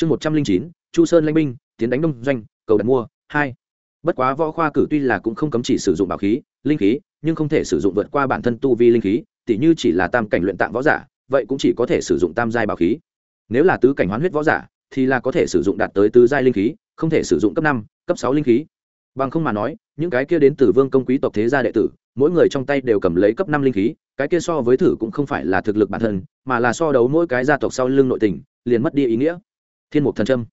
chương một trăm linh chín, chu sơn lanh binh, tiến đánh đông doanh, cầu đặt mua, hai. Bất quá võ khoa cử tuy là cũng không cấm chỉ sử dụng bảo khí, linh khí, nhưng không thể sử dụng vượt qua bản thân tu vi linh khí, tỉ như chỉ là tam cảnh luyện tạng võ giả, vậy cũng chỉ có thể sử dụng tam giai bảo khí. Nếu là tứ cảnh hoán huyết võ giả, thì là có thể sử dụng đạt tới tứ giai linh khí, không thể sử dụng cấp năm, cấp sáu linh khí. Bằng không mà nói, những cái kia đến từ vương công quý tộc thế gia đệ tử, mỗi người trong tay đều cầm lấy cấp năm linh khí, cái kia so với thử cũng không phải là thực lực bản thân, mà là so đấu mỗi cái gia tộc sau lưng nội tình, liền mất đi ý nghĩa thiên mục thần trâm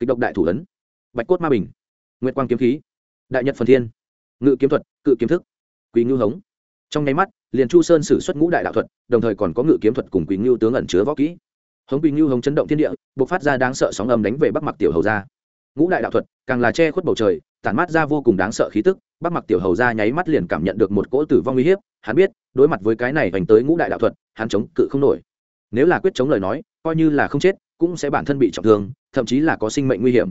kịch độc đại thủ ấn, bạch cốt ma bình, nguyệt quang kiếm khí, đại nhật phần thiên, ngự kiếm thuật, cự kiếm thức quý ngư hống. Trong nháy mắt, liền chu sơn sử xuất ngũ đại đạo thuật, đồng thời còn có ngự kiếm thuật cùng quý ngư tướng ẩn chứa võ kỹ. Hống quý ngư hống chấn động thiên địa b ộ c phát ra đáng sợ sóng âm đánh về bắc mặc tiểu hầu ra ngũ đại đạo thuật, càng là che khuất bầu trời, tản mát ra vô cùng đáng sợ khí tức, bắc mặc tiểu hầu ra nháy mắt liền cảm nhận được một cỗ tử vong uy hiếp, hắn biết, đối mặt với cái này hành tới ngũ đại đạo thuật, hắn chống cự không nổi. Nếu là quyết chống lời nói, coi như là không chết cũng sẽ bản thân bị trọng thương, thậm chí là có sinh mệnh nguy hiểm.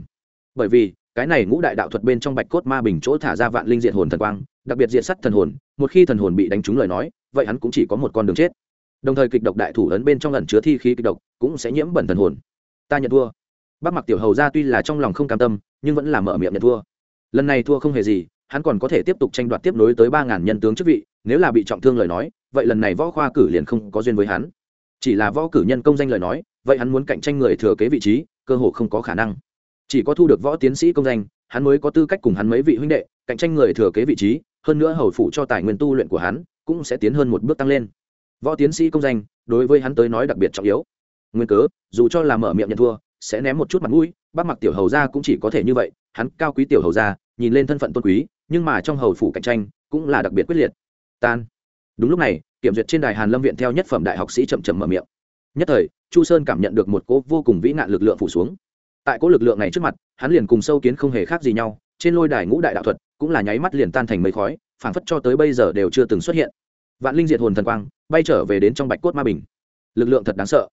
Bởi vì, cái này ngũ đại đạo thuật bên trong bạch cốt ma bình chỗ thả ra vạn linh diệt hồn thần quang, đặc biệt diệt sắt thần hồn, một khi thần hồn bị đánh trúng lời nói, vậy hắn cũng chỉ có một con đường chết. Đồng thời kịch độc đại thủ ấn bên trong lần chứa thi khí kịch độc, cũng sẽ nhiễm bẩn thần hồn. Ta nhận thua. Bác mặc tiểu hầu ra tuy là trong lòng không cam tâm, nhưng vẫn là mở miệng nhận thua. Lần này thua không hề gì, hắn còn có thể tiếp tục tranh đoạt tiếp nối tới ba ngàn nhân tướng chức vị, nếu là bị trọng thương lời nói, vậy lần này võ khoa cử liền không có duyên với hắn. Chỉ là võ cử nhân công danh lời nói vậy hắn muốn cạnh tranh người thừa kế vị trí, cơ hội không có khả năng. Chỉ có thu được võ tiến sĩ công danh, hắn mới có tư cách cùng hắn mấy vị huynh đệ cạnh tranh người thừa kế vị trí, hơn nữa hầu phụ cho tài nguyên tu luyện của hắn cũng sẽ tiến hơn một bước tăng lên. Võ tiến sĩ công danh, đối với hắn tới nói đặc biệt trọng yếu. Nguyên cớ, dù cho là mở miệng nhận thua, sẽ ném một chút mặt mũi, bác mặc tiểu hầu ra cũng chỉ có thể như vậy, hắn cao quý tiểu hầu ra nhìn lên thân phận tôn quý, nhưng mà trong hầu phủ cạnh tranh cũng là đặc biệt quyết liệt. Tan. Đúng lúc này, kiểm duyệt trên đài hàn lâm viện theo nhất phẩm đại học sĩ chậm chậm mở miệng nhất thời, chu sơn cảm nhận được một cỗ vô cùng vĩ nạn lực lượng phủ xuống. Tại cỗ lực lượng này trước mặt, hắn liền cùng sâu kiến không hề khác gì nhau, trên lôi đài ngũ đại đạo thuật cũng là nháy mắt liền tan thành mây khói, phảng phất cho tới bây giờ đều chưa từng xuất hiện. Vạn linh diệt hồn thần quang bay trở về đến trong bạch cốt ma bình. Lực lượng thật đáng sợ.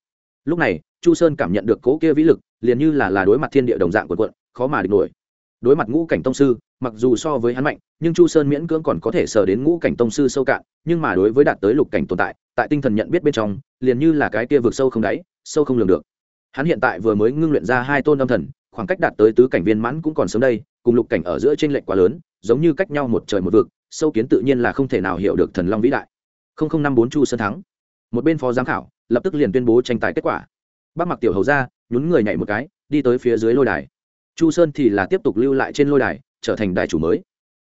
Lúc này, chu sơn cảm nhận được cố kia vĩ lực, liền như là là đối mặt thiên địa đồng dạng của quận khó mà địch nổi. Đối mặt ngũ cảnh tông sư, mặc dù so với hắn mạnh, nhưng chu sơn miễn cưỡng còn có thể sờ đến ngũ cảnh tông sư sâu cạn, nhưng mà đối với đạt tới lục cảnh tồn tại tại tinh thần nhận biết bên trong, liền như là cái kia vượt sâu không đáy, sâu không lường được. Hắn hiện tại vừa mới ngưng luyện ra hai tôn âm thần, khoảng cách đạt tới tứ cảnh viên mãn cũng còn sớm đây, cùng lục cảnh ở giữa t r ê n lệch quá lớn, giống như cách nhau một trời một vực, sâu kiến tự nhiên là không thể nào hiểu được thần long vĩ đại. Không không năm bốn chu sơn thắng. Một bên phó giám khảo, lập tức liền tuyên bố tranh tài kết quả. Bác mặc tiểu hầu ra, nhún người nhảy một cái, đi tới phía dưới lôi đài. Chu sơn thì là tiếp tục lưu lại trên lôi đài, trở thành đài chủ mới.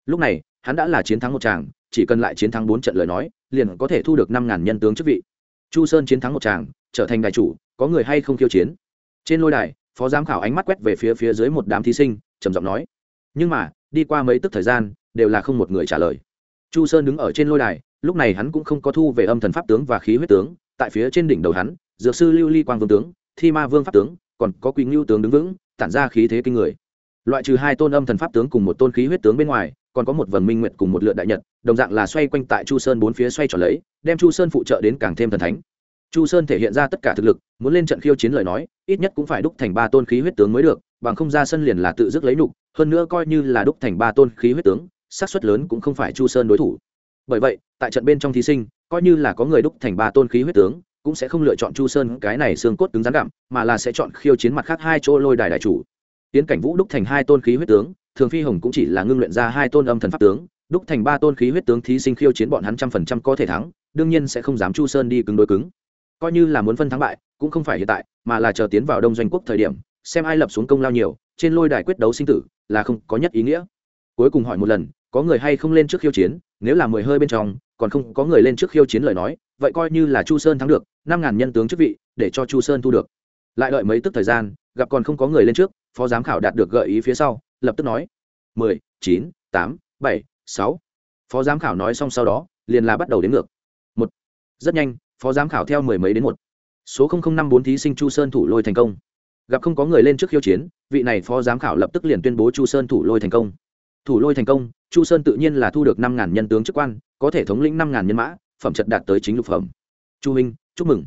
Lúc này, hắn đã là chiến thắng một tràng, chỉ cần lại chiến thắng bốn trận lời nói liền có thể thu được năm ngàn nhân tướng chức vị. Chu sơn chiến thắng một tràng, trở thành đại chủ, có người hay không khiêu chiến? Trên lôi đài, phó giám khảo ánh mắt quét về phía phía dưới một đám thí sinh, trầm giọng nói. Nhưng mà, đi qua mấy tức thời gian, đều là không một người trả lời. Chu sơn đứng ở trên lôi đài, lúc này hắn cũng không có thu về âm thần pháp tướng và khí huyết tướng, tại phía trên đỉnh đầu hắn, dược sư lưu ly quang vương tướng, thi ma vương pháp tướng, còn có quý ngưu tướng đứng vững, tản ra khí thế kinh người. Loại trừ hai tôn âm thần pháp tướng cùng một tôn khí huyết tướng bên ngoài còn có một vầng minh nguyệt cùng một lượt đại nhật, đồng dạng là xoay quanh tại chu sơn bốn phía xoay tròn lấy, đem chu sơn phụ trợ đến càng thêm thần thánh. Chu sơn thể hiện ra tất cả thực lực, muốn lên trận khiêu chiến lời nói, ít nhất cũng phải đúc thành ba tôn khí huyết tướng mới được, bằng không ra sân liền là tự dứt lấy nục hơn nữa coi như là đúc thành ba tôn khí huyết tướng, xác suất lớn cũng không phải chu sơn đối thủ. Bởi vậy, tại trận bên trong thí sinh, coi như là có người đúc thành ba tôn khí huyết tướng, cũng sẽ không lựa chọn chu sơn cái này xương cốt cứng rắn đậm mà là sẽ chọn khiêu chiến mặt khác hai chỗ lôi đài đại chủ. Tiến cảnh vũ đúc thành hai tôn khí huyết tướng thường phi hồng cũng chỉ là ngưng luyện ra hai tôn âm thần pháp tướng, đúc thành ba tôn khí huyết tướng thí sinh khiêu chiến bọn hắn trăm phần trăm có thể thắng, đương nhiên sẽ không dám chu sơn đi cứng đối cứng. Coi như là muốn phân thắng bại, cũng không phải hiện tại, mà là chờ tiến vào đông doanh quốc thời điểm, xem ai lập xuống công lao nhiều, trên lôi đài quyết đấu sinh tử, là không có nhất ý nghĩa. Cuối cùng hỏi một lần, có người hay không lên trước khiêu chiến, nếu là mười hơi bên trong, còn không có người lên trước khiêu chiến lời nói, vậy coi như là chu sơn thắng được, năm ngàn nhân tướng chức vị, để cho chu sơn thu được. Lại đợi mấy tức thời gian, gặp còn không có người lên trước, phó giám khảo đạt được gợi ý phía sau lập tức nói, mười, chín, tám, bảy, sáu. Phó giám khảo nói xong sau đó, liền là bắt đầu đến ngược. Một. Rất nhanh, phó giám khảo theo mười mấy đến một. Số năm bốn thí sinh chu sơn thủ lôi thành công. Gặp không có người lên trước khiêu chiến, vị này phó giám khảo lập tức liền tuyên bố chu sơn thủ lôi thành công. Thủ lôi thành công, chu sơn tự nhiên là thu được năm ngàn nhân tướng chức quan, có thể thống lĩnh năm ngàn nhân mã, phẩm chất đạt tới chính lục phẩm. Chu minh, chúc mừng.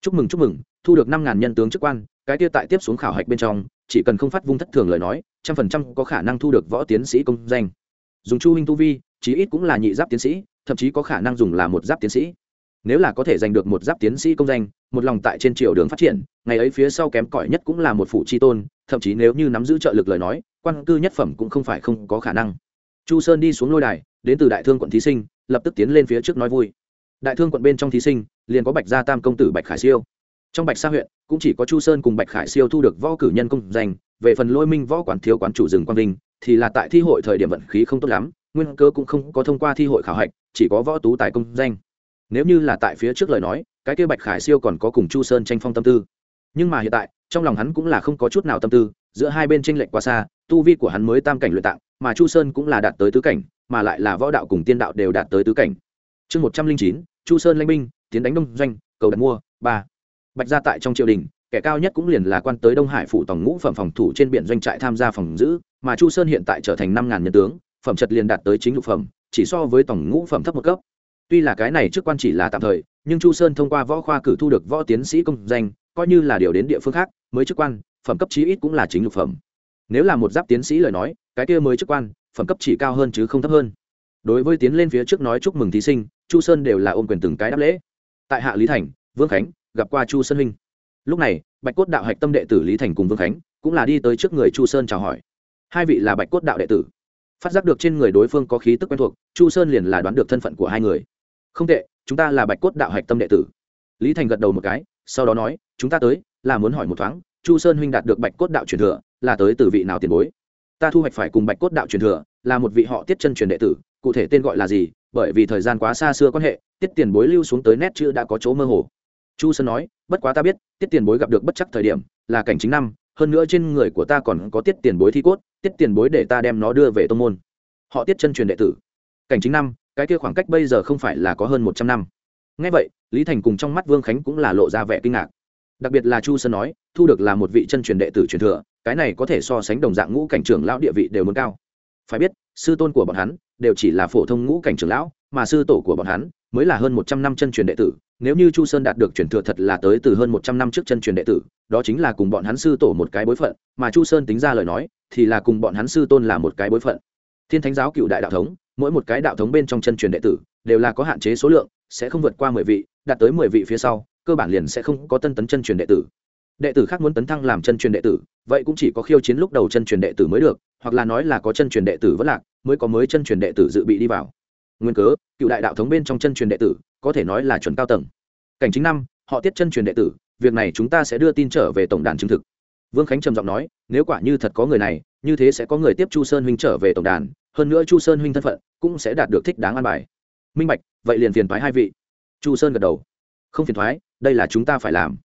Chúc mừng chúc mừng, thu được năm ngàn nhân tướng chức quan, cái kia tại tiếp xuống khảo hạch bên trong chỉ cần không phát vung thất thường lời nói, trăm phần trăm có khả năng thu được võ tiến sĩ công danh. Dùng chu huynh tu vi, chí ít cũng là nhị giáp tiến sĩ, thậm chí có khả năng dùng là một giáp tiến sĩ. Nếu là có thể giành được một giáp tiến sĩ công danh, một lòng tại trên triều đường phát triển, ngày ấy phía sau kém cỏi nhất cũng là một phụ tri tôn, thậm chí nếu như nắm giữ trợ lực lời nói, quan cư nhất phẩm cũng không phải không có khả năng. Chu sơn đi xuống lôi đài, đến từ đại thương quận thí sinh, lập tức tiến lên phía trước nói vui. Đại thương quận bên trong thí sinh, liền có bạch gia tam công tử bạch khải siêu trong bạch sa huyện, cũng chỉ có chu sơn cùng bạch khải siêu thu được võ cử nhân công danh, về phần lôi minh võ quản thiếu quán chủ rừng quang vinh, thì là tại thi hội thời điểm vận khí không tốt lắm, nguyên cơ cũng không có thông qua thi hội khảo hạch, chỉ có võ tú tài công danh. Nếu như là tại phía trước lời nói, cái kia bạch khải siêu còn có cùng chu sơn tranh phong tâm tư. Nhưng mà hiện tại, trong lòng hắn cũng là không có chút nào tâm tư, giữa hai bên tranh lệch quá xa, tu vi của hắn mới tam cảnh luyện tạng, mà chu sơn cũng là đạt tới tứ cảnh, mà lại là võ đạo cùng tiên đạo đều đạt tới tứ cảnh. Chương một trăm linh chín, chu sơn lanh binh, tiến đánh đông doanh, cầu đặt mua, ba bạch gia tại trong triều đình, kẻ cao nhất cũng liền là quan tới đông hải phủ tổng ngũ phẩm phòng thủ trên biển doanh trại tham gia phòng giữ, mà chu sơn hiện tại trở thành năm ngàn nhân tướng, phẩm chất liền đạt tới chính lục phẩm, chỉ so với tổng ngũ phẩm thấp một cấp. Tuy là cái này trước quan chỉ là tạm thời, nhưng chu sơn thông qua võ khoa cử thu được võ tiến sĩ công danh, coi như là điều đến địa phương khác, mới chức quan, phẩm cấp chí ít cũng là chính lục phẩm. Nếu là một giáp tiến sĩ lời nói, cái kia mới chức quan, phẩm cấp chỉ cao hơn chứ không thấp hơn. Đối với tiến lên phía trước nói chúc mừng thí sinh, chu sơn đều là ôm quyền từng cái đáp lễ. Tại hạ lý thành, vương khánh gặp qua chu sơn huynh. Lúc này, bạch cốt đạo hạch tâm đệ tử lý thành cùng vương khánh cũng là đi tới trước người chu sơn chào hỏi. Hai vị là bạch cốt đạo đệ tử. Phát giác được trên người đối phương có khí tức quen thuộc, chu sơn liền là đoán được thân phận của hai người. Không tệ, chúng ta là bạch cốt đạo hạch tâm đệ tử. Lý thành gật đầu một cái, sau đó nói, chúng ta tới, là muốn hỏi một thoáng, chu sơn huynh đạt được bạch cốt đạo truyền thừa, là tới từ vị nào tiền bối? Ta thu hoạch phải cùng bạch cốt đạo truyền thừa, là một vị họ tiết chân truyền đệ tử, cụ thể tên gọi là gì, bởi vì thời gian quá xa xưa quan hệ, tiết tiền bối lưu xuống tới nét chữ đã có chỗ mơ hồ chu sơn nói, bất quá ta biết, tiết tiền bối gặp được bất chắc thời điểm, là cảnh chính năm, hơn nữa trên người của ta còn có tiết tiền bối thi cốt, tiết tiền bối để ta đem nó đưa về tô n g môn. Họ tiết chân truyền đệ tử. Cảnh chính năm, cái kia khoảng cách bây giờ không phải là có hơn một trăm năm. Ngay vậy, lý thành cùng trong mắt vương khánh cũng là lộ ra vẻ kinh ngạc. Đặc biệt là chu sơn nói, thu được là một vị chân truyền đệ tử truyền thừa, cái này có thể so sánh đồng dạng ngũ cảnh trưởng lão địa vị đều muốn cao. Phải biết, sư tôn của bọn hắn đều chỉ là phổ thông ngũ cảnh trưởng lão mà sư tổ của bọn hắn mới là hơn một trăm năm chân truyền đệ tử. Nếu như chu sơn đạt được truyền thừa thật là tới từ hơn một trăm năm trước chân truyền đệ tử, đó chính là cùng bọn hắn sư tổ một cái bối phận. Mà chu sơn tính ra lời nói, thì là cùng bọn hắn sư tôn là một cái bối phận. Thiên thánh giáo cựu đại đạo thống, mỗi một cái đạo thống bên trong chân truyền đệ tử, đều là có hạn chế số lượng, sẽ không vượt qua mười vị, đạt tới mười vị phía sau, cơ bản liền sẽ không có tân tấn chân truyền đệ tử. Đệ tử khác muốn tấn thăng làm chân truyền đệ tử, vậy cũng chỉ có khiêu chiến lúc đầu chân truyền đệ tử mới được, hoặc là nói là có chân truyền đệ tử vẫn lạc, mới có mới chân truyền đệ tử dự bị đi vào nguyên cớ, cựu đại đạo thống bên trong chân truyền đệ tử, có thể nói là chuẩn cao tầng. Cảnh chính năm, họ tiết chân truyền đệ tử, việc này chúng ta sẽ đưa tin trở về tổng đàn chứng thực. Vương khánh trầm giọng nói, nếu quả như thật có người này, như thế sẽ có người tiếp chu sơn huynh trở về tổng đàn, hơn nữa chu sơn huynh thân phận cũng sẽ đạt được thích đáng an bài. Minh bạch, vậy liền phiền thoái hai vị. Chu sơn gật đầu. Không phiền thoái đây là chúng ta phải làm.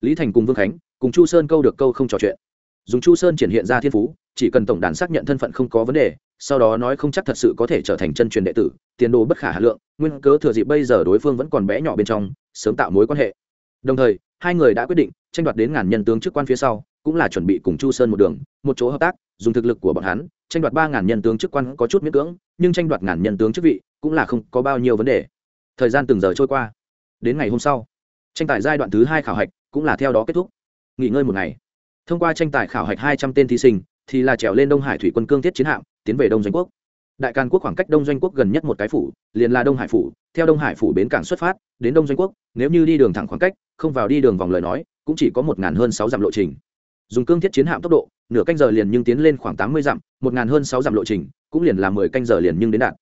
Lý thành cùng vương khánh, cùng chu sơn câu được câu không trò chuyện dùng chu sơn triển hiện ra thiên phú, chỉ cần tổng đàn xác nhận thân phận không có vấn đề, sau đó nói không chắc thật sự có thể trở thành chân truyền đệ tử, tiền đồ bất khả hà lượng, nguyên cớ thừa dịp bây giờ đối phương vẫn còn bé nhỏ bên trong, sớm tạo mối quan hệ. Đồng thời, hai người đã quyết định tranh đoạt đến ngàn nhân tướng chức quan phía sau, cũng là chuẩn bị cùng chu sơn một đường, một chỗ hợp tác, dùng thực lực của bọn hắn, tranh đoạt ba ngàn nhân tướng chức quan có chút miễn cưỡng, nhưng tranh đoạt ngàn nhân tướng chức vị cũng là không có bao nhiêu vấn đề. Thời gian từng giờ trôi qua. Đến ngày hôm sau, tranh tài giai đoạn thứ hai khảo hạch cũng là theo đó kết thúc. Nghỉ ngơi một ngày thông qua tranh tài khảo hạch hai trăm tên thí sinh, thì là trèo lên đông hải thủy quân cương thiết chiến hạm, tiến về đông doanh quốc. Đại càn quốc khoảng cách đông doanh quốc gần nhất một cái phủ, liền là đông hải phủ. Theo đông hải phủ bến cảng xuất phát, đến đông doanh quốc, nếu như đi đường thẳng khoảng cách, không vào đi đường vòng lời nói, cũng chỉ có một ngàn hơn sáu dặm lộ trình. Dùng cương thiết chiến hạm tốc độ, nửa canh giờ liền nhưng tiến lên khoảng tám mươi dặm, một ngàn hơn sáu dặm lộ trình, cũng liền là mười canh giờ liền nhưng đến đạt.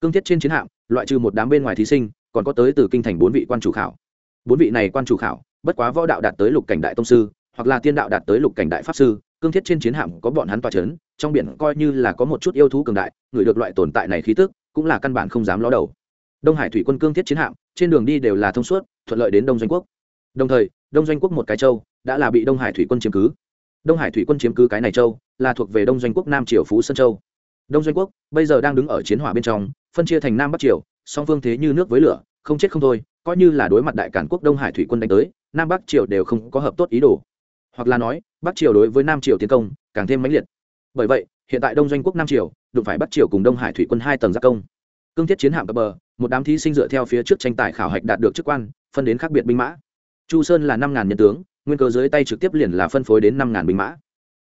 Cương thiết trên chiến hạm, loại trừ một đám bên ngoài thí sinh, còn có tới từ kinh thành bốn vị quan chủ khảo. Bốn vị này quan chủ khảo, bất quá võ đạo đạt tới lục cảnh đại tông sư hoặc là tiên đạo đạt tới lục cảnh đại pháp sư, cương thiết trên chiến hạm có bọn hắn tòa c h ấ n trong biển coi như là có một chút yêu thú cường đại, người được loại tồn tại này khí tức, cũng là căn bản không dám ló đầu. Đông hải thủy quân cương thiết chiến hạm, trên đường đi đều là thông suốt, thuận lợi đến đông doanh quốc. Đồng thời, đông doanh quốc một cái châu, đã là bị đông hải thủy quân chiếm cứ. Đông hải thủy quân chiếm cứ cái này châu, là thuộc về đông doanh quốc nam triều phú sơn châu. Đông doanh quốc bây giờ đang đứng ở chiến hỏa bên trong, phân chia thành nam bắc triều, song phương thế như nước với lửa, không chết không thôi, coi như là đối mặt đại cản quốc đông hải thủy quân đánh tới, nam bắc triều đều không có hợp tốt ý đồ hoặc là nói, bắc triều đối với nam triều tiến công càng thêm mãnh liệt. Bởi vậy, hiện tại đông doanh quốc nam triều, đụng phải bắc triều cùng đông hải thủy quân hai tầng giác công. Cương thiết chiến hạm cập bờ, một đám thí sinh dựa theo phía trước tranh tài khảo hạch đạt được chức quan, phân đến khác biệt binh mã. Chu sơn là năm ngàn nhân tướng, nguyên cơ dưới tay trực tiếp liền là phân phối đến năm ngàn binh mã.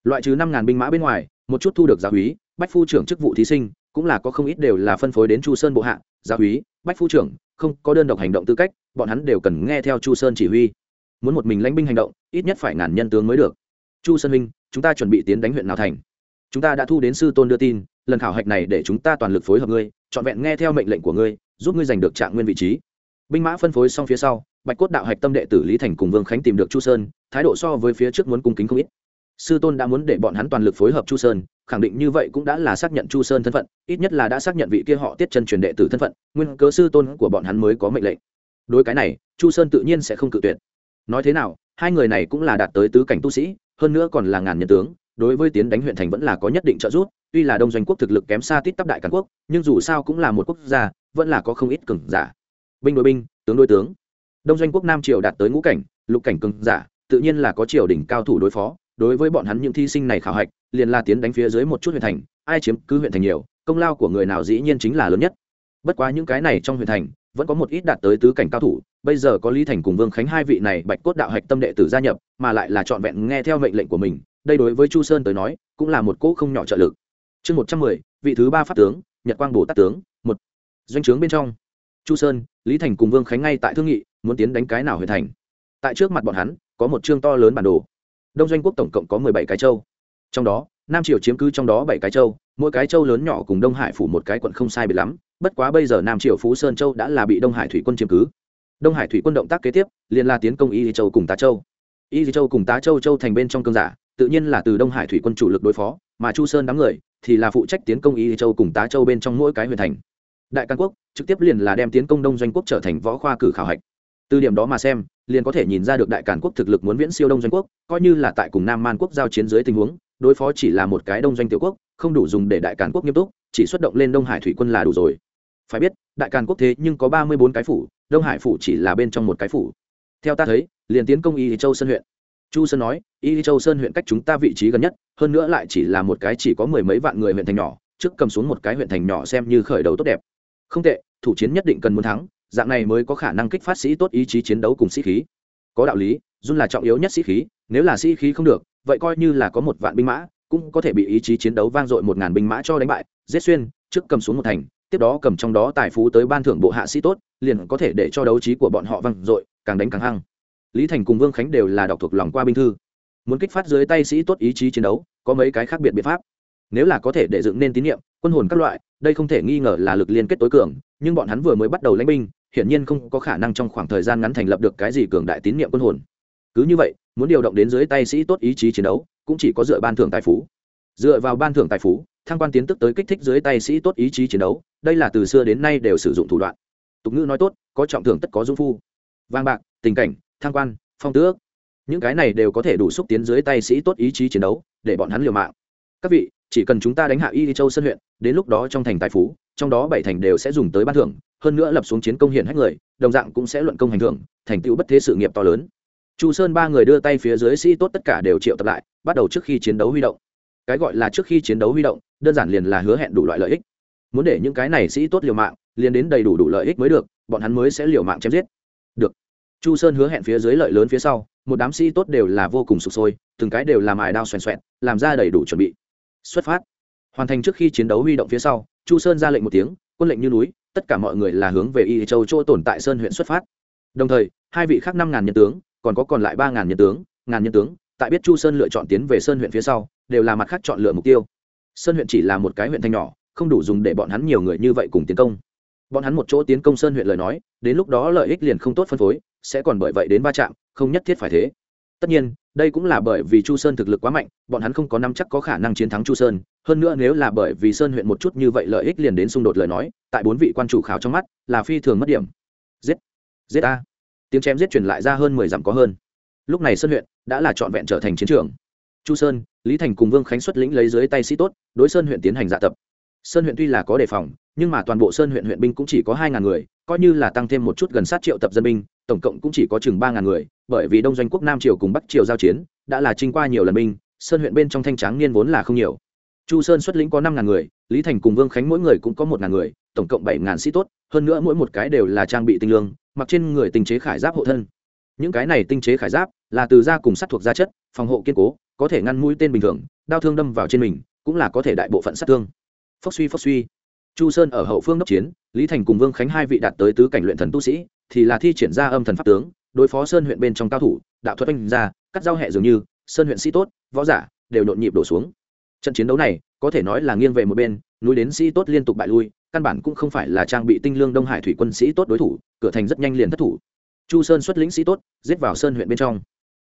Loại trừ năm ngàn binh mã bên ngoài, một chút thu được giáo húy bách phu trưởng chức vụ thí sinh, cũng là có không ít đều là phân phối đến chu sơn bộ hạ, giáo húy bách phu trưởng, không có đơn độc hành động tư cách, bọn hắn đều cần nghe theo chu sơn chỉ huy muốn một mình lãnh binh hành động, ít nhất phải ngàn nhân tướng mới được. Chu sơn huynh chúng ta chuẩn bị tiến đánh huyện nào thành? Chúng ta đã thu đến sư tôn đưa tin, lần khảo hạch này để chúng ta toàn lực phối hợp ngươi, trọn vẹn nghe theo mệnh lệnh của ngươi, giúp ngươi giành được trạng nguyên vị trí. Binh mã phân phối xong phía sau, bạch cốt đạo hạch tâm đệ tử lý thành cùng vương khánh tìm được chu sơn, thái độ so với phía trước muốn cung kính không ít. Sư tôn đã muốn để bọn hắn toàn lực phối hợp chu sơn, khẳng định như vậy cũng đã là xác nhận chu sơn thân phận, ít nhất là đã xác nhận vị kia họ tiết chân truyền đệ tử thân phận, nguyên cớ sư tôn của bọn hắn mới có mệnh lệnh. Đối cái này, chu sơn tự nhiên sẽ không cự tuyệt nói thế nào, hai người này cũng là đạt tới tứ cảnh tu sĩ, hơn nữa còn là ngàn nhân tướng, đối với tiến đánh huyện thành vẫn là có nhất định trợ giúp, tuy là đông doanh quốc thực lực kém xa tít tắp đại càn quốc, nhưng dù sao cũng là một quốc gia, vẫn là có không ít cường giả. Binh đối binh, tướng đối tướng. Đông doanh quốc nam triều đạt tới ngũ cảnh, lục cảnh cường giả, tự nhiên là có triều đỉnh cao thủ đối phó, đối với bọn hắn những thi sinh này khảo hạch, liền là tiến đánh phía dưới một chút huyện thành, ai chiếm cứ huyện thành nhiều, công lao của người nào dĩ nhiên chính là lớn nhất. Bất quá những cái này trong huyện thành, vẫn có một ít đạt tới tứ cảnh cao thủ bây giờ có lý thành cùng vương khánh hai vị này bạch cốt đạo hạch tâm đệ tử gia nhập, mà lại là trọn vẹn nghe theo mệnh lệnh của mình, đây đối với chu sơn tới nói, cũng là một cỗ không nhỏ trợ lực. Chương một trăm mười, vị thứ ba pháp tướng, nhật quang bồ tát tướng, một. Doanh trướng bên trong, chu sơn, lý thành cùng vương khánh ngay tại thương nghị, muốn tiến đánh cái nào huyện thành. Tại trước mặt bọn hắn, có một chương to lớn bản đồ. Đông doanh quốc tổng cộng có mười bảy cái châu. Trong đó, nam triều chiếm cứ trong đó bảy cái châu, mỗi cái châu lớn nhỏ cùng đông hải phủ một cái quận không sai biệt lắm, bất quá bây giờ nam triều phú sơn châu đã là bị đông hải thủy quân chiếm cứ đông hải thủy quân động tác kế tiếp, liền là tiến công y châu cùng tá châu. Y châu cùng tá châu châu thành bên trong cơn giả, tự nhiên là từ đông hải thủy quân chủ lực đối phó, mà chu sơn đám người thì là phụ trách tiến công y châu cùng tá châu bên trong mỗi cái huyện thành. Đại căn quốc trực tiếp liền là đem tiến công đông doanh quốc trở thành võ khoa cử khảo hạch. Từ điểm đó mà xem, liền có thể nhìn ra được đại càn quốc thực lực muốn viễn siêu đông doanh quốc, coi như là tại cùng nam man quốc giao chiến dưới tình huống, đối phó chỉ là một cái đông doanh tiểu quốc, không đủ dùng để đại càn quốc nghiêm túc, chỉ xuất động lên đông hải thủy quân là đủ rồi. Phải biết, đại càn quốc thế nhưng có ba mươi bốn cái phủ đông hải phủ chỉ là bên trong một cái phủ. Theo ta thấy, liền tiến công y châu sơn huyện. Chu sơn nói, y châu sơn huyện cách chúng ta vị trí gần nhất, hơn nữa lại chỉ là một cái chỉ có mười mấy vạn người huyện thành nhỏ, trước cầm xuống một cái huyện thành nhỏ xem như khởi đầu tốt đẹp. Không tệ, thủ chiến nhất định cần muốn thắng, dạng này mới có khả năng kích phát sĩ tốt ý chí chiến đấu cùng sĩ khí. Có đạo lý run là trọng yếu nhất sĩ khí, nếu là sĩ khí không được, vậy coi như là có một vạn binh mã, cũng có thể bị ý chí chiến đấu vang dội một ngàn binh mã cho đánh bại, giết xuyên, trước cầm xuống một thành, tiếp đó cầm trong đó tài phú tới ban thưởng bộ hạ sĩ tốt liền có thể để cho đấu trí của bọn họ văng dội, càng đánh càng hăng. Lý thành cùng vương khánh đều là đọc thuộc lòng qua binh thư. Muốn kích phát dưới tay sĩ tốt ý chí chiến đấu, có mấy cái khác biệt biện pháp. Nếu là có thể để dựng nên tín nhiệm, quân hồn các loại, đây không thể nghi ngờ là lực liên kết tối cường, nhưng bọn hắn vừa mới bắt đầu lãnh binh, hiển nhiên không có khả năng trong khoảng thời gian ngắn thành lập được cái gì cường đại tín nhiệm quân hồn. Cứ như vậy, muốn điều động đến dưới tay sĩ tốt ý chí chiến đấu, cũng chỉ có dựa ban thưởng tài phú. Dựa vào ban thưởng tài phú, thăng quan tiến tức tới kích thích dưới tay sĩ tốt ý chí chiến đấu, đây là từ xưa đến nay đều sử dụng thủ đoạn tục ngữ nói tốt, có trọng thưởng tất có dung phu. Vang bạc, tình cảnh thăng quan, phong tước. Những cái này đều có thể đủ xúc tiến dưới tay sĩ tốt ý chí chiến đấu, để bọn hắn liều mạng. Các vị, chỉ cần chúng ta đánh hạ y châu sân huyện, đến lúc đó trong thành tài phú, trong đó bảy thành đều sẽ dùng tới ban thưởng, hơn nữa lập xuống chiến công hiển hách người, đồng dạng cũng sẽ luận công hành thưởng, thành tựu bất thế sự nghiệp to lớn. Chu sơn ba người đưa tay phía dưới sĩ tốt tất cả đều triệu tập lại, bắt đầu trước khi chiến đấu huy động. Cái gọi là trước khi chiến đấu huy động, đơn giản liền là hứa hẹn đủ loại lợi ích. Muốn để những cái này sĩ tốt liều mạng liền đến đầy đủ đủ lợi ích mới được, bọn hắn mới sẽ liều mạng chém giết. Được. Chu sơn hứa hẹn phía dưới lợi lớn phía sau, một đám sĩ tốt đều là vô cùng sụp sôi, từng cái đều làm ải đao xoèn xoẹn, làm ra đầy đủ chuẩn bị. Xuất phát. Hoàn thành trước khi chiến đấu huy động phía sau, chu sơn ra lệnh một tiếng, quân lệnh như núi, tất cả mọi người là hướng về y châu chỗ tồn tại sơn huyện xuất phát. Đồng thời, hai vị khác năm ngàn nhân tướng, còn có còn lại ba ngàn nhân tướng, ngàn nhân tướng, tại biết chu sơn lựa chọn tiến về sơn huyện phía sau, đều là mặt khác chọn lựa mục tiêu. Sơn huyện chỉ là một cái huyện thanh nhỏ, không đủ dùng để bọn hắn nhiều người như vậy cùng tiến công bọn hắn một chỗ tiến công sơn huyện lời nói, đến lúc đó lợi ích liền không tốt phân phối, sẽ còn bởi vậy đến va chạm, không nhất thiết phải thế. Tất nhiên, đây cũng là bởi vì chu sơn thực lực quá mạnh, bọn hắn không có năm chắc có khả năng chiến thắng chu sơn. Hơn nữa nếu là bởi vì sơn huyện một chút như vậy lợi ích liền đến xung đột lời nói, tại bốn vị quan chủ khảo trong mắt, là phi thường mất điểm. Giết! Giết a tiếng chém giết truyền lại ra hơn mười dặm có hơn. Lúc này sơn huyện đã là trọn vẹn trở thành chiến trường. Chu sơn, lý thành cùng vương khánh xuất lĩnh lấy dưới tay sĩ tốt, đối sơn huyện tiến hành dạ tập. Sơn huyện tuy là có đề phòng nhưng mà toàn bộ sơn huyện huyện binh cũng chỉ có hai ngàn người, coi như là tăng thêm một chút gần sát triệu tập dân binh, tổng cộng cũng chỉ có chừng ba ngàn người, bởi vì đông doanh quốc nam triều cùng bắc triều giao chiến, đã là trinh qua nhiều lần binh, sơn huyện bên trong thanh tráng niên vốn là không nhiều. Chu sơn xuất lĩnh có năm ngàn người, lý thành cùng vương khánh mỗi người cũng có một ngàn người, tổng cộng bảy ngàn sĩ tốt, hơn nữa mỗi một cái đều là trang bị tinh lương, mặc trên người tinh chế khải giáp hộ thân. Những cái này tinh chế khải giáp là từ da cùng sắt thuộc da chất, phòng hộ kiên cố, có thể ngăn mũi tên bình thường, đao thương đâm vào trên mình, cũng là có thể đại bộ phận sát thương. Phốc suy phốc suy chu sơn ở hậu phương đốc chiến, lý thành cùng vương khánh hai vị đạt tới tứ cảnh luyện thần tu sĩ, thì là thi triển ra âm thần pháp tướng, đối phó sơn huyện bên trong cao thủ, đạo thuật oanh ra, cắt giao hẹ dường như, sơn huyện sĩ tốt, võ giả đều nhộn nhịp đổ xuống. Trận chiến đấu này, có thể nói là nghiêng về một bên, núi đến sĩ tốt liên tục bại lui, căn bản cũng không phải là trang bị tinh lương đông hải thủy quân sĩ tốt đối thủ, cửa thành rất nhanh liền thất thủ. Chu sơn xuất lĩnh sĩ tốt, giết vào sơn huyện bên trong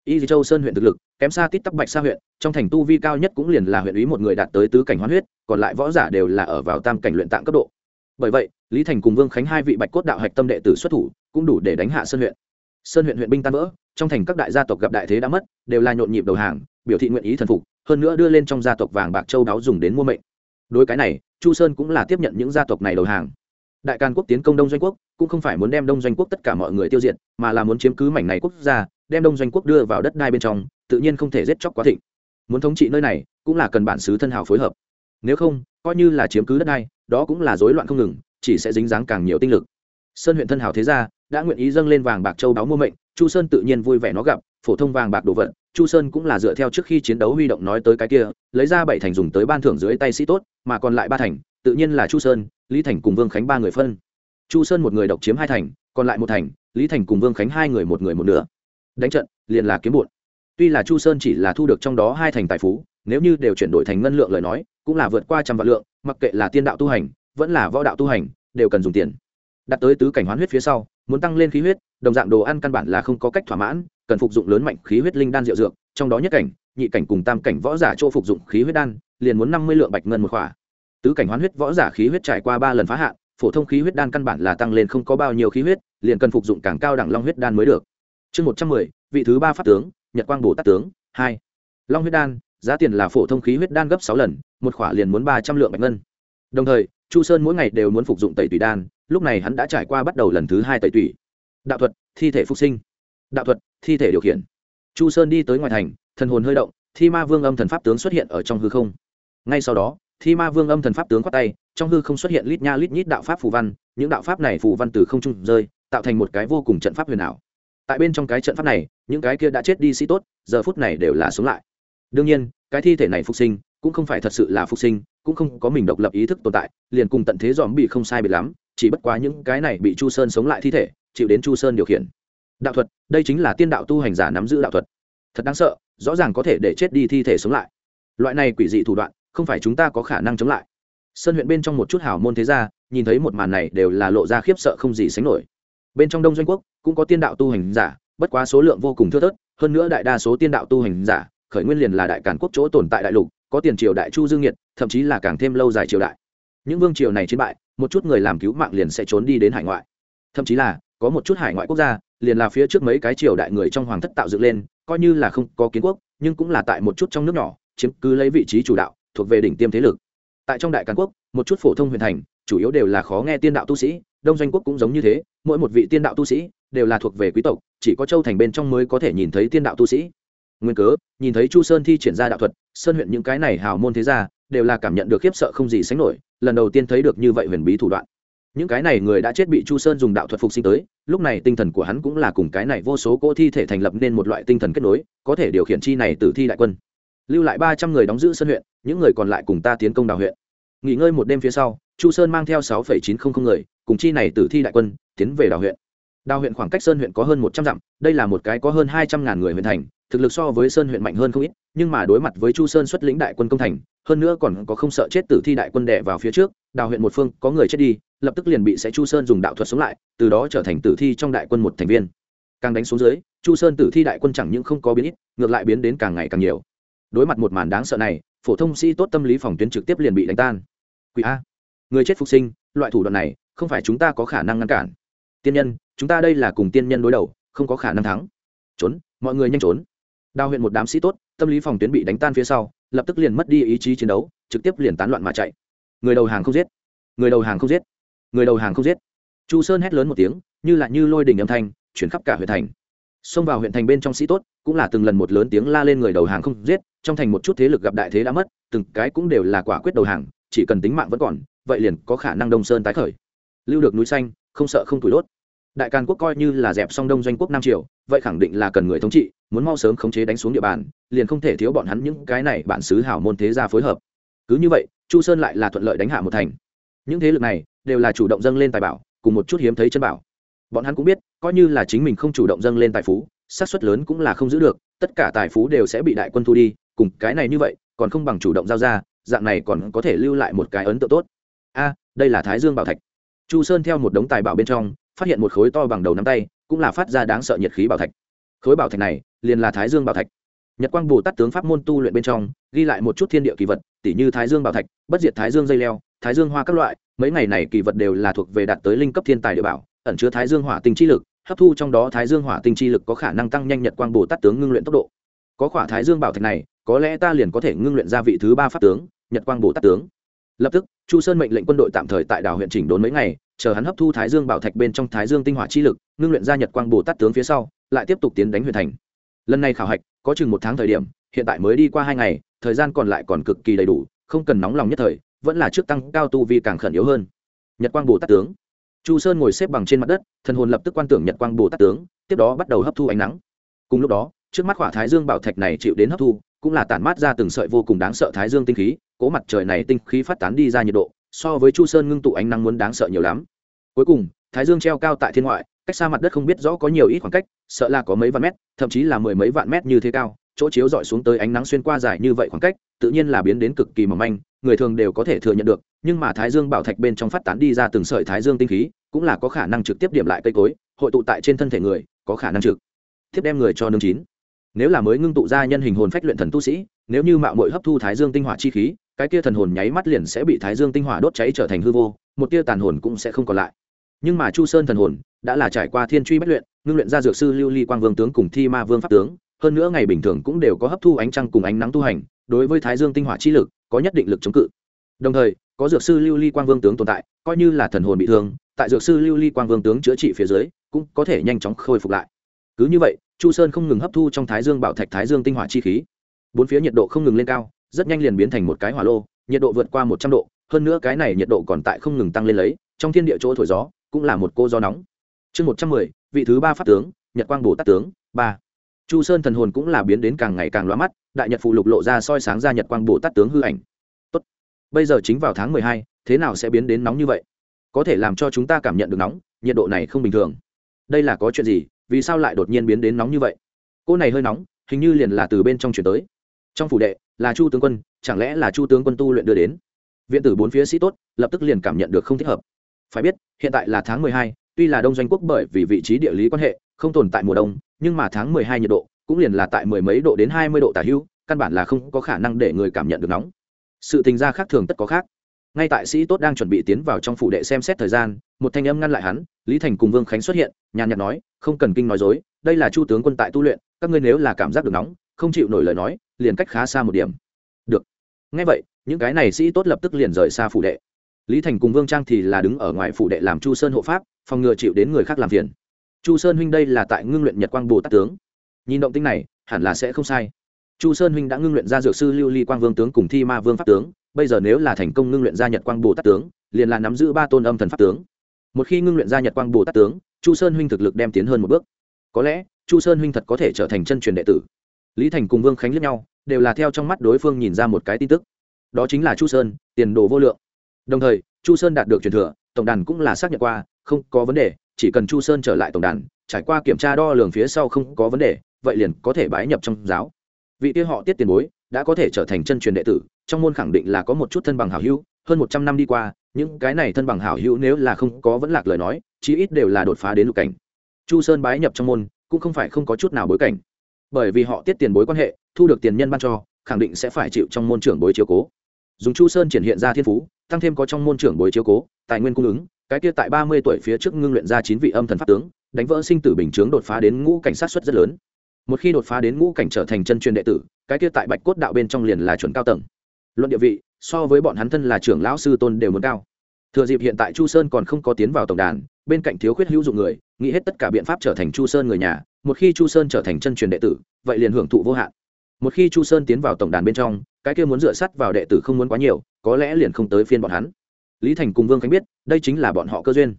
y châu sơn huyện thực lực, kém xa tít tắc bạch xa huyện, trong thành tu vi cao nhất cũng liền là huyện ý một người đạt tới tứ cảnh hoán huyết, còn lại võ giả đều là ở vào tam cảnh luyện tạng cấp độ. Bởi vậy, lý thành cùng vương khánh hai vị bạch cốt đạo hạch tâm đệ tử xuất thủ, cũng đủ để đánh hạ sơn huyện. Sơn huyện huyện binh tan vỡ, trong thành các đại gia tộc gặp đại thế đã mất, đều là nhộn nhịp đầu hàng, biểu thị nguyện ý thần phục, hơn nữa đưa lên trong gia tộc vàng bạc châu đáo dùng đến mua mệnh. Đối cái này, chu sơn cũng là tiếp nhận những gia tộc này đầu hàng đại càn quốc tiến công đông doanh quốc, cũng không phải muốn đem đông doanh quốc tất cả mọi người tiêu diệt, mà là muốn chiếm cứ mảnh này quốc gia, đem đông doanh quốc đưa vào đất đai bên trong, tự nhiên không thể giết chóc quá thịnh. Muốn thống trị nơi này, cũng là cần bản xứ thân hào phối hợp. Nếu không, coi như là chiếm cứ đất đai, đó cũng là rối loạn không ngừng, chỉ sẽ dính dáng càng nhiều tinh lực. Sơn huyện thân hào thế gia, đã nguyện ý dâng lên vàng bạc châu đáo mua mệnh, chu sơn tự nhiên vui vẻ nó gặp, phổ thông vàng bạc đồ vật, chu sơn cũng là dựa theo trước khi chiến đấu huy động nói tới cái kia, lấy ra bảy thành dùng tới ban thưởng dưới tay sĩ tốt, mà còn lại ba thành, tự nhiên là chu sơn lý thành cùng vương khánh ba người phân. Chu sơn một người độc chiếm hai thành, còn lại một thành, lý thành cùng vương khánh hai người một người một nửa. Đánh trận, liền là kiếm bụn tuy là chu sơn chỉ là thu được trong đó hai thành tài phú, nếu như đều chuyển đổi thành ngân lượng lời nói, cũng là vượt qua trăm vạn lượng, mặc kệ là tiên đạo tu hành, vẫn là võ đạo tu hành, đều cần dùng tiền. Đặt tới tứ cảnh hoán huyết phía sau, muốn tăng lên khí huyết, đồng dạng đồ ăn căn bản là không có cách thỏa mãn, cần phục dụng lớn mạnh khí huyết linh đan diệu dược, trong đó nhất cảnh, nhị cảnh cùng tam cảnh võ giả chỗ phục dụng khí huyết đan, liền muốn năm mươi lượng bạch ngân một khỏa tứ cảnh hoán huyết võ giả khí huyết trải qua ba lần phá hạn, phổ thông khí huyết đan căn bản là tăng lên không có bao nhiêu khí huyết, liền cần phục dụng càng cao đẳng long huyết đan mới được. Chương một trăm mười, vị thứ ba pháp tướng, nhật quang bồ tát tướng, hai. Long huyết đan, giá tiền là phổ thông khí huyết đan gấp sáu lần, một khỏa liền muốn ba trăm lượng bạch ngân. Đồng thời, chu sơn mỗi ngày đều muốn phục dụng tẩy tủy đan, lúc này hắn đã trải qua bắt đầu lần thứ hai tẩy tủy. Đạo thuật, thi thể phục sinh. Đạo thuật, thi thể điều khiển. Chu sơn đi tới ngoài thành, thần hồn hơi động, thi ma vương âm thần pháp tướng xuất hiện ở trong hư không. Ngay sau đó thi ma vương âm thần pháp tướng khoát tay, trong hư không xuất hiện lít nha lít nhít đạo pháp phù văn, những đạo pháp này phù văn từ không trung rơi, tạo thành một cái vô cùng trận pháp huyền ảo. Tại bên trong cái trận pháp này, những cái kia đã chết đi sĩ tốt, giờ phút này đều là sống lại. Đương nhiên, cái thi thể này phục sinh, cũng không phải thật sự là phục sinh, cũng không có mình độc lập ý thức tồn tại, liền cùng tận thế dòm bị không sai biệt lắm, chỉ bất quá những cái này bị chu sơn sống lại thi thể, chịu đến chu sơn điều khiển. Đạo thuật, đây chính là tiên đạo tu hành giả nắm giữ đạo thuật. Thật đáng sợ, rõ ràng có thể để chết đi thi thể sống lại. Loại này quỷ dị thủ đoạn không phải chúng ta có khả năng chống lại. Sơn huyện bên trong một chút hào môn thế gia, nhìn thấy một màn này đều là lộ ra khiếp sợ không gì sánh nổi. Bên trong đông doanh quốc, cũng có tiên đạo tu hành giả, bất quá số lượng vô cùng thưa thớt, hơn nữa đại đa số tiên đạo tu hành giả, khởi nguyên liền là đại cản quốc chỗ tồn tại đại lục, có tiền triều đại chu dương nhiệt, thậm chí là càng thêm lâu dài triều đại. Những vương triều này chiến bại, một chút người làm cứu mạng liền sẽ trốn đi đến hải ngoại. Thậm chí là, có một chút hải ngoại quốc gia, liền là phía trước mấy cái triều đại người trong hoàng thất tạo dựng lên, coi như là không có kiến quốc, nhưng cũng là tại một chút trong nước nhỏ, chiếm cứ lấy vị trí chủ đạo thuộc về đỉnh tiêm thế lực. Tại trong đại càn quốc, một chút phổ thông huyền thành, chủ yếu đều là khó nghe tiên đạo tu sĩ, đông doanh quốc cũng giống như thế, mỗi một vị tiên đạo tu sĩ đều là thuộc về quý tộc, chỉ có châu thành bên trong mới có thể nhìn thấy tiên đạo tu sĩ. Nguyên cớ, nhìn thấy chu sơn thi triển ra đạo thuật, sơn huyện những cái này hào môn thế gia đều là cảm nhận được khiếp sợ không gì sánh nổi, lần đầu tiên thấy được như vậy huyền bí thủ đoạn. Những cái này người đã chết bị chu sơn dùng đạo thuật phục sinh tới, lúc này tinh thần của hắn cũng là cùng cái này vô số cỗ thi thể thành lập nên một loại tinh thần kết nối, có thể điều khiển chi này từ thi đại quân. Lưu lại ba trăm người đóng giữ sân huyện những người còn lại cùng ta tiến công đào huyện. Nghỉ ngơi một đêm phía sau, chu sơn mang theo sáu chín trăm linh người, cùng chi này tử thi đại quân, tiến về đào huyện. Đào huyện khoảng cách sơn huyện có hơn một trăm dặm, đây là một cái có hơn hai trăm ngàn người huyện thành, thực lực so với sơn huyện mạnh hơn không ít, nhưng mà đối mặt với chu sơn xuất lĩnh đại quân công thành, hơn nữa còn có không sợ chết tử thi đại quân đè vào phía trước, đào huyện một phương, có người chết đi, lập tức liền bị sẽ chu sơn dùng đạo thuật sống lại, từ đó trở thành tử thi trong đại quân một thành viên. Càng đánh xuống dưới, chu sơn tử thi đại quân chẳng những không có biến ít, ngược lại biến đến càng ngày càng nhiều. Đối mặt một màn đáng sợ này phổ thông sĩ tốt tâm lý phòng tuyến trực tiếp liền bị đánh tan. Quỷ a. Người chết phục sinh, loại thủ đoạn này, không phải chúng ta có khả năng ngăn cản. Tiên nhân, chúng ta đây là cùng tiên nhân đối đầu, không có khả năng thắng. Trốn, mọi người nhanh trốn. Đào huyện một đám sĩ tốt, tâm lý phòng tuyến bị đánh tan phía sau, lập tức liền mất đi ý chí chiến đấu, trực tiếp liền tán loạn mà chạy. Người đầu hàng không giết. Người đầu hàng không giết. Người đầu hàng không giết. Chu sơn hét lớn một tiếng, như là như lôi đình âm thanh, chuyển khắp cả huyện thành. Xông vào huyện thành bên trong sĩ tốt, cũng là từng lần một lớn tiếng la lên người đầu hàng không giết trong thành một chút thế lực gặp đại thế đã mất, từng cái cũng đều là quả quyết đầu hàng, chỉ cần tính mạng vẫn còn, vậy liền có khả năng đông sơn tái khởi. Lưu được núi xanh, không sợ không tủi đốt. Đại càn quốc coi như là dẹp xong đông doanh quốc nam triều, vậy khẳng định là cần người thống trị, muốn mau sớm khống chế đánh xuống địa bàn, liền không thể thiếu bọn hắn những cái này bản xứ hảo môn thế gia phối hợp. Cứ như vậy, chu sơn lại là thuận lợi đánh hạ một thành. Những thế lực này đều là chủ động dâng lên tài bảo, cùng một chút hiếm thấy chân bảo. Bọn hắn cũng biết, coi như là chính mình không chủ động dâng lên tài phú, xác suất lớn cũng là không giữ được, tất cả tài phú đều sẽ bị đại quân thu đi cùng cái này như vậy, còn không bằng chủ động giao ra, dạng này còn có thể lưu lại một cái ấn tượng tốt. A, đây là thái dương bảo thạch. Chu sơn theo một đống tài bảo bên trong, phát hiện một khối to bằng đầu nắm tay, cũng là phát ra đáng sợ nhiệt khí bảo thạch. Khối bảo thạch này, liền là thái dương bảo thạch. Nhật quang bồ tát tướng pháp môn tu luyện bên trong, ghi lại một chút thiên địa kỳ vật, tỉ như thái dương bảo thạch, bất diệt thái dương dây leo, thái dương hoa các loại, mấy ngày này kỳ vật đều là thuộc về đạt tới linh cấp thiên tài địa bảo, ẩn chứa thái dương hỏa tinh chi lực, hấp thu trong đó thái dương hỏa tinh chi lực có khả năng tăng nhanh nhật quang bồ tát tướng ngưng luyện tốc độ. Có khỏa thái dương bảo thạch này có lẽ ta liền có thể ngưng luyện ra vị thứ ba pháp tướng, nhật quang bồ tát tướng. Lập tức, chu sơn mệnh lệnh quân đội tạm thời tại đảo huyện chỉnh đốn mấy ngày, chờ hắn hấp thu thái dương bảo thạch bên trong thái dương tinh hỏa chi lực, ngưng luyện ra nhật quang bồ tát tướng phía sau, lại tiếp tục tiến đánh huyện thành. Lần này khảo hạch, có chừng một tháng thời điểm, hiện tại mới đi qua hai ngày, thời gian còn lại còn cực kỳ đầy đủ, không cần nóng lòng nhất thời, vẫn là trước tăng cao tu vi càng khẩn yếu hơn. Nhật quang bồ tát tướng. Chu sơn ngồi xếp bằng trên mặt đất, thần hồn lập tức quan tưởng nhật quang bồ tát tướng, tiếp đó bắt đầu hấp thu ánh nắng. Cùng lúc đó, trước mắt khỏa thái dương bảo thạch này chịu đến hấp thu cũng là tản mát ra từng sợi vô cùng đáng sợ thái dương tinh khí, cố mặt trời này tinh khí phát tán đi ra nhiệt độ, so với chu sơn ngưng tụ ánh nắng muốn đáng sợ nhiều lắm. Cuối cùng, thái dương treo cao tại thiên ngoại, cách xa mặt đất không biết rõ có nhiều ít khoảng cách, sợ là có mấy vạn mét, thậm chí là mười mấy vạn mét như thế cao, chỗ chiếu dọi xuống tới ánh nắng xuyên qua dài như vậy khoảng cách, tự nhiên là biến đến cực kỳ mỏng manh, người thường đều có thể thừa nhận được, nhưng mà thái dương bảo thạch bên trong phát tán đi ra từng sợi thái dương tinh khí, cũng là có khả năng trực tiếp điểm lại cây cối, hội tụ tại trên thân thể người, có khả năng trực tiếp đem người cho nương chín nếu là mới ngưng tụ ra nhân hình hồn phách luyện thần tu sĩ, nếu như mạo muội hấp thu thái dương tinh hỏa chi khí, cái kia thần hồn nháy mắt liền sẽ bị thái dương tinh hỏa đốt cháy trở thành hư vô, một tia tàn hồn cũng sẽ không còn lại. Nhưng mà chu sơn thần hồn đã là trải qua thiên truy bất luyện, ngưng luyện ra dược sư lưu ly quang vương tướng cùng thi ma vương pháp tướng, hơn nữa ngày bình thường cũng đều có hấp thu ánh trăng cùng ánh nắng tu hành, đối với thái dương tinh hỏa chi lực, có nhất định lực chống cự. Đồng thời, có dược sư lưu ly quang vương tướng tồn tại, coi như là thần hồn bị thương, tại dược sư lưu ly quang vương tướng chữa trị phía dưới, cũng có thể nhanh chóng khôi phục lại. Cứ như vậy chu sơn không ngừng hấp thu trong thái dương bảo thạch thái dương tinh hỏa chi khí. Bốn phía nhiệt độ không ngừng lên cao, rất nhanh liền biến thành một cái hỏa lô, nhiệt độ vượt qua một trăm độ, hơn nữa cái này nhiệt độ còn tại không ngừng tăng lên lấy, trong thiên địa chỗ thổi gió cũng là một cô gió nóng. Chương một trăm mười, vị thứ ba pháp tướng, nhật quang bồ tát tướng, ba. Chu sơn thần hồn cũng là biến đến càng ngày càng loa mắt, đại nhật phụ lục lộ ra soi sáng ra nhật quang bồ tát tướng hư ảnh. Tốt. bây giờ chính vào tháng mười hai, thế nào sẽ biến đến nóng như vậy? Có thể làm cho chúng ta cảm nhận được nóng, nhiệt độ này không bình thường. Đây là có chuyện gì? Vì sao lại đột nhiên biến đến nóng như vậy? Cô này hơi nóng, hình như liền là từ bên trong chuyển tới. Trong phủ đệ, là chu tướng quân, chẳng lẽ là chu tướng quân tu luyện đưa đến? Viện tử bốn phía sĩ tốt, lập tức liền cảm nhận được không thích hợp. Phải biết, hiện tại là tháng mười hai, tuy là đông doanh quốc bởi vì vị trí địa lý quan hệ, không tồn tại mùa đông, nhưng mà tháng mười hai nhiệt độ, cũng liền là tại mười mấy độ đến hai mươi độ tả hữu căn bản là không có khả năng để người cảm nhận được nóng. Sự tình gia khác thường tất có khác. Ngay tại sĩ tốt đang chuẩn bị tiến vào trong phủ đệ xem xét thời gian, một thanh âm ngăn lại hắn lý thành cùng vương khánh xuất hiện, nhàn nhạt nói, không cần kinh nói dối, đây là chu tướng quân tại tu luyện, các ngươi nếu là cảm giác được nóng, không chịu nổi lời nói, liền cách khá xa một điểm. Được. Ngay vậy, những cái này sĩ tốt lập tức liền rời xa phủ đệ. Lý thành cùng vương trang thì là đứng ở ngoài phủ đệ làm chu sơn hộ pháp, phòng ngừa chịu đến người khác làm phiền. Chu sơn huynh đây là tại ngưng luyện nhật quang bồ tát tướng. Nhìn động tinh này, hẳn là sẽ không sai. Chu sơn huynh đã ngưng luyện ra dược sư lưu ly quang vương tướng cùng thi ma vương pháp tướng, bây giờ nếu là thành công ngưng luyện ra nhật quang bồ tát tướng, liền là nắm giữ ba tôn âm thần pháp tướng một khi ngưng luyện ra nhật quang bồ tát tướng, chu sơn huynh thực lực đem tiến hơn một bước. Có lẽ, chu sơn huynh thật có thể trở thành chân truyền đệ tử. Lý thành cùng vương khánh lẫn nhau, đều là theo trong mắt đối phương nhìn ra một cái tin tức. Đó chính là chu sơn, tiền đồ vô lượng. Đồng thời, chu sơn đạt được truyền thừa, tổng đàn cũng là xác nhận qua, không có vấn đề, chỉ cần chu sơn trở lại tổng đàn, trải qua kiểm tra đo lường phía sau không có vấn đề, vậy liền có thể bái nhập trong giáo. Vị kia họ tiết tiền bối, đã có thể trở thành chân truyền đệ tử, trong môn khẳng định là có một chút thân bằng hảo hữu, hơn một trăm năm đi qua những cái này thân bằng hảo hữu nếu là không có vẫn lạc lời nói, chí ít đều là đột phá đến lục cảnh. Chu sơn bái nhập trong môn, cũng không phải không có chút nào bối cảnh. Bởi vì họ tiết tiền bối quan hệ, thu được tiền nhân ban cho, khẳng định sẽ phải chịu trong môn trưởng bối chiếu cố. Dùng chu sơn triển hiện ra thiên phú, tăng thêm có trong môn trưởng bối chiếu cố, tài nguyên cung ứng, cái kia tại ba mươi tuổi phía trước ngưng luyện ra chín vị âm thần pháp tướng, đánh vỡ sinh tử bình chướng đột phá đến ngũ cảnh sát xuất rất lớn. Một khi đột phá đến ngũ cảnh trở thành chân truyền đệ tử, cái kia tại bạch cốt đạo bên trong liền là chuẩn cao tầng. Luận địa vị so với bọn hắn thân là trưởng lão sư tôn đều muốn cao. Thừa dịp hiện tại chu sơn còn không có tiến vào tổng đàn, bên cạnh thiếu khuyết hữu dụng người, nghĩ hết tất cả biện pháp trở thành chu sơn người nhà, một khi chu sơn trở thành chân truyền đệ tử, vậy liền hưởng thụ vô hạn. Một khi chu sơn tiến vào tổng đàn bên trong, cái kia muốn dựa sắt vào đệ tử không muốn quá nhiều, có lẽ liền không tới phiên bọn hắn. Lý thành cùng vương khánh biết, đây chính là bọn họ cơ duyên.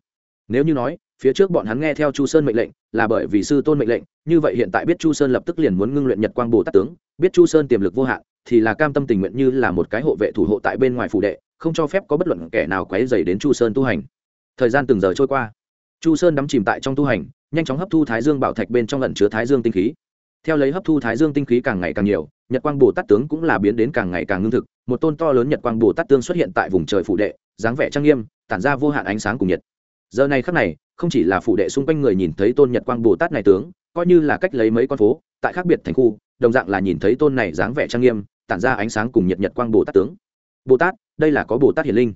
Nếu như nói phía trước bọn hắn nghe theo chu sơn mệnh lệnh, là bởi vì sư tôn mệnh lệnh, như vậy hiện tại biết chu sơn lập tức liền muốn ngưng luyện nhật quang bồ tát tướng, biết chu sơn tiềm lực vô hạn, thì là cam tâm tình nguyện như là một cái hộ vệ thủ hộ tại bên ngoài phủ đệ, không cho phép có bất luận kẻ nào quấy dày đến chu sơn tu hành. Thời gian từng giờ trôi qua, chu sơn đắm chìm tại trong tu hành, nhanh chóng hấp thu thái dương bảo thạch bên trong lẩn chứa thái dương tinh khí. Theo lấy hấp thu thái dương tinh khí càng ngày càng nhiều, nhật quang bồ tát tướng cũng là biến đến càng ngày càng ngưng thực, một tôn to lớn nhật quang bồ tát tương xuất hiện tại vùng trời phủ đệ, dáng vẻ trang nghiêm, tản ra vô hạn ánh sáng cùng nhiệt giờ này khắc này, không chỉ là phủ đệ xung quanh người nhìn thấy tôn nhật quang bồ tát này tướng, coi như là cách lấy mấy con phố, tại khác biệt thành khu, đồng dạng là nhìn thấy tôn này dáng vẻ trang nghiêm, tản ra ánh sáng cùng nhiệt nhật quang bồ tát tướng. Bồ tát, đây là có bồ tát hiển linh.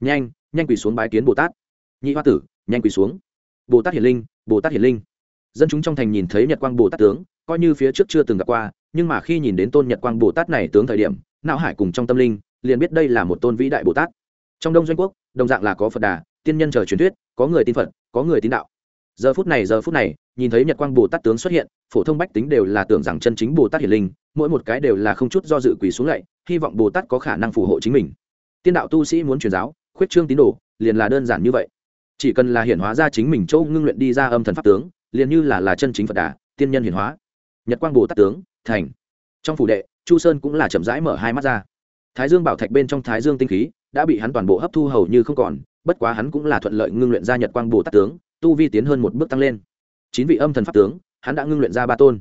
Nhanh nhanh quỳ xuống bái kiến bồ tát. Nhị hoa tử, nhanh quỳ xuống. Bồ tát hiển linh, bồ tát hiển linh. Dân chúng trong thành nhìn thấy nhật quang bồ tát tướng, coi như phía trước chưa từng gặp qua, nhưng mà khi nhìn đến tôn nhật quang bồ tát này tướng thời điểm, não hải cùng trong tâm linh, liền biết đây là một tôn vĩ đại bồ tát. Trong đông doanh quốc, đồng dạng là có phật đà tiên nhân chờ truyền thuyết, có người tin phật, có người tin đạo. Giờ phút này, giờ phút này, nhìn thấy nhật quang bồ tát tướng xuất hiện, phổ thông bách tính đều là tưởng rằng chân chính bồ tát hiển linh, mỗi một cái đều là không chút do dự quỳ xuống lạy hy vọng bồ tát có khả năng phù hộ chính mình. Tiên đạo tu sĩ muốn truyền giáo, khuyết trương tín đồ, liền là đơn giản như vậy. Chỉ cần là hiển hóa ra chính mình châu ngưng luyện đi ra âm thần pháp tướng, liền như là là chân chính phật đà, tiên nhân hiển hóa. Nhật quang bồ tát tướng, thành. Trong phủ đệ, chu sơn cũng là chậm rãi mở hai mắt ra. Thái dương bảo thạch bên trong thái dương tinh khí, đã bị hắn toàn bộ hấp thu hầu như không còn bất quá hắn cũng là thuận lợi ngưng luyện ra nhật quang bồ tát tướng, tu vi tiến hơn một bước tăng lên. Chín vị âm thần pháp tướng, hắn đã ngưng luyện ra ba tôn.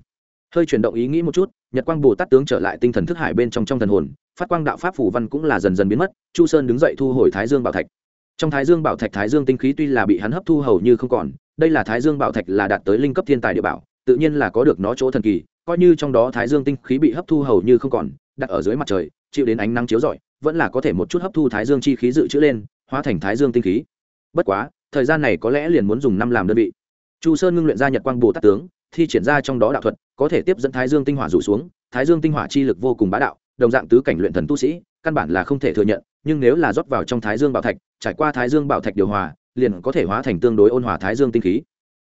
Hơi chuyển động ý nghĩ một chút, nhật quang bồ tát tướng trở lại tinh thần thức hải bên trong trong thần hồn, phát quang đạo pháp phủ văn cũng là dần dần biến mất, chu sơn đứng dậy thu hồi thái dương bảo thạch. Trong thái dương bảo thạch, thái dương tinh khí tuy là bị hắn hấp thu hầu như không còn, đây là thái dương bảo thạch là đạt tới linh cấp thiên tài địa bảo, tự nhiên là có được nó chỗ thần kỳ, coi như trong đó thái dương tinh khí bị hấp thu hầu như không còn, đặt ở dưới mặt trời, chịu đến ánh nắng chiếu rọi vẫn là có thể một chút hấp thu thái dương chi khí dự trữ lên hóa thành thái dương tinh khí bất quá thời gian này có lẽ liền muốn dùng năm làm đơn vị chu sơn ngưng luyện ra nhật quang bồ tát tướng thi triển ra trong đó đạo thuật có thể tiếp dẫn thái dương tinh hỏa rủ xuống thái dương tinh hỏa chi lực vô cùng bá đạo đồng dạng tứ cảnh luyện thần tu sĩ căn bản là không thể thừa nhận nhưng nếu là rót vào trong thái dương bảo thạch trải qua thái dương bảo thạch điều hòa liền có thể hóa thành tương đối ôn hòa thái dương tinh khí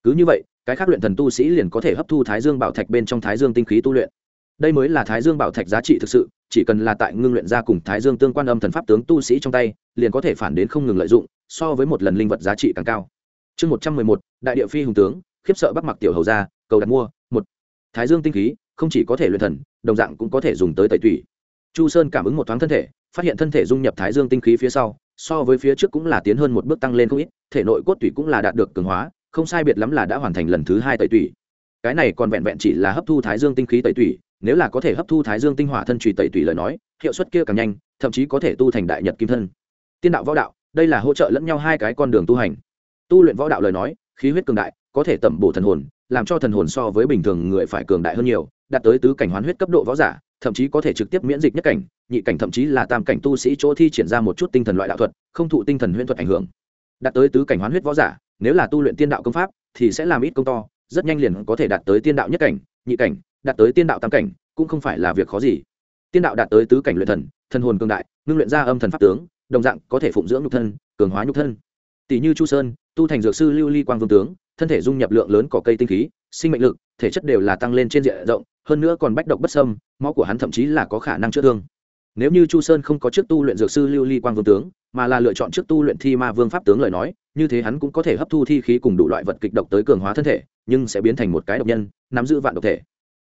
cứ như vậy cái khác luyện thần tu sĩ liền có thể hấp thu thái dương bảo thạch bên trong thái dương tinh khí tu luyện đây mới là thái dương bảo thạch giá trị thực sự chỉ cần là tại ngưng luyện ra cùng thái dương tương quan âm thần pháp tướng tu sĩ trong tay, liền có thể phản đến không ngừng lợi dụng, so với một lần linh vật giá trị càng cao. Chương một trăm mười một, đại địa phi hùng tướng, khiếp sợ bắc mặc tiểu hầu ra cầu đặt mua, một. Thái dương tinh khí, không chỉ có thể luyện thần, đồng dạng cũng có thể dùng tới tẩy tủy. Chu sơn cảm ứng một thoáng thân thể, phát hiện thân thể dung nhập thái dương tinh khí phía sau, so với phía trước cũng là tiến hơn một bước tăng lên không ít, thể nội cốt tủy cũng là đạt được cường hóa, không sai biệt lắm là đã hoàn thành lần thứ hai tẩy tủy. Cái này còn vẹn vẹn chỉ là hấp thu thái dương tinh khí tẩy tủy nếu là có thể hấp thu thái dương tinh hỏa thân trùy tẩy tủy lời nói, hiệu suất kia càng nhanh, thậm chí có thể tu thành đại nhật kim thân. Tiên đạo võ đạo, đây là hỗ trợ lẫn nhau hai cái con đường tu hành. Tu luyện võ đạo lời nói, khí huyết cường đại, có thể tẩm bổ thần hồn, làm cho thần hồn so với bình thường người phải cường đại hơn nhiều, đạt tới tứ cảnh hoán huyết cấp độ võ giả, thậm chí có thể trực tiếp miễn dịch nhất cảnh, nhị cảnh thậm chí là tam cảnh tu sĩ chỗ thi triển ra một chút tinh thần loại đạo thuật, không thụ tinh thần huyễn thuật ảnh hưởng. Đạt tới tứ cảnh hoán huyết võ giả, nếu là tu luyện tiên đạo công pháp, thì sẽ làm ít công to, rất nhanh liền có thể đạt tới tiên đạo nhất cảnh, nhị cảnh đạt tới tiên đạo tam cảnh, cũng không phải là việc khó gì. Tiên đạo đạt tới tứ cảnh luyện thần thần hồn cường đại, ngưng luyện ra âm thần pháp tướng, đồng dạng có thể phụng dưỡng nhục thân, cường hóa nhục thân. Tỷ như chu sơn, tu thành dược sư lưu ly quang vương tướng, thân thể dung nhập lượng lớn cỏ cây tinh khí, sinh mệnh lực, thể chất đều là tăng lên trên diện rộng, hơn nữa còn bách độc bất sâm máu của hắn thậm chí là có khả năng chữa thương. Nếu như chu sơn không có trước tu luyện dược sư lưu ly quang vương tướng, mà là lựa chọn trước tu luyện thi ma vương pháp tướng lời nói, như thế hắn cũng có thể hấp thu thi khí cùng đủ loại vật kịch độc tới cường hóa thân thể, nhưng sẽ biến thành một cái độc nhân, nắm giữ vạn độc thể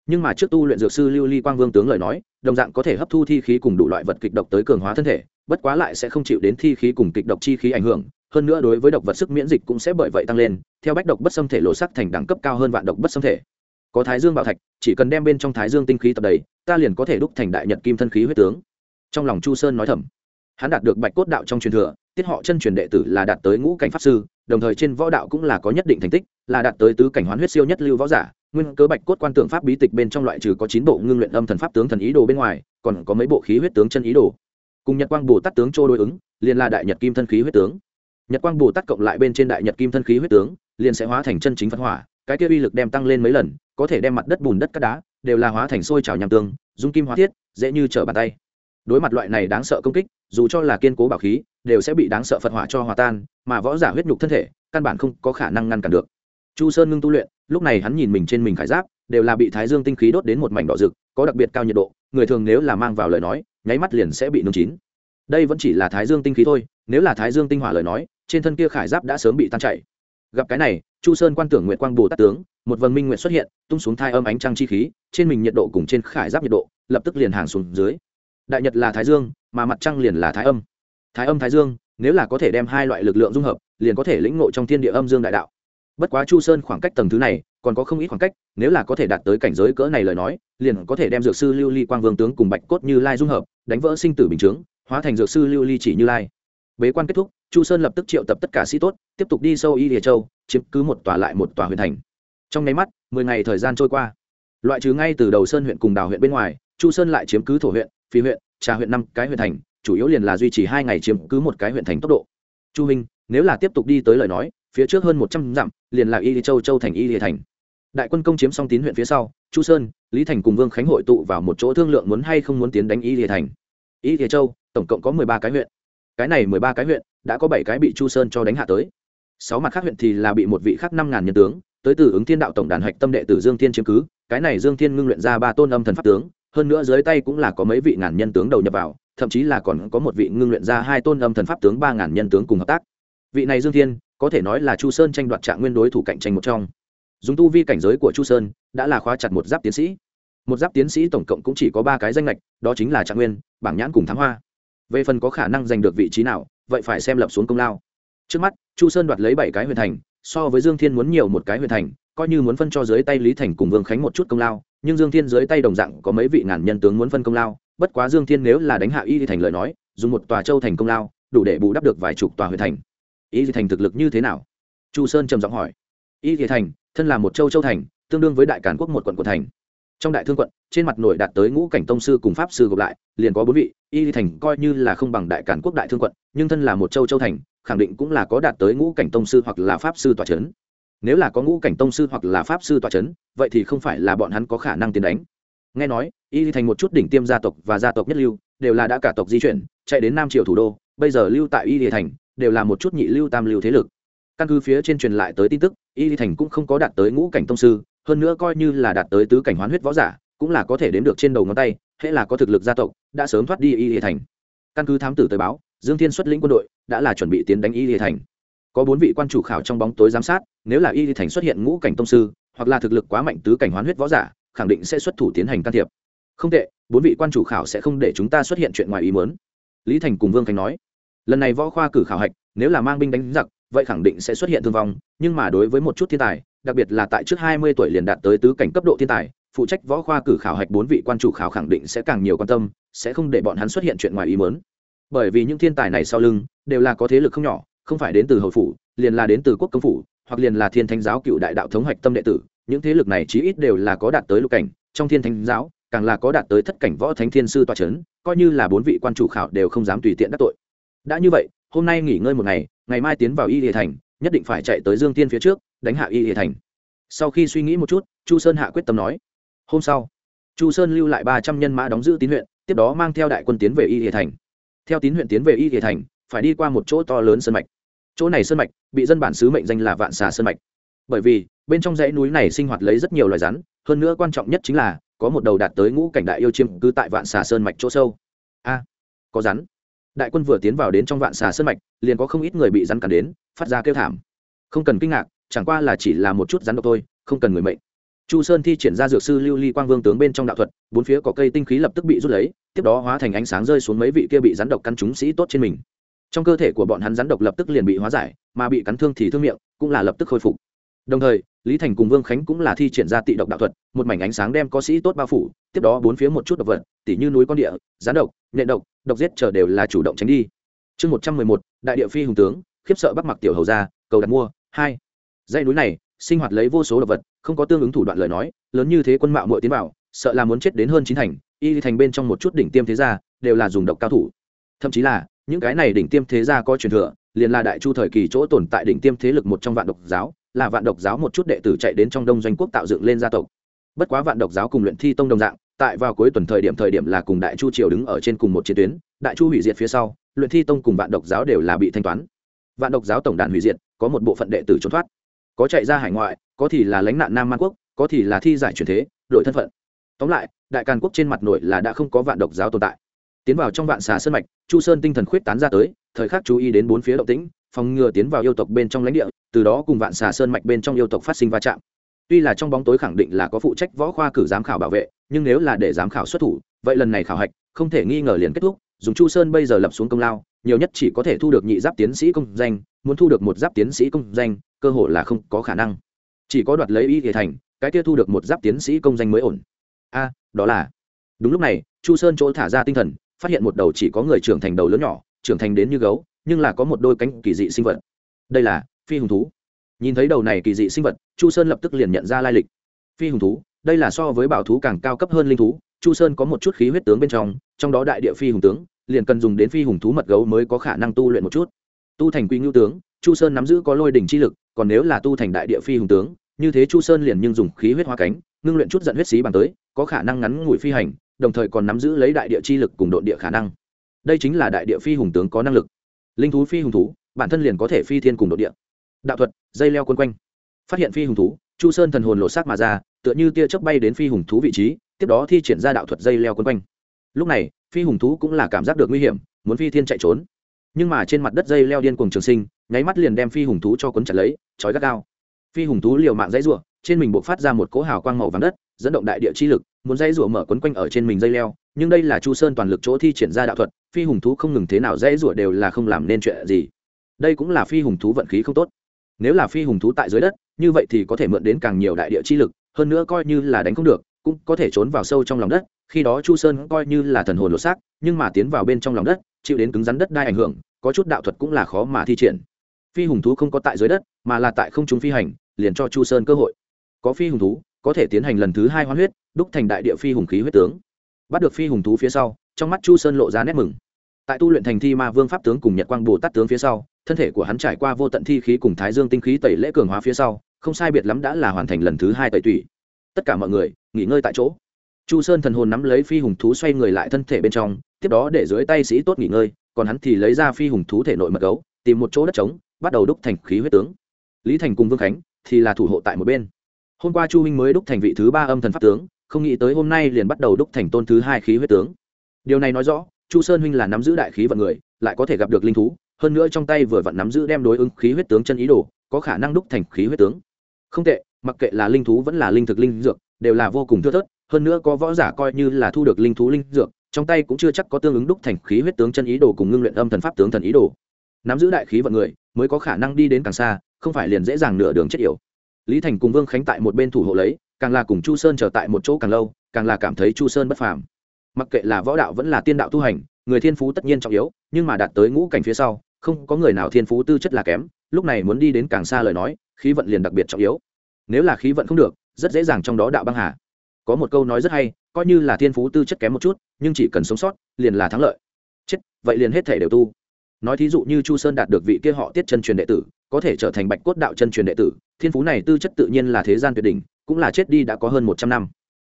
nhưng mà trước tu luyện dược sư lưu ly quang vương tướng lời nói, đồng dạng có thể hấp thu thi khí cùng đủ loại vật kịch độc tới cường hóa thân thể, bất quá lại sẽ không chịu đến thi khí cùng kịch độc chi khí ảnh hưởng. Hơn nữa đối với độc vật sức miễn dịch cũng sẽ bởi vậy tăng lên, theo bách độc bất xâm thể lộ sắc thành đẳng cấp cao hơn vạn độc bất xâm thể. Có thái dương bảo thạch, chỉ cần đem bên trong thái dương tinh khí tập đầy, ta liền có thể đúc thành đại nhật kim thân khí huyết tướng. Trong lòng chu sơn nói thầm, hắn đạt được bạch cốt đạo trong truyền thừa, tiết họ chân truyền đệ tử là đạt tới ngũ cảnh pháp sư đồng thời trên võ đạo cũng là có nhất định thành tích, là đạt tới tứ cảnh hoán huyết siêu nhất lưu võ giả, nguyên cớ bạch cốt quan tượng pháp bí tịch bên trong loại trừ có chín bộ ngưng luyện âm thần pháp tướng thần ý đồ bên ngoài, còn có mấy bộ khí huyết tướng chân ý đồ. Cùng nhật quang bồ tát tướng châu đối ứng, liền là đại nhật kim thân khí huyết tướng. Nhật quang bồ tát cộng lại bên trên đại nhật kim thân khí huyết tướng, liền sẽ hóa thành chân chính phật hỏa, cái kia uy lực đem tăng lên mấy lần, có thể đem mặt đất bùn đất cát đá, đều là hóa thành sôi trào nham tương, dung kim hóa thiết, dễ như trở bàn tay đối mặt loại này đáng sợ công kích, dù cho là kiên cố bảo khí, đều sẽ bị đáng sợ phật hỏa cho hòa tan, mà võ giả huyết nhục thân thể, căn bản không có khả năng ngăn cản được. Chu sơn ngưng tu luyện, lúc này hắn nhìn mình trên mình khải giáp, đều là bị thái dương tinh khí đốt đến một mảnh đỏ rực, có đặc biệt cao nhiệt độ, người thường nếu là mang vào lời nói, nháy mắt liền sẽ bị nung chín. Đây vẫn chỉ là thái dương tinh khí thôi, nếu là thái dương tinh hỏa lời nói, trên thân kia khải giáp đã sớm bị tan chảy. Gặp cái này, chu sơn quan tưởng nguyện quang bồ tát tướng, một vần minh nguyện xuất hiện, tung xuống thai âm ánh trăng chi khí, trên mình nhiệt độ cùng trên khải giáp nhiệt độ, lập tức liền hàng xuống dưới đại nhật là thái dương, mà mặt trăng liền là thái âm. Thái âm, thái dương, nếu là có thể đem hai loại lực lượng dung hợp, liền có thể lĩnh ngộ trong thiên địa âm dương đại đạo. Bất quá chu sơn khoảng cách tầng thứ này, còn có không ít khoảng cách, nếu là có thể đạt tới cảnh giới cỡ này lời nói, liền có thể đem dược sư lưu ly quang vương tướng cùng bạch cốt như lai dung hợp, đánh vỡ sinh tử bình chướng, hóa thành dược sư lưu ly chỉ như lai. Bế quan kết thúc, chu sơn lập tức triệu tập tất cả sĩ tốt, tiếp tục đi sâu y địa châu, chiếm cứ một tòa lại một tòa huyện thành. Trong nháy mắt, mười ngày thời gian trôi qua. Loại trừ ngay từ đầu sơn huyện cùng đào huyện bên ngoài chu sơn lại chiếm cứ thổ huyện, phi huyện, trà huyện năm cái huyện thành, chủ yếu liền là duy trì hai ngày chiếm cứ một cái huyện thành tốc độ. Chu minh, nếu là tiếp tục đi tới lời nói, phía trước hơn một trăm dặm, liền là y châu châu thành, y địa thành. Đại quân công chiếm xong tín huyện phía sau, chu sơn, lý thành cùng vương khánh hội tụ vào một chỗ thương lượng muốn hay không muốn tiến đánh y địa thành. Y địa châu, tổng cộng có mười ba cái huyện. Cái này mười ba cái huyện, đã có bảy cái bị chu sơn cho đánh hạ tới. Sáu mặt khác huyện thì là bị một vị khác năm ngàn nhân tướng, tới từ ứng thiên đạo tổng đàn hạch tâm đệ tử dương thiên chiếm cứ. Cái này dương thiên ngưng luyện ra ba tôn âm thần pháp tướng hơn nữa dưới tay cũng là có mấy vị ngàn nhân tướng đầu nhập vào, thậm chí là còn có một vị ngưng luyện ra hai tôn âm thần pháp tướng ba ngàn nhân tướng cùng hợp tác. Vị này dương thiên, có thể nói là chu sơn tranh đoạt trạng nguyên đối thủ cạnh tranh một trong. Dùng tu vi cảnh giới của chu sơn, đã là khóa chặt một giáp tiến sĩ. Một giáp tiến sĩ tổng cộng cũng chỉ có ba cái danh lệch đó chính là trạng nguyên, bảng nhãn cùng thám hoa. Về phần có khả năng giành được vị trí nào, vậy phải xem lập xuống công lao. Trước mắt, chu sơn đoạt lấy bảy cái huyền thành, so với dương thiên muốn nhiều một cái huyền thành, coi như muốn phân cho dưới tay lý thành cùng vương khánh một chút công lao nhưng dương thiên dưới tay đồng dạng có mấy vị ngàn nhân tướng muốn phân công lao, bất quá dương thiên nếu là đánh hạ y thì thành lời nói, dùng một tòa châu thành công lao, đủ để bù đắp được vài chục tòa huyện thành. Y thì thành thực lực như thế nào? Chu sơn trầm giọng hỏi. Y thì thành, thân là một châu châu thành, tương đương với đại cản quốc một quận của thành. Trong đại thương quận, trên mặt nổi đạt tới ngũ cảnh tông sư cùng pháp sư gộp lại, liền có bốn vị, y thì thành coi như là không bằng đại cản quốc đại thương quận, nhưng thân là một châu châu thành, khẳng định cũng là có đạt tới ngũ cảnh tông sư hoặc là pháp sư tòa c nếu là có ngũ cảnh tông sư hoặc là pháp sư tọa c h ấ n vậy thì không phải là bọn hắn có khả năng tiến đánh. Nghe nói, y thành một chút đỉnh tiêm gia tộc và gia tộc nhất lưu, đều là đã cả tộc di chuyển, chạy đến nam triều thủ đô, bây giờ lưu tại y thành, đều là một chút nhị lưu tam lưu thế lực. Căn cứ phía trên truyền lại tới tin tức, y thành cũng không có đạt tới ngũ cảnh tông sư, hơn nữa coi như là đạt tới tứ cảnh hoán huyết võ giả, cũng là có thể đến được trên đầu ngón tay, hễ là có thực lực gia tộc, đã sớm thoát đi y thành. Căn cứ thám tử tới báo, dương thiên xuất lĩnh quân đội, đã là chuẩn bị tiến đánh y thành có bốn vị quan chủ khảo trong bóng tối giám sát, nếu là y lý thành xuất hiện ngũ cảnh tông sư, hoặc là thực lực quá mạnh tứ cảnh hoán huyết võ giả, khẳng định sẽ xuất thủ tiến hành can thiệp. Không tệ, bốn vị quan chủ khảo sẽ không để chúng ta xuất hiện chuyện ngoài ý muốn. Lý thành cùng vương khánh nói, lần này võ khoa cử khảo hạch, nếu là mang binh đánh giặc, vậy khẳng định sẽ xuất hiện thương vong, nhưng mà đối với một chút thiên tài, đặc biệt là tại trước hai mươi tuổi liền đạt tới tứ cảnh cấp độ thiên tài, phụ trách võ khoa cử khảo hạch bốn vị quan chủ khảo khẳng định sẽ càng nhiều quan tâm, sẽ không để bọn hắn xuất hiện chuyện ngoài ý muốn. Bởi vì những thiên tài này sau lưng, đều là có thế lực không nhỏ không phải đến từ hầu phủ, liền là đến từ quốc công phủ, hoặc liền là thiên thánh giáo cựu đại đạo thống hoạch tâm đệ tử, những thế lực này chí ít đều là có đạt tới lục cảnh, trong thiên thánh giáo, càng là có đạt tới thất cảnh võ thánh thiên sư toa c h ấ n coi như là bốn vị quan chủ khảo đều không dám tùy tiện đắc tội. Đã như vậy, hôm nay nghỉ ngơi một ngày ngày mai tiến vào y địa thành, nhất định phải chạy tới dương tiên phía trước, đánh hạ y địa thành. Sau khi suy nghĩ một chút, chu sơn hạ quyết tâm nói, hôm sau, chu sơn lưu lại ba trăm nhân mã đóng giữ tín huyện, tiếp đó mang theo đại quân tiến về y địa thành. Theo tín huyện tiến về y địa thành, phải đi qua một chỗ to lớn sơn mạch chỗ này sơn mạch, bị dân bản xứ mệnh danh là vạn xà sơn mạch. Bởi vì, bên trong dãy núi này sinh hoạt lấy rất nhiều loài rắn, hơn nữa quan trọng nhất chính là, có một đầu đạt tới ngũ cảnh đại yêu chiêm cư tại vạn xà sơn mạch chỗ sâu. A, có rắn. Đại quân vừa tiến vào đến trong vạn xà sơn mạch, liền có không ít người bị rắn cắn đến, phát ra kêu thảm. Không cần kinh ngạc, chẳng qua là chỉ là một chút rắn độc thôi, không cần người mệnh. Chu sơn thi triển ra dược sư lưu ly quang vương tướng bên trong đạo thuật, bốn phía có cây tinh khí lập tức bị rút lấy, tiếp đó hóa thành ánh sáng rơi xuống mấy vị kia bị rắn độc căn chúng sĩ tốt trên mình trong cơ thể của bọn hắn rắn độc lập tức liền bị hóa giải mà bị cắn thương thì thương miệng cũng là lập tức khôi phục. Đồng thời lý thành cùng vương khánh cũng là thi triển ra tị độc đạo thuật một mảnh ánh sáng đem có sĩ tốt bao phủ tiếp đó bốn phía một chút độc vật tỉ như núi con địa rắn độc nhẹ độc độc giết chờ đều là chủ động tránh đi. Chương một trăm mười một đại địa phi hùng tướng khiếp sợ bắc mặc tiểu hầu ra cầu đặt mua hai. Dãy núi này sinh hoạt lấy vô số độc vật không có tương ứng thủ đoạn lời nói lớn như thế quân mạo muội tiến bảo, sợ là muốn chết đến hơn chín thành y thành bên trong một chút đỉnh tiêm thế gia đều là dùng độc cao thủ. Thậm chí là những cái này đỉnh tiêm thế gia có truyền thừa, liền là đại chu thời kỳ chỗ tồn tại đỉnh tiêm thế lực một trong vạn độc giáo, là vạn độc giáo một chút đệ tử chạy đến trong đông doanh quốc tạo dựng lên gia tộc. Bất quá vạn độc giáo cùng luyện thi tông đồng dạng, tại vào cuối tuần thời điểm thời điểm là cùng đại chu triều đứng ở trên cùng một chiến tuyến, đại chu hủy diệt phía sau, luyện thi tông cùng vạn độc giáo đều là bị thanh toán. Vạn độc giáo tổng đàn hủy diệt, có một bộ phận đệ tử trốn thoát. Có chạy ra hải ngoại, có thì là lánh nạn nam man quốc, có thì là thi giải truyền thế, đổi thân phận. Tóm lại, đại càn quốc trên mặt nội là đã không có vạn độc giáo tồn tại tiến vào trong vạn xà sơn mạch, chu sơn tinh thần khuyết tán ra tới, thời khắc chú ý đến bốn phía động tĩnh, phòng ngừa tiến vào yêu tộc bên trong lãnh địa, từ đó cùng vạn xà sơn mạch bên trong yêu tộc phát sinh va chạm. Tuy là trong bóng tối khẳng định là có phụ trách võ khoa cử giám khảo bảo vệ, nhưng nếu là để giám khảo xuất thủ, vậy lần này khảo hạch không thể nghi ngờ liền kết thúc, dùng chu sơn bây giờ lập xuống công lao, nhiều nhất chỉ có thể thu được nhị giáp tiến sĩ công danh, muốn thu được một giáp tiến sĩ công danh, cơ hội là không có khả năng. Chỉ có đoạt lấy y thể thành, cái kia thu được một giáp tiến sĩ công danh mới ổn. A, đó là. Đúng lúc này, chu sơn chỗ thả ra tinh thần phát hiện một đầu chỉ có người trưởng thành đầu lớn nhỏ, trưởng thành đến như gấu, nhưng là có một đôi cánh kỳ dị sinh vật. Đây là phi hùng thú. Nhìn thấy đầu này kỳ dị sinh vật, chu sơn lập tức liền nhận ra lai lịch. Phi hùng thú, đây là so với bảo thú càng cao cấp hơn linh thú, chu sơn có một chút khí huyết tướng bên trong trong đó đại địa phi hùng tướng, liền cần dùng đến phi hùng thú mật gấu mới có khả năng tu luyện một chút. Tu thành quy ngưu tướng, chu sơn nắm giữ có lôi đỉnh chi lực, còn nếu là tu thành đại địa phi hùng tướng, như thế chu sơn liền nhưng dùng khí huyết hoa cánh, ngưng luyện chút giận huyết xí bằng tới, có khả năng ngắn ngủi phi hành đồng thời còn nắm giữ lấy đại địa chi lực cùng độn địa khả năng. Đây chính là đại địa phi hùng tướng có năng lực. Linh thú phi hùng thú, bản thân liền có thể phi thiên cùng độn địa. Đạo thuật, dây leo quân quanh. Phát hiện phi hùng thú, chu sơn thần hồn lộ sát mà ra, tựa như tia chớp bay đến phi hùng thú vị trí, tiếp đó thi triển ra đạo thuật dây leo quân quanh. Lúc này, phi hùng thú cũng là cảm giác được nguy hiểm, muốn phi thiên chạy trốn. Nhưng mà trên mặt đất dây leo điên cuồng trường sinh, nháy mắt liền đem phi hùng thú cho cuốn chặt lấy, trói gắt gao. Phi hùng thú liều mạng dãy rủa, trên mình buộc phát ra một cỗ hào quang màu vàng đất, dẫn động đại địa chi lực muốn dây rủa mở quấn quanh ở trên mình dây leo, nhưng đây là chu sơn toàn lực chỗ thi triển ra đạo thuật, phi hùng thú không ngừng thế nào dây rủa đều là không làm nên chuyện gì. Đây cũng là phi hùng thú vận khí không tốt. Nếu là phi hùng thú tại dưới đất, như vậy thì có thể mượn đến càng nhiều đại địa chi lực, hơn nữa coi như là đánh không được, cũng có thể trốn vào sâu trong lòng đất, khi đó chu sơn coi như là thần hồn lột xác, nhưng mà tiến vào bên trong lòng đất, chịu đến cứng rắn đất đai ảnh hưởng, có chút đạo thuật cũng là khó mà thi triển. Phi hùng thú không có tại dưới đất, mà là tại không trung phi hành, liền cho chu sơn cơ hội. Có phi hùng thú có thể tiến hành lần thứ hai hoán huyết, đúc thành đại địa phi hùng khí huyết tướng. Bắt được phi hùng thú phía sau, trong mắt chu sơn lộ ra nét mừng. Tại tu luyện thành thi ma vương pháp tướng cùng nhật quang bồ tát tướng phía sau, thân thể của hắn trải qua vô tận thi khí cùng thái dương tinh khí tẩy lễ cường hóa phía sau, không sai biệt lắm đã là hoàn thành lần thứ hai tẩy tủy. Tất cả mọi người, nghỉ ngơi tại chỗ. Chu sơn thần hồn nắm lấy phi hùng thú xoay người lại thân thể bên trong, tiếp đó để dưới tay sĩ tốt nghỉ ngơi, còn hắn thì lấy ra phi hùng thú thể nội mật gấu, tìm một chỗ đất trống, bắt đầu đúc thành khí huyết tướng. Lý thành cùng vương khánh thì là thủ hộ tại một bên hôm qua chu huynh mới đúc thành vị thứ ba âm thần pháp tướng, không nghĩ tới hôm nay liền bắt đầu đúc thành tôn thứ hai khí huyết tướng. Điều này nói rõ, chu sơn huynh là nắm giữ đại khí vận người, lại có thể gặp được linh thú, hơn nữa trong tay vừa vặn nắm giữ đem đối ứng khí huyết tướng chân ý đồ, có khả năng đúc thành khí huyết tướng. Không tệ, mặc kệ là linh thú vẫn là linh thực linh dược, đều là vô cùng thưa thớt, hơn nữa có võ giả coi như là thu được linh thú linh dược, trong tay cũng chưa chắc có tương ứng đúc thành khí huyết tướng chân ý đồ cùng ngưng luyện âm thần pháp tướng thần ý đồ. Nắm giữ đại khí vận người, mới có khả năng đi đến càng xa, không phải liền dễ dàng nửa đường chết yểu lý thành cùng vương khánh tại một bên thủ hộ lấy, càng là cùng chu sơn trở tại một chỗ càng lâu, càng là cảm thấy chu sơn bất phàm. Mặc kệ là võ đạo vẫn là tiên đạo tu hành, người thiên phú tất nhiên trọng yếu, nhưng mà đạt tới ngũ cảnh phía sau, không có người nào thiên phú tư chất là kém, lúc này muốn đi đến càng xa lời nói, khí vận liền đặc biệt trọng yếu. Nếu là khí vận không được, rất dễ dàng trong đó đạo băng hà. Có một câu nói rất hay, coi như là thiên phú tư chất kém một chút, nhưng chỉ cần sống sót, liền là thắng lợi. Chết, vậy liền hết thể đều tu. Nói thí dụ như chu sơn đạt được vị kia họ tiết chân truyền đệ tử có thể trở thành bạch cốt đạo chân truyền đệ tử, thiên phú này tư chất tự nhiên là thế gian tuyệt đỉnh, cũng là chết đi đã có hơn một trăm năm.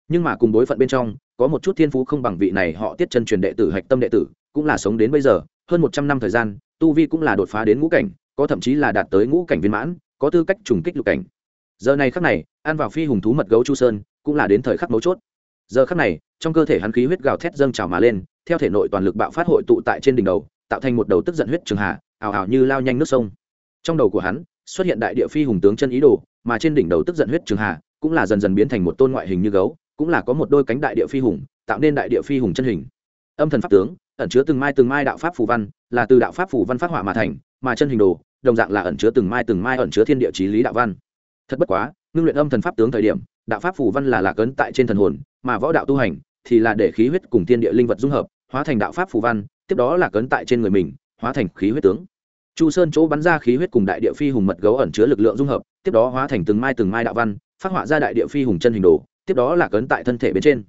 Nhưng mà cùng đối phận bên trong, có một chút thiên phú không bằng vị này họ tiết chân truyền đệ tử hạch tâm đệ tử, cũng là sống đến bây giờ, hơn một trăm năm thời gian, tu vi cũng là đột phá đến ngũ cảnh, có thậm chí là đạt tới ngũ cảnh viên mãn, có tư cách trùng kích lục cảnh. Giờ này khắc này, ăn vào phi hùng thú mật gấu chu sơn, cũng là đến thời khắc mấu chốt. Giờ khắc này, trong cơ thể hắn khí huyết gào thét dâng trào mà lên, theo thể nội toàn lực bạo phát hội tụ tại trên đỉnh đầu, tạo thành một đầu tức giận huyết trường hạ ảo ảo như lao nhanh nước sông trong đầu của hắn, xuất hiện đại địa phi hùng tướng chân ý đồ, mà trên đỉnh đầu tức giận huyết trường hà, cũng là dần dần biến thành một tôn ngoại hình như gấu, cũng là có một đôi cánh đại địa phi hùng, tạo nên đại địa phi hùng chân hình. Âm thần pháp tướng, ẩn chứa từng mai từng mai đạo pháp phù văn, là từ đạo pháp phù văn phát họa mà thành, mà chân hình đồ, đồng dạng là ẩn chứa từng mai từng mai ẩn chứa thiên địa chí lý đạo văn. Thật bất quá, ngưng luyện âm thần pháp tướng thời điểm, đạo pháp phù văn là lạc ấn tại trên thần hồn, mà võ đạo tu hành thì là để khí huyết cùng thiên địa linh vật dung hợp, hóa thành đạo pháp phù văn, tiếp đó là cấn tại trên người mình, hóa thành khí huyết tướng chu sơn chỗ bắn ra khí huyết cùng đại địa phi hùng mật gấu ẩn chứa lực lượng dung hợp, tiếp đó hóa thành từng mai từng mai đạo văn, phát họa ra đại địa phi hùng chân hình đồ, tiếp đó là cấn tại thân thể bên trên.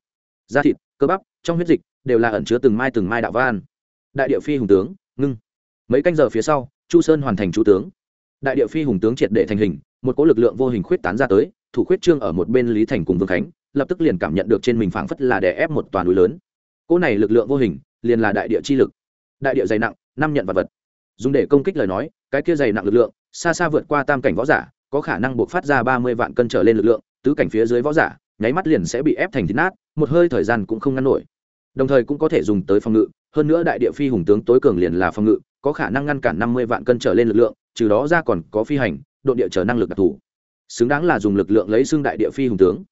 Da thịt, cơ bắp, trong huyết dịch đều là ẩn chứa từng mai từng mai đạo văn. Đại địa phi hùng tướng, ngưng. Mấy canh giờ phía sau, chu sơn hoàn thành chú tướng. Đại địa phi hùng tướng triệt để thành hình, một cỗ lực lượng vô hình khuyết tán ra tới, thủ khuyết trương ở một bên lý thành cùng vương khánh, lập tức liền cảm nhận được trên mình phảng phất là đè ép một toàn núi lớn. Cỗ này lực lượng vô hình, liền là đại địa chi lực. Đại địa dày nặng, năm nhận vật vật dùng để công kích lời nói, cái kia dày nặng lực lượng, xa xa vượt qua tam cảnh võ giả, có khả năng buộc phát ra ba mươi vạn cân trở lên lực lượng, tứ cảnh phía dưới võ giả, nháy mắt liền sẽ bị ép thành thịt nát, một hơi thời gian cũng không ngăn nổi. Đồng thời cũng có thể dùng tới phòng ngự, hơn nữa đại địa phi hùng tướng tối cường liền là phòng ngự, có khả năng ngăn cản năm mươi vạn cân trở lên lực lượng, trừ đó ra còn có phi hành, độ địa trở năng lực đặc thù. Xứng đáng là dùng lực lượng lấy xương đại địa phi hùng tướng.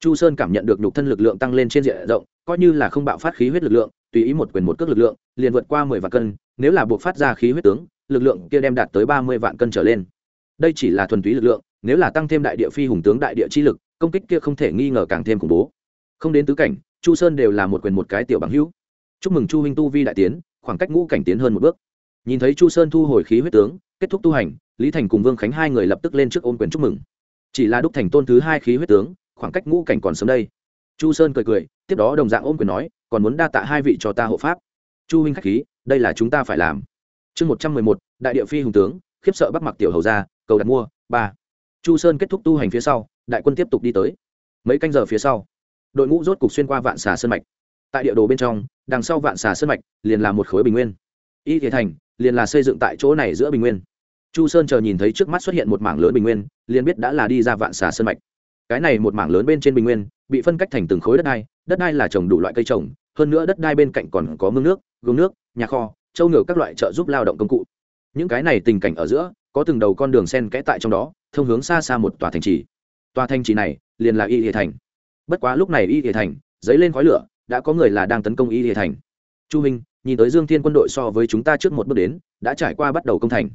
Chu sơn cảm nhận được nhục thân lực lượng tăng lên trên diện rộng, coi như là không bạo phát khí huyết lực lượng, tùy ý một quyền một cước lực lượng, liền vượt qua mười vạn cân nếu là buộc phát ra khí huyết tướng, lực lượng kia đem đạt tới ba mươi vạn cân trở lên. Đây chỉ là thuần túy lực lượng, nếu là tăng thêm đại địa phi hùng tướng đại địa chi lực, công kích kia không thể nghi ngờ càng thêm khủng bố. Không đến tứ cảnh, chu sơn đều là một quyền một cái tiểu bằng hữu. Chúc mừng chu huynh tu vi đại tiến, khoảng cách ngũ cảnh tiến hơn một bước. Nhìn thấy chu sơn thu hồi khí huyết tướng, kết thúc tu hành, lý thành cùng vương khánh hai người lập tức lên trước ôm quyền chúc mừng. Chỉ là đúc thành tôn thứ hai khí huyết tướng, khoảng cách ngũ cảnh còn sớm đây. Chu sơn cười cười, tiếp đó đồng dạng ôm quyền nói, còn muốn đa tạ hai vị cho ta hộ pháp. Chu huynh khách khí đây là chúng ta phải làm. Chương một trăm mười một, đại địa phi hùng tướng, khiếp sợ bắt mặc tiểu hầu ra, cầu đặt mua, ba. Chu sơn kết thúc tu hành phía sau, đại quân tiếp tục đi tới. Mấy canh giờ phía sau, đội ngũ rốt cục xuyên qua vạn xà sơn mạch. Tại địa đồ bên trong, đằng sau vạn xà sơn mạch, liền là một khối bình nguyên. Y thế thành, liền là xây dựng tại chỗ này giữa bình nguyên. Chu sơn chờ nhìn thấy trước mắt xuất hiện một mảng lớn bình nguyên, liền biết đã là đi ra vạn xà sơn mạch. Cái này một mảng lớn bên trên bình nguyên, bị phân cách thành từng khối đất đai đất đai là trồng đủ loại cây trồng, hơn nữa đất đai bên cạnh còn có mương nước gương nước, nhà kho châu ngựa các loại trợ giúp lao động công cụ. Những cái này tình cảnh ở giữa, có từng đầu con đường sen kẽ tại trong đó, thông hướng xa xa một tòa thành trì. Tòa thành trì này liền là y hệ thành. Bất quá lúc này y hệ thành, dấy lên khói lửa, đã có người là đang tấn công y hệ thành. Chu minh, nhìn tới dương thiên quân đội so với chúng ta trước một bước đến, đã trải qua bắt đầu công thành.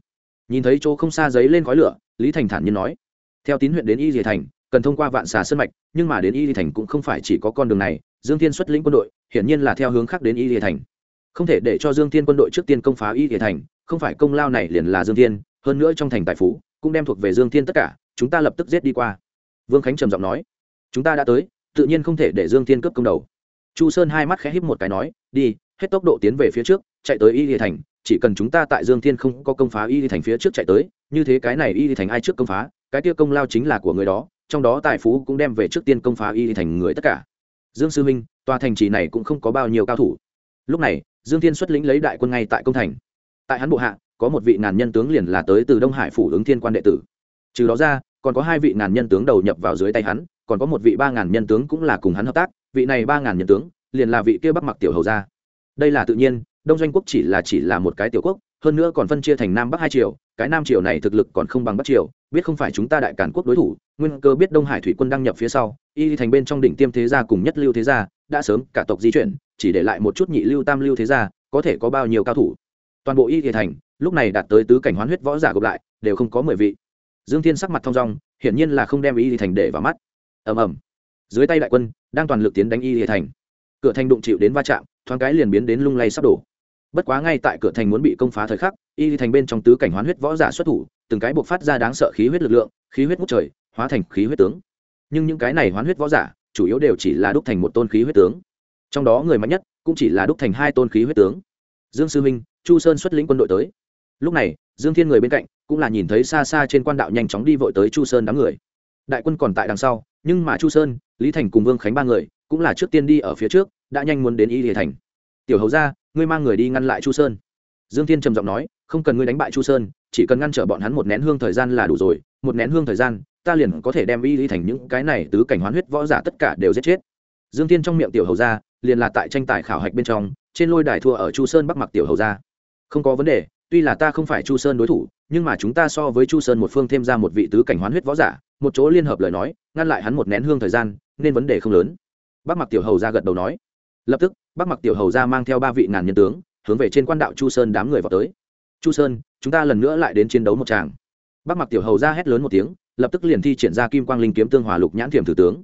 Nhìn thấy chỗ không xa giấy lên khói lửa, lý thành thản nhiên nói, theo tín huyện đến y hệ thành, cần thông qua vạn xà sân mạch, nhưng mà đến y hệ thành cũng không phải chỉ có con đường này, dương thiên xuất lĩnh quân đội, hiển nhiên là theo hướng khác đến y hệ thành không thể để cho dương thiên quân đội trước tiên công phá y hệ thành, không phải công lao này liền là dương thiên, hơn nữa trong thành tài phú, cũng đem thuộc về dương thiên tất cả, chúng ta lập tức giết đi qua. Vương khánh trầm giọng nói. Chúng ta đã tới, tự nhiên không thể để dương thiên cướp công đầu. Chu sơn hai mắt khẽ híp một cái nói, đi, hết tốc độ tiến về phía trước, chạy tới y lý thành, chỉ cần chúng ta tại dương thiên không có công phá y lý thành phía trước chạy tới, như thế cái này y lý thành ai trước công phá, cái kia công lao chính là của người đó, trong đó tài phú cũng đem về trước tiên công phá y lý thành người tất cả. Dương sư minh, tòa thành trì này cũng không có bao nhiêu cao thủ. Lúc này dương thiên xuất lĩnh lấy đại quân ngay tại công thành. Tại hắn bộ hạ, có một vị ngàn nhân tướng liền là tới từ đông hải phủ ứng thiên quan đệ tử. Trừ đó ra, còn có hai vị ngàn nhân tướng đầu nhập vào dưới tay hắn, còn có một vị ba ngàn nhân tướng cũng là cùng hắn hợp tác, vị này ba ngàn nhân tướng liền là vị kia bắc mặc tiểu hầu gia. Đây là tự nhiên, đông doanh quốc chỉ là chỉ là một cái tiểu quốc, hơn nữa còn phân chia thành nam bắc hai triều, cái nam triều này thực lực còn không bằng bắc triều, biết không phải chúng ta đại cản quốc đối thủ, nguyên cơ biết đông hải thủy quân đăng nhập phía sau, y thành bên trong đỉnh tiêm thế gia cùng nhất lưu thế gia, đã sớm cả tộc di chuyển chỉ để lại một chút nhị lưu tam lưu thế gia, có thể có bao nhiêu cao thủ. Toàn bộ y thành, lúc này đạt tới tứ cảnh hoán huyết võ giả gộp lại, đều không có mười vị. Dương thiên sắc mặt thong dong, hiển nhiên là không đem y thành để vào mắt. Ầm ầm. Dưới tay đại quân, đang toàn lực tiến đánh y thành. Cửa thành đụng chịu đến va chạm, thoáng cái liền biến đến lung lay sắp đổ. Bất quá ngay tại cửa thành muốn bị công phá thời khắc, y thành bên trong tứ cảnh hoán huyết võ giả xuất thủ, từng cái buộc phát ra đáng sợ khí huyết lực lượng, khí huyết ngút trời, hóa thành khí huyết tướng. Nhưng những cái này hoán huyết võ giả, chủ yếu đều chỉ là đúc thành một tôn khí huyết tướng trong đó người mạnh nhất cũng chỉ là đúc thành hai tôn khí huyết tướng. Dương sư minh, chu sơn xuất lĩnh quân đội tới. Lúc này, dương thiên người bên cạnh cũng là nhìn thấy xa xa trên quan đạo nhanh chóng đi vội tới chu sơn đám người. Đại quân còn tại đằng sau, nhưng mà chu sơn, lý thành cùng vương khánh ba người cũng là trước tiên đi ở phía trước, đã nhanh muốn đến y địa thành. Tiểu hầu ra ngươi mang người đi ngăn lại chu sơn. Dương thiên trầm giọng nói, không cần ngươi đánh bại chu sơn, chỉ cần ngăn trở bọn hắn một nén hương thời gian là đủ rồi, một nén hương thời gian, ta liền có thể đem y lý thành những cái này tứ cảnh hoán huyết võ giả tất cả đều giết chết. Dương thiên trong miệng tiểu hầu ra liền là tại tranh tài khảo hạch bên trong, trên lôi đài thua ở chu sơn bắc mặc tiểu hầu ra. Không có vấn đề, tuy là ta không phải chu sơn đối thủ, nhưng mà chúng ta so với chu sơn một phương thêm ra một vị tứ cảnh hoán huyết võ giả, một chỗ liên hợp lời nói, ngăn lại hắn một nén hương thời gian, nên vấn đề không lớn. Bác mặc tiểu hầu ra gật đầu nói. Lập tức bác mặc tiểu hầu ra mang theo ba vị ngàn nhân tướng, hướng về trên quan đạo chu sơn đám người vào tới. Chu sơn, chúng ta lần nữa lại đến chiến đấu một tràng. Bác mặc tiểu hầu ra hét lớn một tiếng, lập tức liền thi triển ra kim quang linh kiếm tương hòa lục nhãn thiểm thử tướng.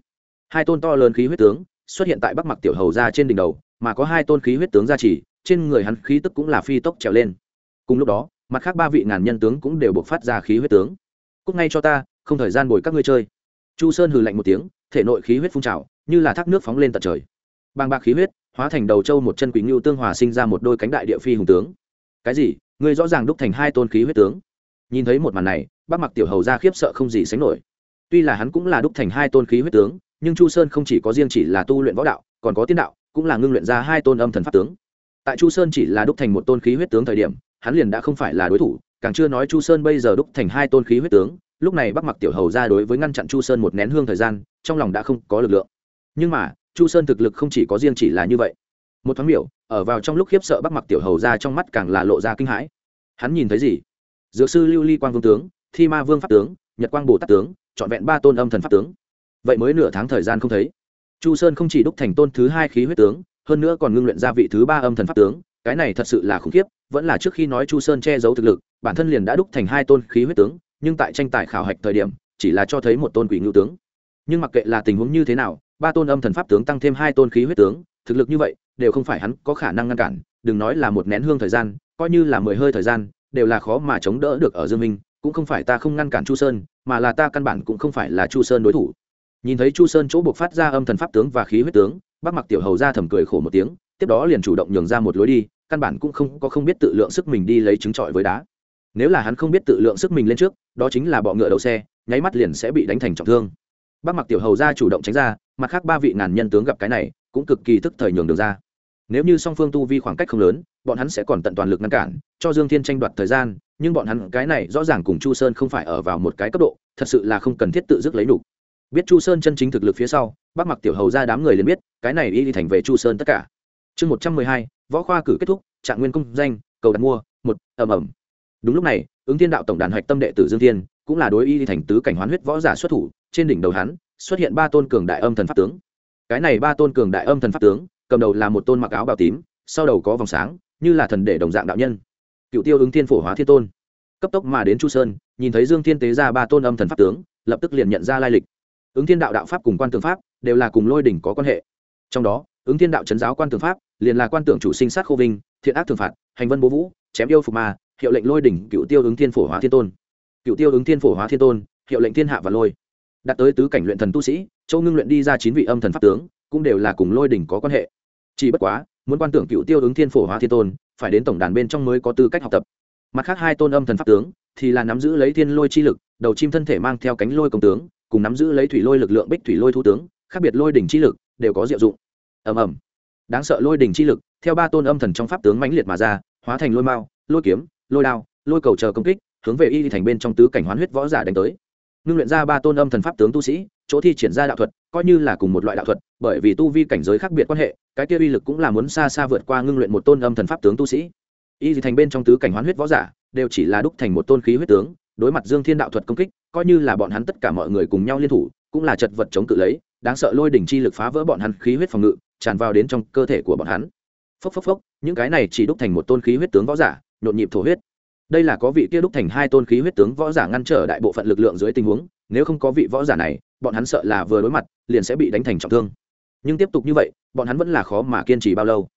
Hai tôn to lớn khí huyết tướng xuất hiện tại bắc mặc tiểu hầu ra trên đỉnh đầu, mà có hai tôn khí huyết tướng gia trì, trên người hắn khí tức cũng là phi tốc trèo lên. Cùng lúc đó, mặt khác ba vị ngàn nhân tướng cũng đều buộc phát ra khí huyết tướng. Cúc ngay cho ta, không thời gian bồi các ngươi chơi. Chu sơn hừ lạnh một tiếng, thể nội khí huyết phun trào, như là thác nước phóng lên tận trời. Bàng bạc khí huyết, hóa thành đầu châu một chân quý ngưu tương hòa sinh ra một đôi cánh đại địa phi hùng tướng. Cái gì? Ngươi rõ ràng đúc thành hai tôn khí huyết tướng? Nhìn thấy một màn này bác mặc tiểu hầu ra khiếp sợ không gì sánh nổi. Tuy là hắn cũng là đúc thành hai tôn khí huyết tướng nhưng chu sơn không chỉ có riêng chỉ là tu luyện võ đạo, còn có tiên đạo, cũng là ngưng luyện ra hai tôn âm thần pháp tướng. Tại chu sơn chỉ là đúc thành một tôn khí huyết tướng thời điểm, hắn liền đã không phải là đối thủ, càng chưa nói chu sơn bây giờ đúc thành hai tôn khí huyết tướng, lúc này bắc mặc tiểu hầu ra đối với ngăn chặn chu sơn một nén hương thời gian, trong lòng đã không có lực lượng. Nhưng mà, chu sơn thực lực không chỉ có riêng chỉ là như vậy. Một thoáng biểu, ở vào trong lúc khiếp sợ bắc mặc tiểu hầu ra trong mắt càng là lộ ra kinh hãi. Hắn nhìn thấy gì? Dược sư lưu ly quang vương tướng, thi ma vương pháp tướng, nhật quang bồ tát tướng, trọn vẹn ba tôn âm thần pháp tướng vậy mới nửa tháng thời gian không thấy. Chu sơn không chỉ đúc thành tôn thứ hai khí huyết tướng, hơn nữa còn ngưng luyện ra vị thứ ba âm thần pháp tướng. Cái này thật sự là khủng khiếp, vẫn là trước khi nói chu sơn che giấu thực lực, bản thân liền đã đúc thành hai tôn khí huyết tướng, nhưng tại tranh tài khảo hạch thời điểm, chỉ là cho thấy một tôn quỷ ngưu tướng. Nhưng mặc kệ là tình huống như thế nào, ba tôn âm thần pháp tướng tăng thêm hai tôn khí huyết tướng, thực lực như vậy, đều không phải hắn có khả năng ngăn cản, đừng nói là một nén hương thời gian, coi như là mười hơi thời gian, đều là khó mà chống đỡ được ở dương minh, cũng không phải ta không ngăn cản chu sơn, mà là ta căn bản cũng không phải là chu sơn đối thủ nhìn thấy chu sơn chỗ buộc phát ra âm thần pháp tướng và khí huyết tướng bác mặc tiểu hầu ra thầm cười khổ một tiếng, tiếp đó liền chủ động nhường ra một lối đi, căn bản cũng không có không biết tự lượng sức mình đi lấy trứng trọi với đá. Nếu là hắn không biết tự lượng sức mình lên trước, đó chính là bọ ngựa đầu xe, nháy mắt liền sẽ bị đánh thành trọng thương. Bác mặc tiểu hầu ra chủ động tránh ra, mặt khác ba vị ngàn nhân tướng gặp cái này, cũng cực kỳ thức thời nhường đường ra. Nếu như song phương tu vi khoảng cách không lớn, bọn hắn sẽ còn tận toàn lực ngăn cản, cho dương thiên tranh đoạt thời gian, nhưng bọn hắn cái này rõ ràng cùng chu sơn không phải ở vào một cái cấp độ, thật sự là không cần thiết tự dứt lấy đủ biết chu sơn chân chính thực lực phía sau bác mặc tiểu hầu ra đám người liền biết, cái này y đi thành về chu sơn tất cả. Chương một trăm mười hai, võ khoa cử kết thúc, trạng nguyên công danh, cầu đặt mua, một ẩm ẩm đúng lúc này, ứng thiên đạo tổng đàn hạch tâm đệ tử dương thiên, cũng là đối y đi thành tứ cảnh hoán huyết võ giả xuất thủ, trên đỉnh đầu hắn, xuất hiện ba tôn cường đại âm thần pháp tướng. Cái này ba tôn cường đại âm thần pháp tướng, cầm đầu là một tôn mặc áo bào tím, sau đầu có vòng sáng, như là thần đệ đồng dạng đạo nhân. Cựu tiêu ứng thiên phổ hóa thiên tôn. Cấp tốc mà đến chu sơn, nhìn thấy dương thiên tế ra ba tôn âm thần pháp tướng, lập tức liền nhận ra lai lịch ứng thiên đạo đạo pháp cùng quan tưởng pháp đều là cùng lôi đỉnh có quan hệ. Trong đó, ứng thiên đạo chấn giáo quan tưởng pháp liền là quan tưởng chủ sinh sát khô vinh, thiện ác thường phạt, hành vân bố vũ, chém yêu phục ma, hiệu lệnh lôi đỉnh cựu tiêu ứng thiên phổ hóa thiên tôn. Cựu tiêu ứng thiên phổ hóa thiên tôn, hiệu lệnh thiên hạ và lôi. Đạt tới tứ cảnh luyện thần tu sĩ, châu ngưng luyện đi ra chín vị âm thần pháp tướng, cũng đều là cùng lôi đỉnh có quan hệ. Chỉ bất quá, muốn quan tưởng cựu tiêu ứng thiên phổ hóa thiên tôn, phải đến tổng đàn bên trong mới có tư cách học tập. Mặt khác hai tôn âm thần pháp tướng thì là nắm giữ lấy thiên lôi chi lực, đầu chim thân thể mang theo cánh lôi công tướng cùng nắm giữ lấy thủy lôi lực lượng bích thủy lôi thu tướng, khác biệt lôi đỉnh chi lực, đều có diệu dụng. Ầm ầm. Đáng sợ lôi đỉnh chi lực, theo ba tôn âm thần trong pháp tướng mãnh liệt mà ra, hóa thành lôi mao, lôi kiếm, lôi đao, lôi cầu chờ công kích, hướng về y thành bên trong tứ cảnh hoán huyết võ giả đánh tới. Ngưng luyện ra ba tôn âm thần pháp tướng tu sĩ, chỗ thi triển ra đạo thuật, coi như là cùng một loại đạo thuật, bởi vì tu vi cảnh giới khác biệt quan hệ, cái kia uy lực cũng là muốn xa xa vượt qua ngưng luyện một tôn âm thần pháp tướng tu sĩ. Y thành bên trong tứ cảnh hoán huyết võ giả, đều chỉ là đúc thành một tôn khí huyết tướng đối mặt dương thiên đạo thuật công kích, coi như là bọn hắn tất cả mọi người cùng nhau liên thủ, cũng là chật vật chống cự lấy, đáng sợ lôi đỉnh chi lực phá vỡ bọn hắn khí huyết phòng ngự, tràn vào đến trong cơ thể của bọn hắn. Phốc phốc phốc, những cái này chỉ đúc thành một tôn khí huyết tướng võ giả, nhộn nhịp thổ huyết. Đây là có vị kia đúc thành hai tôn khí huyết tướng võ giả ngăn trở đại bộ phận lực lượng dưới tình huống, nếu không có vị võ giả này, bọn hắn sợ là vừa đối mặt, liền sẽ bị đánh thành trọng thương. Nhưng tiếp tục như vậy, bọn hắn vẫn là khó mà kiên trì bao lâu.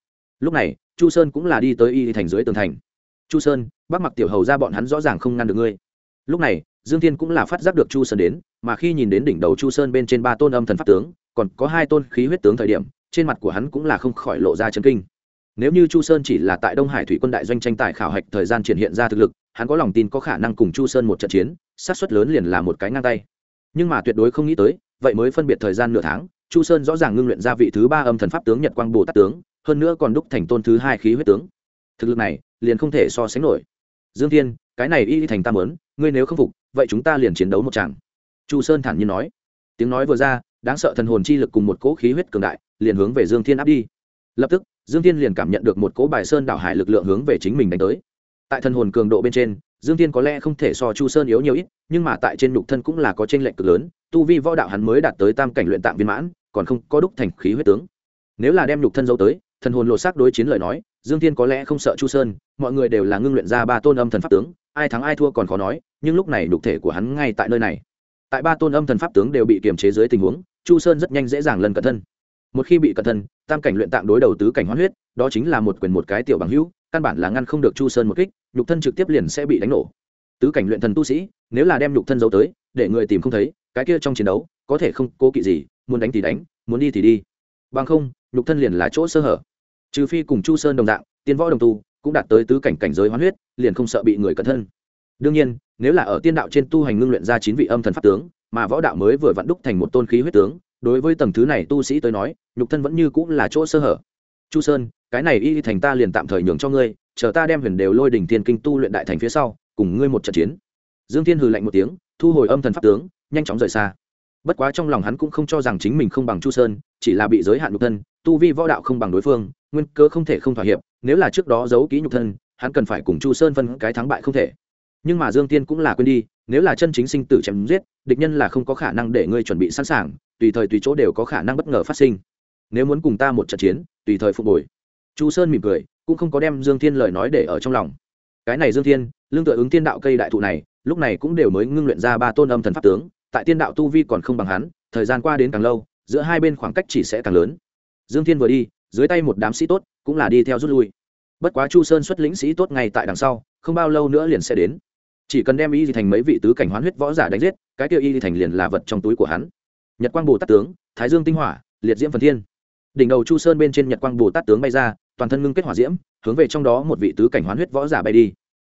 Lúc này, chu sơn cũng là đi tới y thành dưới tường thành. Chu sơn, bác mặc tiểu hầu ra bọn hắn rõ ràng không ngăn được ngươi lúc này, dương thiên cũng là phát giác được chu sơn đến, mà khi nhìn đến đỉnh đầu chu sơn bên trên ba tôn âm thần pháp tướng, còn có hai tôn khí huyết tướng thời điểm, trên mặt của hắn cũng là không khỏi lộ ra chân kinh. Nếu như chu sơn chỉ là tại đông hải thủy quân đại doanh tranh tài khảo hạch thời gian triển hiện ra thực lực, hắn có lòng tin có khả năng cùng chu sơn một trận chiến sát xuất lớn liền là một cái ngang tay. Nhưng mà tuyệt đối không nghĩ tới, vậy mới phân biệt thời gian nửa tháng, chu sơn rõ ràng ngưng luyện ra vị thứ ba âm thần pháp tướng nhật quang bồ tát tướng, hơn nữa còn đúc thành tôn thứ hai khí huyết tướng. Thực lực này, liền không thể so sánh nổi. Dương thiên, cái này y thành tam lớn ngươi nếu không phục, vậy chúng ta liền chiến đấu một chàng chu sơn thản nhiên nói. Tiếng nói vừa ra, đáng sợ thần hồn chi lực cùng một cỗ khí huyết cường đại, liền hướng về dương thiên áp đi. Lập tức, dương thiên liền cảm nhận được một cỗ bài sơn đảo hải lực lượng hướng về chính mình đánh tới. Tại thần hồn cường độ bên trên, dương thiên có lẽ không thể so chu sơn yếu nhiều ít, nhưng mà tại trên nhục thân cũng là có t r ê n lệch cực lớn, tu vi võ đạo hắn mới đạt tới tam cảnh luyện tạm viên mãn, còn không có đúc thành khí huyết tướng. Nếu là đem nhục thân dấu tới, thần hồn lột xác đối chiến lời nói, dương thiên có lẽ không sợ chu sơn, mọi người đều là ngưng luyện ra ba tôn âm thần pháp tướng ai thắng ai thua còn khó nói, nhưng lúc này nhục thể của hắn ngay tại nơi này. Tại ba tôn âm thần pháp tướng đều bị kiềm chế dưới tình huống, chu sơn rất nhanh dễ dàng lần cận thân. Một khi bị cận thân, tam cảnh luyện tạm đối đầu tứ cảnh hoán huyết, đó chính là một quyền một cái tiểu bằng hữu, căn bản là ngăn không được chu sơn một kích, nhục thân trực tiếp liền sẽ bị đánh nổ. Tứ cảnh luyện thần tu sĩ, nếu là đem nhục thân giấu tới, để người tìm không thấy, cái kia trong chiến đấu, có thể không cố kỵ gì, muốn đánh thì đánh, muốn đi thì đi. Bằng không, nhục thân liền là chỗ sơ hở. Trừ phi cùng chu sơn đồng dạng, tiên võ đồng tu cũng đạt tới tứ cảnh cảnh giới hoán huyết, liền không sợ bị người cẩn thân. Đương nhiên, nếu là ở tiên đạo trên tu hành ngưng luyện ra chín vị âm thần pháp tướng, mà võ đạo mới vừa vặn đúc thành một tôn khí huyết tướng, đối với tầng thứ này tu sĩ tới nói, nhục thân vẫn như cũng là chỗ sơ hở. Chu sơn, cái này y thành ta liền tạm thời nhường cho ngươi, chờ ta đem huyền đều lôi đỉnh thiên kinh tu luyện đại thành phía sau, cùng ngươi một trận chiến. Dương thiên hừ lạnh một tiếng, thu hồi âm thần pháp tướng, nhanh chóng rời xa. Bất quá trong lòng hắn cũng không cho rằng chính mình không bằng chu sơn, chỉ là bị giới hạn nhục thân, tu vi võ đạo không bằng đối phương nguyên cơ không thể không thỏa hiệp, nếu là trước đó giấu ký nhục thân, hắn cần phải cùng chu sơn phân cái thắng bại không thể. Nhưng mà dương tiên cũng là quên đi, nếu là chân chính sinh tử chém giết, địch nhân là không có khả năng để ngươi chuẩn bị sẵn sàng, tùy thời tùy chỗ đều có khả năng bất ngờ phát sinh. Nếu muốn cùng ta một trận chiến, tùy thời phục hồi. Chu sơn mỉm cười, cũng không có đem dương thiên lời nói để ở trong lòng. Cái này dương thiên lương tựa ứng tiên đạo cây đại thụ này, lúc này cũng đều mới ngưng luyện ra ba tôn âm thần pháp tướng, tại tiên đạo tu vi còn không bằng hắn, thời gian qua đến càng lâu, giữa hai bên khoảng cách chỉ sẽ càng lớn. Dương thiên vừa đi dưới tay một đám sĩ tốt cũng là đi theo rút lui. Bất quá chu sơn xuất lĩnh sĩ tốt ngay tại đằng sau, không bao lâu nữa liền sẽ đến. Chỉ cần đem y thì thành mấy vị tứ cảnh hoán huyết võ giả đánh giết, cái kia y thì thành liền là vật trong túi của hắn. Nhật quang bồ tát tướng, thái dương tinh hỏa, liệt diễm phần thiên. Đỉnh đầu chu sơn bên trên nhật quang bồ tát tướng bay ra, toàn thân ngưng kết hỏa diễm, hướng về trong đó một vị tứ cảnh hoán huyết võ giả bay đi.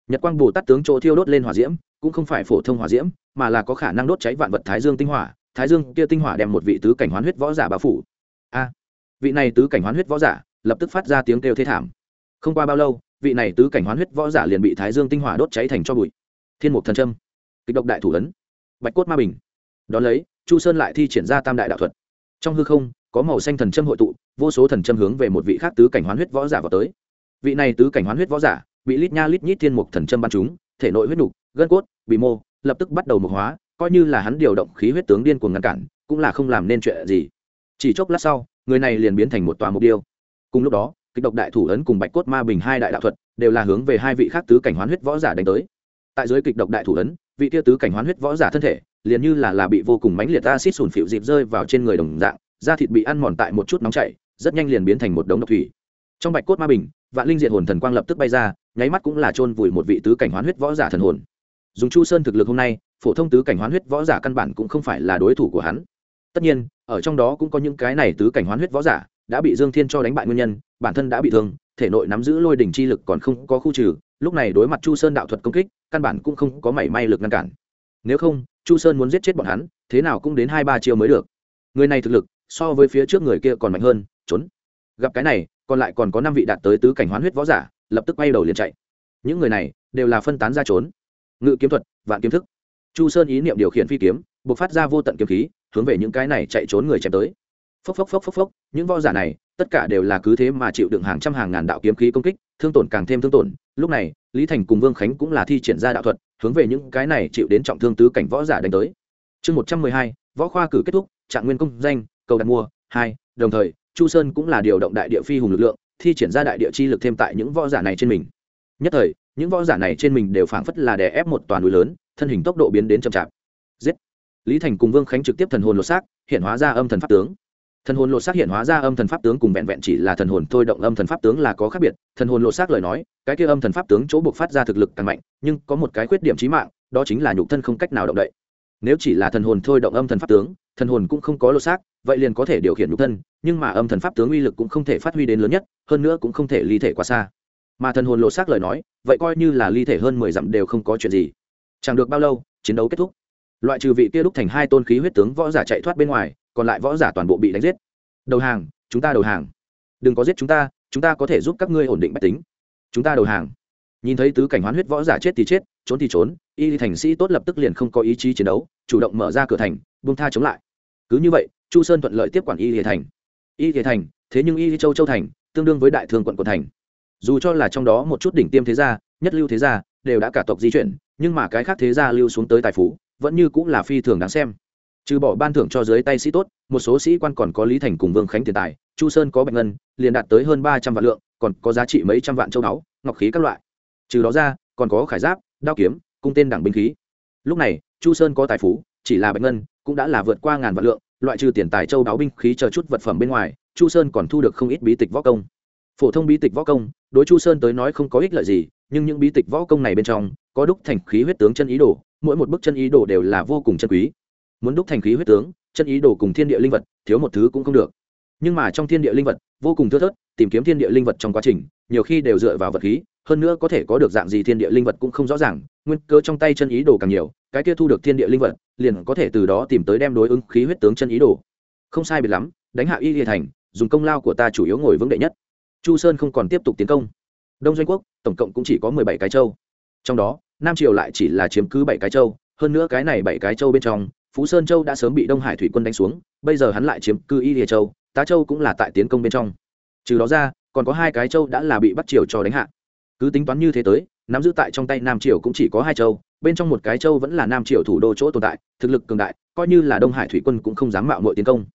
Nhật quang bồ tát tướng chỗ thiêu đốt lên hỏa diễm, cũng không phải phổ thông hỏa diễm, mà là có khả năng đốt cháy vạn vật thái dương tinh hỏa. Thái dương kia tinh hỏa đem một vị tứ cảnh hoán huyết võ giả bao phủ. A vị này tứ cảnh hoán huyết võ giả lập tức phát ra tiếng kêu thê thảm. Không qua bao lâu, vị này tứ cảnh hoán huyết võ giả liền bị thái dương tinh hỏa đốt cháy thành cho bụi. Thiên mục thần trâm kịch độc đại thủ ấn, bạch cốt ma bình. Đón lấy, chu sơn lại thi triển ra tam đại đạo thuật. Trong hư không, có màu xanh thần trâm hội tụ, vô số thần trâm hướng về một vị khác tứ cảnh hoán huyết võ giả vào tới. Vị này tứ cảnh hoán huyết võ giả bị lít nha lít nhít thiên mục thần trâm bắn chúng thể nội huyết nục, gân cốt bị mô, lập tức bắt đầu mục hóa, coi như là hắn điều động khí huyết tướng điên cuồng ngăn cản, cũng là không làm nên chuyện gì. Chỉ chốc lát sau người này liền biến thành một tòa mục điêu. Cùng lúc đó, kịch độc đại thủ ấn cùng bạch cốt ma bình hai đại đạo thuật đều là hướng về hai vị khác tứ cảnh hoán huyết võ giả đánh tới. Tại dưới kịch độc đại thủ ấn, vị tia tứ cảnh hoán huyết võ giả thân thể liền như là là bị vô cùng mãnh liệt acid sùn phịu dịp rơi vào trên người đồng dạng, da thịt bị ăn mòn tại một chút nóng chảy, rất nhanh liền biến thành một đống độc thủy. Trong bạch cốt ma bình, vạn linh diệt hồn thần quang lập tức bay ra, nháy mắt cũng là chôn vùi một vị tứ cảnh hoán huyết võ giả thần hồn. Dùng chu sơn thực lực hôm nay, phổ thông tứ cảnh hoán huyết võ giả căn bản cũng không phải là đối thủ của hắn. Tất nhiên ở trong đó cũng có những cái này tứ cảnh hoán huyết võ giả, đã bị dương thiên cho đánh bại nguyên nhân, bản thân đã bị thương, thể nội nắm giữ lôi đỉnh chi lực còn không có khu trừ, lúc này đối mặt chu sơn đạo thuật công kích, căn bản cũng không có mảy may lực ngăn cản. Nếu không, chu sơn muốn giết chết bọn hắn, thế nào cũng đến hai ba chiều mới được. Người này thực lực, so với phía trước người kia còn mạnh hơn, trốn. Gặp cái này, còn lại còn có năm vị đạt tới tứ cảnh hoán huyết võ giả, lập tức bay đầu liền chạy. Những người này, đều là phân tán ra trốn. Ngự kiếm thuật, vạn kiếm thức. Chu sơn ý niệm điều khiển phi kiếm buộc phát ra vô tận kiếm khí hướng về những cái này chạy trốn người chém tới. Phốc phốc phốc phốc phốc, những võ giả này, tất cả đều là cứ thế mà chịu đựng hàng trăm hàng ngàn đạo kiếm khí công kích, thương tổn càng thêm thương tổn. Lúc này, lý thành cùng vương khánh cũng là thi triển ra đạo thuật, hướng về những cái này chịu đến trọng thương tứ cảnh võ giả đánh tới. Chương một trăm mười hai, võ khoa cử kết thúc, trạng nguyên công danh, cầu đặt mua, hai, đồng thời, chu sơn cũng là điều động đại địa phi hùng lực lượng, thi triển ra đại địa chi lực thêm tại những võ giả này trên mình. Nhất thời, những võ giả này trên mình đều phảng phất là đè ép một toàn núi lớn, thân hình tốc độ biến đến chậm chạp lý thành cùng vương khánh trực tiếp thần hồn lột xác, hiện hóa ra âm thần pháp tướng. Thần hồn lột xác hiện hóa ra âm thần pháp tướng cùng vẹn vẹn chỉ là thần hồn thôi động âm thần pháp tướng là có khác biệt. Thần hồn lột xác lời nói, cái kia âm thần pháp tướng chỗ buộc phát ra thực lực càng mạnh, nhưng có một cái khuyết điểm trí mạng, đó chính là nhục thân không cách nào động đậy. Nếu chỉ là thần hồn thôi động âm thần pháp tướng, thần hồn cũng không có lột xác, vậy liền có thể điều khiển nhục thân, nhưng mà âm thần pháp tướng uy lực cũng không thể phát huy đến lớn nhất, hơn nữa cũng không thể ly thể quá xa. Mà thần hồn lột xác lời nói, vậy coi như là ly thể hơn mười dặm đều không có chuyện gì. Chẳng được bao lâu, chiến đấu kết thúc loại trừ vị kia đúc thành hai tôn khí huyết tướng võ giả chạy thoát bên ngoài, còn lại võ giả toàn bộ bị đánh giết. Đầu hàng, chúng ta đầu hàng. Đừng có giết chúng ta chúng ta có thể giúp các ngươi ổn định bách tính. Chúng ta đầu hàng. Nhìn thấy tứ cảnh hoán huyết võ giả chết thì chết, trốn thì trốn, y thành sĩ tốt lập tức liền không có ý chí chiến đấu, chủ động mở ra cửa thành, buông tha chống lại. Cứ như vậy, chu sơn thuận lợi tiếp quản y hệ thành. Y hệ thành, thế nhưng y châu châu thành, tương đương với đại thương quận quận thành. Dù cho là trong đó một chút đỉnh tiêm thế gia, nhất lưu thế gia, đều đã cả tộc di chuyển, nhưng mà cái khác thế gia lưu xuống tới tài phú vẫn như cũng là phi thường đáng xem. Trừ bỏ ban thưởng cho dưới tay sĩ tốt, một số sĩ quan còn có lý thành cùng vương khánh tiền tài, chu sơn có bạch ngân, liền đạt tới hơn ba trăm vạn lượng, còn có giá trị mấy trăm vạn châu báu, ngọc khí các loại. Trừ đó ra, còn có khải giáp, đao kiếm, cung tên đảng binh khí. Lúc này, chu sơn có tài phú, chỉ là bạch ngân, cũng đã là vượt qua ngàn vạn lượng, loại trừ tiền tài châu báu binh khí chờ chút vật phẩm bên ngoài, chu sơn còn thu được không ít bí tịch võ công. Phổ thông bí tịch võ công, đối chu sơn tới nói không có ích lợi gì nhưng những bí tịch võ công này bên trong, có đúc thành khí huyết tướng chân ý đồ, mỗi một bức chân ý đồ đều là vô cùng chân quý. Muốn đúc thành khí huyết tướng, chân ý đồ cùng thiên địa linh vật, thiếu một thứ cũng không được. Nhưng mà trong thiên địa linh vật, vô cùng thưa thớt, tìm kiếm thiên địa linh vật trong quá trình, nhiều khi đều dựa vào vật khí, hơn nữa có thể có được dạng gì thiên địa linh vật cũng không rõ ràng, nguyên cơ trong tay chân ý đồ càng nhiều, cái kia thu được thiên địa linh vật, liền có thể từ đó tìm tới đem đối ứng khí huyết tướng chân ý đồ. Không sai biệt lắm, đánh hạ y địa thành, dùng công lao của ta chủ yếu ngồi vững đệ nhất. Chu sơn không còn tiếp tục tiến công đông doanh quốc, tổng cộng cũng chỉ có mười bảy cái châu. Trong đó, nam triều lại chỉ là chiếm cứ bảy cái châu, hơn nữa cái này bảy cái châu bên trong, phú sơn châu đã sớm bị đông hải thủy quân đánh xuống, bây giờ hắn lại chiếm cư y địa châu, tá châu cũng là tại tiến công bên trong. Trừ đó ra, còn có hai cái châu đã là bị bắt triều cho đánh hạ. Cứ tính toán như thế tới, nắm giữ tại trong tay nam triều cũng chỉ có hai châu, bên trong một cái châu vẫn là nam triều thủ đô chỗ tồn tại, thực lực cường đại, coi như là đông hải thủy quân cũng không dám mạo mọi tiến công.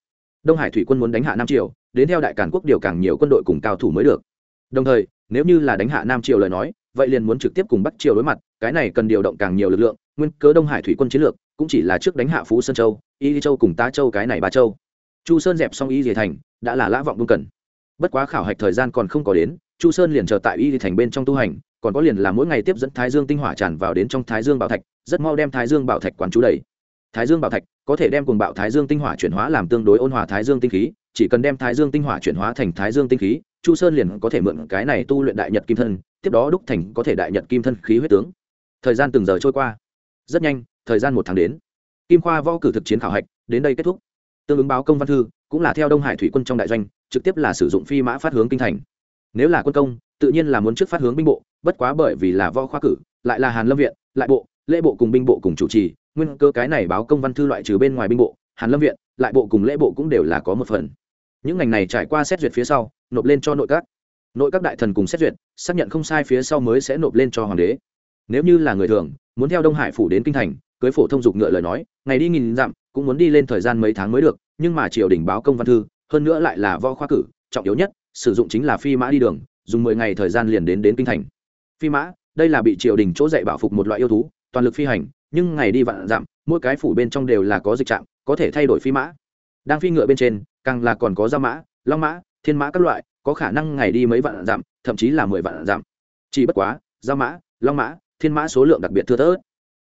Đông hải thủy quân muốn đánh hạ nam triều, đến theo đại càn quốc điều càng nhiều quân đội cùng cao thủ mới được. Đồng thời nếu như là đánh hạ nam triều lời nói, vậy liền muốn trực tiếp cùng bắc triều đối mặt, cái này cần điều động càng nhiều lực lượng, nguyên cớ đông hải thủy quân chiến lược, cũng chỉ là trước đánh hạ phú sơn châu, y châu cùng tá châu cái này ba châu. Chu sơn dẹp xong y dề thành, đã là lã vọng đông cần. Bất quá khảo hạch thời gian còn không có đến, chu sơn liền chờ tại y dề thành bên trong tu hành, còn có liền là mỗi ngày tiếp dẫn thái dương tinh hỏa tràn vào đến trong thái dương bảo thạch, rất mau đem thái dương bảo thạch quán chú đầy. Thái dương bảo thạch có thể đem cùng bạo thái dương tinh hỏa chuyển hóa làm tương đối ôn hòa thái dương tinh khí chỉ cần đem thái dương tinh hỏa chuyển hóa thành thái dương tinh khí, chu sơn liền có thể mượn cái này tu luyện đại nhật kim thân, tiếp đó đúc thành có thể đại nhật kim thân khí huyết tướng. Thời gian từng giờ trôi qua. Rất nhanh, thời gian một tháng đến. Kim khoa võ cử thực chiến khảo hạch đến đây kết thúc. Tương ứng báo công văn thư cũng là theo đông hải thủy quân trong đại doanh, trực tiếp là sử dụng phi mã phát hướng kinh thành. Nếu là quân công, tự nhiên là muốn trước phát hướng binh bộ, bất quá bởi vì là võ khoa cử, lại là hàn lâm viện, lại bộ, lễ bộ cùng binh bộ cùng chủ trì, nguyên cơ cái này báo công văn thư loại trừ bên ngoài binh bộ, hàn lâm viện, lại bộ cùng lễ bộ cũng đều là có một phần những ngành này trải qua xét duyệt phía sau nộp lên cho nội các. Nội các đại thần cùng xét duyệt xác nhận không sai phía sau mới sẽ nộp lên cho hoàng đế. Nếu như là người thường muốn theo đông hải phủ đến kinh thành cưới phổ thông dục ngựa lời nói ngày đi nghìn dặm cũng muốn đi lên thời gian mấy tháng mới được nhưng mà triều đình báo công văn thư hơn nữa lại là võ khoa cử trọng yếu nhất sử dụng chính là phi mã đi đường dùng mười ngày thời gian liền đến đến kinh thành. Phi mã đây là bị triều đình chỗ dạy bảo phục một loại yêu thú toàn lực phi hành nhưng ngày đi vạn dặm mỗi cái phủ bên trong đều là có dịch trạng, có thể thay đổi phi mã. Đang phi ngựa bên trên càng là còn có da mã, long mã, thiên mã các loại, có khả năng ngày đi mấy vạn dặm, thậm chí là mười vạn dặm. Chỉ bất quá da mã, long mã, thiên mã số lượng đặc biệt thưa thớt.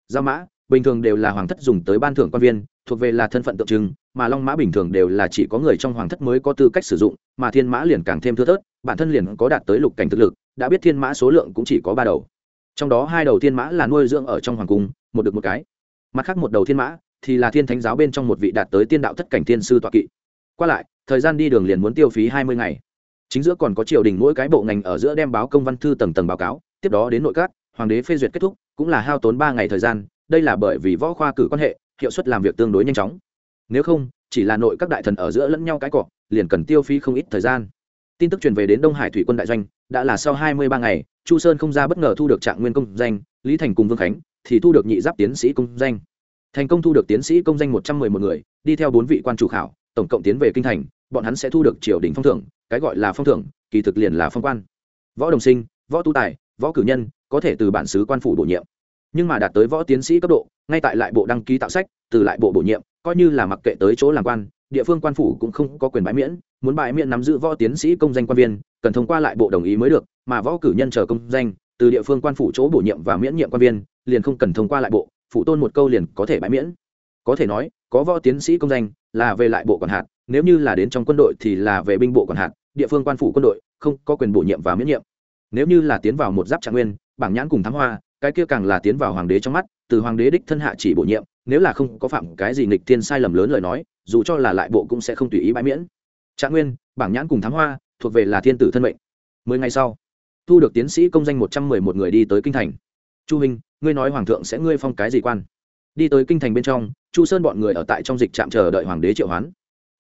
Da mã, bình thường đều là hoàng thất dùng tới ban thưởng quan viên, thuộc về là thân phận tượng trưng, mà long mã bình thường đều là chỉ có người trong hoàng thất mới có tư cách sử dụng, mà thiên mã liền càng thêm thưa thớt, bản thân liền có đạt tới lục cảnh thực lực, đã biết thiên mã số lượng cũng chỉ có ba đầu. Trong đó hai đầu thiên mã là nuôi dưỡng ở trong hoàng cung, một được một cái. Mặt khác một đầu thiên mã thì là thiên thánh giáo bên trong một vị đạt tới tiên đạo thất cảnh thiên sư tọa kỵ qua lại, thời gian đi đường liền muốn tiêu phí hai mươi ngày. Chính giữa còn có triều đình mỗi cái bộ ngành ở giữa đem báo công văn thư tầng tầng báo cáo, tiếp đó đến nội các, hoàng đế phê duyệt kết thúc, cũng là hao tốn ba ngày thời gian, đây là bởi vì võ khoa cử quan hệ, hiệu suất làm việc tương đối nhanh chóng. Nếu không, chỉ là nội các đại thần ở giữa lẫn nhau cái cọ, liền cần tiêu phí không ít thời gian. Tin tức truyền về đến đông hải thủy quân đại doanh, đã là sau hai mươi ba ngày, chu sơn không ra bất ngờ thu được trạng nguyên công danh, lý thành cùng vương khánh thì thu được nhị giáp tiến sĩ công danh. Thành công thu được tiến sĩ công danh một trăm mười một người, đi theo bốn vị quan chủ khảo tổng cộng tiến về kinh thành, bọn hắn sẽ thu được triều đình phong thưởng, cái gọi là phong thưởng, kỳ thực liền là phong quan. Võ đồng sinh, võ tu tài, võ cử nhân, có thể từ bản xứ quan phủ bổ nhiệm. Nhưng mà đạt tới võ tiến sĩ cấp độ, ngay tại lại bộ đăng ký tạo sách, từ lại bộ bổ nhiệm, coi như là mặc kệ tới chỗ làm quan, địa phương quan phủ cũng không có quyền bãi miễn, muốn bãi miễn nắm giữ võ tiến sĩ công danh quan viên, cần thông qua lại bộ đồng ý mới được, mà võ cử nhân chờ công danh, từ địa phương quan phủ chỗ bổ nhiệm và miễn nhiệm quan viên, liền không cần thông qua lại bộ, phụ tôn một câu liền có thể bãi miễn. Có thể nói, có võ tiến sĩ công danh là về lại bộ quản hạt, nếu như là đến trong quân đội thì là về binh bộ quản hạt, địa phương quan phủ quân đội, không có quyền bổ nhiệm và miễn nhiệm. Nếu như là tiến vào một giáp trạng nguyên, bảng nhãn cùng thám hoa, cái kia càng là tiến vào hoàng đế trong mắt, từ hoàng đế đích thân hạ chỉ bổ nhiệm, nếu là không có phạm cái gì nghịch thiên sai lầm lớn lời nói, dù cho là lại bộ cũng sẽ không tùy ý bãi miễn. Trạng nguyên, bảng nhãn cùng thám hoa, thuộc về là thiên tử thân mệnh. Mười ngày sau, thu được tiến sĩ công danh một trăm mười một người đi tới kinh thành. Chu huynh, ngươi nói hoàng thượng sẽ ngươi phong cái gì quan? Đi tới kinh thành bên trong, chu sơn bọn người ở tại trong dịch trạm chờ đợi hoàng đế triệu hoán.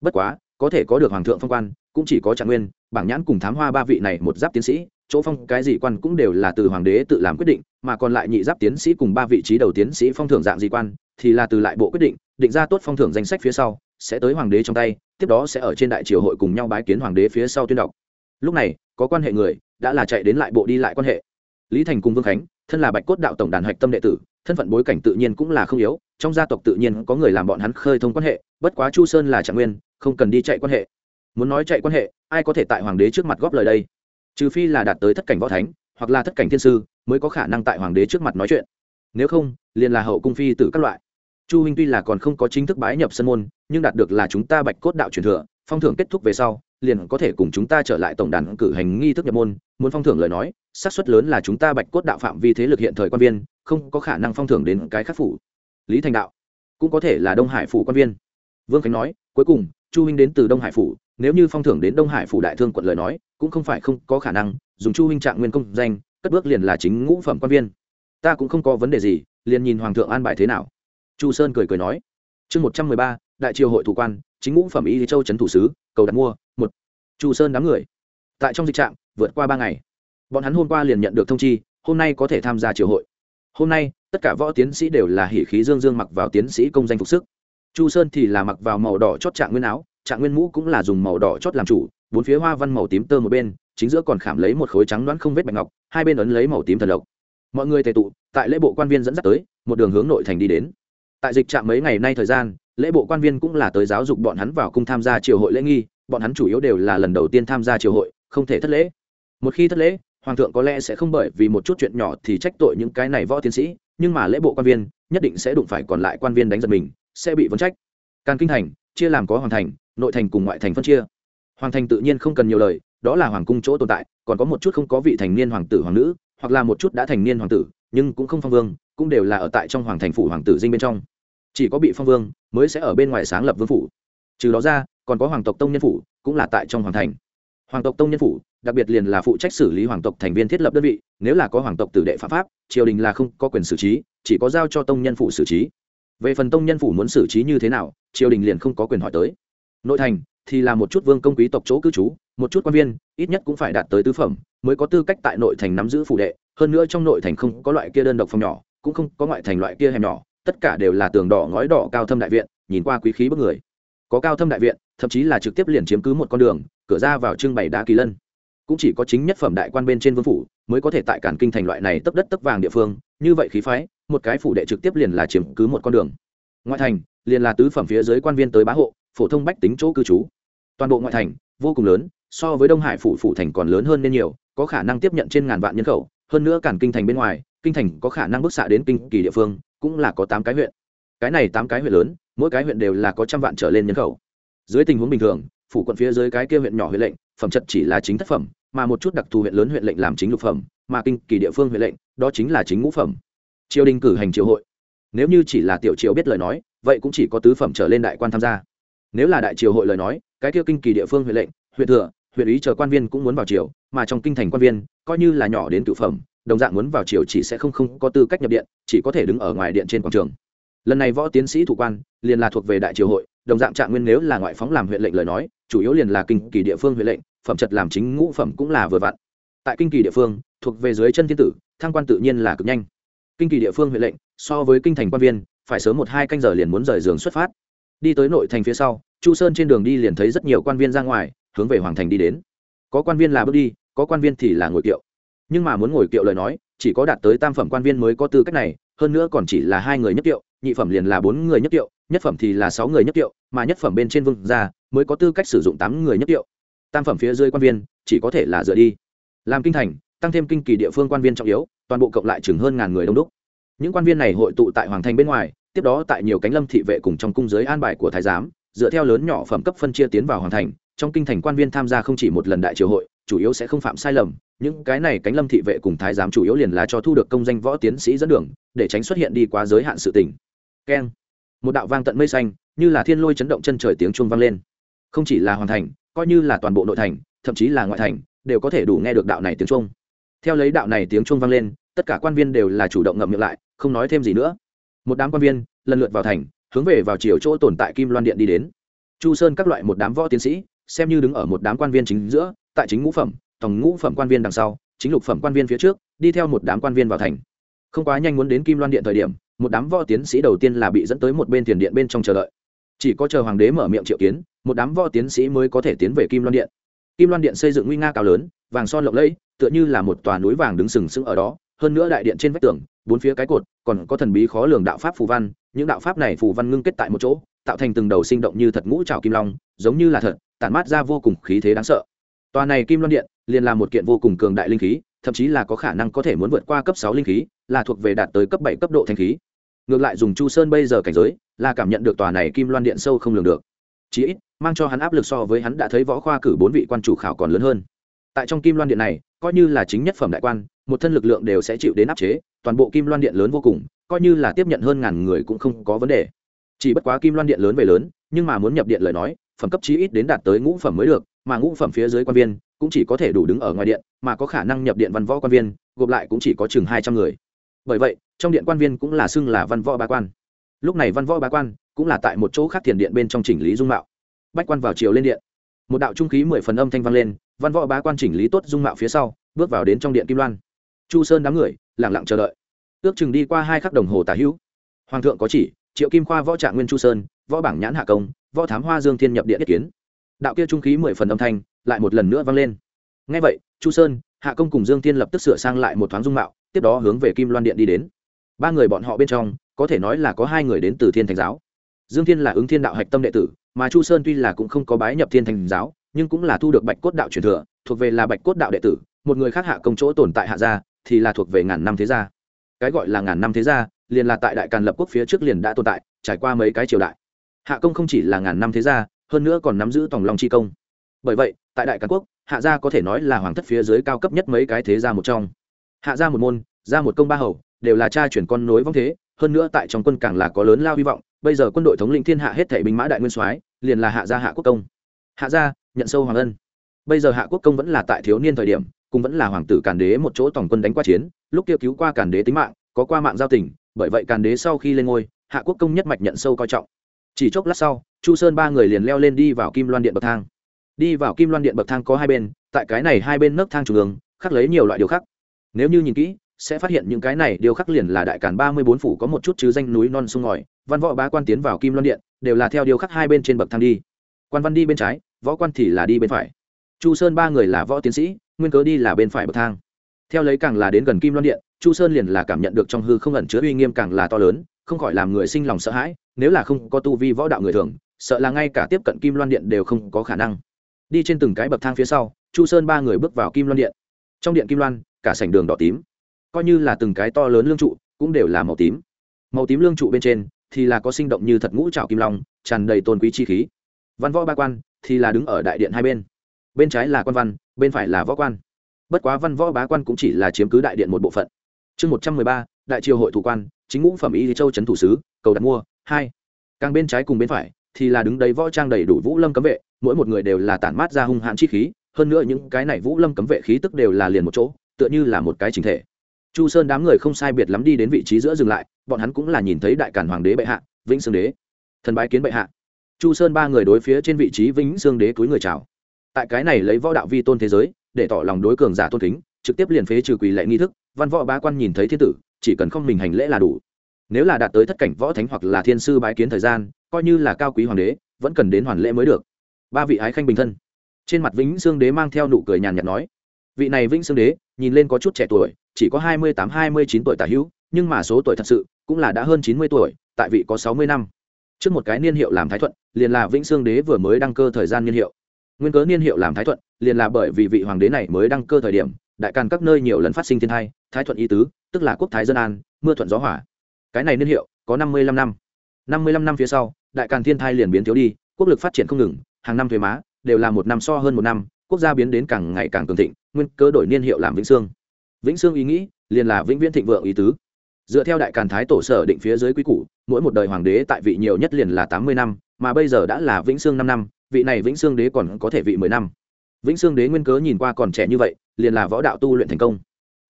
Bất quá, có thể có được hoàng thượng phong quan, cũng chỉ có trạng nguyên, bảng nhãn cùng thám hoa ba vị này một giáp tiến sĩ, chỗ phong cái gì quan cũng đều là từ hoàng đế tự làm quyết định, mà còn lại nhị giáp tiến sĩ cùng ba vị trí đầu tiến sĩ phong thưởng dạng gì quan, thì là từ lại bộ quyết định định ra tốt phong thưởng danh sách phía sau, sẽ tới hoàng đế trong tay, tiếp đó sẽ ở trên đại triều hội cùng nhau bái kiến hoàng đế phía sau tuyên đọc. Lúc này, có quan hệ người, đã là chạy đến lại bộ đi lại quan hệ. Lý thành cùng vương khánh, thân là bạch cốt đạo tổng đàn hạch tâm đệ tử thân phận bối cảnh tự nhiên cũng là không yếu, trong gia tộc tự nhiên có người làm bọn hắn khơi thông quan hệ, bất quá chu sơn là trạng nguyên, không cần đi chạy quan hệ. Muốn nói chạy quan hệ, ai có thể tại hoàng đế trước mặt góp lời đây? Trừ phi là đạt tới thất cảnh võ thánh, hoặc là thất cảnh thiên sư, mới có khả năng tại hoàng đế trước mặt nói chuyện. Nếu không, liền là hậu cung phi tử các loại. Chu huynh tuy là còn không có chính thức bái nhập sân môn, nhưng đạt được là chúng ta bạch cốt đạo truyền thừa, phong thưởng kết thúc về sau, liền có thể cùng chúng ta trở lại tổng đàn cử hành nghi thức nhập môn, muốn phong thưởng lời nói, xác suất lớn là chúng ta bạch cốt đạo phạm vi thế lực hiện thời quan viên không có khả năng phong thưởng đến cái khắc phủ. Lý thành đạo, cũng có thể là đông hải phủ quan viên. Vương khánh nói, cuối cùng, chu huynh đến từ đông hải phủ, nếu như phong thưởng đến đông hải phủ đại thương quận lời nói, cũng không phải không có khả năng, dùng chu huynh trạng nguyên công danh, cất bước liền là chính ngũ phẩm quan viên. Ta cũng không có vấn đề gì, liền nhìn hoàng thượng an bài thế nào. Chu sơn cười cười nói, chương một trăm mười ba, đại triều hội thủ quan, chính ngũ phẩm y châu trấn thủ sứ, cầu đặt mua, một. Chu sơn đám người, tại trong dịch trạm vượt qua ba ngày. Bọn hắn hôm qua liền nhận được thông chi, hôm nay có thể tham gia triều hội hôm nay, tất cả võ tiến sĩ đều là hỉ khí dương dương mặc vào tiến sĩ công danh phục sức. Chu sơn thì là mặc vào màu đỏ chót trạng nguyên áo, trạng nguyên mũ cũng là dùng màu đỏ chót làm chủ, bốn phía hoa văn màu tím tơ một bên, chính giữa còn khảm lấy một khối trắng đoán không vết bạch ngọc, hai bên ấn lấy màu tím thần lộc. Mọi người tề tụ, tại lễ bộ quan viên dẫn dắt tới, một đường hướng nội thành đi đến. Tại dịch trạm mấy ngày nay thời gian, lễ bộ quan viên cũng là tới giáo dục bọn hắn vào cung tham gia triều hội lễ nghi, bọn hắn chủ yếu đều là lần đầu tiên tham gia triều hội, không thể thất lễ. Một khi thất lễ hoàng thượng có lẽ sẽ không bởi vì một chút chuyện nhỏ thì trách tội những cái này võ tiến sĩ, nhưng mà lễ bộ quan viên nhất định sẽ đụng phải còn lại quan viên đánh giật mình, sẽ bị vấn trách. Càng kinh thành, chia làm có hoàng thành, nội thành cùng ngoại thành phân chia. Hoàng thành tự nhiên không cần nhiều lời, đó là hoàng cung chỗ tồn tại, còn có một chút không có vị thành niên hoàng tử hoàng nữ, hoặc là một chút đã thành niên hoàng tử, nhưng cũng không phong vương, cũng đều là ở tại trong hoàng thành phủ hoàng tử dinh bên trong. Chỉ có bị phong vương mới sẽ ở bên ngoài sáng lập vương phủ. Trừ đó ra, còn có hoàng tộc tông nhân phủ cũng là tại trong hoàng thành. Hoàng tộc tông nhân phủ đặc biệt liền là phụ trách xử lý hoàng tộc thành viên thiết lập đơn vị, nếu là có hoàng tộc tử đệ phạm pháp, triều đình là không có quyền xử trí, chỉ có giao cho tông nhân phủ xử trí. Về phần tông nhân phủ muốn xử trí như thế nào, triều đình liền không có quyền hỏi tới. Nội thành thì là một chút vương công quý tộc chỗ cư trú, một chút quan viên, ít nhất cũng phải đạt tới tứ phẩm mới có tư cách tại nội thành nắm giữ phủ đệ. Hơn nữa trong nội thành không có loại kia đơn độc phòng nhỏ, cũng không có ngoại thành loại kia hẻm nhỏ, tất cả đều là tường đỏ ngói đỏ cao thâm đại viện, nhìn qua quý khí bức người. Có cao thâm đại viện, thậm chí là trực tiếp liền chiếm cứ một con đường, cửa ra vào trưng bày đá kỳ lân cũng chỉ có chính nhất phẩm đại quan bên trên vương phủ mới có thể tại cản kinh thành loại này tấp đất tấp vàng địa phương. Như vậy khí phái, một cái phủ đệ trực tiếp liền là chiếm cứ một con đường. Ngoại thành, liền là tứ phẩm phía dưới quan viên tới bá hộ, phổ thông bách tính chỗ cư trú. Toàn bộ ngoại thành, vô cùng lớn, so với đông hải phủ phủ thành còn lớn hơn nên nhiều, có khả năng tiếp nhận trên ngàn vạn nhân khẩu. Hơn nữa cản kinh thành bên ngoài, kinh thành có khả năng bức xạ đến kinh kỳ địa phương, cũng là có tám cái huyện. Cái này tám cái huyện lớn, mỗi cái huyện đều là có trăm vạn trở lên nhân khẩu. Dưới tình huống bình thường phủ quận phía dưới cái kia huyện nhỏ huyện lệnh, phẩm chất chỉ là chính thất phẩm, mà một chút đặc thù huyện lớn huyện lệnh làm chính lục phẩm, mà kinh kỳ địa phương huyện lệnh, đó chính là chính ngũ phẩm. Triều đình cử hành triều hội. Nếu như chỉ là tiểu triều biết lời nói, vậy cũng chỉ có tứ phẩm trở lên đại quan tham gia. Nếu là đại triều hội lời nói, cái kia kinh kỳ địa phương huyện lệnh, huyện thừa, huyện ý chờ quan viên cũng muốn vào triều, mà trong kinh thành quan viên, coi như là nhỏ đến cựu phẩm, đồng dạng muốn vào triều chỉ sẽ không không có tư cách nhập điện, chỉ có thể đứng ở ngoài điện trên quảng trường. Lần này võ tiến sĩ thủ quan, liền là thuộc về đại triều hội đồng dạng trạng nguyên nếu là ngoại phóng làm huyện lệnh lời nói, chủ yếu liền là kinh kỳ địa phương huyện lệnh, phẩm chất làm chính ngũ phẩm cũng là vừa vặn. Tại kinh kỳ địa phương, thuộc về dưới chân thiên tử, thăng quan tự nhiên là cực nhanh. Kinh kỳ địa phương huyện lệnh, so với kinh thành quan viên, phải sớm một hai canh giờ liền muốn rời giường xuất phát. Đi tới nội thành phía sau, chu sơn trên đường đi liền thấy rất nhiều quan viên ra ngoài, hướng về hoàng thành đi đến. Có quan viên là bước đi, có quan viên thì là ngồi kiệu. Nhưng mà muốn ngồi kiệu lời nói, chỉ có đạt tới tam phẩm quan viên mới có tư cách này hơn nữa còn chỉ là hai người nhất kiệu, nhị phẩm liền là bốn người nhất kiệu, nhất phẩm thì là sáu người nhất kiệu, mà nhất phẩm bên trên vương gia mới có tư cách sử dụng tám người nhất kiệu. Tam phẩm phía dưới quan viên chỉ có thể là dựa đi. Làm kinh thành, tăng thêm kinh kỳ địa phương quan viên trọng yếu, toàn bộ cộng lại chừng hơn ngàn người đông đúc. Những quan viên này hội tụ tại hoàng thành bên ngoài, tiếp đó tại nhiều cánh lâm thị vệ cùng trong cung giới an bài của thái giám, dựa theo lớn nhỏ phẩm cấp phân chia tiến vào hoàng thành. Trong kinh thành quan viên tham gia không chỉ một lần đại triều hội, chủ yếu sẽ không phạm sai lầm những cái này cánh lâm thị vệ cùng thái giám chủ yếu liền là cho thu được công danh võ tiến sĩ dẫn đường, để tránh xuất hiện đi quá giới hạn sự tình. Keng. Một đạo vang tận mây xanh, như là thiên lôi chấn động chân trời tiếng chuông vang lên. Không chỉ là hoàn thành, coi như là toàn bộ nội thành, thậm chí là ngoại thành, đều có thể đủ nghe được đạo này tiếng chuông. Theo lấy đạo này tiếng chuông vang lên, tất cả quan viên đều là chủ động ngậm miệng lại, không nói thêm gì nữa. Một đám quan viên, lần lượt vào thành, hướng về vào chiều chỗ tồn tại kim loan điện đi đến. Chu sơn các loại một đám võ tiến sĩ, xem như đứng ở một đám quan viên chính giữa, tại chính ngũ phẩm tổng ngũ phẩm quan viên đằng sau, chính lục phẩm quan viên phía trước, đi theo một đám quan viên vào thành. Không quá nhanh muốn đến kim loan điện thời điểm, một đám võ tiến sĩ đầu tiên là bị dẫn tới một bên tiền điện bên trong chờ đợi. Chỉ có chờ hoàng đế mở miệng triệu kiến, một đám võ tiến sĩ mới có thể tiến về kim loan điện. Kim loan điện xây dựng nguy nga cao lớn, vàng son lộng lẫy, tựa như là một tòa núi vàng đứng sừng sững ở đó, hơn nữa đại điện trên vách tường, bốn phía cái cột, còn có thần bí khó lường đạo pháp phù văn, những đạo pháp này phù văn ngưng kết tại một chỗ, tạo thành từng đầu sinh động như thật ngũ trào kim long, giống như là thật, tản mát ra vô cùng khí thế đáng sợ tòa này kim loan điện liền là một kiện vô cùng cường đại linh khí, thậm chí là có khả năng có thể muốn vượt qua cấp sáu linh khí, là thuộc về đạt tới cấp bảy cấp độ thanh khí. Ngược lại dùng chu sơn bây giờ cảnh giới, là cảm nhận được tòa này kim loan điện sâu không lường được. Chí ít, mang cho hắn áp lực so với hắn đã thấy võ khoa cử bốn vị quan chủ khảo còn lớn hơn. Tại trong kim loan điện này, coi như là chính nhất phẩm đại quan, một thân lực lượng đều sẽ chịu đến áp chế, toàn bộ kim loan điện lớn vô cùng, coi như là tiếp nhận hơn ngàn người cũng không có vấn đề. Chỉ bất quá kim loan điện lớn về lớn, nhưng mà muốn nhập điện lời nói, phẩm cấp chí ít đến đạt tới ngũ phẩm mới được mà ngũ phẩm phía dưới quan viên cũng chỉ có thể đủ đứng ở ngoài điện, mà có khả năng nhập điện văn võ quan viên, gộp lại cũng chỉ có chừng hai trăm người. Bởi vậy, trong điện quan viên cũng là xưng là văn võ ba quan. Lúc này văn võ ba quan cũng là tại một chỗ khác thiền điện bên trong chỉnh lý dung mạo. Bách quan vào chiều lên điện. Một đạo trung khí mười phần âm thanh vang lên, văn võ ba quan chỉnh lý tốt dung mạo phía sau, bước vào đến trong điện kim loan. Chu sơn đám người lẳng lặng chờ đợi. Ước chừng đi qua hai khắc đồng hồ tả hữu. Hoàng thượng có chỉ, triệu kim khoa võ trạng nguyên chu sơn, võ bảng nhãn hạ công, võ thám hoa dương thiên nhập điện yết kiến đạo kia trung khí mười phần âm thanh lại một lần nữa vang lên. Ngay vậy, chu sơn, hạ công cùng dương tiên lập tức sửa sang lại một thoáng dung mạo, tiếp đó hướng về kim loan điện đi đến. Ba người bọn họ bên trong, có thể nói là có hai người đến từ thiên thành giáo. Dương thiên là ứng thiên đạo hạch tâm đệ tử, mà chu sơn tuy là cũng không có bái nhập thiên thành giáo, nhưng cũng là thu được bạch cốt đạo truyền thừa, thuộc về là bạch cốt đạo đệ tử, một người khác hạ công chỗ tồn tại hạ gia, thì là thuộc về ngàn năm thế gia. Cái gọi là ngàn năm thế gia, liền là tại đại càn lập quốc phía trước liền đã tồn tại, trải qua mấy cái triều đại. Hạ công không chỉ là ngàn năm thế gia hơn nữa còn nắm giữ tòng long chi công. Bởi vậy, tại đại càn quốc, hạ gia có thể nói là hoàng thất phía dưới cao cấp nhất mấy cái thế gia một trong. Hạ gia một môn, gia một công ba hầu, đều là cha chuyển con nối vong thế, hơn nữa tại trong quân càng là có lớn lao hy vọng, bây giờ quân đội thống lĩnh thiên hạ hết thể binh mã đại nguyên soái, liền là hạ gia hạ quốc công. Hạ gia, nhận sâu hoàng ân. Bây giờ hạ quốc công vẫn là tại thiếu niên thời điểm, cũng vẫn là hoàng tử càn đế một chỗ tổng quân đánh qua chiến, lúc kia cứu qua càn đế tính mạng, có qua mạng giao tình, bởi vậy càn đế sau khi lên ngôi, hạ quốc công nhất mạch nhận sâu coi trọng chỉ chốc lát sau, chu sơn ba người liền leo lên đi vào kim loan điện bậc thang. Đi vào kim loan điện bậc thang có hai bên, tại cái này hai bên nấc thang trung ương, khắc lấy nhiều loại điều khắc. Nếu như nhìn kỹ, sẽ phát hiện những cái này điều khắc liền là đại càn ba mươi bốn phủ có một chút chứ danh núi non sông ngòi. Văn võ bá quan tiến vào kim loan điện, đều là theo điều khắc hai bên trên bậc thang đi. Quan văn đi bên trái, võ quan thì là đi bên phải. Chu sơn ba người là võ tiến sĩ, nguyên cớ đi là bên phải bậc thang. Theo lấy càng là đến gần kim loan điện, chu sơn liền là cảm nhận được trong hư không ẩn chứa uy nghiêm càng là to lớn, không khỏi làm người sinh lòng sợ hãi nếu là không có tu vi võ đạo người thường, sợ là ngay cả tiếp cận kim loan điện đều không có khả năng. Đi trên từng cái bậc thang phía sau, chu sơn ba người bước vào kim loan điện. Trong điện kim loan, cả sảnh đường đỏ tím, coi như là từng cái to lớn lương trụ, cũng đều là màu tím. Màu tím lương trụ bên trên thì là có sinh động như thật ngũ trào kim long, tràn đầy tôn quý chi khí. Văn võ ba quan thì là đứng ở đại điện hai bên. Bên trái là quan văn, bên phải là võ quan. Bất quá văn võ bá quan cũng chỉ là chiếm cứ đại điện một bộ phận. Chương một trăm mười ba, đại triều hội thủ quan, chính ngũ phẩm y châu trấn thủ sứ, cầu đặt mua hai, càng bên trái cùng bên phải thì là đứng đấy võ trang đầy đủ vũ lâm cấm vệ, mỗi một người đều là tản mát ra hung hãn chi khí, hơn nữa những cái này vũ lâm cấm vệ khí tức đều là liền một chỗ, tựa như là một cái chính thể. Chu sơn đám người không sai biệt lắm đi đến vị trí giữa dừng lại, bọn hắn cũng là nhìn thấy đại cản hoàng đế bệ hạ, vĩnh sương đế, thần bái kiến bệ hạ. Chu sơn ba người đối phía trên vị trí vĩnh sương đế túi người chào. Tại cái này lấy võ đạo vi tôn thế giới, để tỏ lòng đối cường giả tôn kính, trực tiếp liền phế trừ quỳ lệ nghi thức, văn võ ba quan nhìn thấy thiên tử, chỉ cần không mình hành lễ là đủ nếu là đạt tới thất cảnh võ thánh hoặc là thiên sư bái kiến thời gian, coi như là cao quý hoàng đế, vẫn cần đến hoàn lễ mới được. Ba vị ái khanh bình thân. Trên mặt vĩnh xương đế mang theo nụ cười nhàn nhạt nói, vị này vĩnh xương đế, nhìn lên có chút trẻ tuổi, chỉ có hai mươi tám, hai mươi chín tuổi tả hữu, nhưng mà số tuổi thật sự cũng là đã hơn chín mươi tuổi, tại vị có sáu mươi năm. Trước một cái niên hiệu làm thái thuận, liền là vĩnh xương đế vừa mới đăng cơ thời gian niên hiệu. Nguyên cớ niên hiệu làm thái thuận, liền là bởi vì vị hoàng đế này mới đăng cơ thời điểm, đại càn các nơi nhiều lần phát sinh thiên thai thái thuận y tứ, tức là quốc thái dân an, mưa thuận gió hỏa cái này niên hiệu có năm mươi lăm năm. Năm mươi lăm năm phía sau, đại càn thiên thai liền biến thiếu đi, quốc lực phát triển không ngừng, hàng năm thuế má đều là một năm so hơn một năm, quốc gia biến đến càng ngày càng cường thịnh, nguyên cơ đổi niên hiệu làm vĩnh sương. Vĩnh sương ý nghĩ liền là vĩnh viễn thịnh vượng ý tứ. Dựa theo đại càn thái tổ sở định phía dưới quý củ, mỗi một đời hoàng đế tại vị nhiều nhất liền là tám mươi năm, mà bây giờ đã là vĩnh sương năm năm, vị này vĩnh sương đế còn có thể vị mười năm. Vĩnh sương đế nguyên cớ nhìn qua còn trẻ như vậy, liền là võ đạo tu luyện thành công.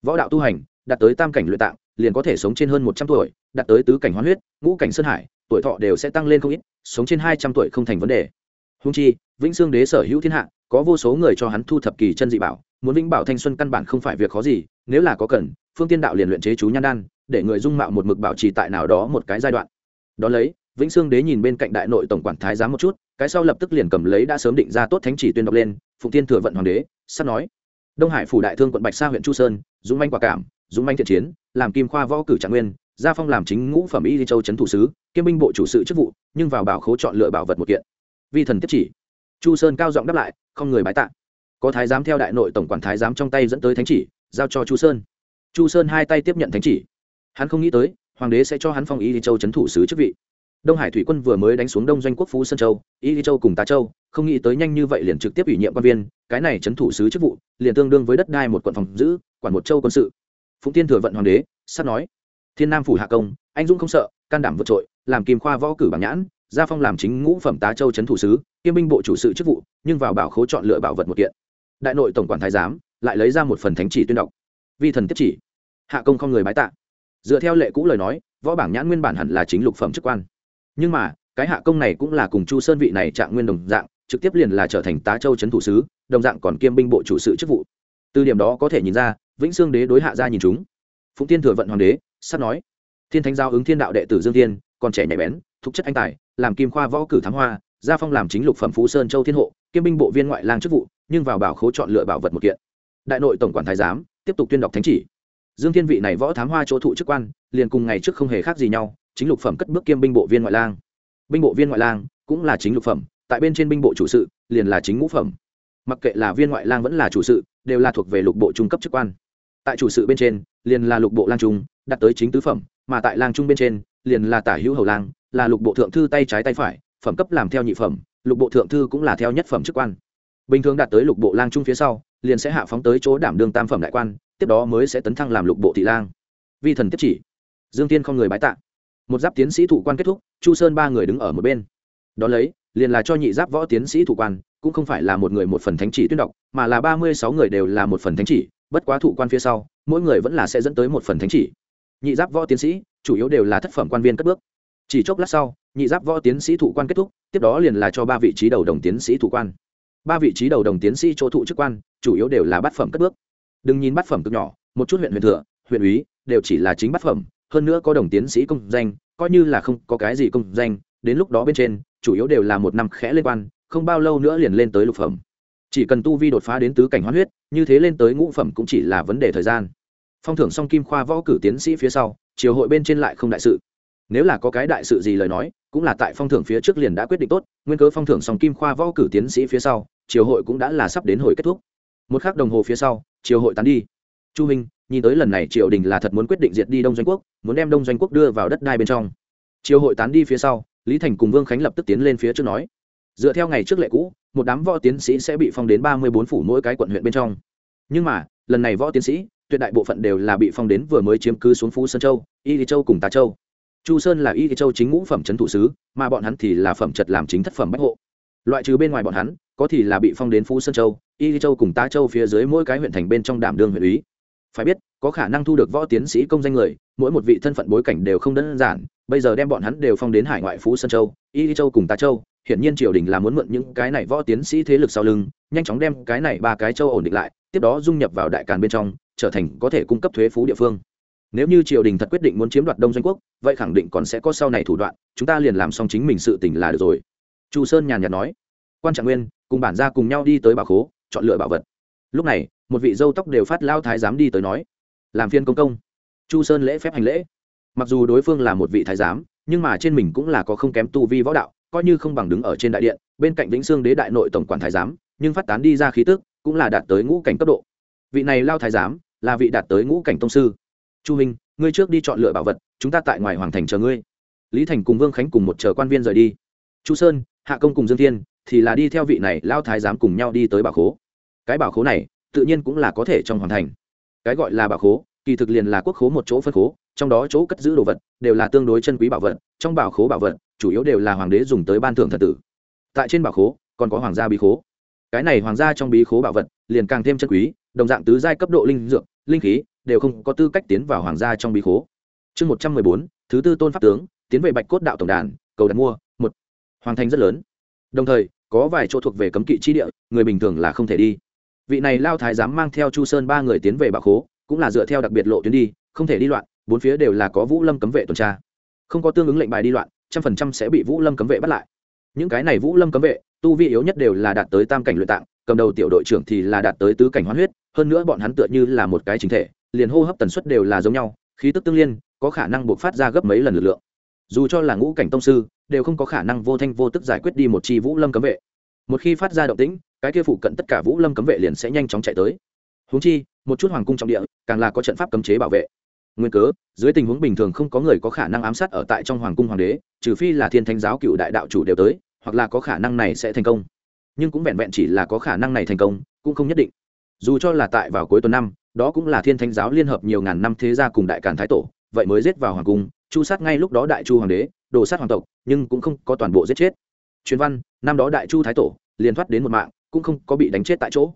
Võ đạo tu hành, đạt tới tam cảnh luyện tạng liền có thể sống trên hơn một trăm tuổi, đạt tới tứ cảnh hoán huyết, ngũ cảnh sơn hải, tuổi thọ đều sẽ tăng lên không ít, sống trên hai trăm tuổi không thành vấn đề. Húng chi, vĩnh sương đế sở hữu thiên hạ, có vô số người cho hắn thu thập kỳ chân dị bảo, muốn vĩnh bảo thanh xuân căn bản không phải việc khó gì, nếu là có cần, phương tiên đạo liền luyện chế chú nhan đan, để người dung mạo một mực bảo trì tại nào đó một cái giai đoạn. Đó lấy, vĩnh sương đế nhìn bên cạnh đại nội tổng quản thái giám một chút, cái sau lập tức liền cầm lấy đã sớm định ra tốt thánh chỉ tuyên đọc lên, phụng tiên thừa vận hoàng đế, sắp nói. Đông hải phủ đại thương quận bạch sa huyện chu sơn, dũng manh quả cảm dũng manh thiện chiến, làm kim khoa võ cử trạng nguyên, gia phong làm chính ngũ phẩm y di châu trấn thủ sứ, kiêm binh bộ chủ sự chức vụ, nhưng vào bảo khố chọn lựa bảo vật một kiện. Vi thần tiếp chỉ. Chu sơn cao giọng đáp lại, không người bái tạ. Có thái giám theo đại nội tổng quản thái giám trong tay dẫn tới thánh chỉ, giao cho chu sơn. Chu sơn hai tay tiếp nhận thánh chỉ. Hắn không nghĩ tới, hoàng đế sẽ cho hắn phong y di châu trấn thủ sứ chức vị. Đông hải thủy quân vừa mới đánh xuống đông doanh quốc phú sơn châu, y di châu cùng tá châu, không nghĩ tới nhanh như vậy liền trực tiếp ủy nhiệm quan viên, cái này trấn thủ sứ chức vụ, liền tương đương với đất đai một quận phòng giữ, quản một châu quân sự phụng tiên thừa vận hoàng đế, sắp nói, thiên nam phủ hạ công, anh dũng không sợ, can đảm vượt trội, làm kim khoa võ cử bảng nhãn, gia phong làm chính ngũ phẩm tá châu trấn thủ sứ, kiêm binh bộ chủ sự chức vụ, nhưng vào bảo khố chọn lựa bảo vật một kiện. Đại nội tổng quản thái giám lại lấy ra một phần thánh chỉ tuyên đọc. Vi thần tiếp chỉ, hạ công không người bái tạ. Dựa theo lệ cũ lời nói, võ bảng nhãn nguyên bản hẳn là chính lục phẩm chức quan. Nhưng mà, cái hạ công này cũng là cùng chu sơn vị này trạng nguyên đồng dạng, trực tiếp liền là trở thành tá châu trấn thủ sứ, đồng dạng còn kiêm binh bộ chủ sự chức vụ. Từ điểm đó có thể nhìn ra vĩnh sương đế đối hạ gia nhìn chúng. Phụng tiên thừa vận hoàng đế, sắp nói, thiên thánh giao ứng thiên đạo đệ tử dương tiên còn trẻ nhạy bén thúc chất anh tài, làm kim khoa võ cử thám hoa, gia phong làm chính lục phẩm phú sơn châu thiên hộ, kiêm binh bộ viên ngoại lang chức vụ, nhưng vào bảo khố chọn lựa bảo vật một kiện. Đại nội tổng quản thái giám, tiếp tục tuyên đọc thánh chỉ. Dương thiên vị này võ thám hoa chỗ thụ chức quan, liền cùng ngày trước không hề khác gì nhau, chính lục phẩm cất bước kiêm binh bộ viên ngoại lang. Binh bộ viên ngoại lang cũng là chính lục phẩm, tại bên trên binh bộ chủ sự, liền là chính ngũ phẩm. Mặc kệ là viên ngoại lang vẫn là chủ sự, đều là thuộc về lục bộ trung cấp chức quan tại chủ sự bên trên, liền là lục bộ lang trung, đặt tới chính tứ phẩm, mà tại lang trung bên trên, liền là tả hữu hầu lang, là lục bộ thượng thư tay trái tay phải, phẩm cấp làm theo nhị phẩm, lục bộ thượng thư cũng là theo nhất phẩm chức quan. Bình thường đạt tới lục bộ lang trung phía sau, liền sẽ hạ phóng tới chỗ đảm đương tam phẩm đại quan, tiếp đó mới sẽ tấn thăng làm lục bộ thị lang. Vi thần tiếp chỉ. Dương tiên không người bái tạ. Một giáp tiến sĩ thủ quan kết thúc, chu sơn ba người đứng ở một bên. Đón lấy, liền là cho nhị giáp võ tiến sĩ thủ quan, cũng không phải là một người một phần thánh chỉ tuyên đọc, mà là ba mươi sáu người đều là một phần thánh chỉ bất quá thủ quan phía sau, mỗi người vẫn là sẽ dẫn tới một phần thánh chỉ. Nhị giáp võ tiến sĩ, chủ yếu đều là thất phẩm quan viên cất bước. Chỉ chốc lát sau, nhị giáp võ tiến sĩ thủ quan kết thúc, tiếp đó liền là cho ba vị trí đầu đồng tiến sĩ thủ quan. Ba vị trí đầu đồng tiến sĩ chỗ thụ chức quan, chủ yếu đều là bát phẩm cất bước. Đừng nhìn bát phẩm cực nhỏ, một chút huyện huyện thừa, huyện úy, đều chỉ là chính bát phẩm, hơn nữa có đồng tiến sĩ công danh, coi như là không có cái gì công danh, đến lúc đó bên trên, chủ yếu đều là một năm khẽ lên quan, không bao lâu nữa liền lên tới lục phẩm chỉ cần tu vi đột phá đến tứ cảnh hoán huyết, như thế lên tới ngũ phẩm cũng chỉ là vấn đề thời gian. Phong thưởng song kim khoa võ cử tiến sĩ phía sau chiều hội bên trên lại không đại sự. Nếu là có cái đại sự gì lời nói, cũng là tại phong thưởng phía trước liền đã quyết định tốt, nguyên cớ phong thưởng song kim khoa võ cử tiến sĩ phía sau chiều hội cũng đã là sắp đến hồi kết thúc. Một khắc đồng hồ phía sau chiều hội tán đi. Chu minh nhìn tới lần này triều đình là thật muốn quyết định diệt đi đông doanh quốc, muốn đem đông doanh quốc đưa vào đất đai bên trong. Chiều hội tán đi phía sau, lý thành cùng vương khánh lập tức tiến lên phía trước nói dựa theo ngày trước lệ cũ, một đám võ tiến sĩ sẽ bị phong đến ba mươi bốn phủ mỗi cái quận huyện bên trong. Nhưng mà, lần này võ tiến sĩ, tuyệt đại bộ phận đều là bị phong đến vừa mới chiếm cứ xuống phú sơn châu, y lý châu cùng tà châu. Chu sơn là y lý châu chính ngũ phẩm trấn thủ sứ, mà bọn hắn thì là phẩm trật làm chính thất phẩm bách hộ. Loại trừ bên ngoài bọn hắn, có thì là bị phong đến phú sơn châu, y lý châu cùng tá châu phía dưới mỗi cái huyện thành bên trong đảm đương huyện úy phải biết, có khả năng thu được võ tiến sĩ công danh người, mỗi một vị thân phận bối cảnh đều không đơn giản, bây giờ đem bọn hắn đều phong đến hải ngoại phú sơn châu, y lý châu cùng tá châu hiển nhiên triều đình là muốn mượn những cái này võ tiến sĩ thế lực sau lưng, nhanh chóng đem cái này ba cái châu ổn định lại, tiếp đó dung nhập vào đại càn bên trong, trở thành có thể cung cấp thuế phú địa phương. Nếu như triều đình thật quyết định muốn chiếm đoạt đông doanh quốc, vậy khẳng định còn sẽ có sau này thủ đoạn, chúng ta liền làm xong chính mình sự tỉnh là được rồi. Chu sơn nhàn nhạt nói. Quan trạng nguyên cùng bản gia cùng nhau đi tới bảo khố, chọn lựa bảo vật. Lúc này, một vị dâu tóc đều phát lao thái giám đi tới nói, làm phiên công công. Chu sơn lễ phép hành lễ. Mặc dù đối phương là một vị thái giám, nhưng mà trên mình cũng là có không kém tu vi võ đạo coi như không bằng đứng ở trên đại điện, bên cạnh vĩnh xương đế đại nội tổng quản thái giám, nhưng phát tán đi ra khí tức, cũng là đạt tới ngũ cảnh cấp độ. Vị này lao thái giám, là vị đạt tới ngũ cảnh tông sư. Chu hình ngươi trước đi chọn lựa bảo vật, chúng ta tại ngoài hoàng thành chờ ngươi. Lý thành cùng vương khánh cùng một chờ quan viên rời đi. Chu sơn, hạ công cùng dương thiên, thì là đi theo vị này lao thái giám cùng nhau đi tới bảo khố. Cái bảo khố này, tự nhiên cũng là có thể trong hoàng thành. Cái gọi là bảo khố, kỳ thực liền là quốc khố một chỗ phân khố, trong đó chỗ cất giữ đồ vật, đều là tương đối chân quý bảo vật, trong bảo khố bảo vật chủ yếu đều là hoàng đế dùng tới ban thưởng thần tử. Tại trên bảo khố, còn có hoàng gia bí khố. Cái này hoàng gia trong bí khố bảo vật, liền càng thêm chân quý, đồng dạng tứ giai cấp độ linh dược, linh khí, đều không có tư cách tiến vào hoàng gia trong bí khố. Chương một trăm mười bốn, thứ tư tôn pháp tướng, tiến về bạch cốt đạo tổng đàn, cầu đặt mua, một. Hoàng thành rất lớn. Đồng thời, có vài chỗ thuộc về cấm kỵ chi địa, người bình thường là không thể đi. Vị này lao thái dám mang theo chu sơn ba người tiến về bảo khố, cũng là dựa theo đặc biệt lộ tuyến đi, không thể đi loạn, bốn phía đều là có vũ lâm cấm vệ tuần tra. Không có tương ứng lệnh bài đi loạn trăm phần trăm sẽ bị vũ lâm cấm vệ bắt lại. Những cái này vũ lâm cấm vệ, tu vi yếu nhất đều là đạt tới tam cảnh luyện tạng, cầm đầu tiểu đội trưởng thì là đạt tới tứ cảnh hoán huyết, hơn nữa bọn hắn tựa như là một cái chính thể, liền hô hấp tần suất đều là giống nhau, khí tức tương liên, có khả năng buộc phát ra gấp mấy lần lực lượng. Dù cho là ngũ cảnh tông sư, đều không có khả năng vô thanh vô tức giải quyết đi một chi vũ lâm cấm vệ. Một khi phát ra động tĩnh, cái kia phụ cận tất cả vũ lâm cấm vệ liền sẽ nhanh chóng chạy tới. Húng chi, một chút hoàng cung trọng địa, càng là có trận pháp cấm chế bảo vệ nguyên cớ, dưới tình huống bình thường không có người có khả năng ám sát ở tại trong hoàng cung hoàng đế, trừ phi là thiên thánh giáo cựu đại đạo chủ đều tới, hoặc là có khả năng này sẽ thành công. Nhưng cũng vẹn vẹn chỉ là có khả năng này thành công, cũng không nhất định. Dù cho là tại vào cuối tuần năm, đó cũng là thiên thánh giáo liên hợp nhiều ngàn năm thế gia cùng đại càn thái tổ, vậy mới giết vào hoàng cung, chu sát ngay lúc đó đại chu hoàng đế, đồ sát hoàng tộc, nhưng cũng không có toàn bộ giết chết. Truyền văn, năm đó đại chu thái tổ, liền thoát đến một mạng, cũng không có bị đánh chết tại chỗ.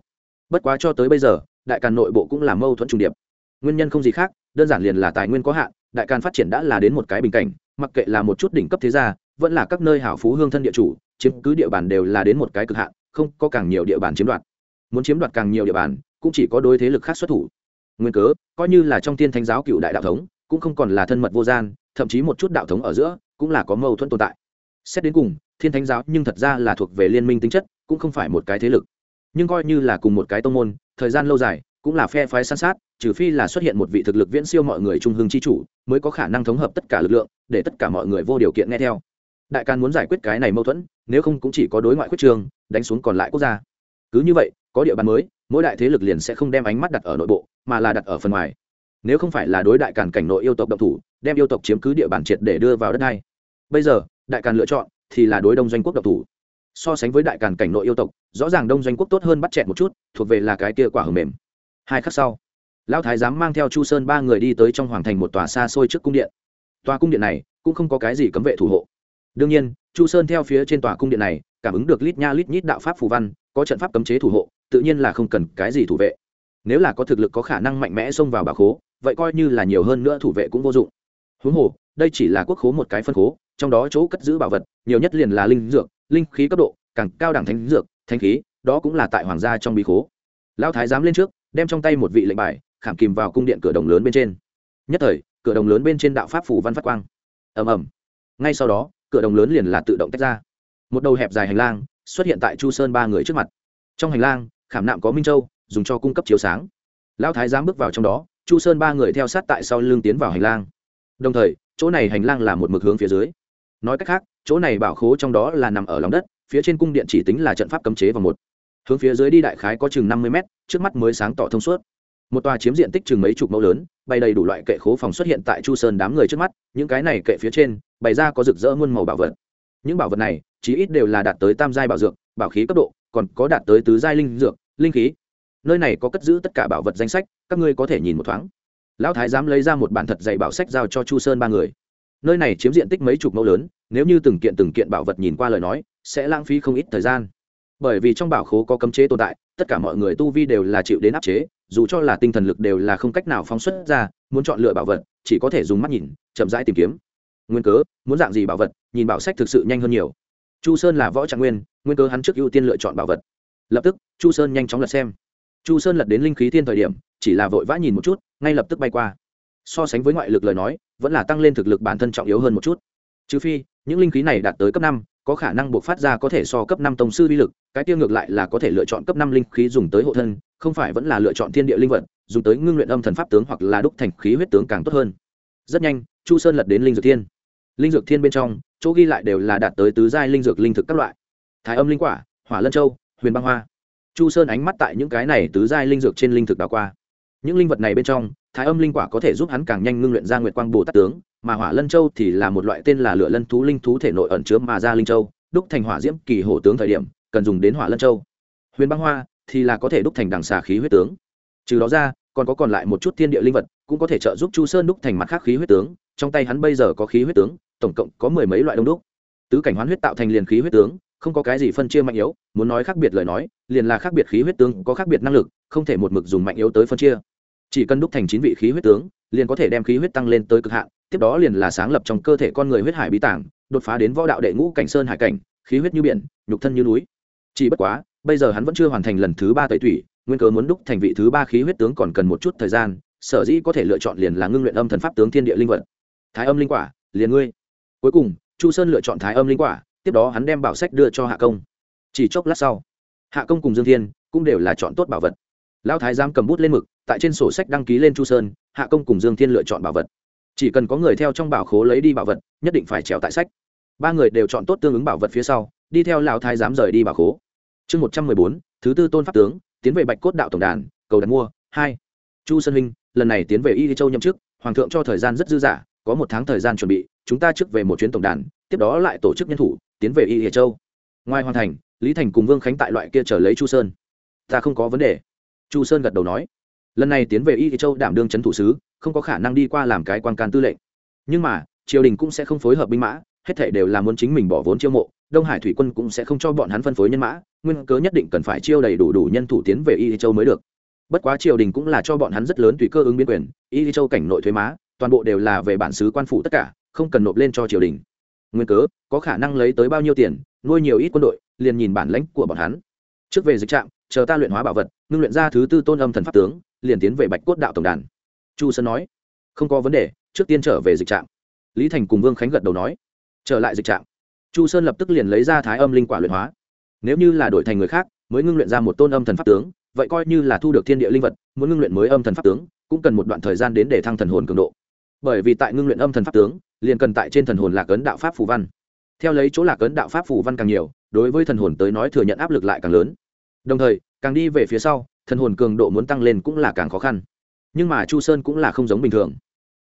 Bất quá cho tới bây giờ, đại càn nội bộ cũng là mâu thuẫn trùng điệp. Nguyên nhân không gì khác đơn giản liền là tài nguyên có hạn, đại càn phát triển đã là đến một cái bình cảnh, mặc kệ là một chút đỉnh cấp thế gia, vẫn là các nơi hảo phú hương thân địa chủ, chiếm cứ địa bàn đều là đến một cái cực hạn, không có càng nhiều địa bàn chiếm đoạt. Muốn chiếm đoạt càng nhiều địa bàn, cũng chỉ có đôi thế lực khác xuất thủ. Nguyên cớ, coi như là trong tiên thánh giáo cựu đại đạo thống, cũng không còn là thân mật vô gian, thậm chí một chút đạo thống ở giữa, cũng là có mâu thuẫn tồn tại. Xét đến cùng, thiên thánh giáo nhưng thật ra là thuộc về liên minh tính chất, cũng không phải một cái thế lực. Nhưng coi như là cùng một cái tông môn, thời gian lâu dài cũng là phe phái san sát, trừ phi là xuất hiện một vị thực lực viễn siêu mọi người trung hưng chi chủ mới có khả năng thống hợp tất cả lực lượng, để tất cả mọi người vô điều kiện nghe theo. Đại can muốn giải quyết cái này mâu thuẫn, nếu không cũng chỉ có đối ngoại quyết trường, đánh xuống còn lại quốc gia. Cứ như vậy, có địa bàn mới, mỗi đại thế lực liền sẽ không đem ánh mắt đặt ở nội bộ, mà là đặt ở phần ngoài. Nếu không phải là đối đại càn cảnh nội yêu tộc độc thủ, đem yêu tộc chiếm cứ địa bàn triệt để đưa vào đất này. Bây giờ, đại càn lựa chọn thì là đối đông doanh quốc độc thủ. So sánh với đại càn cảnh nội yêu tộc, rõ ràng đông doanh quốc tốt hơn bắt chẹt một chút, thuộc về là cái kia quả hầm mềm hai khắc sau, lão thái giám mang theo chu sơn ba người đi tới trong hoàng thành một tòa xa xôi trước cung điện. Tòa cung điện này cũng không có cái gì cấm vệ thủ hộ. Đương nhiên, chu sơn theo phía trên tòa cung điện này, cảm ứng được lít nha lít nhít đạo pháp phù văn, có trận pháp cấm chế thủ hộ, tự nhiên là không cần cái gì thủ vệ. Nếu là có thực lực có khả năng mạnh mẽ xông vào bà khố, vậy coi như là nhiều hơn nữa thủ vệ cũng vô dụng. Huống hồ, đây chỉ là quốc khố một cái phân khố, trong đó chỗ cất giữ bảo vật, nhiều nhất liền là linh dược, linh khí cấp độ, càng cao đẳng thánh dược thanh khí, đó cũng là tại hoàng gia trong bí khố. Lão thái giám lên trước đem trong tay một vị lệnh bài, khảm kìm vào cung điện cửa đồng lớn bên trên. Nhất thời, cửa đồng lớn bên trên đạo pháp phủ văn phát quang. Ầm ầm. Ngay sau đó, cửa đồng lớn liền là tự động tách ra. Một đầu hẹp dài hành lang xuất hiện tại chu sơn ba người trước mặt. Trong hành lang, khảm nạm có minh châu, dùng cho cung cấp chiếu sáng. Lão thái giám bước vào trong đó, chu sơn ba người theo sát tại sau lưng tiến vào hành lang. Đồng thời, chỗ này hành lang là một mực hướng phía dưới. Nói cách khác, chỗ này bảo khố trong đó là nằm ở lòng đất, phía trên cung điện chỉ tính là trận pháp cấm chế vào một hướng phía dưới đi đại khái có chừng năm mươi mét, trước mắt mới sáng tỏ thông suốt. Một tòa chiếm diện tích chừng mấy chục mẫu lớn, bày đầy đủ loại kệ khố phòng xuất hiện tại chu sơn đám người trước mắt, những cái này kệ phía trên, bày ra có rực rỡ muôn màu bảo vật. Những bảo vật này, chí ít đều là đạt tới tam giai bảo dược, bảo khí cấp độ, còn có đạt tới tứ giai linh dược, linh khí. Nơi này có cất giữ tất cả bảo vật danh sách, các ngươi có thể nhìn một thoáng. Lão thái dám lấy ra một bản thật dày bảo sách giao cho chu sơn ba người. Nơi này chiếm diện tích mấy chục mẫu lớn, nếu như từng kiện từng kiện bảo vật nhìn qua lời nói, sẽ lãng phí không ít thời gian bởi vì trong bảo khố có cấm chế tồn tại, tất cả mọi người tu vi đều là chịu đến áp chế, dù cho là tinh thần lực đều là không cách nào phóng xuất ra, muốn chọn lựa bảo vật, chỉ có thể dùng mắt nhìn, chậm rãi tìm kiếm. Nguyên cớ, muốn dạng gì bảo vật, nhìn bảo sách thực sự nhanh hơn nhiều. Chu sơn là võ trạng nguyên nguyên cớ hắn trước ưu tiên lựa chọn bảo vật. Lập tức, chu sơn nhanh chóng lật xem. Chu sơn lật đến linh khí thiên thời điểm, chỉ là vội vã nhìn một chút, ngay lập tức bay qua. So sánh với ngoại lực lời nói, vẫn là tăng lên thực lực bản thân trọng yếu hơn một chút. Trừ phi, những linh khí này đạt tới cấp năm có khả năng buộc phát ra có thể so cấp năm tổng sư uy lực, cái tiêu ngược lại là có thể lựa chọn cấp năm linh khí dùng tới hộ thân, không phải vẫn là lựa chọn thiên địa linh vật, dùng tới ngưng luyện âm thần pháp tướng hoặc là đúc thành khí huyết tướng càng tốt hơn. Rất nhanh, chu sơn lật đến linh dược thiên. Linh dược thiên bên trong, chỗ ghi lại đều là đạt tới tứ giai linh dược linh thực các loại. Thái âm linh quả, hỏa lân châu, huyền băng hoa. Chu sơn ánh mắt tại những cái này tứ giai linh dược trên linh thực đảo qua những linh vật này bên trong, thái âm linh quả có thể giúp hắn càng nhanh ngưng luyện ra nguyệt quang bồ tát tướng, mà hỏa lân châu thì là một loại tên là lửa lân thú linh thú thể nội ẩn chứa mà ra linh châu, đúc thành hỏa diễm kỳ hổ tướng thời điểm, cần dùng đến hỏa lân châu. Huyền băng hoa thì là có thể đúc thành đằng xà khí huyết tướng. Trừ đó ra, còn có còn lại một chút thiên địa linh vật cũng có thể trợ giúp chu sơn đúc thành mặt khác khí huyết tướng, trong tay hắn bây giờ có khí huyết tướng, tổng cộng có mười mấy loại đông đúc. Tứ cảnh hoán huyết tạo thành liền khí huyết tướng không có cái gì phân chia mạnh yếu, muốn nói khác biệt lời nói, liền là khác biệt khí huyết tướng có khác biệt năng lực, không thể một mực dùng mạnh yếu tới phân chia. Chỉ cần đúc thành chín vị khí huyết tướng, liền có thể đem khí huyết tăng lên tới cực hạn, tiếp đó liền là sáng lập trong cơ thể con người huyết hải bí tảng, đột phá đến võ đạo đệ ngũ cảnh sơn hải cảnh, khí huyết như biển, nhục thân như núi. Chỉ bất quá, bây giờ hắn vẫn chưa hoàn thành lần thứ ba tẩy thủy nguyên cớ muốn đúc thành vị thứ ba khí huyết tướng còn cần một chút thời gian, sở dĩ có thể lựa chọn liền là ngưng luyện âm thần pháp tướng thiên địa linh vật. Thái âm linh quả, liền ngươi. Cuối cùng, chu sơn lựa chọn thái âm linh quả tiếp đó hắn đem bảo sách đưa cho hạ công. Chỉ chốc lát sau, hạ công cùng dương thiên cũng đều là chọn tốt bảo vật. Lão thái giám cầm bút lên mực, tại trên sổ sách đăng ký lên chu sơn, hạ công cùng dương thiên lựa chọn bảo vật. Chỉ cần có người theo trong bảo khố lấy đi bảo vật, nhất định phải trèo tại sách. Ba người đều chọn tốt tương ứng bảo vật phía sau, đi theo lão thái giám rời đi bảo khố. Chương một trăm mười bốn, thứ tư tôn pháp tướng, tiến về bạch cốt đạo tổng đàn, cầu đặt mua, hai. Chu sơn huynh lần này tiến về y châu nhậm chức, hoàng thượng cho thời gian rất dư dả, có một tháng thời gian chuẩn bị, chúng ta trước về một chuyến tổng đàn, tiếp đó lại tổ chức nhân thủ tiến về y châu. Ngoài hoàn thành, lý thành cùng vương khánh tại loại kia trở lấy chu sơn. Ta không có vấn đề. Chu sơn gật đầu nói. Lần này tiến về y châu đảm đương c h ấ n thủ sứ, không có khả năng đi qua làm cái quan can tư lệnh. Nhưng mà, triều đình cũng sẽ không phối hợp binh mã, hết thể đều là muốn chính mình bỏ vốn chiêu mộ, đông hải thủy quân cũng sẽ không cho bọn hắn phân phối nhân mã, nguyên cớ nhất định cần phải chiêu đầy đủ đủ nhân thủ tiến về y châu mới được. Bất quá triều đình cũng là cho bọn hắn rất lớn tùy cơ ứng biến quyền, y châu cảnh nội thuế má, toàn bộ đều là về bản xứ quan phủ tất cả, không cần nộp lên cho triều đình nguyên cớ, có khả năng lấy tới bao nhiêu tiền, nuôi nhiều ít quân đội, liền nhìn bản lãnh của bọn hắn. Trước về dịch trạm, chờ ta luyện hóa bảo vật, ngưng luyện ra thứ tư tôn âm thần pháp tướng, liền tiến về bạch cốt đạo tổng đàn. Chu sơn nói, không có vấn đề, trước tiên trở về dịch trạm. Lý thành cùng vương khánh gật đầu nói, trở lại dịch trạm. Chu sơn lập tức liền lấy ra thái âm linh quả luyện hóa. Nếu như là đổi thành người khác, mới ngưng luyện ra một tôn âm thần pháp tướng, vậy coi như là thu được thiên địa linh vật, muốn ngưng luyện mới âm thần pháp tướng, cũng cần một đoạn thời gian đến để thăng thần hồn cường độ bởi vì tại ngưng luyện âm thần pháp tướng, liền cần tại trên thần hồn lạc ấn đạo pháp phù văn. Theo lấy chỗ lạc ấn đạo pháp phù văn càng nhiều, đối với thần hồn tới nói thừa nhận áp lực lại càng lớn. Đồng thời, càng đi về phía sau, thần hồn cường độ muốn tăng lên cũng là càng khó khăn. Nhưng mà chu sơn cũng là không giống bình thường.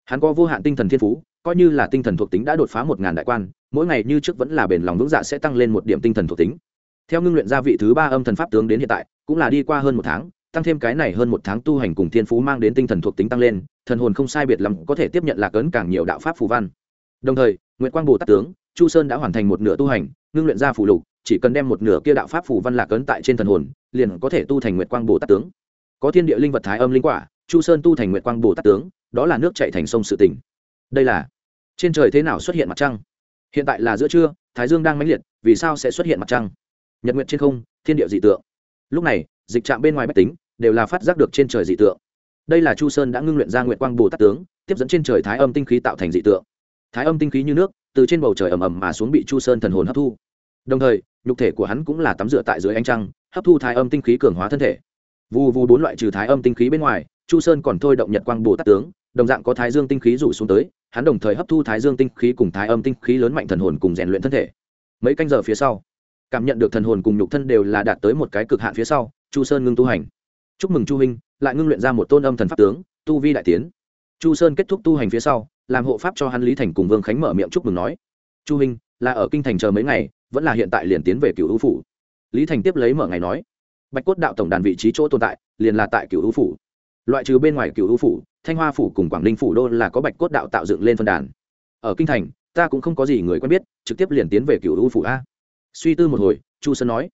Hắn có vô hạn tinh thần thiên phú, coi như là tinh thần thuộc tính đã đột phá một ngàn đại quan, mỗi ngày như trước vẫn là bền lòng vững dạ sẽ tăng lên một điểm tinh thần thuộc tính. Theo ngưng luyện gia vị thứ ba âm thần pháp tướng đến hiện tại, cũng là đi qua hơn một tháng tăng thêm cái này hơn một tháng tu hành cùng thiên phú mang đến tinh thần thuộc tính tăng lên, thần hồn không sai biệt lắm có thể tiếp nhận lạc ấn càng nhiều đạo pháp phù văn. Đồng thời nguyễn quang bồ tát tướng, chu sơn đã hoàn thành một nửa tu hành, ngưng luyện ra phù lục, chỉ cần đem một nửa kia đạo pháp phù văn lạc ấn tại trên thần hồn, liền có thể tu thành nguyệt quang bồ tát tướng. Có thiên địa linh vật thái âm linh quả, chu sơn tu thành nguyệt quang bồ tát tướng, đó là nước chạy thành sông sự tỉnh đây là, trên trời thế nào xuất hiện mặt trăng? Hiện tại là giữa trưa, thái dương đang mãnh liệt, vì sao sẽ xuất hiện mặt trăng? Nhật nguyệt trên không, thiên địa dị tượng. Lúc này dịch trạm bên ngoài bách tính, đều là phát giác được trên trời dị tượng. Đây là chu sơn đã ngưng luyện ra nguyệt quang bồ tát tướng, tiếp dẫn trên trời thái âm tinh khí tạo thành dị tượng. Thái âm tinh khí như nước, từ trên bầu trời ầm ầm mà xuống bị chu sơn thần hồn hấp thu. Đồng thời, nhục thể của hắn cũng là tắm rửa tại dưới ánh trăng, hấp thu thái âm tinh khí cường hóa thân thể. Vù vù bốn loại trừ thái âm tinh khí bên ngoài, chu sơn còn thôi động nhật quang bồ tát tướng, đồng dạng có thái dương tinh khí rủ xuống tới, hắn đồng thời hấp thu thái dương tinh khí cùng thái âm tinh khí lớn mạnh thần hồn cùng rèn luyện thân thể. Mấy canh giờ phía sau cảm nhận được thần hồn cùng nhục thân đều là đạt tới một cái cực hạn phía sau, chu sơn ngưng tu hành. Chúc mừng chu huynh lại ngưng luyện ra một tôn âm thần pháp tướng, tu vi đại tiến. Chu sơn kết thúc tu hành phía sau, làm hộ pháp cho hắn lý thành cùng vương khánh mở miệng chúc mừng nói. Chu huynh là ở kinh thành chờ mấy ngày, vẫn là hiện tại liền tiến về cựu hữu phủ. Lý thành tiếp lấy mở ngày nói. Bạch cốt đạo tổng đàn vị trí chỗ tồn tại, liền là tại cựu hữu phủ. Loại trừ bên ngoài cựu hữu phủ, thanh hoa phủ cùng quảng ninh phủ đô là có bạch cốt đạo tạo dựng lên phân đàn. Ở kinh thành, ta cũng không có gì người quen biết, trực tiếp liền tiến về cựu hữu phủ a suy tư một hồi, chu sơn nói,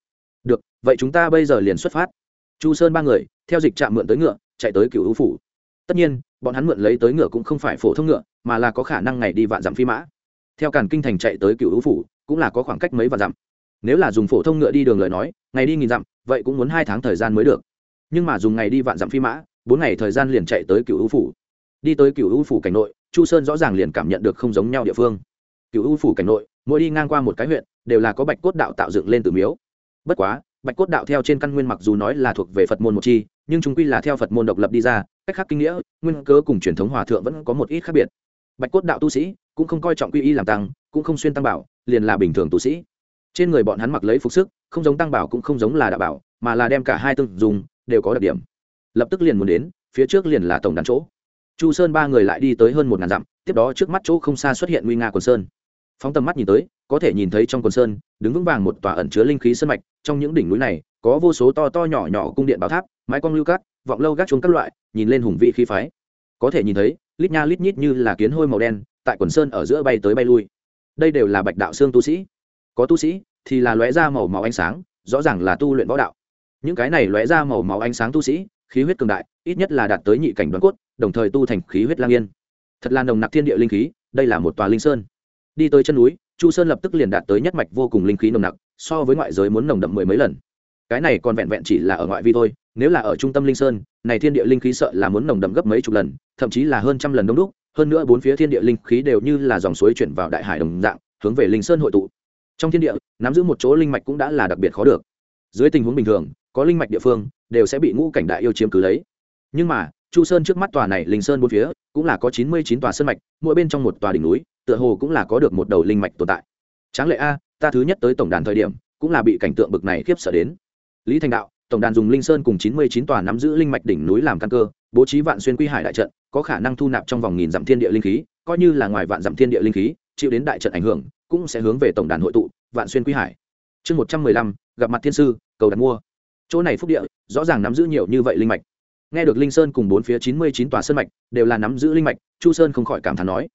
được, vậy chúng ta bây giờ liền xuất phát. Chu sơn ba người, theo dịch trạm mượn tới ngựa, chạy tới cựu ưu phủ. Tất nhiên, bọn hắn mượn lấy tới ngựa cũng không phải phổ thông ngựa, mà là có khả năng ngày đi vạn dặm phi mã. Theo càn kinh thành chạy tới cựu ưu phủ, cũng là có khoảng cách mấy vạn dặm. Nếu là dùng phổ thông ngựa đi đường lời nói, ngày đi nghìn dặm, vậy cũng muốn hai tháng thời gian mới được. Nhưng mà dùng ngày đi vạn dặm phi mã, bốn ngày thời gian liền chạy tới cựu ưu phủ. Đi tới cựu ưu phủ cảnh nội, chu sơn rõ ràng liền cảm nhận được không giống nhau địa phương. Cựu ưu phủ cảnh nội mỗi đi ngang qua một cái huyện, đều là có bạch cốt đạo tạo dựng lên từ miếu. Bất quá, bạch cốt đạo theo trên căn nguyên mặc dù nói là thuộc về phật môn một chi, nhưng chúng quy là theo phật môn độc lập đi ra, cách khác kinh nghĩa, nguyên cớ cùng truyền thống hòa thượng vẫn có một ít khác biệt. Bạch cốt đạo tu sĩ cũng không coi trọng quy y làm tăng, cũng không xuyên tăng bảo, liền là bình thường tu sĩ. Trên người bọn hắn mặc lấy phục sức, không giống tăng bảo cũng không giống là đạo bảo, mà là đem cả hai tương dùng, đều có đặc điểm. Lập tức liền muốn đến, phía trước liền là tổng đàn chỗ. Chu sơn ba người lại đi tới hơn một ngàn dặm, tiếp đó trước mắt chỗ không xa xuất hiện nguy nga quần sơn phóng tầm mắt nhìn tới, có thể nhìn thấy trong quần sơn, đứng vững vàng một tòa ẩn chứa linh khí sân mạch, trong những đỉnh núi này, có vô số to to nhỏ nhỏ cung điện bảo tháp, mái quang lưu cát, vọng lâu gác chuông các loại, nhìn lên hùng vị khí phái. Có thể nhìn thấy, lít nha lít nhít như là kiến hôi màu đen, tại quần sơn ở giữa bay tới bay lui. Đây đều là bạch đạo xương tu sĩ. Có tu sĩ thì là lóe ra màu màu ánh sáng, rõ ràng là tu luyện võ đạo. Những cái này lóe ra màu màu ánh sáng tu sĩ, khí huyết cường đại, ít nhất là đạt tới nhị cảnh đoàn cốt, đồng thời tu thành khí huyết lang yên. Thật là nồng nặc thiên địa linh khí, đây là một tòa linh sơn đi tới chân núi, chu sơn lập tức liền đạt tới nhất mạch vô cùng linh khí nồng nặc, so với ngoại giới muốn nồng đậm mười mấy lần. Cái này còn vẹn vẹn chỉ là ở ngoại vi thôi, nếu là ở trung tâm linh sơn, này thiên địa linh khí sợ là muốn nồng đậm gấp mấy chục lần, thậm chí là hơn trăm lần đông đúc, hơn nữa bốn phía thiên địa linh khí đều như là dòng suối chuyển vào đại hải đồng dạng, hướng về linh sơn hội tụ. Trong thiên địa, nắm giữ một chỗ linh mạch cũng đã là đặc biệt khó được. Dưới tình huống bình thường, có linh mạch địa phương, đều sẽ bị ngũ cảnh đại yêu chiếm cứ lấy. Nhưng mà, chu sơn trước mắt tòa này linh sơn bốn phía, cũng là có chín mươi chín tòa sơn mạch, mỗi bên trong một tòa đỉnh núi tựa hồ cũng là có được một đầu linh mạch tồn tại. Tráng lệ a, ta thứ nhất tới tổng đàn thời điểm, cũng là bị cảnh tượng bực này khiếp sợ đến. Lý thành đạo, tổng đàn dùng linh sơn cùng chín mươi chín tòa nắm giữ linh mạch đỉnh núi làm căn cơ, bố trí vạn xuyên quy hải đại trận, có khả năng thu nạp trong vòng nghìn dặm thiên địa linh khí, coi như là ngoài vạn dặm thiên địa linh khí, chịu đến đại trận ảnh hưởng, cũng sẽ hướng về tổng đàn hội tụ, vạn xuyên quy hải. Chương một trăm mười lăm, gặp mặt thiên sư, cầu đặt mua. Chỗ này phúc địa, rõ ràng nắm giữ nhiều như vậy linh mạch. Nghe được linh sơn cùng bốn phía chín mươi chín tòa sơn mạch, đều là nắm giữ linh mạch, chu sơn không khỏi cảm thán nói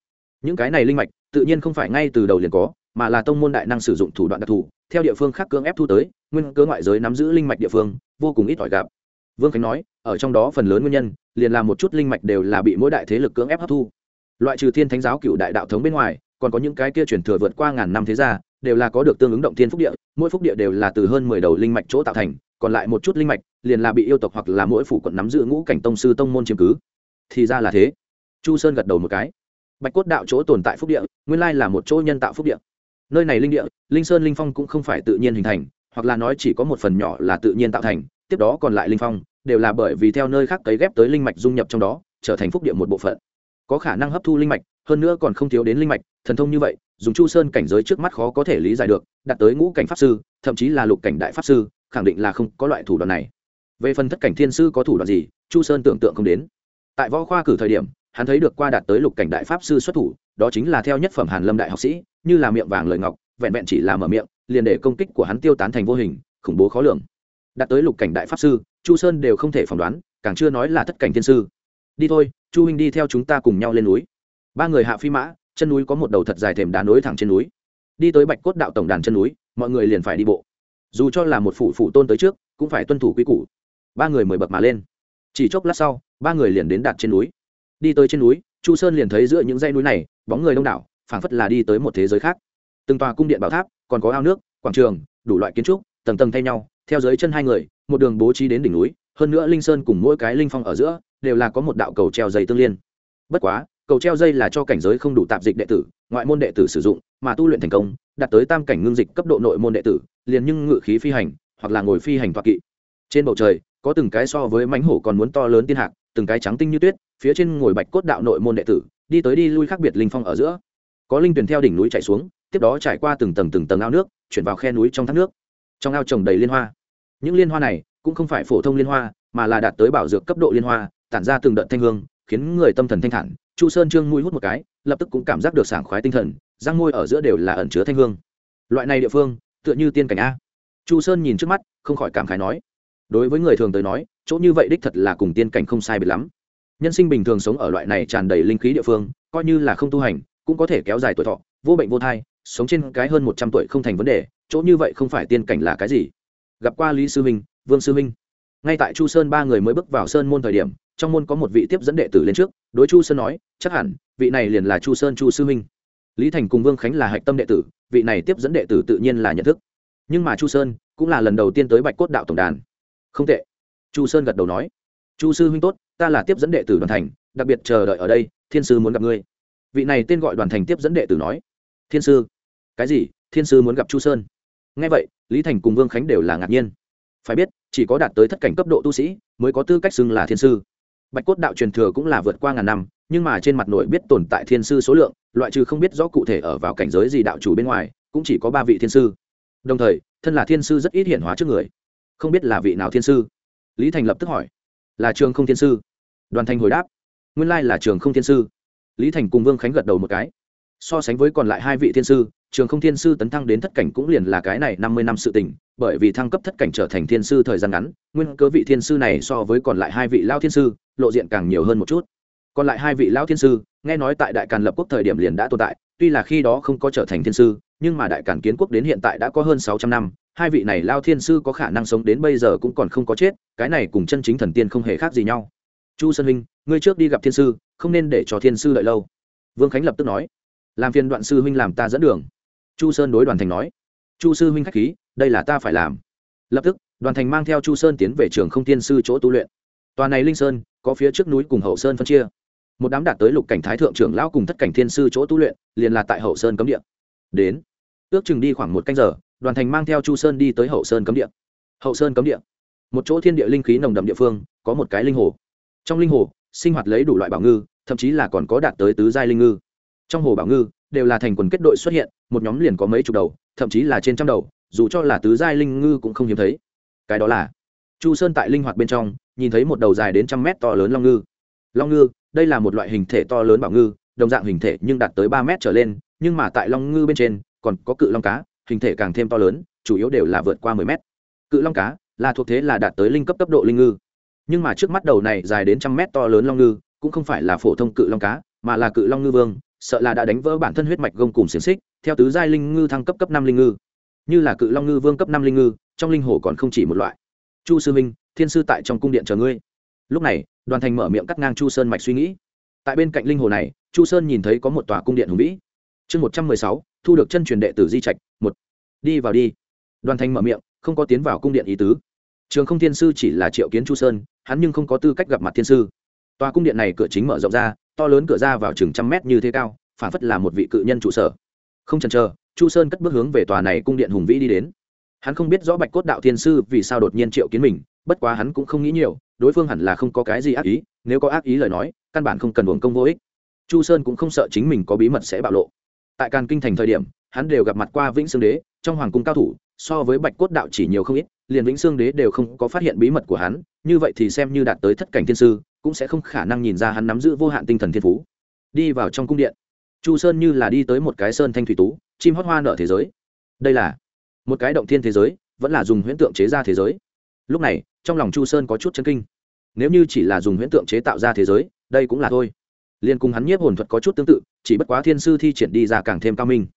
những cái này linh mạch, tự nhiên không phải ngay từ đầu liền có, mà là tông môn đại năng sử dụng thủ đoạn đặc thù, theo địa phương khác cưỡng ép thu tới, nguyên cơ ngoại giới nắm giữ linh mạch địa phương, vô cùng ít ỏi gặp. Vương khánh nói, ở trong đó phần lớn nguyên nhân, liền là một chút linh mạch đều là bị mỗi đại thế lực cưỡng ép hấp thu. Loại trừ thiên thánh giáo cựu đại đạo thống bên ngoài, còn có những cái kia chuyển thừa vượt qua ngàn năm thế gia, đều là có được tương ứng động thiên phúc địa, mỗi phúc địa đều là từ hơn mười đầu linh mạch chỗ tạo thành, còn lại một chút linh mạch, liền là bị yêu tộc hoặc là mỗi phủ quận nắm giữ ngũ cảnh tông sư tông môn chiếm cứ. Thì ra là thế. Chu sơn gật đầu một cái bạch cốt đạo chỗ tồn tại phúc địa, nguyên lai là một chỗ nhân tạo phúc địa. Nơi này linh địa, linh sơn linh phong cũng không phải tự nhiên hình thành, hoặc là nói chỉ có một phần nhỏ là tự nhiên tạo thành, tiếp đó còn lại linh phong, đều là bởi vì theo nơi khác cấy ghép tới linh mạch dung nhập trong đó, trở thành phúc địa một bộ phận. Có khả năng hấp thu linh mạch, hơn nữa còn không thiếu đến linh mạch, thần thông như vậy, dùng chu sơn cảnh giới trước mắt khó có thể lý giải được, đạt tới ngũ cảnh pháp sư, thậm chí là lục cảnh đại pháp sư, khẳng định là không có loại thủ đoạn này. Về phần thất cảnh thiên sư có thủ đoạn gì, chu sơn tưởng tượng không đến. Tại võ khoa cử thời điểm hắn thấy được qua đạt tới lục cảnh đại pháp sư xuất thủ, đó chính là theo nhất phẩm hàn lâm đại học sĩ, như là miệng vàng lời ngọc, vẹn vẹn chỉ là mở miệng, liền để công kích của hắn tiêu tán thành vô hình, khủng bố khó lường. Đạt tới lục cảnh đại pháp sư, chu sơn đều không thể phỏng đoán, càng chưa nói là thất cảnh thiên sư. Đi thôi, chu huynh đi theo chúng ta cùng nhau lên núi. Ba người hạ phi mã, chân núi có một đầu thật dài thềm đá nối thẳng trên núi. Đi tới bạch cốt đạo tổng đàn chân núi, mọi người liền phải đi bộ. Dù cho là một phủ phủ tôn tới trước, cũng phải tuân thủ quy củ. Ba người mời bậc mà lên. Chỉ chốc lát sau, ba người liền đến đạt trên núi đi tới trên núi, chu sơn liền thấy giữa những dãy núi này, bóng người đông đảo, phảng phất là đi tới một thế giới khác. Từng tòa cung điện bảo tháp, còn có ao nước, quảng trường, đủ loại kiến trúc, tầng tầng thay nhau, theo dưới chân hai người, một đường bố trí đến đỉnh núi, hơn nữa linh sơn cùng mỗi cái linh phong ở giữa, đều là có một đạo cầu treo dây tương liên. Bất quá, cầu treo dây là cho cảnh giới không đủ tạp dịch đệ tử, ngoại môn đệ tử sử dụng, mà tu luyện thành công, đạt tới tam cảnh ngưng dịch cấp độ nội môn đệ tử, liền nhưng ngự khí phi hành, hoặc là ngồi phi hành toạc kỵ. Trên bầu trời, có từng cái so với mánh hổ còn muốn to lớn tiên hạc từng cái trắng tinh như tuyết, phía trên ngồi bạch cốt đạo nội môn đệ tử, đi tới đi lui khác biệt linh phong ở giữa. Có linh tuyển theo đỉnh núi chạy xuống, tiếp đó trải qua từng tầng từng tầng ao nước, chuyển vào khe núi trong thác nước. Trong ao trồng đầy liên hoa. Những liên hoa này cũng không phải phổ thông liên hoa, mà là đạt tới bảo dược cấp độ liên hoa, tản ra từng đợt thanh hương, khiến người tâm thần thanh thản. Chu sơn trương mũi hút một cái, lập tức cũng cảm giác được sảng khoái tinh thần, răng môi ở giữa đều là ẩn chứa thanh hương. Loại này địa phương, tựa như tiên cảnh a. Chu sơn nhìn trước mắt, không khỏi cảm khái nói. Đối với người thường tới nói chỗ như vậy đích thật là cùng tiên cảnh không sai biệt lắm. Nhân sinh bình thường sống ở loại này tràn đầy linh khí địa phương, coi như là không tu hành, cũng có thể kéo dài tuổi thọ, vô bệnh vô thai, sống trên cái hơn một trăm tuổi không thành vấn đề, chỗ như vậy không phải tiên cảnh là cái gì? Gặp qua lý sư minh, vương sư minh. Ngay tại chu sơn ba người mới bước vào sơn môn thời điểm, trong môn có một vị tiếp dẫn đệ tử lên trước, đối chu sơn nói, chắc hẳn, vị này liền là chu sơn chu sư minh. Lý thành cùng vương khánh là hạch tâm đệ tử, vị này tiếp dẫn đệ tử tự nhiên là nhận thức. Nhưng mà chu sơn cũng là lần đầu tiên tới bạch cốt đạo tổng đàn. Không tệ chu sơn gật đầu nói, chu sư huynh tốt, ta là tiếp dẫn đệ tử đoàn thành, đặc biệt chờ đợi ở đây, thiên sư muốn gặp ngươi. Vị này tên gọi đoàn thành tiếp dẫn đệ tử nói, thiên sư? Cái gì? Thiên sư muốn gặp chu sơn? Ngay vậy, lý thành cùng vương khánh đều là ngạc nhiên. Phải biết, chỉ có đạt tới thất cảnh cấp độ tu sĩ, mới có tư cách xưng là thiên sư. Bạch cốt đạo truyền thừa cũng là vượt qua ngàn năm, nhưng mà trên mặt nội biết tồn tại thiên sư số lượng, loại trừ không biết rõ cụ thể ở vào cảnh giới gì đạo chủ bên ngoài, cũng chỉ có ba vị thiên sư. Đồng thời, thân là thiên sư rất ít hiện hóa trước người. Không biết là vị nào thiên sư? Lý thành lập tức hỏi, là trường không thiên sư? Đoàn thành hồi đáp, nguyên lai là trường không thiên sư. Lý thành cùng vương khánh gật đầu một cái. So sánh với còn lại hai vị thiên sư, trường không thiên sư tấn thăng đến thất cảnh cũng liền là cái này năm mươi năm sự tình, bởi vì thăng cấp thất cảnh trở thành thiên sư thời gian ngắn, nguyên cớ vị thiên sư này so với còn lại hai vị lao thiên sư, lộ diện càng nhiều hơn một chút. Còn lại hai vị lao thiên sư, nghe nói tại đại càn lập quốc thời điểm liền đã tồn tại, tuy là khi đó không có trở thành thiên sư, nhưng mà đại càn kiến quốc đến hiện tại đã có hơn sáu trăm năm hai vị này lao thiên sư có khả năng sống đến bây giờ cũng còn không có chết, cái này cùng chân chính thần tiên không hề khác gì nhau. Chu sơn huynh, ngươi trước đi gặp thiên sư, không nên để cho thiên sư đợi lâu. Vương khánh lập tức nói. Làm phiền đoạn sư huynh làm ta dẫn đường. Chu sơn đối đoàn thành nói. Chu sư huynh k h á c h khí, đây là ta phải làm. Lập tức, đoàn thành mang theo chu sơn tiến về trường không thiên sư chỗ tu luyện. Tòa này linh sơn, có phía trước núi cùng hậu sơn phân chia. Một đám đạt tới lục cảnh thái thượng trưởng lão cùng thất cảnh thiên sư chỗ tu luyện, liền là tại hậu sơn cấm địa. Đến, ước chừng đi khoảng một canh giờ đoàn thành mang theo chu sơn đi tới hậu sơn cấm địa. Hậu sơn cấm địa. Một chỗ thiên địa linh khí nồng đậm địa phương, có một cái linh hồ. Trong linh hồ, sinh hoạt lấy đủ loại bảo ngư, thậm chí là còn có đạt tới tứ giai linh ngư. Trong hồ bảo ngư, đều là thành quần kết đội xuất hiện, một nhóm liền có mấy chục đầu, thậm chí là trên trăm đầu, dù cho là tứ giai linh ngư cũng không hiếm thấy. Cái đó là chu sơn tại linh hoạt bên trong, nhìn thấy một đầu dài đến trăm mét to lớn long ngư. Long ngư, đây là một loại hình thể to lớn bảo ngư, đồng dạng hình thể nhưng đạt tới ba mét trở lên, nhưng mà tại long ngư bên trên, còn có cự long cá hình thể càng thêm to lớn, chủ yếu đều là vượt qua mười mét. Cự long cá là thuộc thế là đạt tới linh cấp cấp độ linh ngư. Nhưng mà trước mắt đầu này dài đến trăm mét to lớn long ngư, cũng không phải là phổ thông cự long cá, mà là cự long ngư vương, sợ là đã đánh vỡ bản thân huyết mạch gông cùng xiềng xích, theo tứ giai linh ngư thăng cấp cấp năm linh ngư. Như là cự long ngư vương cấp năm linh ngư, trong linh hồ còn không chỉ một loại. Chu sư minh thiên sư tại trong cung điện chờ ngươi. Lúc này, đoàn thành mở miệng cắt ngang chu sơn mạch suy nghĩ. Tại bên cạnh linh hồ này, chu sơn nhìn thấy có một tòa cung điện hùng vĩ. Chương một trăm mười sáu thu được chân truyền đệ tử di trạch, một, đi vào đi. Đoàn Thanh mở miệng, không có tiến vào cung điện ý tứ. Trường không thiên sư chỉ là triệu kiến chu sơn, hắn nhưng không có tư cách gặp mặt thiên sư. Tòa cung điện này cửa chính mở rộng ra, to lớn cửa ra vào chừng trăm mét như thế cao, phản phất là một vị cự nhân trụ sở. Không chần chờ, chu sơn cất bước hướng về tòa này cung điện hùng vĩ đi đến. Hắn không biết rõ bạch cốt đạo thiên sư vì sao đột nhiên triệu kiến mình, bất quá hắn cũng không nghĩ nhiều, đối phương hẳn là không có cái gì ác ý, nếu có ác ý lời nói, căn bản không cần uổng công vô ích. Chu sơn cũng không sợ chính mình có bí mật sẽ bạo lộ tại càn kinh thành thời điểm, hắn đều gặp mặt qua vĩnh xương đế, trong hoàng cung cao thủ, so với bạch cốt đạo chỉ nhiều không ít, liền vĩnh xương đế đều không có phát hiện bí mật của hắn, như vậy thì xem như đạt tới thất cảnh thiên sư, cũng sẽ không khả năng nhìn ra hắn nắm giữ vô hạn tinh thần thiên phú. Đi vào trong cung điện, chu sơn như là đi tới một cái sơn thanh thủy tú, chim hót hoa nở thế giới. Đây là một cái động thiên thế giới, vẫn là dùng huyễn tượng chế ra thế giới. Lúc này, trong lòng chu sơn có chút chân kinh. Nếu như chỉ là dùng huyễn tượng chế tạo ra thế giới, đây cũng là thôi liên cùng hắn nhiếp hồn thuật có chút tương tự, chỉ bất quá thiên sư thi triển đi ra càng thêm cao minh.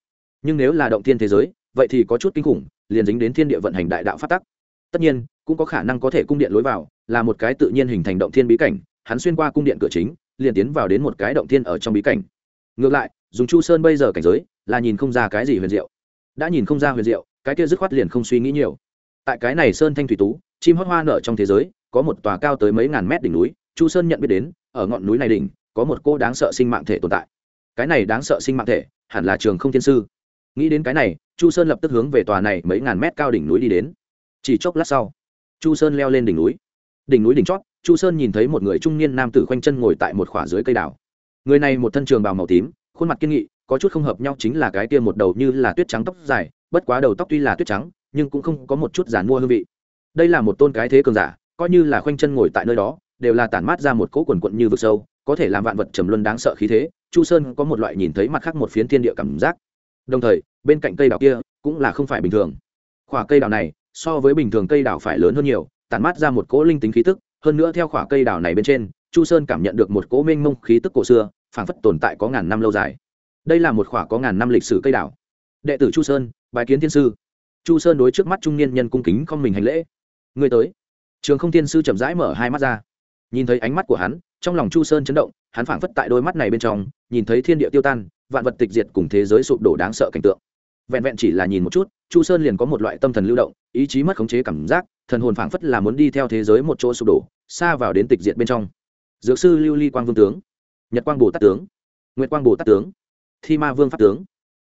Nhưng nếu là động thiên thế giới, vậy thì có chút kinh khủng, liền dính đến thiên địa vận hành đại đạo phát tắc. Tất nhiên, cũng có khả năng có thể cung điện lối vào, là một cái tự nhiên hình thành động thiên bí cảnh, hắn xuyên qua cung điện cửa chính, liền tiến vào đến một cái động thiên ở trong bí cảnh. Ngược lại, dùng chu sơn bây giờ cảnh giới, là nhìn không ra cái gì huyền diệu. Đã nhìn không ra huyền diệu, cái kia dứt khoát liền không suy nghĩ nhiều. Tại cái này sơn thanh thủy tú, chim hót hoa nở trong thế giới, có một tòa cao tới mấy ngàn mét đỉnh núi, chu sơn nhận biết đến, ở ngọn núi này đỉnh có một cô đáng sợ sinh mạng thể tồn tại. Cái này đáng sợ sinh mạng thể, hẳn là trường không thiên sư. Nghĩ đến cái này, chu sơn lập tức hướng về tòa này mấy ngàn mét cao đỉnh núi đi đến. Chỉ chốc lát sau, chu sơn leo lên đỉnh núi. Đỉnh núi đỉnh chót, chu sơn nhìn thấy một người trung niên nam tử khoanh chân ngồi tại một khỏa dưới cây đảo người này một thân trường bào màu tím, khuôn mặt kiên nghị, có chút không hợp nhau chính là cái kia một đầu như là tuyết trắng tóc dài, bất quá đầu tóc tuy là tuyết trắng, nhưng cũng không có một chút giản mua hương vị. Đây là một tôn cái thế cường giả, coi như là khoanh chân ngồi tại nơi đó, đều là tản mát ra một cỗ quần quận như vực sâu có thể làm vạn vật trầm luân đáng sợ khí thế, chu sơn có một loại nhìn thấy mặt khác một phiến thiên địa cảm giác. Đồng thời, bên cạnh cây đào kia cũng là không phải bình thường. Khỏa cây đào này, so với bình thường cây đào phải lớn hơn nhiều, tản mát ra một cỗ linh tính khí tức. Hơn nữa theo khỏa cây đào này bên trên, chu sơn cảm nhận được một cỗ mênh mông khí tức cổ xưa, phảng phất tồn tại có ngàn năm lâu dài. Đây là một khỏa có ngàn năm lịch sử cây đào. Đệ tử chu sơn bài kiến thiên sư. Chu sơn đối trước mắt trung niên nhân cung kính không mình hành lễ. Người tới. Trường không thiên sư chậm rãi mở hai mắt ra. Nhìn thấy ánh mắt của hắn trong lòng chu sơn chấn động, hắn phảng phất tại đôi mắt này bên trong, nhìn thấy thiên địa tiêu tan, vạn vật tịch diệt cùng thế giới sụp đổ đáng sợ cảnh tượng. Vẹn vẹn chỉ là nhìn một chút, chu sơn liền có một loại tâm thần lưu động, ý chí mất khống chế cảm giác, thần hồn phảng phất là muốn đi theo thế giới một chỗ sụp đổ, xa vào đến tịch diệt bên trong. Dược sư lưu ly quang vương tướng, nhật quang bồ tát tướng, nguyệt quang bồ tát tướng, thi ma vương pháp tướng.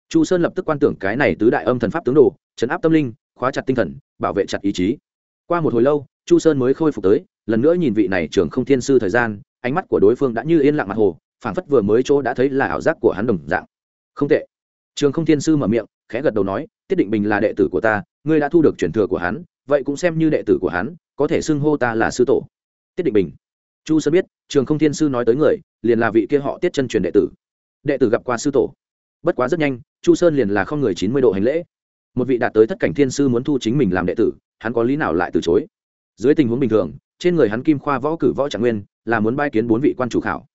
Chu sơn lập tức quan tưởng cái này tứ đại âm thần pháp tướng đồ, chấn áp tâm linh, khóa chặt tinh thần, bảo vệ chặt ý chí. Qua một hồi lâu, chu sơn mới khôi phục tới, lần nữa nhìn vị này trưởng không thiên sư thời gian ánh mắt của đối phương đã như yên lặng mặt hồ, phảng phất vừa mới chỗ đã thấy là ảo giác của hắn đồng dạng. Không tệ. Trường không thiên sư mở miệng, khẽ gật đầu nói, tiết định bình là đệ tử của ta, ngươi đã thu được truyền thừa của hắn, vậy cũng xem như đệ tử của hắn, có thể xưng hô ta là sư tổ. Tiết định bình. Chu sơn biết, trường không thiên sư nói tới người, liền là vị kia họ tiết chân truyền đệ tử. Đệ tử gặp qua sư tổ. Bất quá rất nhanh, chu sơn liền là không người chín mươi độ hành lễ. Một vị đạt tới thất cảnh thiên sư muốn thu chính mình làm đệ tử, hắn có lý nào lại từ chối? Dưới tình huống bình thường trên người hắn kim khoa võ cử võ trạng nguyên, là muốn bai kiến bốn vị quan chủ khảo.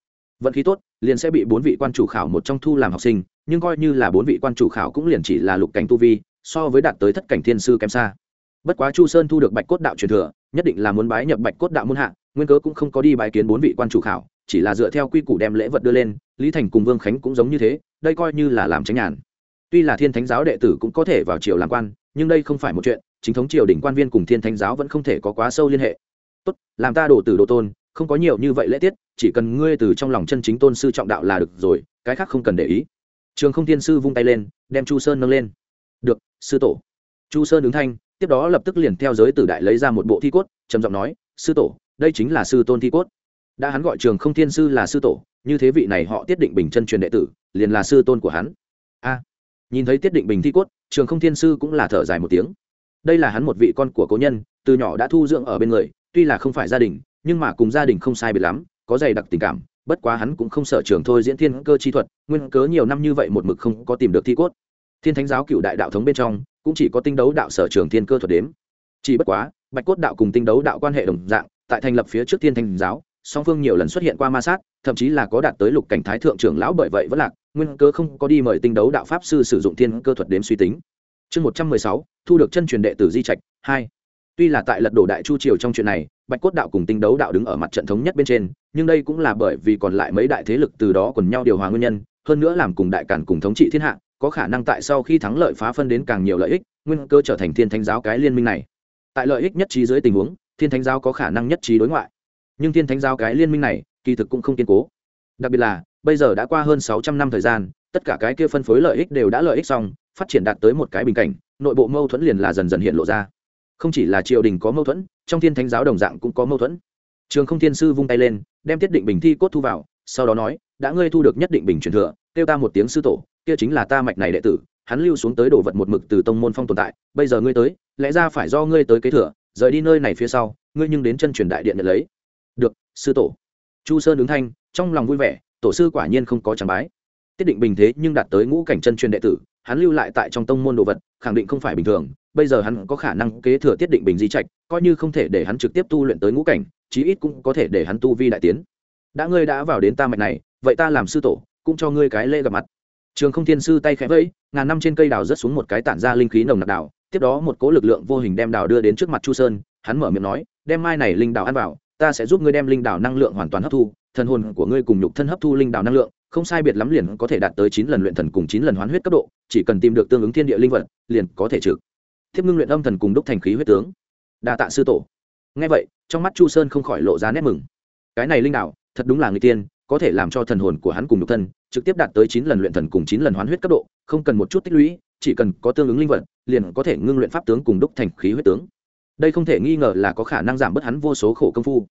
Vận khí tốt, liền sẽ bị bốn vị quan chủ khảo một trong thu làm học sinh, nhưng coi như là bốn vị quan chủ khảo cũng liền chỉ là lục cảnh tu vi, so với đạt tới thất cảnh thiên sư kém xa. Bất quá chu sơn thu được bạch cốt đạo truyền thừa, nhất định là muốn bái nhập bạch cốt đạo muôn hạ, nguyên cớ cũng không có đi bái kiến bốn vị quan chủ khảo, chỉ là dựa theo quy củ đem lễ vật đưa lên, lý thành cùng vương khánh cũng giống như thế, đây coi như là làm tránh nhàn. Tuy là thiên thánh giáo đệ tử cũng có thể vào triều làm quan, nhưng đây không phải một chuyện, chính thống triều đỉnh quan viên cùng thiên thánh giáo vẫn không thể có quá sâu liên hệ tốt, làm ta đổ tử đồ tôn, không có nhiều như vậy lễ tiết, chỉ cần ngươi từ trong lòng chân chính tôn sư trọng đạo là được rồi, cái khác không cần để ý. Trường không thiên sư vung tay lên, đem chu sơn nâng lên. Được, sư tổ. Chu sơn ứng thanh, tiếp đó lập tức liền theo giới tử đại lấy ra một bộ thi cốt, trầm giọng nói, sư tổ, đây chính là sư tôn thi cốt. Đã hắn gọi trường không thiên sư là sư tổ, như thế vị này họ tiết định bình chân truyền đệ tử, liền là sư tôn của hắn. A, nhìn thấy tiết định bình thi cốt, trường không thiên sư cũng là thở dài một tiếng. Đây là hắn một vị con của cố nhân, từ nhỏ đã thu dưỡng ở bên người tuy là không phải gia đình, nhưng mà cùng gia đình không sai biệt lắm, có dày đặc tình cảm, bất quá hắn cũng không sợ trường thôi diễn thiên cơ chi thuật, nguyên cớ nhiều năm như vậy một mực không có tìm được thi cốt. Thiên thánh giáo cựu đại đạo thống bên trong, cũng chỉ có tinh đấu đạo sở trường thiên cơ thuật đếm. Chỉ bất quá, bạch cốt đạo cùng tinh đấu đạo quan hệ đồng dạng, tại thành lập phía trước thiên thánh giáo, song phương nhiều lần xuất hiện qua ma sát, thậm chí là có đạt tới lục cảnh thái thượng trưởng lão bởi vậy vẫn lạc, nguyên cơ không có đi mời tinh đấu đạo pháp sư sử dụng thiên cơ thuật đếm suy tính. Chương một trăm mười sáu, thu được chân truyền đệ tử di trạch, hai tuy là tại lật đổ đại chu triều trong chuyện này, bạch cốt đạo cùng tinh đấu đạo đứng ở mặt trận thống nhất bên trên, nhưng đây cũng là bởi vì còn lại mấy đại thế lực từ đó còn nhau điều hòa nguyên nhân, hơn nữa làm cùng đại cản cùng thống trị thiên hạ, có khả năng tại sau khi thắng lợi phá phân đến càng nhiều lợi ích, nguyên cơ trở thành thiên thánh giáo cái liên minh này. Tại lợi ích nhất trí dưới tình huống, thiên thánh giáo có khả năng nhất trí đối ngoại. Nhưng thiên thánh giáo cái liên minh này, kỳ thực cũng không kiên cố. Đặc biệt là, bây giờ đã qua hơn sáu trăm năm thời gian, tất cả cái kia phân phối lợi ích đều đã lợi ích xong, phát triển đạt tới một cái bình cảnh, nội bộ mâu thuẫn liền là dần dần hiện lộ ra không chỉ là triều đình có mâu thuẫn, trong thiên thánh giáo đồng dạng cũng có mâu thuẫn. Trường không thiên sư vung tay lên, đem tiết định bình thi cốt thu vào, sau đó nói, đã ngươi thu được nhất định bình truyền thừa, kêu ta một tiếng sư tổ, kia chính là ta mạch này đệ tử, hắn lưu xuống tới đồ vật một mực từ tông môn phong tồn tại, bây giờ ngươi tới, lẽ ra phải do ngươi tới kế thừa, rời đi nơi này phía sau, ngươi nhưng đến chân truyền đại điện nhận lấy. Được, sư tổ. Chu sơn ứng thanh, trong lòng vui vẻ, tổ sư quả nhiên không có chẳng bái. Tiết định bình thế nhưng đạt tới ngũ cảnh chân truyền đệ tử, hắn lưu lại tại trong tông môn đồ vật khẳng định không phải bình thường, bây giờ hắn có khả năng kế thừa tiết định bình di trạch, coi như không thể để hắn trực tiếp tu luyện tới ngũ cảnh, chí ít cũng có thể để hắn tu vi đại tiến. Đã ngươi đã vào đến ta mạch này, vậy ta làm sư tổ, cũng cho ngươi cái lễ gặp mặt. Trường không thiên sư tay khẽ vẫy, ngàn năm trên cây đào rớt xuống một cái tản ra linh khí nồng nặc đào, tiếp đó một cỗ lực lượng vô hình đem đào đưa đến trước mặt chu sơn, hắn mở miệng nói, đem mai này linh đào ăn vào, ta sẽ giúp ngươi đem linh đào năng lượng hoàn toàn hấp thu, thần hồn của ngươi cùng nhục thân hấp thu linh đào năng lượng không sai biệt lắm liền có thể đạt tới chín lần luyện thần cùng chín lần hoán huyết cấp độ, chỉ cần tìm được tương ứng thiên địa linh vật, liền có thể trực. Thiếp ngưng luyện âm thần cùng đúc thành khí huyết tướng. Đa tạ sư tổ. Nghe vậy, trong mắt chu sơn không khỏi lộ ra nét mừng. Cái này linh đạo, thật đúng là người tiên, có thể làm cho thần hồn của hắn cùng nhục thân trực tiếp đạt tới chín lần luyện thần cùng chín lần hoán huyết cấp độ, không cần một chút tích lũy, chỉ cần có tương ứng linh vật, liền có thể ngưng luyện pháp tướng cùng đúc thành khí huyết tướng. Đây không thể nghi ngờ là có khả năng giảm bớt hắn vô số khổ công phu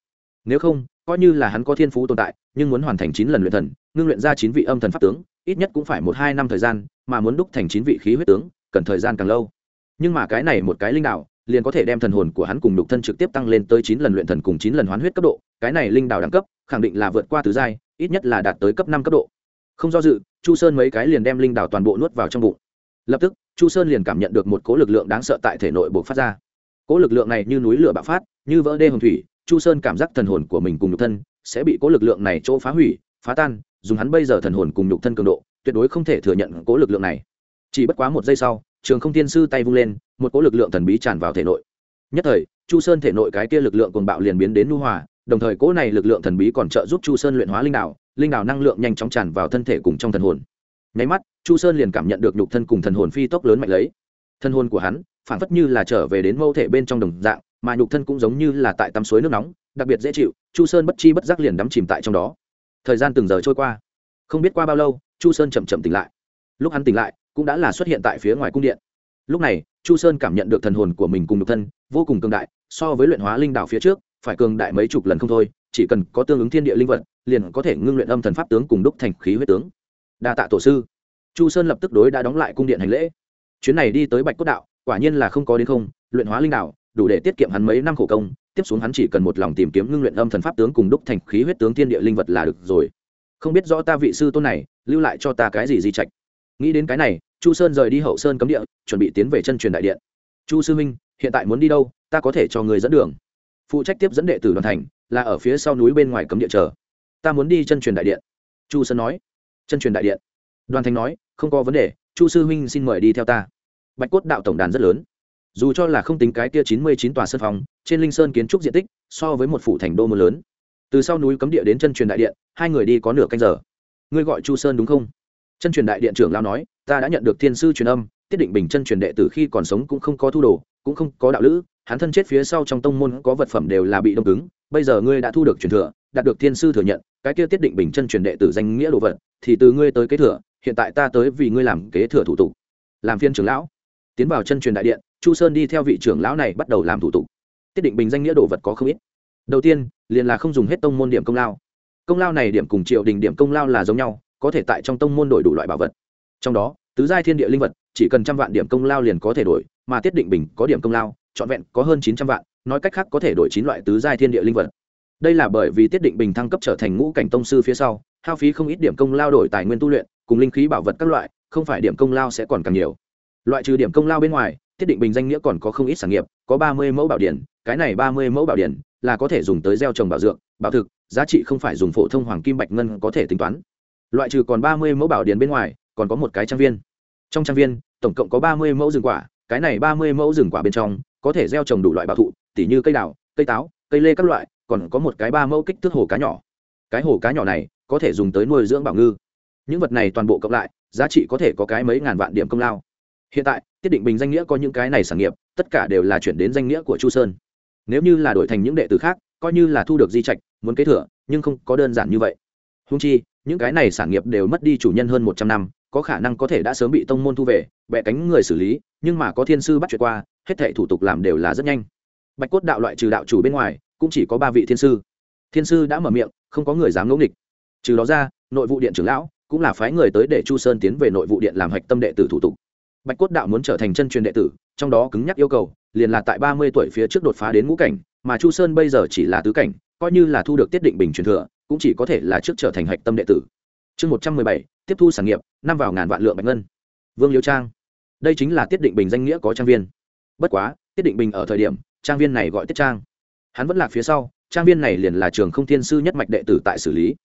nếu không, coi như là hắn có thiên phú tồn tại, nhưng muốn hoàn thành chín lần luyện thần, ngưng luyện ra chín vị âm thần pháp tướng, ít nhất cũng phải một hai năm thời gian, mà muốn đúc thành chín vị khí huyết tướng, cần thời gian càng lâu. Nhưng mà cái này một cái linh đạo liền có thể đem thần hồn của hắn cùng nhục thân trực tiếp tăng lên tới chín lần luyện thần cùng chín lần hoán huyết cấp độ, cái này linh đạo đẳng cấp, khẳng định là vượt qua tứ giai, ít nhất là đạt tới cấp năm cấp độ. Không do dự, chu sơn mấy cái liền đem linh đạo toàn bộ nuốt vào trong bụng. Lập tức, chu sơn liền cảm nhận được một cỗ lực lượng đáng sợ tại thể nội buộc phát ra. Cỗ lực lượng này như núi lửa bạo phát, như vỡ đê hồng thủy chu sơn cảm giác thần hồn của mình cùng nhục thân sẽ bị cố lực lượng này chỗ phá hủy, phá tan, dùng hắn bây giờ thần hồn cùng nhục thân cường độ, tuyệt đối không thể thừa nhận cố lực lượng này. Chỉ bất quá một giây sau, trường không tiên sư tay vung lên, một cố lực lượng thần bí tràn vào thể nội. Nhất thời, chu sơn thể nội cái kia lực lượng cồn bạo liền biến đến nu hòa, đồng thời cố này lực lượng thần bí còn trợ giúp chu sơn luyện hóa linh đạo linh đạo năng lượng nhanh chóng tràn vào thân thể cùng trong thần hồn. Nháy mắt, chu sơn liền cảm nhận được nhục thân cùng thần hồn phi tốc lớn mạnh lấy. Thân hồn của hắn phản phất như là trở về đến mẫu thể bên trong đồng dạng mà nhục thân cũng giống như là tại tắm suối nước nóng, đặc biệt dễ chịu, chu sơn bất chi bất giác liền đắm chìm tại trong đó. Thời gian từng giờ trôi qua, không biết qua bao lâu, chu sơn chậm chậm tỉnh lại. Lúc hắn tỉnh lại, cũng đã là xuất hiện tại phía ngoài cung điện. Lúc này, chu sơn cảm nhận được thần hồn của mình cùng nhục thân, vô cùng cường đại, so với luyện hóa linh đạo phía trước, phải cường đại mấy chục lần không thôi, chỉ cần có tương ứng thiên địa linh vật, liền có thể ngưng luyện âm thần pháp tướng cùng đúc thành khí huyết tướng. Đa tạ tổ sư. Chu sơn lập tức đối đã đóng lại cung điện hành lễ. Chuyến này đi tới bạch cốt đạo, quả nhiên là không có đến không, luyện hóa linh đạo đủ để tiết kiệm hắn mấy năm khổ công, tiếp xuống hắn chỉ cần một lòng tìm kiếm ngưng luyện âm thần pháp tướng cùng đúc thành khí huyết tướng thiên địa linh vật là được rồi. Không biết rõ ta vị sư tôn này, lưu lại cho ta cái gì di trạch? Nghĩ đến cái này, chu sơn rời đi hậu sơn cấm địa, chuẩn bị tiến về chân truyền đại điện. Chu sư minh hiện tại muốn đi đâu, ta có thể cho người dẫn đường. Phụ trách tiếp dẫn đệ tử đoàn thành, là ở phía sau núi bên ngoài cấm địa chờ. Ta muốn đi chân truyền đại điện. Chu sơn nói. Chân truyền đại điện. Đoàn thành nói, không có vấn đề, chu sư huynh xin mời đi theo ta. Bạch cốt đạo tổng đàn rất lớn dù cho là không tính cái tia chín mươi chín tòa sân phòng, trên linh sơn kiến trúc diện tích so với một phủ thành đô mưa lớn. Từ sau núi cấm địa đến chân truyền đại điện, hai người đi có nửa canh giờ. Ngươi gọi chu sơn đúng không? Chân truyền đại điện trưởng lao nói, ta đã nhận được thiên sư truyền âm, tiết định bình chân truyền đệ tử khi còn sống cũng không có thu đồ, cũng không có đạo lữ, hắn thân chết phía sau trong tông môn có vật phẩm đều là bị đông cứng, bây giờ ngươi đã thu được truyền thừa, đạt được thiên sư thừa nhận, cái kia tiết định bình chân truyền đệ tử danh nghĩa đồ vật, thì từ ngươi tới kế thừa, hiện tại ta tới vì ngươi làm kế thừa thủ tục. Làm phiên trưởng lão tiến vào chân truyền đại điện, chu sơn đi theo vị trưởng lão này bắt đầu làm thủ tục. Tiết định bình danh nghĩa đồ vật có không ít. Đầu tiên, liền là không dùng hết tông môn điểm công lao. Công lao này điểm cùng triều đình điểm công lao là giống nhau, có thể tại trong tông môn đổi đủ loại bảo vật. Trong đó, tứ giai thiên địa linh vật, chỉ cần trăm vạn điểm công lao liền có thể đổi, mà tiết định bình có điểm công lao, trọn vẹn có hơn chín trăm vạn, nói cách khác có thể đổi chín loại tứ giai thiên địa linh vật. Đây là bởi vì tiết định bình thăng cấp trở thành ngũ cảnh tông sư phía sau, hao phí không ít điểm công lao đổi tài nguyên tu luyện, cùng linh khí bảo vật các loại, không phải điểm công lao sẽ còn càng nhiều loại trừ điểm công lao bên ngoài tiết định bình danh nghĩa còn có không ít sản nghiệp, có ba mươi mẫu bảo điển, cái này ba mươi mẫu bảo điển là có thể dùng tới gieo trồng bảo dược, bảo thực, giá trị không phải dùng phổ thông hoàng kim bạch ngân có thể tính toán. Loại trừ còn ba mươi mẫu bảo điển bên ngoài, còn có một cái trang viên. Trong trang viên, tổng cộng có ba mươi mẫu rừng quả, cái này ba mươi mẫu rừng quả bên trong, có thể gieo trồng đủ loại bảo thụ, tỉ như cây đào, cây táo, cây lê các loại, còn có một cái ba mẫu kích thước hồ cá nhỏ. Cái hồ cá nhỏ này có thể dùng tới nuôi dưỡng bảo ngư. Những vật này toàn bộ cộng lại, giá trị có thể có cái mấy ngàn vạn điểm công lao hiện tại, tiết định bình danh nghĩa có những cái này sản nghiệp, tất cả đều là chuyển đến danh nghĩa của chu sơn. Nếu như là đổi thành những đệ tử khác, coi như là thu được di trạch, muốn kế thừa, nhưng không có đơn giản như vậy. Húng chi, những cái này sản nghiệp đều mất đi chủ nhân hơn một trăm năm, có khả năng có thể đã sớm bị tông môn thu về bẹ cánh người xử lý, nhưng mà có thiên sư bắt chuyện qua, hết thệ thủ tục làm đều là rất nhanh. Bạch cốt đạo loại trừ đạo chủ bên ngoài, cũng chỉ có ba vị thiên sư. Thiên sư đã mở miệng, không có người dám ngẫu nghịch. Trừ đó ra, nội vụ điện trưởng lão cũng là phái người tới để chu sơn tiến về nội vụ điện làm hạch tâm đệ tử thủ tục bạch cốt đạo muốn trở thành chân truyền đệ tử, trong đó cứng nhắc yêu cầu, liền là tại ba mươi tuổi phía trước đột phá đến ngũ cảnh, mà chu sơn bây giờ chỉ là tứ cảnh, coi như là thu được tiết định bình truyền thừa, cũng chỉ có thể là trước trở thành hạch tâm đệ tử. Chương một trăm mười bảy, tiếp thu sản nghiệp, năm vào ngàn vạn lượng bạch ngân. Vương liêu trang. Đây chính là tiết định bình danh nghĩa có trang viên. Bất quá, tiết định bình ở thời điểm, trang viên này gọi tiết trang. Hắn vẫn lạc phía sau, trang viên này liền là trường không thiên sư nhất mạch đệ tử tại xử lý.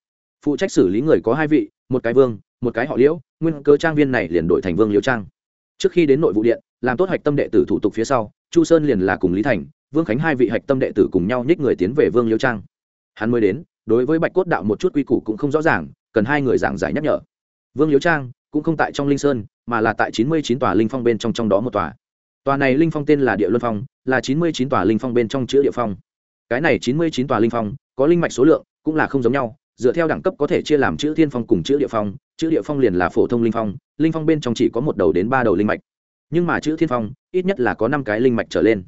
Phụ trách xử lý người có hai vị, một cái vương, một cái họ liễu, nguyên cơ trang viên này liền đổi thành vương liễu trang trước khi đến nội vụ điện, làm tốt hạch tâm đệ tử thủ tục phía sau, chu sơn liền là cùng lý thành, vương khánh hai vị hạch tâm đệ tử cùng nhau nhích người tiến về vương liêu trang. Hắn mới đến, đối với bạch cốt đạo một chút quy củ cũng không rõ ràng, cần hai người giảng giải nhắc nhở. Vương liêu trang cũng không tại trong linh sơn, mà là tại chín mươi chín tòa linh phong bên trong trong đó một tòa. Tòa này linh phong tên là địa luân phong, là chín mươi chín tòa linh phong bên trong chữ địa phong. Cái này chín mươi chín tòa linh phong có linh mạch số lượng cũng là không giống nhau dựa theo đẳng cấp có thể chia làm chữ thiên phong cùng chữ địa phong, chữ địa phong liền là phổ thông linh phong linh phong bên trong chỉ có một đầu đến ba đầu linh mạch. Nhưng mà chữ thiên phong, ít nhất là có năm cái linh mạch trở lên.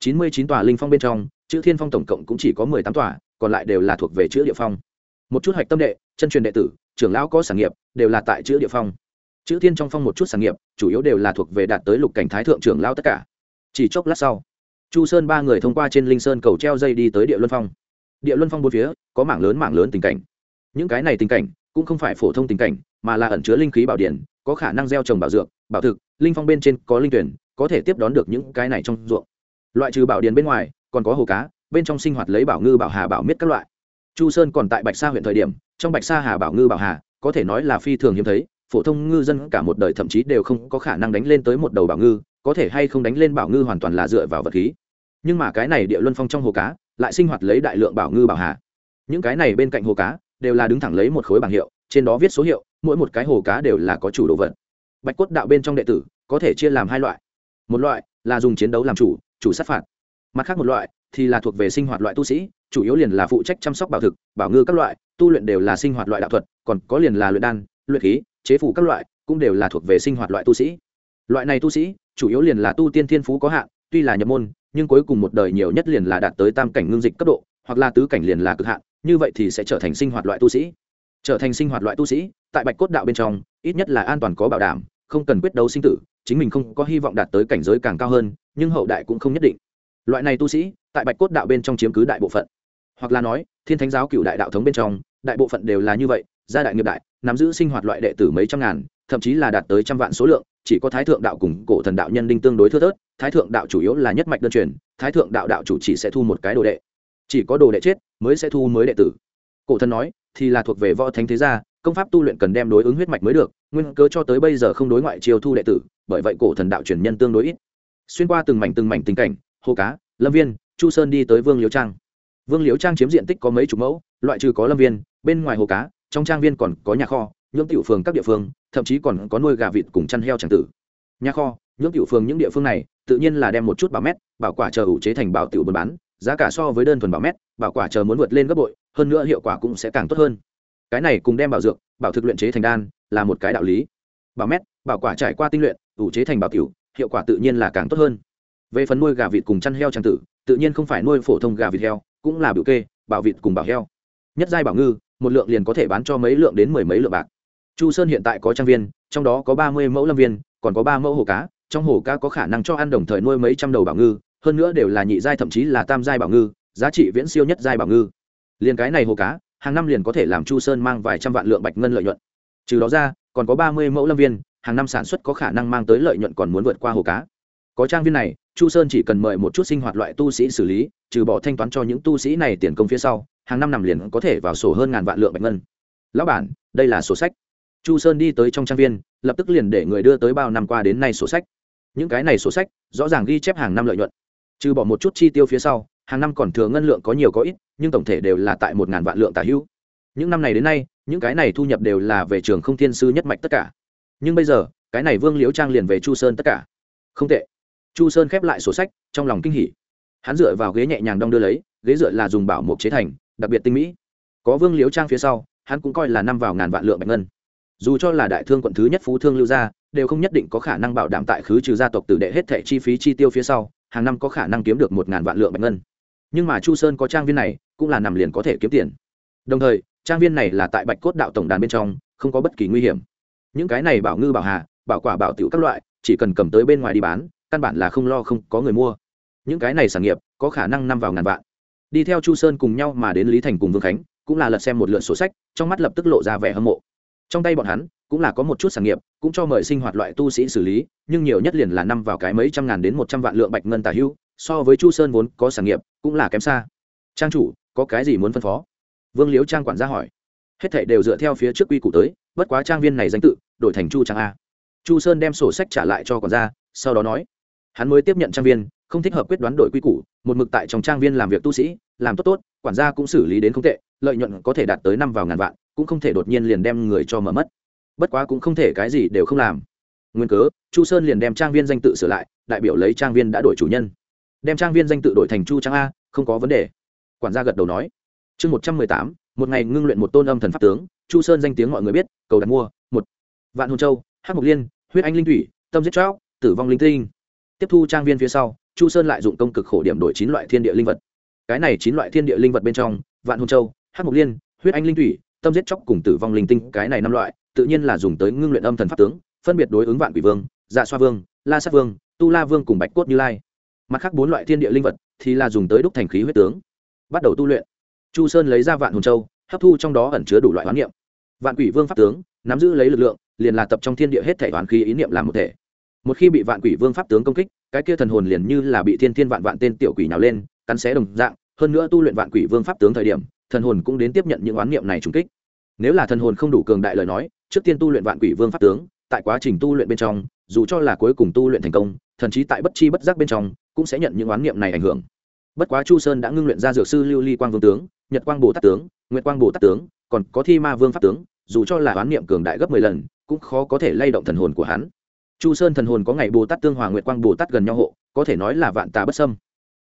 Chín mươi chín tòa linh phong bên trong, chữ thiên phong tổng cộng cũng chỉ có mười tám tòa, còn lại đều là thuộc về chữ địa phong. Một chút hạch tâm đệ, chân truyền đệ tử, trưởng lão có sản nghiệp, đều là tại chữ địa phong. Chữ thiên trong phong một chút sản nghiệp, chủ yếu đều là thuộc về đạt tới lục cảnh thái thượng trưởng lão tất cả. Chỉ chốc lát sau, chu sơn ba người thông qua trên linh sơn cầu treo dây đi tới địa luân phong địa luân phong bốn phía có mảng lớn mảng lớn tình cảnh. Những cái này tình cảnh cũng không phải phổ thông tình cảnh mà là ẩn chứa linh khí bảo điện, có khả năng gieo trồng bảo dược bảo thực linh phong bên trên có linh tuyển có thể tiếp đón được những cái này trong ruộng. Loại trừ bảo điện bên ngoài còn có hồ cá bên trong sinh hoạt lấy bảo ngư bảo hà bảo miết các loại. Chu sơn còn tại bạch sa huyện thời điểm trong bạch sa hà bảo ngư bảo hà có thể nói là phi thường hiếm thấy phổ thông ngư dân cả một đời thậm chí đều không có khả năng đánh lên tới một đầu bảo ngư có thể hay không đánh lên bảo ngư hoàn toàn là dựa vào vật khí. Nhưng mà cái này địa luân phong trong hồ cá lại sinh hoạt lấy đại lượng bảo ngư bảo hà. Những cái này bên cạnh hồ cá, đều là đứng thẳng lấy một khối bảng hiệu, trên đó viết số hiệu, mỗi một cái hồ cá đều là có chủ đồ vật. Bạch cốt đạo bên trong đệ tử, có thể chia làm hai loại. Một loại là dùng chiến đấu làm chủ chủ sát phạt. Mặt khác một loại thì là thuộc về sinh hoạt loại tu sĩ, chủ yếu liền là phụ trách chăm sóc bảo thực, bảo ngư các loại, tu luyện đều là sinh hoạt loại đạo thuật, còn có liền là luyện đan, luyện khí, chế phủ các loại, cũng đều là thuộc về sinh hoạt loại tu sĩ. Loại này tu sĩ, chủ yếu liền là tu tiên thiên phú có hạn, tuy là nhập môn nhưng cuối cùng một đời nhiều nhất liền là đạt tới tam cảnh ngưng dịch cấp độ, hoặc là tứ cảnh liền là cực hạn, như vậy thì sẽ trở thành sinh hoạt loại tu sĩ. Trở thành sinh hoạt loại tu sĩ, tại bạch cốt đạo bên trong, ít nhất là an toàn có bảo đảm, không cần quyết đấu sinh tử, chính mình không có hy vọng đạt tới cảnh giới càng cao hơn, nhưng hậu đại cũng không nhất định. Loại này tu sĩ, tại bạch cốt đạo bên trong chiếm cứ đại bộ phận. Hoặc là nói, thiên thánh giáo cựu đại đạo thống bên trong, đại bộ phận đều là như vậy, gia đại nghiệp đại, nắm giữ sinh hoạt loại đệ tử mấy trăm ngàn, thậm chí là đạt tới trăm vạn số lượng, chỉ có thái thượng đạo cùng cổ thần đạo nhân đinh tương đối thưa thớt thái thượng đạo chủ yếu là nhất mạch đơn truyền, thái thượng đạo đạo chủ chỉ sẽ thu một cái đồ đệ. Chỉ có đồ đệ chết mới sẽ thu mới đệ tử. Cổ thần nói, thì là thuộc về võ thánh thế gia, công pháp tu luyện cần đem đối ứng huyết mạch mới được, nguyên cớ cho tới bây giờ không đối ngoại chiêu thu đệ tử, bởi vậy cổ thần đạo truyền nhân tương đối ít. Xuyên qua từng mảnh từng mảnh tình cảnh, hồ cá, lâm viên, chu sơn đi tới vương liễu trang. Vương liễu trang chiếm diện tích có mấy chục mẫu, loại trừ có lâm viên, bên ngoài hồ cá, trong trang viên còn có nhà kho nhưỡng tiểu phường các địa phương, thậm chí còn có nuôi gà vịt cùng chăn heo tràng tử. Nhà kho nhưỡng tiểu phường những địa phương này tự nhiên là đem một chút bảo mét, bảo quả chờ ủ chế thành bảo tiểu buôn bán, giá cả so với đơn thuần bảo mét, bảo quả chờ muốn vượt lên gấp bội, hơn nữa hiệu quả cũng sẽ càng tốt hơn. Cái này cùng đem bảo dược, bảo thực luyện chế thành đan, là một cái đạo lý. Bảo mét, bảo quả trải qua tinh luyện, ủ chế thành bảo tiểu, hiệu quả tự nhiên là càng tốt hơn. Về phần nuôi gà vịt cùng chăn heo trang tử, tự nhiên không phải nuôi phổ thông gà vịt heo, cũng là biểu kê, bảo vịt cùng bảo heo. Nhất giai bảo ngư, một lượng liền có thể bán cho mấy lượng đến mười mấy lượng bạc. Chu sơn hiện tại có trang viên, trong đó có ba mươi mẫu lâm viên, còn có ba mẫu hồ cá trong hồ cá có khả năng cho ăn đồng thời nuôi mấy trăm đầu bảo ngư, hơn nữa đều là nhị giai thậm chí là tam giai bảo ngư, giá trị viễn siêu nhất giai bảo ngư. Liền cái này hồ cá, hàng năm liền có thể làm chu sơn mang vài trăm vạn lượng bạch ngân lợi nhuận. Trừ đó ra, còn có ba mươi mẫu lâm viên, hàng năm sản xuất có khả năng mang tới lợi nhuận còn muốn vượt qua hồ cá. Có trang viên này, chu sơn chỉ cần mời một chút sinh hoạt loại tu sĩ xử lý, trừ bỏ thanh toán cho những tu sĩ này tiền công phía sau, hàng năm nằm liền có thể vào sổ hơn ngàn vạn lượng bạch ngân. Lão bản, đây là sổ sách. Chu sơn đi tới trong trang viên, lập tức liền để người đưa tới bao năm qua đến nay sổ sách những cái này sổ sách, rõ ràng ghi chép hàng năm lợi nhuận. Trừ bỏ một chút chi tiêu phía sau, hàng năm còn thừa ngân lượng có nhiều có ít, nhưng tổng thể đều là tại một ngàn vạn lượng tả hữu. Những năm này đến nay, những cái này thu nhập đều là về trường không thiên sư nhất mạch tất cả. Nhưng bây giờ, cái này vương liễu trang liền về chu sơn tất cả. Không tệ. Chu sơn khép lại sổ sách, trong lòng kinh hỉ. Hắn dựa vào ghế nhẹ nhàng đong đưa lấy, ghế dựa là dùng bảo mục chế thành, đặc biệt tinh mỹ. Có vương liếu trang phía sau, hắn cũng coi là năm vào ngàn vạn lượng bạch ngân. Dù cho là đại thương quận thứ nhất phú thương lưu gia đều không nhất định có khả năng bảo đảm tại khứ trừ gia tộc tử đệ hết thẻ chi phí chi tiêu phía sau, hàng năm có khả năng kiếm được một ngàn vạn lượng bạch ngân. Nhưng mà chu sơn có trang viên này, cũng là nằm liền có thể kiếm tiền. Đồng thời, trang viên này là tại bạch cốt đạo tổng đàn bên trong, không có bất kỳ nguy hiểm. Những cái này bảo ngư bảo hà, bảo quả bảo tiểu các loại, chỉ cần cầm tới bên ngoài đi bán, căn bản là không lo không có người mua. Những cái này sản nghiệp, có khả năng năm vào ngàn vạn. Đi theo chu sơn cùng nhau mà đến lý thành cùng vương khánh, cũng là lật xem một lượt sổ sách, trong mắt lập tức lộ ra vẻ hâm mộ trong tay bọn hắn, cũng là có một chút sản nghiệp, cũng cho mời sinh hoạt loại tu sĩ xử lý, nhưng nhiều nhất liền là năm vào cái mấy trăm ngàn đến một trăm vạn lượng bạch ngân tả hưu, so với chu sơn vốn có sản nghiệp, cũng là kém xa. Trang chủ, có cái gì muốn phân phó? Vương liếu trang quản gia hỏi. Hết thảy đều dựa theo phía trước quy củ tới, bất quá trang viên này danh tự, đổi thành chu trang a. Chu sơn đem sổ sách trả lại cho quản gia, sau đó nói. Hắn mới tiếp nhận trang viên, không thích hợp quyết đoán đổi quy củ, một mực tại trong trang viên làm việc tu sĩ, làm tốt tốt, quản gia cũng xử lý đến không tệ, lợi nhuận có thể đạt tới năm vào ngàn vạn cũng không thể đột nhiên liền đem người cho mở mất. Bất quá cũng không thể cái gì đều không làm. Nguyên cớ, chu sơn liền đem trang viên danh tự sửa lại, đại biểu lấy trang viên đã đổi chủ nhân. Đem trang viên danh tự đổi thành chu trang a, không có vấn đề. Quản gia gật đầu nói. Chương một trăm mười tám, một ngày ngưng luyện một tôn âm thần pháp tướng, chu sơn danh tiếng mọi người biết, cầu đặt mua, một. Vạn hồn châu hát mộc liên, huyết anh linh thủy, tâm giết chóc, tử vong linh tinh. Tiếp thu trang viên phía sau, chu sơn lại dụng công cực khổ điểm đổi chín loại thiên địa linh vật. Cái này chín loại thiên địa linh vật bên trong, vạn hồn châu hát mộc liên, huyết anh linh thủy tâm giết chóc cùng tử vong linh tinh, cái này năm loại, tự nhiên là dùng tới ngưng luyện âm thần pháp tướng, phân biệt đối ứng vạn quỷ vương dạ xoa vương, la sát vương, tu la vương cùng bạch cốt như lai. Mặt khác bốn loại thiên địa linh vật thì là dùng tới đúc thành khí huyết tướng. Bắt đầu tu luyện. Chu sơn lấy ra vạn hồn châu, hấp thu trong đó ẩn chứa đủ loại hoán niệm. Vạn quỷ vương pháp tướng, nắm giữ lấy lực lượng, liền là tập trong thiên địa hết thể hoán khí ý niệm làm một thể. Một khi bị vạn quỷ vương pháp tướng công kích, cái kia thần hồn liền như là bị thiên thiên vạn vạn tên tiểu quỷ nào lên, cắn xé đồng dạng, hơn nữa tu luyện vạn quỷ vương pháp tướng thời điểm thần hồn cũng đến tiếp nhận những oán niệm này trùng kích. Nếu là thần hồn không đủ cường đại lời nói, trước tiên tu luyện vạn quỷ vương pháp tướng, tại quá trình tu luyện bên trong, dù cho là cuối cùng tu luyện thành công, thậm chí tại bất chi bất giác bên trong, cũng sẽ nhận những oán niệm này ảnh hưởng. Bất quá chu sơn đã ngưng luyện ra dược sư lưu ly quang vương tướng, nhật quang bồ tát tướng, nguyệt quang bồ tát tướng, còn có thi ma vương pháp tướng, dù cho là oán niệm cường đại gấp mười lần, cũng khó có thể lay động thần hồn của hắn. Chu sơn thần hồn có ngày bồ tát tương hòa nguyệt quang bồ tát gần nhau hộ, có thể nói là vạn tà bất sâm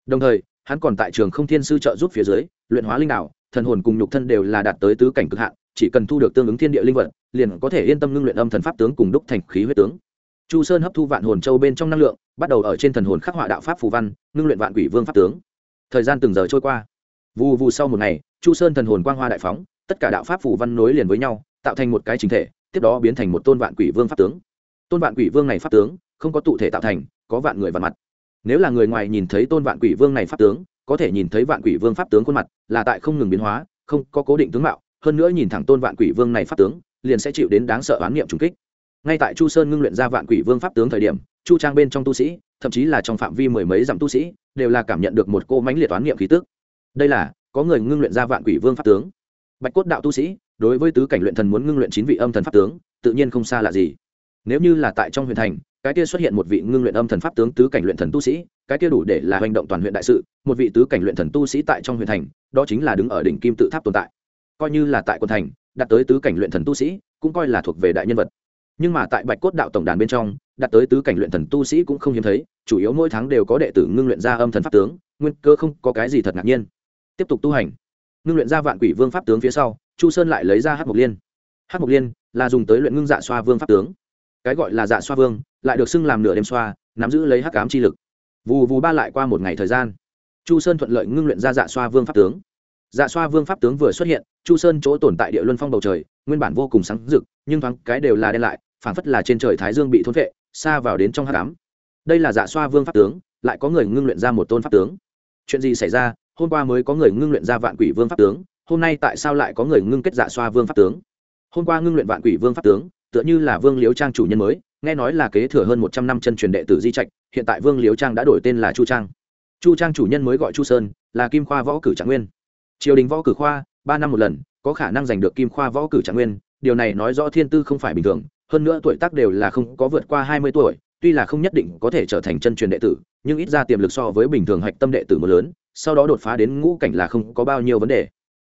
đồng thời, hắn còn tại trường không thiên sư trợ giúp phía dưới, luyện hóa linh đạo thần hồn cùng nhục thân đều là đạt tới tứ cảnh cực hạn, chỉ cần thu được tương ứng thiên địa linh vật, liền có thể yên tâm ngưng luyện âm thần pháp tướng cùng đúc thành khí huyết tướng. Chu sơn hấp thu vạn hồn châu bên trong năng lượng, bắt đầu ở trên thần hồn khắc họa đạo pháp phù văn, ngưng luyện vạn quỷ vương pháp tướng. Thời gian từng giờ trôi qua. Vù vù sau một ngày, chu sơn thần hồn quang hoa đại phóng, tất cả đạo pháp phù văn nối liền với nhau, tạo thành một cái chính thể, tiếp đó biến thành một tôn vạn quỷ vương pháp tướng. Tôn vạn quỷ vương này pháp tướng, không có tụ thể tạo thành, có vạn người vạn mặt. Nếu là người ngoài nhìn thấy tôn vạn quỷ vương này pháp tướng có thể nhìn thấy vạn quỷ vương pháp tướng khuôn mặt, là tại không ngừng biến hóa, không có cố định tướng mạo, hơn nữa nhìn thẳng tôn vạn quỷ vương này pháp tướng, liền sẽ chịu đến đáng sợ oán niệm trùng kích. Ngay tại chu sơn ngưng luyện ra vạn quỷ vương pháp tướng thời điểm, chu trang bên trong tu sĩ, thậm chí là trong phạm vi mười mấy dặm tu sĩ, đều là cảm nhận được một cô mánh liệt oán niệm khí tức. Đây là, có người ngưng luyện ra vạn quỷ vương pháp tướng. Bạch cốt đạo tu sĩ, đối với tứ cảnh luyện thần muốn ngưng luyện chín vị âm thần pháp tướng, tự nhiên không xa lạ gì. Nếu như là tại trong huyện thành cái kia xuất hiện một vị ngưng luyện âm thần pháp tướng tứ cảnh luyện thần tu sĩ, cái kia đủ để là hành động toàn huyện đại sự, một vị tứ cảnh luyện thần tu sĩ tại trong huyện thành, đó chính là đứng ở đỉnh kim tự tháp tồn tại. Coi như là tại quận thành đạt tới tứ cảnh luyện thần tu sĩ, cũng coi là thuộc về đại nhân vật. Nhưng mà tại bạch cốt đạo tổng đàn bên trong đạt tới tứ cảnh luyện thần tu sĩ cũng không hiếm thấy, chủ yếu mỗi tháng đều có đệ tử ngưng luyện ra âm thần pháp tướng, nguyên cơ không có cái gì thật ngạc nhiên. Tiếp tục tu hành. Ngưng luyện ra vạn quỷ vương pháp tướng phía sau, chu sơn lại lấy ra hát mộc liên. Hát mộc liên là dùng tới luyện ngưng dạ xoa vương pháp tướng. Cái gọi là dạ xoa vương lại được xưng làm nửa đêm xoa, nắm giữ lấy hắc ám chi lực. Vù vù ba lại qua một ngày thời gian. Chu sơn thuận lợi ngưng luyện ra dạ xoa vương pháp tướng. Dạ xoa vương pháp tướng vừa xuất hiện, chu sơn chỗ tồn tại địa luân phong bầu trời, nguyên bản vô cùng sáng rực, nhưng thoáng cái đều là đen lại, phảng phất là trên trời thái dương bị thốn vệ xa vào đến trong hắc ám. Đây là dạ xoa vương pháp tướng, lại có người ngưng luyện ra một tôn pháp tướng. Chuyện gì xảy ra? Hôm qua mới có người ngưng luyện ra vạn quỷ vương pháp tướng, hôm nay tại sao lại có người ngưng kết dạ xoa vương pháp tướng? Hôm qua ngưng luyện vạn quỷ vương pháp tướng, tựa như là vương liếu trang chủ nhân mới nghe nói là kế thừa hơn một trăm năm chân truyền đệ tử di trạch, hiện tại vương liếu trang đã đổi tên là chu trang. Chu trang chủ nhân mới gọi chu sơn, là kim khoa võ cử trạng nguyên. Triều đình võ cử khoa, ba năm một lần, có khả năng giành được kim khoa võ cử trạng nguyên, điều này nói rõ thiên tư không phải bình thường, hơn nữa tuổi tác đều là không có vượt qua hai mươi tuổi, tuy là không nhất định có thể trở thành chân truyền đệ tử, nhưng ít ra tiềm lực so với bình thường hạch tâm đệ tử một lớn, sau đó đột phá đến ngũ cảnh là không có bao nhiêu vấn đề.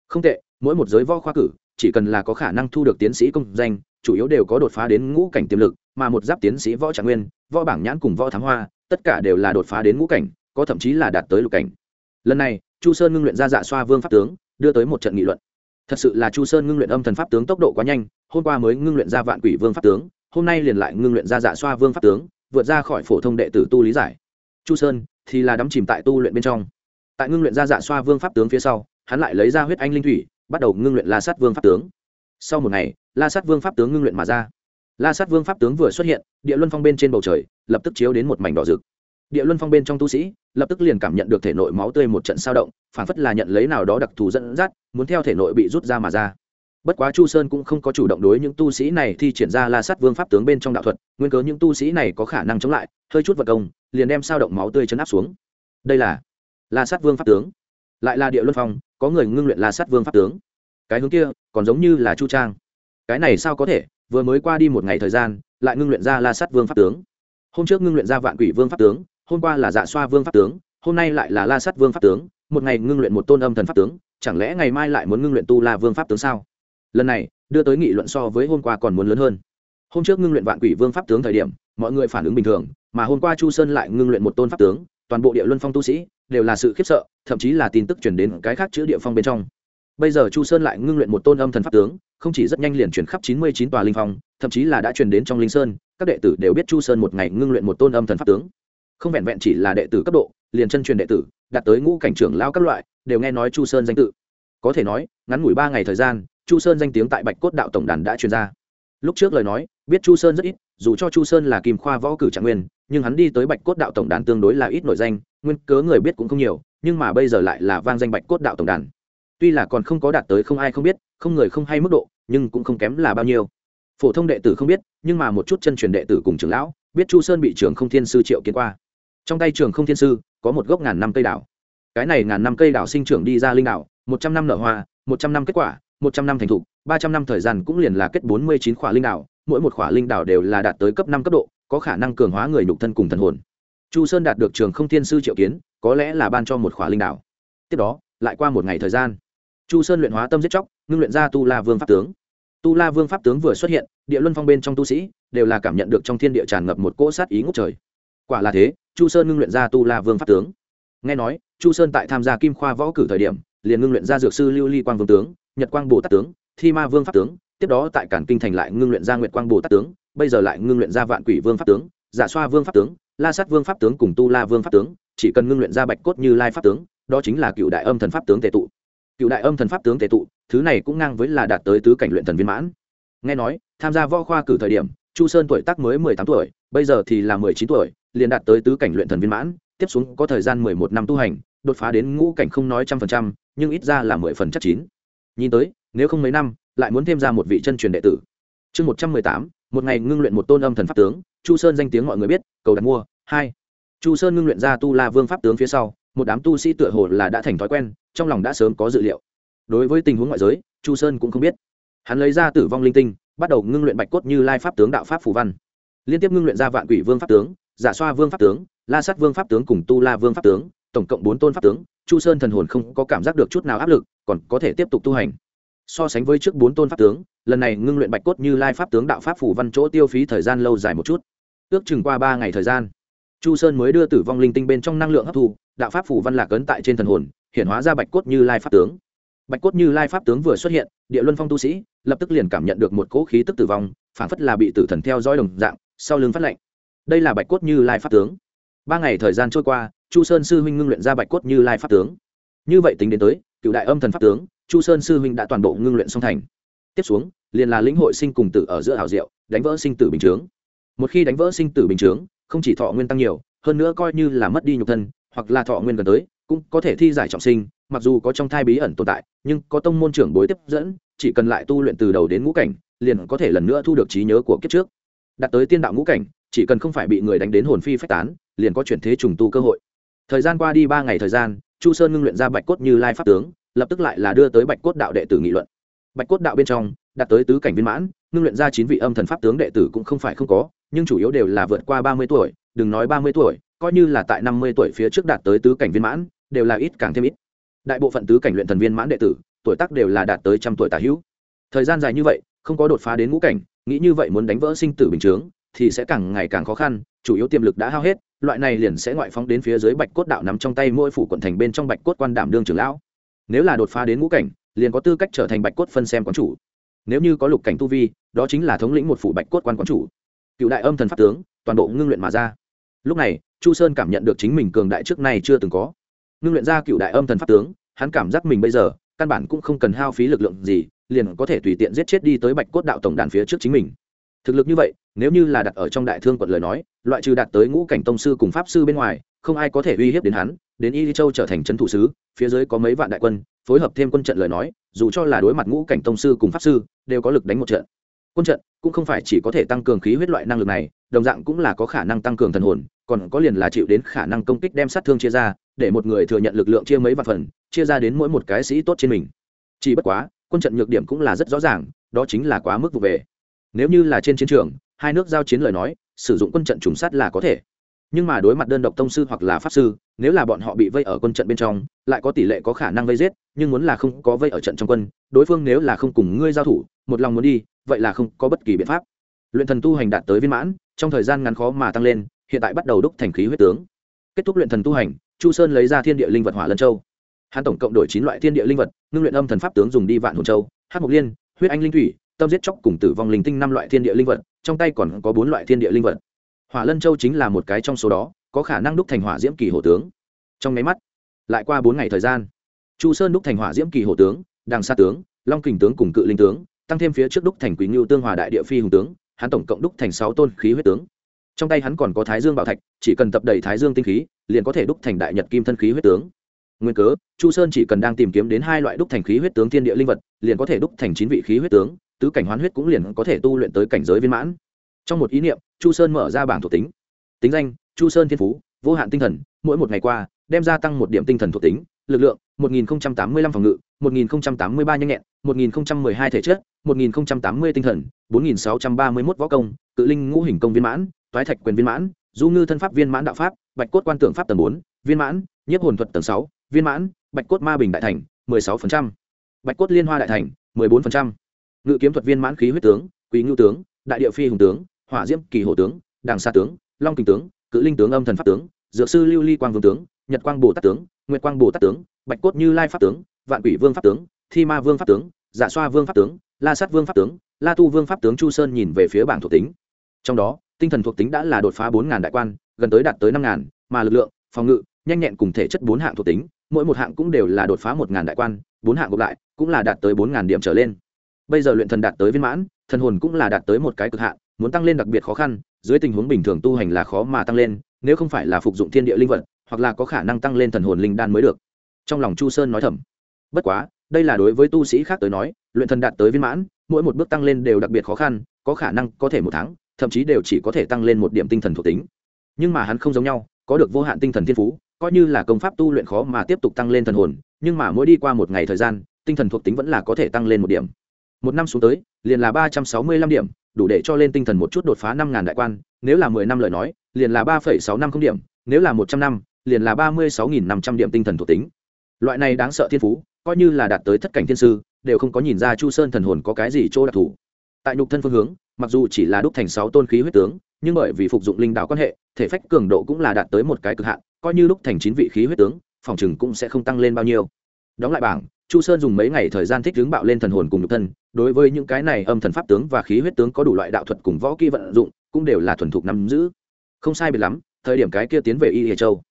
Không tệ, mỗi một giới võ khoa cử, chỉ cần là có khả năng thu được tiến sĩ công danh chủ yếu đều có đột phá đến ngũ cảnh tiềm lực, mà một giáp tiến sĩ võ trạng nguyên, võ bảng nhãn cùng võ thám hoa, tất cả đều là đột phá đến ngũ cảnh, có thậm chí là đạt tới lục cảnh. Lần này, chu sơn ngưng luyện ra dạ xoa vương pháp tướng, đưa tới một trận nghị luận. Thật sự là chu sơn ngưng luyện âm thần pháp tướng tốc độ quá nhanh, hôm qua mới ngưng luyện ra vạn quỷ vương pháp tướng, hôm nay liền lại ngưng luyện ra dạ xoa vương pháp tướng, vượt ra khỏi phổ thông đệ tử tu lý giải. Chu sơn thì là đắm chìm tại tu luyện bên trong. Tại ngưng luyện ra dạ xoa vương pháp tướng phía sau, hắn lại lấy ra huyết anh linh thủy, bắt đầu ngưng luyện la sát vương pháp tướng sau một ngày, la sát vương pháp tướng ngưng luyện mà ra. La sát vương pháp tướng vừa xuất hiện, địa luân phong bên trên bầu trời, lập tức chiếu đến một mảnh đỏ rực. Địa luân phong bên trong tu sĩ, lập tức liền cảm nhận được thể nội máu tươi một trận sao động phản phất là nhận lấy nào đó đặc thù dẫn dắt, muốn theo thể nội bị rút ra mà ra. Bất quá chu sơn cũng không có chủ động đối những tu sĩ này thi triển ra la sát vương pháp tướng bên trong đạo thuật, nguyên cớ những tu sĩ này có khả năng chống lại, hơi chút vật công, liền đem sao động máu tươi chấn áp xuống. Đây là la sát vương pháp tướng. Lại là địa luân phong, có người ngưng luyện la sát vương pháp tướng cái hướng kia còn giống như là chu trang. Cái này sao có thể? Vừa mới qua đi một ngày thời gian, lại ngưng luyện ra la sát vương pháp tướng. Hôm trước ngưng luyện ra vạn quỷ vương pháp tướng, hôm qua là dạ xoa vương pháp tướng, hôm nay lại là la sát vương pháp tướng, một ngày ngưng luyện một tôn âm thần pháp tướng, chẳng lẽ ngày mai lại muốn ngưng luyện tu la vương pháp tướng sao? Lần này, đưa tới nghị luận so với hôm qua còn muốn lớn hơn. Hôm trước ngưng luyện vạn quỷ vương pháp tướng thời điểm, mọi người phản ứng bình thường, mà hôm qua chu sơn lại ngưng luyện một tôn pháp tướng, toàn bộ địa luân phong tu sĩ đều là sự khiếp sợ, thậm chí là tin tức chuyển đến cái khác chữ địa phong bên trong bây giờ chu sơn lại ngưng luyện một tôn âm thần pháp tướng, không chỉ rất nhanh liền chuyển khắp chín mươi chín tòa linh phong, thậm chí là đã chuyển đến trong linh sơn, các đệ tử đều biết chu sơn một ngày ngưng luyện một tôn âm thần pháp tướng. Không vẹn vẹn chỉ là đệ tử cấp độ, liền chân truyền đệ tử, đạt tới ngũ cảnh trưởng lao các loại, đều nghe nói chu sơn danh tự. Có thể nói, ngắn ngủi ba ngày thời gian, chu sơn danh tiếng tại bạch cốt đạo tổng đàn đã truyền ra. Lúc trước lời nói, biết chu sơn rất ít, dù cho chu sơn là kim khoa võ cử trạng nguyên, nhưng hắn đi tới bạch cốt đạo tổng đàn tương đối là ít nổi danh, nguyên cớ người biết cũng không nhiều, nhưng mà bây giờ lại là vang danh bạch cốt đạo tổng đàn tuy là còn không có đạt tới không ai không biết, không người không hay mức độ, nhưng cũng không kém là bao nhiêu. Phổ thông đệ tử không biết, nhưng mà một chút chân truyền đệ tử cùng trưởng lão, biết chu sơn bị trường không thiên sư triệu kiến qua. Trong tay trường không thiên sư, có một gốc ngàn năm cây đảo cái này ngàn năm cây đảo sinh trưởng đi ra linh đảo một trăm năm nở hoa, một trăm năm kết quả, một trăm năm thành thục, ba trăm năm thời gian cũng liền là kết bốn mươi chín khỏa linh đảo mỗi một khỏa linh đảo đều là đạt tới cấp năm cấp độ, có khả năng cường hóa người nhục thân cùng thần hồn. Chu sơn đạt được trường không thiên sư triệu kiến, có lẽ là ban cho một khỏa linh đảo tiếp đó, lại qua một ngày thời gian chu sơn luyện hóa tâm giết chóc, ngưng luyện ra tu la vương pháp tướng. Tu la vương pháp tướng vừa xuất hiện, địa luân phong bên trong tu sĩ đều là cảm nhận được trong thiên địa tràn ngập một cỗ sát ý ngốc trời. Quả là thế, chu sơn ngưng luyện ra tu la vương pháp tướng. Nghe nói, chu sơn tại tham gia kim khoa võ cử thời điểm, liền ngưng luyện ra dược sư lưu ly quang vương tướng, nhật quang bồ tát tướng, thi ma vương pháp tướng, tiếp đó tại cản kinh thành lại ngưng luyện ra nguyệt quang bồ tát tướng, bây giờ lại ngưng luyện ra vạn quỷ vương pháp tướng giả xoa vương pháp tướng, la sát vương pháp tướng cùng tu la vương pháp tướng, chỉ cần ngưng luyện ra bạch cốt như lai pháp tướng, đó chính là cựu đại âm thần pháp tướng tệ tụ cựu đại âm thần pháp tướng tề tụ, thứ này cũng ngang với là đạt tới tứ cảnh luyện thần viên mãn. Nghe nói, tham gia võ khoa cử thời điểm, chu sơn tuổi tác mới mười tám tuổi, bây giờ thì là mười chín tuổi, liền đạt tới tứ cảnh luyện thần viên mãn, tiếp xuống có thời gian mười một năm tu hành, đột phá đến ngũ cảnh không nói trăm phần trăm, nhưng ít ra là mười phần chắc chín. Nhìn tới, nếu không mấy năm, lại muốn thêm ra một vị chân truyền đệ tử. Chương một trăm mười tám, một ngày ngưng luyện một tôn âm thần pháp tướng, chu sơn danh tiếng mọi người biết, cầu đặt mua, hai. Chu sơn ngưng luyện ra tu la vương pháp tướng phía sau, một đám tu sĩ tựa hồ là đã thành thói quen trong lòng đã sớm có dự liệu. Đối với tình huống ngoại giới, chu sơn cũng không biết. Hắn lấy ra tử vong linh tinh, bắt đầu ngưng luyện bạch cốt như lai pháp tướng đạo pháp phù văn. Liên tiếp ngưng luyện ra vạn quỷ vương pháp tướng, giả xoa vương pháp tướng, la sắt vương pháp tướng cùng tu la vương pháp tướng, tổng cộng bốn tôn pháp tướng. Chu sơn thần hồn không có cảm giác được chút nào áp lực, còn có thể tiếp tục tu hành. So sánh với trước bốn tôn pháp tướng, lần này ngưng luyện bạch cốt như lai pháp tướng đạo pháp phủ văn chỗ tiêu phí thời gian lâu dài một chút. Ước chừng qua ba ngày thời gian, chu sơn mới đưa tử vong linh tinh bên trong năng lượng hấp thu, đạo pháp phủ văn lạc ấn tại trên thần hồn hiện hóa ra bạch cốt như lai pháp tướng. Bạch cốt như lai pháp tướng vừa xuất hiện, địa luân phong tu sĩ lập tức liền cảm nhận được một cỗ khí tức tử vong phản phất là bị tử thần theo dõi đồng dạng, sau lưng phát lệnh. Đây là bạch cốt như lai pháp tướng. Ba ngày thời gian trôi qua, chu sơn sư huynh ngưng luyện ra bạch cốt như lai pháp tướng. Như vậy tính đến tới, cựu đại âm thần pháp tướng, chu sơn sư huynh đã toàn bộ ngưng luyện song thành. Tiếp xuống, liền là lĩnh hội sinh cùng tử ở giữa hảo diệu, đánh vỡ sinh tử bình chướng. Một khi đánh vỡ sinh tử bình chướng, không chỉ thọ nguyên tăng nhiều, hơn nữa coi như là mất đi nhục thân, hoặc là thọ nguyên gần tới cũng có thể thi giải trọng sinh, mặc dù có trong thai bí ẩn tồn tại, nhưng có tông môn trưởng bối tiếp dẫn, chỉ cần lại tu luyện từ đầu đến ngũ cảnh, liền có thể lần nữa thu được trí nhớ của kiếp trước. Đạt tới tiên đạo ngũ cảnh, chỉ cần không phải bị người đánh đến hồn phi phách tán, liền có chuyển thế trùng tu cơ hội. Thời gian qua đi ba ngày thời gian, chu sơn ngưng luyện ra bạch cốt như lai pháp tướng, lập tức lại là đưa tới bạch cốt đạo đệ tử nghị luận. Bạch cốt đạo bên trong, đạt tới tứ cảnh viên mãn, ngưng luyện ra chín vị âm thần pháp tướng đệ tử cũng không phải không có, nhưng chủ yếu đều là vượt qua ba mươi tuổi, đừng nói ba mươi tuổi, coi như là tại năm mươi tuổi phía trước đạt tới tứ cảnh viên mãn đều là ít càng thêm ít. Đại bộ phận tứ cảnh luyện thần viên mãn đệ tử, tuổi tác đều là đạt tới trăm tuổi tả hữu. Thời gian dài như vậy, không có đột phá đến ngũ cảnh, nghĩ như vậy muốn đánh vỡ sinh tử bình chướng, thì sẽ càng ngày càng khó khăn, chủ yếu tiềm lực đã hao hết, loại này liền sẽ ngoại phóng đến phía dưới bạch cốt đạo nắm trong tay mỗi phủ quận thành bên trong bạch cốt quan đảm đương trưởng lão. Nếu là đột phá đến ngũ cảnh, liền có tư cách trở thành bạch cốt phân xem quán chủ. Nếu như có lục cảnh tu vi, đó chính là thống lĩnh một phủ bạch cốt quan quán chủ. Cựu đại âm thần pháp tướng, toàn bộ ngưng luyện mà ra. Lúc này, chu sơn cảm nhận được chính mình cường đại trước nay chưa từng có ngưng luyện ra cựu đại âm thần pháp tướng, hắn cảm giác mình bây giờ, căn bản cũng không cần hao phí lực lượng gì, liền có thể tùy tiện giết chết đi tới bạch cốt đạo tổng đàn phía trước chính mình. Thực lực như vậy, nếu như là đặt ở trong đại thương quận lời nói, loại trừ đạt tới ngũ cảnh tông sư cùng pháp sư bên ngoài, không ai có thể uy hiếp đến hắn, đến y châu trở thành trấn thủ sứ, phía dưới có mấy vạn đại quân, phối hợp thêm quân trận lời nói, dù cho là đối mặt ngũ cảnh tông sư cùng pháp sư, đều có lực đánh một trận. Quân trận cũng không phải chỉ có thể tăng cường khí huyết loại năng lực này, đồng dạng cũng là có khả năng tăng cường thần hồn, còn có liền là chịu đến khả năng công kích đem sát thương chia ra để một người thừa nhận lực lượng chia mấy vạn phần, chia ra đến mỗi một cái sĩ tốt trên mình. Chỉ bất quá, quân trận nhược điểm cũng là rất rõ ràng, đó chính là quá mức vụ về. Nếu như là trên chiến trường, hai nước giao chiến lời nói, sử dụng quân trận trùng sát là có thể. Nhưng mà đối mặt đơn độc tông sư hoặc là pháp sư, nếu là bọn họ bị vây ở quân trận bên trong, lại có tỷ lệ có khả năng vây giết, nhưng muốn là không có vây ở trận trong quân, đối phương nếu là không cùng ngươi giao thủ, một lòng muốn đi, vậy là không có bất kỳ biện pháp. Luyện thần tu hành đạt tới viên mãn, trong thời gian ngắn khó mà tăng lên, hiện tại bắt đầu đúc thành khí huyết tướng. Kết thúc luyện thần tu hành chu sơn lấy ra thiên địa linh vật hỏa lân châu. Hắn tổng cộng đổi chín loại thiên địa linh vật, ngưng luyện âm thần pháp tướng dùng đi vạn hồn châu hát mộc liên, huyết anh linh thủy, tâm giết chóc cùng tử vong linh tinh năm loại thiên địa linh vật, trong tay còn có bốn loại thiên địa linh vật. Hỏa lân châu chính là một cái trong số đó, có khả năng đúc thành hỏa diễm kỳ hổ tướng. Trong máy mắt, lại qua bốn ngày thời gian, chu sơn đúc thành hỏa diễm kỳ hổ tướng, đằng sa tướng, long kình tướng cùng cự linh tướng, tăng thêm phía trước đúc thành quý ngưu tương hòa đại địa phi hùng tướng, hắn tổng cộng đúc thành sáu tôn khí huyết tướng. Trong tay hắn còn có thái dương bảo thạch, chỉ cần tập đầy thái dương tinh khí liền có thể đúc thành đại nhật kim thân khí huyết tướng. Nguyên cớ, chu sơn chỉ cần đang tìm kiếm đến hai loại đúc thành khí huyết tướng thiên địa linh vật, liền có thể đúc thành chín vị khí huyết tướng, tứ cảnh hoán huyết cũng liền có thể tu luyện tới cảnh giới viên mãn. Trong một ý niệm, chu sơn mở ra bảng thuộc tính. Tính danh, chu sơn thiên phú, vô hạn tinh thần, mỗi một ngày qua, đem gia tăng một điểm tinh thần thuộc tính, lực lượng 1085 phòng ngự 1083 nhanh nhẹn 1012 thể chất 1080 tinh thần 4631 võ công, cự linh ngũ hình công viên mãn, toái thạch quyền viên mãn, du ngư thân pháp viên mãn đạo pháp bạch cốt quan tượng pháp tầng bốn, viên mãn, nhiếp hồn thuật tầng sáu, viên mãn, bạch cốt ma bình đại thành 16%. bạch cốt liên hoa đại thành 14%. ngự kiếm thuật viên mãn khí huyết tướng quý ngưu tướng, đại địa phi hùng tướng, hỏa diễm kỳ hộ tướng, đàng sa tướng, long kình tướng, cự linh tướng âm thần pháp tướng, dược sư lưu ly quang vương tướng, nhật quang bồ tát tướng, nguyệt quang bồ tát tướng, bạch cốt như lai pháp tướng, vạn quỷ vương pháp tướng, thi ma vương pháp tướng dạ xoa vương pháp tướng, la sát vương pháp tướng, la tu vương pháp tướng chu sơn nhìn về phía bảng thuộc tính trong đó, tinh thần thuộc tính đã là đột phá bốn ngàn đại quan gần tới đạt tới năm ngàn, mà lực lượng phòng ngự nhanh nhẹn cùng thể chất bốn hạng thuộc tính mỗi một hạng cũng đều là đột phá một ngàn đại quan bốn hạng gộp lại cũng là đạt tới bốn ngàn điểm trở lên. Bây giờ luyện thần đạt tới viên mãn thần hồn cũng là đạt tới một cái cực hạn muốn tăng lên đặc biệt khó khăn dưới tình huống bình thường tu hành là khó mà tăng lên nếu không phải là phục dụng thiên địa linh vật hoặc là có khả năng tăng lên thần hồn linh đan mới được. Trong lòng chu sơn nói thầm. Bất quá đây là đối với tu sĩ khác tới nói luyện thần đạt tới viên mãn mỗi một bước tăng lên đều đặc biệt khó khăn có khả năng có thể một tháng thậm chí đều chỉ có thể tăng lên một điểm tinh thần thuộc tính nhưng mà hắn không giống nhau, có được vô hạn tinh thần thiên phú, coi như là công pháp tu luyện khó mà tiếp tục tăng lên thần hồn, nhưng mà mỗi đi qua một ngày thời gian, tinh thần thuộc tính vẫn là có thể tăng lên một điểm. Một năm xuống tới, liền là ba trăm sáu mươi lăm điểm, đủ để cho lên tinh thần một chút đột phá năm ngàn đại quan, nếu là mười năm lời nói, liền là ba phẩy sáu năm không điểm, nếu là một trăm năm, liền là ba mươi sáu nghìn năm trăm điểm tinh thần thuộc tính. Loại này đáng sợ thiên phú, coi như là đạt tới thất cảnh thiên sư, đều không có nhìn ra chu sơn thần hồn có cái gì chỗ đặc thù. Tại nhục thân phương hướng, mặc dù chỉ là đúc thành sáu tôn khí huyết tướng nhưng bởi vì phục dụng linh đạo quan hệ, thể phách cường độ cũng là đạt tới một cái cực hạn, coi như lúc thành chín vị khí huyết tướng, phòng chừng cũng sẽ không tăng lên bao nhiêu. Đóng lại bảng, chu sơn dùng mấy ngày thời gian thích hướng bạo lên thần hồn cùng nhục thân, đối với những cái này âm thần pháp tướng và khí huyết tướng có đủ loại đạo thuật cùng võ kỹ vận dụng, cũng đều là thuần thục nắm giữ. Không sai biệt lắm, thời điểm cái kia tiến về y hệ châu.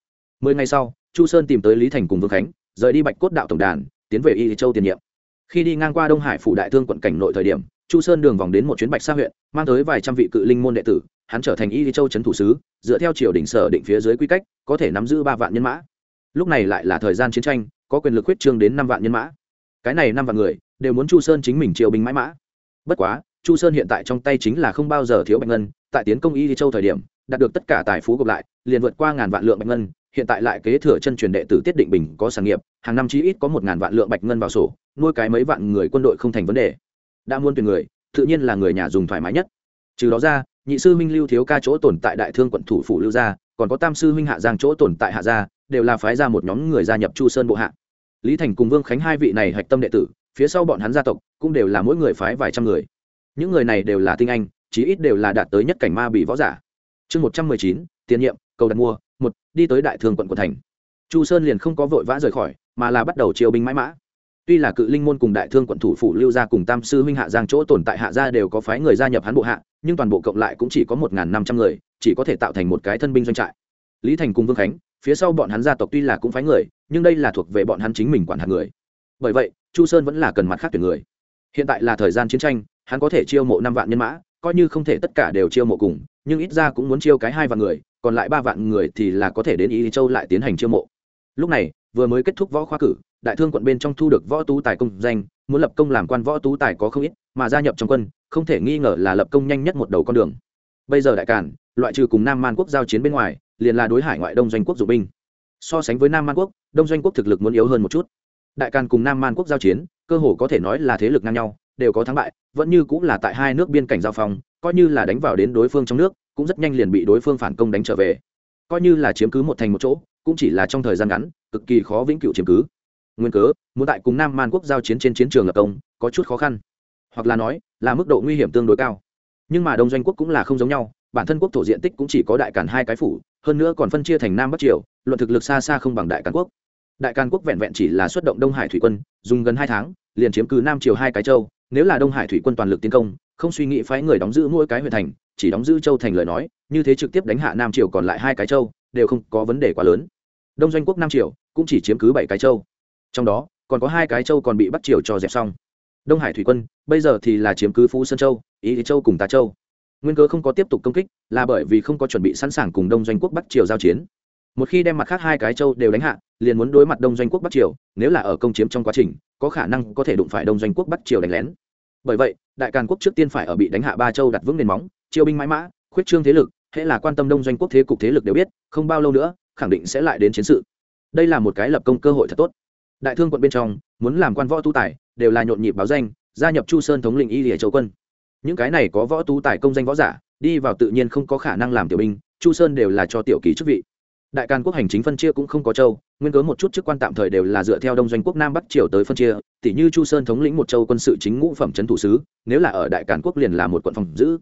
Mười ngày sau, chu sơn tìm tới lý thành cùng vương khánh, rời đi bạch cốt đạo tổng đàn, tiến về y hệ châu tiền nhiệm. Khi đi ngang qua đông hải phủ đại thương quận cảnh nội thời điểm, chu sơn đường vòng đến một chuyến bạch sa huyện, mang tới vài trăm vị cự linh môn đệ tử hắn trở thành y châu trấn thủ sứ, dựa theo triều đình sở định phía dưới quy cách, có thể nắm giữ ba vạn nhân mã. Lúc này lại là thời gian chiến tranh, có quyền lực huyết trương đến năm vạn nhân mã. Cái này năm vạn người, đều muốn chu sơn chính mình triều binh mãi mã. Bất quá, chu sơn hiện tại trong tay chính là không bao giờ thiếu bạch ngân, tại tiến công y châu thời điểm, đạt được tất cả tài phú gộp lại, liền vượt qua ngàn vạn lượng bạch ngân, hiện tại lại kế thừa chân truyền đệ tử tiết định bình có sản nghiệp, hàng năm chí ít có một ngàn vạn lượng bạch ngân vào sổ, nuôi cái mấy vạn người quân đội không thành vấn đề. Đã muôn tuyển người, tự nhiên là người nhà dùng thoải mái nhất trừ đó ra, nhị sư minh lưu thiếu ca chỗ tồn tại đại thương quận thủ phủ lưu gia, còn có tam sư minh hạ giang chỗ tồn tại hạ gia, đều là phái ra một nhóm người gia nhập chu sơn bộ hạ. Lý thành cùng vương khánh hai vị này hạch tâm đệ tử, phía sau bọn hắn gia tộc, cũng đều là mỗi người phái vài trăm người. Những người này đều là tinh anh, chí ít đều là đạt tới nhất cảnh ma bị võ giả. Chương một trăm mười chín, tiền nhiệm, cầu đặt mua, một, đi tới đại thương quận của thành. Chu sơn liền không có vội vã rời khỏi, mà là bắt đầu triều binh mãi mã. Tuy là cự linh môn cùng đại thương quận thủ phủ lưu gia cùng tam sư huynh hạ giang chỗ tồn tại hạ gia đều có phái người gia nhập hắn bộ hạ nhưng toàn bộ cộng lại cũng chỉ có một năm trăm người, chỉ có thể tạo thành một cái thân binh doanh trại. Lý thành cùng vương khánh, phía sau bọn hắn gia tộc tuy là cũng phái người, nhưng đây là thuộc về bọn hắn chính mình quản hạt người. Bởi vậy, chu sơn vẫn là cần mặt khác tuyển người. Hiện tại là thời gian chiến tranh, hắn có thể chiêu mộ năm vạn nhân mã, coi như không thể tất cả đều chiêu mộ cùng, nhưng ít ra cũng muốn chiêu cái hai vạn người, còn lại ba vạn người thì là có thể đến ý châu lại tiến hành chiêu mộ. Lúc này, vừa mới kết thúc võ khoa cử, đại thương quận bên trong thu được võ tú tài công danh, muốn lập công làm quan võ tú tài có không ít, mà gia nhập trong quân không thể nghi ngờ là lập công nhanh nhất một đầu con đường. Bây giờ đại cản loại trừ cùng nam man quốc giao chiến bên ngoài, liền là đối hải ngoại đông doanh quốc dụng binh. So sánh với nam man quốc, đông doanh quốc thực lực muốn yếu hơn một chút. Đại càn cùng nam man quốc giao chiến, cơ hồ có thể nói là thế lực ngang nhau, đều có thắng bại, vẫn như cũng là tại hai nước biên cảnh giao phong, coi như là đánh vào đến đối phương trong nước, cũng rất nhanh liền bị đối phương phản công đánh trở về. Coi như là chiếm cứ một thành một chỗ, cũng chỉ là trong thời gian ngắn, cực kỳ khó vĩnh cửu chiếm cứ. Nguyên cớ, muốn tại cùng nam man quốc giao chiến trên chiến trường lập công, có chút khó khăn. Hoặc là nói là mức độ nguy hiểm tương đối cao. Nhưng mà đông doanh quốc cũng là không giống nhau, bản thân quốc thổ diện tích cũng chỉ có đại cản hai cái phủ, hơn nữa còn phân chia thành nam bắc triều, luận thực lực xa xa không bằng đại càn quốc. Đại càn quốc vẹn vẹn chỉ là xuất động đông hải thủy quân, dùng gần hai tháng, liền chiếm cứ nam triều hai cái châu. Nếu là đông hải thủy quân toàn lực tiến công, không suy nghĩ phái người đóng giữ mỗi cái huyện thành, chỉ đóng giữ châu thành lời nói, như thế trực tiếp đánh hạ nam triều còn lại hai cái châu, đều không có vấn đề quá lớn. Đông doanh quốc nam triều cũng chỉ chiếm cứ bảy cái châu. Trong đó, còn có hai cái châu còn bị bắc triều cho dẹp xong đông hải thủy quân, bây giờ thì là chiếm cứ phú sơn châu, ý châu cùng tà châu. Nguyên cớ không có tiếp tục công kích là bởi vì không có chuẩn bị sẵn sàng cùng đông doanh quốc bắc triều giao chiến. Một khi đem mặt khác hai cái châu đều đánh hạ, liền muốn đối mặt đông doanh quốc bắc triều, nếu là ở công chiếm trong quá trình, có khả năng có thể đụng phải đông doanh quốc bắc triều đánh lén. Bởi vậy, đại càn quốc trước tiên phải ở bị đánh hạ ba châu đặt vững nền móng chiêu binh mãi mã, khuyết trương thế lực, hễ là quan tâm đông doanh quốc thế cục thế lực đều biết, không bao lâu nữa, khẳng định sẽ lại đến chiến sự. Đây là một cái lập công cơ hội thật tốt đại thương quận bên trong, muốn làm quan võ tu tài, đều là nhộn nhịp báo danh, gia nhập chu sơn thống lĩnh y lìa châu quân. Những cái này có võ tu tài công danh võ giả, đi vào tự nhiên không có khả năng làm tiểu binh, chu sơn đều là cho tiểu ký chức vị. Đại càn quốc hành chính phân chia cũng không có châu, nguyên cớ một chút chức quan tạm thời đều là dựa theo đông doanh quốc nam bắc triều tới phân chia tỷ như chu sơn thống lĩnh một châu quân sự chính ngũ phẩm trấn thủ sứ, nếu là ở đại càn quốc liền là một quận phòng giữ.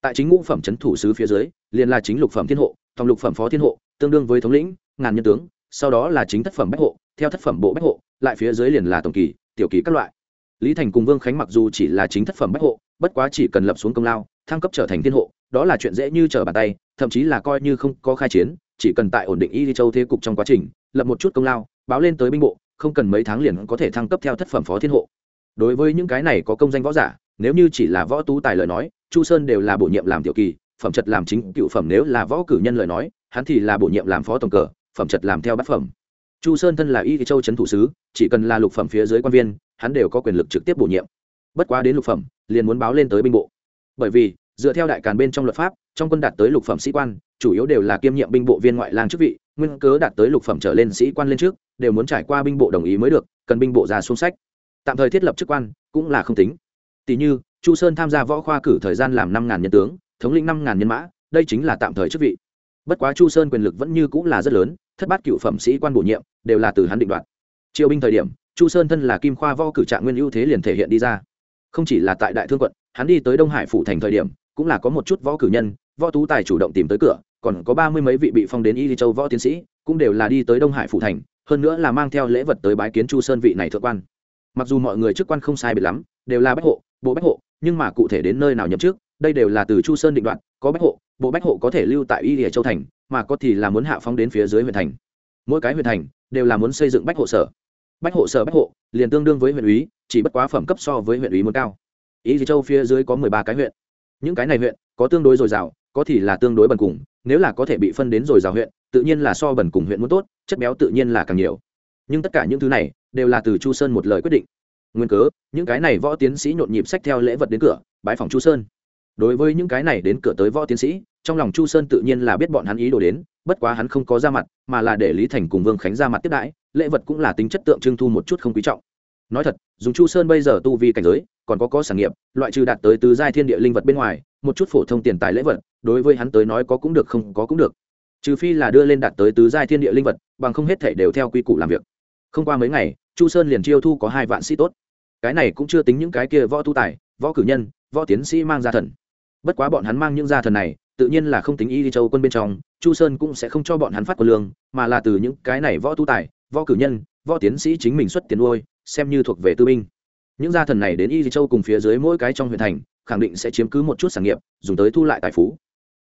Tại chính ngũ phẩm trấn thủ sứ phía dưới, liền là chính lục phẩm thiên hộ, thòng lục phẩm phó thiên hộ, tương đương với thống lĩnh, ngàn nhân tướng, sau đó là chính thất phẩm bách hộ theo thất phẩm bộ bách hộ, lại phía dưới liền là tổng kỳ, tiểu kỳ các loại. Lý thành cùng vương khánh mặc dù chỉ là chính thất phẩm bách hộ, bất quá chỉ cần lập xuống công lao, thăng cấp trở thành thiên hộ, đó là chuyện dễ như trở bàn tay, thậm chí là coi như không có khai chiến, chỉ cần tại ổn định y châu thế cục trong quá trình, lập một chút công lao, báo lên tới binh bộ, không cần mấy tháng liền có thể thăng cấp theo thất phẩm phó thiên hộ. Đối với những cái này có công danh võ giả, nếu như chỉ là võ tú tài lời nói, chu sơn đều là bổ nhiệm làm tiểu kỳ, phẩm chất làm chính cựu phẩm nếu là võ cử nhân lời nói, hắn thì là bổ nhiệm làm phó tổng cờ, phẩm chất làm theo bát phẩm chu sơn thân là y châu trấn thủ sứ, chỉ cần là lục phẩm phía dưới quan viên, hắn đều có quyền lực trực tiếp bổ nhiệm. Bất quá đến lục phẩm, liền muốn báo lên tới binh bộ. Bởi vì, dựa theo đại càn bên trong luật pháp, trong quân đạt tới lục phẩm sĩ quan, chủ yếu đều là kiêm nhiệm binh bộ viên ngoại lang chức vị, nguyên cớ đạt tới lục phẩm trở lên sĩ quan lên trước, đều muốn trải qua binh bộ đồng ý mới được, cần binh bộ ra xuống sách. Tạm thời thiết lập chức quan, cũng là không tính. Tỷ như, chu sơn tham gia võ khoa cử thời gian làm năm ngàn nhân tướng, thống lĩnh năm ngàn nhân mã, đây chính là tạm thời chức vị. Bất quá chu sơn quyền lực vẫn như cũng là rất lớn thất bát cựu phẩm sĩ quan bổ nhiệm, đều là từ hắn định đoạt. Triều binh thời điểm, chu sơn thân là kim khoa võ cử trạng nguyên ưu thế liền thể hiện đi ra. Không chỉ là tại đại thương quận, hắn đi tới đông hải phủ thành thời điểm, cũng là có một chút võ cử nhân, võ tú tài chủ động tìm tới cửa, còn có ba mươi mấy vị bị phong đến y châu võ tiến sĩ, cũng đều là đi tới đông hải phủ thành, hơn nữa là mang theo lễ vật tới bái kiến chu sơn vị này thượng quan. Mặc dù mọi người chức quan không sai biệt lắm, đều là bách hộ, bộ bách hộ, nhưng mà cụ thể đến nơi nào nhậm chức, đây đều là từ chu sơn định đoạn có bách hộ bộ bách hộ có thể lưu tại y địa châu thành, mà có thì là muốn hạ phóng đến phía dưới huyện thành. Mỗi cái huyện thành đều là muốn xây dựng bách hộ sở. Bách hộ sở bách hộ liền tương đương với huyện ủy chỉ bất quá phẩm cấp so với huyện ủy muốn cao. Y địa châu phía dưới có mười ba cái huyện. Những cái này huyện có tương đối dồi dào, có thì là tương đối bần cùng, nếu là có thể bị phân đến dồi dào huyện, tự nhiên là so bần cùng huyện muốn tốt, chất béo tự nhiên là càng nhiều. Nhưng tất cả những thứ này đều là từ chu sơn một lời quyết định. Nguyên cớ, những cái này võ tiến sĩ nhộn nhịp sách theo lễ vật đến cửa bãi phòng chu sơn đối với những cái này đến cửa tới võ tiến sĩ, trong lòng chu sơn tự nhiên là biết bọn hắn ý đồ đến, bất quá hắn không có ra mặt, mà là để lý thành cùng vương khánh ra mặt tiếp đãi, lễ vật cũng là tính chất tượng trưng thu một chút không quý trọng. Nói thật, dùng chu sơn bây giờ tu vi cảnh giới, còn có có sản nghiệp, loại trừ đạt tới tứ giai thiên địa linh vật bên ngoài, một chút phổ thông tiền tài lễ vật, đối với hắn tới nói có cũng được không có cũng được. Trừ phi là đưa lên đạt tới tứ giai thiên địa linh vật, bằng không hết thể đều theo quy củ làm việc. Không qua mấy ngày, chu sơn liền chiêu thu có hai vạn sĩ tốt. Cái này cũng chưa tính những cái kia võ tu tài, võ cử nhân, võ tiến sĩ mang gia thần bất quá bọn hắn mang những gia thần này, tự nhiên là không tính y đi châu quân bên trong, chu sơn cũng sẽ không cho bọn hắn phát quân lương, mà là từ những cái này võ tu tài, võ cử nhân, võ tiến sĩ chính mình xuất tiền nuôi, xem như thuộc về tư binh. Những gia thần này đến y di châu cùng phía dưới mỗi cái trong huyện thành, khẳng định sẽ chiếm cứ một chút sản nghiệp, dùng tới thu lại tài phú.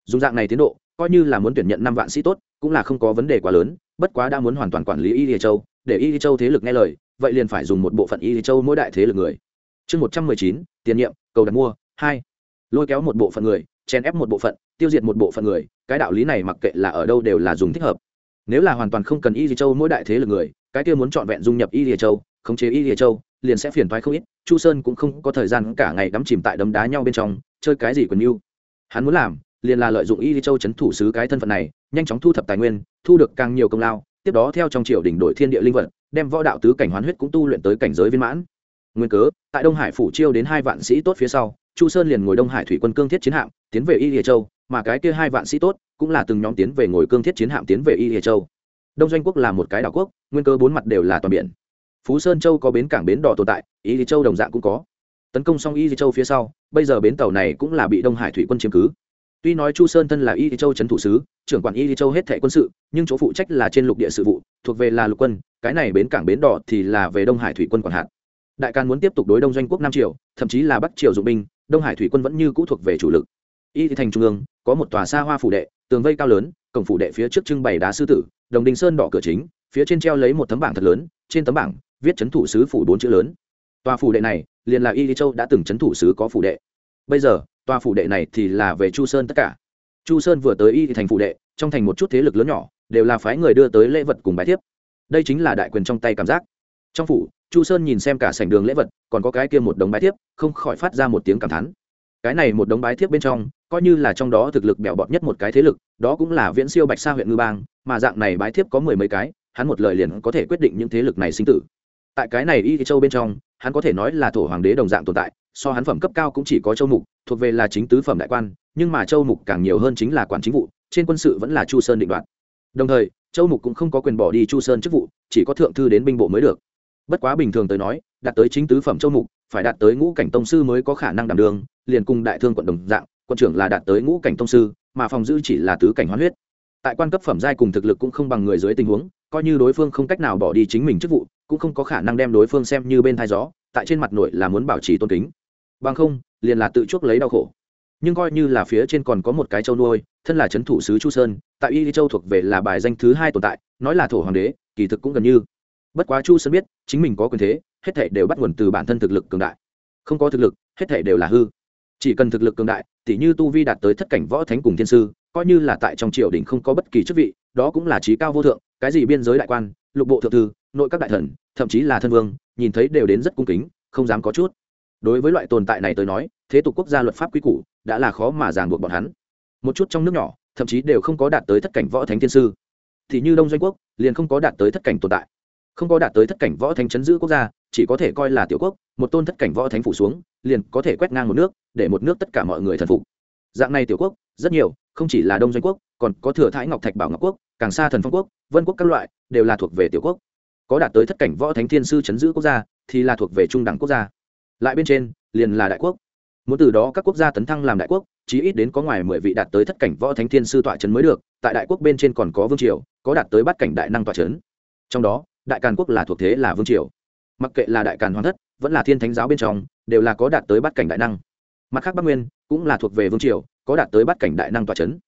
Dùng dạng này tiến độ, coi như là muốn tuyển nhận năm vạn sĩ tốt, cũng là không có vấn đề quá lớn, bất quá đã muốn hoàn toàn quản lý y di châu, để y di châu thế lực nghe lời, vậy liền phải dùng một bộ phận y di châu mỗi đại thế lực người. Chương một trăm mười chín, tiền nhiệm, cầu đặt mua, hai lôi kéo một bộ phận người, chèn ép một bộ phận, tiêu diệt một bộ phận người, cái đạo lý này mặc kệ là ở đâu đều là dùng thích hợp. Nếu là hoàn toàn không cần y di châu mỗi đại thế lực người, cái kia muốn trọn vẹn dung nhập y di châu, khống chế y di châu, liền sẽ phiền thoái không ít, chu sơn cũng không có thời gian cả ngày đắm chìm tại đấm đá nhau bên trong, chơi cái gì quần yêu hắn muốn làm, liền là lợi dụng y châu chấn thủ sứ cái thân phận này, nhanh chóng thu thập tài nguyên, thu được càng nhiều công lao, tiếp đó theo trong triều đỉnh đội thiên địa linh vật, đem võ đạo tứ cảnh hoán huyết cũng tu luyện tới cảnh giới viên mãn. Nguyên cớ, tại đông hải phủ chiêu đến hai vạn sĩ tốt phía sau chu sơn liền ngồi đông hải thủy quân cương thiết chiến hạm, tiến về y địa châu, mà cái kia hai vạn sĩ tốt cũng là từng nhóm tiến về ngồi cương thiết chiến hạm tiến về y địa châu. Đông doanh quốc là một cái đảo quốc, nguyên cơ bốn mặt đều là toàn biển. Phú sơn châu có bến cảng bến đỏ tồn tại, y địa châu đồng dạng cũng có. Tấn công xong y địa châu phía sau, bây giờ bến tàu này cũng là bị đông hải thủy quân chiếm cứ. Tuy nói chu sơn thân là y châu trấn thủ sứ, trưởng quản y châu hết thẻ quân sự, nhưng chỗ phụ trách là trên lục địa sự vụ, thuộc về là lục quân, cái này bến cảng bến đỏ thì là về đông hải thủy quân quản hạn đại càn muốn tiếp tục đối đông doanh quốc nam triều, thậm chí là bắc triều dụng binh đông hải thủy quân vẫn như cũ thuộc về chủ lực. Y thành trung ương, có một tòa xa hoa phủ đệ, tường vây cao lớn, cổng phủ đệ phía trước trưng bày đá sư tử, đồng đình sơn đỏ cửa chính, phía trên treo lấy một tấm bảng thật lớn, trên tấm bảng viết trấn thủ sứ phủ bốn chữ lớn. Tòa phủ đệ này, liền là y châu đã từng trấn thủ sứ có phủ đệ. Bây giờ, tòa phủ đệ này thì là về chu sơn tất cả. Chu sơn vừa tới y thành phủ đệ, trong thành một chút thế lực lớn nhỏ, đều là phái người đưa tới lễ vật cùng bài thiếp. Đây chính là đại quyền trong tay cảm giác. Trong phủ chu sơn nhìn xem cả sảnh đường lễ vật, còn có cái kia một đống bái thiếp, không khỏi phát ra một tiếng cảm thán. Cái này một đống bái thiếp bên trong, coi như là trong đó thực lực bẹo bọt nhất một cái thế lực, đó cũng là viễn siêu bạch sa huyện ngư bang, mà dạng này bái thiếp có mười mấy cái, hắn một lời liền có thể quyết định những thế lực này sinh tử. Tại cái này y châu bên trong, hắn có thể nói là thổ hoàng đế đồng dạng tồn tại, so hắn phẩm cấp cao cũng chỉ có châu mục, thuộc về là chính tứ phẩm đại quan, nhưng mà châu mục càng nhiều hơn chính là quản chính vụ, trên quân sự vẫn là chu sơn định đoạt. Đồng thời, châu mục cũng không có quyền bỏ đi chu sơn chức vụ, chỉ có thượng thư đến binh bộ mới được bất quá bình thường tới nói, đạt tới chính tứ phẩm châu mục, phải đạt tới ngũ cảnh tông sư mới có khả năng đảm đường liền cùng đại thương quận đồng dạng, quận trưởng là đạt tới ngũ cảnh tông sư, mà phòng giữ chỉ là tứ cảnh hoán huyết. Tại quan cấp phẩm giai cùng thực lực cũng không bằng người dưới tình huống, coi như đối phương không cách nào bỏ đi chính mình chức vụ, cũng không có khả năng đem đối phương xem như bên thai gió, tại trên mặt nội là muốn bảo trì tôn kính. Bằng không, liền là tự chuốc lấy đau khổ. Nhưng coi như là phía trên còn có một cái châu nuôi, thân là c h ấ n thủ sứ chu sơn, tại y châu thuộc về là bài danh thứ hai tồn tại, nói là thổ hoàng đế, kỳ thực cũng gần như bất quá chu sơn biết, chính mình có quyền thế, hết thể đều bắt nguồn từ bản thân thực lực cường đại. Không có thực lực, hết thể đều là hư. Chỉ cần thực lực cường đại, tỉ như tu vi đạt tới thất cảnh võ thánh cùng thiên sư, coi như là tại trong triều đình không có bất kỳ chức vị, đó cũng là trí cao vô thượng, cái gì biên giới đại quan, lục bộ thượng thư, nội các đại thần, thậm chí là thân vương, nhìn thấy đều đến rất cung kính, không dám có chút. Đối với loại tồn tại này tới nói, thế tục quốc gia luật pháp quy củ đã là khó mà ràng buộc bọn hắn. Một chút trong nước nhỏ, thậm chí đều không có đạt tới thất cảnh võ thánh thiên sư. Thì như đông doanh quốc, liền không có đạt tới thất cảnh tồn tại không có đạt tới thất cảnh võ thánh chấn giữ quốc gia, chỉ có thể coi là tiểu quốc, một tôn thất cảnh võ thánh phủ xuống, liền có thể quét ngang một nước, để một nước tất cả mọi người thần phục. Dạng này tiểu quốc, rất nhiều, không chỉ là đông doanh quốc, còn có thừa thái ngọc thạch bảo ngọc quốc, càng xa thần phong quốc, vân quốc các loại, đều là thuộc về tiểu quốc. Có đạt tới thất cảnh võ thánh thiên sư chấn giữ quốc gia, thì là thuộc về trung đẳng quốc gia. Lại bên trên, liền là đại quốc. Muốn từ đó các quốc gia tấn thăng làm đại quốc, chí ít đến có ngoài mười vị đạt tới thất cảnh võ thánh thiên sư tọa trấn mới được, tại đại quốc bên trên còn có vương triều, có đạt tới bát cảnh đại năng tọa trấn trong đó đại càn quốc là thuộc thế là vương triều. Mặc kệ là đại càn hoàng thất, vẫn là thiên thánh giáo bên trong, đều là có đạt tới bắt cảnh đại năng. Mặt khác bắc nguyên cũng là thuộc về vương triều, có đạt tới bắt cảnh đại năng tọa trấn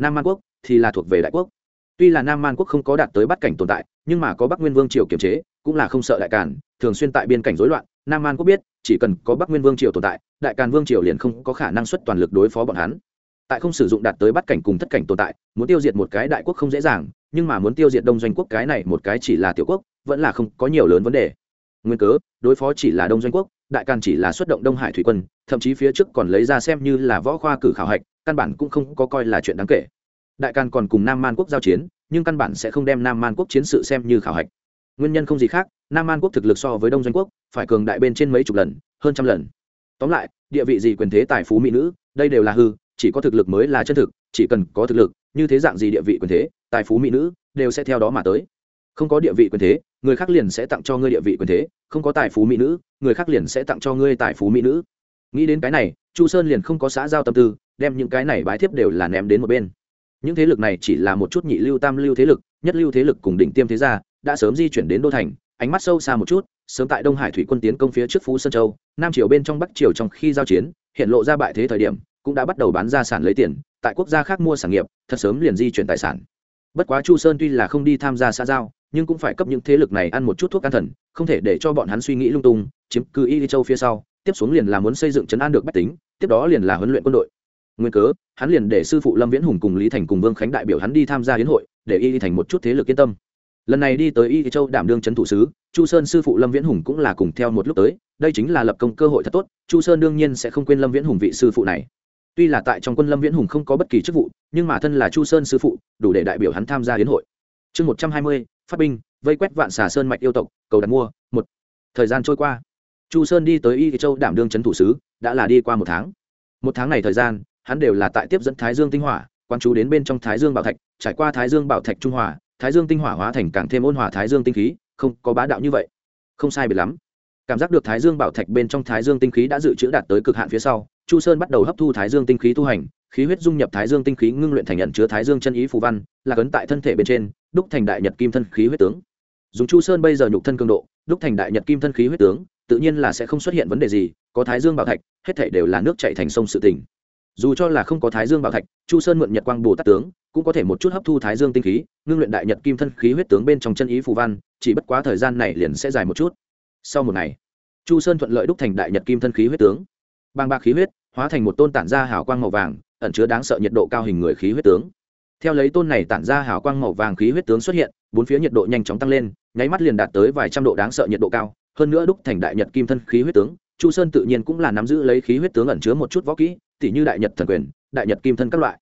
nam man quốc thì là thuộc về đại quốc. Tuy là nam man quốc không có đạt tới bắt cảnh tồn tại, nhưng mà có bắc nguyên vương triều kiềm chế, cũng là không sợ đại càn, thường xuyên tại biên cảnh rối loạn, nam man quốc biết, chỉ cần có bắc nguyên vương triều tồn tại, đại càn vương triều liền không có khả năng xuất toàn lực đối phó bọn hắn tại không sử dụng đạt tới bắt cảnh cùng thất cảnh tồn tại, muốn tiêu diệt một cái đại quốc không dễ dàng, nhưng mà muốn tiêu diệt đông doanh quốc cái này một cái chỉ là tiểu quốc, vẫn là không có nhiều lớn vấn đề. Nguyên cớ, đối phó chỉ là đông doanh quốc, đại càn chỉ là xuất động đông hải thủy quân, thậm chí phía trước còn lấy ra xem như là võ khoa cử khảo hạch, căn bản cũng không có coi là chuyện đáng kể. Đại càn còn cùng nam man quốc giao chiến, nhưng căn bản sẽ không đem nam man quốc chiến sự xem như khảo hạch. Nguyên nhân không gì khác, nam man quốc thực lực so với đông doanh quốc, phải cường đại bên trên mấy chục lần, hơn trăm lần. Tóm lại, địa vị gì quyền thế tài phú mỹ nữ, đây đều là hư chỉ có thực lực mới là chân thực, chỉ cần có thực lực, như thế dạng gì địa vị quyền thế, tài phú mỹ nữ, đều sẽ theo đó mà tới. Không có địa vị quyền thế, người khác liền sẽ tặng cho ngươi địa vị quyền thế, không có tài phú mỹ nữ, người khác liền sẽ tặng cho ngươi tài phú mỹ nữ. Nghĩ đến cái này, chu sơn liền không có xã giao tâm tư, đem những cái này bái thiếp đều là ném đến một bên. Những thế lực này chỉ là một chút nhị lưu tam lưu thế lực, nhất lưu thế lực cùng đỉnh tiêm thế gia, đã sớm di chuyển đến đô thành, ánh mắt sâu xa một chút, sớm tại đông hải thủy quân tiến công phía trước phú sơn châu, nam triều bên trong bắc triều trong khi giao chiến, hiện lộ ra bại thế thời điểm cũng đã bắt đầu bán ra sản lấy tiền, tại quốc gia khác mua sản nghiệp, thật sớm liền di chuyển tài sản. Bất quá chu sơn tuy là không đi tham gia xã giao, nhưng cũng phải cấp những thế lực này ăn một chút thuốc an thần, không thể để cho bọn hắn suy nghĩ lung tung, chiếm cứ y châu phía sau, tiếp xuống liền là muốn xây dựng chấn an được bách tính, tiếp đó liền là huấn luyện quân đội. Nguyên cớ, hắn liền để sư phụ lâm viễn hùng cùng lý thành cùng vương khánh đại biểu hắn đi tham gia hiến hội, để y thành một chút thế lực yên tâm. Lần này đi tới y châu đảm đương trấn thủ sứ, chu sơn sư phụ lâm viễn hùng cũng là cùng theo một lúc tới, đây chính là lập công cơ hội thật tốt, chu sơn đương nhiên sẽ không quên lâm viễn hùng vị sư phụ này tuy là tại trong quân lâm viễn hùng không có bất kỳ chức vụ, nhưng mà thân là chu sơn sư phụ, đủ để đại biểu hắn tham gia hiến hội. Chương một trăm hai mươi, phát binh, vây quét vạn xà sơn mạch yêu tộc, cầu đặt mua, một. Thời gian trôi qua. Chu sơn đi tới y châu đảm đương trấn thủ sứ, đã là đi qua một tháng. Một tháng này thời gian, hắn đều là tại tiếp dẫn thái dương tinh hỏa, quan chú đến bên trong thái dương bảo thạch, trải qua thái dương bảo thạch trung hòa, thái dương tinh hỏa hóa thành càng thêm ôn hòa thái dương tinh khí, không có bá đạo như vậy. Không sai biệt lắm. Cảm giác được thái dương bảo thạch bên trong thái dương tinh khí đã dự trữ đạt tới cực hạn phía sau chu sơn bắt đầu hấp thu thái dương tinh khí tu hành, khí huyết dung nhập thái dương tinh khí ngưng luyện thành nhận chứa thái dương chân ý phù văn là cấn tại thân thể bên trên, đúc thành đại nhật kim thân khí huyết tướng. Dùng chu sơn bây giờ nhục thân cường độ, đúc thành đại nhật kim thân khí huyết tướng, tự nhiên là sẽ không xuất hiện vấn đề gì, có thái dương bảo thạch, hết thể đều là nước chạy thành sông sự tỉnh dù cho là không có thái dương bảo thạch, chu sơn mượn nhật quang bồ tát tướng, cũng có thể một chút hấp thu thái dương tinh khí, ngưng luyện đại nhật kim thân khí huyết tướng bên trong chân ý phù văn, chỉ bất quá thời gian này liền sẽ dài một chút. Sau một ngày, chu sơn thuận lợi đúc thành đại nhật kim thân khí huyết tướng bàng bạc khí huyết, hóa thành một tôn tản ra hào quang màu vàng, ẩn chứa đáng sợ nhiệt độ cao hình người khí huyết tướng. Theo lấy tôn này tản ra hào quang màu vàng khí huyết tướng xuất hiện, bốn phía nhiệt độ nhanh chóng tăng lên, nháy mắt liền đạt tới vài trăm độ đáng sợ nhiệt độ cao, hơn nữa đúc thành đại nhật kim thân khí huyết tướng. Chu sơn tự nhiên cũng là nắm giữ lấy khí huyết tướng ẩn chứa một chút võ kỹ, tỉ như đại nhật thần quyền, đại nhật kim thân các loại.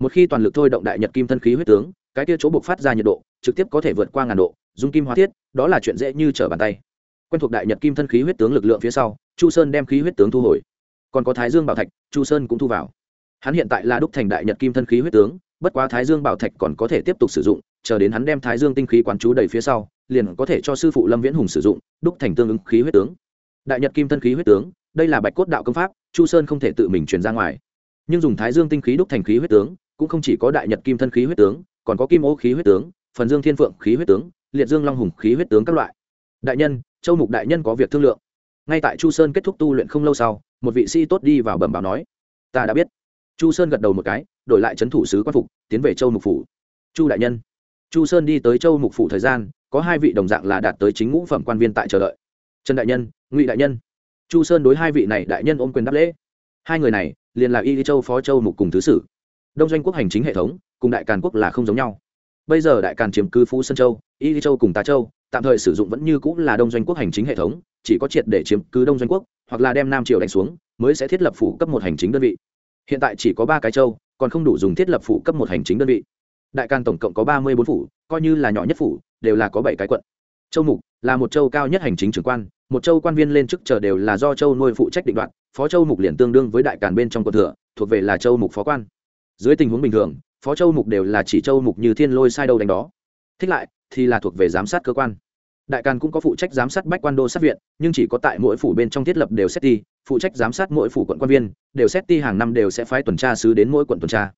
Một khi toàn lực thôi động đại nhật kim thân khí huyết tướng, cái tia chỗ buộc phát ra nhiệt độ, trực tiếp có thể vượt qua ngàn độ, dung kim hóa thiết, đó là chuyện dễ như trở bàn tay. Quen thuộc đại nhật kim thân khí huyết tướng lực lượng phía sau, chu sơn đem khí huyết tướng thu hồi còn có thái dương bảo thạch, chu sơn cũng thu vào. Hắn hiện tại là đúc thành đại nhật kim thân khí huyết tướng, bất quá thái dương bảo thạch còn có thể tiếp tục sử dụng, chờ đến hắn đem thái dương tinh khí quán chú đầy phía sau, liền có thể cho sư phụ lâm viễn hùng sử dụng, đúc thành tương ứng khí huyết tướng. Đại nhật kim thân khí huyết tướng, đây là bạch cốt đạo công pháp, chu sơn không thể tự mình truyền ra ngoài. Nhưng dùng thái dương tinh khí đúc thành khí huyết tướng, cũng không chỉ có đại nhật kim thân khí huyết tướng, còn có kim ô khí huyết tướng, phần dương thiên phượng khí huyết tướng, liệt dương long hùng khí huyết tướng các loại. Đại nhân, châu mục đại nhân có việc thương lượng. Ngay tại chu sơn kết thúc tu luyện không lâu sau một vị sĩ tốt đi vào bẩm báo nói, ta đã biết. Chu sơn gật đầu một cái, đổi lại c h ấ n thủ sứ quan phục, tiến về châu mục phủ. Chu đại nhân. Chu sơn đi tới châu mục phủ thời gian, có hai vị đồng dạng là đạt tới chính ngũ phẩm quan viên tại chờ đợi. Trần đại nhân, ngụy đại nhân. Chu sơn đối hai vị này đại nhân ôm quyền đáp lễ. Hai người này liền là y châu phó châu mục cùng thứ sử. Đông doanh quốc hành chính hệ thống cùng đại càn quốc là không giống nhau. Bây giờ đại càn chiếm cứ phú sơn châu, y châu cùng tá châu, tạm thời sử dụng vẫn như cũng là đông doanh quốc hành chính hệ thống, chỉ có triệt để chiếm cứ đông doanh quốc hoặc là đem nam triều đánh xuống, mới sẽ thiết lập phủ cấp một hành chính đơn vị. Hiện tại chỉ có ba cái châu, còn không đủ dùng thiết lập phủ cấp một hành chính đơn vị. Đại càn tổng cộng có ba mươi bốn phủ, coi như là nhỏ nhất phủ, đều là có bảy cái quận. Châu mục là một châu cao nhất hành chính trưởng quan, một châu quan viên lên chức chờ đều là do châu nuôi phụ trách định đoạt, phó châu mục liền tương đương với đại càn bên trong quận thừa, thuộc về là châu mục phó quan. Dưới tình huống bình thường, phó châu mục đều là chỉ châu mục như thiên lôi sai đâu đánh đó. Thích lại thì là thuộc về giám sát cơ quan đại càn cũng có phụ trách giám sát bách quan đô sát viện, nhưng chỉ có tại mỗi phủ bên trong thiết lập đều xét ti, phụ trách giám sát mỗi phủ quận quan viên, đều xét ti hàng năm đều sẽ phái tuần tra sứ đến mỗi quận tuần tra.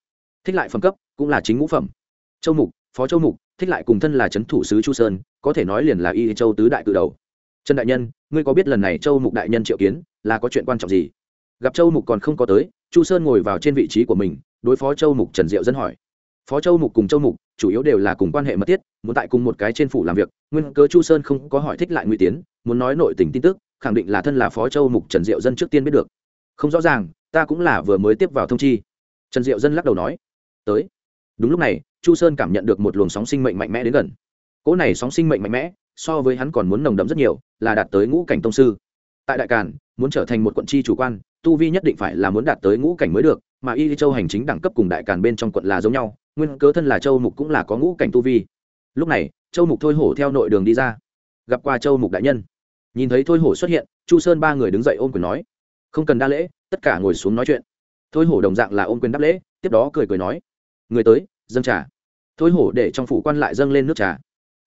Thích lại phẩm cấp, cũng là chính ngũ phẩm. Châu mục, phó châu mục, thích lại cùng thân là c h ấ n thủ sứ chu sơn, có thể nói liền là y châu tứ đại cự đầu. Trần đại nhân, ngươi có biết lần này châu mục đại nhân triệu kiến, là có chuyện quan trọng gì? Gặp châu mục còn không có tới, chu sơn ngồi vào trên vị trí của mình, đối phó châu mục trần diệu dân hỏi phó châu mục cùng châu mục, chủ yếu đều là cùng quan hệ mật thiết, muốn tại cùng một cái trên phủ làm việc, nguyên cớ chu sơn không có hỏi thích lại ngụy tiến, muốn nói nội tình tin tức, khẳng định là thân là phó châu mục trần diệu dân trước tiên biết được. Không rõ ràng, ta cũng là vừa mới tiếp vào thông chi. Trần diệu dân lắc đầu nói, tới. Đúng lúc này, chu sơn cảm nhận được một luồng sóng sinh mệnh mạnh mẽ đến gần. Cỗ này sóng sinh mệnh mạnh mẽ, so với hắn còn muốn nồng đậm rất nhiều, là đạt tới ngũ cảnh tông sư. Tại đại càn, muốn trở thành một quận tri chủ quan, tu vi nhất định phải là muốn đạt tới ngũ cảnh mới được, mà y châu hành chính đẳng cấp cùng đại càn bên trong quận là giống nhau nguyên cớ thân là châu mục cũng là có ngũ cảnh tu vi. Lúc này, châu mục thôi hổ theo nội đường đi ra. Gặp qua châu mục đại nhân. Nhìn thấy thôi hổ xuất hiện, chu sơn ba người đứng dậy ôm quyền nói, không cần đa lễ, tất cả ngồi xuống nói chuyện. Thôi hổ đồng dạng là ôm quyền đáp lễ, tiếp đó cười cười nói, người tới, dâng trà. Thôi hổ để trong phủ quan lại dâng lên nước trà.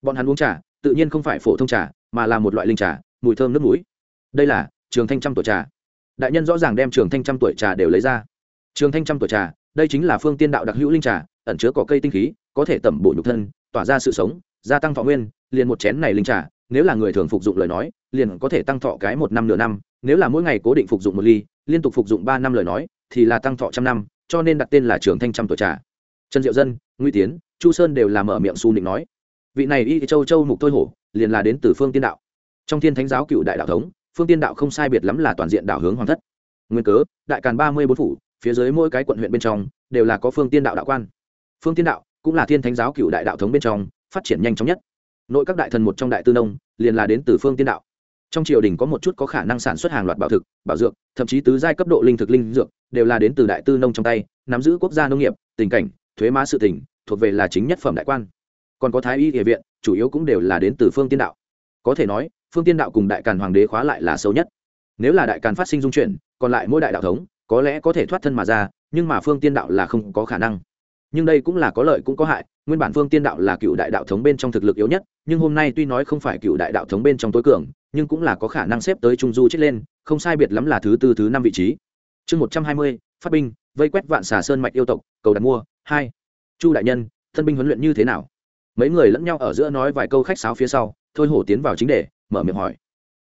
Bọn hắn uống trà, tự nhiên không phải phổ thông trà, mà là một loại linh trà, mùi thơm nước mũi. Đây là trường thanh trăm tuổi trà. Đại nhân rõ ràng đem trường thanh trăm tuổi trà đều lấy ra. Trường thanh trăm tuổi trà đây chính là phương tiên đạo đặc hữu linh trà, ẩn chứa cỏ cây tinh khí, có thể tẩm bổ nhục thân, tỏa ra sự sống, gia tăng thọ nguyên, liền một chén này linh trà, nếu là người thường phục dụng lời nói, liền có thể tăng thọ cái một năm nửa năm, nếu là mỗi ngày cố định phục dụng một ly, liên tục phục dụng ba năm lời nói, thì là tăng thọ trăm năm, cho nên đặt tên là trường thanh trăm tuổi trà. Trần diệu dân, nguy tiến, chu sơn đều làm mở miệng su nịnh nói, vị này y châu châu mục tôi hổ, liền là đến từ phương tiên đạo. Trong thiên thánh giáo cựu đại đạo thống, phương tiên đạo không sai biệt lắm là toàn diện đạo hướng hoàng thất. Nguyên cớ, đại càn ba mươi bốn phủ phía dưới mỗi cái quận huyện bên trong đều là có phương tiên đạo đạo quan. Phương tiên đạo cũng là thiên thánh giáo cựu đại đạo thống bên trong phát triển nhanh chóng nhất. Nội các đại thần một trong đại tư nông liền là đến từ phương tiên đạo. Trong triều đình có một chút có khả năng sản xuất hàng loạt bảo thực, bảo dược, thậm chí tứ giai cấp độ linh thực linh dược đều là đến từ đại tư nông trong tay, nắm giữ quốc gia nông nghiệp, tình cảnh, thuế má sự tỉnh thuộc về là chính nhất phẩm đại quan. Còn có thái y địa viện, chủ yếu cũng đều là đến từ phương tiên đạo. Có thể nói, phương tiên đạo cùng đại càn hoàng đế khóa lại là sâu nhất. Nếu là đại càn phát sinh dung chuyển, còn lại mỗi đại đạo thống có lẽ có thể thoát thân mà ra, nhưng mà phương tiên đạo là không có khả năng. Nhưng đây cũng là có lợi cũng có hại, nguyên bản phương tiên đạo là cựu đại đạo thống bên trong thực lực yếu nhất, nhưng hôm nay tuy nói không phải cựu đại đạo thống bên trong tối cường, nhưng cũng là có khả năng xếp tới trung du chết lên, không sai biệt lắm là thứ tư, thứ năm vị trí. Chương một trăm hai mươi phát binh, vây quét vạn xà sơn mạch yêu tộc, cầu đặt mua, hai. Chu đại nhân, thân binh huấn luyện như thế nào? Mấy người lẫn nhau ở giữa nói vài câu khách sáo phía sau, thôi hổ tiến vào chính đề, mở miệng hỏi.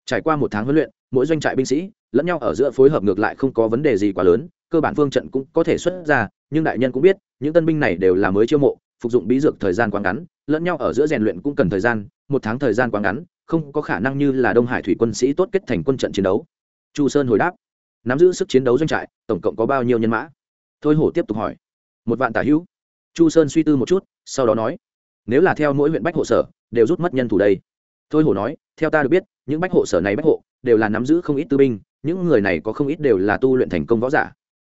Trải qua một tháng huấn luyện mỗi doanh trại binh sĩ, lẫn nhau ở giữa phối hợp ngược lại không có vấn đề gì quá lớn, cơ bản phương trận cũng có thể xuất ra, nhưng đại nhân cũng biết, những tân binh này đều là mới chiêu mộ, phục dụng bí dược thời gian quá ngắn, lẫn nhau ở giữa rèn luyện cũng cần thời gian, một tháng thời gian quá ngắn, không có khả năng như là đông hải thủy quân sĩ tốt kết thành quân trận chiến đấu. Chu sơn hồi đáp, nắm giữ sức chiến đấu doanh trại, tổng cộng có bao nhiêu nhân mã? Thôi hổ tiếp tục hỏi. Một vạn tả hữu. Chu sơn suy tư một chút, sau đó nói, nếu là theo mỗi huyện bách hộ sở, đều rút mất nhân thủ đây. Thôi hổ nói, theo ta được biết, những bách hộ sở này bách hộ đều là nắm giữ không ít tư binh, những người này có không ít đều là tu luyện thành công võ giả.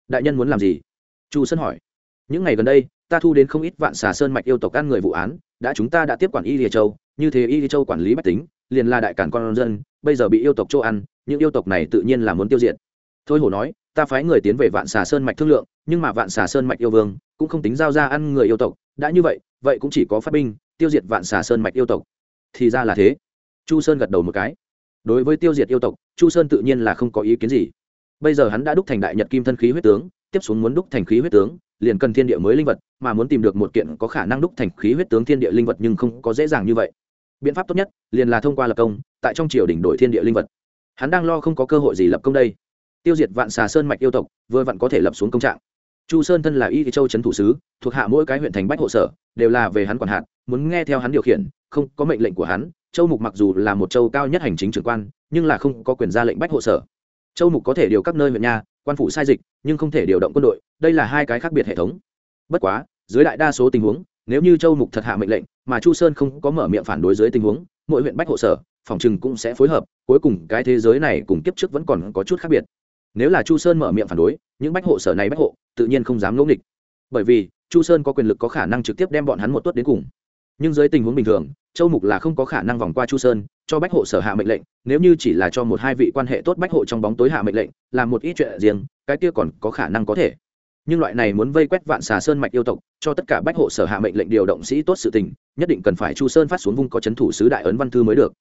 Đại nhân muốn làm gì? Chu sơn hỏi. Những ngày gần đây, ta thu đến không ít vạn xà sơn mạch yêu tộc ăn người vụ án, đã chúng ta đã tiếp quản y lìa châu, như thế y lìa châu quản lý bách tính, liền là đại cản con dân, bây giờ bị yêu tộc Châu ăn, những yêu tộc này tự nhiên là muốn tiêu diệt. Thôi hổ nói, ta phái người tiến về vạn xà sơn mạch thương lượng, nhưng mà vạn xà sơn mạch yêu vương cũng không tính giao ra ăn người yêu tộc, đã như vậy vậy cũng chỉ có phát binh, tiêu diệt vạn xà sơn mạch yêu tộc. Thì ra là thế. Chu sơn gật đầu một cái đối với tiêu diệt yêu tộc, chu sơn tự nhiên là không có ý kiến gì. Bây giờ hắn đã đúc thành đại nhật kim thân khí huyết tướng, tiếp xuống muốn đúc thành khí huyết tướng, liền cần thiên địa mới linh vật, mà muốn tìm được một kiện có khả năng đúc thành khí huyết tướng thiên địa linh vật nhưng không có dễ dàng như vậy. Biện pháp tốt nhất, liền là thông qua lập công, tại trong triều đỉnh đổi thiên địa linh vật. Hắn đang lo không có cơ hội gì lập công đây. Tiêu diệt vạn xà sơn mạch yêu tộc, vừa vặn có thể lập xuống công trạng. Chu sơn thân là y châu trấn thủ sứ, thuộc hạ mỗi cái huyện thành bách hộ sở, đều là về hắn quản hạt, muốn nghe theo hắn điều khiển không có mệnh lệnh của hắn châu mục mặc dù là một châu cao nhất hành chính trưởng quan nhưng là không có quyền ra lệnh bách hộ sở. Châu mục có thể điều các nơi huyện nhà, quan phủ sai dịch nhưng không thể điều động quân đội đây là hai cái khác biệt hệ thống. Bất quá dưới đại đa số tình huống nếu như châu mục thật hạ mệnh lệnh mà chu sơn không có mở miệng phản đối dưới tình huống mỗi huyện bách hộ sở phòng trừng cũng sẽ phối hợp cuối cùng cái thế giới này cùng kiếp trước vẫn còn có chút khác biệt. Nếu là chu sơn mở miệng phản đối những bách hộ sở này bách hộ tự nhiên không dám ngẫu nghịch. Bởi vì chu sơn có quyền lực có khả năng trực tiếp đem bọn hắn một tuất đến cùng nhưng dưới tình huống bình thường, châu mục là không có khả năng vòng qua chu sơn, cho bách hộ sở hạ mệnh lệnh, nếu như chỉ là cho một hai vị quan hệ tốt bách hộ trong bóng tối hạ mệnh lệnh làm một ít chuyện riêng, cái kia còn có khả năng có thể. Nhưng loại này muốn vây quét vạn xà sơn mạch yêu tộc, cho tất cả bách hộ sở hạ mệnh lệnh điều động sĩ tốt sự tình, nhất định cần phải chu sơn phát xuống vùng có c h ấ n thủ sứ đại ấn văn thư mới được.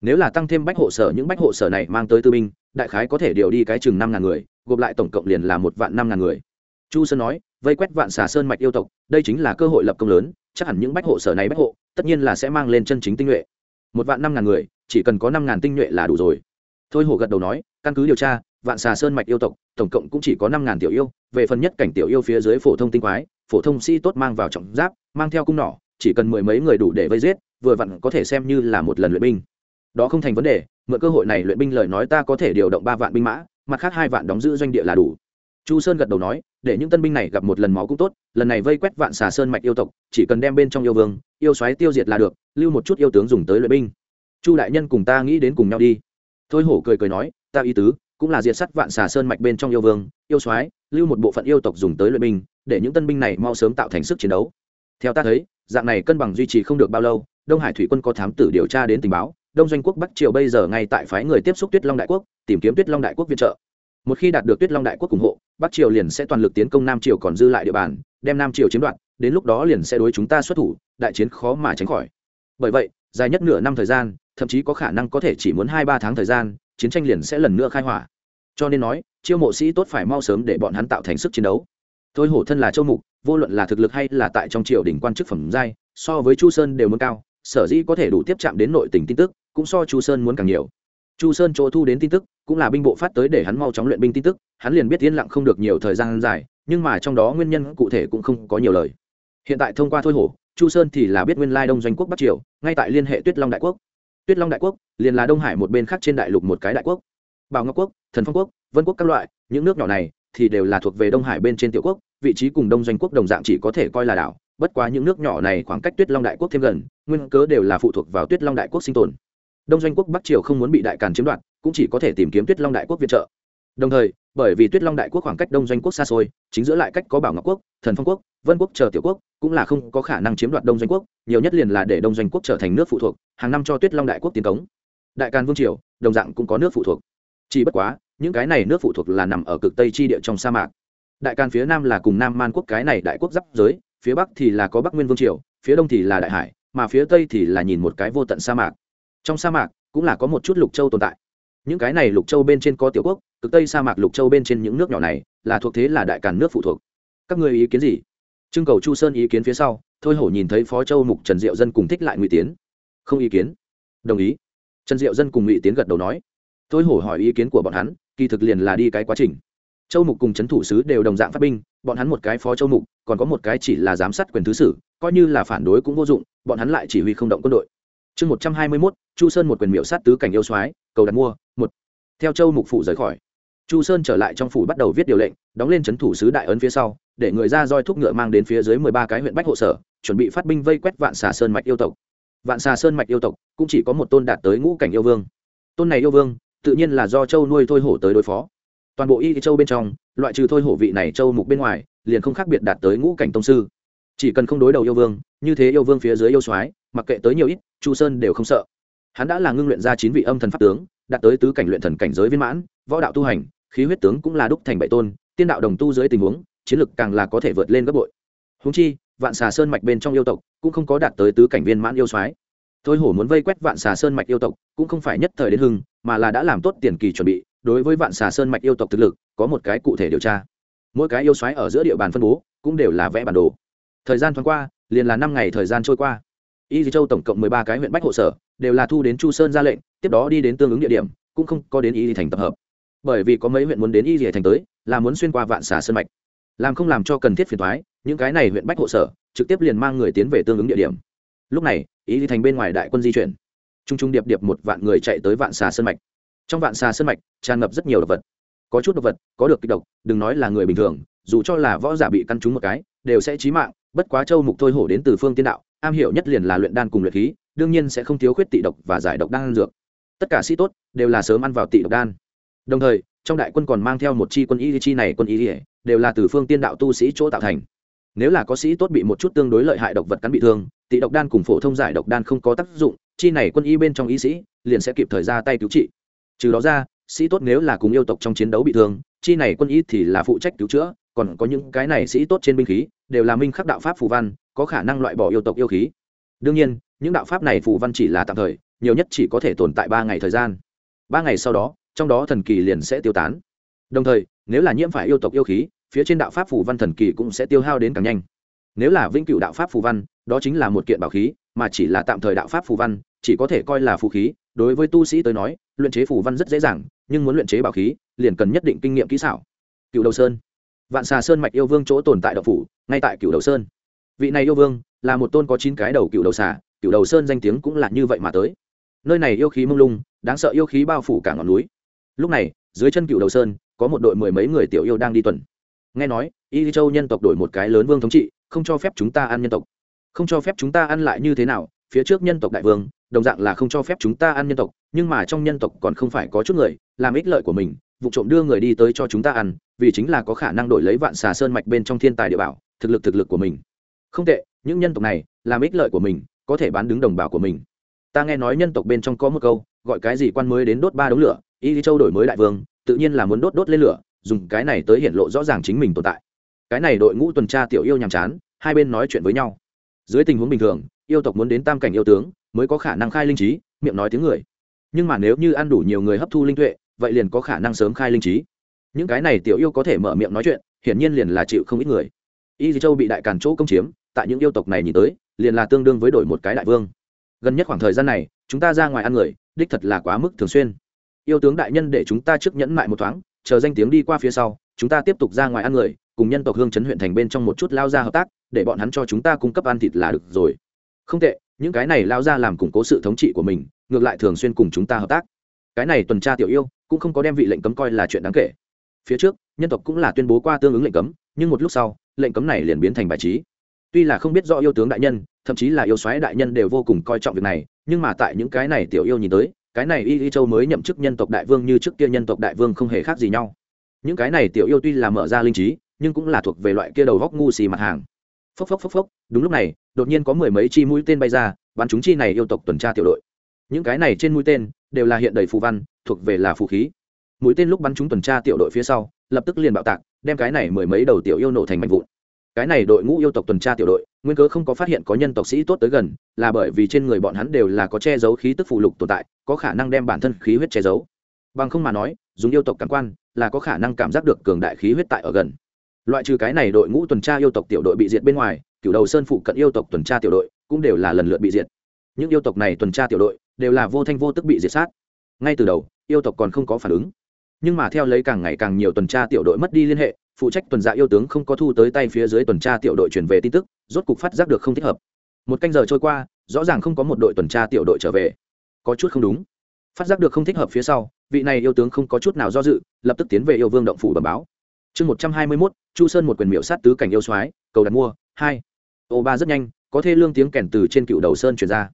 Nếu là tăng thêm bách hộ sở, những bách hộ sở này mang tới tư binh, đại khái có thể điều đi cái chừng năm ngàn người, gộp lại tổng cộng liền là một vạn năm ngàn người. Chu sơn nói, vây quét vạn xà sơn mạch yêu tộc, đây chính là cơ hội lập công lớn chắc hẳn những bách hộ sở này bách hộ, tất nhiên là sẽ mang lên chân chính tinh nhuệ. Một vạn năm ngàn người, chỉ cần có năm ngàn tinh nhuệ là đủ rồi. Thôi hổ gật đầu nói, căn cứ điều tra, vạn xà sơn mạch yêu tộc, tổng cộng cũng chỉ có năm ngàn tiểu yêu, về phần nhất cảnh tiểu yêu phía dưới phổ thông tinh quái, phổ thông sĩ tốt mang vào trọng giáp, mang theo cung nỏ, chỉ cần mười mấy người đủ để vây giết, vừa vặn có thể xem như là một lần luyện binh. Đó không thành vấn đề, mượn cơ hội này luyện binh lời nói ta có thể điều động ba vạn binh mã, mặt khác hai vạn đóng giữ doanh địa là đủ. Chu sơn gật đầu nói để những tân binh này gặp một lần máu cũng tốt, lần này vây quét vạn xà sơn mạch yêu tộc, chỉ cần đem bên trong yêu vương, yêu xoáy tiêu diệt là được, lưu một chút yêu tướng dùng tới luyện binh. Chu đại nhân cùng ta nghĩ đến cùng nhau đi. Thôi hổ cười cười nói, ta ý tứ, cũng là diệt sắt vạn xà sơn mạch bên trong yêu vương, yêu soái, lưu một bộ phận yêu tộc dùng tới luyện binh, để những tân binh này mau sớm tạo thành sức chiến đấu. Theo ta thấy, dạng này cân bằng duy trì không được bao lâu, đông hải thủy quân có thám tử điều tra đến tình báo, đông doanh quốc bắc triều bây giờ ngay tại phái người tiếp xúc tuyết long đại quốc, tìm kiếm tuyết long đại quốc viện trợ. Một khi đạt được tuyết long đại quốc ủng hộ bắc triều liền sẽ toàn lực tiến công nam triều còn dư lại địa bàn, đem nam triều chiếm đoạt, đến lúc đó liền sẽ đối chúng ta xuất thủ, đại chiến khó mà tránh khỏi. Bởi vậy, dài nhất nửa năm thời gian, thậm chí có khả năng có thể chỉ muốn hai ba tháng thời gian, chiến tranh liền sẽ lần nữa khai hỏa. Cho nên nói, chiêu mộ sĩ tốt phải mau sớm để bọn hắn tạo thành sức chiến đấu. Thôi hổ thân là châu mục, vô luận là thực lực hay là tại trong triều đỉnh quan chức phẩm giai, so với chu sơn đều muốn cao, sở dĩ có thể đủ tiếp chạm đến nội tình tin tức, cũng so chu sơn muốn càng nhiều chu sơn chỗ thu đến tin tức, cũng là binh bộ phát tới để hắn mau chóng luyện binh tin tức, hắn liền biết yên lặng không được nhiều thời gian dài, nhưng mà trong đó nguyên nhân cụ thể cũng không có nhiều lời. Hiện tại thông qua thôi hổ, chu sơn thì là biết nguyên lai đông doanh quốc bắc triều, ngay tại liên hệ tuyết long đại quốc. Tuyết long đại quốc liền là đông hải một bên khác trên đại lục một cái đại quốc. Bảo ngọc quốc, thần phong quốc, vân quốc các loại, những nước nhỏ này thì đều là thuộc về đông hải bên trên tiểu quốc, vị trí cùng đông doanh quốc đồng dạng chỉ có thể coi là đảo, bất quá những nước nhỏ này khoảng cách tuyết long đại quốc thêm gần, nguyên cớ đều là phụ thuộc vào tuyết long đại quốc sinh tồn đông doanh quốc bắc triều không muốn bị đại càn chiếm đoạt, cũng chỉ có thể tìm kiếm tuyết long đại quốc viện trợ. Đồng thời, bởi vì tuyết long đại quốc khoảng cách đông doanh quốc xa xôi, chính giữa lại cách có bảo ngọc quốc, thần phong quốc, vân quốc chờ tiểu quốc, cũng là không có khả năng chiếm đoạt đông doanh quốc, nhiều nhất liền là để đông doanh quốc trở thành nước phụ thuộc, hàng năm cho tuyết long đại quốc tiến cống. Đại càn vương triều, đồng dạng cũng có nước phụ thuộc. Chỉ bất quá, những cái này nước phụ thuộc là nằm ở cực tây chi địa trong sa mạc. Đại càn phía nam là cùng nam man quốc cái này đại quốc giáp giới, phía bắc thì là có bắc nguyên vương triều, phía đông thì là đại hải, mà phía tây thì là nhìn một cái vô tận sa mạc trong sa mạc, cũng là có một chút lục châu tồn tại. Những cái này lục châu bên trên có tiểu quốc, cực tây sa mạc lục châu bên trên những nước nhỏ này, là thuộc thế là đại càn nước phụ thuộc. Các người ý kiến gì? Trưng cầu chu sơn ý kiến phía sau, thôi hổ nhìn thấy phó châu mục trần diệu dân cùng thích lại ngụy tiến. Không ý kiến. Đồng ý. Trần diệu dân cùng ngụy tiến gật đầu nói. Thôi hổ hỏi ý kiến của bọn hắn, kỳ thực liền là đi cái quá trình. Châu mục cùng c h ấ n thủ sứ đều đồng dạng phát binh, bọn hắn một cái phó châu mục, còn có một cái chỉ là giám sát quyền thứ sử, coi như là phản đối cũng vô dụng, bọn hắn lại chỉ huy không động quân đội chương một trăm hai mươi mốt, chu sơn một quyền miệu sát tứ cảnh yêu soái, cầu đặt mua, một. Theo châu mục phủ rời khỏi, chu sơn trở lại trong phủ bắt đầu viết điều lệnh, đóng lên c h ấ n thủ sứ đại ấn phía sau, để người ra roi thuốc ngựa mang đến phía dưới mười ba cái huyện bách hộ sở, chuẩn bị phát binh vây quét vạn xà sơn mạch yêu tộc. Vạn xà sơn mạch yêu tộc cũng chỉ có một tôn đạt tới ngũ cảnh yêu vương. Tôn này yêu vương, tự nhiên là do châu nuôi thôi hổ tới đối phó. Toàn bộ y châu bên trong, loại trừ thôi hổ vị này châu mục bên ngoài, liền không khác biệt đạt tới ngũ cảnh tông sư. Chỉ cần không đối đầu yêu vương, như thế yêu vương phía dưới yêu soái mặc kệ tới nhiều ít, chu sơn đều không sợ. Hắn đã là ngưng luyện ra chín vị âm thần pháp tướng, đạt tới tứ cảnh luyện thần cảnh giới viên mãn, võ đạo tu hành, khí huyết tướng cũng là đúc thành bảy tôn, tiên đạo đồng tu dưới tình huống, chiến lực càng là có thể vượt lên gấp bội. Húng chi, vạn xà sơn mạch bên trong yêu tộc cũng không có đạt tới tứ cảnh viên mãn yêu soái. Thôi hổ muốn vây quét vạn xà sơn mạch yêu tộc cũng không phải nhất thời đến hưng, mà là đã làm tốt tiền kỳ chuẩn bị, đối với vạn xà sơn mạch yêu tộc thực lực có một cái cụ thể điều tra. Mỗi cái yêu soái ở giữa địa bàn phân bố cũng đều là vẽ bản đồ. Thời gian thoáng qua, liền là năm ngày thời gian trôi qua y dì châu tổng cộng mười ba cái huyện bách hộ sở, đều là thu đến chu sơn ra lệnh, tiếp đó đi đến tương ứng địa điểm, cũng không có đến y dì thành tập hợp. Bởi vì có mấy huyện muốn đến y dì thành tới, là muốn xuyên qua vạn xà sơn mạch. Làm không làm cho cần thiết phiền thoái những cái này huyện bách hộ sở, trực tiếp liền mang người tiến về tương ứng địa điểm. Lúc này, y dì thành bên ngoài đại quân di chuyển. T r u n g t r u n g điệp điệp một vạn người chạy tới vạn xà sơn mạch. Trong vạn xà sơn mạch, tràn ngập rất nhiều độc vật. Có chút độc vật, có được kịch độc, đừng nói là người bình thường, dù cho là võ giả bị căn trúng một cái, đều sẽ chí mạng bất quá châu mục thôi hổ đến từ phương tiên đạo, am hiểu nhất liền là luyện đan cùng luyện khí, đương nhiên sẽ không thiếu khuyết tị độc và giải độc đan dược. Tất cả sĩ tốt đều là sớm ăn vào tị độc đan. Đồng thời, trong đại quân còn mang theo một chi quân y, chi này quân y đều là từ phương tiên đạo tu sĩ chỗ tạo thành. Nếu là có sĩ tốt bị một chút tương đối lợi hại độc vật cắn bị thương, tị độc đan cùng phổ thông giải độc đan không có tác dụng, chi này quân y bên trong y sĩ liền sẽ kịp thời ra tay cứu trị. Trừ đó ra, sĩ tốt nếu là cùng yêu tộc trong chiến đấu bị thương, chi này quân y thì là phụ trách cứu chữa còn có những cái này sĩ tốt trên binh khí, đều là minh khắc đạo pháp phù văn, có khả năng loại bỏ yêu tộc yêu khí. Đương nhiên, những đạo pháp này phù văn chỉ là tạm thời, nhiều nhất chỉ có thể tồn tại ba ngày thời gian. Ba ngày sau đó, trong đó thần kỳ liền sẽ tiêu tán. Đồng thời, nếu là nhiễm phải yêu tộc yêu khí, phía trên đạo pháp phù văn thần kỳ cũng sẽ tiêu hao đến càng nhanh. Nếu là vĩnh cửu đạo pháp phù văn, đó chính là một kiện bảo khí, mà chỉ là tạm thời đạo pháp phù văn, chỉ có thể coi là phù khí, đối với tu sĩ tới nói, luyện chế phù văn rất dễ dàng, nhưng muốn luyện chế bảo khí, liền cần nhất định kinh nghiệm kỹ xảo. Cựu đầu sơn vạn xà sơn mạch yêu vương chỗ tồn tại đậu phủ, ngay tại cửu đầu sơn. Vị này yêu vương là một tôn có chín cái đầu cửu đầu xà, cửu đầu sơn danh tiếng cũng là như vậy mà tới. Nơi này yêu khí mông lung, đáng sợ yêu khí bao phủ cả ngọn núi. Lúc này, dưới chân cửu đầu sơn, có một đội mười mấy người tiểu yêu đang đi tuần. Nghe nói, y châu nhân tộc đổi một cái lớn vương thống trị, không cho phép chúng ta ăn nhân tộc. Không cho phép chúng ta ăn lại như thế nào, phía trước nhân tộc đại vương, đồng dạng là không cho phép chúng ta ăn nhân tộc, nhưng mà trong nhân tộc còn không phải có chút người, làm ích lợi của mình vụ trộm đưa người đi tới cho chúng ta ăn, vì chính là có khả năng đổi lấy vạn xà sơn mạch bên trong thiên tài địa bảo, thực lực thực lực của mình. Không tệ, những nhân tộc này, làm ích lợi của mình, có thể bán đứng đồng bào của mình. Ta nghe nói nhân tộc bên trong có một câu, gọi cái gì quan mới đến đốt ba đống lửa, y châu đổi mới đại vương, tự nhiên là muốn đốt đốt lên lửa, dùng cái này tới hiện lộ rõ ràng chính mình tồn tại. Cái này đội ngũ tuần tra tiểu yêu nhàm chán, hai bên nói chuyện với nhau. Dưới tình huống bình thường, yêu tộc muốn đến tam cảnh yêu tướng, mới có khả năng khai linh trí, miệng nói tiếng người. Nhưng mà nếu như ăn đủ nhiều người hấp thu linh tuệ vậy liền có khả năng sớm khai linh trí. Những cái này tiểu yêu có thể mở miệng nói chuyện, hiển nhiên liền là chịu không ít người. Y dì châu bị đại càn chỗ công chiếm, tại những yêu tộc này nhìn tới, liền là tương đương với đổi một cái đại vương. Gần nhất khoảng thời gian này, chúng ta ra ngoài ăn người, đích thật là quá mức thường xuyên. Yêu tướng đại nhân để chúng ta trước nhẫn mại một thoáng, chờ danh tiếng đi qua phía sau, chúng ta tiếp tục ra ngoài ăn người, cùng nhân tộc hương chấn huyện thành bên trong một chút lao ra hợp tác, để bọn hắn cho chúng ta cung cấp ăn thịt là được rồi. Không tệ, những cái này lao ra làm củng cố sự thống trị của mình, ngược lại thường xuyên cùng chúng ta hợp tác cái này tuần tra tiểu yêu cũng không có đem vị lệnh cấm coi là chuyện đáng kể. Phía trước, nhân tộc cũng là tuyên bố qua tương ứng lệnh cấm, nhưng một lúc sau, lệnh cấm này liền biến thành bài trí. Tuy là không biết rõ yêu tướng đại nhân, thậm chí là yêu soái đại nhân đều vô cùng coi trọng việc này, nhưng mà tại những cái này tiểu yêu nhìn tới, cái này y y châu mới nhậm chức nhân tộc đại vương như trước kia nhân tộc đại vương không hề khác gì nhau. Những cái này tiểu yêu tuy là mở ra linh trí, nhưng cũng là thuộc về loại kia đầu góc ngu xì mặt hàng. Phốc phốc phốc phốc, đúng lúc này, đột nhiên có mười mấy chi mũi tên bay ra, bắn chúng chi này yêu tộc tuần tra tiểu đội những cái này trên mũi tên đều là hiện đầy phù văn, thuộc về là phù khí. Mũi tên lúc bắn chúng tuần tra tiểu đội phía sau, lập tức liền bạo tạc, đem cái này mười mấy đầu tiểu yêu nổ thành mạnh vụn. Cái này đội ngũ yêu tộc tuần tra tiểu đội, nguyên cớ không có phát hiện có nhân tộc sĩ tốt tới gần, là bởi vì trên người bọn hắn đều là có che giấu khí tức phụ lục tồn tại, có khả năng đem bản thân khí huyết che giấu. Bằng không mà nói, dùng yêu tộc cảm quan, là có khả năng cảm giác được cường đại khí huyết tại ở gần. Loại trừ cái này đội ngũ tuần tra yêu tộc tiểu đội bị diệt bên ngoài cựu đầu sơn phụ cận yêu tộc tuần tra tiểu đội cũng đều là lần lượt bị diệt. Những yêu tộc này tuần tra tiểu đội đều là vô thanh vô tức bị diệt sát. Ngay từ đầu, yêu tộc còn không có phản ứng. Nhưng mà theo lấy càng ngày càng nhiều tuần tra tiểu đội mất đi liên hệ, phụ trách tuần dạ yêu tướng không có thu tới tay phía dưới tuần tra tiểu đội chuyển về tin tức, rốt cục phát giác được không thích hợp. Một canh giờ trôi qua, rõ ràng không có một đội tuần tra tiểu đội trở về. Có chút không đúng. Phát giác được không thích hợp phía sau, vị này yêu tướng không có chút nào do dự, lập tức tiến về yêu vương động phủ bẩm báo. Chương một trăm hai mươi mốt, chu sơn một quyền miệu sát tứ cảnh yêu soái, cầu đặt mua, hai. Ô ba rất nhanh, có thê lương tiếng kèn từ trên cựu đầu sơn truyền ra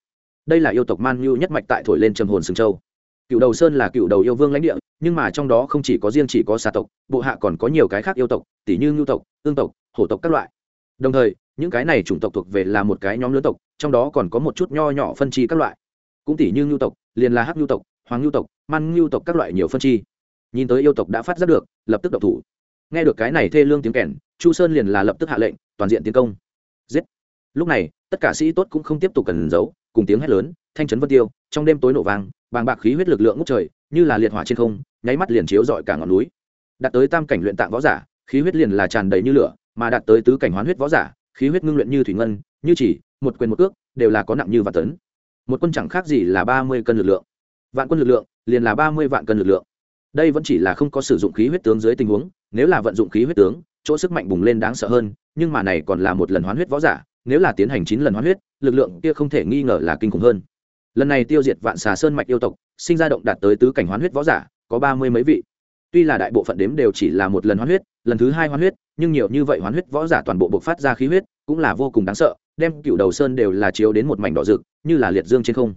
đây là yêu tộc man nhu nhất mạch tại thổi lên trầm hồn sừng châu. Cựu đầu sơn là cựu đầu yêu vương lãnh địa, nhưng mà trong đó không chỉ có riêng chỉ có xà tộc, bộ hạ còn có nhiều cái khác yêu tộc tỷ như ngưu tộc, ương tộc, hổ tộc các loại. Đồng thời, những cái này chủng tộc thuộc về là một cái nhóm lớn tộc, trong đó còn có một chút nho nhỏ phân chi các loại. Cũng tỷ như ngưu tộc, liền là hắc ngưu tộc, hoàng ngưu tộc, man ngưu tộc các loại nhiều phân chi. Nhìn tới yêu tộc đã phát giác được, lập tức độc thủ. Nghe được cái này thê lương tiếng kèn, chu sơn liền là lập tức hạ lệnh, toàn diện tiến công. Giết. Lúc này, tất cả sĩ tốt cũng không tiếp tục cần giấu cùng tiếng hét lớn thanh trấn vân tiêu trong đêm tối nổ vang, bàng bạc khí huyết lực lượng ngút trời như là liệt hỏa trên không nháy mắt liền chiếu rọi cả ngọn núi. Đạt tới tam cảnh luyện tạng võ giả khí huyết liền là tràn đầy như lửa mà đạt tới tứ cảnh hoán huyết võ giả khí huyết ngưng luyện như thủy ngân như chỉ một quyền một cước đều là có nặng như vạn tấn. Một quân chẳng khác gì là ba mươi cân lực lượng. Vạn quân lực lượng liền là ba mươi vạn cân lực lượng. Đây vẫn chỉ là không có sử dụng khí huyết tướng dưới tình huống nếu là vận dụng khí huyết tướng chỗ sức mạnh bùng lên đáng sợ hơn nhưng mà này còn là một lần hoán huyết võ giả nếu là tiến hành chín lần hoán huyết, lực lượng kia không thể nghi ngờ là kinh khủng hơn. Lần này tiêu diệt vạn xà sơn mạch yêu tộc, sinh ra động đạt tới tứ cảnh hoán huyết võ giả, có ba mươi mấy vị. Tuy là đại bộ phận đếm đều chỉ là một lần hoán huyết, lần thứ hai hoán huyết, nhưng nhiều như vậy hoán huyết võ giả toàn bộ bộc phát ra khí huyết, cũng là vô cùng đáng sợ, đem cựu đầu sơn đều là chiếu đến một mảnh đỏ rực, như là liệt dương trên không.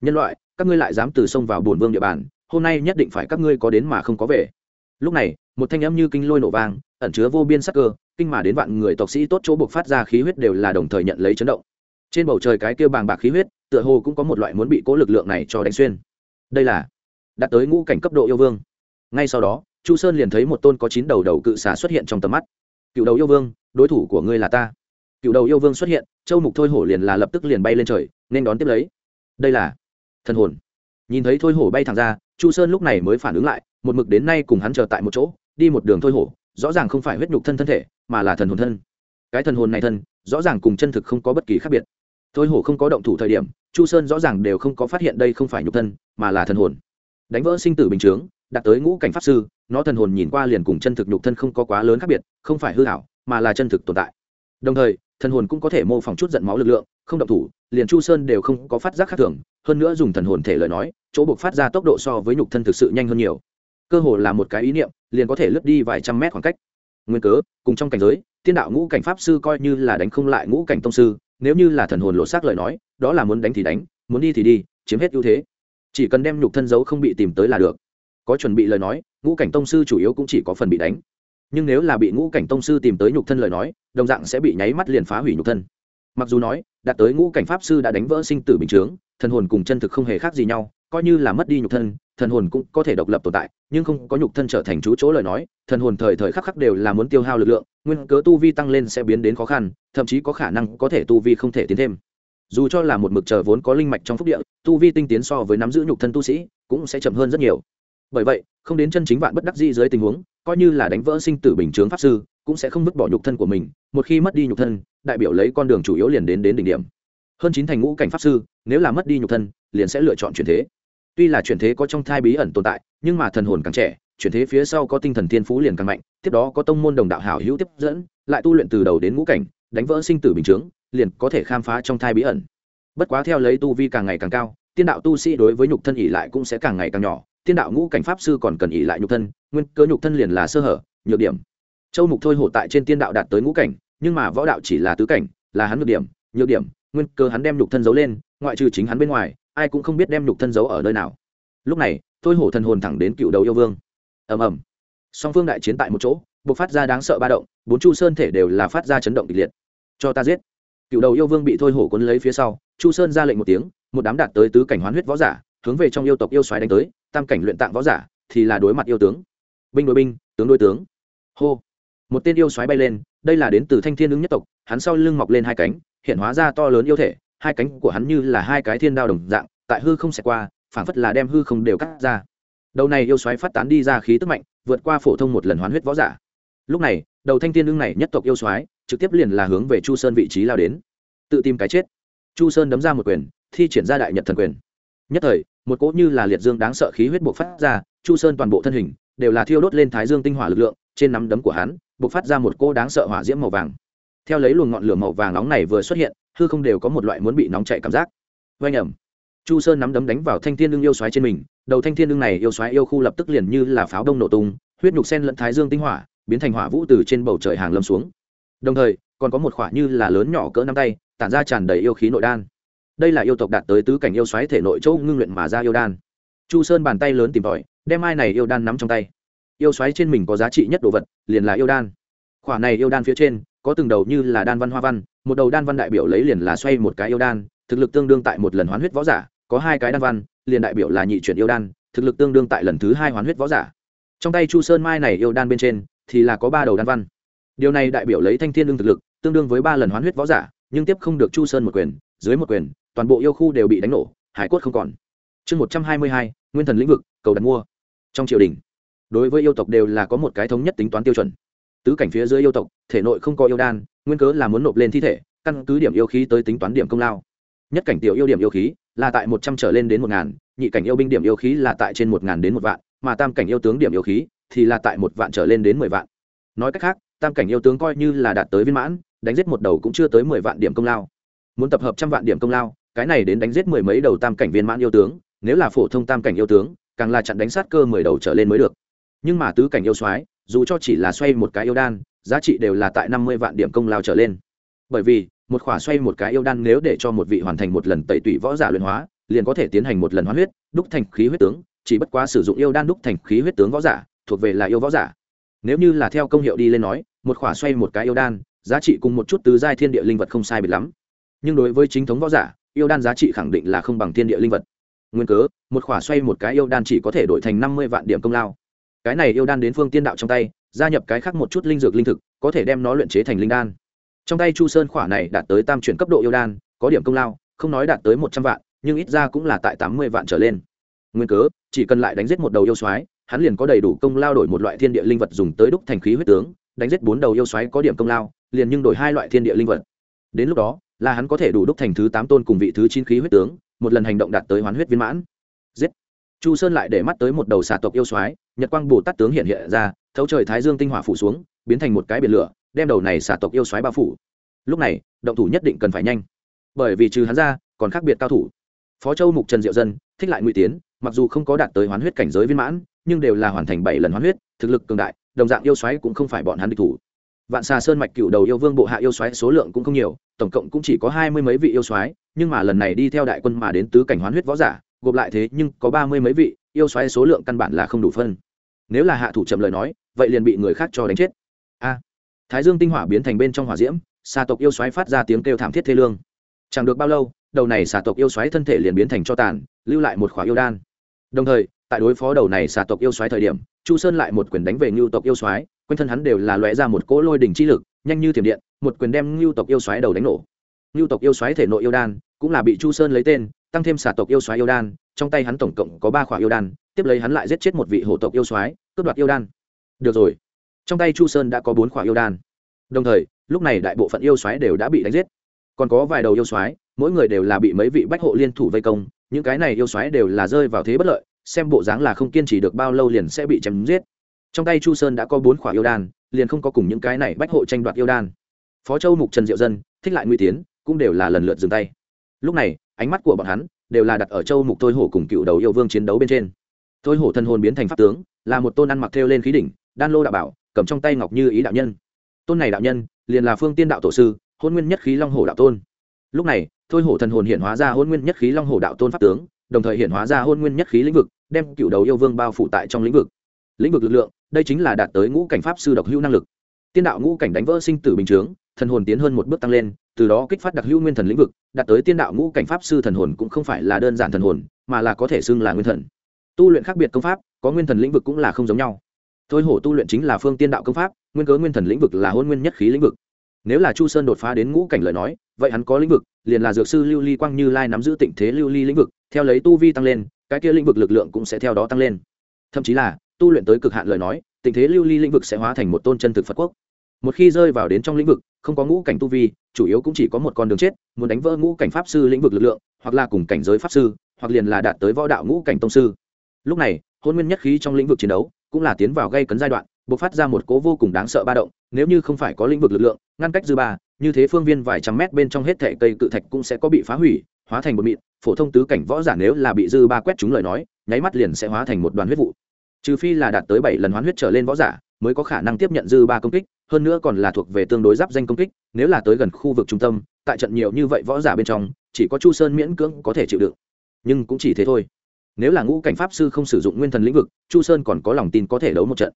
Nhân loại, các ngươi lại dám từ sông vào bồn vương địa bàn, hôm nay nhất định phải các ngươi có đến mà không có về. Lúc này, một thanh âm như kinh lôi nổ vang ẩn chứa vô biên sắc cơ, kinh mà đến vạn người tộc sĩ tốt chỗ buộc phát ra khí huyết đều là đồng thời nhận lấy chấn động. Trên bầu trời cái kia bàng bạc khí huyết, tựa hồ cũng có một loại muốn bị cố lực lượng này cho đánh xuyên. Đây là đạt tới ngũ cảnh cấp độ yêu vương. Ngay sau đó, chu sơn liền thấy một tôn có chín đầu đầu cự xà xuất hiện trong tầm mắt. Cựu đầu yêu vương, đối thủ của ngươi là ta. Cựu đầu yêu vương xuất hiện, châu mục thôi hổ liền là lập tức liền bay lên trời, nên đón tiếp lấy. Đây là thần hồn. Nhìn thấy thôi hổ bay thẳng ra, chu sơn lúc này mới phản ứng lại, một mực đến nay cùng hắn chờ tại một chỗ, đi một đường thôi hổ rõ ràng không phải huyết nhục thân thân thể, mà là thần hồn thân. Cái thần hồn này thân, rõ ràng cùng chân thực không có bất kỳ khác biệt. Thôi hổ không có động thủ thời điểm, chu sơn rõ ràng đều không có phát hiện đây không phải nhục thân, mà là thần hồn. Đánh vỡ sinh tử bình chướng, đạt tới ngũ cảnh pháp sư, nó thần hồn nhìn qua liền cùng chân thực nhục thân không có quá lớn khác biệt, không phải hư hảo mà là chân thực tồn tại. Đồng thời, thần hồn cũng có thể mô phỏng chút giận máu lực lượng, không động thủ, liền chu sơn đều không có phát giác khác thường, hơn nữa dùng thần hồn thể lời nói, chỗ buộc phát ra tốc độ so với nhục thân thực sự nhanh hơn nhiều cơ hồ là một cái ý niệm, liền có thể lướt đi vài trăm mét khoảng cách. Nguyên cớ, cùng trong cảnh giới, tiên đạo ngũ cảnh pháp sư coi như là đánh không lại ngũ cảnh tông sư, nếu như là thần hồn lộ xác lời nói, đó là muốn đánh thì đánh, muốn đi thì đi, chiếm hết ưu thế. Chỉ cần đem nhục thân giấu không bị tìm tới là được. Có chuẩn bị lời nói, ngũ cảnh tông sư chủ yếu cũng chỉ có phần bị đánh. Nhưng nếu là bị ngũ cảnh tông sư tìm tới nhục thân lời nói, đồng dạng sẽ bị nháy mắt liền phá hủy nhục thân. Mặc dù nói, đạt tới ngũ cảnh pháp sư đã đánh vỡ sinh tử bình chướng, thần hồn cùng chân thực không hề khác gì nhau, coi như là mất đi nhục thân thần hồn cũng có thể độc lập tồn tại, nhưng không có nhục thân trở thành chú chỗ lời nói, thần hồn thời thời khắc khắc đều là muốn tiêu hao lực lượng, nguyên cớ tu vi tăng lên sẽ biến đến khó khăn, thậm chí có khả năng có thể tu vi không thể tiến thêm. Dù cho là một mực chờ vốn có linh mạch trong phúc địa, tu vi tinh tiến so với nắm giữ nhục thân tu sĩ, cũng sẽ chậm hơn rất nhiều. Bởi vậy, không đến chân chính vạn bất đắc di dưới tình huống, coi như là đánh vỡ sinh tử bình chướng pháp sư, cũng sẽ không vứt bỏ nhục thân của mình, một khi mất đi nhục thân, đại biểu lấy con đường chủ yếu liền đến đến đỉnh điểm. Hơn chín thành ngũ cảnh pháp sư, nếu là mất đi nhục thân, liền sẽ lựa chọn chuyển thế tuy là chuyển thế có trong thai bí ẩn tồn tại, nhưng mà thần hồn càng trẻ, chuyển thế phía sau có tinh thần thiên phú liền càng mạnh, tiếp đó có tông môn đồng đạo hảo hữu tiếp dẫn, lại tu luyện từ đầu đến ngũ cảnh, đánh vỡ sinh tử bình chướng, liền có thể khám phá trong thai bí ẩn. Bất quá theo lấy tu vi càng ngày càng cao, tiên đạo tu sĩ đối với nhục thân ỉ lại cũng sẽ càng ngày càng nhỏ, tiên đạo ngũ cảnh pháp sư còn cần ỉ lại nhục thân, nguyên cơ nhục thân liền là sơ hở, nhược điểm. Châu mục thôi hổ tại trên tiên đạo đạt tới ngũ cảnh, nhưng mà võ đạo chỉ là tứ cảnh, là hắn nhược điểm nhược điểm, nguyên cơ hắn đem nhục thân giấu lên, ngoại trừ chính hắn bên ngoài ai cũng không biết đem nhục thân giấu ở nơi nào. Lúc này, thôi hổ thần hồn thẳng đến cựu đầu yêu vương. Ầm ầm. Song phương đại chiến tại một chỗ buộc phát ra đáng sợ ba động, bốn chu sơn thể đều là phát ra chấn động kịch liệt. Cho ta giết. Cựu đầu yêu vương bị thôi hổ quấn lấy phía sau, chu sơn ra lệnh một tiếng, một đám đạt tới tứ cảnh hoán huyết võ giả, hướng về trong yêu tộc yêu xoáy đánh tới, tam cảnh luyện tạng võ giả, thì là đối mặt yêu tướng. Binh đối binh, tướng đối tướng. Hô. Một tên yêu xoáy bay lên, đây là đến từ thanh thiên ứng nhất tộc, hắn sau lưng mọc lên hai cánh, hiện hóa ra to lớn yêu thể hai cánh của hắn như là hai cái thiên đao đồng dạng, tại hư không xẹt qua, phảng phất là đem hư không đều cắt ra. Đầu này yêu xoáy phát tán đi ra khí tức mạnh, vượt qua phổ thông một lần hoán huyết võ giả. Lúc này, đầu thanh thiên ưng này nhất tộc yêu xoáy trực tiếp liền là hướng về chu sơn vị trí lao đến. Tự tìm cái chết. Chu sơn đấm ra một quyền, thi triển ra đại nhật thần quyền. Nhất thời, một cỗ như là liệt dương đáng sợ khí huyết buộc phát ra, chu sơn toàn bộ thân hình đều là thiêu đốt lên thái dương tinh hỏa lực lượng, trên nắm đấm của hắn buộc phát ra một cỗ đáng sợ hỏa diễm màu vàng. Theo lấy luồng ngọn lửa màu vàng nóng này vừa xuất hiện hư không đều có một loại muốn bị nóng chạy cảm giác. Vây nhầm chu sơn nắm đấm đánh vào thanh thiên lương yêu xoáy trên mình, đầu thanh thiên lương này yêu xoáy yêu khu lập tức liền như là pháo đông nổ tung, huyết nhục sen lẫn thái dương tinh hỏa, biến thành hỏa vũ từ trên bầu trời hàng lâm xuống. Đồng thời, còn có một khỏa như là lớn nhỏ cỡ năm tay, tản ra tràn đầy yêu khí nội đan. Đây là yêu tộc đạt tới tứ cảnh yêu xoáy thể nội châu ngưng luyện mà ra yêu đan. Chu sơn bàn tay lớn tìm tòi, đem ai này yêu đan nắm trong tay. Yêu xoáy trên mình có giá trị nhất đồ vật, liền là yêu đan. Khỏa này yêu đan phía trên có từng đầu như là đan văn hoa văn, một đầu đan văn đại biểu lấy liền là xoay một cái yêu đan, thực lực tương đương tại một lần hoán huyết võ giả, có hai cái đan văn, liền đại biểu là nhị chuyển yêu đan, thực lực tương đương tại lần thứ hai hoán huyết võ giả. Trong tay chu sơn mai này yêu đan bên trên, thì là có ba đầu đan văn. Điều này đại biểu lấy thanh thiên lương thực lực, tương đương với ba lần hoán huyết võ giả, nhưng tiếp không được chu sơn một quyền, dưới một quyền, toàn bộ yêu khu đều bị đánh nổ, hải cốt không còn. Chương một trăm hai mươi hai, nguyên thần lĩnh vực, cầu đặt mua. Trong triều đình, đối với yêu tộc đều là có một cái thống nhất tính toán tiêu chuẩn tứ cảnh phía dưới yêu tộc, thể nội không có yêu đan, nguyên cớ là muốn nộp lên thi thể, căn cứ điểm yêu khí tới tính toán điểm công lao. Nhất cảnh tiểu yêu điểm yêu khí là tại một trăm trở lên đến một ngàn, nhị cảnh yêu binh điểm yêu khí là tại trên một ngàn đến một vạn, mà tam cảnh yêu tướng điểm yêu khí thì là tại một vạn trở lên đến mười vạn. Nói cách khác, tam cảnh yêu tướng coi như là đạt tới viên mãn, đánh giết một đầu cũng chưa tới mười vạn điểm công lao. Muốn tập hợp trăm vạn điểm công lao, cái này đến đánh giết mười mấy đầu tam cảnh viên mãn yêu tướng, nếu là phổ thông tam cảnh yêu tướng, càng là chặn đánh sát cơ mười đầu trở lên mới được. Nhưng mà tứ cảnh yêu soái dù cho chỉ là xoay một cái yêu đan, giá trị đều là tại năm mươi vạn điểm công lao trở lên. Bởi vì, một khỏa xoay một cái yêu đan nếu để cho một vị hoàn thành một lần tẩy tủy võ giả luyện hóa, liền có thể tiến hành một lần hóa huyết, đúc thành khí huyết tướng, chỉ bất quá sử dụng yêu đan đúc thành khí huyết tướng võ giả, thuộc về là yêu võ giả. Nếu như là theo công hiệu đi lên nói, một khỏa xoay một cái yêu đan, giá trị cùng một chút tứ giai thiên địa linh vật không sai biệt lắm. Nhưng đối với chính thống võ giả, yêu đan giá trị khẳng định là không bằng thiên địa linh vật. Nguyên cớ, một khỏa xoay một cái yêu đan chỉ có thể đổi thành năm mươi vạn điểm công lao cái này yêu đan đến phương tiên đạo trong tay, gia nhập cái khác một chút linh dược linh thực, có thể đem nó luyện chế thành linh đan. Trong tay chu sơn khỏa này đạt tới tam chuyển cấp độ yêu đan, có điểm công lao, không nói đạt tới một trăm vạn, nhưng ít ra cũng là tại tám mươi vạn trở lên. Nguyên cớ, chỉ cần lại đánh giết một đầu yêu soái, hắn liền có đầy đủ công lao đổi một loại thiên địa linh vật dùng tới đúc thành khí huyết tướng, đánh giết bốn đầu yêu xoáy có điểm công lao, liền nhưng đổi hai loại thiên địa linh vật. Đến lúc đó, là hắn có thể đủ đúc thành thứ tám tôn cùng vị thứ chín khí huyết tướng, một lần hành động đạt tới hoán huyết viên mãn. Giết chu sơn lại để mắt tới một đầu xà tộc yêu xoáy nhật quang bồ tát tướng hiện hiện ra, thấu trời thái dương tinh hỏa phủ xuống, biến thành một cái biển lửa, đem đầu này xà tộc yêu xoáy bao phủ. Lúc này, động thủ nhất định cần phải nhanh. Bởi vì trừ hắn ra, còn khác biệt cao thủ. Phó châu mục trần diệu dân, thích lại ngụy tiến, mặc dù không có đạt tới hoán huyết cảnh giới viên mãn, nhưng đều là hoàn thành bảy lần hoán huyết, thực lực cường đại, đồng dạng yêu xoáy cũng không phải bọn hắn địch thủ. Vạn xà sơn mạch cựu đầu yêu vương bộ hạ yêu xoáy số lượng cũng không nhiều, tổng cộng cũng chỉ có hai mươi mấy vị yêu xoáy nhưng mà lần này đi theo đại quân mà đến tứ cảnh hoán huyết võ giả gộp lại thế nhưng có ba mươi mấy vị, yêu xoáy số lượng căn bản là không đủ phân. Nếu là hạ thủ chậm lời nói, vậy liền bị người khác cho đánh chết. A. Thái dương tinh hỏa biến thành bên trong hỏa diễm, xà tộc yêu xoáy phát ra tiếng kêu thảm thiết thê lương. Chẳng được bao lâu, đầu này xà tộc yêu xoáy thân thể liền biến thành cho tàn, lưu lại một khỏa yêu đan. Đồng thời, tại đối phó đầu này xà tộc yêu xoáy thời điểm, chu sơn lại một quyền đánh về ngưu tộc yêu xoáy, quanh thân hắn đều là loẹ ra một cỗ lôi đỉnh chi lực, nhanh như thiểm điện, một quyền đem ngưu tộc yêu xoáy đầu đánh nổ. Ngưu tộc yêu xoáy thể nội yêu đan cũng là bị chu sơn lấy tên tăng thêm xà tộc yêu xoáy yêu đan, trong tay hắn tổng cộng có ba khỏa yêu đan, tiếp lấy hắn lại giết chết một vị hổ tộc yêu xoáy cướp đoạt yêu đan. Được rồi. Trong tay chu sơn đã có bốn khỏa yêu đan. Đồng thời, lúc này đại bộ phận yêu xoáy đều đã bị đánh giết. Còn có vài đầu yêu xoáy mỗi người đều là bị mấy vị bách hộ liên thủ vây công, những cái này yêu xoáy đều là rơi vào thế bất lợi, xem bộ dáng là không kiên trì được bao lâu liền sẽ bị chém giết. Trong tay chu sơn đã có bốn khỏa yêu đan, liền không có cùng những cái này bách hộ tranh đoạt yêu đan. Phó châu mục trần diệu dân, thích lại nguy tiến, cũng đều là lần lượt dừng tay lúc này, ánh mắt của bọn hắn đều là đặt ở châu mục thôi hổ cùng cựu đầu yêu vương chiến đấu bên trên. Thôi hổ thân hồn biến thành pháp tướng, là một tôn ăn mặc theo lên khí đỉnh, đan lô đạo bảo, cầm trong tay ngọc như ý đạo nhân. Tôn này đạo nhân liền là phương tiên đạo tổ sư, hôn nguyên nhất khí long hổ đạo tôn. Lúc này, thôi hổ thần hồn hiện hóa ra hôn nguyên nhất khí long hổ đạo tôn pháp tướng, đồng thời hiện hóa ra hôn nguyên nhất khí lĩnh vực, đem cựu đầu yêu vương bao phủ tại trong lĩnh vực. Lĩnh vực lực lượng, đây chính là đạt tới ngũ cảnh pháp sư độc hữu năng lực. Tiên đạo ngũ cảnh đánh vỡ sinh tử bình chướng thần hồn tiến hơn một bước tăng lên từ đó kích phát đặc hữu nguyên thần lĩnh vực, đạt tới tiên đạo ngũ cảnh pháp sư thần hồn cũng không phải là đơn giản thần hồn, mà là có thể xưng là nguyên thần. Tu luyện khác biệt công pháp, có nguyên thần lĩnh vực cũng là không giống nhau. Thôi hổ tu luyện chính là phương tiên đạo công pháp, nguyên cớ nguyên thần lĩnh vực là hôn nguyên nhất khí lĩnh vực. Nếu là chu sơn đột phá đến ngũ cảnh lời nói, vậy hắn có lĩnh vực, liền là dược sư lưu ly quang như lai nắm giữ tịnh thế lưu ly lĩnh vực, theo lấy tu vi tăng lên, cái kia lĩnh vực lực lượng cũng sẽ theo đó tăng lên. Thậm chí là, tu luyện tới cực hạn lời nói tình thế lưu ly lĩnh vực sẽ hóa thành một tôn chân thực phật quốc một khi rơi vào đến trong lĩnh vực, không có ngũ cảnh tu vi, chủ yếu cũng chỉ có một con đường chết, muốn đánh vỡ ngũ cảnh pháp sư lĩnh vực lực lượng, hoặc là cùng cảnh giới pháp sư, hoặc liền là đạt tới võ đạo ngũ cảnh tông sư. Lúc này, hôn nguyên nhất khí trong lĩnh vực chiến đấu cũng là tiến vào gây cấn giai đoạn, bộc phát ra một cố vô cùng đáng sợ ba động, nếu như không phải có lĩnh vực lực lượng, ngăn cách dư ba, như thế phương viên vài trăm mét bên trong hết thẻ cây cự thạch cũng sẽ có bị phá hủy, hóa thành một mịn, phổ thông tứ cảnh võ giả nếu là bị dư ba quét chúng lời nói, nháy mắt liền sẽ hóa thành một đoàn huyết vụ. Trừ phi là đạt tới bảy lần hoán huyết trở lên võ giả mới có khả năng tiếp nhận dư ba công kích, hơn nữa còn là thuộc về tương đối giáp danh công kích, nếu là tới gần khu vực trung tâm, tại trận nhiều như vậy võ giả bên trong, chỉ có chu sơn miễn cưỡng có thể chịu đựng. Nhưng cũng chỉ thế thôi. Nếu là ngũ cảnh pháp sư không sử dụng nguyên thần lĩnh vực, chu sơn còn có lòng tin có thể đấu một trận.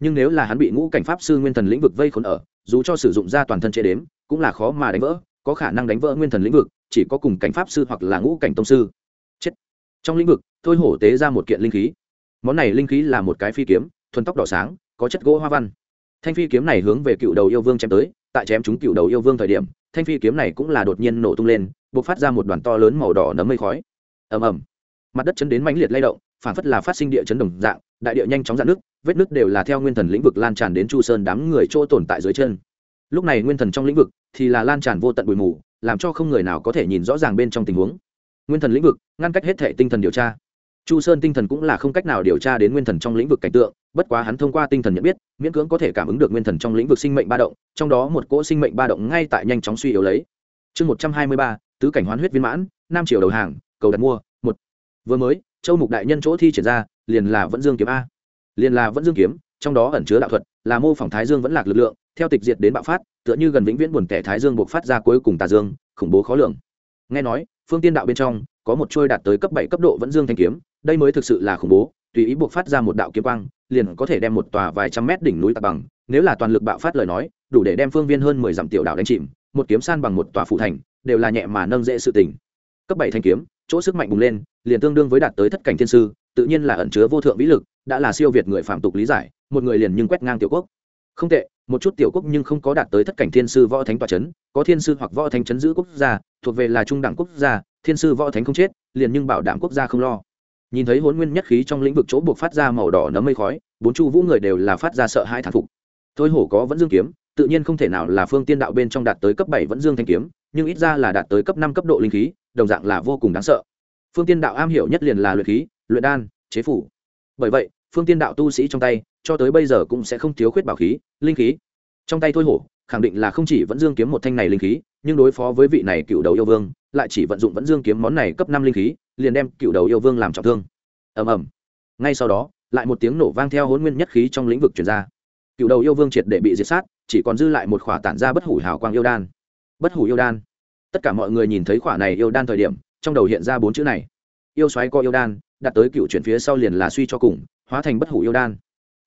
Nhưng nếu là hắn bị ngũ cảnh pháp sư nguyên thần lĩnh vực vây khốn ở, dù cho sử dụng ra toàn thân chế đếm, cũng là khó mà đánh vỡ, có khả năng đánh vỡ nguyên thần lĩnh vực, chỉ có cùng cảnh pháp sư hoặc là ngũ cảnh tông sư. Chết. Trong lĩnh vực, thôi hổ tế ra một kiện linh khí. Món này linh khí là một cái phi kiếm, thuần tóc đỏ sáng có chất gỗ hoa văn. Thanh phi kiếm này hướng về cựu đầu yêu vương chém tới, tại chém chúng cựu đầu yêu vương thời điểm, thanh phi kiếm này cũng là đột nhiên nổ tung lên b ộ c phát ra một đoàn to lớn màu đỏ nấm mây khói. Ầm ầm. Mặt đất chấn đến mãnh liệt lay động, phản phất là phát sinh địa chấn đồng dạng, đại địa nhanh chóng dạn nước vết nước đều là theo nguyên thần lĩnh vực lan tràn đến chu sơn đám người chỗ tồn tại dưới chân. Lúc này nguyên thần trong lĩnh vực thì là lan tràn vô tận bụi mù, làm cho không người nào có thể nhìn rõ ràng bên trong tình huống. Nguyên thần lĩnh vực ngăn cách hết thể tinh thần điều tra chu sơn tinh thần cũng là không cách nào điều tra đến nguyên thần trong lĩnh vực cảnh tượng, bất quá hắn thông qua tinh thần nhận biết, miễn cưỡng có thể cảm ứng được nguyên thần trong lĩnh vực sinh mệnh ba động, trong đó một cỗ sinh mệnh ba động ngay tại nhanh chóng suy yếu lấy. Chương một trăm hai mươi ba, tứ cảnh hoán huyết viên mãn nam triều đầu hàng, cầu đặt mua, một. Vừa mới, châu mục đại nhân chỗ thi triển ra, liền là vẫn dương kiếm a. Liền là vẫn dương kiếm, trong đó ẩn chứa đạo thuật, là mô phỏng thái dương vẫn lạc lực lượng, theo tịch diệt đến bạo phát, tựa như gần vĩnh viễn buồn kẻ thái dương buộc phát ra cuối cùng tà dương, khủng bố khó lường. Nghe nói, phương tiên đạo bên trong, có một trôi đạt tới cấp bảy cấp độ vẫn dương thanh kiếm đây mới thực sự là khủng bố, tùy ý buộc phát ra một đạo kiếm quang, liền có thể đem một tòa vài trăm mét đỉnh núi tạc bằng, nếu là toàn lực bạo phát lời nói, đủ để đem phương viên hơn mười dặm tiểu đảo đánh chìm, một kiếm san bằng một tòa phụ thành, đều là nhẹ mà nâng dễ sự tình. Cấp bảy thanh kiếm, chỗ sức mạnh bùng lên, liền tương đương với đạt tới thất cảnh thiên sư, tự nhiên là ẩn chứa vô thượng vĩ lực, đã là siêu việt người phạm tục lý giải, một người liền nhưng quét ngang tiểu quốc. Không tệ, một chút tiểu quốc nhưng không có đạt tới thất cảnh thiên sư võ thánh tòa c h ấ n có thiên sư hoặc võ thánh chấn giữ quốc gia, thuộc về là trung đẳng quốc gia, thiên sư võ thánh không chết, liền nhưng bảo đảm quốc gia không lo nhìn thấy hôn nguyên nhất khí trong lĩnh vực chỗ buộc phát ra màu đỏ nấm mây khói, bốn chu vũ người đều là phát ra sợ hai thản phục. Thôi hổ có vẫn dương kiếm, tự nhiên không thể nào là phương tiên đạo bên trong đạt tới cấp bảy vẫn dương thanh kiếm, nhưng ít ra là đạt tới cấp năm cấp độ linh khí, đồng dạng là vô cùng đáng sợ. Phương tiên đạo am hiểu nhất liền là luyện khí, luyện đan, chế phủ. Bởi vậy, phương tiên đạo tu sĩ trong tay, cho tới bây giờ cũng sẽ không thiếu khuyết bảo khí, linh khí. Trong tay thôi hổ, khẳng định là không chỉ vẫn dương kiếm một thanh này linh khí, nhưng đối phó với vị này cựu đầu yêu vương, lại chỉ vận dụng vẫn dương kiếm món này cấp năm linh khí liền đem cựu đầu yêu vương làm trọng thương. Ầm ầm. Ngay sau đó, lại một tiếng nổ vang theo hôn nguyên nhất khí trong lĩnh vực chuyển ra. Cựu đầu yêu vương triệt để bị diệt sát, chỉ còn dư lại một khỏa tản ra bất hủ hào quang yêu đan. Bất hủ yêu đan. Tất cả mọi người nhìn thấy khỏa này yêu đan thời điểm, trong đầu hiện ra bốn chữ này. Yêu xoáy co yêu đan, đạt tới cựu chuyển phía sau liền là suy cho cùng, hóa thành bất hủ yêu đan.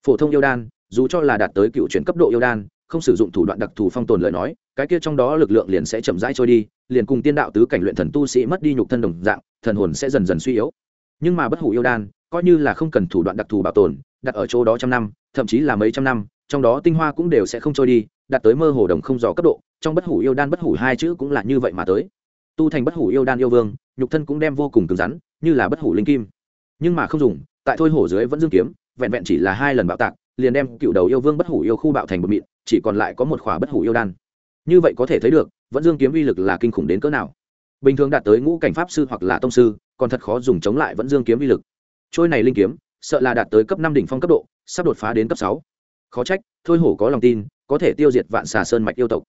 Phổ thông yêu đan, dù cho là đạt tới cựu chuyển cấp độ yêu đan không sử dụng thủ đoạn đặc thù phong tồn lời nói, cái kia trong đó lực lượng liền sẽ chậm rãi trôi đi, liền cùng tiên đạo tứ cảnh luyện thần tu sĩ mất đi nhục thân đồng dạng, thần hồn sẽ dần dần suy yếu. Nhưng mà bất hủ yêu đan, coi như là không cần thủ đoạn đặc thù bảo tồn, đặt ở chỗ đó trăm năm, thậm chí là mấy trăm năm, trong đó tinh hoa cũng đều sẽ không trôi đi, đạt tới mơ hồ đồng không rõ cấp độ, trong bất hủ yêu đan bất hủ hai chữ cũng là như vậy mà tới. Tu thành bất hủ yêu đan yêu vương, nhục thân cũng đem vô cùng cứng rắn, như là bất hủ linh kim. Nhưng mà không dùng, tại thôi hổ dưới vẫn dương kiếm, vẹn vẹn chỉ là hai lần bạo tạc liền đem cựu đầu yêu vương bất hủ yêu khu bạo thành một mịn, chỉ còn lại có một khỏa bất hủ yêu đan. Như vậy có thể thấy được, vẫn dương kiếm uy lực là kinh khủng đến cỡ nào. Bình thường đạt tới ngũ cảnh pháp sư hoặc là tông sư, còn thật khó dùng chống lại vẫn dương kiếm vi lực. Trôi này linh kiếm, sợ là đạt tới cấp năm đỉnh phong cấp độ, sắp đột phá đến cấp sáu. Khó trách, thôi hổ có lòng tin, có thể tiêu diệt vạn xà sơn mạch yêu tộc.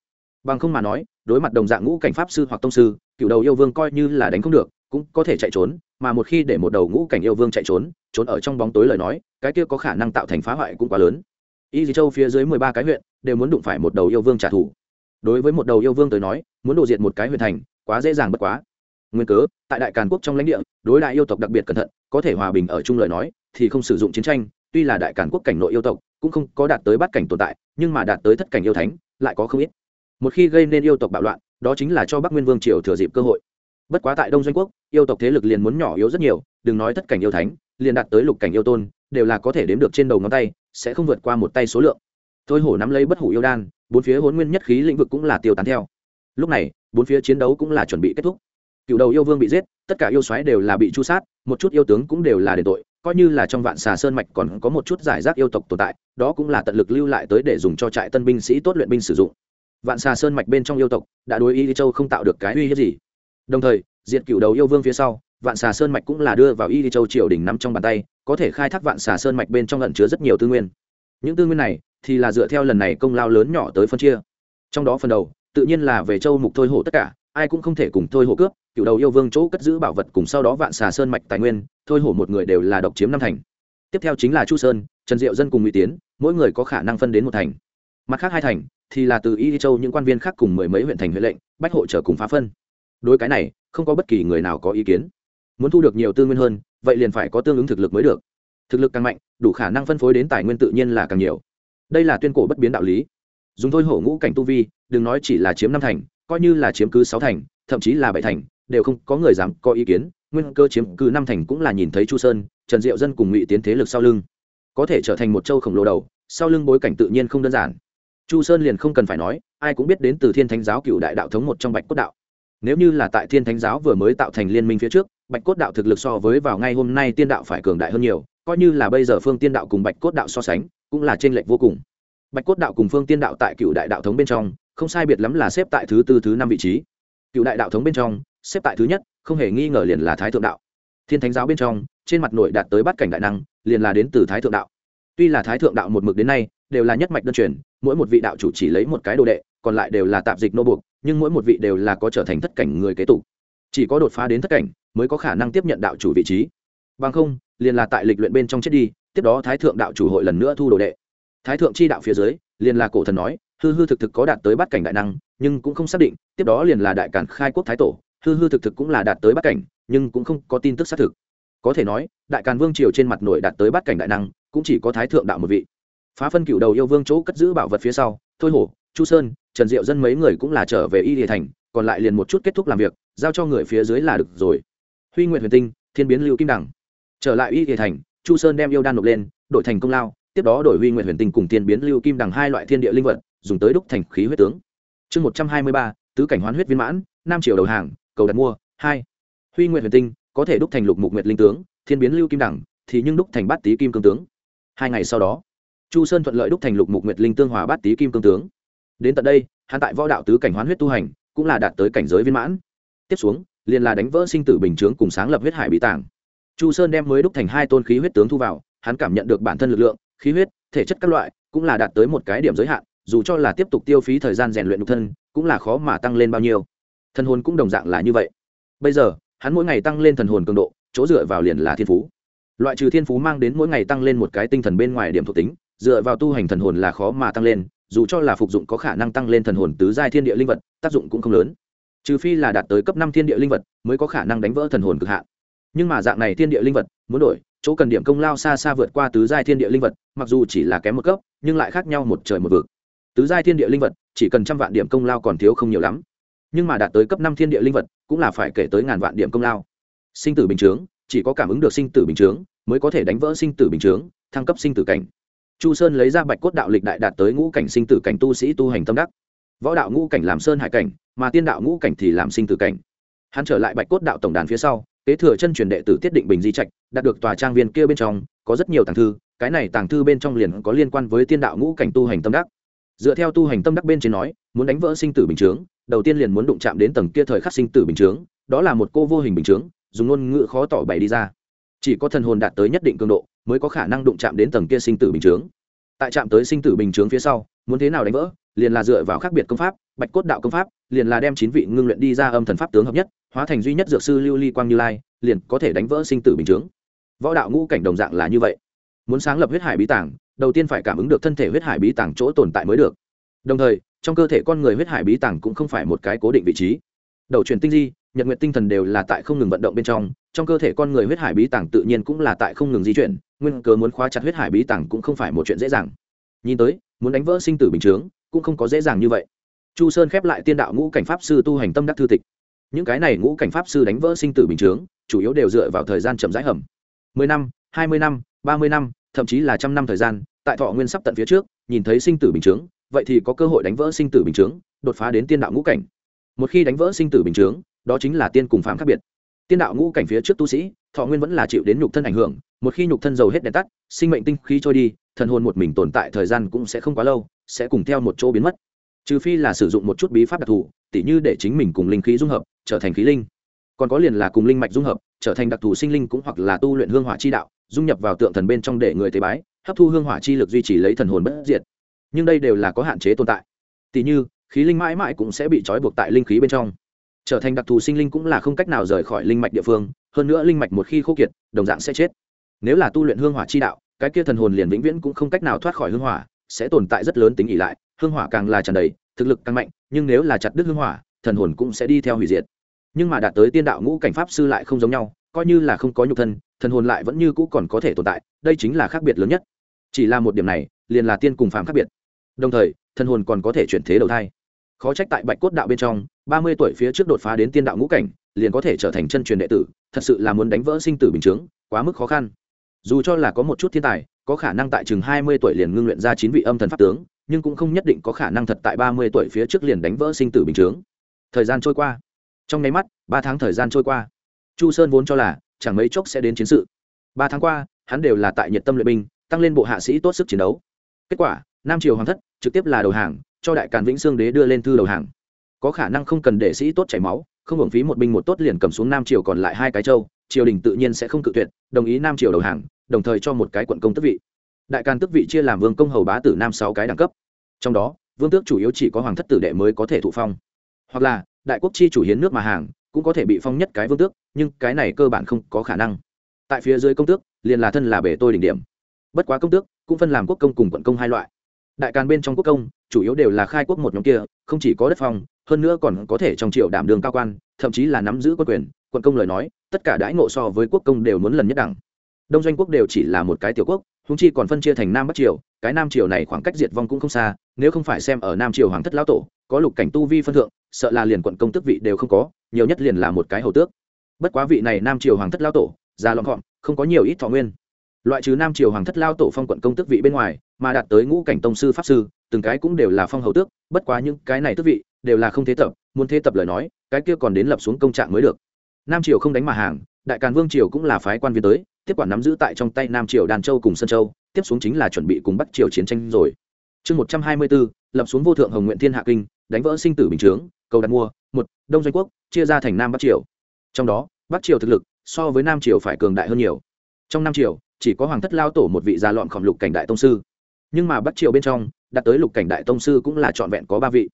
Bằng không mà nói, đối mặt đồng dạng ngũ cảnh pháp sư hoặc tông sư, cựu đầu yêu vương coi như là đánh không được, cũng có thể chạy trốn mà một khi để một đầu ngũ cảnh yêu vương chạy trốn trốn ở trong bóng tối lời nói, cái kia có khả năng tạo thành phá hoại cũng quá lớn. Y dì châu phía dưới mười ba cái huyện đều muốn đụng phải một đầu yêu vương trả thù. Đối với một đầu yêu vương tới nói, muốn đổ diệt một cái huyện thành, quá dễ dàng bất quá. Nguyên cớ, tại đại càn quốc trong lãnh địa, đối đại yêu tộc đặc biệt cẩn thận, có thể hòa bình ở chung lời nói, thì không sử dụng chiến tranh, tuy là đại càn quốc cảnh nội yêu tộc, cũng không có đạt tới bát cảnh tồn tại, nhưng mà đạt tới thất cảnh yêu thánh, lại có không ít. Một khi gây nên yêu tộc bạo loạn, đó chính là cho bắc nguyên vương triều thừa dịp cơ hội bất quá tại đông doanh quốc, yêu tộc thế lực liền muốn nhỏ yếu rất nhiều, đừng nói thất cảnh yêu thánh, liền đạt tới lục cảnh yêu tôn, đều là có thể đếm được trên đầu ngón tay, sẽ không vượt qua một tay số lượng. Thôi hổ nắm lấy bất hủ yêu đan, bốn phía hôn nguyên nhất khí lĩnh vực cũng là tiêu tán theo. Lúc này, bốn phía chiến đấu cũng là chuẩn bị kết thúc. Cựu đầu yêu vương bị giết, tất cả yêu xoáy đều là bị chu sát, một chút yêu tướng cũng đều là đền tội, coi như là trong vạn xà sơn mạch còn có một chút giải rác yêu tộc tồn tại, đó cũng là tận lực lưu lại tới để dùng cho trại tân binh sĩ tốt luyện binh sử dụng. Vạn xà sơn mạch bên trong yêu tộc, đã đối y châu không tạo được cái uy hiếp gì đồng thời, diệt cựu đầu yêu vương phía sau, vạn xà sơn mạch cũng là đưa vào y đi châu triều đình nắm trong bàn tay, có thể khai thác vạn xà sơn mạch bên trong lẩn chứa rất nhiều tư nguyên. Những tư nguyên này thì là dựa theo lần này công lao lớn nhỏ tới phân chia. Trong đó phần đầu, tự nhiên là về châu mục thôi hổ tất cả, ai cũng không thể cùng thôi hổ cướp cựu đầu yêu vương chỗ cất giữ bảo vật cùng sau đó vạn xà sơn mạch tài nguyên, thôi hổ một người đều là độc chiếm năm thành. Tiếp theo chính là chu sơn, trần diệu dân cùng ngụy tiến, mỗi người có khả năng phân đến một thành. Mặt khác hai thành thì là từ y châu những quan viên khác cùng mười mấy huyện thành huyện lệnh, bách hộ trở cùng phá phân đối cái này, không có bất kỳ người nào có ý kiến. Muốn thu được nhiều tư nguyên hơn, vậy liền phải có tương ứng thực lực mới được. Thực lực càng mạnh, đủ khả năng phân phối đến tài nguyên tự nhiên là càng nhiều. Đây là tuyên cổ bất biến đạo lý. Dùng thôi hổ ngũ cảnh tu vi, đừng nói chỉ là chiếm năm thành, coi như là chiếm cứ sáu thành, thậm chí là bảy thành, đều không có người dám có ý kiến. Nguyên cơ chiếm cứ năm thành cũng là nhìn thấy chu sơn, trần diệu dân cùng ngụy tiến thế lực sau lưng. Có thể trở thành một châu khổng lồ đầu, sau lưng bối cảnh tự nhiên không đơn giản. Chu sơn liền không cần phải nói, ai cũng biết đến từ thiên thánh giáo cựu đại đạo thống một trong bạch cốt đạo nếu như là tại thiên thánh giáo vừa mới tạo thành liên minh phía trước, bạch cốt đạo thực lực so với vào ngay hôm nay tiên đạo phải cường đại hơn nhiều, coi như là bây giờ phương tiên đạo cùng bạch cốt đạo so sánh, cũng là t r ê n lệch vô cùng. Bạch cốt đạo cùng phương tiên đạo tại cựu đại đạo thống bên trong, không sai biệt lắm là xếp tại thứ tư, thứ năm vị trí. Cựu đại đạo thống bên trong, xếp tại thứ nhất, không hề nghi ngờ liền là thái thượng đạo. Thiên thánh giáo bên trong, trên mặt nội đạt tới bát cảnh đại năng, liền là đến từ thái thượng đạo. Tuy là thái thượng đạo một mực đến nay, đều là nhất mạch đơn truyền, mỗi một vị đạo chủ chỉ lấy một cái đồ đệ, còn lại đều là tạp dịch nô buộc nhưng mỗi một vị đều là có trở thành thất cảnh người kế tục. Chỉ có đột phá đến thất cảnh mới có khả năng tiếp nhận đạo chủ vị trí. Bằng không, liền là tại lịch luyện bên trong chết đi, tiếp đó thái thượng đạo chủ hội lần nữa thu đồ đệ. Thái thượng chi đạo phía dưới, liền là cổ thần nói, hư hư thực thực có đạt tới bát cảnh đại năng, nhưng cũng không xác định, tiếp đó liền là đại cản khai quốc thái tổ, hư hư thực thực cũng là đạt tới bát cảnh, nhưng cũng không có tin tức xác thực. Có thể nói, đại càn vương triều trên mặt nổi đạt tới bát cảnh đại năng, cũng chỉ có thái thượng đạo một vị. Phá phân cựu đầu yêu vương chỗ cất giữ bảo vật phía sau, thôi hổ, chu sơn trần diệu dân mấy người cũng là trở về y địa thành, còn lại liền một chút kết thúc làm việc, giao cho người phía dưới là được rồi. Huy nguyện huyền tinh, thiên biến lưu kim đẳng. Trở lại y địa thành, chu sơn đem yêu đan nộp lên, đổi thành công lao, tiếp đó đổi huy nguyện huyền tinh cùng thiên biến lưu kim đẳng hai loại thiên địa linh vật, dùng tới đúc thành khí huyết tướng. Chương một trăm hai mươi ba, tứ cảnh hoán huyết viên mãn, năm triệu đầu hàng, cầu đặt mua, hai. Huy nguyện huyền tinh, có thể đúc thành lục mục nguyệt linh tướng, thiên biến lưu kim đẳng, thì nhưng đúc thành bát tý kim cương tướng. Hai ngày sau đó, chu sơn thuận lợi đúc thành lục mục nguyệt linh tương hòa bát tý kim cương tướng đến tận đây, hắn tại võ đạo tứ cảnh hoán huyết tu hành, cũng là đạt tới cảnh giới viên mãn. Tiếp xuống, liền là đánh vỡ sinh tử bình chướng cùng sáng lập huyết hải bí tàng. Chu sơn đem mới đúc thành hai tôn khí huyết tướng thu vào, hắn cảm nhận được bản thân lực lượng, khí huyết, thể chất các loại, cũng là đạt tới một cái điểm giới hạn, dù cho là tiếp tục tiêu phí thời gian rèn luyện nhục thân, cũng là khó mà tăng lên bao nhiêu. Thân hồn cũng đồng dạng là như vậy. Bây giờ, hắn mỗi ngày tăng lên thần hồn cường độ, chỗ dựa vào liền là thiên phú. Loại trừ thiên phú mang đến mỗi ngày tăng lên một cái tinh thần bên ngoài điểm thuộc tính, dựa vào tu hành thần hồn là khó mà tăng lên dù cho là phục dụng có khả năng tăng lên thần hồn tứ giai thiên địa linh vật tác dụng cũng không lớn. Trừ phi là đạt tới cấp năm thiên địa linh vật mới có khả năng đánh vỡ thần hồn cực hạn. Nhưng mà dạng này thiên địa linh vật muốn đổi chỗ cần điểm công lao xa xa vượt qua tứ giai thiên địa linh vật mặc dù chỉ là kém một cấp nhưng lại khác nhau một trời một vực. Tứ giai thiên địa linh vật chỉ cần trăm vạn điểm công lao còn thiếu không nhiều lắm. Nhưng mà đạt tới cấp năm thiên địa linh vật cũng là phải kể tới ngàn vạn điểm công lao. Sinh tử bình chứng, chỉ có cảm ứng được sinh tử bình chướng mới có thể đánh vỡ sinh tử bình chướng thăng cấp sinh tử cảnh chu sơn lấy ra bạch cốt đạo lịch đại đạt tới ngũ cảnh sinh tử cảnh tu sĩ tu hành tâm đắc. Võ đạo ngũ cảnh làm sơn hải cảnh, mà tiên đạo ngũ cảnh thì làm sinh tử cảnh. Hắn trở lại bạch cốt đạo tổng đàn phía sau, kế thừa chân truyền đệ tử tiết định bình di trạch, đạt được tòa trang viên kia bên trong, có rất nhiều tàng thư, cái này tàng thư bên trong liền có liên quan với tiên đạo ngũ cảnh tu hành tâm đắc. Dựa theo tu hành tâm đắc bên trên nói, muốn đánh vỡ sinh tử bình chướng, đầu tiên liền muốn đụng chạm đến tầng kia thời khắc sinh tử bình chướng, đó là một cô vô hình bình chướng, dùng ngôn ngữ khó tỏ bày đi ra. Chỉ có thần hồn đạt tới nhất định cường độ mới có khả năng đụng chạm đến tầng kia sinh tử bình chướng. Tại chạm tới sinh tử bình chướng phía sau, muốn thế nào đánh vỡ? Liền là dựa vào khác biệt công pháp, bạch cốt đạo công pháp, liền là đem chín vị ngưng luyện đi ra âm thần pháp tướng hợp nhất, hóa thành duy nhất dược sư lưu ly quang như lai, liền có thể đánh vỡ sinh tử bình chướng. Võ đạo ngũ cảnh đồng dạng là như vậy. Muốn sáng lập huyết hải bí tảng đầu tiên phải cảm ứng được thân thể huyết hải bí tảng chỗ tồn tại mới được. Đồng thời, trong cơ thể con người huyết hải bí tảng cũng không phải một cái cố định vị trí. Đầu truyền tinh di, nhật nguyện tinh thần đều là tại không ngừng vận động bên trong trong cơ thể con người huyết hải bí tàng tự nhiên cũng là tại không ngừng di chuyển, nguyên cớ muốn khóa chặt huyết hải bí tàng cũng không phải một chuyện dễ dàng. Nhìn tới, muốn đánh vỡ sinh tử bình chướng, cũng không có dễ dàng như vậy. Chu sơn khép lại tiên đạo ngũ cảnh pháp sư tu hành tâm đắc thư tịch. Những cái này ngũ cảnh pháp sư đánh vỡ sinh tử bình chướng, chủ yếu đều dựa vào thời gian chậm rãi hầm. Mười năm, hai mươi năm, ba mươi năm, thậm chí là trăm năm thời gian, tại thọ nguyên sắp tận phía trước, nhìn thấy sinh tử bình chướng, vậy thì có cơ hội đánh vỡ sinh tử bình chướng, đột phá đến tiên đạo ngũ cảnh. Một khi đánh vỡ sinh tử bình chướng, đó chính là tiên cùng phạm khác biệt tiên đạo ngũ cảnh phía trước tu sĩ, thọ nguyên vẫn là chịu đến nhục thân ảnh hưởng, một khi nhục thân dầu hết đèn tắt, sinh mệnh tinh khí trôi đi, thần hồn một mình tồn tại thời gian cũng sẽ không quá lâu, sẽ cùng theo một chỗ biến mất. Trừ phi là sử dụng một chút bí pháp đặc thù, tỉ như để chính mình cùng linh khí dung hợp, trở thành khí linh. Còn có liền là cùng linh mạch dung hợp, trở thành đặc thù sinh linh cũng hoặc là tu luyện hương hỏa chi đạo, dung nhập vào tượng thần bên trong để người tế bái, hấp thu hương hỏa chi lực duy trì lấy thần hồn bất diệt. Nhưng đây đều là có hạn chế tồn tại. Tỉ như, khí linh mãi mãi cũng sẽ bị trói buộc tại linh khí bên trong trở thành đặc thù sinh linh cũng là không cách nào rời khỏi linh mạch địa phương, hơn nữa linh mạch một khi khô kiệt, đồng dạng sẽ chết. Nếu là tu luyện hương hỏa chi đạo, cái kia thần hồn liền vĩnh viễn cũng không cách nào thoát khỏi hương hỏa, sẽ tồn tại rất lớn tính ỉ lại, hương hỏa càng là tràn đầy, thực lực càng mạnh, nhưng nếu là chặt đứt hương hỏa, thần hồn cũng sẽ đi theo hủy diệt. Nhưng mà đạt tới tiên đạo ngũ cảnh pháp sư lại không giống nhau, coi như là không có nhục thân, thần hồn lại vẫn như cũ còn có thể tồn tại, đây chính là khác biệt lớn nhất. Chỉ là một điểm này, liền là tiên cùng phàm khác biệt. Đồng thời, thần hồn còn có thể chuyển thế đầu thai khó trách tại bạch cốt đạo bên trong, ba mươi tuổi phía trước đột phá đến tiên đạo ngũ cảnh, liền có thể trở thành chân truyền đệ tử, thật sự là muốn đánh vỡ sinh tử bình chướng, quá mức khó khăn. Dù cho là có một chút thiên tài, có khả năng tại chừng hai mươi tuổi liền ngưng luyện ra chín vị âm thần pháp tướng, nhưng cũng không nhất định có khả năng thật tại ba mươi tuổi phía trước liền đánh vỡ sinh tử bình chướng. Thời gian trôi qua. Trong nháy mắt, ba tháng thời gian trôi qua. Chu sơn vốn cho là, chẳng mấy chốc sẽ đến chiến sự. Ba tháng qua, hắn đều là tại nhiệt tâm luyện binh, tăng lên bộ hạ sĩ tốt sức chiến đấu. Kết quả, nam triều hoàng thất trực tiếp là đầu hàng cho đại càn vĩnh sương đế đưa lên thư đầu hàng. Có khả năng không cần để sĩ tốt chảy máu, không hưởng phí một binh một tốt liền cầm xuống nam triều còn lại hai cái châu, triều đình tự nhiên sẽ không cự tuyệt, đồng ý nam triều đầu hàng, đồng thời cho một cái quận công tức vị. Đại càn tức vị chia làm vương công hầu bá tử nam sáu cái đẳng cấp. Trong đó, vương tước chủ yếu chỉ có hoàng thất tử đệ mới có thể thụ phong. Hoặc là, đại quốc chi chủ hiến nước mà hàng, cũng có thể bị phong nhất cái vương tước, nhưng cái này cơ bản không có khả năng. Tại phía dưới công tước, liền là thân là bể tôi đỉnh điểm. Bất quá công tước, cũng phân làm quốc công cùng quận công hai loại đại càn bên trong quốc công, chủ yếu đều là khai quốc một nhóm kia, không chỉ có đất phong, hơn nữa còn có thể trong triều đảm đường cao quan, thậm chí là nắm giữ quân quyền, quận công lời nói, tất cả đãi ngộ so với quốc công đều muốn lần nhất đẳng. Đông doanh quốc đều chỉ là một cái tiểu quốc húng chi còn phân chia thành nam bắc triều, cái nam triều này khoảng cách diệt vong cũng không xa, nếu không phải xem ở nam triều hoàng thất lão tổ, có lục cảnh tu vi phân thượng, sợ là liền quận công tước vị đều không có, nhiều nhất liền là một cái hầu tước. Bất quá vị này nam triều hoàng thất lão tổ, già lọn gọn, không có nhiều ít thọ nguyên loại trừ nam triều hoàng thất lao tổ phong quận công tước vị bên ngoài, mà đạt tới ngũ cảnh tông sư pháp sư, từng cái cũng đều là phong hầu tước, bất quá những cái này tước vị đều là không thế tập, muốn thế tập lời nói, cái kia còn đến lập xuống công trạng mới được. Nam triều không đánh mà hàng, đại càn vương triều cũng là phái quan viên tới, tiếp quản nắm giữ tại trong tay nam triều đàn châu cùng sơn châu, tiếp xuống chính là chuẩn bị cùng bắc triều chiến tranh rồi. Chương một trăm hai mươi bốn, lập xuống vô thượng hồng nguyện thiên hạ kinh, đánh vỡ sinh tử bình chướng, cầu đặt mua, một, đông doanh quốc, chia ra thành nam bắc triều. Trong đó, bắc triều thực lực so với nam triều phải cường đại hơn nhiều. Trong nam triều chỉ có hoàng thất lao tổ một vị gia lọn khổng lục cảnh đại tông sư. Nhưng mà bắc triều bên trong, đạt tới lục cảnh đại tông sư cũng là trọn vẹn có ba vị.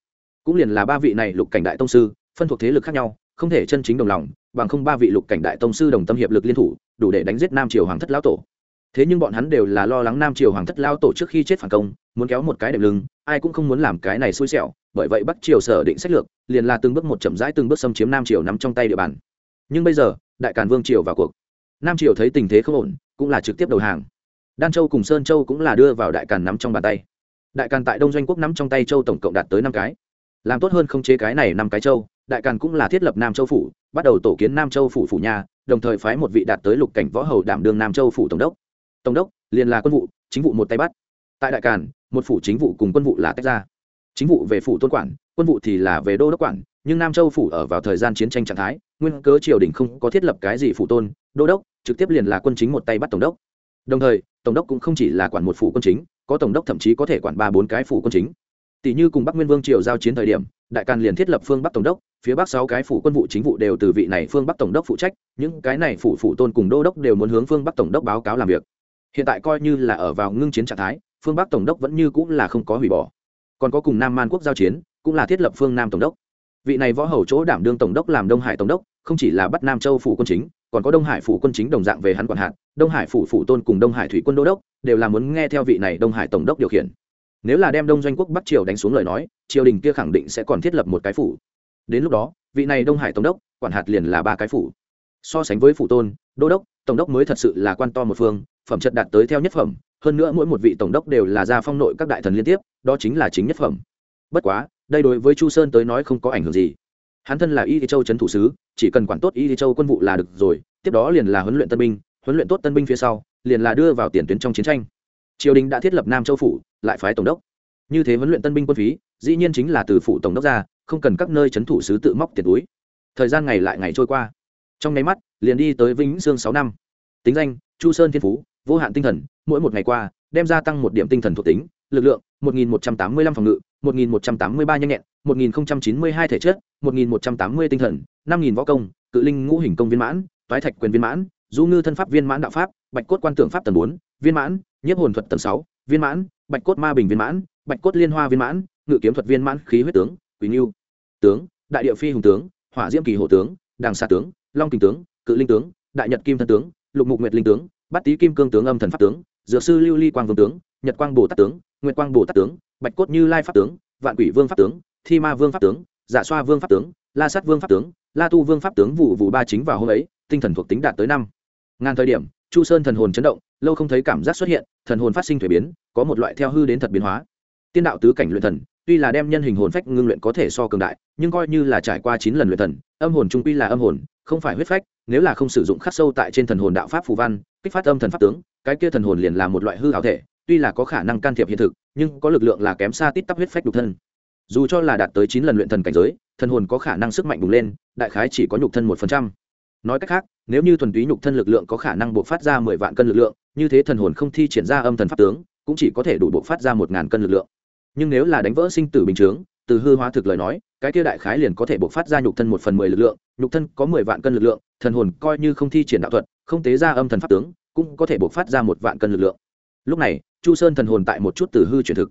Cũng liền là ba vị này lục cảnh đại tông sư, phân thuộc thế lực khác nhau, không thể chân chính đồng lòng, bằng không ba vị lục cảnh đại tông sư đồng tâm hiệp lực liên thủ, đủ để đánh giết nam triều hoàng thất lao tổ. Thế nhưng bọn hắn đều là lo lắng nam triều hoàng thất lao tổ trước khi chết phản công, muốn kéo một cái đệm lưng, ai cũng không muốn làm cái này xui xẻo, bởi vậy bắc triều sở định sách lược, liền là từng bước một chậm rãi từng bước xâm chiếm nam triều nắm trong tay địa bàn. Nhưng bây giờ, đại càn vương triều vào cuộc. Nam triều thấy tình thế không ổn cũng là trực tiếp đầu hàng. Đan châu cùng sơn châu cũng là đưa vào đại càn nắm trong bàn tay. Đại càn tại đông doanh quốc nắm trong tay châu tổng cộng đạt tới năm cái. Làm tốt hơn không chế cái này năm cái châu, đại càn cũng là thiết lập nam châu phủ, bắt đầu tổ kiến nam châu phủ phủ nhà, đồng thời phái một vị đạt tới lục cảnh võ hầu đảm đương nam châu phủ tổng đốc. Tổng đốc, liền là quân vụ, chính vụ một tay bắt. Tại đại càn, một phủ chính vụ cùng quân vụ là tách ra. Chính vụ về phủ tôn quản, quân vụ thì là về đô đốc quản, nhưng nam châu phủ ở vào thời gian chiến tranh trạng thái nguyên cớ triều đình không có thiết lập cái gì phủ tôn, đô đốc, trực tiếp liền là quân chính một tay bắt tổng đốc. Đồng thời, tổng đốc cũng không chỉ là quản một phủ quân chính, có tổng đốc thậm chí có thể quản ba bốn cái phủ quân chính. Tỷ như cùng bắc nguyên vương triều giao chiến thời điểm, đại càn liền thiết lập phương bắc tổng đốc, phía bắc sáu cái phủ quân vụ chính vụ đều từ vị này phương bắc tổng đốc phụ trách, những cái này phủ phủ tôn cùng đô đốc đều muốn hướng phương bắc tổng đốc báo cáo làm việc. Hiện tại coi như là ở vào ngưng chiến trạng thái, phương bắc tổng đốc vẫn như cũng là không có hủy bỏ. Còn có cùng nam man quốc giao chiến, cũng là thiết lập phương nam tổng đốc vị này võ hầu chỗ đảm đương tổng đốc làm đông hải tổng đốc, không chỉ là bắt nam châu phủ quân chính, còn có đông hải phủ quân chính đồng dạng về hắn quản hạt, đông hải phủ phủ tôn cùng đông hải thủy quân đô đốc, đều là muốn nghe theo vị này đông hải tổng đốc điều khiển. Nếu là đem đông doanh quốc bắc triều đánh xuống lời nói, triều đình kia khẳng định sẽ còn thiết lập một cái phủ. Đến lúc đó, vị này đông hải tổng đốc, quản hạt liền là ba cái phủ. So sánh với phủ tôn, đô đốc, tổng đốc mới thật sự là quan to một phương, phẩm chất đạt tới theo nhất phẩm, hơn nữa mỗi một vị tổng đốc đều là gia phong nội các đại thần liên tiếp, đó chính là chính nhất phẩm. Bất quá đây đối với chu sơn tới nói không có ảnh hưởng gì. Hắn thân là y châu trấn thủ sứ, chỉ cần quản tốt y châu quân vụ là được rồi, tiếp đó liền là huấn luyện tân binh, huấn luyện tốt tân binh phía sau, liền là đưa vào tiền tuyến trong chiến tranh. Triều đình đã thiết lập nam châu phủ, lại phái tổng đốc. Như thế huấn luyện tân binh quân phí, dĩ nhiên chính là từ phủ tổng đốc ra, không cần các nơi c h ấ n thủ sứ tự móc tiền túi. Thời gian ngày lại ngày trôi qua. Trong nháy mắt, liền đi tới vĩnh sương sáu năm. Tính danh, chu sơn thiên phú, vô hạn tinh thần, mỗi một ngày qua, đem gia tăng một điểm tinh thần thuộc tính lực lượng 1185 phòng ngự 1183 nhanh nhẹn 1092 thể chất 1180 tinh thần 5000 võ công, cự linh ngũ hình công viên mãn, toái thạch quyền viên mãn, du ngư thân pháp viên mãn đạo pháp, bạch cốt quan tưởng pháp tầng bốn, viên mãn, nhiếp hồn thuật tầng sáu, viên mãn, bạch cốt ma bình viên mãn, bạch cốt liên hoa viên mãn, ngự kiếm thuật viên mãn, khí huyết tướng quỳ nghiêu tướng, đại địa phi hùng tướng, hỏa diễm kỳ hộ tướng, đàng xa tướng, long kình tướng, cự linh tướng, đại nhật kim thân tướng, lục mục nguyệt linh tướng, bát tý kim cương tướng âm thần pháp tướng dược sư lưu ly quang vương tướng, nhật quang bồ tát tướng, nguyệt quang bồ tát tướng, bạch cốt như lai pháp tướng, vạn quỷ vương pháp tướng, thi ma vương pháp tướng giả xoa vương pháp tướng, la sát vương pháp tướng, la tu vương pháp tướng vụ vụ ba chính vào hôm ấy, tinh thần thuộc tính đạt tới năm. Ngàn thời điểm, chu sơn thần hồn chấn động, lâu không thấy cảm giác xuất hiện, thần hồn phát sinh thuế biến, có một loại theo hư đến thật biến hóa. Tiên đạo tứ cảnh luyện thần tuy là đem nhân hình hồn phách ngưng luyện có thể so cường đại, nhưng coi như là trải qua chín lần luyện thần, âm hồn trung quy là âm hồn, không phải huyết phách, nếu là không sử dụng khắc sâu tại trên thần hồn đạo pháp phù văn, kích phát âm thần pháp tướng, cái kia thần hồn liền là một loại hư hảo thể, tuy là có khả năng can thiệp hiện thực, nhưng có lực lượng là kém xa tít tắp huyết phách đục thân. Dù cho là đạt tới chín lần luyện thần cảnh giới, thần hồn có khả năng sức mạnh bùng lên, đại khái chỉ có nhục thân một phần trăm. Nói cách khác, nếu như thuần túy nhục thân lực lượng có khả năng buộc phát ra mười vạn cân lực lượng, như thế thần hồn không thi triển ra âm thần pháp tướng, cũng chỉ có thể đủ buộc phát ra một ngàn cân lực lượng nhưng nếu là đánh vỡ sinh tử bình chướng, từ hư hóa thực lời nói, cái kia đại khái liền có thể buộc phát ra nhục thân một phần mười lực lượng, nhục thân có mười vạn cân lực lượng, thần hồn coi như không thi triển đạo thuật, không tế ra âm thần pháp tướng, cũng có thể buộc phát ra một vạn cân lực lượng. Lúc này, chu sơn thần hồn tại một chút từ hư truyền thực.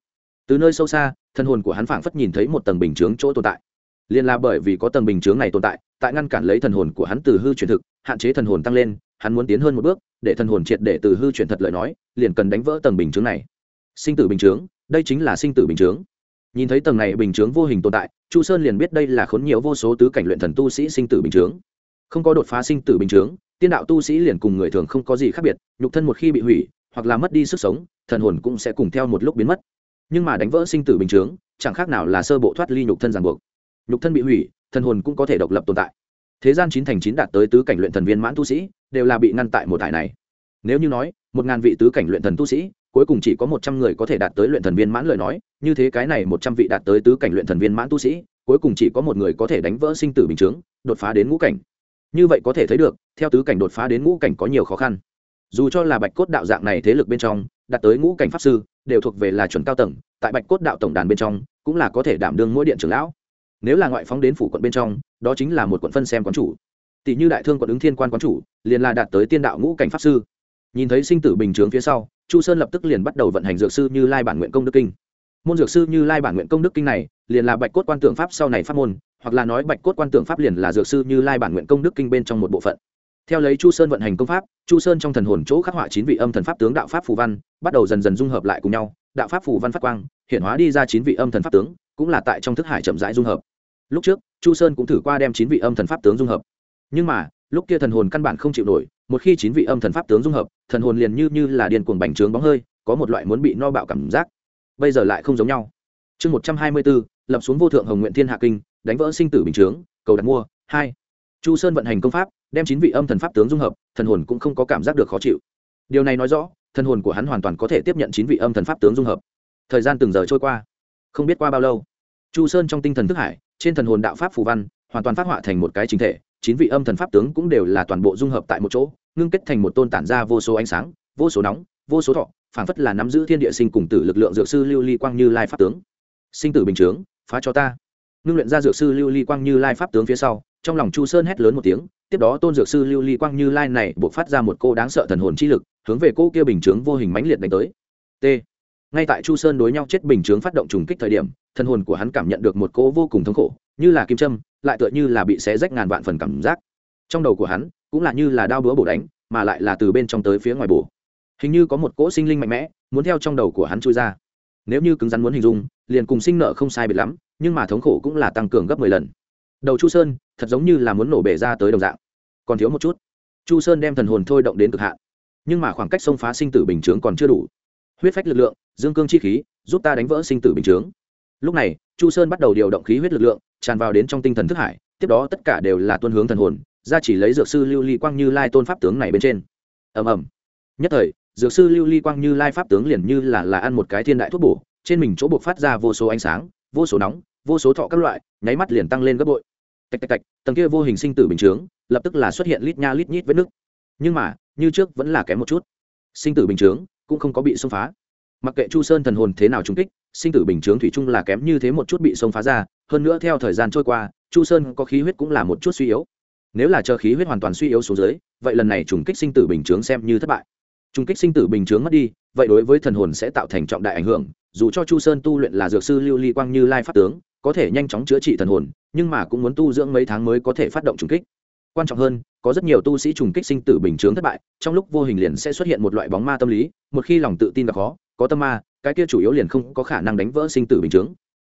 Từ nơi sâu xa, thần hồn của hắn phảng phất nhìn thấy một tầng bình chướng chỗ tồn tại. Liền là bởi vì có tầng bình chướng này tồn tại tại ngăn cản lấy thần hồn của hắn từ hư truyền thực, hạn chế thần hồn tăng lên, hắn muốn tiến hơn một bước, để thần hồn triệt để từ hư truyền thật lời nói, liền cần đánh vỡ tầng bình chướng này. Sinh tử bình chướng đây chính là sinh tử bình chướng. Nhìn thấy tầng này bình chướng vô hình tồn tại, chu sơn liền biết đây là khốn nhiều vô số tứ cảnh luyện thần tu sĩ sinh tử bình chướng. Không có đột phá sinh tử bình chướng, tiên đạo tu sĩ liền cùng người thường không có gì khác biệt, nhục thân một khi bị hủy, hoặc là mất đi sức sống, thần hồn cũng sẽ cùng theo một lúc biến mất. Nhưng mà đánh vỡ sinh tử bình chướng, chẳng khác nào là sơ bộ thoát ly nhục thân ràng buộc. Nhục thân bị hủy, thần hồn cũng có thể độc lập tồn tại. Thế gian chín thành chín đạt tới tứ cảnh luyện thần viên mãn tu sĩ, đều là bị ngăn tại một thải này. Nếu như nói, một ngàn vị tứ cảnh luyện thần tu sĩ cuối cùng chỉ có một trăm người có thể đạt tới luyện thần viên mãn lời nói như thế cái này một trăm vị đạt tới tứ cảnh luyện thần viên mãn tu sĩ cuối cùng chỉ có một người có thể đánh vỡ sinh tử bình chứng, đột phá đến ngũ cảnh. Như vậy có thể thấy được theo tứ cảnh đột phá đến ngũ cảnh có nhiều khó khăn. Dù cho là bạch cốt đạo dạng này thế lực bên trong đạt tới ngũ cảnh pháp sư đều thuộc về là chuẩn cao tầng tại bạch cốt đạo tổng đàn bên trong cũng là có thể đảm đương mỗi điện trưởng lão. Nếu là ngoại phóng đến phủ quận bên trong đó chính là một quận phân xem quán chủ. Tỷ như đại thương quận ứng thiên quan quán chủ liền là đạt tới tiên đạo ngũ cảnh pháp sư nhìn thấy sinh tử bình chướng phía sau, chu sơn lập tức liền bắt đầu vận hành dược sư như lai bản nguyện công đức kinh. Môn dược sư như lai bản nguyện công đức kinh này, liền là bạch cốt quan tượng pháp sau này pháp môn, hoặc là nói bạch cốt quan tượng pháp liền là dược sư như lai bản nguyện công đức kinh bên trong một bộ phận. Theo lấy chu sơn vận hành công pháp, chu sơn trong thần hồn chỗ khắc họa chín vị âm thần pháp tướng đạo pháp phù văn, bắt đầu dần dần dung hợp lại cùng nhau, đạo pháp phù văn phát quang, hiện hóa đi ra chín vị âm thần pháp tướng, cũng là tại trong thức hải chậm rãi dung hợp. Lúc trước, chu sơn cũng thử qua đem chín vị âm thần pháp tướng dung hợp. Nhưng mà, lúc kia thần hồn căn bản không chịu nổi một khi chín vị âm thần pháp tướng dung hợp, thần hồn liền như như là điên cuồng bành trướng bóng hơi, có một loại muốn bị no bạo cảm giác. Bây giờ lại không giống nhau. Chương một trăm hai mươi bốn, lập xuống vô thượng hồng nguyện thiên hạ kinh, đánh vỡ sinh tử bình chướng, cầu đặt mua, hai. Chu sơn vận hành công pháp, đem chín vị âm thần pháp tướng dung hợp, thần hồn cũng không có cảm giác được khó chịu. Điều này nói rõ, thần hồn của hắn hoàn toàn có thể tiếp nhận chín vị âm thần pháp tướng dung hợp. Thời gian từng giờ trôi qua, không biết qua bao lâu, chu sơn trong tinh thần thức hải, trên thần hồn đạo pháp phù văn, hoàn toàn phát họa thành một cái chính thể chín vị âm thần pháp tướng cũng đều là toàn bộ dung hợp tại một chỗ, ngưng kết thành một tôn tản ra vô số ánh sáng, vô số nóng, vô số thọ, phảng phất là nắm giữ thiên địa sinh cùng tử lực lượng dược sư lưu ly quang như lai pháp tướng. Sinh tử bình chướng, phá cho ta. Ngưng luyện ra dược sư lưu ly quang như lai pháp tướng phía sau, trong lòng chu sơn hét lớn một tiếng, tiếp đó tôn dược sư lưu ly quang như lai này buộc phát ra một cô đáng sợ thần hồn chi lực, hướng về cô kia bình chướng vô hình mãnh liệt đánh tới. T. Ngay tại chu sơn đối nhau chết bình chướng phát động trùng kích thời điểm, thần hồn của hắn cảm nhận được một cô vô cùng thống khổ như là kim châm, lại tựa như là bị xé rách ngàn vạn phần cảm giác. Trong đầu của hắn, cũng là như là đao búa bổ đánh, mà lại là từ bên trong tới phía ngoài bổ. Hình như có một cỗ sinh linh mạnh mẽ, muốn theo trong đầu của hắn chui ra. Nếu như cứng rắn muốn hình dung, liền cùng sinh nợ không sai biệt lắm, nhưng mà thống khổ cũng là tăng cường gấp mười lần. Đầu chu sơn, thật giống như là muốn nổ bể ra tới đồng dạng. Còn thiếu một chút. Chu sơn đem thần hồn thôi động đến cực hạn. Nhưng mà khoảng cách xông phá sinh tử bình chướng còn chưa đủ. Huyết phách lực lượng, dương cương chi khí, giúp ta đánh vỡ sinh tử bình chướng lúc này, chu sơn bắt đầu điều động khí huyết lực lượng, tràn vào đến trong tinh thần thức hải, tiếp đó tất cả đều là tuân hướng thần hồn, ra chỉ lấy dược sư lưu ly quang như lai tôn pháp tướng này bên trên. Ầm ầm. Nhất thời, dược sư lưu ly quang như lai pháp tướng liền như là là ăn một cái thiên đại thuốc bổ, trên mình chỗ buộc phát ra vô số ánh sáng, vô số nóng, vô số thọ các loại, nháy mắt liền tăng lên gấp bội. Tạch tạch tạch, tầng kia vô hình sinh tử bình chướng, lập tức là xuất hiện lít nha lít nhít vết nước nhưng mà, như trước vẫn là kém một chút. Sinh tử bình chướng cũng không có bị xông phá mặc kệ chu sơn thần hồn thế nào trung kích, sinh tử bình chướng thủy chung là kém như thế một chút bị xông phá ra, hơn nữa theo thời gian trôi qua, chu sơn có khí huyết cũng là một chút suy yếu. Nếu là chờ khí huyết hoàn toàn suy yếu xuống dưới, vậy lần này trùng kích sinh tử bình chướng xem như thất bại. Trùng kích sinh tử bình chướng mất đi, vậy đối với thần hồn sẽ tạo thành trọng đại ảnh hưởng, dù cho chu sơn tu luyện là dược sư lưu ly quang như lai pháp tướng, có thể nhanh chóng chữa trị thần hồn, nhưng mà cũng muốn tu dưỡng mấy tháng mới có thể phát động trùng kích. Quan trọng hơn, có rất nhiều tu sĩ trùng kích sinh tử bình chướng thất bại, trong lúc vô hình liền sẽ xuất hiện một loại bóng ma tâm lý, một khi lòng tự tin gặp khó có tâm ma, cái kia chủ yếu liền không có khả năng đánh vỡ sinh tử bình chướng.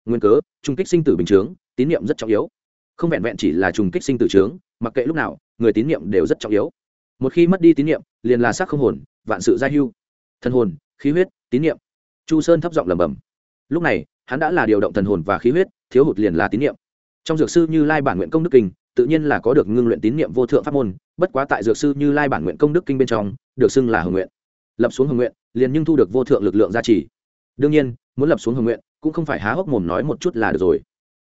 Nguyên cớ trung kích sinh tử bình chướng, tín niệm rất trọng yếu. Không vẹn vẹn chỉ là trùng kích sinh tử chướng, mặc kệ lúc nào, người tín niệm đều rất trọng yếu. Một khi mất đi tín niệm, liền là xác không hồn, vạn sự gia hưu. Thần hồn, khí huyết, tín niệm. Chu sơn thấp giọng lẩm bẩm. Lúc này, hắn đã là điều động thần hồn và khí huyết, thiếu hụt liền là tín niệm. Trong dược sư như lai bản nguyện công đức kinh, tự nhiên là có được ngưng luyện tín niệm vô thượng pháp môn, bất quá tại dược sư như lai bản nguyện công đức kinh bên trong, được xưng là hồng nguyện. Lập xuống hồng nguyện liền nhưng thu được vô thượng lực lượng gia trì. Đương nhiên, muốn lập xuống hồng nguyện, cũng không phải há hốc mồm nói một chút là được rồi.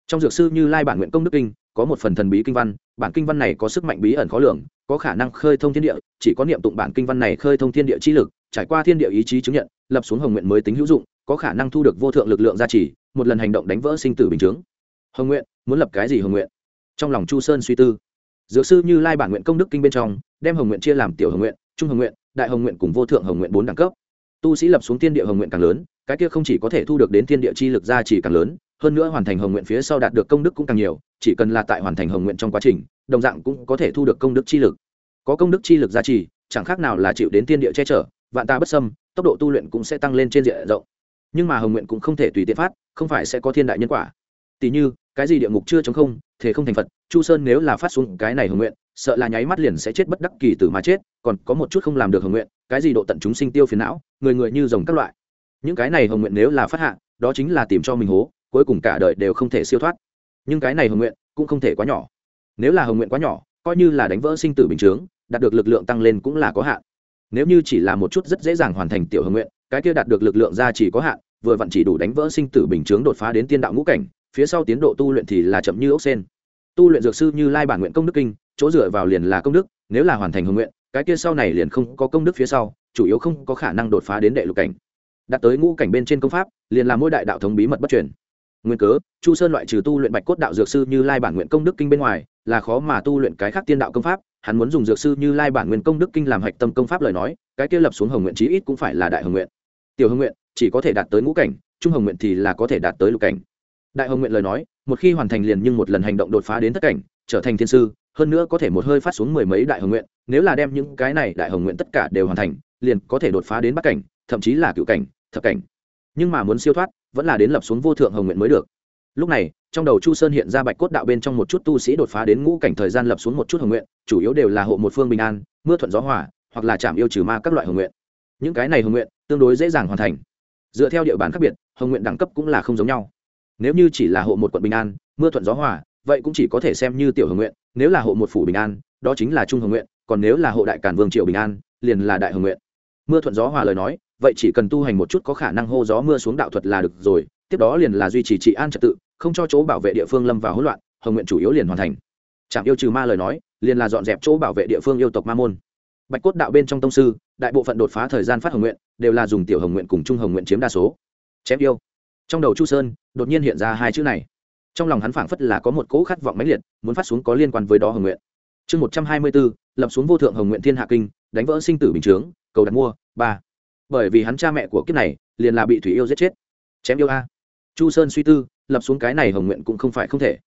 Trong dược sư như lai bản nguyện công đức kinh, có một phần thần bí kinh văn, bản kinh văn này có sức mạnh bí ẩn khó lường, có khả năng khơi thông thiên địa, chỉ có niệm tụng bản kinh văn này khơi thông thiên địa chi lực, trải qua thiên địa ý chí chứng nhận, lập xuống hồng nguyện mới tính hữu dụng, có khả năng thu được vô thượng lực lượng gia trì, một lần hành động đánh vỡ sinh tử bình chướng. Hồng nguyện, muốn lập cái gì hồng nguyện? Trong lòng chu sơn suy tư. Dược sư như lai bản nguyện công đức kinh bên trong, đem hồng nguyện chia làm tiểu hồng nguyện, trung hồng nguyện, đại hồng nguyện cùng vô thượng hồng nguyện bốn đẳng cấp tu sĩ lập xuống thiên địa hồng nguyện càng lớn, cái kia không chỉ có thể thu được đến thiên địa chi lực gia trì càng lớn, hơn nữa hoàn thành hồng nguyện phía sau đạt được công đức cũng càng nhiều, chỉ cần là tại hoàn thành hồng nguyện trong quá trình, đồng dạng cũng có thể thu được công đức chi lực. Có công đức chi lực gia trì chẳng khác nào là chịu đến thiên địa che chở, vạn ta bất xâm, tốc độ tu luyện cũng sẽ tăng lên trên diện rộng. Nhưng mà hồng nguyện cũng không thể tùy tiện phát, không phải sẽ có thiên đại nhân quả. Tỷ như, cái gì địa ngục chưa chống không thể không thành phật, chu sơn nếu là phát xuống cái này hồng nguyện, sợ là nháy mắt liền sẽ chết bất đắc kỳ tử mà chết, còn có một chút không làm được hồng nguyện cái gì độ tận chúng sinh tiêu phiền não, người người như rồng các loại. Những cái này hồng nguyện nếu là phát hạ, đó chính là tìm cho mình hố, cuối cùng cả đời đều không thể siêu thoát. Nhưng cái này hồng nguyện cũng không thể quá nhỏ. Nếu là hồng nguyện quá nhỏ, coi như là đánh vỡ sinh tử bình chướng, đạt được lực lượng tăng lên cũng là có hạn. Nếu như chỉ là một chút rất dễ dàng hoàn thành tiểu hồng nguyện, cái kia đạt được lực lượng ra chỉ có hạn, vừa vặn chỉ đủ đánh vỡ sinh tử bình chướng đột phá đến tiên đạo ngũ cảnh, phía sau tiến độ tu luyện thì là chậm như ốc sen. Tu luyện dược sư như lai bản nguyện công đức kinh, chỗ dựa vào liền là công đức, nếu là hoàn thành hồng nguyện cái kia sau này liền không có công đức phía sau, chủ yếu không có khả năng đột phá đến đệ lục cảnh. Đạt tới ngũ cảnh bên trên công pháp, liền là mỗi đại đạo thống bí mật bất truyền. Nguyên cớ, chu sơn loại trừ tu luyện bạch cốt đạo dược sư như lai bản nguyện công đức kinh bên ngoài, là khó mà tu luyện cái khác tiên đạo công pháp. Hắn muốn dùng dược sư như lai bản nguyện công đức kinh làm hạch tâm công pháp lời nói, cái kia lập xuống hồng nguyện chí ít cũng phải là đại hồng nguyện. Tiểu hồng nguyện, chỉ có thể đạt tới ngũ cảnh, trung hồng nguyện thì là có thể đạt tới lục cảnh. Đại hồng nguyện lời nói, một khi hoàn thành liền nhưng một lần hành động đột phá đến tất cảnh, trở thành thiên sư hơn nữa có thể một hơi phát xuống mười mấy đại hồng nguyện, nếu là đem những cái này đại hồng nguyện tất cả đều hoàn thành, liền có thể đột phá đến bắc cảnh, thậm chí là cựu cảnh, thập cảnh. Nhưng mà muốn siêu thoát, vẫn là đến lập xuống vô thượng hồng nguyện mới được. Lúc này, trong đầu chu sơn hiện ra bạch cốt đạo bên trong một chút tu sĩ đột phá đến ngũ cảnh thời gian lập xuống một chút hồng nguyện, chủ yếu đều là hộ một phương bình an, mưa thuận gió hỏa hoặc là chạm yêu trừ ma các loại hồng nguyện. Những cái này hồng nguyện, tương đối dễ dàng hoàn thành. Dựa theo địa bàn khác biệt, hồng nguyện đẳng cấp cũng là không giống nhau. Nếu như chỉ là hộ một quận bình an, mưa thuận gió hỏa vậy cũng chỉ có thể xem như tiểu hồng nguyện nếu là hộ một phủ bình an, đó chính là trung hồng nguyện, còn nếu là hộ đại cản vương triệu bình an, liền là đại hồng nguyện. Mưa thuận gió hòa lời nói, vậy chỉ cần tu hành một chút có khả năng hô gió mưa xuống đạo thuật là được rồi, tiếp đó liền là duy trì trị an trật tự, không cho chỗ bảo vệ địa phương lâm vào hỗn loạn, hồng nguyện chủ yếu liền hoàn thành. Trạm yêu trừ ma lời nói, liền là dọn dẹp chỗ bảo vệ địa phương yêu tộc ma môn. Bạch cốt đạo bên trong tông sư, đại bộ phận đột phá thời gian phát hồng nguyện, đều là dùng tiểu hồng nguyện cùng trung hồng nguyện chiếm đa số. Chém yêu. Trong đầu chu sơn, đột nhiên hiện ra hai chữ này trong lòng hắn phảng phất là có một cỗ khát vọng mãnh liệt, muốn phát xuống có liên quan với đó hồng nguyện. Chương một trăm hai mươi bốn, lập xuống vô thượng hồng nguyện thiên hạ kinh, đánh vỡ sinh tử bình chướng, cầu đặt mua, ba. Bởi vì hắn cha mẹ của kiếp này, liền là bị thủy yêu giết chết. Chém yêu a. Chu sơn suy tư, lập xuống cái này hồng nguyện cũng không phải không thể.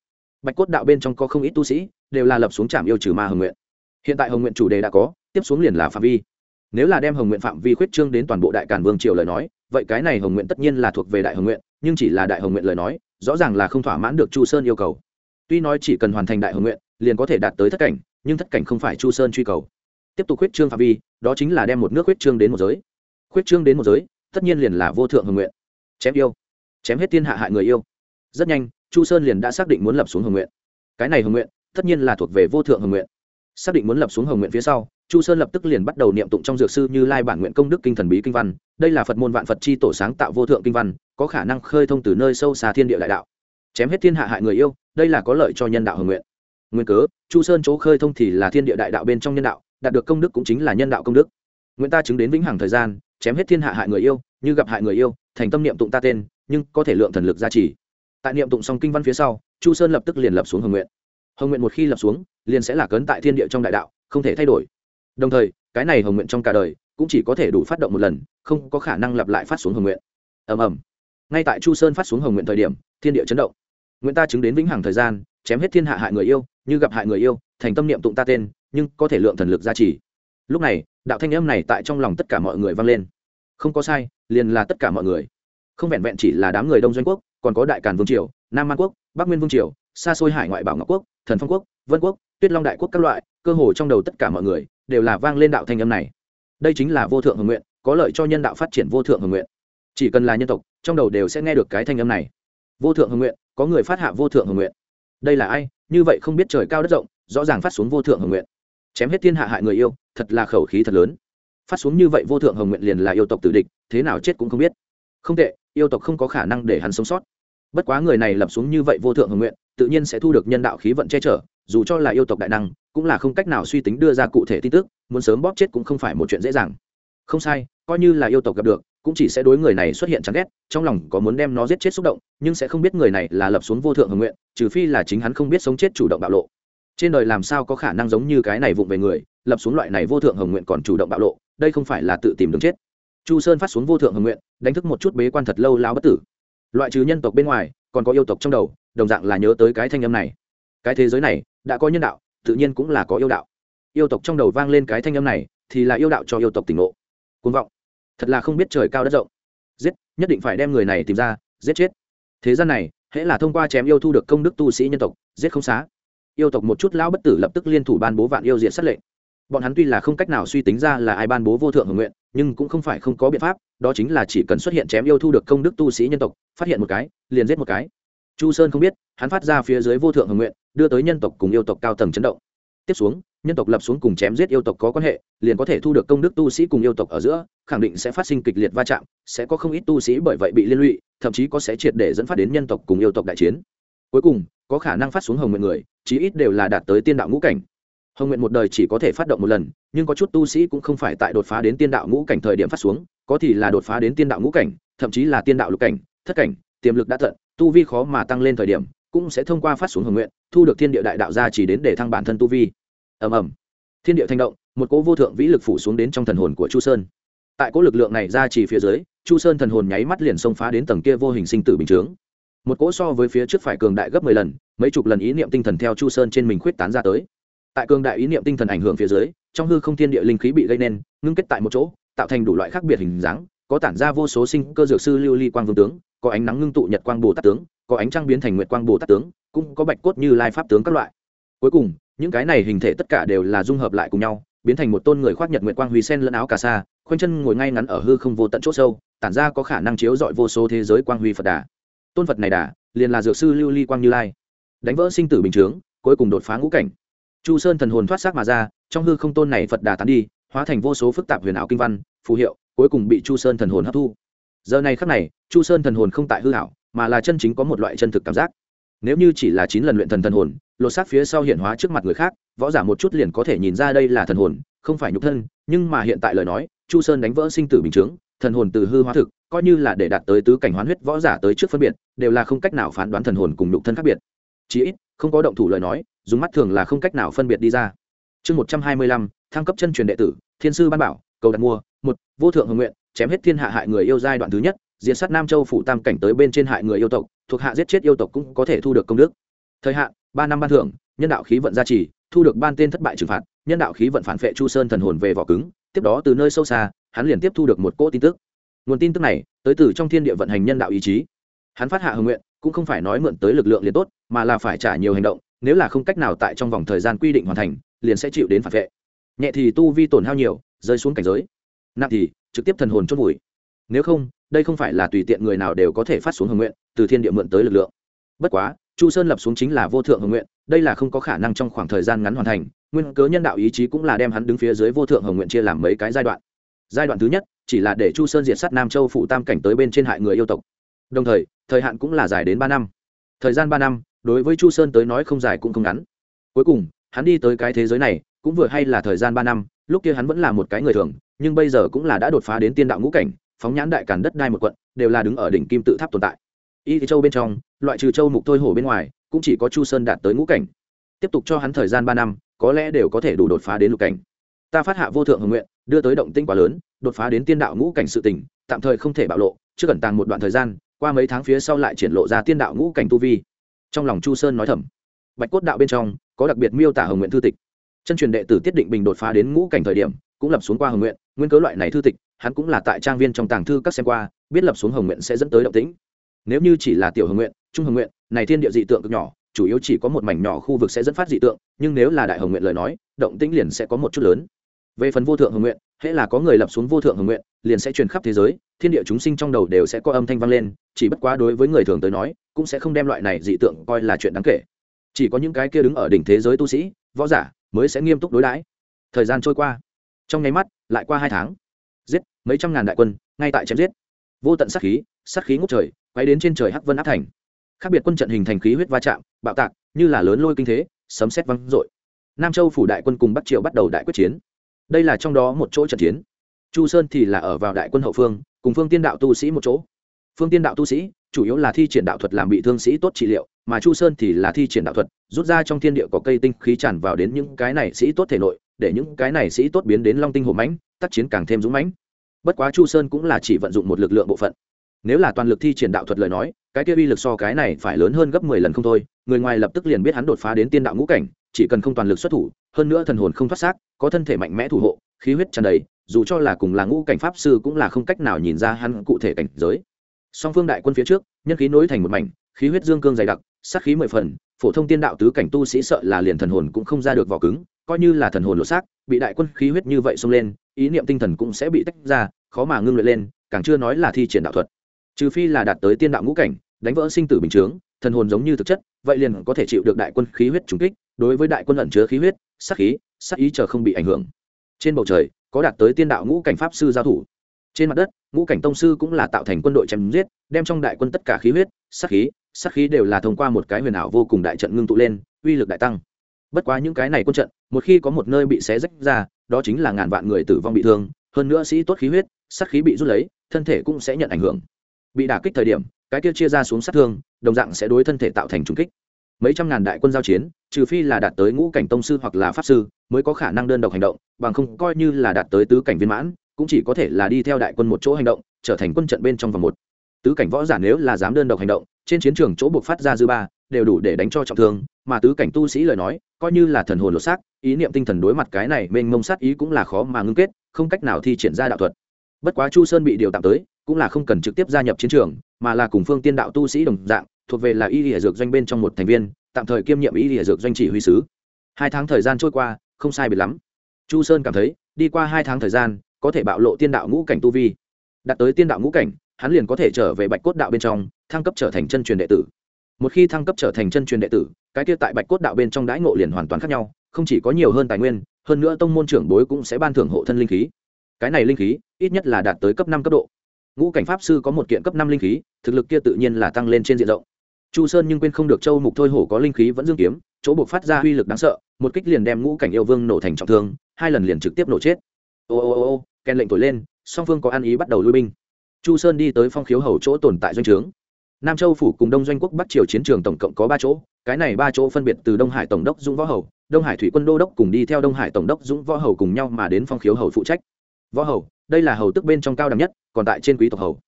Bạch cốt đạo bên trong có không ít tu sĩ, đều là lập xuống trảm yêu trừ ma hồng nguyện. Hiện tại hồng nguyện chủ đề đã có, tiếp xuống liền là phạm vi. Nếu là đem hồng nguyện phạm vi khuyết trương đến toàn bộ đại càn vương triều lời nói, vậy cái này hồng nguyện tất nhiên là thuộc về đại hồng nguyện, nhưng chỉ là đại hồng nguyện lời nói rõ ràng là không thỏa mãn được chu sơn yêu cầu. Tuy nói chỉ cần hoàn thành đại hồng nguyện, liền có thể đạt tới thất cảnh, nhưng thất cảnh không phải chu sơn truy cầu. Tiếp tục khuyết trương phạm vi, đó chính là đem một nước khuyết trương đến một giới. Khuyết trương đến một giới, tất nhiên liền là vô thượng hồng nguyện. Chém yêu. Chém hết thiên hạ hại người yêu. Rất nhanh, chu sơn liền đã xác định muốn lập xuống hồng nguyện. Cái này hồng nguyện, tất nhiên là thuộc về vô thượng hồng nguyện. Xác định muốn lập xuống hồng nguyện phía sau chu sơn lập tức liền bắt đầu niệm tụng trong dược sư như lai bản nguyện công đức kinh thần bí kinh văn. Đây là phật môn vạn phật c h i tổ sáng tạo vô thượng kinh văn, có khả năng khơi thông từ nơi sâu xa thiên địa đại đạo. Chém hết thiên hạ hại người yêu, đây là có lợi cho nhân đạo hưởng nguyện. Nguyên cớ, chu sơn chỗ khơi thông thì là thiên địa đại đạo bên trong nhân đạo, đạt được công đức cũng chính là nhân đạo công đức. Nguyện ta chứng đến vĩnh hằng thời gian, chém hết thiên hạ hại người yêu, như gặp hại người yêu, thành tâm niệm tụng ta tên, nhưng có thể lượng thần lực gia trì. Tại niệm tụng xong kinh văn phía sau, chu sơn lập tức liền lập xuống hồng nguyện. Hồng nguyện một khi lập xuống, liền sẽ là cấn tại thiên địa trong đại đạo, không thể thay đổi đồng thời, cái này hồng nguyện trong cả đời cũng chỉ có thể đủ phát động một lần, không có khả năng lặp lại phát xuống hồng nguyện. Ầm ầm. Ngay tại chu sơn phát xuống hồng nguyện thời điểm, thiên địa chấn động. Nguyện ta chứng đến vĩnh hằng thời gian, chém hết thiên hạ hại người yêu, như gặp hại người yêu, thành tâm niệm tụng ta tên, nhưng có thể lượng thần lực gia trì. Lúc này, đạo thanh âm này tại trong lòng tất cả mọi người vang lên. Không có sai, liền là tất cả mọi người. Không vẹn vẹn chỉ là đám người đông doanh quốc, còn có đại càn vương triều, nam man quốc, bắc nguyên vương triều xa xôi hải ngoại bảo ngọc quốc, thần phong quốc, vân quốc, tuyết long đại quốc các loại, cơ hồ trong đầu tất cả mọi người đều là vang lên đạo thanh âm này. Đây chính là vô thượng hồng nguyện, có lợi cho nhân đạo phát triển vô thượng hồng nguyện. Chỉ cần là nhân tộc, trong đầu đều sẽ nghe được cái thanh âm này. Vô thượng hồng nguyện, có người phát hạ vô thượng hồng nguyện. Đây là ai? Như vậy không biết trời cao đất rộng, rõ ràng phát xuống vô thượng hồng nguyện. Chém hết thiên hạ hại người yêu, thật là khẩu khí thật lớn. Phát xuống như vậy vô thượng hồng nguyện liền là yêu tộc tử địch, thế nào chết cũng không biết. Không tệ, yêu tộc không có khả năng để hắn sống sót. Bất quá người này lập xuống như vậy vô thượng hồng nguyện, tự nhiên sẽ thu được nhân đạo khí vận che chở dù cho là yêu tộc đại năng, cũng là không cách nào suy tính đưa ra cụ thể tin tức, muốn sớm bóp chết cũng không phải một chuyện dễ dàng. Không sai, coi như là yêu tộc gặp được, cũng chỉ sẽ đối người này xuất hiện chán ghét, trong lòng có muốn đem nó giết chết xúc động, nhưng sẽ không biết người này là lập xuống vô thượng hồng nguyện, trừ phi là chính hắn không biết sống chết chủ động bạo lộ. Trên đời làm sao có khả năng giống như cái này vụng về người, lập xuống loại này vô thượng hồng nguyện còn chủ động bạo lộ, đây không phải là tự tìm đường chết. Chu sơn phát xuống vô thượng hồng nguyện, đánh thức một chút bế quan thật lâu lao bất tử. Loại trừ nhân tộc bên ngoài, còn có yêu tộc trong đầu, đồng dạng là nhớ tới cái thanh âm này. Cái thế giới này đã có nhân đạo, tự nhiên cũng là có yêu đạo. Yêu tộc trong đầu vang lên cái thanh âm này, thì là yêu đạo cho yêu tộc tỉnh ngộ. Côn vọng. Thật là không biết trời cao đất rộng. Giết, nhất định phải đem người này tìm ra, giết chết. Thế gian này, hễ là thông qua chém yêu thu được công đức tu sĩ nhân tộc, giết không xá. Yêu tộc một chút lão bất tử lập tức liên thủ ban bố vạn yêu diện sát lệnh. Bọn hắn tuy là không cách nào suy tính ra là ai ban bố vô thượng hưởng nguyện, nhưng cũng không phải không có biện pháp, đó chính là chỉ cần xuất hiện chém yêu thu được công đức tu sĩ nhân tộc, phát hiện một cái, liền giết một cái chu sơn không biết, hắn phát ra phía dưới vô thượng hồng nguyện, đưa tới nhân tộc cùng yêu tộc cao tầng chấn động. Tiếp xuống, nhân tộc lập xuống cùng chém giết yêu tộc có quan hệ, liền có thể thu được công đức tu sĩ cùng yêu tộc ở giữa, khẳng định sẽ phát sinh kịch liệt va chạm, sẽ có không ít tu sĩ bởi vậy bị liên lụy, thậm chí có sẽ triệt để dẫn phát đến nhân tộc cùng yêu tộc đại chiến. Cuối cùng, có khả năng phát xuống hồng nguyện người, chí ít đều là đạt tới tiên đạo ngũ cảnh. Hồng nguyện một đời chỉ có thể phát động một lần, nhưng có chút tu sĩ cũng không phải tại đột phá đến tiên đạo ngũ cảnh thời điểm phát xuống, có thì là đột phá đến tiên đạo ngũ cảnh, thậm chí là tiên đạo lục cảnh, thất cảnh, tiềm lực đã tận tu vi khó mà tăng lên thời điểm, cũng sẽ thông qua phát xuống hồng nguyện, thu được thiên địa đại đạo ra chỉ đến để thăng bản thân tu vi. Ầm ầm. Thiên địa thanh động, một cỗ vô thượng vĩ lực phủ xuống đến trong thần hồn của chu sơn. Tại cỗ lực lượng này ra chỉ phía dưới, chu sơn thần hồn nháy mắt liền xông phá đến tầng kia vô hình sinh tử bình chướng. Một cỗ so với phía trước phải cường đại gấp mười lần, mấy chục lần ý niệm tinh thần theo chu sơn trên mình khuyết tán ra tới. Tại cường đại ý niệm tinh thần ảnh hưởng phía dưới, trong hư không thiên địa linh khí bị gây nên, ngưng kết tại một chỗ, tạo thành đủ loại khác biệt hình dáng, có tản ra vô số sinh cơ dược sư lưu ly quang vương tướng có ánh nắng ngưng tụ nhật quang bồ tát tướng, có ánh trăng biến thành nguyệt quang bồ tát tướng, cũng có bạch cốt như lai pháp tướng các loại. Cuối cùng, những cái này hình thể tất cả đều là dung hợp lại cùng nhau, biến thành một tôn người khoác nhật nguyệt quang huy sen lẫn áo cà sa, khoanh chân ngồi ngay ngắn ở hư không vô tận chỗ sâu, tản ra có khả năng chiếu dọi vô số thế giới quang huy phật đà. Tôn phật này đà, liền là dược sư lưu ly quang như lai. Đánh vỡ sinh tử bình chướng, cuối cùng đột phá ngũ cảnh. Chu sơn thần hồn thoát xác mà ra, trong hư không tôn này phật đà tán đi, hóa thành vô số phức tạp huyền ảo kinh văn, phù hiệu, cuối cùng bị chu sơn thần hồn hấp thu giờ này khắc này, chu sơn thần hồn không tại hư hảo mà là chân chính có một loại chân thực cảm giác. Nếu như chỉ là chín lần luyện thần thần hồn, lột xác phía sau hiện hóa trước mặt người khác, võ giả một chút liền có thể nhìn ra đây là thần hồn, không phải nhục thân, nhưng mà hiện tại lời nói, chu sơn đánh vỡ sinh tử bình chướng, thần hồn từ hư hóa thực, coi như là để đạt tới tứ cảnh hoán huyết võ giả tới trước phân biệt, đều là không cách nào phán đoán thần hồn cùng nhục thân khác biệt. Chí ít, không có động thủ lời nói, dùng mắt thường là không cách nào phân biệt đi ra. Chương một trăm hai mươi lăm, thăng cấp chân truyền đệ tử, thiên sư ban bảo, cầu đặt mua, một, vô thượng hồng nguyện chém hết thiên hạ hại người yêu giai đoạn thứ nhất diễn sát nam châu phủ tam cảnh tới bên trên hại người yêu tộc, thuộc hạ giết chết yêu tộc cũng có thể thu được công đức. Thời hạn, ba năm ban thưởng, nhân đạo khí vận gia trì, thu được ban tên thất bại trừng phạt, nhân đạo khí vận phản vệ chu sơn thần hồn về vỏ cứng, tiếp đó từ nơi sâu xa, hắn liền tiếp thu được một cỗ tin tức. Nguồn tin tức này, tới từ trong thiên địa vận hành nhân đạo ý chí. Hắn phát hạ hưng nguyện, cũng không phải nói mượn tới lực lượng liền tốt, mà là phải trả nhiều hành động, nếu là không cách nào tại trong vòng thời gian quy định hoàn thành, liền sẽ chịu đến phản vệ nhẹ thì tu vi tổn hao nhiều, rơi xuống cảnh giới. Nặng thì trực tiếp thần hồn chốt vùi. Nếu không, đây không phải là tùy tiện người nào đều có thể phát xuống hồng nguyện, từ thiên địa mượn tới lực lượng. Bất quá, chu sơn lập xuống chính là vô thượng hồng nguyện, đây là không có khả năng trong khoảng thời gian ngắn hoàn thành, nguyên cớ nhân đạo ý chí cũng là đem hắn đứng phía dưới vô thượng hồng nguyện chia làm mấy cái giai đoạn. Giai đoạn thứ nhất, chỉ là để chu sơn diệt sát nam châu phụ tam cảnh tới bên trên hại người yêu tộc. Đồng thời thời hạn cũng là dài đến ba năm. Thời gian ba năm, đối với chu sơn tới nói không dài cũng không ngắn. Cuối cùng, hắn đi tới cái thế giới này, cũng vừa hay là thời gian ba năm, lúc kia hắn vẫn là một cái người thường nhưng bây giờ cũng là đã đột phá đến tiên đạo ngũ cảnh, phóng nhãn đại càn đất đai một quận, đều là đứng ở đỉnh kim tự tháp tồn tại. Y châu bên trong, loại trừ châu mục thôi hổ bên ngoài, cũng chỉ có chu sơn đạt tới ngũ cảnh. Tiếp tục cho hắn thời gian ba năm, có lẽ đều có thể đủ đột phá đến lục cảnh. Ta phát hạ vô thượng hồng nguyện, đưa tới động tinh quá lớn, đột phá đến tiên đạo ngũ cảnh sự tỉnh tạm thời không thể bạo lộ, chưa cẩn tàng một đoạn thời gian, qua mấy tháng phía sau lại triển lộ ra tiên đạo ngũ cảnh tu vi. Trong lòng chu sơn nói thầm, bạch cốt đạo bên trong, có đặc biệt miêu tả hồng nguyện thư tịch. Chân truyền đệ tử tiết định bình đột phá đến ngũ cảnh thời điểm, cũng lập xuống qua hồng nguyện nguyên cớ loại này thư tịch, hắn cũng là tại trang viên trong tàng thư các xem qua, biết lập xuống hồng nguyện sẽ dẫn tới động tĩnh. Nếu như chỉ là tiểu hồng nguyện, trung hồng nguyện, này thiên địa dị tượng cực nhỏ, chủ yếu chỉ có một mảnh nhỏ khu vực sẽ dẫn phát dị tượng, nhưng nếu là đại hồng nguyện lời nói, động tĩnh liền sẽ có một chút lớn. Về phần vô thượng hồng nguyện, hễ là có người lập xuống vô thượng hồng nguyện, liền sẽ truyền khắp thế giới, thiên địa chúng sinh trong đầu đều sẽ có âm thanh vang lên, chỉ bất quá đối với người thường tới nói, cũng sẽ không đem loại này dị tượng coi là chuyện đáng kể. Chỉ có những cái kia đứng ở đỉnh thế giới tu sĩ, võ giả, mới sẽ nghiêm túc đối đãi. Thời gian trôi qua trong nháy mắt, lại qua hai tháng. Giết, mấy trăm ngàn đại quân, ngay tại chém giết. Vô tận sát khí sát khí ngút trời, quay đến trên trời hắc vân áp thành. Khác biệt quân trận hình thành khí huyết va chạm, bạo tạc, như là lớn lôi kinh thế, sấm xét văng dội. Nam châu phủ đại quân cùng bắc triệu bắt đầu đại quyết chiến. Đây là trong đó một chỗ trận chiến. Chu sơn thì là ở vào đại quân hậu phương, cùng phương tiên đạo tu sĩ một chỗ. Phương tiên đạo tu sĩ, chủ yếu là thi triển đạo thuật làm bị thương sĩ tốt trị liệu, mà chu sơn thì là thi triển đạo thuật, rút ra trong thiên địa có cây tinh khí tràn vào đến những cái này sĩ tốt thể nội để những cái này sĩ tốt biến đến long tinh Hổ mãnh, tác chiến càng thêm dũng mãnh. Bất quá chu sơn cũng là chỉ vận dụng một lực lượng bộ phận. Nếu là toàn lực thi triển đạo thuật lời nói, cái kia uy lực so cái này phải lớn hơn gấp mười lần không thôi, người ngoài lập tức liền biết hắn đột phá đến tiên đạo ngũ cảnh, chỉ cần không toàn lực xuất thủ, hơn nữa thần hồn không thoát xác, có thân thể mạnh mẽ thủ hộ, khí huyết tràn đầy, dù cho là cùng là ngũ cảnh pháp sư cũng là không cách nào nhìn ra hắn cụ thể cảnh giới. Song phương đại quân phía trước, nhân khí nối thành một mảnh, khí huyết dương cương dày đặc, sát khí mười phần, phổ thông tiên đạo tứ cảnh tu sĩ sợ là liền thần hồn cũng không ra được vỏ cứng coi như là thần hồn lột xác, bị đại quân khí huyết như vậy xông lên, ý niệm tinh thần cũng sẽ bị tách ra, khó mà ngưng luyện lên, càng chưa nói là thi triển đạo thuật. Trừ phi là đạt tới tiên đạo ngũ cảnh, đánh vỡ sinh tử bình chướng, thần hồn giống như thực chất, vậy liền có thể chịu được đại quân khí huyết trùng kích, đối với đại quân ẩn chứa khí huyết sắc khí sắc ý chờ không bị ảnh hưởng. Trên bầu trời, có đạt tới tiên đạo ngũ cảnh pháp sư giao thủ. Trên mặt đất, ngũ cảnh tông sư cũng là tạo thành quân đội chém giết, đem trong đại quân tất cả khí huyết sắc khí sắc khí đều là thông qua một cái huyền ảo vô cùng đại trận ngưng tụ lên, uy lực đại tăng bất quá những cái này quân trận, một khi có một nơi bị xé rách ra, đó chính là ngàn vạn người tử vong bị thương, hơn nữa sĩ tốt khí huyết, sát khí bị rút lấy, thân thể cũng sẽ nhận ảnh hưởng. Bị đả kích thời điểm, cái kia chia ra xuống sát thương, đồng dạng sẽ đối thân thể tạo thành trung kích. Mấy trăm ngàn đại quân giao chiến, trừ phi là đạt tới ngũ cảnh tông sư hoặc là pháp sư, mới có khả năng đơn độc hành động, bằng không coi như là đạt tới tứ cảnh viên mãn, cũng chỉ có thể là đi theo đại quân một chỗ hành động, trở thành quân trận bên trong vòng một. Tứ cảnh võ giả nếu là dám đơn độc hành động, trên chiến trường chỗ buộc phát ra dư ba đều đủ để đánh cho trọng thương, mà tứ cảnh tu sĩ lời nói, coi như là thần hồn lột xác, ý niệm tinh thần đối mặt cái này mênh mông sát ý cũng là khó mà ngưng kết, không cách nào thi triển ra đạo thuật. Bất quá chu sơn bị điều tạm tới, cũng là không cần trực tiếp gia nhập chiến trường, mà là cùng phương tiên đạo tu sĩ đồng dạng, thuộc về là y lìa dược doanh bên trong một thành viên, tạm thời kiêm nhiệm y lìa dược doanh chỉ huy sứ. Hai tháng thời gian trôi qua, không sai biệt lắm. Chu sơn cảm thấy, đi qua hai tháng thời gian, có thể bạo lộ tiên đạo ngũ cảnh tu vi. Đạt tới tiên đạo ngũ cảnh, hắn liền có thể trở về bạch cốt đạo bên trong, thăng cấp trở thành chân truyền đệ tử một khi thăng cấp trở thành chân truyền đệ tử, cái kia tại bạch cốt đạo bên trong đãi ngộ liền hoàn toàn khác nhau, không chỉ có nhiều hơn tài nguyên, hơn nữa tông môn trưởng bối cũng sẽ ban thưởng hộ thân linh khí. Cái này linh khí, ít nhất là đạt tới cấp năm cấp độ. Ngũ cảnh pháp sư có một kiện cấp năm linh khí, thực lực kia tự nhiên là tăng lên trên diện rộng. Chu sơn nhưng quên không được châu mục thôi hổ có linh khí vẫn dương kiếm, chỗ buộc phát ra uy lực đáng sợ, một kích liền đem ngũ cảnh yêu vương nổ thành trọng thương, hai lần liền trực tiếp nổ chết. Ô ô ô ô kèn lệnh thổi lên, song phương có ăn ý bắt đầu lui binh. Chu sơn đi tới phong khiếu hầu chỗ tồn tại doanh trướng nam châu phủ cùng đông doanh quốc bắc triều chiến trường tổng cộng có ba chỗ, cái này ba chỗ phân biệt từ đông hải tổng đốc dũng võ hầu, đông hải thủy quân đô đốc cùng đi theo đông hải tổng đốc dũng võ hầu cùng nhau mà đến phong khiếu hầu phụ trách. Võ hầu, đây là hầu tức bên trong cao đẳng nhất, còn tại trên quý tộc hầu.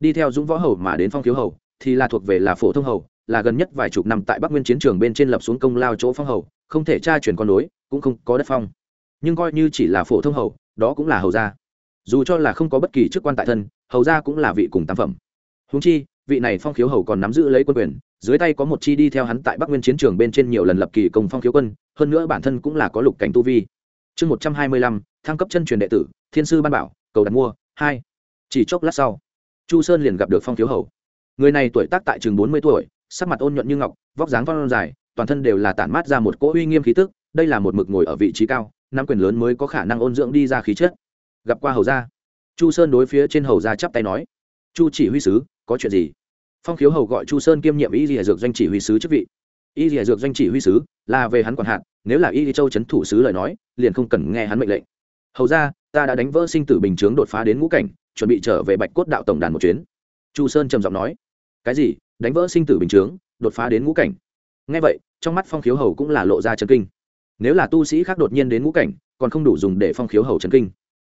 Đi theo dũng võ hầu mà đến phong khiếu hầu, thì là thuộc về là phổ thông hầu, là gần nhất vài chục năm tại bắc nguyên chiến trường bên trên lập xuống công lao chỗ phong hầu, không thể tra chuyển con nối, cũng không có đất phong. Nhưng coi như chỉ là phổ thông hầu, đó cũng là hầu gia. Dù cho là không có bất kỳ chức quan tại thân, hầu gia cũng là vị cùng tam phẩm. Húng chi vị này phong khiếu hầu còn nắm giữ lấy quân quyền, dưới tay có một chi đi theo hắn tại bắc nguyên chiến trường bên trên nhiều lần lập kỳ công phong khiếu quân, hơn nữa bản thân cũng là có lục cảnh tu vi. Chương một trăm hai mươi lăm, thăng cấp chân truyền đệ tử, thiên sư ban bảo, cầu đặt mua, hai. Chỉ chốc lát sau, chu sơn liền gặp được phong khiếu hầu. Người này tuổi tác tại chừng bốn mươi tuổi, sắc mặt ôn nhuận như ngọc, vóc dáng văn dài, toàn thân đều là tản mát ra một cỗ uy nghiêm khí tức, đây là một mực ngồi ở vị trí cao, nắm quyền lớn mới có khả năng ôn dưỡng đi ra khí chất. Gặp qua hầu gia, chu sơn đối phía trên hầu gia chắp tay nói, chu chỉ huy sứ có chuyện gì? Phong khiếu hầu gọi chu sơn kiêm nhiệm y dìa dược doanh chỉ huy sứ chức vị. Y dìa dược doanh chỉ huy sứ là về hắn quản hạt, nếu là y châu c h ấ n thủ sứ lời nói, liền không cần nghe hắn mệnh lệnh. Hầu ra, ta đã đánh vỡ sinh tử bình chướng đột phá đến ngũ cảnh, chuẩn bị trở về bạch cốt đạo tổng đàn một chuyến. Chu sơn trầm giọng nói. Cái gì? Đánh vỡ sinh tử bình chướng, đột phá đến ngũ cảnh? Ngay vậy, trong mắt phong khiếu hầu cũng là lộ ra trần kinh. Nếu là tu sĩ khác đột nhiên đến ngũ cảnh, còn không đủ dùng để phong khiếu hầu trần kinh.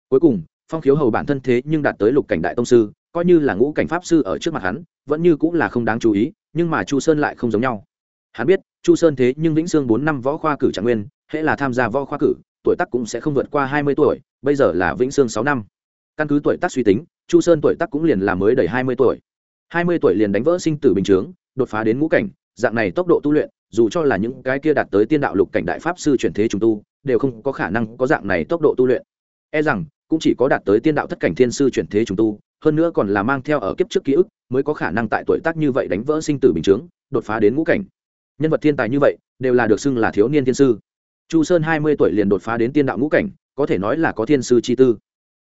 Cuối cùng, phong khiếu hầu bản thân thế nhưng đạt tới lục cảnh đại tông sư coi như là ngũ cảnh pháp sư ở trước mặt hắn, vẫn như cũng là không đáng chú ý, nhưng mà chu sơn lại không giống nhau. Hắn biết, chu sơn thế nhưng vĩnh sương bốn năm võ khoa cử trạng nguyên, hễ là tham gia võ khoa cử, tuổi tác cũng sẽ không vượt qua hai mươi tuổi, bây giờ là vĩnh sương sáu năm. Căn cứ tuổi tác suy tính, chu sơn tuổi tác cũng liền là mới đầy hai mươi tuổi. Hai mươi tuổi liền đánh vỡ sinh tử bình chướng, đột phá đến ngũ cảnh, dạng này tốc độ tu luyện, dù cho là những cái kia đạt tới tiên đạo lục cảnh đại pháp sư chuyển thế trùng tu, đều không có khả năng có dạng này tốc độ tu luyện. E rằng, cũng chỉ có đạt tới tiên đạo thất cảnh thiên sư chuyển thế trùng tu hơn nữa còn là mang theo ở kiếp trước ký ức, mới có khả năng tại tuổi tác như vậy đánh vỡ sinh tử bình chướng, đột phá đến ngũ cảnh. Nhân vật thiên tài như vậy, đều là được xưng là thiếu niên thiên sư. Chu sơn hai mươi tuổi liền đột phá đến tiên đạo ngũ cảnh, có thể nói là có thiên sư chi tư.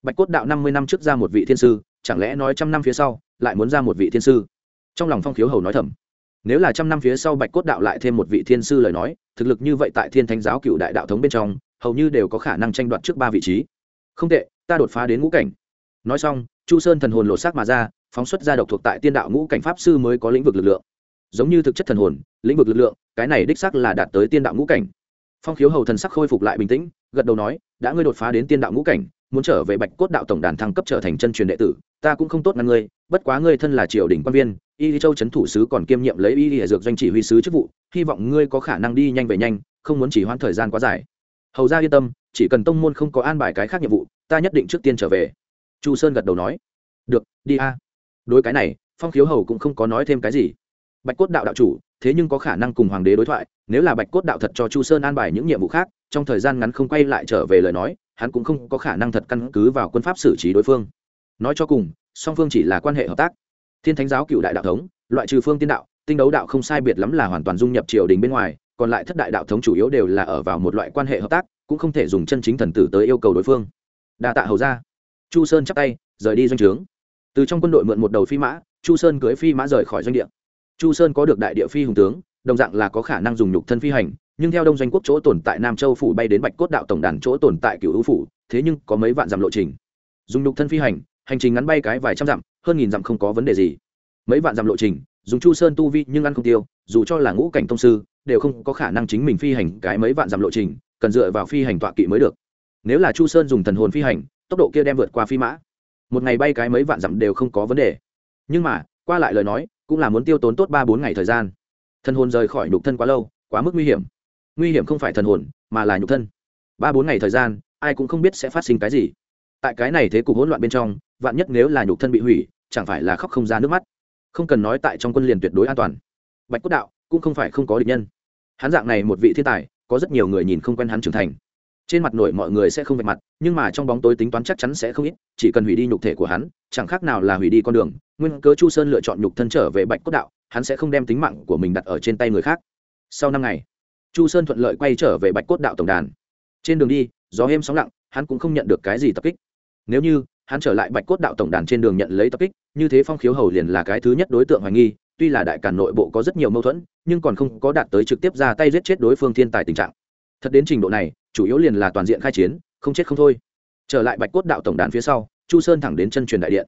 Bạch cốt đạo năm mươi năm trước ra một vị thiên sư, chẳng lẽ nói trăm năm phía sau, lại muốn ra một vị thiên sư? Trong lòng phong khiếu hầu nói thầm. Nếu là trăm năm phía sau bạch cốt đạo lại thêm một vị thiên sư lời nói, thực lực như vậy tại thiên thánh giáo cựu đại đạo thống bên trong, hầu như đều có khả năng tranh đoạt trước ba vị trí. Không tệ, ta đột phá đến ngũ cảnh. Nói xong chu sơn thần hồn lột xác mà ra, phóng xuất ra độc thuộc tại tiên đạo ngũ cảnh pháp sư mới có lĩnh vực lực lượng. Giống như thực chất thần hồn, lĩnh vực lực lượng, cái này đích xác là đạt tới tiên đạo ngũ cảnh. Phong khiếu hầu thần sắc khôi phục lại bình tĩnh, gật đầu nói, đã ngươi đột phá đến tiên đạo ngũ cảnh, muốn trở về bạch cốt đạo tổng đàn thăng cấp trở thành chân truyền đệ tử, ta cũng không tốt ngăn ngươi, bất quá ngươi thân là triều đình quan viên, y lý châu n thủ sứ còn kiêm nhiệm lấy y lý dược doanh chỉ huy sứ chức vụ, hy vọng ngươi có khả năng đi nhanh về nhanh, không muốn chỉ hoãn thời gian quá dài. Hầu ra yên tâm, chỉ cần tông môn không có an bài cái khác nhiệm vụ, ta nhất định trước tiên trở về chu sơn gật đầu nói, được, đi a. Đối cái này, phong khiếu hầu cũng không có nói thêm cái gì. Bạch cốt đạo đạo chủ, thế nhưng có khả năng cùng hoàng đế đối thoại, nếu là bạch cốt đạo thật cho chu sơn an bài những nhiệm vụ khác, trong thời gian ngắn không quay lại trở về lời nói, hắn cũng không có khả năng thật căn cứ vào quân pháp xử trí đối phương. Nói cho cùng, song phương chỉ là quan hệ hợp tác. Thiên thánh giáo cựu đại đạo thống, loại trừ phương tiên đạo, tinh đấu đạo không sai biệt lắm là hoàn toàn dung nhập triều đình bên ngoài, còn lại thất đại đạo thống chủ yếu đều là ở vào một loại quan hệ hợp tác, cũng không thể dùng chân chính thần tử tới yêu cầu đối phương. Đa tạ hầu ra chu sơn chắp tay, rời đi doanh trướng. Từ trong quân đội mượn một đầu phi mã, chu sơn cưới phi mã rời khỏi doanh địa. Chu sơn có được đại địa phi hùng tướng, đồng dạng là có khả năng dùng nhục thân phi hành, nhưng theo đông doanh quốc chỗ tồn tại nam châu phủ bay đến bạch cốt đạo tổng đàn chỗ tồn tại cựu hữu phủ, thế nhưng có mấy vạn dặm lộ trình. Dùng nhục thân phi hành hành trình ngắn bay cái vài trăm dặm, hơn nghìn dặm không có vấn đề gì. Mấy vạn dặm lộ trình, dùng chu sơn tu vi nhưng ăn không tiêu, dù cho là ngũ cảnh thông sư, đều không có khả năng chính mình phi hành cái mấy vạn dặm lộ trình, cần dựa vào phi hành tọa kỵ mới được. Nếu là chu sơn dùng thần hồn phi hành tốc độ kia đem vượt qua phi mã. Một ngày bay cái mấy vạn dặm đều không có vấn đề. Nhưng mà, qua lại lời nói, cũng là muốn tiêu tốn tốt ba bốn ngày thời gian. Thần hồn rời khỏi nhục thân quá lâu, quá mức nguy hiểm. Nguy hiểm không phải thần hồn, mà là nhục thân. Ba bốn ngày thời gian, ai cũng không biết sẽ phát sinh cái gì. Tại cái này thế cục hỗn loạn bên trong, vạn nhất nếu là nhục thân bị hủy, chẳng phải là khóc không ra nước mắt. Không cần nói tại trong quân liền tuyệt đối an toàn. Bạch cốt đạo cũng không phải không có địch nhân. Hắn dạng này một vị thiên tài, có rất nhiều người nhìn không quen hắn trưởng thành trên mặt nổi mọi người sẽ không vạch mặt, nhưng mà trong bóng tối tính toán chắc chắn sẽ không ít, chỉ cần hủy đi nhục thể của hắn, chẳng khác nào là hủy đi con đường. Nguyên cớ chu sơn lựa chọn nhục thân trở về bạch cốt đạo, hắn sẽ không đem tính mạng của mình đặt ở trên tay người khác. Sau năm ngày, chu sơn thuận lợi quay trở về bạch cốt đạo tổng đàn. Trên đường đi, gió êm sóng lặng, hắn cũng không nhận được cái gì tập kích. Nếu như hắn trở lại bạch cốt đạo tổng đàn trên đường nhận lấy tập kích, như thế phong khiếu hầu liền là cái thứ nhất đối tượng hoài nghi, tuy là đại cản nội bộ có rất nhiều mâu thuẫn, nhưng còn không có đạt tới trực tiếp ra tay giết chết đối phương thiên tài tình trạng. Thật đến trình độ này chủ yếu liền là toàn diện khai chiến, không chết không thôi. Trở lại bạch cốt đạo tổng đàn phía sau, chu sơn thẳng đến chân truyền đại điện.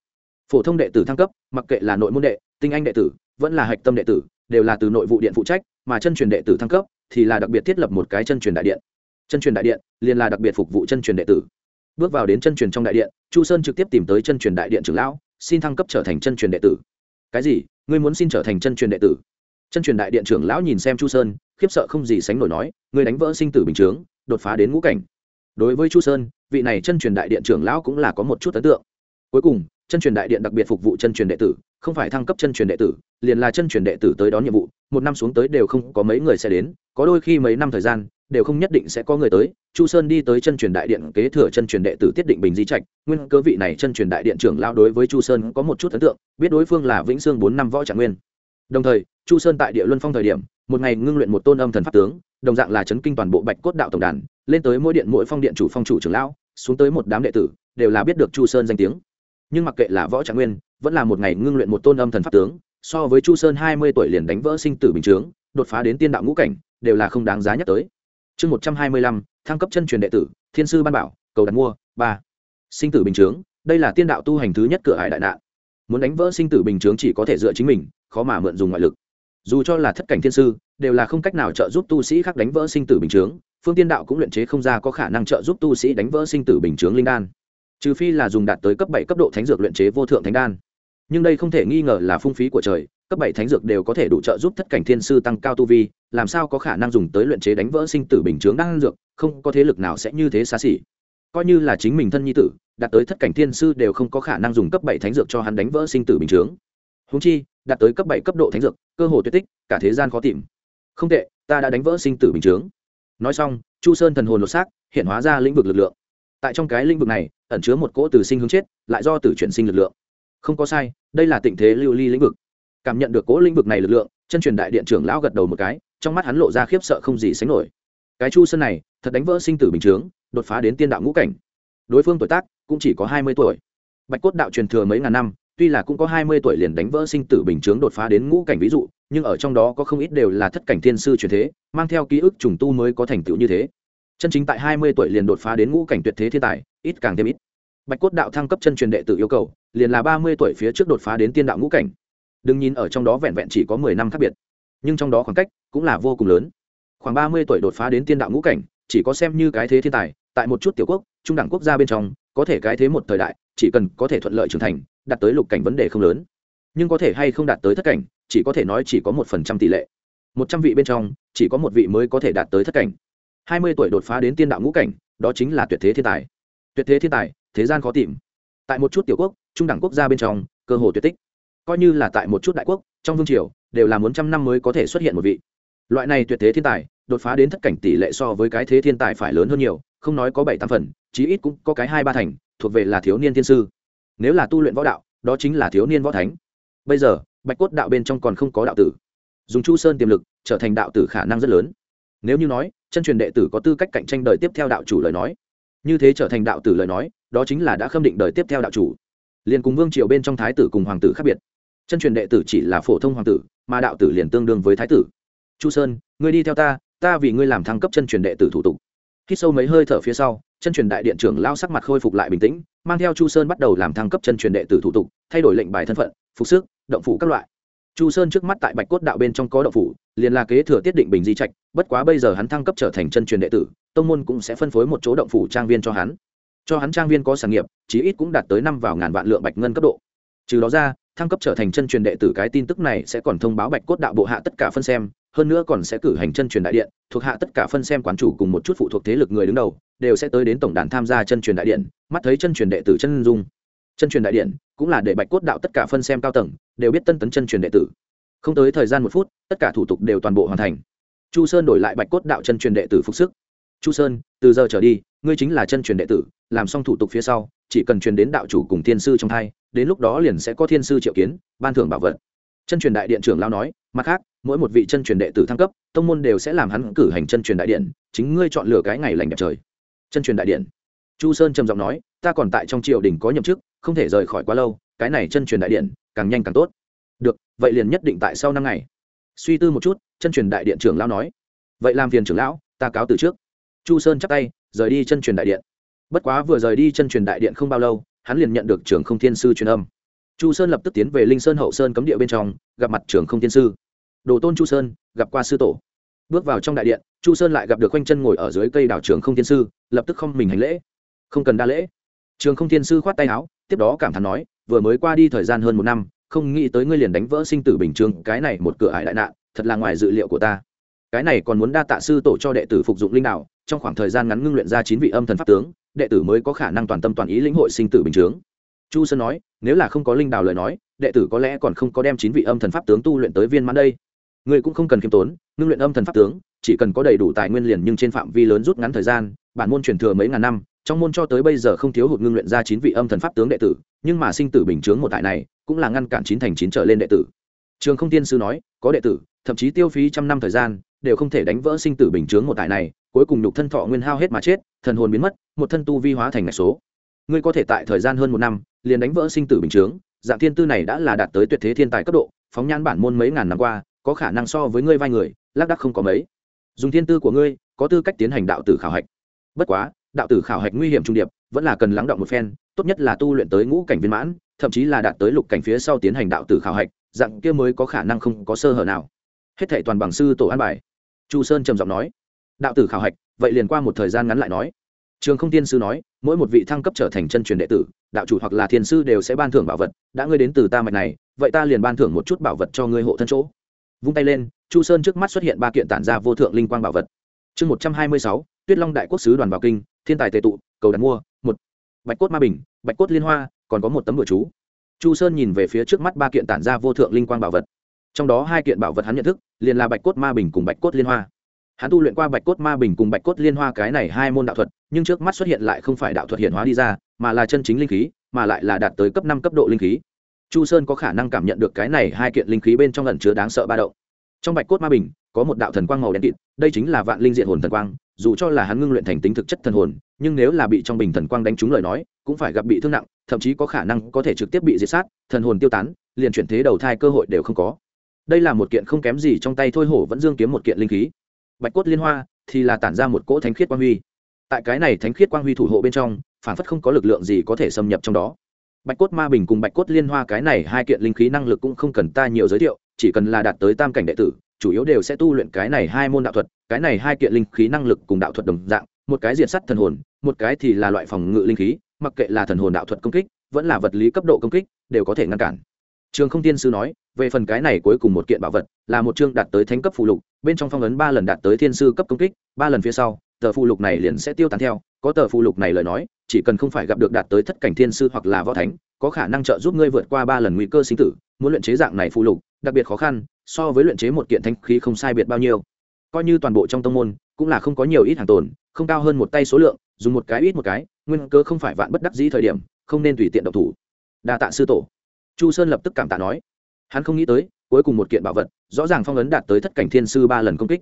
Phổ thông đệ tử thăng cấp, mặc kệ là nội môn đệ, tinh anh đệ tử, vẫn là hạch tâm đệ tử, đều là từ nội vụ điện phụ trách, mà chân truyền đệ tử thăng cấp thì là đặc biệt thiết lập một cái chân truyền đại điện. Chân truyền đại điện liền là đặc biệt phục vụ chân truyền đệ tử. Bước vào đến chân truyền trong đại điện, chu sơn trực tiếp tìm tới chân truyền đại điện trưởng lão, xin thăng cấp trở thành chân truyền đệ tử. Cái gì? Ngươi muốn xin trở thành chân truyền đệ tử? Chân truyền đại điện trưởng lão nhìn xem chu sơn, khiếp sợ không gì sánh nổi nói, ngươi đánh vỡ sinh tử bình chướng đột phá đến ngũ cảnh. Đối với chu sơn, vị này chân truyền đại điện trưởng lão cũng là có một chút ấn tượng. Cuối cùng, chân truyền đại điện đặc biệt phục vụ chân truyền đệ tử, không phải thăng cấp chân truyền đệ tử, liền là chân truyền đệ tử tới đón nhiệm vụ, một năm xuống tới đều không có mấy người sẽ đến, có đôi khi mấy năm thời gian, đều không nhất định sẽ có người tới. Chu sơn đi tới chân truyền đại điện kế thừa chân truyền đệ tử tiết định bình di trạch, nguyên cơ vị này chân truyền đại điện trưởng lao đối với chu sơn có một chút ấn tượng, biết đối phương là vĩnh sương bốn năm võ trạng nguyên. Đồng thời, chu sơn tại địa luân phong thời điểm, một ngày ngưng luyện một tôn âm thần pháp tướng đồng dạng là chấn kinh toàn bộ bạch cốt đạo tổng đàn, lên tới mỗi điện mỗi phong điện chủ phong chủ trưởng lão, xuống tới một đám đệ tử, đều là biết được chu sơn danh tiếng. Nhưng mặc kệ là võ trạng nguyên, vẫn là một ngày ngưng luyện một tôn âm thần pháp tướng, so với chu sơn hai mươi tuổi liền đánh vỡ sinh tử bình chướng, đột phá đến tiên đạo ngũ cảnh, đều là không đáng giá nhắc tới. Chương một trăm hai mươi lăm, thăng cấp chân truyền đệ tử, thiên sư ban bảo, cầu đặt mua, ba. Sinh tử bình chướng, đây là tiên đạo tu hành thứ nhất cửa hải đại nạn. Muốn đánh vỡ sinh tử bình chướng chỉ có thể dựa chính mình, khó mà mượn dùng ngoại lực dù cho là thất cảnh thiên sư, đều là không cách nào trợ giúp tu sĩ khác đánh vỡ sinh tử bình chướng, phương tiên đạo cũng luyện chế không ra có khả năng trợ giúp tu sĩ đánh vỡ sinh tử bình chướng linh đan. Trừ phi là dùng đạt tới cấp bảy cấp độ thánh dược luyện chế vô thượng thánh đan. Nhưng đây không thể nghi ngờ là phung phí của trời, cấp bảy thánh dược đều có thể đủ trợ giúp thất cảnh thiên sư tăng cao tu vi, làm sao có khả năng dùng tới luyện chế đánh vỡ sinh tử bình chướng đan dược, không có thế lực nào sẽ như thế xa xỉ. Coi như là chính mình thân nhi tử, đạt tới thất cảnh thiên sư đều không có khả năng dùng cấp bảy thánh dược cho hắn đánh vỡ sinh tử bình chướng. Húng chi đạt tới cấp bảy cấp độ thánh dược, cơ hồ tuyệt tích, cả thế gian khó tìm. Không tệ, ta đã đánh vỡ sinh tử bình chướng. Nói xong, chu sơn thần hồn lột xác, hiện hóa ra lĩnh vực lực lượng. Tại trong cái lĩnh vực này, ẩn chứa một cỗ từ sinh hướng chết, lại do tử chuyển sinh lực lượng. Không có sai, đây là tình thế lưu ly lĩnh vực. Cảm nhận được cỗ lĩnh vực này lực lượng, chân truyền đại điện trưởng lão gật đầu một cái, trong mắt hắn lộ ra khiếp sợ không gì sánh nổi. Cái chu sơn này, thật đánh vỡ sinh tử bình chướng, đột phá đến tiên đạo ngũ cảnh. Đối phương tuổi tác cũng chỉ có hai mươi tuổi. Bạch cốt đạo truyền thừa mấy ngàn năm tuy là cũng có hai mươi tuổi liền đánh vỡ sinh tử bình chướng đột phá đến ngũ cảnh ví dụ, nhưng ở trong đó có không ít đều là thất cảnh thiên sư truyền thế, mang theo ký ức trùng tu mới có thành tựu như thế. Chân chính tại hai mươi tuổi liền đột phá đến ngũ cảnh tuyệt thế thiên tài, ít càng thêm ít. Bạch cốt đạo thăng cấp chân truyền đệ tử yêu cầu, liền là ba mươi tuổi phía trước đột phá đến tiên đạo ngũ cảnh. Đừng nhìn ở trong đó vẹn vẹn chỉ có mười năm khác biệt, nhưng trong đó khoảng cách cũng là vô cùng lớn. Khoảng ba mươi tuổi đột phá đến tiên đạo ngũ cảnh, chỉ có xem như cái thế thiên tài, tại một chút tiểu quốc, trung đẳng quốc gia bên trong, có thể cái thế một thời đại, chỉ cần có thể thuận lợi trưởng thành đạt tới lục cảnh vấn đề không lớn. Nhưng có thể hay không đạt tới thất cảnh, chỉ có thể nói chỉ có một phần trăm tỷ lệ. Một trăm vị bên trong, chỉ có một vị mới có thể đạt tới thất cảnh. Hai mươi tuổi đột phá đến tiên đạo ngũ cảnh, đó chính là tuyệt thế thiên tài. Tuyệt thế thiên tài, thế gian khó tìm. Tại một chút tiểu quốc, trung đẳng quốc gia bên trong, cơ hồ tuyệt tích. Coi như là tại một chút đại quốc, trong vương triều, đều là muốn trăm năm mới có thể xuất hiện một vị. Loại này tuyệt thế thiên tài, đột phá đến thất cảnh tỷ lệ so với cái thế thiên tài phải lớn hơn nhiều, không nói có bảy tám phần, chí ít cũng có cái hai ba thành, thuộc về là thiếu niên thiên sư nếu là tu luyện võ đạo, đó chính là thiếu niên võ thánh. Bây giờ, bạch cốt đạo bên trong còn không có đạo tử. Dùng chu sơn tiềm lực, trở thành đạo tử khả năng rất lớn. Nếu như nói, chân truyền đệ tử có tư cách cạnh tranh đời tiếp theo đạo chủ lời nói, như thế trở thành đạo tử lời nói, đó chính là đã khâm định đời tiếp theo đạo chủ. Liền cùng vương triều bên trong thái tử cùng hoàng tử khác biệt. Chân truyền đệ tử chỉ là phổ thông hoàng tử, mà đạo tử liền tương đương với thái tử. Chu sơn, ngươi đi theo ta ta vì ngươi làm thăng cấp chân truyền đệ tử thủ tục. Khi sâu mấy hơi thở phía sau chân truyền đại điện trưởng lao sắc mặt khôi phục lại bình tĩnh, mang theo chu sơn bắt đầu làm thăng cấp chân truyền đệ tử thủ tục, thay đổi lệnh bài thân phận, phục sức, động phủ các loại. Chu sơn trước mắt tại bạch cốt đạo bên trong có động phủ, liền là kế thừa tiết định bình di trạch, bất quá bây giờ hắn thăng cấp trở thành chân truyền đệ tử, tông môn cũng sẽ phân phối một chỗ động phủ trang viên cho hắn. Cho hắn trang viên có sản nghiệp, chí ít cũng đạt tới năm vào ngàn vạn lượng bạch ngân cấp độ. Trừ đó ra, thăng cấp trở thành chân truyền đệ tử cái tin tức này sẽ còn thông báo bạch cốt đạo bộ hạ tất cả phân xem hơn nữa còn sẽ cử hành chân truyền đại điện, thuộc hạ tất cả phân xem quán chủ cùng một chút phụ thuộc thế lực người đứng đầu, đều sẽ tới đến tổng đàn tham gia chân truyền đại điện, mắt thấy chân truyền đệ tử chân dung. Chân truyền đại điện cũng là để bạch cốt đạo tất cả phân xem cao tầng, đều biết tân tấn chân truyền đệ tử. Không tới thời gian một phút, tất cả thủ tục đều toàn bộ hoàn thành. Chu sơn đổi lại bạch cốt đạo chân truyền đệ tử phục sức. Chu sơn, từ giờ trở đi, ngươi chính là chân truyền đệ tử, làm xong thủ tục phía sau, chỉ cần truyền đến đạo chủ cùng thiên sư trong thai đến lúc đó liền sẽ có thiên sư triệu kiến, ban thưởng bảo vật. Chân truyền đại điện trưởng lao nói, mặt khác mỗi một vị chân truyền đệ tử thăng cấp, tông môn đều sẽ làm hắn cử hành chân truyền đại điện, chính ngươi chọn lựa cái ngày lành đẹp trời. Chân truyền đại điện. Chu sơn trầm giọng nói, ta còn tại trong triều đình có nhậm chức, không thể rời khỏi quá lâu, cái này chân truyền đại điện, càng nhanh càng tốt. Được, vậy liền nhất định tại sau năm ngày. Suy tư một chút, chân truyền đại điện trưởng lão nói. Vậy làm phiền trưởng lão, ta cáo từ trước. Chu sơn chắp tay, rời đi chân truyền đại điện. Bất quá vừa rời đi chân truyền đại điện không bao lâu, hắn liền nhận được trưởng không thiên sư truyền âm. Chu sơn lập tức tiến về linh sơn hậu sơn cấm địa bên trong, gặp mặt trưởng không thiên sư đồ tôn chu sơn, gặp qua sư tổ. Bước vào trong đại điện, chu sơn lại gặp được quanh chân ngồi ở dưới cây đảo trường không thiên sư, lập tức không mình hành lễ. Không cần đa lễ. Trường không thiên sư khoát tay áo, tiếp đó cảm thán nói, vừa mới qua đi thời gian hơn một năm, không nghĩ tới ngươi liền đánh vỡ sinh tử bình trường cái này một cửa ải đại nạn, thật là ngoài dự liệu của ta. Cái này còn muốn đa tạ sư tổ cho đệ tử phục dụng linh đạo trong khoảng thời gian ngắn ngưng luyện ra chín vị âm thần pháp tướng, đệ tử mới có khả năng toàn tâm toàn ý lĩnh hội sinh tử bình chướng chu sơn nói, nếu là không có linh đào lời nói, đệ tử có lẽ còn không có đem chín vị âm thần pháp tướng tu luyện tới viên mãn đây ngươi cũng không cần khiêm tốn, ngưng luyện âm thần pháp tướng, chỉ cần có đầy đủ tài nguyên liền nhưng trên phạm vi lớn rút ngắn thời gian, bản môn truyền thừa mấy ngàn năm, trong môn cho tới bây giờ không thiếu hụt ngưng luyện ra chín vị âm thần pháp tướng đệ tử, nhưng mà sinh tử bình chướng một tại này, cũng là ngăn cản chín thành chín trở lên đệ tử. Trường không tiên sư nói, có đệ tử, thậm chí tiêu phí trăm năm thời gian, đều không thể đánh vỡ sinh tử bình chướng một tại này, cuối cùng nhục thân thọ nguyên hao hết mà chết, thần hồn biến mất, một thân tu vi hóa thành ngạch số. Ngươi có thể tại thời gian hơn một năm, liền đánh vỡ sinh tử bình chướng, dạng thiên tư này đã là đạt tới tuyệt thế thiên tài cấp độ, phóng nhan bản môn mấy ngàn năm qua có khả năng so với ngươi vai người, lác đắc không có mấy. Dùng thiên tư của ngươi, có tư cách tiến hành đạo tử khảo hạch. Bất quá, đạo tử khảo hạch nguy hiểm trung điệp, vẫn là cần lắng động một phen, tốt nhất là tu luyện tới ngũ cảnh viên mãn, thậm chí là đạt tới lục cảnh phía sau tiến hành đạo tử khảo hạch, dạng kia mới có khả năng không có sơ hở nào. Hết thệ toàn bằng sư tổ an bài. Chu sơn trầm giọng nói. Đạo tử khảo hạch, vậy liền qua một thời gian ngắn lại nói. Trường không tiên sư nói, mỗi một vị thăng cấp trở thành chân truyền đệ tử, đạo chủ hoặc là thiên sư đều sẽ ban thưởng bảo vật, đã ngươi đến từ ta mạch này, vậy ta liền ban thưởng một chút bảo vật cho ngươi hộ thân chỗ vung tay lên, chu sơn trước mắt xuất hiện ba kiện tản ra vô thượng linh quang bảo vật. Chương một trăm hai mươi sáu, tuyết long đại quốc sứ đoàn vào kinh, thiên tài tề tụ, cầu đặt mua, một. Bạch cốt ma bình, bạch cốt liên hoa, còn có một tấm bửa chú. Chu sơn nhìn về phía trước mắt ba kiện tản ra vô thượng linh quang bảo vật. Trong đó hai kiện bảo vật hắn nhận thức, liền là bạch cốt ma bình cùng bạch cốt liên hoa. Hắn tu luyện qua bạch cốt ma bình cùng bạch cốt liên hoa cái này hai môn đạo thuật, nhưng trước mắt xuất hiện lại không phải đạo thuật hiện hóa đi ra, mà là chân chính linh khí, mà lại là đạt tới cấp năm cấp độ linh khí chu sơn có khả năng cảm nhận được cái này hai kiện linh khí bên trong lần chứa đáng sợ ba động. Trong bạch cốt ma bình, có một đạo thần quang màu đen kịt, đây chính là vạn linh diện hồn thần quang, dù cho là hắn ngưng luyện thành tính thực chất thần hồn, nhưng nếu là bị trong bình thần quang đánh trúng lời nói, cũng phải gặp bị thương nặng, thậm chí có khả năng có thể trực tiếp bị diệt sát, thần hồn tiêu tán, liền chuyển thế đầu thai cơ hội đều không có. Đây là một kiện không kém gì trong tay thôi hổ vẫn dương kiếm một kiện linh khí. Bạch cốt liên hoa thì là tản ra một cỗ thánh khiết quang huy. Tại cái này thánh khiết quang huy thủ hộ bên trong, phản phất không có lực lượng gì có thể xâm nhập trong đó bạch cốt ma bình cùng bạch cốt liên hoa cái này hai kiện linh khí năng lực cũng không cần ta nhiều giới thiệu, chỉ cần là đạt tới tam cảnh đệ tử, chủ yếu đều sẽ tu luyện cái này hai môn đạo thuật, cái này hai kiện linh khí năng lực cùng đạo thuật đồng dạng, một cái diện sắt thần hồn, một cái thì là loại phòng ngự linh khí, mặc kệ là thần hồn đạo thuật công kích, vẫn là vật lý cấp độ công kích, đều có thể ngăn cản. Trường không tiên sư nói, về phần cái này cuối cùng một kiện bảo vật, là một chương đạt tới thánh cấp phụ lục, bên trong phong ấn ba lần đạt tới thiên sư cấp công kích, ba lần phía sau tờ phụ lục này liền sẽ tiêu tán theo, có tờ phụ lục này lời nói, chỉ cần không phải gặp được đạt tới thất cảnh thiên sư hoặc là võ thánh, có khả năng trợ giúp ngươi vượt qua ba lần nguy cơ sinh tử, muốn luyện chế dạng này phụ lục, đặc biệt khó khăn, so với luyện chế một kiện thanh khí không sai biệt bao nhiêu. Coi như toàn bộ trong tông môn, cũng là không có nhiều ít hàng tồn, không cao hơn một tay số lượng, dùng một cái ít một cái, nguyên cơ không phải vạn bất đắc dĩ thời điểm, không nên tùy tiện độc thủ. Đa tạ sư tổ. Chu sơn lập tức cảm tạ nói. Hắn không nghĩ tới, cuối cùng một kiện bảo vật, rõ ràng phong ấn đạt tới thất cảnh thiên sư ba lần công kích.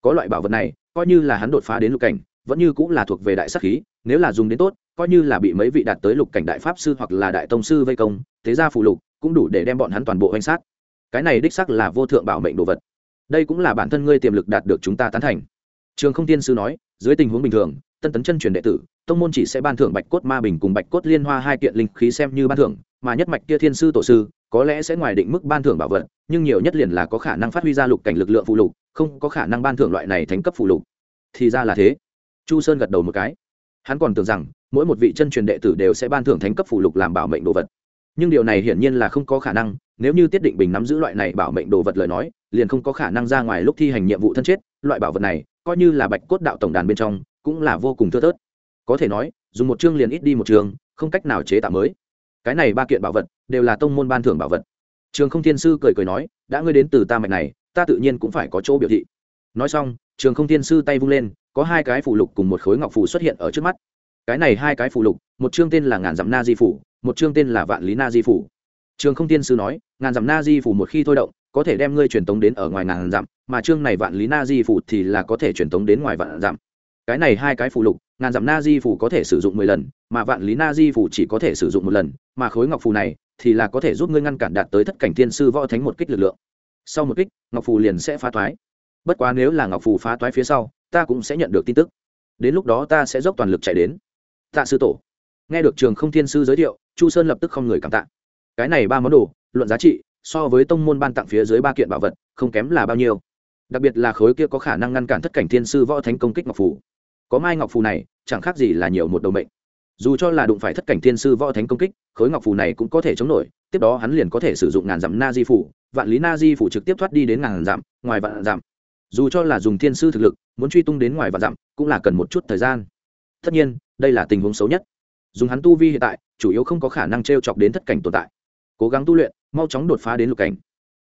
Có loại bảo vật này coi như là hắn đột phá đến lục cảnh, vẫn như cũng là thuộc về đại sắc khí, nếu là dùng đến tốt, coi như là bị mấy vị đạt tới lục cảnh đại pháp sư hoặc là đại tông sư vây công, thế ra phụ lục cũng đủ để đem bọn hắn toàn bộ oanh sát. Cái này đích sắc là vô thượng bảo mệnh đồ vật. Đây cũng là bản thân ngươi tiềm lực đạt được chúng ta tán thành. Trường không tiên sư nói, dưới tình huống bình thường, tân tấn chân truyền đệ tử, tông môn chỉ sẽ ban thưởng bạch cốt ma bình cùng bạch cốt liên hoa hai kiện linh khí xem như ban thưởng, mà nhất mạch kia thiên sư tổ sư có lẽ sẽ ngoài định mức ban thưởng bảo vật, nhưng nhiều nhất liền là có khả năng phát huy ra lục cảnh lực lượng phụ lục không có khả năng ban thưởng loại này thành cấp phụ lục. Thì ra là thế. Chu sơn gật đầu một cái. Hắn còn tưởng rằng, mỗi một vị chân truyền đệ tử đều sẽ ban thưởng thánh cấp phụ lục làm bảo mệnh đồ vật. Nhưng điều này hiển nhiên là không có khả năng, nếu như tiết định bình nắm giữ loại này bảo mệnh đồ vật lời nói, liền không có khả năng ra ngoài lúc thi hành nhiệm vụ thân chết, loại bảo vật này, coi như là bạch cốt đạo tổng đàn bên trong, cũng là vô cùng thưa thớt. Có thể nói, dùng một chương liền ít đi một trường không cách nào chế tạo mới. Cái này ba kiện bảo vật, đều là tông môn ban thưởng bảo vật. Trường không thiên sư cười cười nói, đã ngươi đến từ ta mạch này ta tự nhiên cũng phải có chỗ biểu thị. Nói xong, trường không thiên sư tay vung lên, có hai cái phụ lục cùng một khối ngọc phủ xuất hiện ở trước mắt. Cái này hai cái phụ lục, một chương tên là ngàn dặm na di phủ, một chương tên là vạn lý na di phủ. Trường không thiên sư nói, ngàn dặm na di phủ một khi thôi động, có thể đem ngươi truyền tống đến ở ngoài ngàn dặm, mà chương này vạn lý na di phủ thì là có thể truyền tống đến ngoài vạn dặm. Cái này hai cái phù lục, ngàn dặm na di phủ có thể sử dụng mười lần, mà vạn lý na di phủ chỉ có thể sử dụng một lần, mà khối ngọc phù này thì là có thể giúp ngươi ngăn cản đạt tới thất cảnh thiên sư võ thánh một kích lực lượng sau một kích, ngọc phù liền sẽ phá toái bất quá nếu là ngọc phù phá toái phía sau, ta cũng sẽ nhận được tin tức. Đến lúc đó ta sẽ dốc toàn lực chạy đến. Tạ sư tổ. Nghe được trường không thiên sư giới thiệu, chu sơn lập tức không người cảm tạ. Cái này ba món đồ, luận giá trị, so với tông môn ban tặng phía dưới ba kiện bảo vật, không kém là bao nhiêu. Đặc biệt là khối kia có khả năng ngăn cản thất cảnh thiên sư võ thánh công kích ngọc phù. có mai ngọc phù này, chẳng khác gì là nhiều một đầu mệnh dù cho là đụng phải thất cảnh thiên sư võ thánh công kích, khối ngọc phù này cũng có thể chống nổi, tiếp đó hắn liền có thể sử dụng ngàn dặm na di phủ vạn lý na di phủ trực tiếp thoát đi đến ngàn dặm, ngoài vạn dặm. Dù cho là dùng thiên sư thực lực, muốn truy tung đến ngoài vạn dặm, cũng là cần một chút thời gian. Tất nhiên, đây là tình huống xấu nhất. Dùng hắn tu vi hiện tại, chủ yếu không có khả năng t r e o chọc đến thất cảnh tồn tại. Cố gắng tu luyện, mau chóng đột phá đến lục cảnh.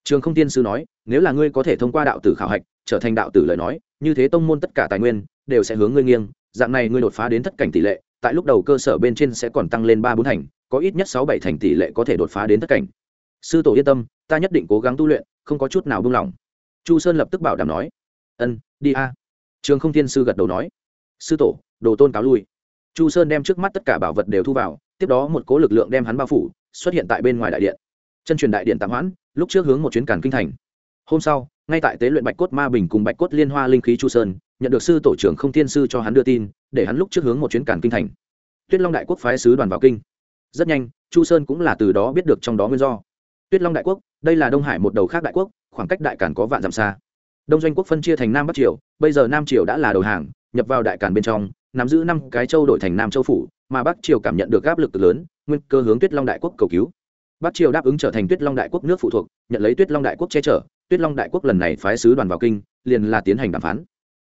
Trường không tiên sư nói, nếu là ngươi có thể thông qua đạo tử khảo hạch, trở thành đạo tử lời nói, như thế tông môn tất cả tài nguyên, đều sẽ hướng ngươi nghiêng, dạng này ngươi đột phá đến thất cảnh tỷ lệ tại lúc đầu cơ sở bên trên sẽ còn tăng lên ba bốn thành, có ít nhất sáu bảy thành tỷ lệ có thể đột phá đến thất cảnh. Sư tổ yên tâm, ta nhất định cố gắng tu luyện, không có chút nào buông lỏng. Chu sơn lập tức bảo đảm nói, ân, đi a. Trường không thiên sư gật đầu nói, sư tổ, đồ tôn cáo lui. Chu sơn đem trước mắt tất cả bảo vật đều thu vào, tiếp đó một cố lực lượng đem hắn bao phủ, xuất hiện tại bên ngoài đại điện. Chân truyền đại điện tạm hoãn, lúc trước hướng một chuyến càn kinh thành. Hôm sau ngay tại tế luyện bạch cốt ma bình cùng bạch cốt liên hoa linh khí chu sơn, nhận được sư tổ trưởng không thiên sư cho hắn đưa tin, để hắn lúc trước hướng một chuyến cản kinh thành. Tuyết long đại quốc phái sứ đoàn vào kinh. Rất nhanh, chu sơn cũng là từ đó biết được trong đó nguyên do. Tuyết long đại quốc, đây là đông hải một đầu khác đại quốc, khoảng cách đại cản có vạn dặm xa. Đông doanh quốc phân chia thành nam bắc triều, bây giờ nam triều đã là đầu hàng, nhập vào đại cản bên trong, nắm giữ năm cái châu đổi thành nam châu phủ, mà bắc triều cảm nhận được áp lực lớn, nguyên cơ hướng tuyết long đại quốc cầu cứu. Bắc triều đáp ứng trở thành tuyết long đại quốc nước phụ thuộc, nhận lấy tuyết long đại quốc che chở tuyết long đại quốc lần này phái sứ đoàn vào kinh, liền là tiến hành đàm phán.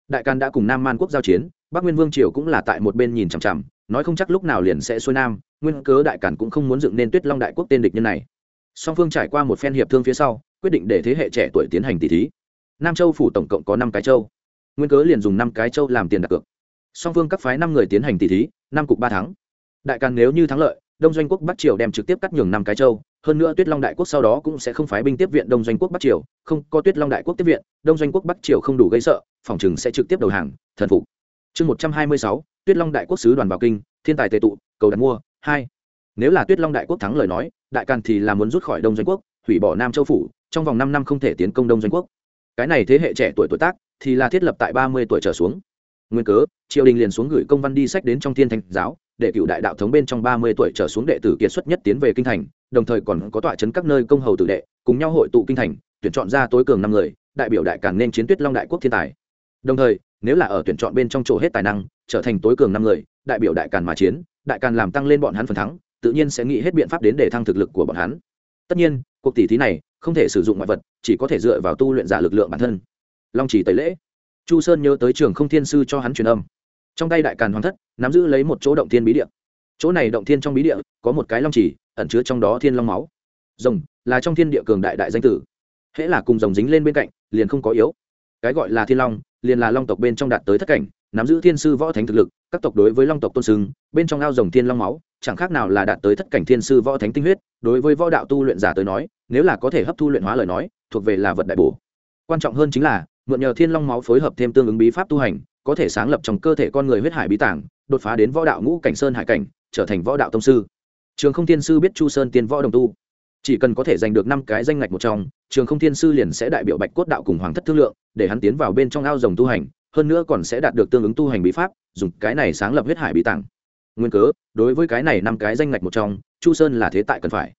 Đại càn đã cùng nam man quốc giao chiến, bắc nguyên vương triều cũng là tại một bên nhìn chằm chằm, nói không chắc lúc nào liền sẽ xuôi nam, nguyên cớ đại càn cũng không muốn dựng nên tuyết long đại quốc tên địch nhân này. Song phương trải qua một phen hiệp thương phía sau, quyết định để thế hệ trẻ tuổi tiến hành tỷ thí. Nam châu phủ tổng cộng có năm cái châu. Nguyên cớ liền dùng năm cái châu làm tiền đặt cược. Song phương các phái năm người tiến hành tỷ thí, năm cục ba thắng. Đại càn nếu như thắng lợi đông doanh quốc bắc triều đem trực tiếp cắt nhường năm cái châu, hơn nữa tuyết long đại quốc sau đó cũng sẽ không phái binh tiếp viện đông doanh quốc bắc triều, không, có tuyết long đại quốc tiếp viện, đông doanh quốc bắc triều không đủ gây sợ, phòng chừng sẽ trực tiếp đầu hàng, thần phục. Chương một trăm hai mươi sáu, tuyết long đại quốc sứ đoàn vào kinh, thiên tài tệ tụ, cầu đặt mua, hai. Nếu là tuyết long đại quốc thắng lời nói, đại càn thì là muốn rút khỏi đông doanh quốc, hủy bỏ nam châu phủ, trong vòng năm năm không thể tiến công đông doanh quốc. Cái này thế hệ trẻ tuổi tuổi tác thì là thiết lập tại ba mươi tuổi trở xuống. Nguyên cớ, triều đình liền xuống gửi công văn đi sách đến trong thiên thành giáo để cựu đại đạo thống bên trong ba mươi tuổi trở xuống đệ tử kiệt xuất nhất tiến về kinh thành, đồng thời còn có tọa chấn các nơi công hầu tử đệ, cùng nhau hội tụ kinh thành, tuyển chọn ra tối cường năm người, đại biểu đại càn nên chiến tuyết long đại quốc thiên tài. Đồng thời, nếu là ở tuyển chọn bên trong chỗ hết tài năng, trở thành tối cường năm người, đại biểu đại càn mà chiến, đại càn làm tăng lên bọn hắn phần thắng, tự nhiên sẽ nghĩ hết biện pháp đến để thăng thực lực của bọn hắn. Tất nhiên, cuộc tỷ thí này không thể sử dụng ngoại vật, chỉ có thể dựa vào tu luyện giả lực lượng bản thân. Long chỉ tẩy lễ. Chu sơn nhớ tới trường không thiên sư cho hắn truyền âm. Trong tay đại càn hoàng thất nắm giữ lấy một chỗ động thiên bí địa. Chỗ này động thiên trong bí địa có một cái long chỉ ẩn chứa trong đó thiên long máu. Rồng là trong thiên địa cường đại đại danh tử. Hễ là cùng rồng dính lên bên cạnh, liền không có yếu. Cái gọi là thiên long, liền là long tộc bên trong đạt tới thất cảnh, nắm giữ thiên sư võ thánh thực lực, các tộc đối với long tộc tôn sưng, bên trong ao rồng thiên long máu, chẳng khác nào là đạt tới thất cảnh thiên sư võ thánh tinh huyết, đối với võ đạo tu luyện giả tới nói, nếu là có thể hấp thu luyện hóa lời nói, thuộc về là vật đại bổ. Quan trọng hơn chính là, mượn nhờ thiên long máu phối hợp thêm tương ứng bí pháp tu hành có thể sáng lập trong cơ thể con người huyết hải bí tàng, đột phá đến võ đạo ngũ cảnh sơn hải cảnh trở thành võ đạo tông sư. Trường không thiên sư biết chu sơn tiên võ đồng tu. Chỉ cần có thể giành được năm cái danh ngạch một trong trường không thiên sư liền sẽ đại biểu bạch cốt đạo cùng hoàng thất thương lượng để hắn tiến vào bên trong ao rồng tu hành hơn nữa còn sẽ đạt được tương ứng tu hành bí pháp dùng cái này sáng lập huyết hải bí tàng. Nguyên cớ đối với cái này năm cái danh ngạch một trong chu sơn là thế tại cần phải.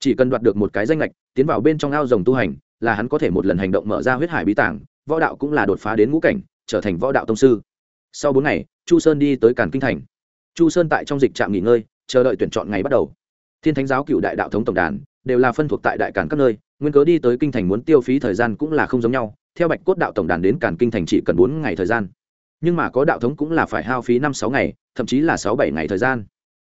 Chỉ cần đoạt được một cái danh ngạch tiến vào bên trong ao rồng tu hành là hắn có thể một lần hành động mở ra huyết hải bí tàng võ đạo cũng là đột phá đến ngũ cảnh trở thành võ đạo tông sư. Sau bốn ngày, chu sơn đi tới càn kinh thành. Chu sơn tại trong dịch trạm nghỉ ngơi, chờ đợi tuyển chọn ngày bắt đầu. Thiên thánh giáo cựu đại đạo thống tổng đàn đều là phân thuộc tại đại cản các nơi, nguyên cớ đi tới kinh thành muốn tiêu phí thời gian cũng là không giống nhau, theo bạch cốt đạo tổng đàn đến cản kinh thành chỉ cần bốn ngày thời gian. Nhưng mà có đạo thống cũng là phải hao phí năm sáu ngày, thậm chí là sáu bảy ngày thời gian.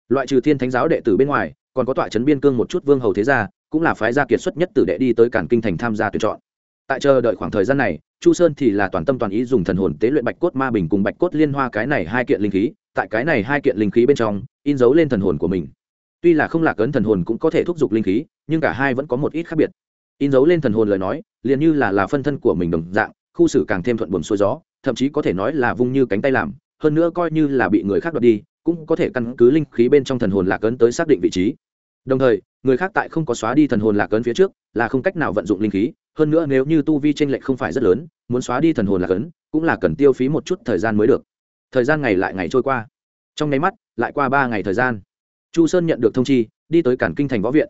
Loại trừ thiên thánh giáo đệ tử bên ngoài, còn có tọa trấn biên cương một chút vương hầu thế gia, cũng là phái gia kiệt xuất nhất tử đệ đi tới cản kinh thành tham gia tuyển chọn. Tại chờ đợi khoảng thời gian này chu sơn thì là toàn tâm toàn ý dùng thần hồn tế luyện bạch cốt ma bình cùng bạch cốt liên hoa cái này hai kiện linh khí, tại cái này hai kiện linh khí bên trong, in dấu lên thần hồn của mình. Tuy là không lạc ấn thần hồn cũng có thể thúc giục linh khí, nhưng cả hai vẫn có một ít khác biệt. In dấu lên thần hồn lời nói, liền như là là phân thân của mình đồng dạng, khu xử càng thêm thuận buồm xuôi gió, thậm chí có thể nói là vung như cánh tay làm, hơn nữa coi như là bị người khác đoạt đi, cũng có thể căn cứ linh khí bên trong thần hồn lạc ấn tới xác định vị trí đồng thời, người khác tại không có xóa đi thần hồn lạc ấn phía trước, là không cách nào vận dụng linh khí. Hơn nữa nếu như tu vi tranh lệch không phải rất lớn, muốn xóa đi thần hồn lạc ấn, cũng là cần tiêu phí một chút thời gian mới được. Thời gian ngày lại ngày trôi qua. Trong nháy mắt, lại qua ba ngày thời gian. Chu sơn nhận được thông chi, đi tới cản kinh thành võ viện.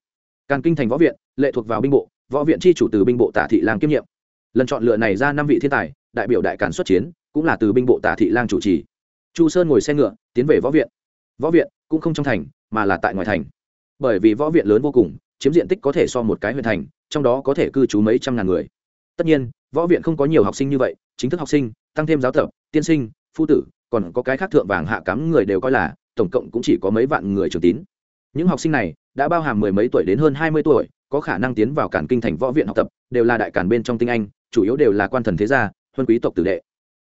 Càn kinh thành võ viện, lệ thuộc vào binh bộ, võ viện chi chủ từ binh bộ tả thị lang kiêm nhiệm. Lần chọn lựa này ra năm vị thiên tài, đại biểu đại càn xuất chiến, cũng là từ binh bộ tả thị lang chủ trì. Chu sơn ngồi xe ngựa, tiến về võ viện. Võ viện cũng không trong thành, mà là tại ngoài thành bởi vì võ viện lớn vô cùng, chiếm diện tích có thể so một cái huyện thành, trong đó có thể cư trú mấy trăm ngàn người. Tất nhiên, võ viện không có nhiều học sinh như vậy, chính thức học sinh, tăng thêm giáo tập, tiên sinh, phu tử, còn có cái khác thượng vàng hạ cắm người đều coi là, tổng cộng cũng chỉ có mấy vạn người trường tín. Những học sinh này đã bao hàm mười mấy tuổi đến hơn hai mươi tuổi, có khả năng tiến vào cản kinh thành võ viện học tập, đều là đại cản bên trong tinh anh, chủ yếu đều là quan thần thế gia, huân quý tộc tử đệ.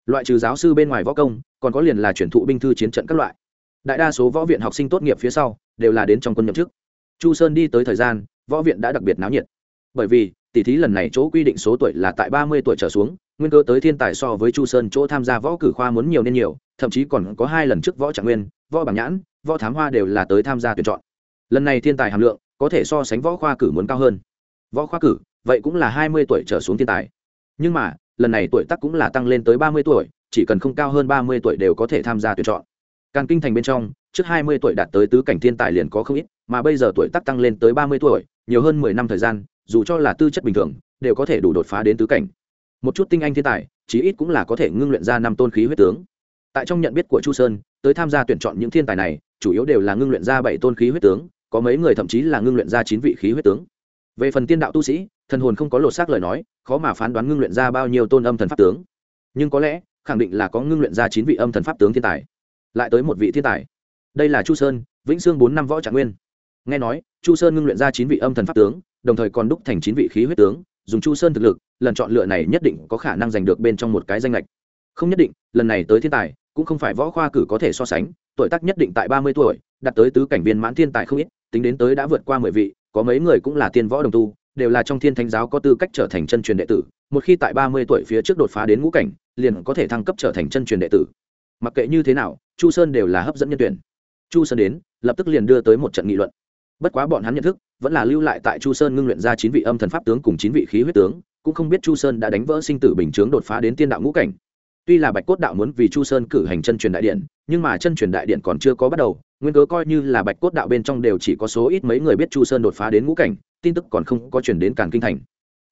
Loại trừ giáo sư bên ngoài võ công, còn có liền là chuyển thụ binh thư chiến trận các loại. Đại đa số võ viện học sinh tốt nghiệp phía sau, đều là đến trong quân nhậm chức chu sơn đi tới thời gian, võ viện đã đặc biệt náo nhiệt. Bởi vì tỷ thí lần này chỗ quy định số tuổi là tại ba mươi tuổi trở xuống, nguyên cơ tới thiên tài so với chu sơn chỗ tham gia võ cử khoa muốn nhiều nên nhiều, thậm chí còn có hai lần trước võ trạng nguyên, võ bảng nhãn, võ thám hoa đều là tới tham gia tuyển chọn. Lần này thiên tài hàm lượng có thể so sánh võ khoa cử muốn cao hơn. Võ khoa cử, vậy cũng là hai mươi tuổi trở xuống thiên tài. Nhưng mà, lần này tuổi tác cũng là tăng lên tới ba mươi tuổi, chỉ cần không cao hơn ba mươi tuổi đều có thể tham gia tuyển chọn. Càng kinh thành bên trong, trước hai mươi tuổi đạt tới tứ cảnh thiên tài liền có không ít mà bây giờ tuổi tác tăng lên tới ba mươi tuổi, nhiều hơn mười năm thời gian, dù cho là tư chất bình thường, đều có thể đủ đột phá đến tứ cảnh. Một chút tinh anh thiên tài, chí ít cũng là có thể ngưng luyện ra năm tôn khí huyết tướng. Tại trong nhận biết của chu sơn, tới tham gia tuyển chọn những thiên tài này, chủ yếu đều là ngưng luyện ra bảy tôn khí huyết tướng, có mấy người thậm chí là ngưng luyện ra chín vị khí huyết tướng. Về phần tiên đạo tu sĩ, thần hồn không có lột xác lời nói, khó mà phán đoán ngưng luyện ra bao nhiêu tôn âm thần pháp tướng. Nhưng có lẽ, khẳng định là có ngưng luyện ra chín vị âm thần pháp tướng thiên tài. Lại tới một vị thiên tài. Đây là chu sơn, vĩnh sương bốn năm võ trạng nguyên nghe nói, chu sơn ngưng luyện ra chín vị âm thần pháp tướng, đồng thời còn đúc thành chín vị khí huyết tướng, dùng chu sơn thực lực, lần chọn lựa này nhất định có khả năng giành được bên trong một cái danh lệch. Không nhất định, lần này tới thiên tài, cũng không phải võ khoa cử có thể so sánh, tuổi tác nhất định tại ba mươi tuổi, đạt tới tứ cảnh viên mãn thiên tài không ít, tính đến tới đã vượt qua mười vị, có mấy người cũng là tiên võ đồng tu, đều là trong thiên thánh giáo có tư cách trở thành chân truyền đệ tử, một khi tại ba mươi tuổi phía trước đột phá đến ngũ cảnh, liền có thể thăng cấp trở thành chân truyền đệ tử. Mặc kệ như thế nào, chu sơn đều là hấp dẫn nhân tuyển. Chu sơn đến, lập tức liền đưa tới một trận nghị luận bất quá bọn hắn nhận thức, vẫn là lưu lại tại chu sơn ngưng luyện ra chín vị âm thần pháp tướng cùng chín vị khí huyết tướng, cũng không biết chu sơn đã đánh vỡ sinh tử bình chướng đột phá đến tiên đạo ngũ cảnh. Tuy là bạch cốt đạo muốn vì chu sơn cử hành chân truyền đại điện, nhưng mà chân truyền đại điện còn chưa có bắt đầu, nguyên cớ coi như là bạch cốt đạo bên trong đều chỉ có số ít mấy người biết chu sơn đột phá đến ngũ cảnh, tin tức còn không có chuyển đến càn kinh thành.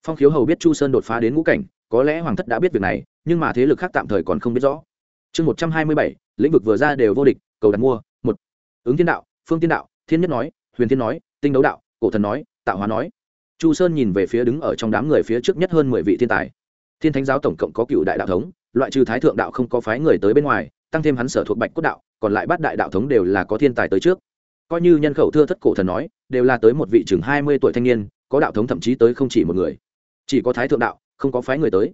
Phong khiếu hầu biết chu sơn đột phá đến ngũ cảnh, có lẽ hoàng thất đã biết việc này, nhưng mà thế lực khác tạm thời còn không biết rõ. Chương một trăm hai mươi bảy, lĩnh vực vừa ra đều vô địch, cầu đặt mua, một. Ứng thiên đạo, phương tiên đạo, thiên nhất nói huyền thiên nói, tinh đấu đạo, cổ thần nói, tạo hóa nói. Chu sơn nhìn về phía đứng ở trong đám người phía trước nhất hơn mười vị thiên tài. Thiên thánh giáo tổng cộng có cựu đại đạo thống, loại trừ thái thượng đạo không có phái người tới bên ngoài, tăng thêm hắn sở thuộc bạch cốt đạo, còn lại bát đại đạo thống đều là có thiên tài tới trước. Coi như nhân khẩu thưa thất cổ thần nói, đều là tới một vị chừng hai mươi tuổi thanh niên, có đạo thống thậm chí tới không chỉ một người. Chỉ có thái thượng đạo, không có phái người tới.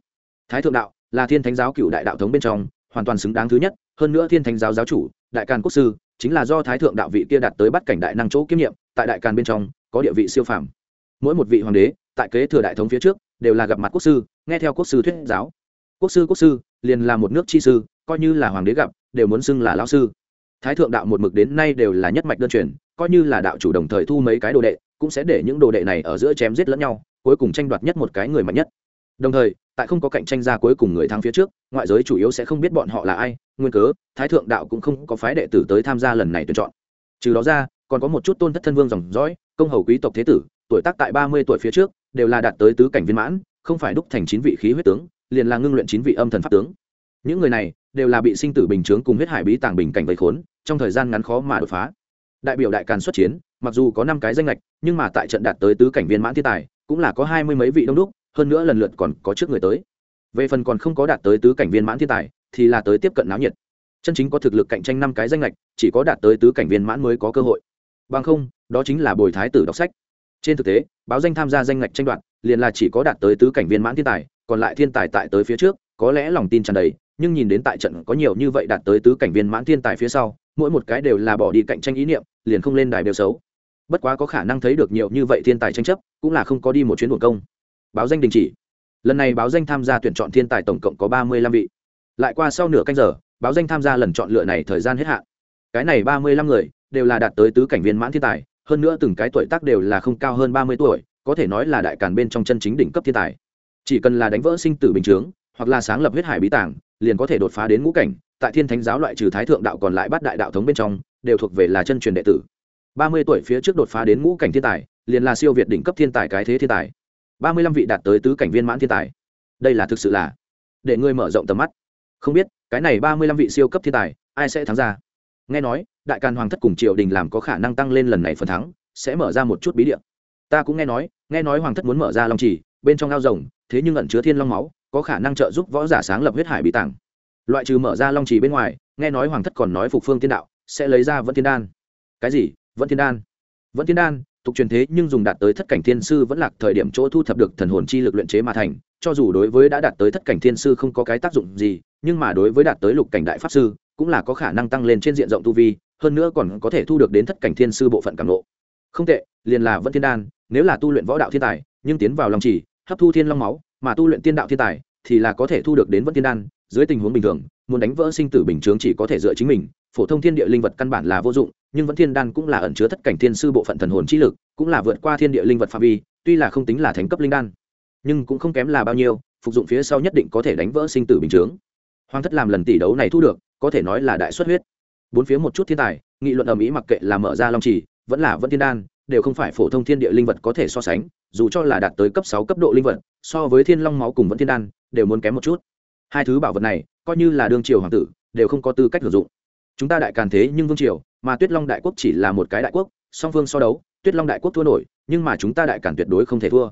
Thái thượng đạo là thiên thánh giáo cựu đại đạo thống bên trong, hoàn toàn xứng đáng thứ nhất hơn nữa thiên thánh giáo giáo chủ, đại càn quốc sư, chính là do thái thượng đạo vị kia đạt tới bắt cảnh đại năng chỗ kiêm nhiệm, tại đại càn bên trong, có địa vị siêu phàm. Mỗi một vị hoàng đế, tại kế thừa đại thống phía trước, đều là gặp mặt quốc sư, nghe theo quốc sư thuyết giáo. Quốc sư quốc sư, liền là một nước chi sư, coi như là hoàng đế gặp, đều muốn xưng là lão sư. Thái thượng đạo một mực đến nay đều là nhất mạch đơn truyền, coi như là đạo chủ đồng thời thu mấy cái đồ đệ, cũng sẽ để những đồ đệ này ở giữa chém giết lẫn nhau, cuối cùng tranh đoạt nhất một cái người mạnh nhất đồng thời, tại không có cạnh tranh ra cuối cùng người thắng phía trước, ngoại giới chủ yếu sẽ không biết bọn họ là ai, nguyên cớ, thái thượng đạo cũng không có phái đệ tử tới tham gia lần này tuyển chọn. Trừ đó ra, còn có một chút tôn thất thân vương dòng dõi, công hầu quý tộc thế tử, tuổi tác tại ba mươi tuổi phía trước, đều là đạt tới tứ cảnh viên mãn, không phải đúc thành chín vị khí huyết tướng, liền là ngưng luyện chín vị âm thần pháp tướng. Những người này đều là bị sinh tử bình chướng cùng huyết hải bí tàng bình cảnh vây khốn, trong thời gian ngắn khó mà đột phá. Đại biểu đại càn xuất chiến, mặc dù có năm cái danh lệch nhưng mà tại trận đạt tới tứ cảnh viên mãn thiên tài, cũng là có hai mươi mấy vị đông đúc hơn nữa lần lượt còn có trước người tới. Về phần còn không có đạt tới tứ cảnh viên mãn thiên tài, thì là tới tiếp cận náo nhiệt. Chân chính có thực lực cạnh tranh năm cái danh lệch chỉ có đạt tới tứ cảnh viên mãn mới có cơ hội. Bằng không, đó chính là bồi thái tử đọc sách. Trên thực tế, báo danh tham gia danh lệch tranh đoạt, liền là chỉ có đạt tới tứ cảnh viên mãn thiên tài, còn lại thiên tài tại tới phía trước, có lẽ lòng tin tràn đầy, nhưng nhìn đến tại trận có nhiều như vậy đạt tới tứ cảnh viên mãn thiên tài phía sau, mỗi một cái đều là bỏ đi cạnh tranh ý niệm, liền không lên đài đều xấu. Bất quá có khả năng thấy được nhiều như vậy thiên tài tranh chấp, cũng là không có đi một chuyến buồn công báo danh đình chỉ. Lần này báo danh tham gia tuyển chọn thiên tài tổng cộng có ba mươi lăm vị. Lại qua sau nửa canh giờ, báo danh tham gia lần chọn lựa này thời gian hết hạn. Cái này ba mươi lăm người đều là đạt tới tứ cảnh viên mãn thiên tài, hơn nữa từng cái tuổi tác đều là không cao hơn ba mươi tuổi, có thể nói là đại càn bên trong chân chính đỉnh cấp thiên tài. Chỉ cần là đánh vỡ sinh tử bình chướng, hoặc là sáng lập huyết hải bí tàng, liền có thể đột phá đến ngũ cảnh, tại thiên thánh giáo loại trừ thái thượng đạo còn lại bắt đại đạo thống bên trong, đều thuộc về là chân truyền đệ tử. ba mươi tuổi phía trước đột phá đến ngũ cảnh thiên tài, liền là siêu việt đỉnh cấp thiên tài cái thế thiên tài ba mươi lăm vị đạt tới tứ cảnh viên mãn thiên tài. Đây là thực sự là để ngươi mở rộng tầm mắt. Không biết, cái này ba mươi lăm vị siêu cấp thiên tài, ai sẽ thắng ra? Nghe nói, đại càn hoàng thất cùng triều đình làm có khả năng tăng lên lần này phần thắng, sẽ mở ra một chút bí điện ta cũng nghe nói nghe nói hoàng thất muốn mở ra long trì, bên trong ao rồng, thế nhưng ẩn chứa thiên long máu, có khả năng trợ giúp võ giả sáng lập huyết hải bị tàng. Loại trừ mở ra long trì bên ngoài, nghe nói hoàng thất còn nói phục phương tiên đạo, sẽ lấy ra vẫn thiên đan. Cái gì? Vẫn thiên đan. Vẫn thiên đan tục truyền thế nhưng dùng đạt tới thất cảnh thiên sư vẫn lạc thời điểm chỗ thu thập được thần hồn chi lực luyện chế mà thành, cho dù đối với đã đạt tới thất cảnh thiên sư không có cái tác dụng gì, nhưng mà đối với đạt tới lục cảnh đại pháp sư, cũng là có khả năng tăng lên trên diện rộng tu vi, hơn nữa còn có thể thu được đến thất cảnh thiên sư bộ phận cảm lộ không tệ, liền là vẫn thiên đan, nếu là tu luyện võ đạo thiên tài, nhưng tiến vào lòng chỉ hấp thu thiên long máu, mà tu luyện tiên đạo thiên tài, thì là có thể thu được đến vẫn thiên đan, dưới tình huống bình thường, muốn đánh vỡ sinh tử bình chướng chỉ có thể dựa chính mình, phổ thông thiên địa linh vật căn bản là vô dụng nhưng vẫn thiên đan cũng là ẩn chứa thất cảnh thiên sư bộ phận thần hồn trí lực, cũng là vượt qua thiên địa linh vật phạm vi, tuy là không tính là thánh cấp linh đan, nhưng cũng không kém là bao nhiêu, phục dụng phía sau nhất định có thể đánh vỡ sinh tử bình chướng. Hoàng thất làm lần tỷ đấu này thu được, có thể nói là đại xuất huyết. Bốn phía một chút thiên tài, nghị luận ầm ĩ mặc kệ là mở ra long trì, vẫn là vẫn thiên đan, đều không phải phổ thông thiên địa linh vật có thể so sánh, dù cho là đạt tới cấp sáu, cấp độ linh vật, so với thiên long máu cùng vẫn thiên đan, đều muốn kém một chút. Hai thứ bảo vật này, coi như là đương triều hoàng tử, đều không có tư cách sử dụng. Chúng ta đại càn thế nhưng vương triều mà tuyết long đại quốc chỉ là một cái đại quốc, song phương so đấu, tuyết long đại quốc thua nổi, nhưng mà chúng ta đại càn tuyệt đối không thể thua.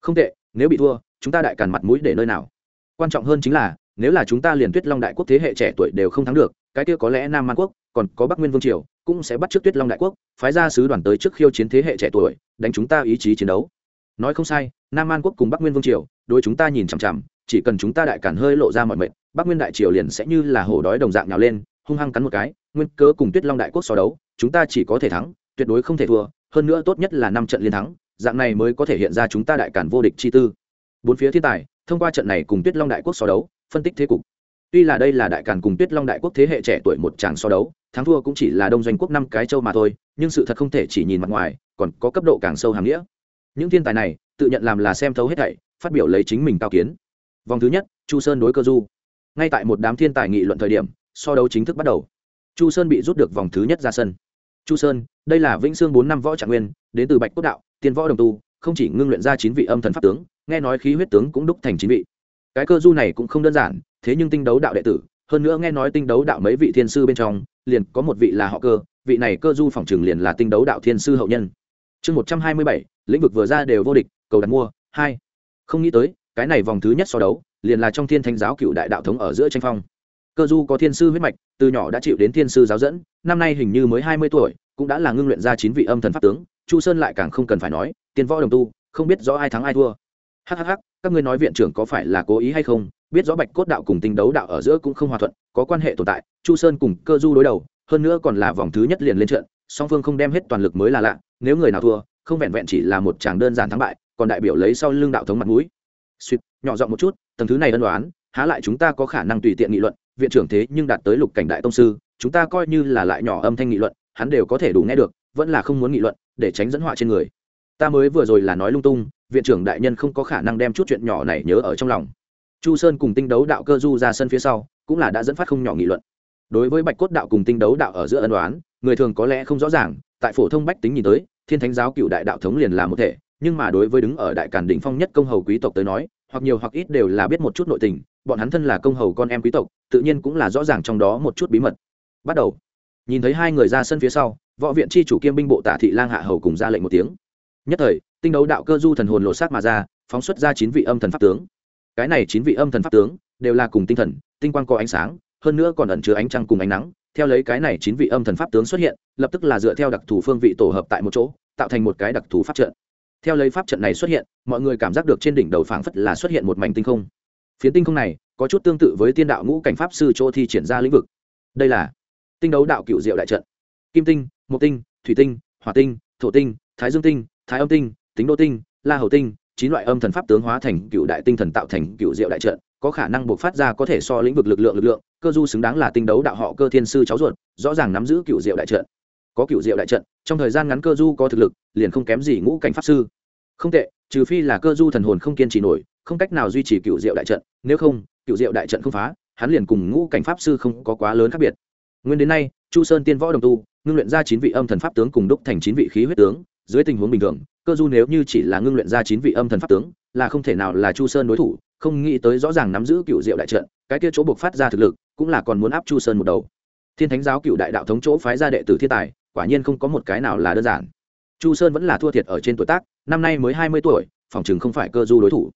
Không tệ, nếu bị thua, chúng ta đại càn mặt mũi để nơi nào? Quan trọng hơn chính là, nếu là chúng ta liền tuyết long đại quốc thế hệ trẻ tuổi đều không thắng được, cái kia có lẽ nam man quốc, còn có bắc nguyên vương triều, cũng sẽ bắt trước tuyết long đại quốc, phái ra sứ đoàn tới trước khiêu chiến thế hệ trẻ tuổi, đánh chúng ta ý chí chiến đấu. Nói không sai, nam an quốc cùng bắc nguyên vương triều, đối chúng ta nhìn chằm chằm, chỉ cần chúng ta đại cản hơi lộ ra mọi mệnh bắc nguyên đại triều liền sẽ như là hổ đói đồng dạng nhào lên, hung hăng cắn một cái nguyên cớ cùng tuyết long đại quốc so đấu, chúng ta chỉ có thể thắng, tuyệt đối không thể thua, hơn nữa tốt nhất là năm trận liên thắng, dạng này mới có thể hiện ra chúng ta đại cản vô địch chi tư. Bốn phía thiên tài, thông qua trận này cùng tuyết long đại quốc so đấu, phân tích thế cục. Tuy là đây là đại càn cùng tuyết long đại quốc thế hệ trẻ tuổi một tràng so đấu, thắng thua cũng chỉ là đông doanh quốc năm cái châu mà thôi, nhưng sự thật không thể chỉ nhìn mặt ngoài, còn có cấp độ càng sâu hàm nghĩa. Những thiên tài này, tự nhận làm là xem thấu hết thảy, phát biểu lấy chính mình cao kiến. Vòng thứ nhất, chu sơn đối cơ du. Ngay tại một đám thiên tài nghị luận thời điểm, so đấu chính thức bắt đầu chu sơn bị rút được vòng thứ nhất ra sân. Chu sơn, đây là vĩnh sương bốn năm võ trạng nguyên, đến từ bạch cốt đạo, tiên võ đồng tu, không chỉ ngưng luyện ra chín vị âm thần pháp tướng, nghe nói khí huyết tướng cũng đúc thành chín vị. Cái cơ du này cũng không đơn giản, thế nhưng tinh đấu đạo đệ tử, hơn nữa nghe nói tinh đấu đạo mấy vị thiên sư bên trong, liền có một vị là họ cơ, vị này cơ du phòng trường liền là tinh đấu đạo thiên sư hậu nhân. Chương một trăm hai mươi bảy, lĩnh vực vừa ra đều vô địch, cầu đặt mua, hai. Không nghĩ tới, cái này vòng thứ nhất so đấu, liền là trong thiên thánh giáo cựu đại đạo thống ở giữa tranh phong cơ du có thiên sư huyết mạch, từ nhỏ đã chịu đến thiên sư giáo dẫn, năm nay hình như mới hai mươi tuổi, cũng đã là ngưng luyện ra chín vị âm thần pháp tướng. Chu sơn lại càng không cần phải nói tiền võ đồng tu, không biết rõ ai thắng ai thua. Hhh các ngươi nói viện trưởng có phải là cố ý hay không? Biết rõ bạch cốt đạo cùng tinh đấu đạo ở giữa cũng không hòa thuận, có quan hệ tồn tại. Chu sơn cùng cơ du đối đầu, hơn nữa còn là vòng thứ nhất liền lên trận, song phương không đem hết toàn lực mới là lạ, nếu người nào thua, không vẹn vẹn chỉ là một chàng đơn giản thắng bại, còn đại biểu lấy sau lưng đạo thống mặt mũi. Suýt, nhỏ giọng một chút, tầng thứ này ân đoán, há lại chúng ta có khả năng tùy tiện nghị luận viện trưởng thế nhưng đạt tới lục cảnh đại tông sư, chúng ta coi như là lại nhỏ âm thanh nghị luận, hắn đều có thể đủ nghe được, vẫn là không muốn nghị luận, để tránh dẫn họa trên người. Ta mới vừa rồi là nói lung tung, viện trưởng đại nhân không có khả năng đem chút chuyện nhỏ này nhớ ở trong lòng. Chu sơn cùng tinh đấu đạo cơ du ra sân phía sau, cũng là đã dẫn phát không nhỏ nghị luận. Đối với bạch cốt đạo cùng tinh đấu đạo ở giữa ân đoán người thường có lẽ không rõ ràng, tại phổ thông bách tính nhìn tới, thiên thánh giáo cựu đại đạo thống liền là một thể, nhưng mà đối với đứng ở đại càn đỉnh phong nhất công hầu quý tộc tới nói hoặc nhiều hoặc ít đều là biết một chút nội tình, bọn hắn thân là công hầu con em quý tộc, tự nhiên cũng là rõ ràng trong đó một chút bí mật. Bắt đầu. Nhìn thấy hai người ra sân phía sau, võ viện tri chủ kiêm binh bộ tạ thị lang hạ hầu cùng ra lệnh một tiếng. Nhất thời, tinh đấu đạo cơ du thần hồn lộ sát mà ra, phóng xuất ra chín vị âm thần pháp tướng. Cái này chín vị âm thần pháp tướng, đều là cùng tinh thần, tinh quang có ánh sáng, hơn nữa còn ẩn chứa ánh trăng cùng ánh nắng. Theo lấy cái này chín vị âm thần pháp tướng xuất hiện, lập tức là dựa theo đặc thù phương vị tổ hợp tại một chỗ, tạo thành một cái đặc thù pháp trận theo lấy pháp trận này xuất hiện, mọi người cảm giác được trên đỉnh đầu phảng phất là xuất hiện một mảnh tinh không. Phiến tinh không này có chút tương tự với tiên đạo ngũ cảnh pháp sư chỗ thi triển ra lĩnh vực. Đây là tinh đấu đạo cựu diệu đại trận. Kim tinh, mộc tinh, thủy tinh, hỏa tinh, thổ tinh, thái dương tinh, thái âm tinh, tính đô tinh, la hầu tinh, chín loại âm thần pháp tướng hóa thành cựu đại tinh thần tạo thành cựu diệu đại trận, có khả năng buộc phát ra có thể so lĩnh vực lực lượng lực lượng, cơ du xứng đáng là tinh đấu đạo họ cơ thiên sư cháu ruột, rõ ràng nắm giữ cựu diệu đại trận có cựu diệu đại trận, trong thời gian ngắn cơ du có thực lực, liền không kém gì ngũ cảnh pháp sư. Không tệ, trừ phi là cơ du thần hồn không kiên trì nổi, không cách nào duy trì cựu diệu đại trận, nếu không, cựu diệu đại trận không phá, hắn liền cùng ngũ cảnh pháp sư không có quá lớn khác biệt. Nguyên đến nay, chu sơn tiên võ đồng tu, ngưng luyện ra chín vị âm thần pháp tướng cùng đúc thành chín vị khí huyết tướng, dưới tình huống bình thường, cơ du nếu như chỉ là ngưng luyện ra chín vị âm thần pháp tướng, là không thể nào là chu sơn đối thủ, không nghĩ tới rõ ràng nắm giữ cựu diệu đại trận, cái kia chỗ buộc phát ra thực lực, cũng là còn muốn áp chu sơn một đầu. Thiên thánh giáo cựu đại đạo thống chỗ phái ra đệ tử thiên tài quả nhiên không có một cái nào là đơn giản. Chu sơn vẫn là thua thiệt ở trên tuổi tác, năm nay mới hai mươi tuổi, phòng chừng không phải cơ du đối thủ.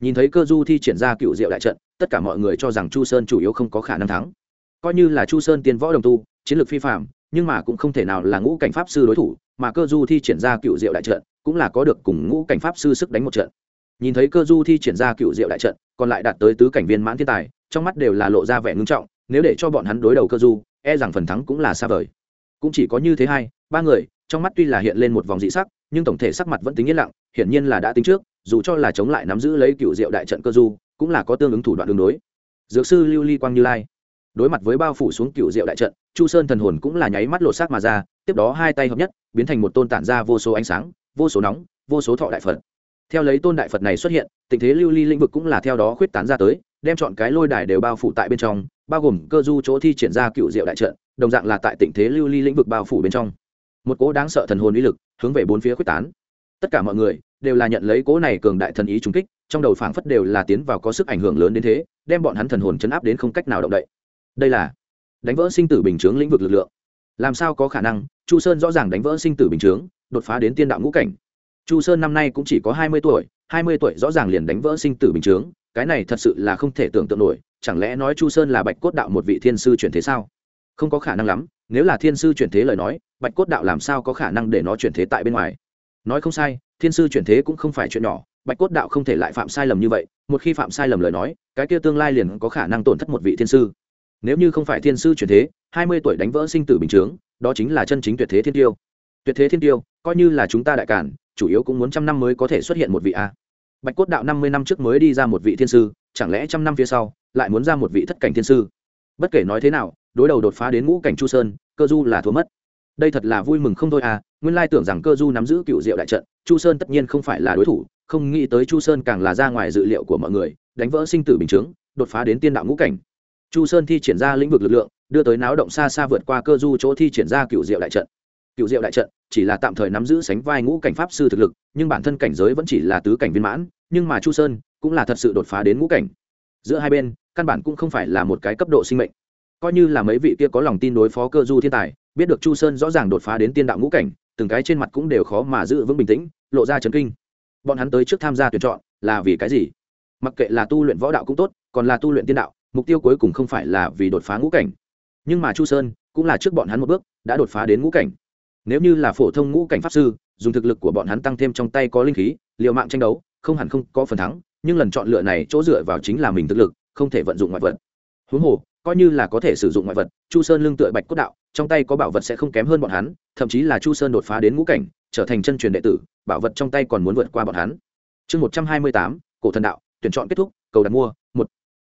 Nhìn thấy cơ du thi triển ra cựu diệu đại trận, tất cả mọi người cho rằng chu sơn chủ yếu không có khả năng thắng. Coi như là chu sơn tiên võ đồng tu, chiến lược phi phạm nhưng mà cũng không thể nào là ngũ cảnh pháp sư đối thủ, mà cơ du thi triển ra cựu diệu đại trận, cũng là có được cùng ngũ cảnh pháp sư sức đánh một trận. Nhìn thấy cơ du thi triển ra cựu diệu đại trận, còn lại đạt tới tứ cảnh viên mãn thiên tài, trong mắt đều là lộ ra vẻ ngưng trọng, nếu để cho bọn hắn đối đầu cơ du e rằng phần thắng cũng là xa vời cũng chỉ có như thế hai, ba người, trong mắt tuy là hiện lên một vòng dị sắc, nhưng tổng thể sắc mặt vẫn tính yên lặng, hiển nhiên là đã tính trước, dù cho là chống lại nắm giữ lấy cựu diệu đại trận cơ du, cũng là có tương ứng thủ đoạn đường đối. Dược sư lưu ly quang như lai, đối mặt với bao phủ xuống cựu diệu đại trận, chu sơn thần hồn cũng là nháy mắt lột xác mà ra, tiếp đó hai tay hợp nhất, biến thành một tôn tản ra vô số ánh sáng, vô số nóng, vô số thọ đại phật. Theo lấy tôn đại phật này xuất hiện, tình thế lưu ly lĩnh vực cũng là theo đó khuyết tán ra tới, đem chọn cái lôi đài đều bao phủ tại bên trong, bao gồm cơ du chỗ thi triển ra cựu diệu đại trận đồng dạng là tại tình thế lưu ly lĩnh vực bao phủ bên trong. Một cỗ đáng sợ thần hồn uy lực hướng về bốn phía quyết tán. Tất cả mọi người đều là nhận lấy cỗ này cường đại thần ý trùng kích, trong đầu phảng phất đều là tiến vào có sức ảnh hưởng lớn đến thế, đem bọn hắn thần hồn chấn áp đến không cách nào động đậy. Đây là đánh vỡ sinh tử bình chướng lĩnh vực lực lượng. Làm sao có khả năng? Chu sơn rõ ràng đánh vỡ sinh tử bình chướng, đột phá đến tiên đạo ngũ cảnh. Chu sơn năm nay cũng chỉ có hai mươi tuổi, hai mươi tuổi rõ ràng liền đánh vỡ sinh tử bình chướng, cái này thật sự là không thể tưởng tượng nổi, chẳng lẽ nói chu sơn là bạch cốt đạo một vị thiên sư chuyển thế sao? Không có khả năng lắm, nếu là thiên sư chuyển thế lời nói, bạch cốt đạo làm sao có khả năng để nó chuyển thế tại bên ngoài? Nói không sai, thiên sư chuyển thế cũng không phải chuyện nhỏ, bạch cốt đạo không thể lại phạm sai lầm như vậy, một khi phạm sai lầm lời nói, cái kia tương lai liền có khả năng tổn thất một vị thiên sư. Nếu như không phải thiên sư chuyển thế, hai mươi tuổi đánh vỡ sinh tử bình chướng, đó chính là chân chính tuyệt thế thiên tiêu. Tuyệt thế thiên tiêu, coi như là chúng ta đại cản, chủ yếu cũng muốn trăm năm mới có thể xuất hiện một vị a. Bạch cốt đạo năm mươi năm trước mới đi ra một vị thiên sư, chẳng lẽ trăm năm phía sau, lại muốn ra một vị thất cảnh thiên sư? Bất kể nói thế nào đối đầu đột phá đến ngũ cảnh chu sơn, cơ du là thua mất. Đây thật là vui mừng không thôi à nguyên lai tưởng rằng cơ du nắm giữ cựu diệu đại trận, chu sơn tất nhiên không phải là đối thủ, không nghĩ tới chu sơn càng là ra ngoài dự liệu của mọi người, đánh vỡ sinh tử bình chướng, đột phá đến tiên đạo ngũ cảnh. Chu sơn thi triển ra lĩnh vực lực lượng, đưa tới náo động xa xa vượt qua cơ du chỗ thi triển ra cựu diệu đại trận. Cựu diệu đại trận chỉ là tạm thời nắm giữ sánh vai ngũ cảnh pháp sư thực lực, nhưng bản thân cảnh giới vẫn chỉ là tứ cảnh viên mãn, nhưng mà chu sơn cũng là thật sự đột phá đến ngũ cảnh. Giữa hai bên, căn bản cũng không phải là một cái cấp độ sinh mệnh coi như là mấy vị kia có lòng tin đối phó cơ du thiên tài, biết được chu sơn rõ ràng đột phá đến tiên đạo ngũ cảnh, từng cái trên mặt cũng đều khó mà giữ vững bình tĩnh, lộ ra trấn kinh. Bọn hắn tới trước tham gia tuyển chọn là vì cái gì? Mặc kệ là tu luyện võ đạo cũng tốt, còn là tu luyện tiên đạo, mục tiêu cuối cùng không phải là vì đột phá ngũ cảnh. Nhưng mà chu sơn cũng là trước bọn hắn một bước, đã đột phá đến ngũ cảnh. Nếu như là phổ thông ngũ cảnh pháp sư, dùng thực lực của bọn hắn tăng thêm trong tay có linh khí, liều mạng tranh đấu, không hẳn không có phần thắng, nhưng lần chọn lựa này chỗ dựa vào chính là mình thực lực, không thể vận dụng ngoại vật. Huống hồ coi như là có thể sử dụng ngoại vật, chu sơn lương tựa bạch cốt đạo, trong tay có bảo vật sẽ không kém hơn bọn hắn, thậm chí là chu sơn đột phá đến ngũ cảnh, trở thành chân truyền đệ tử, bảo vật trong tay còn muốn vượt qua bọn hắn. Chương một trăm hai mươi tám, cổ thần đạo, tuyển chọn kết thúc, cầu đặt mua, một.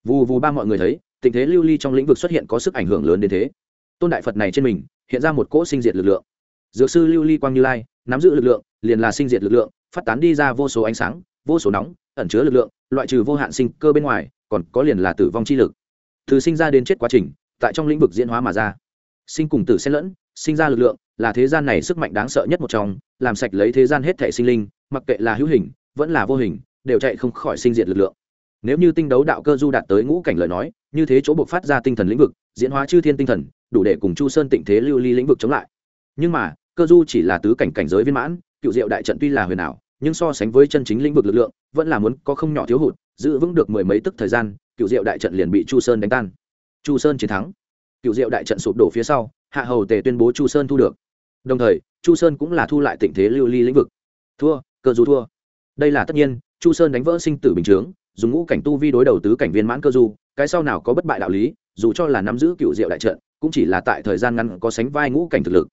Vù vù ba mọi người thấy, tình thế lưu ly trong lĩnh vực xuất hiện có sức ảnh hưởng lớn đến thế. Tôn đại phật này trên mình, hiện ra một cỗ sinh diệt lực lượng. Dược sư lưu ly quang như lai, nắm giữ lực lượng, liền là sinh diệt lực lượng, phát tán đi ra vô số ánh sáng, vô số nóng, ẩn chứa lực lượng, loại trừ vô hạn sinh cơ bên ngoài, còn có liền là tử vong chi lực từ sinh ra đến chết quá trình, tại trong lĩnh vực diễn hóa mà ra. Sinh cùng tử xen lẫn, sinh ra lực lượng, là thế gian này sức mạnh đáng sợ nhất một trong, làm sạch lấy thế gian hết thể sinh linh, mặc kệ là hữu hình, vẫn là vô hình, đều chạy không khỏi sinh diệt lực lượng. Nếu như tinh đấu đạo cơ du đạt tới ngũ cảnh lời nói, như thế chỗ buộc phát ra tinh thần lĩnh vực, diễn hóa chư thiên tinh thần, đủ để cùng chu sơn tịnh thế lưu ly lĩnh vực chống lại. Nhưng mà, cơ du chỉ là tứ cảnh cảnh giới viên mãn, cựu diệu đại trận tuy là huyền ảo, nhưng so sánh với chân chính lĩnh vực lực lượng, vẫn là muốn có không nhỏ thiếu hụt, giữ vững được mười mấy tức thời gian cựu diệu đại trận liền bị chu sơn đánh tan. Chu sơn chiến thắng. Cựu diệu đại trận sụp đổ phía sau, hạ hầu tề tuyên bố chu sơn thu được. Đồng thời, chu sơn cũng là thu lại tình thế lưu ly lĩnh vực. Thua, cơ du thua. Đây là tất nhiên, chu sơn đánh vỡ sinh tử bình chướng, dùng ngũ cảnh tu vi đối đầu tứ cảnh viên mãn cơ du, cái sau nào có bất bại đạo lý, dù cho là nắm giữ cựu diệu đại trận, cũng chỉ là tại thời gian ngắn có sánh vai ngũ cảnh thực lực.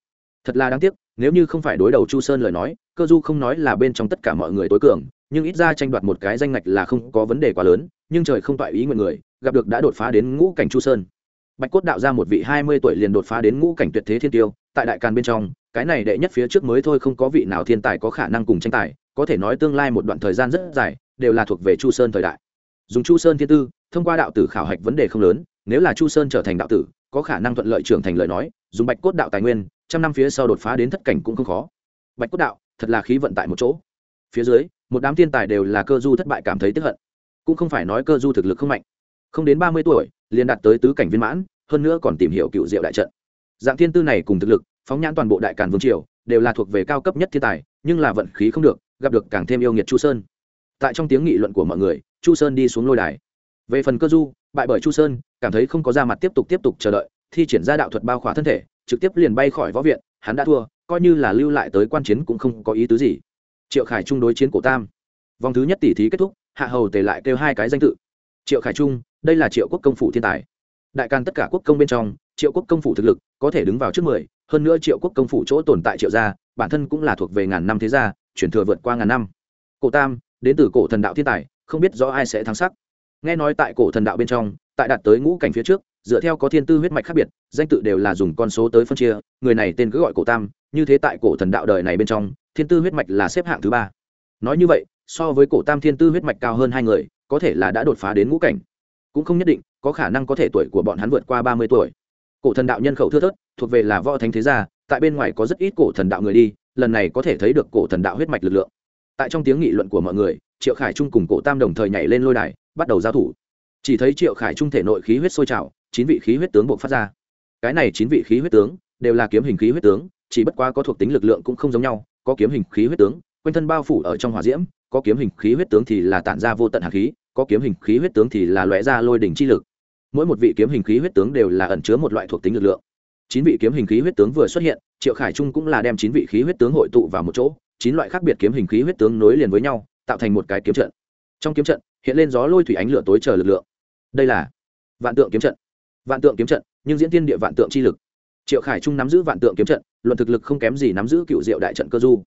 Thật là đáng tiếc, nếu như không phải đối đầu chu sơn lời nói, cơ du không nói là bên trong tất cả mọi người tối cường, nhưng ít ra tranh đoạt một cái danh ngạch là không có vấn đề quá lớn nhưng trời không toại ý nguyện người, gặp được đã đột phá đến ngũ cảnh chu sơn. Bạch cốt đạo ra một vị hai mươi tuổi liền đột phá đến ngũ cảnh tuyệt thế thiên tiêu, tại đại càn bên trong, cái này đệ nhất phía trước mới thôi không có vị nào thiên tài có khả năng cùng tranh tài, có thể nói tương lai một đoạn thời gian rất dài, đều là thuộc về chu sơn thời đại. Dùng chu sơn thiên tư, thông qua đạo tử khảo hạch vấn đề không lớn, nếu là chu sơn trở thành đạo tử, có khả năng thuận lợi trưởng thành lời nói, dùng bạch cốt đạo tài nguyên, trăm năm phía sau đột phá đến thất cảnh cũng không khó. Bạch cốt đạo, thật là khí vận tại một chỗ. Phía dưới, một đám thiên tài đều là cơ du thất bại cảm thấy tức hận cũng không phải nói cơ du thực lực không mạnh. Không đến ba mươi tuổi, liền đạt tới tứ cảnh viên mãn, hơn nữa còn tìm hiểu cựu diệu đại trận. Dạng thiên tư này cùng thực lực, phóng nhãn toàn bộ đại càn vương triều, đều là thuộc về cao cấp nhất thiên tài, nhưng là vận khí không được, gặp được càng thêm yêu nghiệt chu sơn. Tại trong tiếng nghị luận của mọi người, chu sơn đi xuống lôi đài. Về phần cơ du, bại bởi chu sơn, cảm thấy không có ra mặt tiếp tục tiếp tục chờ đợi, thi triển ra đạo thuật bao khỏa thân thể, trực tiếp liền bay khỏi võ viện, hắn đã thua, coi như là lưu lại tới quan chiến cũng không có ý tứ gì. Triệu khải trung đối chiến cổ tam. Vòng thứ nhất tỷ thí kết thúc hạ hầu tề lại kêu hai cái danh tự. Triệu khải trung, đây là triệu quốc công phủ thiên tài. Đại can tất cả quốc công bên trong, triệu quốc công phủ thực lực có thể đứng vào trước mười, hơn nữa triệu quốc công phủ chỗ tồn tại triệu gia, bản thân cũng là thuộc về ngàn năm thế gia, chuyển thừa vượt qua ngàn năm. Cổ tam, đến từ cổ thần đạo thiên tài, không biết rõ ai sẽ thắng sắc. Nghe nói tại cổ thần đạo bên trong, tại đạt tới ngũ cảnh phía trước, dựa theo có thiên tư huyết mạch khác biệt, danh tự đều là dùng con số tới phân chia, người này tên cứ gọi cổ tam, như thế tại cổ thần đạo đời này bên trong, thiên tư huyết mạch là xếp hạng thứ ba. Nói như vậy so với cổ tam thiên tư huyết mạch cao hơn hai người, có thể là đã đột phá đến ngũ cảnh. Cũng không nhất định, có khả năng có thể tuổi của bọn hắn vượt qua ba mươi tuổi. Cổ thần đạo nhân khẩu thưa thớt, thuộc về là võ thánh thế gia, tại bên ngoài có rất ít cổ thần đạo người đi, lần này có thể thấy được cổ thần đạo huyết mạch lực lượng. Tại trong tiếng nghị luận của mọi người, triệu khải trung cùng cổ tam đồng thời nhảy lên lôi đài, bắt đầu giao thủ. Chỉ thấy triệu khải trung thể nội khí huyết sôi trào, chín vị khí huyết tướng buộc phát ra. Cái này chín vị khí huyết tướng, đều là kiếm hình khí huyết tướng, chỉ bất quá có thuộc tính lực lượng cũng không giống nhau, có kiếm hình khí huyết tướng, quanh thân bao phủ ở trong hỏa diễm có kiếm hình khí huyết tướng thì là tản ra vô tận hạt khí, có kiếm hình khí huyết tướng thì là lóe ra lôi đỉnh chi lực. Mỗi một vị kiếm hình khí huyết tướng đều là ẩn chứa một loại thuộc tính lực lượng. Chín vị kiếm hình khí huyết tướng vừa xuất hiện, triệu khải trung cũng là đem chín vị khí huyết tướng hội tụ vào một chỗ, chín loại khác biệt kiếm hình khí huyết tướng nối liền với nhau, tạo thành một cái kiếm trận. Trong kiếm trận, hiện lên gió lôi thủy ánh lửa tối chờ lực lượng. Đây là vạn tượng kiếm trận. Vạn tượng kiếm trận, nhưng diễn tiên địa vạn tượng chi lực. Triệu khải trung nắm giữ vạn tượng kiếm trận, luận thực lực không kém gì nắm giữ cựu diệu đại trận cơ du.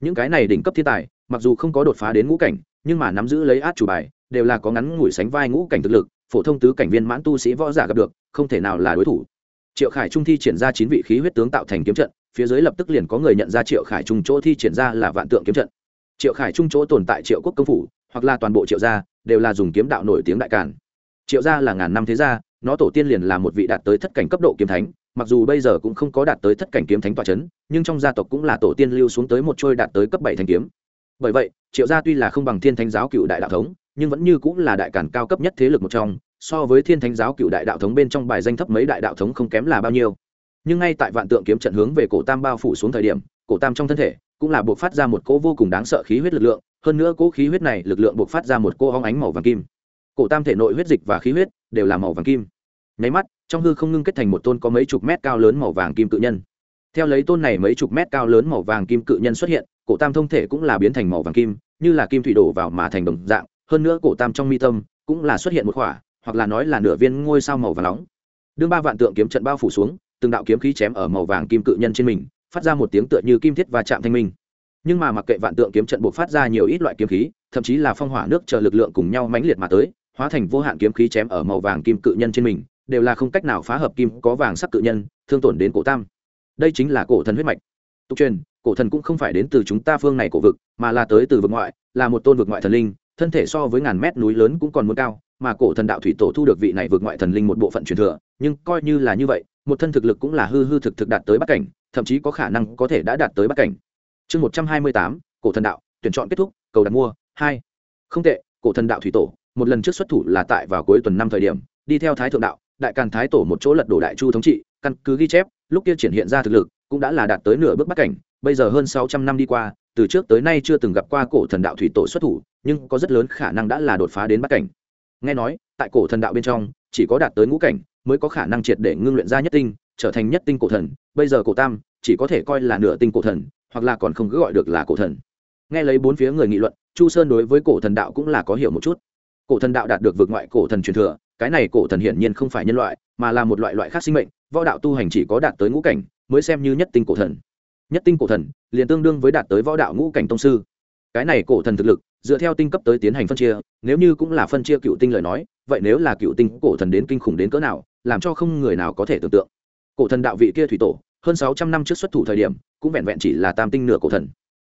Những cái này đỉnh cấp thiên tài mặc dù không có đột phá đến ngũ cảnh, nhưng mà nắm giữ lấy át chủ bài, đều là có ngắn ngủi sánh vai ngũ cảnh thực lực, phổ thông tứ cảnh viên mãn tu sĩ võ giả gặp được, không thể nào là đối thủ. Triệu khải trung thi triển ra chín vị khí huyết tướng tạo thành kiếm trận, phía dưới lập tức liền có người nhận ra triệu khải trung chỗ thi triển ra là vạn tượng kiếm trận. Triệu khải trung chỗ tồn tại triệu quốc công phủ, hoặc là toàn bộ triệu gia, đều là dùng kiếm đạo nổi tiếng đại cản triệu gia là ngàn năm thế gia, nó tổ tiên liền là một vị đạt tới thất cảnh cấp độ kiếm thánh, mặc dù bây giờ cũng không có đạt tới thất cảnh kiếm thánh tòa c h ấ n nhưng trong gia tộc cũng là tổ tiên lưu xuống tới một trôi đạt tới cấp bảy thanh kiếm bởi vậy, triệu gia tuy là không bằng thiên thánh giáo cựu đại đạo thống, nhưng vẫn như cũng là đại cản cao cấp nhất thế lực một trong, so với thiên thánh giáo cựu đại đạo thống bên trong bài danh thấp mấy đại đạo thống không kém là bao nhiêu. Nhưng ngay tại vạn tượng kiếm trận hướng về cổ tam bao phủ xuống thời điểm, cổ tam trong thân thể cũng là buộc phát ra một cỗ vô cùng đáng sợ khí huyết lực lượng, hơn nữa cỗ khí huyết này lực lượng buộc phát ra một cỗ hóng ánh màu vàng kim. Cổ tam thể nội huyết dịch và khí huyết đều là màu vàng kim. Nháy mắt, trong hư không ngưng kết thành một tôn có mấy chục mét cao lớn màu vàng kim cự nhân theo lấy tôn này mấy chục mét cao lớn màu vàng kim cự nhân xuất hiện, cổ tam thông thể cũng là biến thành màu vàng kim, như là kim thủy đổ vào mà thành đồng dạng, hơn nữa cổ tam trong mi tâm cũng là xuất hiện một khỏa, hoặc là nói là nửa viên ngôi sao màu vàng nóng. Đương ba vạn tượng kiếm trận bao phủ xuống, từng đạo kiếm khí chém ở màu vàng kim cự nhân trên mình, phát ra một tiếng tựa như kim thiết và chạm thanh minh. Nhưng mà mặc kệ vạn tượng kiếm trận buộc phát ra nhiều ít loại kiếm khí, thậm chí là phong hỏa nước chờ lực lượng cùng nhau mãnh liệt mà tới, hóa thành vô hạn kiếm khí chém ở màu vàng kim cự nhân trên mình, đều là không cách nào phá hợp kim có vàng sắc cự nhân, thương tổn đến cổ tam đây chính là cổ thần huyết mạch. Tục truyền, cổ thần cũng không phải đến từ chúng ta phương này cổ vực, mà là tới từ vực ngoại, là một tôn vực ngoại thần linh, thân thể so với ngàn mét núi lớn cũng còn muốn cao, mà cổ thần đạo thủy tổ thu được vị này vượt ngoại thần linh một bộ phận truyền thừa, nhưng coi như là như vậy, một thân thực lực cũng là hư hư thực thực đạt tới bắc cảnh, thậm chí có khả năng có thể đã đạt tới bắc cảnh. Chương một trăm hai mươi tám, cổ thần đạo, tuyển chọn kết thúc, cầu đặt mua, hai. Không tệ, cổ thần đạo thủy tổ, một lần trước xuất thủ là tại vào cuối tuần năm thời điểm, đi theo thái thượng đạo, đại càn thái tổ một chỗ lật đổ đại chu thống trị, căn cứ ghi chép lúc kia triển hiện ra thực lực, cũng đã là đạt tới nửa bước bắt cảnh, bây giờ hơn sáu trăm năm đi qua, từ trước tới nay chưa từng gặp qua cổ thần đạo thủy tổ xuất thủ, nhưng có rất lớn khả năng đã là đột phá đến bắt cảnh. Nghe nói, tại cổ thần đạo bên trong, chỉ có đạt tới ngũ cảnh mới có khả năng triệt để ngưng luyện ra nhất tinh, trở thành nhất tinh cổ thần, bây giờ cổ tam chỉ có thể coi là nửa tinh cổ thần, hoặc là còn không cứ gọi được là cổ thần. Nghe lấy bốn phía người nghị luận, chu sơn đối với cổ thần đạo cũng là có hiểu một chút. Cổ thần đạo đạt được vượt ngoại cổ thần truyền thừa, cái này cổ thần hiển nhiên không phải nhân loại mà là một loại loại khác sinh mệnh, võ đạo tu hành chỉ có đạt tới ngũ cảnh mới xem như nhất tinh cổ thần. Nhất tinh cổ thần liền tương đương với đạt tới võ đạo ngũ cảnh tông sư. Cái này cổ thần thực lực, dựa theo tinh cấp tới tiến hành phân chia, nếu như cũng là phân chia cựu tinh lời nói, vậy nếu là cựu tinh cổ thần đến kinh khủng đến cỡ nào, làm cho không người nào có thể tưởng tượng. Cổ thần đạo vị kia thủy tổ, hơn sáu trăm năm trước xuất thủ thời điểm, cũng vẹn vẹn chỉ là tam tinh nửa cổ thần.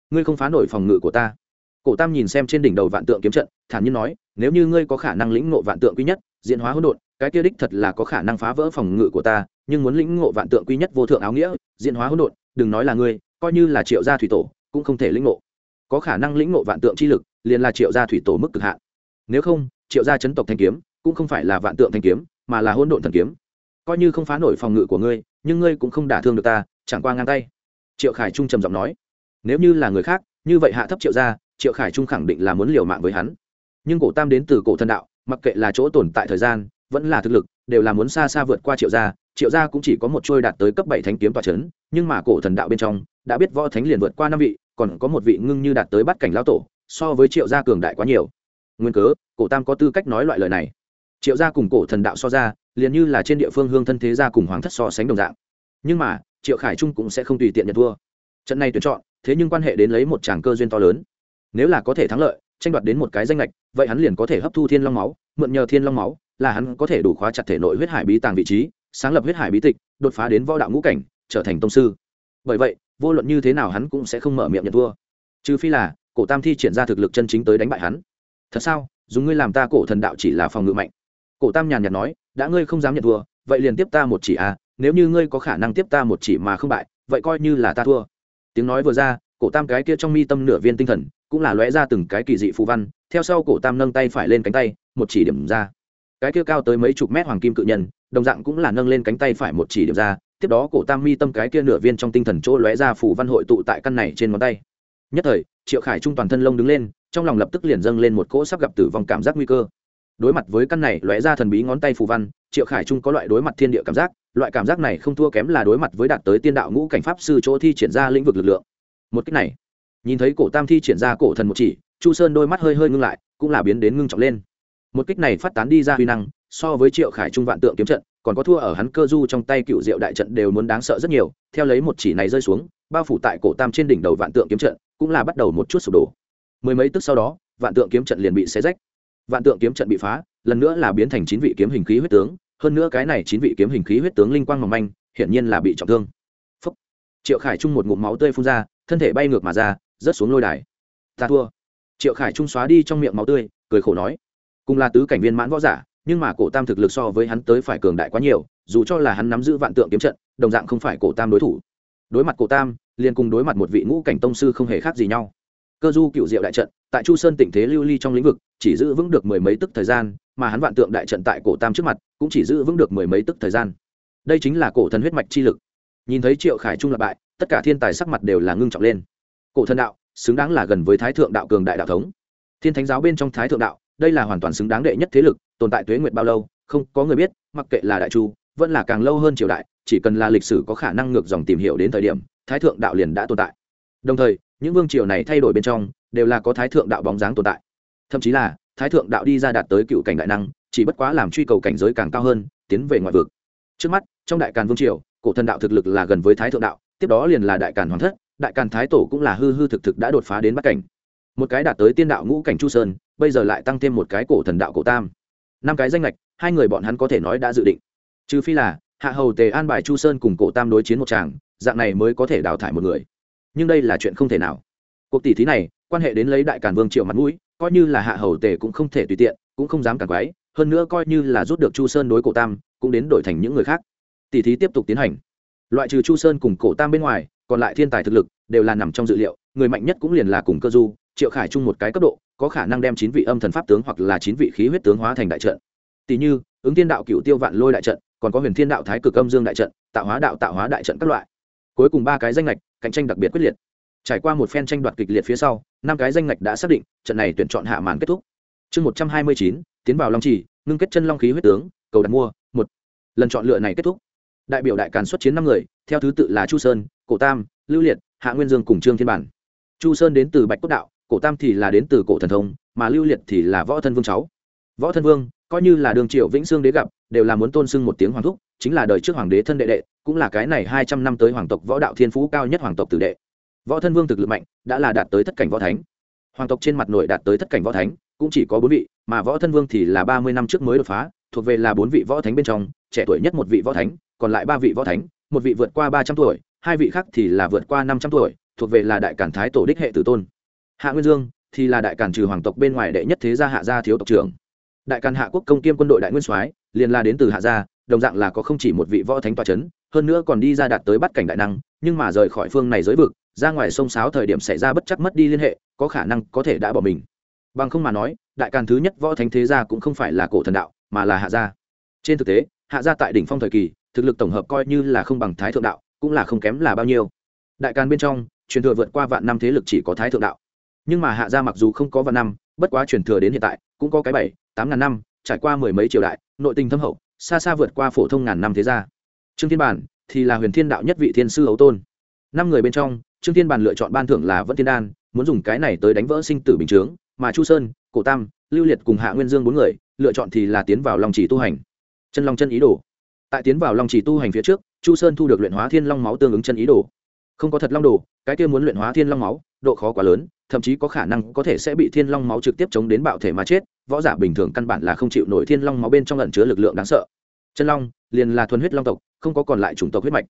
Ngươi không phá nổi phòng ngự của ta cổ tam nhìn xem trên đỉnh đầu vạn tượng kiếm trận, thản nhiên nói, nếu như ngươi có khả năng lĩnh ngộ vạn tượng quy nhất, diễn hóa hỗn độn, cái kia đích thật là có khả năng phá vỡ phòng ngự của ta, nhưng muốn lĩnh ngộ vạn tượng quy nhất vô thượng áo nghĩa, diễn hóa hỗn độn, đừng nói là ngươi, coi như là triệu gia thủy tổ, cũng không thể lĩnh ngộ. Có khả năng lĩnh ngộ vạn tượng chi lực, liền là triệu gia thủy tổ mức cực hạn. Nếu không, triệu gia chấn tộc thanh kiếm, cũng không phải là vạn tượng thanh kiếm, mà là hỗn độn thần kiếm. Coi như không phá nổi phòng ngự của ngươi, nhưng ngươi cũng không đả thương được ta, chẳng qua ngang tay. Triệu khải trung trầm giọng nói, nếu như là người khác, như vậy hạ thấp triệu gia triệu khải trung khẳng định là muốn liều mạng với hắn. Nhưng cổ tam đến từ cổ thần đạo, mặc kệ là chỗ tồn tại thời gian, vẫn là thực lực, đều là muốn xa xa vượt qua triệu gia. Triệu gia cũng chỉ có một trôi đạt tới cấp bảy thánh kiếm tòa c h ấ n nhưng mà cổ thần đạo bên trong, đã biết võ thánh liền vượt qua năm vị, còn có một vị ngưng như đạt tới bắt cảnh lao tổ, so với triệu gia cường đại quá nhiều. Nguyên cớ, cổ tam có tư cách nói loại lời này. Triệu gia cùng cổ thần đạo so ra, liền như là trên địa phương hương thân thế gia cùng hoàng thất so sánh đồng dạng. Nhưng mà, triệu khải trung cũng sẽ không tùy tiện nhận thua. Trận này tuyển chọn, thế nhưng quan hệ đến lấy một tràng cơ duyên to lớn nếu là có thể thắng lợi, tranh đoạt đến một cái danh lệch, vậy hắn liền có thể hấp thu thiên long máu, mượn nhờ thiên long máu, là hắn có thể đủ khóa chặt thể nội huyết hải bí tàng vị trí, sáng lập huyết hải bí tịch, đột phá đến võ đạo ngũ cảnh, trở thành tông sư. Bởi vậy, vô luận như thế nào hắn cũng sẽ không mở miệng nhận thua. Trừ phi là, cổ tam thi triển ra thực lực chân chính tới đánh bại hắn. Thật sao? Dùng ngươi làm ta cổ thần đạo chỉ là phòng ngự mạnh. Cổ tam nhàn nhạt nói, đã ngươi không dám nhận thua, vậy liền tiếp ta một chỉ à nếu như ngươi có khả năng tiếp ta một chỉ mà không bại, vậy coi như là ta thua. Tiếng nói vừa ra, cổ tam cái kia trong mi tâm nửa viên tinh thần cũng là lóe ra từng cái kỳ dị phù văn, theo sau cổ tam nâng tay phải lên cánh tay, một chỉ điểm ra. Cái kia cao tới mấy chục mét hoàng kim cự nhân, đồng dạng cũng là nâng lên cánh tay phải một chỉ điểm ra, tiếp đó cổ tam mi tâm cái kia nửa viên trong tinh thần chỗ lóe ra phù văn hội tụ tại căn này trên ngón tay. Nhất thời, triệu khải trung toàn thân lông đứng lên, trong lòng lập tức liền dâng lên một cỗ sắp gặp tử vong cảm giác nguy cơ. Đối mặt với căn này lóe ra thần bí ngón tay phù văn, triệu khải trung có loại đối mặt thiên địa cảm giác, loại cảm giác này không thua kém là đối mặt với đạt tới tiên đạo ngũ cảnh pháp sư chỗ thi triển ra lĩnh vực lực lượng. Một cách này nhìn thấy cổ tam thi triển ra cổ thần một chỉ, chu sơn đôi mắt hơi hơi ngưng lại, cũng là biến đến ngưng trọng lên. Một kích này phát tán đi ra huy năng, so với triệu khải trung vạn tượng kiếm trận, còn có thua ở hắn cơ du trong tay cựu diệu đại trận đều muốn đáng sợ rất nhiều. Theo lấy một chỉ này rơi xuống, bao phủ tại cổ tam trên đỉnh đầu vạn tượng kiếm trận, cũng là bắt đầu một chút sụp đổ. Mười mấy tức sau đó, vạn tượng kiếm trận liền bị xé rách. Vạn tượng kiếm trận bị phá, lần nữa là biến thành chín vị kiếm hình khí huyết tướng. Hơn nữa cái này chín vị kiếm hình khí huyết tướng linh quang mỏng manh, hiển nhiên là bị trọng thương. Phúc. triệu khải trung một ngụm máu tươi phun ra, thân thể bay ngược mà ra rớt xuống lôi đài. Ta thua. Triệu khải trung xóa đi trong miệng máu tươi, cười khổ nói. Cùng là tứ cảnh viên mãn võ giả, nhưng mà cổ tam thực lực so với hắn tới phải cường đại quá nhiều, dù cho là hắn nắm giữ vạn tượng kiếm trận, đồng dạng không phải cổ tam đối thủ. Đối mặt cổ tam, liền cùng đối mặt một vị ngũ cảnh tông sư không hề khác gì nhau. Cơ du cựu diệu đại trận, tại chu sơn tỉnh thế lưu ly trong lĩnh vực, chỉ giữ vững được mười mấy tức thời gian, mà hắn vạn tượng đại trận tại cổ tam trước mặt, cũng chỉ giữ vững được mười mấy tức thời gian. Đây chính là cổ thần huyết mạch chi lực. Nhìn thấy triệu khải trung lập bại, tất cả thiên tài sắc mặt đều là ngưng trọng lên cổ thần đạo, xứng đáng là gần với thái thượng đạo cường đại đạo thống. Thiên thánh giáo bên trong thái thượng đạo, đây là hoàn toàn xứng đáng đệ nhất thế lực, tồn tại tuế nguyệt bao lâu, không có người biết, mặc kệ là đại chu, vẫn là càng lâu hơn triều đại, chỉ cần là lịch sử có khả năng ngược dòng tìm hiểu đến thời điểm, thái thượng đạo liền đã tồn tại. Đồng thời, những vương triều này thay đổi bên trong, đều là có thái thượng đạo bóng dáng tồn tại. Thậm chí là, thái thượng đạo đi ra đạt tới cựu cảnh đại năng, chỉ bất quá làm truy cầu cảnh giới càng cao hơn, tiến về ngoại vực. Trước mắt, trong đại càn vương triều, cổ thần đạo thực lực là gần với thái thượng đạo, tiếp đó liền là đại càn hoàng thất đại càn thái tổ cũng là hư hư thực thực đã đột phá đến bắt cảnh. Một cái đạt tới tiên đạo ngũ cảnh chu sơn, bây giờ lại tăng thêm một cái cổ thần đạo cổ tam. Năm cái danh lệch hai người bọn hắn có thể nói đã dự định. Trừ phi là, hạ hầu tề an bài chu sơn cùng cổ tam đối chiến một tràng, dạng này mới có thể đào thải một người. Nhưng đây là chuyện không thể nào. Cuộc tỷ thí này, quan hệ đến lấy đại càn vương triệu mặt mũi, coi như là hạ hầu tề cũng không thể tùy tiện, cũng không dám cản quái, hơn nữa coi như là rút được chu sơn đối cổ tam, cũng đến đổi thành những người khác. Tỷ thí tiếp tục tiến hành. Loại trừ chu sơn cùng cổ tam bên ngoài còn lại thiên tài thực lực đều là nằm trong dự liệu, người mạnh nhất cũng liền là cùng cơ du, triệu khải chung một cái cấp độ, có khả năng đem chín vị âm thần pháp tướng hoặc là chín vị khí huyết tướng hóa thành đại trận. Tỷ như, ứng thiên đạo cựu tiêu vạn lôi đại trận, còn có huyền thiên đạo thái cực âm dương đại trận, tạo hóa đạo, tạo hóa đại trận các loại. Cuối cùng ba cái danh lệch cạnh tranh đặc biệt quyết liệt. Trải qua một phen tranh đoạt kịch liệt phía sau, năm cái danh lệch đã xác định, trận này tuyển chọn hạ màn kết thúc. Chương một trăm hai mươi chín, tiến vào long trì, ngưng kết chân long khí huyết tướng, cầu đặt mua, một. Lần chọn lựa này kết thúc đại biểu đại càn xuất chiến năm người, theo thứ tự là chu sơn, cổ tam, lưu liệt, hạ nguyên dương cùng trương thiên bản. Chu sơn đến từ bạch cốt đạo, cổ tam thì là đến từ cổ thần thông, mà lưu liệt thì là võ thân vương cháu. Võ thân vương, coi như là đường triệu vĩnh sương đế gặp, đều là muốn tôn sưng một tiếng hoàng thúc, chính là đời trước hoàng đế thân đệ đệ, cũng là cái này hai trăm năm tới hoàng tộc võ đạo thiên phú cao nhất hoàng tộc tử đệ. Võ thân vương thực lực mạnh, đã là đạt tới thất cảnh võ thánh. Hoàng tộc trên mặt nội đạt tới thất cảnh võ thánh, cũng chỉ có bốn vị, mà võ thân vương thì là ba mươi năm trước mới đột phá thuộc về là bốn vị võ thánh bên trong, trẻ tuổi nhất một vị võ thánh, còn lại ba vị võ thánh, một vị vượt qua ba trăm tuổi, hai vị khác thì là vượt qua năm trăm tuổi, thuộc về là đại cản thái tổ đích hệ tử tôn. Hạ nguyên dương thì là đại cản trừ hoàng tộc bên ngoài đệ nhất thế gia hạ gia thiếu tộc trưởng. Đại càn hạ quốc công kiêm quân đội đại nguyên soái, liền là đến từ hạ gia, đồng dạng là có không chỉ một vị võ thánh toa c h ấ n hơn nữa còn đi ra đạt tới bắt cảnh đại năng, nhưng mà rời khỏi phương này giới vực, ra ngoài sông sáo thời điểm xảy ra bất chắc mất đi liên hệ, có khả năng có thể đã bỏ mình. Bằng không mà nói, đại càn thứ nhất võ thánh thế gia cũng không phải là cổ thần đạo mà là hạ gia. Trên thực tế, hạ gia tại đỉnh phong thời kỳ, thực lực tổng hợp coi như là không bằng thái thượng đạo, cũng là không kém là bao nhiêu. Đại càn bên trong, truyền thừa vượt qua vạn năm thế lực chỉ có thái thượng đạo. Nhưng mà hạ gia mặc dù không có vạn năm, bất quá truyền thừa đến hiện tại, cũng có cái bảy, tám ngàn năm, trải qua mười mấy triều đại, nội tình thâm hậu, xa xa vượt qua phổ thông ngàn năm thế gia. Trương thiên bản thì là huyền thiên đạo nhất vị thiên sư ấu tôn. Năm người bên trong, trương thiên bản lựa chọn ban thưởng là vẫn thiên đan, muốn dùng cái này tới đánh vỡ sinh tử bình chướng, mà chu sơn, cổ tam, lưu liệt cùng hạ nguyên dương bốn người lựa chọn thì là tiến vào long chỉ tu hành. Chân long chân ý đồ. Tại tiến vào long chỉ tu hành phía trước, chu sơn thu được luyện hóa thiên long máu tương ứng chân ý đồ. Không có thật long đồ, cái kia muốn luyện hóa thiên long máu, độ khó quá lớn, thậm chí có khả năng có thể sẽ bị thiên long máu trực tiếp chống đến bạo thể mà chết, võ giả bình thường căn bản là không chịu nổi thiên long máu bên trong lẩn chứa lực lượng đáng sợ. Chân long, liền là thuần huyết long tộc, không có còn lại chủng tộc huyết mạch.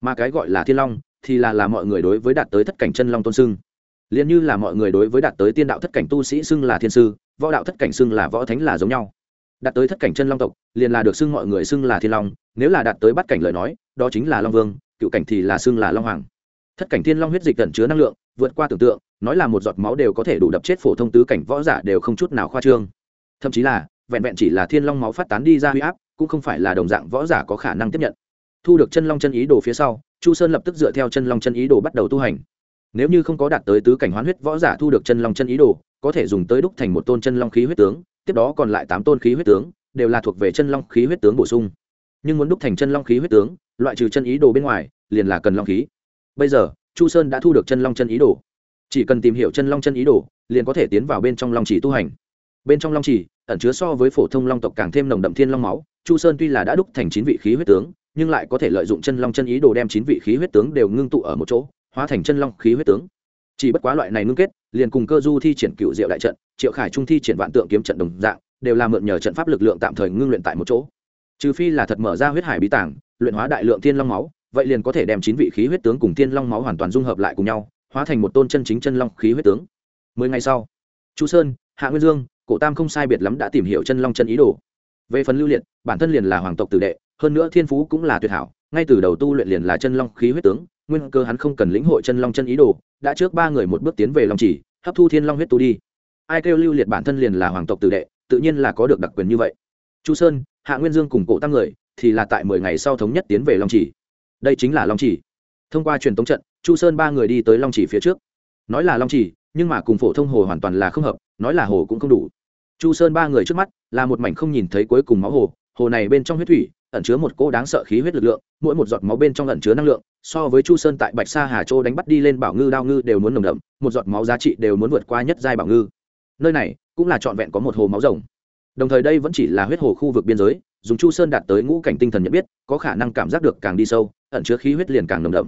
Mà cái gọi là thiên long, thì là là mọi người đối với đạt tới thất cảnh chân long tôn sưng. Liền như là mọi người đối với đạt tới tiên đạo thất cảnh tu sĩ xưng là thiên sư võ đạo thất cảnh xưng là võ thánh là giống nhau. Đạt tới thất cảnh chân long tộc, liền là được xưng mọi người xưng là thiên long, nếu là đạt tới bắt cảnh lời nói, đó chính là long vương, cựu cảnh thì là xưng là long hoàng. Thất cảnh thiên long huyết dịch tận chứa năng lượng, vượt qua tưởng tượng, nói là một giọt máu đều có thể đủ đập chết phổ thông tứ cảnh võ giả đều không chút nào khoa trương. Thậm chí là, vẹn vẹn chỉ là thiên long máu phát tán đi ra huy áp, cũng không phải là đồng dạng võ giả có khả năng tiếp nhận. Thu được chân long chân ý đồ phía sau, chu sơn lập tức dựa theo chân long chân ý đồ bắt đầu tu hành nếu như không có đạt tới tứ cảnh hoán huyết võ giả thu được chân long chân ý đồ, có thể dùng tới đúc thành một tôn chân long khí huyết tướng, tiếp đó còn lại tám tôn khí huyết tướng, đều là thuộc về chân long khí huyết tướng bổ sung. Nhưng muốn đúc thành chân long khí huyết tướng, loại trừ chân ý đồ bên ngoài, liền là cần long khí. Bây giờ, chu sơn đã thu được chân long chân ý đồ. Chỉ cần tìm hiểu chân long chân ý đồ, liền có thể tiến vào bên trong long chỉ tu hành. Bên trong long chỉ ẩn chứa so với phổ thông long tộc càng thêm nồng đậm thiên long máu, chu sơn tuy là đã đúc thành chín vị khí huyết tướng, nhưng lại có thể lợi dụng chân long chân ý đồ đem chín vị khí huyết tướng đều ngưng tụ ở một chỗ hóa thành chân long khí huyết tướng. Chỉ bất quá loại này ngưng kết, liền cùng cơ du thi triển cựu diệu đại trận, triệu khải trung thi triển vạn tượng kiếm trận đồng dạng, đều là mượn nhờ trận pháp lực lượng tạm thời ngưng luyện tại một chỗ. Trừ phi là thật mở ra huyết hải bí tảng, luyện hóa đại lượng thiên long máu, vậy liền có thể đem chín vị khí huyết tướng cùng thiên long máu hoàn toàn dung hợp lại cùng nhau, hóa thành một tôn chân chính chân long khí huyết tướng. Mười ngày sau, chu sơn, hạ nguyên dương, cổ tam không sai biệt lắm đã tìm hiểu chân long chân ý đồ. Về phần lưu liệt, bản thân liền là hoàng tộc tử đệ, hơn nữa thiên phú cũng là tuyệt hảo ngay từ đầu tu luyện liền là chân long khí huyết tướng, nguyên cơ hắn không cần lĩnh hội chân long chân ý đồ, đã trước ba người một bước tiến về long chỉ, hấp thu thiên long huyết tu đi. Ai kêu lưu liệt bản thân liền là hoàng tộc tử đệ, tự nhiên là có được đặc quyền như vậy. Chu sơn, hạ nguyên dương cùng cổ tam người, thì là tại mười ngày sau thống nhất tiến về long chỉ. Đây chính là long chỉ. Thông qua truyền tống trận, chu sơn ba người đi tới long chỉ phía trước. Nói là long chỉ, nhưng mà cùng phổ thông hồ hoàn toàn là không hợp, nói là hồ cũng không đủ. Chu sơn ba người trước mắt, là một mảnh không nhìn thấy cuối cùng máu hồ hồ này bên trong huyết thủy ẩn chứa một cỗ đáng sợ khí huyết lực lượng, mỗi một giọt máu bên trong ẩn chứa năng lượng, so với chu sơn tại bạch sa hà châu đánh bắt đi lên bảo ngư đao ngư đều muốn nồng đậm, một giọt máu giá trị đều muốn vượt qua nhất giai bảo ngư. Nơi này cũng là trọn vẹn có một hồ máu rồng. Đồng thời đây vẫn chỉ là huyết hồ khu vực biên giới, dùng chu sơn đạt tới ngũ cảnh tinh thần nhận biết, có khả năng cảm giác được càng đi sâu, ẩn chứa khí huyết liền càng nồng đậm.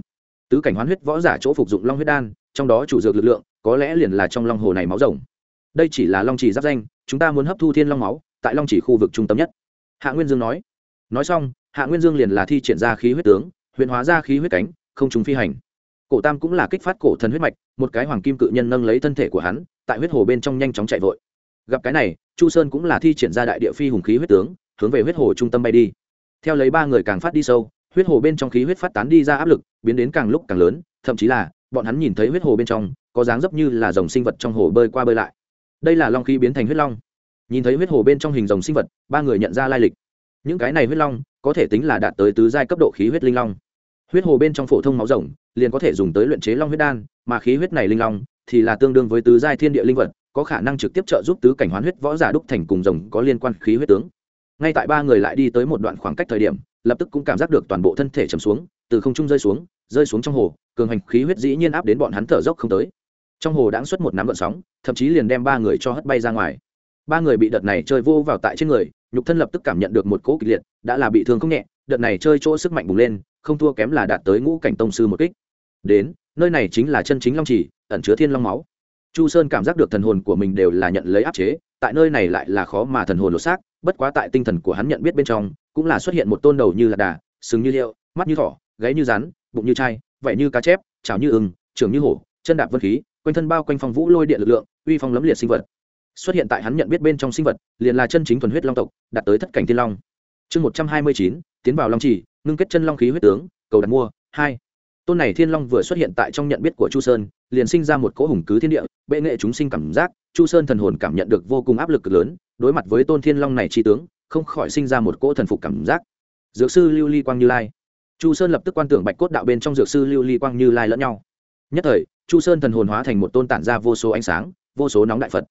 Tứ cảnh hoán huyết võ giả chỗ phục dụng long huyết đan, trong đó chủ dược lực lượng, có lẽ liền là trong long hồ này máu rồng. Đây chỉ là long chỉ giáp danh, chúng ta muốn hấp thu thiên long máu, tại long chỉ khu vực trung tâm nhất. Hạ nguyên dương nói nói xong, hạ nguyên dương liền là thi triển ra khí huyết tướng, huyền hóa ra khí huyết cánh, không chúng phi hành. Cổ tam cũng là kích phát cổ thần huyết mạch, một cái hoàng kim cự nhân nâng lấy thân thể của hắn, tại huyết hồ bên trong nhanh chóng chạy vội. Gặp cái này, chu sơn cũng là thi triển ra đại địa phi hùng khí huyết tướng, hướng về huyết hồ trung tâm bay đi. Theo lấy ba người càng phát đi sâu, huyết hồ bên trong khí huyết phát tán đi ra áp lực, biến đến càng lúc càng lớn, thậm chí là, bọn hắn nhìn thấy huyết hồ bên trong, có dáng dấp như là dòng sinh vật trong hồ bơi qua bơi lại. Đây là long khí biến thành huyết long. Nhìn thấy huyết hồ bên trong hình dòng sinh vật, ba người nhận ra lai lịch những cái này huyết long có thể tính là đạt tới tứ giai cấp độ khí huyết linh long. Huyết hồ bên trong phổ thông máu rồng liền có thể dùng tới luyện chế long huyết đan, mà khí huyết này linh long thì là tương đương với tứ giai thiên địa linh vật, có khả năng trực tiếp trợ giúp tứ cảnh hoán huyết võ giả đúc thành cùng rồng có liên quan khí huyết tướng. Ngay tại ba người lại đi tới một đoạn khoảng cách thời điểm, lập tức cũng cảm giác được toàn bộ thân thể chầm xuống, từ không trung rơi xuống rơi xuống trong hồ, cường hành khí huyết dĩ nhiên áp đến bọn hắn thở dốc không tới. Trong hồ đã xuất một nắm gợn sóng, thậm chí liền đem ba người cho hất bay ra ngoài. Ba người bị đợt này chơi vô vào tại trên người nhục thân lập tức cảm nhận được một cỗ kịch liệt, đã là bị thương không nhẹ, đợt này chơi chỗ sức mạnh bùng lên, không thua kém là đạt tới ngũ cảnh tông sư một kích. Đến, nơi này chính là chân chính long trì ẩn chứa thiên long máu. Chu sơn cảm giác được thần hồn của mình đều là nhận lấy áp chế, tại nơi này lại là khó mà thần hồn lột xác, bất quá tại tinh thần của hắn nhận biết bên trong, cũng là xuất hiện một tôn đầu như lạc đà, sừng như liệu, mắt như thỏ, gáy như rắn, bụng như chai vảy như cá chép, chảo như ưng, trường như hổ, chân đạp vân khí, quanh thân bao quanh phong vũ lôi điện lực lượng, uy phong lấm liệt sinh vật xuất hiện tại hắn nhận biết bên trong sinh vật, liền là chân chính thuần huyết long tộc, đạt tới thất cảnh thiên long. Chương một trăm hai mươi chín, tiến vào long trì, ngưng kết chân long khí huyết tướng, cầu đặt mua, hai. Tôn này thiên long vừa xuất hiện tại trong nhận biết của chu sơn, liền sinh ra một cỗ hùng cứ thiên địa, bệ nghệ chúng sinh cảm giác, chu sơn thần hồn cảm nhận được vô cùng áp lực cực lớn, đối mặt với tôn thiên long này tri tướng, không khỏi sinh ra một cỗ thần phục cảm giác. Dược sư lưu ly quang như lai. Chu sơn lập tức quan tưởng bạch cốt đạo bên trong dược sư lưu ly quang như lai lẫn nhau. Nhất thời, chu sơn thần hồn hóa thành một tôn tản ra vô số ánh sáng, vô số nóng đại phật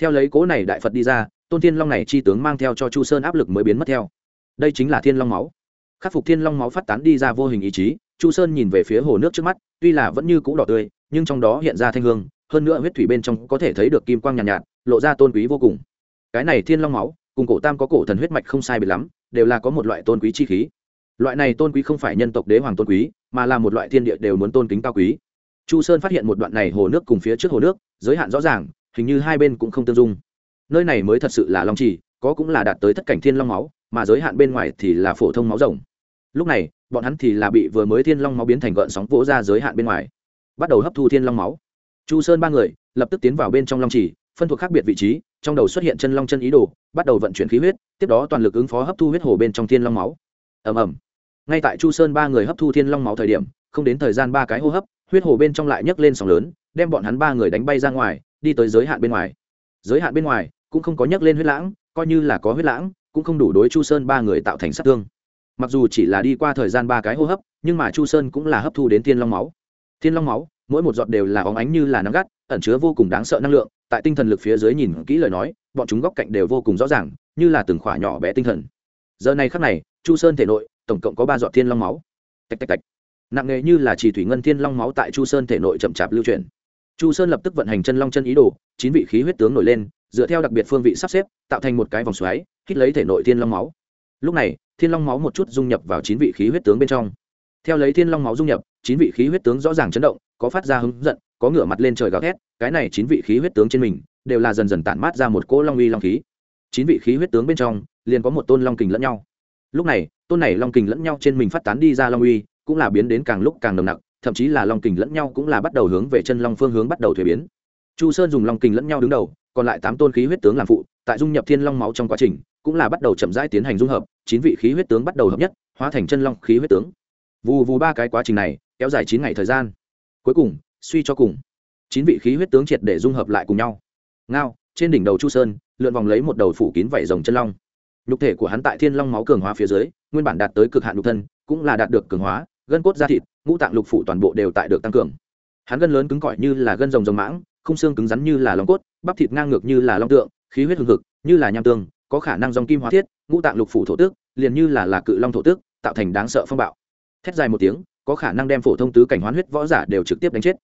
theo lấy cố này đại phật đi ra tôn thiên long này chi tướng mang theo cho chu sơn áp lực mới biến mất theo. Đây chính là thiên long máu. Khắc phục thiên long máu phát tán đi ra vô hình ý chí chu sơn nhìn về phía hồ nước trước mắt tuy là vẫn như cũ đỏ tươi nhưng trong đó hiện ra thanh hương hơn nữa huyết thủy bên trong có thể thấy được kim quang nhàn nhạt, nhạt lộ ra tôn quý vô cùng. Cái này thiên long máu cùng cổ tam có cổ thần huyết mạch không sai biệt lắm đều là có một loại tôn quý chi khí. Loại này tôn quý không phải nhân tộc đế hoàng tôn quý mà là một loại thiên địa đều muốn tôn kính cao quý. Chu sơn phát hiện một đoạn này hồ nước cùng phía trước hồ nước giới hạn rõ ràng hình như hai bên cũng không tương dung. Nơi này mới thật sự là long trì, có cũng là đạt tới tất cảnh thiên long máu, mà giới hạn bên ngoài thì là phổ thông máu rồng. Lúc này, bọn hắn thì là bị vừa mới thiên long máu biến thành gợn sóng vỗ ra giới hạn bên ngoài, bắt đầu hấp thu thiên long máu. Chu sơn ba người lập tức tiến vào bên trong long trì, phân thuộc khác biệt vị trí, trong đầu xuất hiện chân long chân ý đồ, bắt đầu vận chuyển khí huyết, tiếp đó toàn lực ứng phó hấp thu huyết hồ bên trong thiên long máu. Ầm ầm. Ngay tại chu sơn ba người hấp thu thiên long máu thời điểm, không đến thời gian ba cái hô hấp, huyết hồ bên trong lại nhấc lên sóng lớn, đem bọn hắn ba người đánh bay ra ngoài đi tới giới hạn bên ngoài. Giới hạn bên ngoài, cũng không có nhấc lên huyết lãng, coi như là có huyết lãng, cũng không đủ đối chu sơn ba người tạo thành sát thương. Mặc dù chỉ là đi qua thời gian ba cái hô hấp, nhưng mà chu sơn cũng là hấp thu đến thiên long máu. Thiên long máu, mỗi một giọt đều là óng ánh như là nắng gắt, ẩn chứa vô cùng đáng sợ năng lượng, tại tinh thần lực phía dưới nhìn kỹ lời nói, bọn chúng góc cạnh đều vô cùng rõ ràng, như là từng khỏa nhỏ bé tinh thần. Giờ này khắc này, chu sơn thể nội, tổng cộng có ba giọt thiên long máu. Tạch tạch tạch. Nặng nghề như là chỉ thủy ngân thiên long máu tại chu sơn thể nội chậm chạp lưu chuyển chu sơn lập tức vận hành chân long chân ý đồ, chín vị khí huyết tướng nổi lên, dựa theo đặc biệt phương vị sắp xếp, tạo thành một cái vòng xoáy, hít lấy thể nội thiên long máu. Lúc này, thiên long máu một chút dung nhập vào chín vị khí huyết tướng bên trong. Theo lấy thiên long máu dung nhập, chín vị khí huyết tướng rõ ràng chấn động, có phát ra hứng giận, có ngửa mặt lên trời gào thét, cái này chín vị khí huyết tướng trên mình, đều là dần dần tản mát ra một cỗ long uy long khí. Chín vị khí huyết tướng bên trong, liền có một tôn long kình lẫn nhau. Lúc này, tôn này long kình lẫn nhau trên mình phát tán đi ra long uy, cũng là biến đến càng lúc càng nồng nặc thậm chí là long kình lẫn nhau cũng là bắt đầu hướng về chân long phương hướng bắt đầu thuế biến. Chu sơn dùng long kình lẫn nhau đứng đầu, còn lại tám tôn khí huyết tướng làm phụ, tại dung nhập thiên long máu trong quá trình, cũng là bắt đầu chậm rãi tiến hành dung hợp, chín vị khí huyết tướng bắt đầu hợp nhất, hóa thành chân long khí huyết tướng. Vù vù ba cái quá trình này, kéo dài chín ngày thời gian. Cuối cùng, suy cho cùng, chín vị khí huyết tướng triệt để dung hợp lại cùng nhau. Ngao, trên đỉnh đầu chu sơn, lượn vòng lấy một đầu phủ kín vảy rồng chân long. Nhục thể của hắn tại thiên long máu cường hóa phía dưới, nguyên bản đạt tới cực hạn nhục thân, cũng là đạt được cường hóa gân cốt da thịt, ngũ tạng lục phủ toàn bộ đều tại được tăng cường. Hắn gân lớn cứng cỏi như là gân rồng rồng mãng, khung xương cứng rắn như là long cốt, bắp thịt ngang ngược như là long tượng, khí huyết hừng hực như là nham tương, có khả năng dòng kim hóa thiết, ngũ tạng lục phủ thổ tước liền như là là cự long thổ tước tạo thành đáng sợ phong bạo. Thét dài một tiếng, có khả năng đem phổ thông tứ cảnh hoán huyết võ giả đều trực tiếp đánh chết.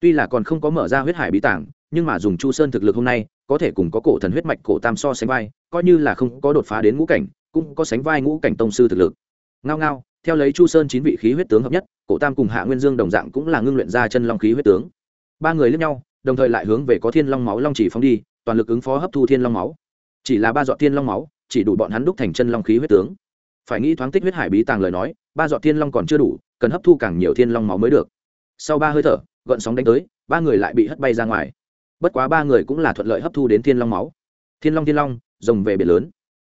Tuy là còn không có mở ra huyết hải bí tảng, nhưng mà dùng chu sơn thực lực hôm nay, có thể cùng có cổ thần huyết mạch cổ tam so sánh vai, coi như là không có đột phá đến ngũ cảnh, cũng có sánh vai ngũ cảnh tông sư thực lực. Ngao ngao theo lấy chu sơn chín vị khí huyết tướng hợp nhất, cổ tam cùng hạ nguyên dương đồng dạng cũng là ngưng luyện ra chân long khí huyết tướng. Ba người lẫn nhau, đồng thời lại hướng về có thiên long máu long chỉ phóng đi, toàn lực ứng phó hấp thu thiên long máu. Chỉ là ba dọn thiên long máu, chỉ đủ bọn hắn đúc thành chân long khí huyết tướng. Phải nghĩ thoáng tích huyết hải bí tàng lời nói, ba dọn thiên long còn chưa đủ, cần hấp thu càng nhiều thiên long máu mới được. Sau ba hơi thở gợn sóng đánh tới, ba người lại bị hất bay ra ngoài. Bất quá ba người cũng là thuận lợi hấp thu đến thiên long máu. Thiên long thiên long, rồng về biển lớn.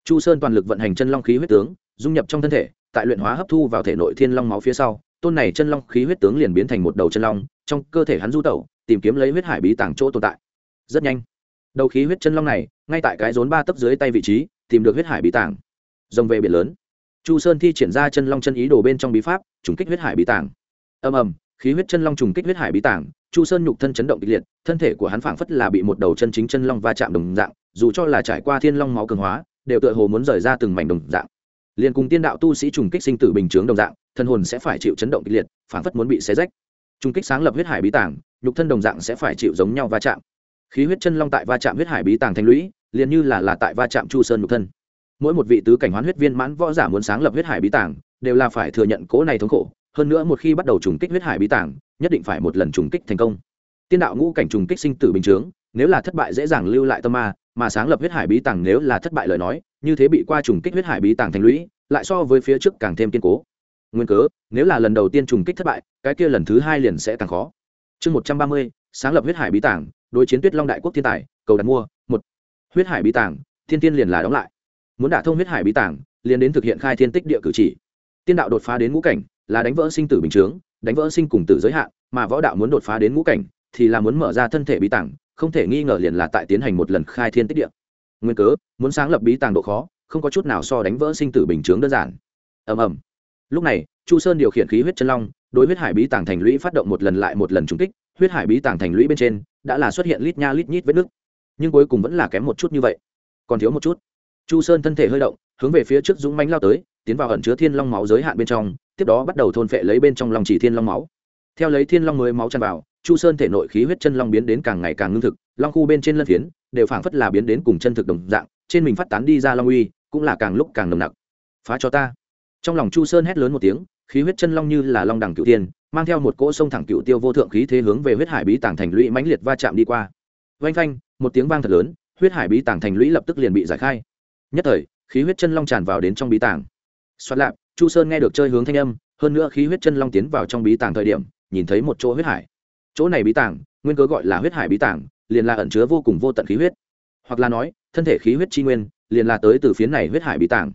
Chu sơn toàn lực vận hành chân long khí huyết tướng, dung nhập trong thân thể tại luyện hóa hấp thu vào thể nội thiên long máu phía sau, tôn này chân long khí huyết tướng liền biến thành một đầu chân long, trong cơ thể hắn du tẩu, tìm kiếm lấy huyết hải bí tàng chỗ tồn tại. Rất nhanh, đầu khí huyết chân long này, ngay tại cái rốn ba tấc dưới tay vị trí, tìm được huyết hải bí tàng. Rồng về biển lớn. Chu sơn thi triển ra chân long chân ý đồ bên trong bí pháp, trùng kích huyết hải bí tàng. Ầm ầm, khí huyết chân long trùng kích huyết hải bí tàng, chu sơn nhục thân chấn động kịch liệt, thân thể của hắn phảng phất là bị một đầu chân chính chân long va chạm đồng dạng, dù cho là trải qua thiên long máu cường hóa, đều tựa hồ muốn rời ra từng mảnh đồng dạng liền cùng tiên đạo tu sĩ trùng kích sinh tử bình chướng đồng dạng, thân hồn sẽ phải chịu chấn động kịch liệt phản phất muốn bị xé rách. Trùng kích sáng lập huyết hải bí tàng, nhục thân đồng dạng sẽ phải chịu giống nhau va chạm. Khí huyết chân long tại va chạm huyết hải bí tàng thành lũy, liền như là là tại va chạm chu sơn nhục thân. Mỗi một vị tứ cảnh hoán huyết viên mãn võ giả muốn sáng lập huyết hải bí tàng, đều là phải thừa nhận cố này thống khổ. Hơn nữa một khi bắt đầu trùng kích huyết hải bí tàng, nhất định phải một lần trùng kích thành công. Tiên đạo ngũ cảnh trùng kích sinh tử bình chướng, nếu là thất bại dễ dàng lưu lại tâm ma mà sáng lập huyết hải bí tàng nếu là thất bại lời nói, như thế bị qua trùng kích huyết hải bí tàng thành lũy, lại so với phía trước càng thêm kiên cố. Nguyên cớ, nếu là lần đầu tiên trùng kích thất bại, cái kia lần thứ hai liền sẽ càng khó. Chương một trăm ba mươi, sáng lập huyết hải bí tàng, đối chiến tuyết long đại quốc thiên tài, cầu đặt mua, một. Huyết hải bí tàng, thiên tiên liền là đóng lại. Muốn đả thông huyết hải bí tàng, liền đến thực hiện khai thiên tích địa cử chỉ. Tiên đạo đột phá đến ngũ cảnh, là đánh vỡ sinh tử bình chướng, đánh vỡ sinh cùng tử giới hạn, mà võ đạo muốn đột phá đến ngũ cảnh, thì là muốn mở ra thân thể bí tàng không thể nghi ngờ liền là tại tiến hành một lần khai thiên tích địa. Nguyên cớ, muốn sáng lập bí tàng độ khó, không có chút nào so đánh vỡ sinh tử bình chướng đơn giản. Ầm ầm. Lúc này, chu sơn điều khiển khí huyết chân long, đối huyết hải bí tàng thành lũy phát động một lần lại một lần trúng kích, huyết hải bí tàng thành lũy bên trên đã là xuất hiện lít nha lít nhít vết nước nhưng cuối cùng vẫn là kém một chút như vậy. Còn thiếu một chút. Chu sơn thân thể hơi động, hướng về phía trước dũng mánh lao tới, tiến vào ẩn chứa thiên long máu giới hạn bên trong, tiếp đó bắt đầu thôn phệ lấy bên trong lòng chỉ thiên long máu theo lấy thiên long mới máu tràn vào, chu sơn thể nội khí huyết chân long biến đến càng ngày càng ngưng thực, long khu bên trên lân phiến đều phảng phất là biến đến cùng chân thực đồng dạng, trên mình phát tán đi ra long uy, cũng là càng lúc càng nồng nặc. Phá cho ta. Trong lòng chu sơn hét lớn một tiếng, khí huyết chân long như là long đẳng cựu tiên mang theo một cỗ sông thẳng cựu tiêu vô thượng khí thế hướng về huyết hải bí tàng thành lũy mãnh liệt va chạm đi qua. Vanh phanh, một tiếng vang thật lớn, huyết hải bí tàng thành lũy lập tức liền bị giải khai. Nhất thời, khí huyết chân long tràn vào đến trong bí tàng. Xoát lạp, chu sơn nghe được chơi hướng thanh âm, hơn nữa khí huyết chân long tiến vào trong bí tàng thời điểm nhìn thấy một chỗ huyết hải. Chỗ này bí tàng, nguyên cớ gọi là huyết hải bí tàng, liền là ẩn chứa vô cùng vô tận khí huyết. Hoặc là nói, thân thể khí huyết tri nguyên, liền là tới từ phía này huyết hải bí tàng.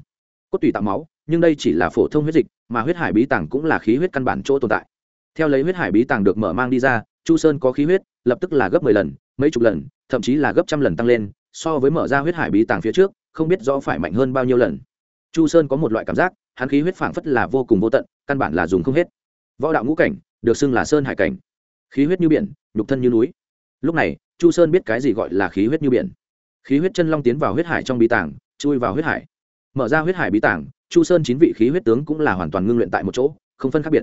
Cốt tủy tạo máu, nhưng đây chỉ là phổ thông huyết dịch, mà huyết hải bí tàng cũng là khí huyết căn bản chỗ tồn tại. Theo lấy huyết hải bí tàng được mở mang đi ra, chu sơn có khí huyết, lập tức là gấp mười lần, mấy chục lần, thậm chí là gấp trăm lần tăng lên, so với mở ra huyết hải bí tàng phía trước, không biết rõ phải mạnh hơn bao nhiêu lần. Chu sơn có một loại cảm giác, hắn khí huyết phảng phất là vô cùng vô tận, căn bản là dùng không hết. Võ đạo ngũ cảnh được xưng là sơn hải cảnh. Khí huyết như biển, nhục thân như núi. Lúc này, chu sơn biết cái gì gọi là khí huyết như biển. Khí huyết chân long tiến vào huyết hải trong bí tàng, chui vào huyết hải. Mở ra huyết hải bí tàng, chu sơn chín vị khí huyết tướng cũng là hoàn toàn ngưng luyện tại một chỗ, không phân khác biệt.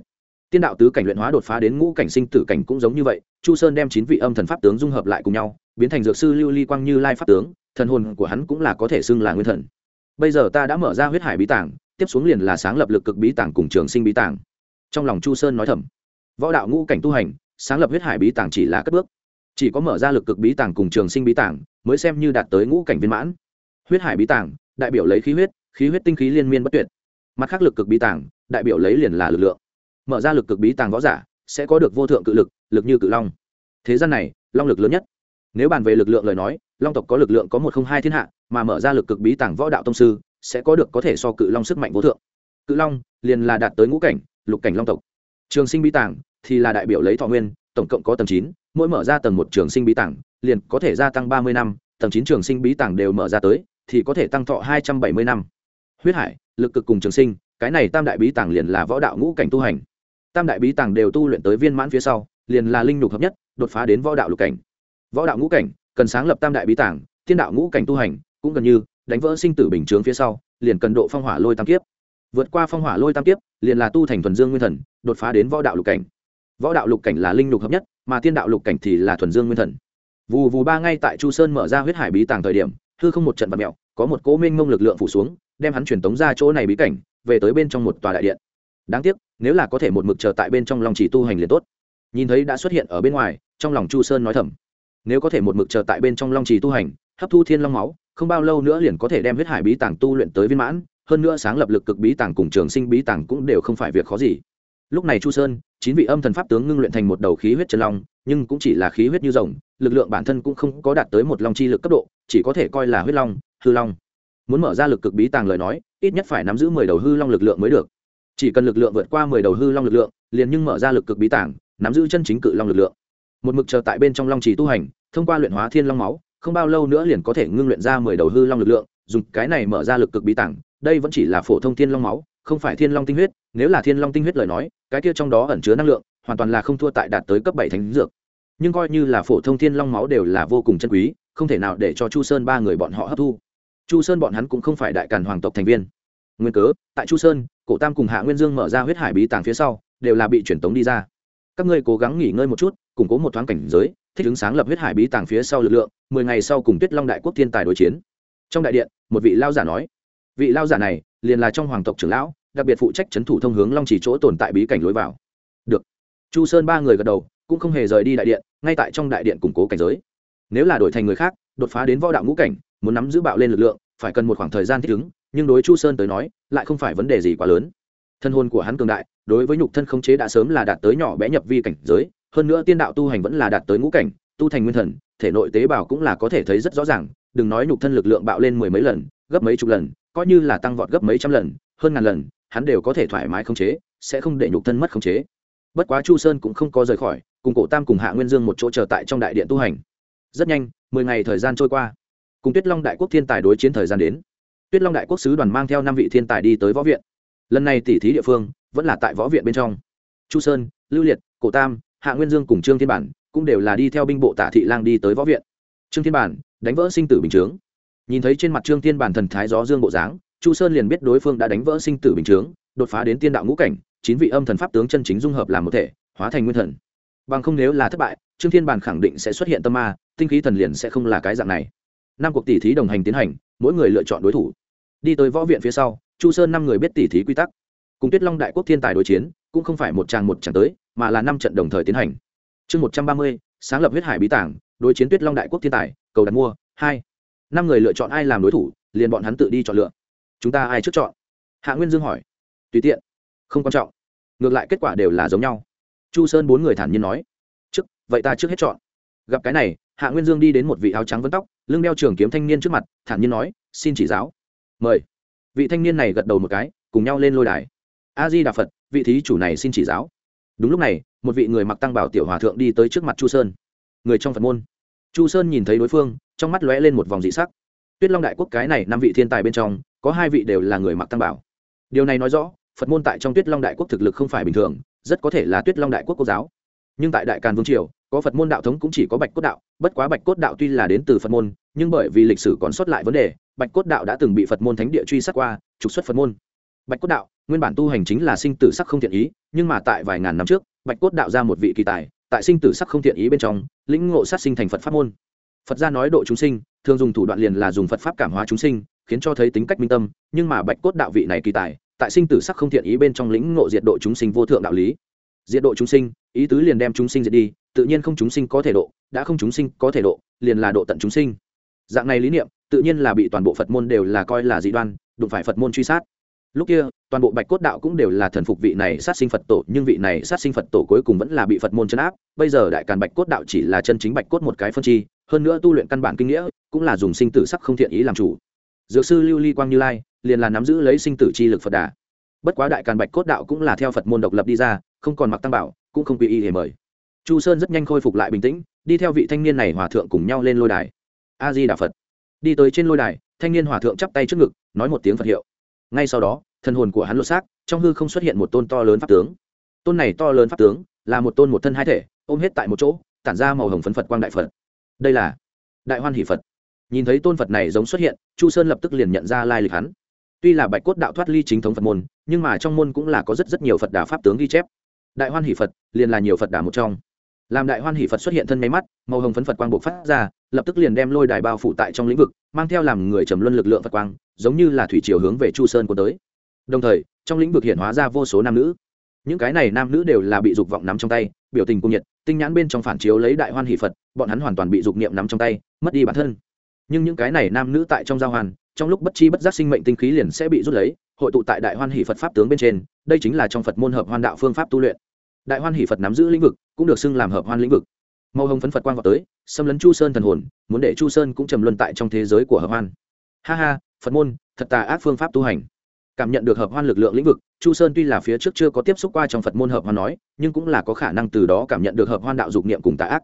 Tiên đạo tứ cảnh luyện hóa đột phá đến ngũ cảnh sinh tử cảnh cũng giống như vậy, chu sơn đem chín vị âm thần pháp tướng dung hợp lại cùng nhau, biến thành dược sư lưu ly quang như lai pháp tướng, thần hồn của hắn cũng là có thể xưng là nguyên thần. Bây giờ ta đã mở ra huyết hải bí tàng, tiếp xuống liền là sáng lập lực cực bí tàng cùng trường sinh bí tàng. Trong lòng chu sơn nói thầm võ đạo ngũ cảnh tu hành, sáng lập huyết hải bí tàng chỉ là cất bước. Chỉ có mở ra lực cực bí tàng cùng trường sinh bí tàng mới xem như đạt tới ngũ cảnh viên mãn. Huyết hải bí tàng, đại biểu lấy khí huyết khí huyết tinh khí liên miên bất tuyệt. Mặt khác lực cực bí tàng, đại biểu lấy liền là lực lượng. Mở ra lực cực bí tàng võ giả sẽ có được vô thượng cự lực lực như cự long. Thế gian này, long lực lớn nhất. Nếu bàn về lực lượng lời nói, long tộc có lực lượng có một không hai thiên hạ, mà mở ra lực cực bí tàng võ đạo tông sư sẽ có được có thể so cự long sức mạnh vô thượng. Cự long liền là đạt tới ngũ cảnh, lục cảnh long tộc trường sinh bí tàng thì là đại biểu lấy thọ nguyên, tổng cộng có tầng chín, mỗi mở ra tầng một trường sinh bí tàng liền có thể gia tăng ba mươi năm, tầng chín trường sinh bí tàng đều mở ra tới, thì có thể tăng thọ hai trăm bảy mươi năm. Huyết hải, lực cực cùng trường sinh, cái này tam đại bí tàng liền là võ đạo ngũ cảnh tu hành. Tam đại bí tàng đều tu luyện tới viên mãn phía sau, liền là linh nhục hợp nhất, đột phá đến võ đạo lục cảnh. Võ đạo ngũ cảnh, cần sáng lập tam đại bí tàng thiên đạo ngũ cảnh tu hành, cũng gần như đánh vỡ sinh tử bình chướng phía sau, liền cần độ phong hỏa lôi tam kiếp. Vượt qua phong hỏa lôi tam kiếp liền là tu thành thuần dương nguyên thần, đột phá đến võ đạo lục cảnh. Võ đạo lục cảnh là linh lục hợp nhất, mà thiên đạo lục cảnh thì là thuần dương nguyên thần. Vù vù ba ngay tại chu sơn mở ra huyết hải bí tàng thời điểm, hư không một trận vật mẹo có một cỗ minh mông lực lượng phủ xuống, đem hắn truyền tống ra chỗ này bí cảnh, về tới bên trong một tòa đại điện. Đáng tiếc, nếu là có thể một mực chờ tại bên trong lòng chỉ tu hành liền tốt. Nhìn thấy đã xuất hiện ở bên ngoài, trong lòng chu sơn nói thầm, nếu có thể một mực chờ tại bên trong long trì tu hành, hấp thu thiên long máu, không bao lâu nữa liền có thể đem huyết hải bí tàng tu luyện tới viên mãn hơn nữa sáng lập lực cực bí tàng cùng trường sinh bí tàng cũng đều không phải việc khó gì. Lúc này chu sơn, chín vị âm thần pháp tướng ngưng luyện thành một đầu khí huyết chân long, nhưng cũng chỉ là khí huyết như rồng, lực lượng bản thân cũng không có đạt tới một long chi lực cấp độ, chỉ có thể coi là huyết long, hư long. Muốn mở ra lực cực bí tàng lời nói, ít nhất phải nắm giữ mười đầu hư long lực lượng mới được. Chỉ cần lực lượng vượt qua mười đầu hư long lực lượng, liền nhưng mở ra lực cực bí tàng, nắm giữ chân chính cự long lực lượng. Một mực chờ tại bên trong long trì tu hành, thông qua luyện hóa thiên long máu, không bao lâu nữa liền có thể ngưng luyện ra mười đầu hư long lực lượng, dùng cái này mở ra lực cực bí tàng đây vẫn chỉ là phổ thông thiên long máu, không phải thiên long tinh huyết, nếu là thiên long tinh huyết lời nói, cái kia trong đó ẩn chứa năng lượng, hoàn toàn là không thua tại đạt tới cấp bảy thánh dược. Nhưng coi như là phổ thông thiên long máu đều là vô cùng chân quý, không thể nào để cho chu sơn ba người bọn họ hấp thu. Chu sơn bọn hắn cũng không phải đại càn hoàng tộc thành viên. Nguyên cớ, tại chu sơn, cổ tam cùng hạ nguyên dương mở ra huyết hải bí tàng phía sau, đều là bị truyền tống đi ra. Các ngươi cố gắng nghỉ ngơi một chút, củng cố một thoáng cảnh giới, thích ứng sáng lập huyết hải bí tàng phía sau lực lượng, mười ngày sau cùng tuyết long đại quốc thiên tài đối chiến. Trong đại điện, một vị lao giả nói vị lao giả này liền là trong hoàng tộc trưởng lão, đặc biệt phụ trách c h ấ n thủ thông hướng long chỉ chỗ tồn tại bí cảnh lối vào. Được. Chu sơn ba người gật đầu, cũng không hề rời đi đại điện, ngay tại trong đại điện củng cố cảnh giới. Nếu là đổi thành người khác, đột phá đến võ đạo ngũ cảnh, muốn nắm giữ bạo lên lực lượng, phải cần một khoảng thời gian thích ứng, nhưng đối chu sơn tới nói, lại không phải vấn đề gì quá lớn. Thân hôn của hắn cường đại, đối với nhục thân khống chế đã sớm là đạt tới nhỏ bé nhập vi cảnh giới, hơn nữa tiên đạo tu hành vẫn là đạt tới ngũ cảnh, tu thành nguyên thần, thể nội tế bào cũng là có thể thấy rất rõ ràng, đừng nói nhục thân lực lượng bạo lên mười mấy lần gấp mấy chục lần, coi như là tăng vọt gấp mấy trăm lần, hơn ngàn lần, hắn đều có thể thoải mái khống chế, sẽ không để nhục thân mất khống chế. Bất quá chu sơn cũng không có rời khỏi, cùng cổ tam cùng hạ nguyên dương một chỗ chờ tại trong đại điện tu hành. Rất nhanh, mười ngày thời gian trôi qua. Cùng tuyết long đại quốc thiên tài đối chiến thời gian đến. Tuyết long đại quốc sứ đoàn mang theo năm vị thiên tài đi tới võ viện. Lần này tỉ thí địa phương, vẫn là tại võ viện bên trong. Chu sơn, lưu liệt, cổ tam, hạ nguyên dương cùng trương thiên bản cũng đều là đi theo binh bộ tả thị lang đi tới võ viện. Trương thiên bản, đánh vỡ sinh tử bình chướng nhìn thấy trên mặt trương thiên bản thần thái gió dương bộ dáng, chu sơn liền biết đối phương đã đánh vỡ sinh tử bình chướng, đột phá đến tiên đạo ngũ cảnh, chín vị âm thần pháp tướng chân chính dung hợp làm một thể, hóa thành nguyên thần. Bằng không nếu là thất bại, trương thiên bản khẳng định sẽ xuất hiện tâm ma, tinh khí thần liền sẽ không là cái dạng này. Năm cuộc tỷ thí đồng hành tiến hành, mỗi người lựa chọn đối thủ. Đi tới võ viện phía sau, chu sơn năm người biết tỷ thí quy tắc. Cùng tuyết long đại quốc thiên tài đối chiến, cũng không phải một tràng một tràng tới, mà là năm trận đồng thời tiến hành. Chương một trăm ba mươi, sáng lập huyết hải bí tảng, đối chiến tuyết long đại quốc thiên tài, cầu đặt mua, hai năm người lựa chọn ai làm đối thủ, liền bọn hắn tự đi chọn lựa. Chúng ta ai trước chọn? Hạ nguyên dương hỏi. Tùy tiện. Không quan trọng. Ngược lại kết quả đều là giống nhau. Chu sơn bốn người thản nhiên nói. Trước, vậy ta trước hết chọn. Gặp cái này, hạ nguyên dương đi đến một vị áo trắng vấn tóc, lưng đeo trường kiếm thanh niên trước mặt, thản nhiên nói, xin chỉ giáo. Mời. Vị thanh niên này gật đầu một cái, cùng nhau lên lôi đài. A di đà phật vị thí chủ này xin chỉ giáo. Đúng lúc này, một vị người mặc tăng bảo tiểu hòa thượng đi tới trước mặt chu sơn. Người trong phật môn chu sơn nhìn thấy đối phương, trong mắt lóe lên một vòng dị sắc. Tuyết long đại quốc cái này năm vị thiên tài bên trong, có hai vị đều là người mặc tăng bảo. Điều này nói rõ, phật môn tại trong tuyết long đại quốc thực lực không phải bình thường, rất có thể là tuyết long đại quốc quốc giáo. Nhưng tại đại càn vương triều, có phật môn đạo thống cũng chỉ có bạch cốt đạo, bất quá bạch cốt đạo tuy là đến từ phật môn, nhưng bởi vì lịch sử còn sót lại vấn đề, bạch cốt đạo đã từng bị phật môn thánh địa truy sát qua, trục xuất phật môn. Bạch cốt đạo, nguyên bản tu hành chính là sinh tử sắc không thiện ý, nhưng mà tại vài ngàn năm trước, bạch cốt đạo ra một vị kỳ tài tại sinh tử sắc không thiện ý bên trong, lĩnh ngộ sát sinh thành phật pháp môn. Phật gia nói độ chúng sinh, thường dùng thủ đoạn liền là dùng phật pháp cảm hóa chúng sinh, khiến cho thấy tính cách minh tâm, nhưng mà bạch cốt đạo vị này kỳ tài, tại sinh tử sắc không thiện ý bên trong lĩnh ngộ diệt độ chúng sinh vô thượng đạo lý. Diệt độ chúng sinh, ý tứ liền đem chúng sinh diệt đi, tự nhiên không chúng sinh có thể độ, đã không chúng sinh có thể độ, liền là độ tận chúng sinh. Dạng này lý niệm, tự nhiên là bị toàn bộ phật môn đều là coi là dị đoan, đụng phải phật môn truy sát lúc kia, toàn bộ bạch cốt đạo cũng đều là thần phục vị này sát sinh phật tổ, nhưng vị này sát sinh phật tổ cuối cùng vẫn là bị phật môn chấn áp. Bây giờ đại càn bạch cốt đạo chỉ là chân chính bạch cốt một cái phân chi, hơn nữa tu luyện căn bản kinh nghĩa, cũng là dùng sinh tử sắc không thiện ý làm chủ. Dược sư lưu ly quang như lai, liền là nắm giữ lấy sinh tử chi lực phật đà. Bất quá đại càn bạch cốt đạo cũng là theo phật môn độc lập đi ra, không còn mặc tăng bảo, cũng không quy y hề mời. Chu sơn rất nhanh khôi phục lại bình tĩnh, đi theo vị thanh niên này hòa thượng cùng nhau lên lôi đài. A di đà phật. Đi tới trên lôi đài, thanh niên hòa thượng chắp tay trước ngực, nói một tiếng phật hiệu ngay sau đó thân hồn của hắn lột xác, trong hư không xuất hiện một tôn to lớn pháp tướng. Tôn này to lớn pháp tướng là một tôn một thân hai thể, ôm hết tại một chỗ, tản ra màu hồng phấn phật quang đại phật. Đây là đại hoan hỷ phật. Nhìn thấy tôn phật này giống xuất hiện, chu sơn lập tức liền nhận ra lai lịch hắn. Tuy là bạch cốt đạo thoát ly chính thống phật môn, nhưng mà trong môn cũng là có rất rất nhiều phật đà pháp tướng ghi chép. Đại hoan hỷ phật liền là nhiều phật đà một trong. Làm đại hoan hỷ phật xuất hiện thân máy mắt, màu hồng phấn phật quang buộc phát ra, lập tức liền đem lôi đài bao phủ tại trong lĩnh vực, mang theo làm người trầm luân lực lượng phật quang giống như là thủy chiều hướng về chu sơn của tới. Đồng thời, trong lĩnh vực hiện hóa ra vô số nam nữ. Những cái này nam nữ đều là bị dục vọng nắm trong tay, biểu tình cung nhiệt, tinh nhãn bên trong phản chiếu lấy đại hoan hỷ phật, bọn hắn hoàn toàn bị dục niệm nắm trong tay, mất đi bản thân. Nhưng những cái này nam nữ tại trong giao hoàn, trong lúc bất chi bất giác sinh mệnh tinh khí liền sẽ bị rút lấy, hội tụ tại đại hoan hỷ phật pháp tướng bên trên, đây chính là trong phật môn hợp hoan đạo phương pháp tu luyện. Đại hoan hỷ phật nắm giữ lĩnh vực, cũng được xưng làm hợp hoan lĩnh vực. Màu hồng phấn phật quang vào tới, xâm lấn chu sơn thần hồn, muốn để chu sơn cũng trầm luân tại trong thế giới của hợp hoan. Ha ha phật môn, thật tà ác phương pháp tu hành. Cảm nhận được hợp hoan lực lượng lĩnh vực, chu sơn tuy là phía trước chưa có tiếp xúc qua trong phật môn hợp hoan nói, nhưng cũng là có khả năng từ đó cảm nhận được hợp hoan đạo dục niệm cùng tà ác.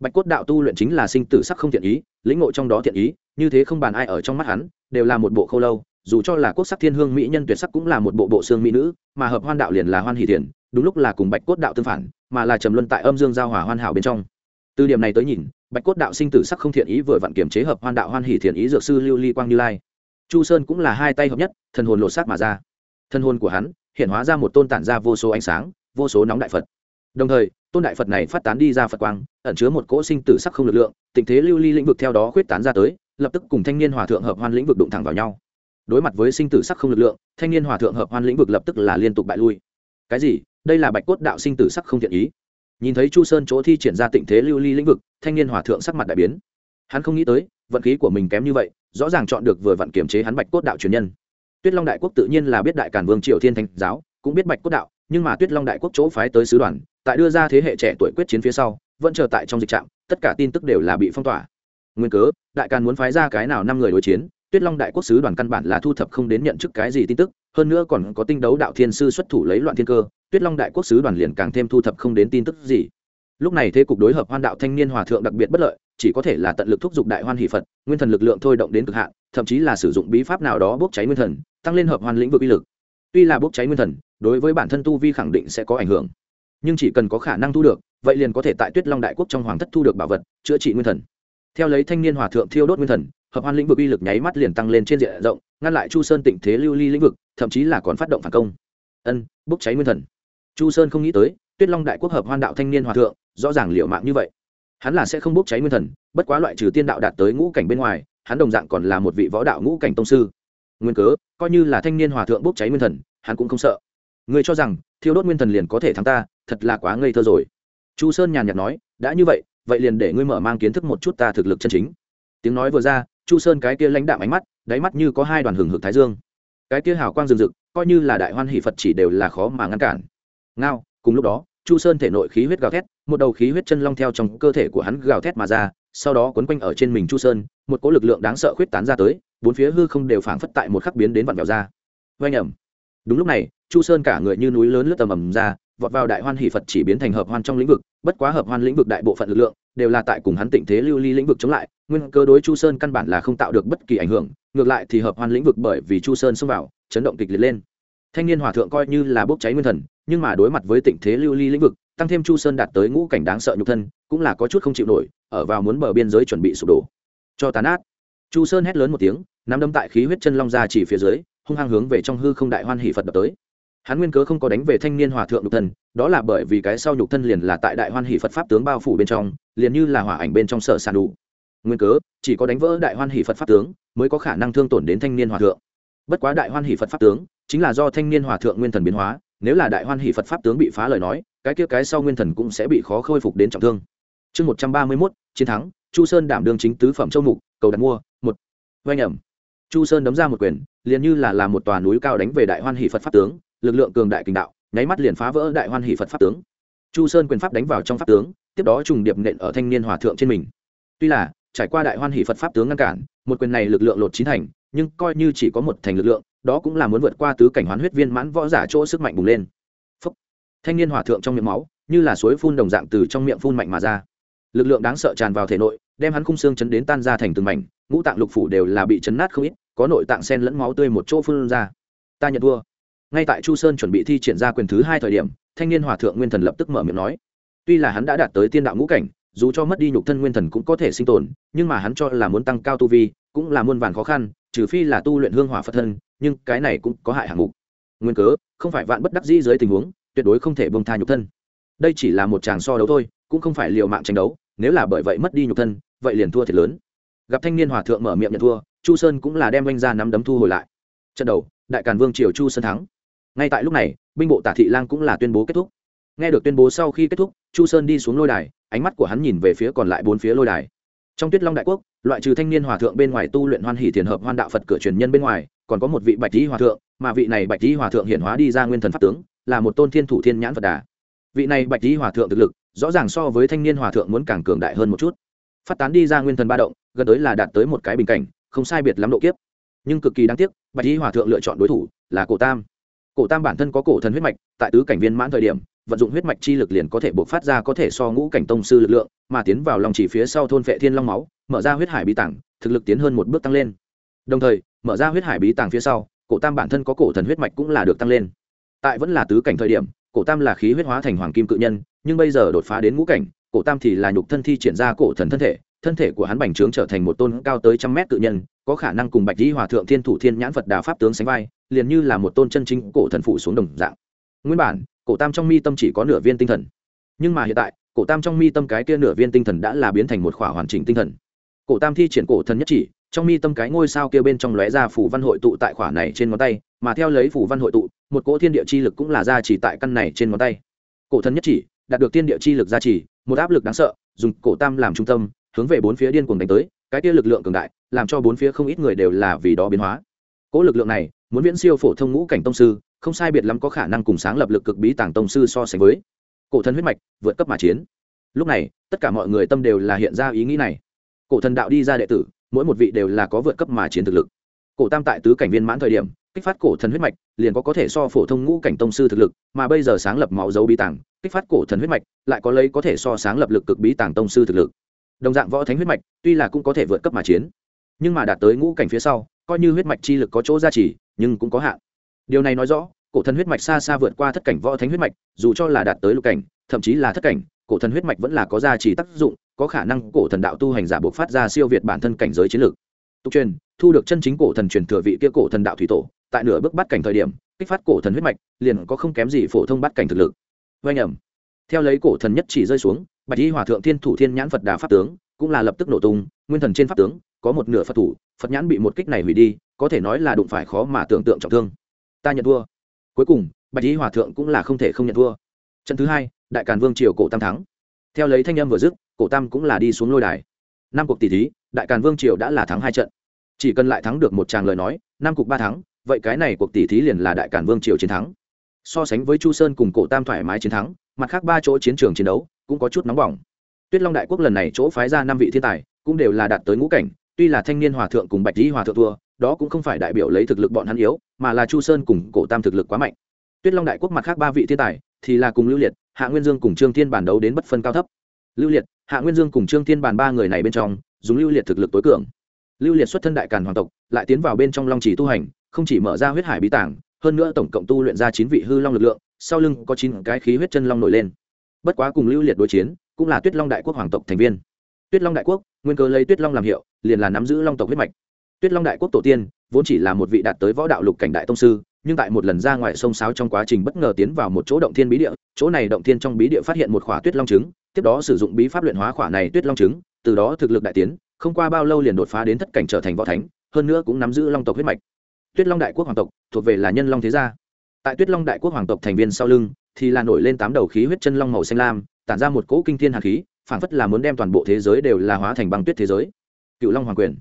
Bạch cốt đạo tu luyện chính là sinh tử sắc không thiện ý, lĩnh ngộ trong đó thiện ý, như thế không bàn ai ở trong mắt hắn, đều là một bộ khâu lâu, dù cho là quốc sắc thiên hương mỹ nhân tuyệt sắc cũng là một bộ bộ xương mỹ nữ, mà hợp hoan đạo liền là hoan hỷ thiền, đúng lúc là cùng bạch cốt đạo tương phản, mà là trầm luân tại âm dương giao hòa hoàn hảo bên trong. Từ điểm này tới nhìn, bạch cốt đạo sinh tử sắc không thiện ý vừa vặn kiểm chế hợp hoan đạo hoan hỷ thiền ý dược sư lưu ly quang như lai chu sơn cũng là hai tay hợp nhất, thần hồn lột xác mà ra. Thân hồn của hắn hiện hóa ra một tôn tản ra vô số ánh sáng, vô số nóng đại phật. Đồng thời, tôn đại phật này phát tán đi ra phật quang, ẩn chứa một cỗ sinh tử sắc không lực lượng tình thế lưu ly lĩnh vực theo đó khuyết tán ra tới, lập tức cùng thanh niên hòa thượng hợp hoan lĩnh vực đụng thẳng vào nhau. Đối mặt với sinh tử sắc không lực lượng, thanh niên hòa thượng hợp hoan lĩnh vực lập tức là liên tục bại lui. Cái gì? Đây là bạch cốt đạo sinh tử sắc không thiện ý. Nhìn thấy chu sơn chỗ thi triển ra tình thế lưu ly lĩnh vực, thanh niên hòa thượng sắc mặt đại biến. Hắn không nghĩ tới, vận khí của mình kém như vậy rõ ràng chọn được vừa vặn kiểm chế hắn bạch cốt đạo truyền nhân. Tuyết long đại quốc tự nhiên là biết đại cản vương triều thiên thanh giáo, cũng biết bạch cốt đạo, nhưng mà tuyết long đại quốc chỗ phái tới sứ đoàn, tại đưa ra thế hệ trẻ tuổi quyết chiến phía sau, vẫn chờ tại trong dịch trạm, tất cả tin tức đều là bị phong tỏa. Nguyên cớ, đại càn muốn phái ra cái nào năm người đối chiến, tuyết long đại quốc sứ đoàn căn bản là thu thập không đến nhận chức cái gì tin tức, hơn nữa còn có tinh đấu đạo thiên sư xuất thủ lấy loạn thiên cơ, tuyết long đại quốc sứ đoàn liền càng thêm thu thập không đến tin tức gì. Lúc này thế cục đối hợp hoan đạo thanh niên hòa thượng đặc biệt bất lợi chỉ có thể là tận lực thúc giục đại hoan hỷ phật, nguyên thần lực lượng thôi động đến cực hạn, thậm chí là sử dụng bí pháp nào đó bốc cháy nguyên thần, tăng lên hợp hoan lĩnh vực uy lực. Tuy là bốc cháy nguyên thần, đối với bản thân tu vi khẳng định sẽ có ảnh hưởng, nhưng chỉ cần có khả năng thu được, vậy liền có thể tại tuyết long đại quốc trong hoàng thất thu được bảo vật, chữa trị nguyên thần. Theo lấy thanh niên hòa thượng thiêu đốt nguyên thần, hợp hoan lĩnh vực uy lực nháy mắt liền tăng lên trên diện rộng, ngăn lại chu sơn tịnh thế lưu ly lĩnh vực, thậm chí là còn phát động phản công. Ân, bốc cháy nguyên thần. Chu sơn không nghĩ tới, tuyết long đại quốc hợp hoan đạo thanh niên hòa thượng, rõ ràng liệu mạng như vậy hắn là sẽ không bốc cháy nguyên thần, bất quá loại trừ tiên đạo đạt tới ngũ cảnh bên ngoài, hắn đồng dạng còn là một vị võ đạo ngũ cảnh tông sư. Nguyên cớ, coi như là thanh niên hòa thượng bốc cháy nguyên thần, hắn cũng không sợ. Người cho rằng, thiêu đốt nguyên thần liền có thể thắng ta, thật là quá ngây thơ rồi. Chu sơn nhàn nhạt nói, đã như vậy vậy liền để ngươi mở mang kiến thức một chút ta thực lực chân chính. Tiếng nói vừa ra, chu sơn cái kia lãnh đạm ánh mắt, đáy mắt như có hai đoàn hừng hực thái dương. Cái kia hào quang rừng rực, coi như là đại hoan hỷ phật chỉ đều là khó mà ngăn cản. Ngao, cùng lúc đó chu sơn thể nội khí huyết gào thét, một đầu khí huyết chân long theo trong cơ thể của hắn gào thét mà ra, sau đó quấn quanh ở trên mình chu sơn, một cỗ lực lượng đáng sợ khuyết tán ra tới, bốn phía hư không đều phảng phất tại một khắc biến đến vặn vẹo ra. Vây nhầm đúng lúc này, chu sơn cả người như núi lớn lướt tầm ầm ra, vọt vào đại hoan hỷ phật chỉ biến thành hợp hoan trong lĩnh vực, bất quá hợp hoan lĩnh vực đại bộ phận lực lượng đều là tại cùng hắn tịnh thế lưu ly lĩnh vực chống lại, nguyên cơ đối chu sơn căn bản là không tạo được bất kỳ ảnh hưởng, ngược lại thì hợp hoan lĩnh vực bởi vì chu sơn xông vào, chấn động kịch liệt lên. Thanh niên hòa thượng coi như là bốc cháy nguyên thần nhưng mà đối mặt với tình thế lưu ly lĩnh vực, tăng thêm chu sơn đạt tới ngũ cảnh đáng sợ nhục thân, cũng là có chút không chịu nổi, ở vào muốn bờ biên giới chuẩn bị sụp đổ. Cho tàn át chu sơn hét lớn một tiếng, nắm đâm tại khí huyết chân long ra chỉ phía dưới, hung hăng hướng về trong hư không đại hoan hỷ phật đập tới. Hắn nguyên cớ không có đánh về thanh niên hòa thượng nhục thân, đó là bởi vì cái sau nhục thân liền là tại đại hoan hỷ phật pháp tướng bao phủ bên trong, liền như là hỏa ảnh bên trong sở sàn đủ. Nguyên cớ, chỉ có đánh vỡ đại hoan hỷ phật pháp tướng, mới có khả năng thương tổn đến thanh niên hòa thượng. Bất quá đại hoan hỷ phật pháp tướng, chính là do thanh niên hòa thượng nguyên thần biến hóa nếu là đại hoan hỷ phật pháp tướng bị phá lời nói, cái kia cái sau nguyên thần cũng sẽ bị khó khôi phục đến trọng thương. Chương một trăm ba mươi mốt, chiến thắng, chu sơn đảm đương chính tứ phẩm châu mục, cầu đặt mua, một. Oanh ẩm. Chu sơn đấm ra một quyền, liền như là làm một tòa núi cao đánh về đại hoan hỷ phật pháp tướng, lực lượng cường đại kình đạo, nháy mắt liền phá vỡ đại hoan hỷ phật pháp tướng. Chu sơn quyền pháp đánh vào trong pháp tướng, tiếp đó trùng điệp nện ở thanh niên hòa thượng trên mình. Tuy là, trải qua đại hoan hỷ phật pháp tướng ngăn cản, một quyền này lực lượng lột chín thành, nhưng coi như chỉ có một thành lực lượng đó cũng là muốn vượt qua tứ cảnh hoán huyết viên mãn võ giả chỗ sức mạnh bùng lên. Phúc. thanh niên hòa thượng trong miệng máu, như là suối phun đồng dạng từ trong miệng phun mạnh mà ra. Lực lượng đáng sợ tràn vào thể nội, đem hắn khung xương chấn đến tan ra thành từng mảnh, ngũ tạng lục phủ đều là bị chấn nát không ít, có nội tạng sen lẫn máu tươi một chỗ phun ra. Ta nhận thua. Ngay tại chu sơn chuẩn bị thi triển ra quyền thứ hai thời điểm, thanh niên hòa thượng nguyên thần lập tức mở miệng nói. Tuy là hắn đã đạt tới tiên đạo ngũ cảnh, dù cho mất đi nhục thân nguyên thần cũng có thể sinh tồn, nhưng mà hắn cho là muốn tăng cao tu vi, cũng là muôn vàn khó khăn, trừ phi là tu luyện hương hỏa phật thân nhưng cái này cũng có hại hạng mục. Nguyên cớ, không phải vạn bất đắc dĩ dưới tình huống, tuyệt đối không thể bông tha nhục thân. Đây chỉ là một chàng so đấu thôi, cũng không phải liều mạng tranh đấu, nếu là bởi vậy mất đi nhục thân, vậy liền thua thiệt lớn. Gặp thanh niên hòa thượng mở miệng nhận thua, chu sơn cũng là đem oanh ra nắm đấm thu hồi lại. Trận đầu, đại càn vương triều chu sơn thắng. Ngay tại lúc này, binh bộ tả thị lang cũng là tuyên bố kết thúc. Nghe được tuyên bố sau khi kết thúc, chu sơn đi xuống lôi đài, ánh mắt của hắn nhìn về phía còn lại bốn phía lôi đài. Trong tuyết long đại quốc, loại trừ thanh niên hòa thượng bên ngoài tu luyện hoan hỷ thiền hợp hoan đạo phật cửa truyền nhân bên ngoài còn có một vị bạch lý hòa thượng, mà vị này bạch lý hòa thượng hiện hóa đi ra nguyên thần pháp tướng, là một tôn thiên thủ thiên nhãn phật đà. Vị này bạch lý hòa thượng thực lực, rõ ràng so với thanh niên hòa thượng muốn càng cường đại hơn một chút. Phát tán đi ra nguyên thần ba động, gần tới là đạt tới một cái bình cảnh, không sai biệt lắm độ kiếp. Nhưng cực kỳ đáng tiếc, bạch lý hòa thượng lựa chọn đối thủ là cổ tam. Cổ tam bản thân có cổ thần huyết mạch, tại tứ cảnh viên mãn thời điểm, vận dụng huyết mạch chi lực liền có thể buộc phát ra có thể so ngũ cảnh tông sư lực lượng, mà tiến vào lòng chỉ phía sau thôn vệ thiên long máu, mở ra huyết hải bí tảng, thực lực tiến hơn một bước tăng lên. Đồng thời mở ra huyết hải bí tàng phía sau, cổ tam bản thân có cổ thần huyết mạch cũng là được tăng lên. Tại vẫn là tứ cảnh thời điểm, cổ tam là khí huyết hóa thành hoàng kim cự nhân, nhưng bây giờ đột phá đến ngũ cảnh, cổ tam thì là nhục thân thi triển ra cổ thần thân thể thân thể của hắn bành trướng trở thành một tôn cao tới trăm mét cự nhân, có khả năng cùng bạch di hòa thượng thiên thủ thiên nhãn phật đà pháp tướng sánh vai, liền như là một tôn chân chính cổ thần phụ xuống đồng dạng. Nguyên bản, cổ tam trong mi tâm chỉ có nửa viên tinh thần. Nhưng mà hiện tại, cổ tam trong mi tâm cái kia nửa viên tinh thần đã là biến thành một khỏa hoàn chỉnh tinh thần. Cổ tam thi triển cổ thần nhất chỉ trong mi tâm cái ngôi sao kia bên trong lóe ra phủ văn hội tụ tại khỏa này trên ngón tay, mà theo lấy phủ văn hội tụ, một cỗ thiên địa chi lực cũng là ra chỉ tại căn này trên ngón tay. Cổ thần nhất chỉ, đạt được thiên địa chi lực ra chỉ, một áp lực đáng sợ, dùng cổ tam làm trung tâm, hướng về bốn phía điên cuồng đánh tới, cái kia lực lượng cường đại, làm cho bốn phía không ít người đều là vì đó biến hóa. Cỗ lực lượng này, muốn viễn siêu phổ thông ngũ cảnh tông sư, không sai biệt lắm có khả năng cùng sáng lập lực cực bí tàng tông sư so sánh với. Cổ thần huyết mạch, vượt cấp mà chiến. Lúc này, tất cả mọi người tâm đều là hiện ra ý nghĩ này. Cổ thần đạo đi ra đệ tử mỗi một vị đều là có vượt cấp mà chiến thực lực. Cổ tam tại tứ cảnh viên mãn thời điểm, kích phát cổ thần huyết mạch, liền có có thể so phổ thông ngũ cảnh tông sư thực lực, mà bây giờ sáng lập máu dấu bí tàng, kích phát cổ thần huyết mạch, lại có lấy có thể so sáng lập lực cực bí tàng tông sư thực lực. Đồng dạng võ thánh huyết mạch, tuy là cũng có thể vượt cấp mà chiến, nhưng mà đạt tới ngũ cảnh phía sau, coi như huyết mạch chi lực có chỗ gia trì, nhưng cũng có hạn. Điều này nói rõ, cổ thần huyết mạch xa xa vượt qua thất cảnh võ thánh huyết mạch, dù cho là đạt tới lục cảnh, thậm chí là thất cảnh, cổ thần huyết mạch vẫn là có gia trì tác dụng có khả năng cổ thần đạo tu hành giả buộc phát ra siêu việt bản thân cảnh giới chiến lược. Tục truyền, thu được chân chính cổ thần truyền thừa vị kia cổ thần đạo thủy tổ, tại nửa bước bắt cảnh thời điểm, kích phát cổ thần huyết mạch, liền có không kém gì phổ thông bắt cảnh thực lực. Vay nhầm. Theo lấy cổ thần nhất chỉ rơi xuống, bạch y hòa thượng thiên thủ thiên nhãn phật đà pháp tướng cũng là lập tức nổ tung, nguyên thần trên pháp tướng, có một nửa phật thủ, phật nhãn bị một kích này hủy đi, có thể nói là đụng phải khó mà tưởng tượng trọng thương. Ta nhận thua. Cuối cùng, bạch y hòa thượng cũng là không thể không nhận thua. Trận thứ hai, đại càn vương triều cổ tam thắng. Theo lấy thanh âm vừa dứt cổ tam cũng là đi xuống lôi đài. Năm cuộc tỷ thí, đại càn vương triều đã là thắng hai trận. Chỉ cần lại thắng được một tràng lời nói năm cục ba thắng, vậy cái này cuộc tỷ thí liền là đại càn vương triều chiến thắng. So sánh với chu sơn cùng cổ tam thoải mái chiến thắng, mặt khác ba chỗ chiến trường chiến đấu cũng có chút nóng bỏng. Tuyết long đại quốc lần này chỗ phái ra năm vị thiên tài cũng đều là đạt tới ngũ cảnh, tuy là thanh niên hòa thượng cùng bạch lý hòa thượng thua, đó cũng không phải đại biểu lấy thực lực bọn hắn yếu, mà là chu sơn cùng cổ tam thực lực quá mạnh. Tuyết long đại quốc mặt khác ba vị thiên tài thì là cùng lưu liệt, hạ nguyên dương cùng trương thiên bản đấu đến bất phân cao thấp. Lưu liệt hạ nguyên dương cùng trương thiên bàn ba người này bên trong, dùng lưu liệt thực lực tối cường. Lưu liệt xuất thân đại càn hoàng tộc, lại tiến vào bên trong long trì tu hành, không chỉ mở ra huyết hải bí tảng hơn nữa tổng cộng tu luyện ra chín vị hư long lực lượng, sau lưng có chín cái khí huyết chân long nổi lên. Bất quá cùng lưu liệt đối chiến, cũng là tuyết long đại quốc hoàng tộc thành viên. Tuyết long đại quốc, nguyên cơ lấy tuyết long làm hiệu, liền là nắm giữ long tộc huyết mạch. Tuyết long đại quốc tổ tiên, vốn chỉ là một vị đạt tới võ đạo lục cảnh đại tông sư nhưng tại một lần ra ngoài sông sáo trong quá trình bất ngờ tiến vào một chỗ động thiên bí địa, chỗ này động thiên trong bí địa phát hiện một khỏa tuyết long trứng, tiếp đó sử dụng bí pháp luyện hóa khỏa này tuyết long trứng, từ đó thực lực đại tiến, không qua bao lâu liền đột phá đến thất cảnh trở thành võ thánh, hơn nữa cũng nắm giữ long tộc huyết mạch. Tuyết long đại quốc hoàng tộc thuộc về là nhân long thế gia. Tại tuyết long đại quốc hoàng tộc thành viên sau lưng thì là nổi lên tám đầu khí huyết chân long màu xanh lam, tản ra một cỗ kinh thiên hạt khí, phảng phất là muốn đem toàn bộ thế giới đều là hóa thành băng tuyết thế giới. Cựu long hoàng quyền.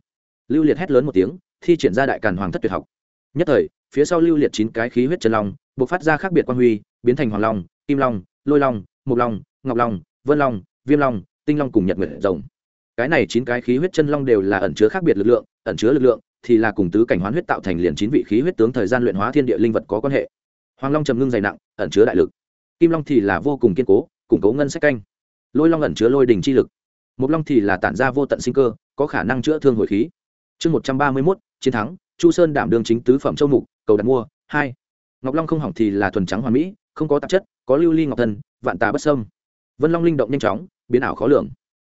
Lưu liệt hét lớn một tiếng, thi triển ra đại càn hoàng thất tuyệt học nhất thời, phía sau lưu liệt chín cái khí huyết chân long buộc phát ra khác biệt quan huy, biến thành hoàng long, kim long, lôi long mục long, ngọc long, vân long, viêm long, tinh long cùng nhật nguyệt rồng. Cái này chín cái khí huyết chân long đều là ẩn chứa khác biệt lực lượng, ẩn chứa lực lượng thì là cùng tứ cảnh hoán huyết tạo thành liền chín vị khí huyết tướng thời gian luyện hóa thiên địa linh vật có quan hệ. Hoàng long trầm ngưng dày nặng, ẩn chứa đại lực. Kim long thì là vô cùng kiên cố, củng cố ngân sách canh. Lôi long ẩn chứa lôi đình chi lực. Mục long thì là tản ra vô tận sinh cơ, có khả năng chữa thương hồi khí. Chương một trăm ba mươi mốt, chiến thắng chu sơn đảm đương chính tứ phẩm châu mục, cầu đặt mua, hai. Ngọc long không hỏng thì là thuần trắng hoàn mỹ, không có tạp chất, có lưu ly ngọc thân, vạn tà bất sâm vân long linh động nhanh chóng, biến ảo khó lường.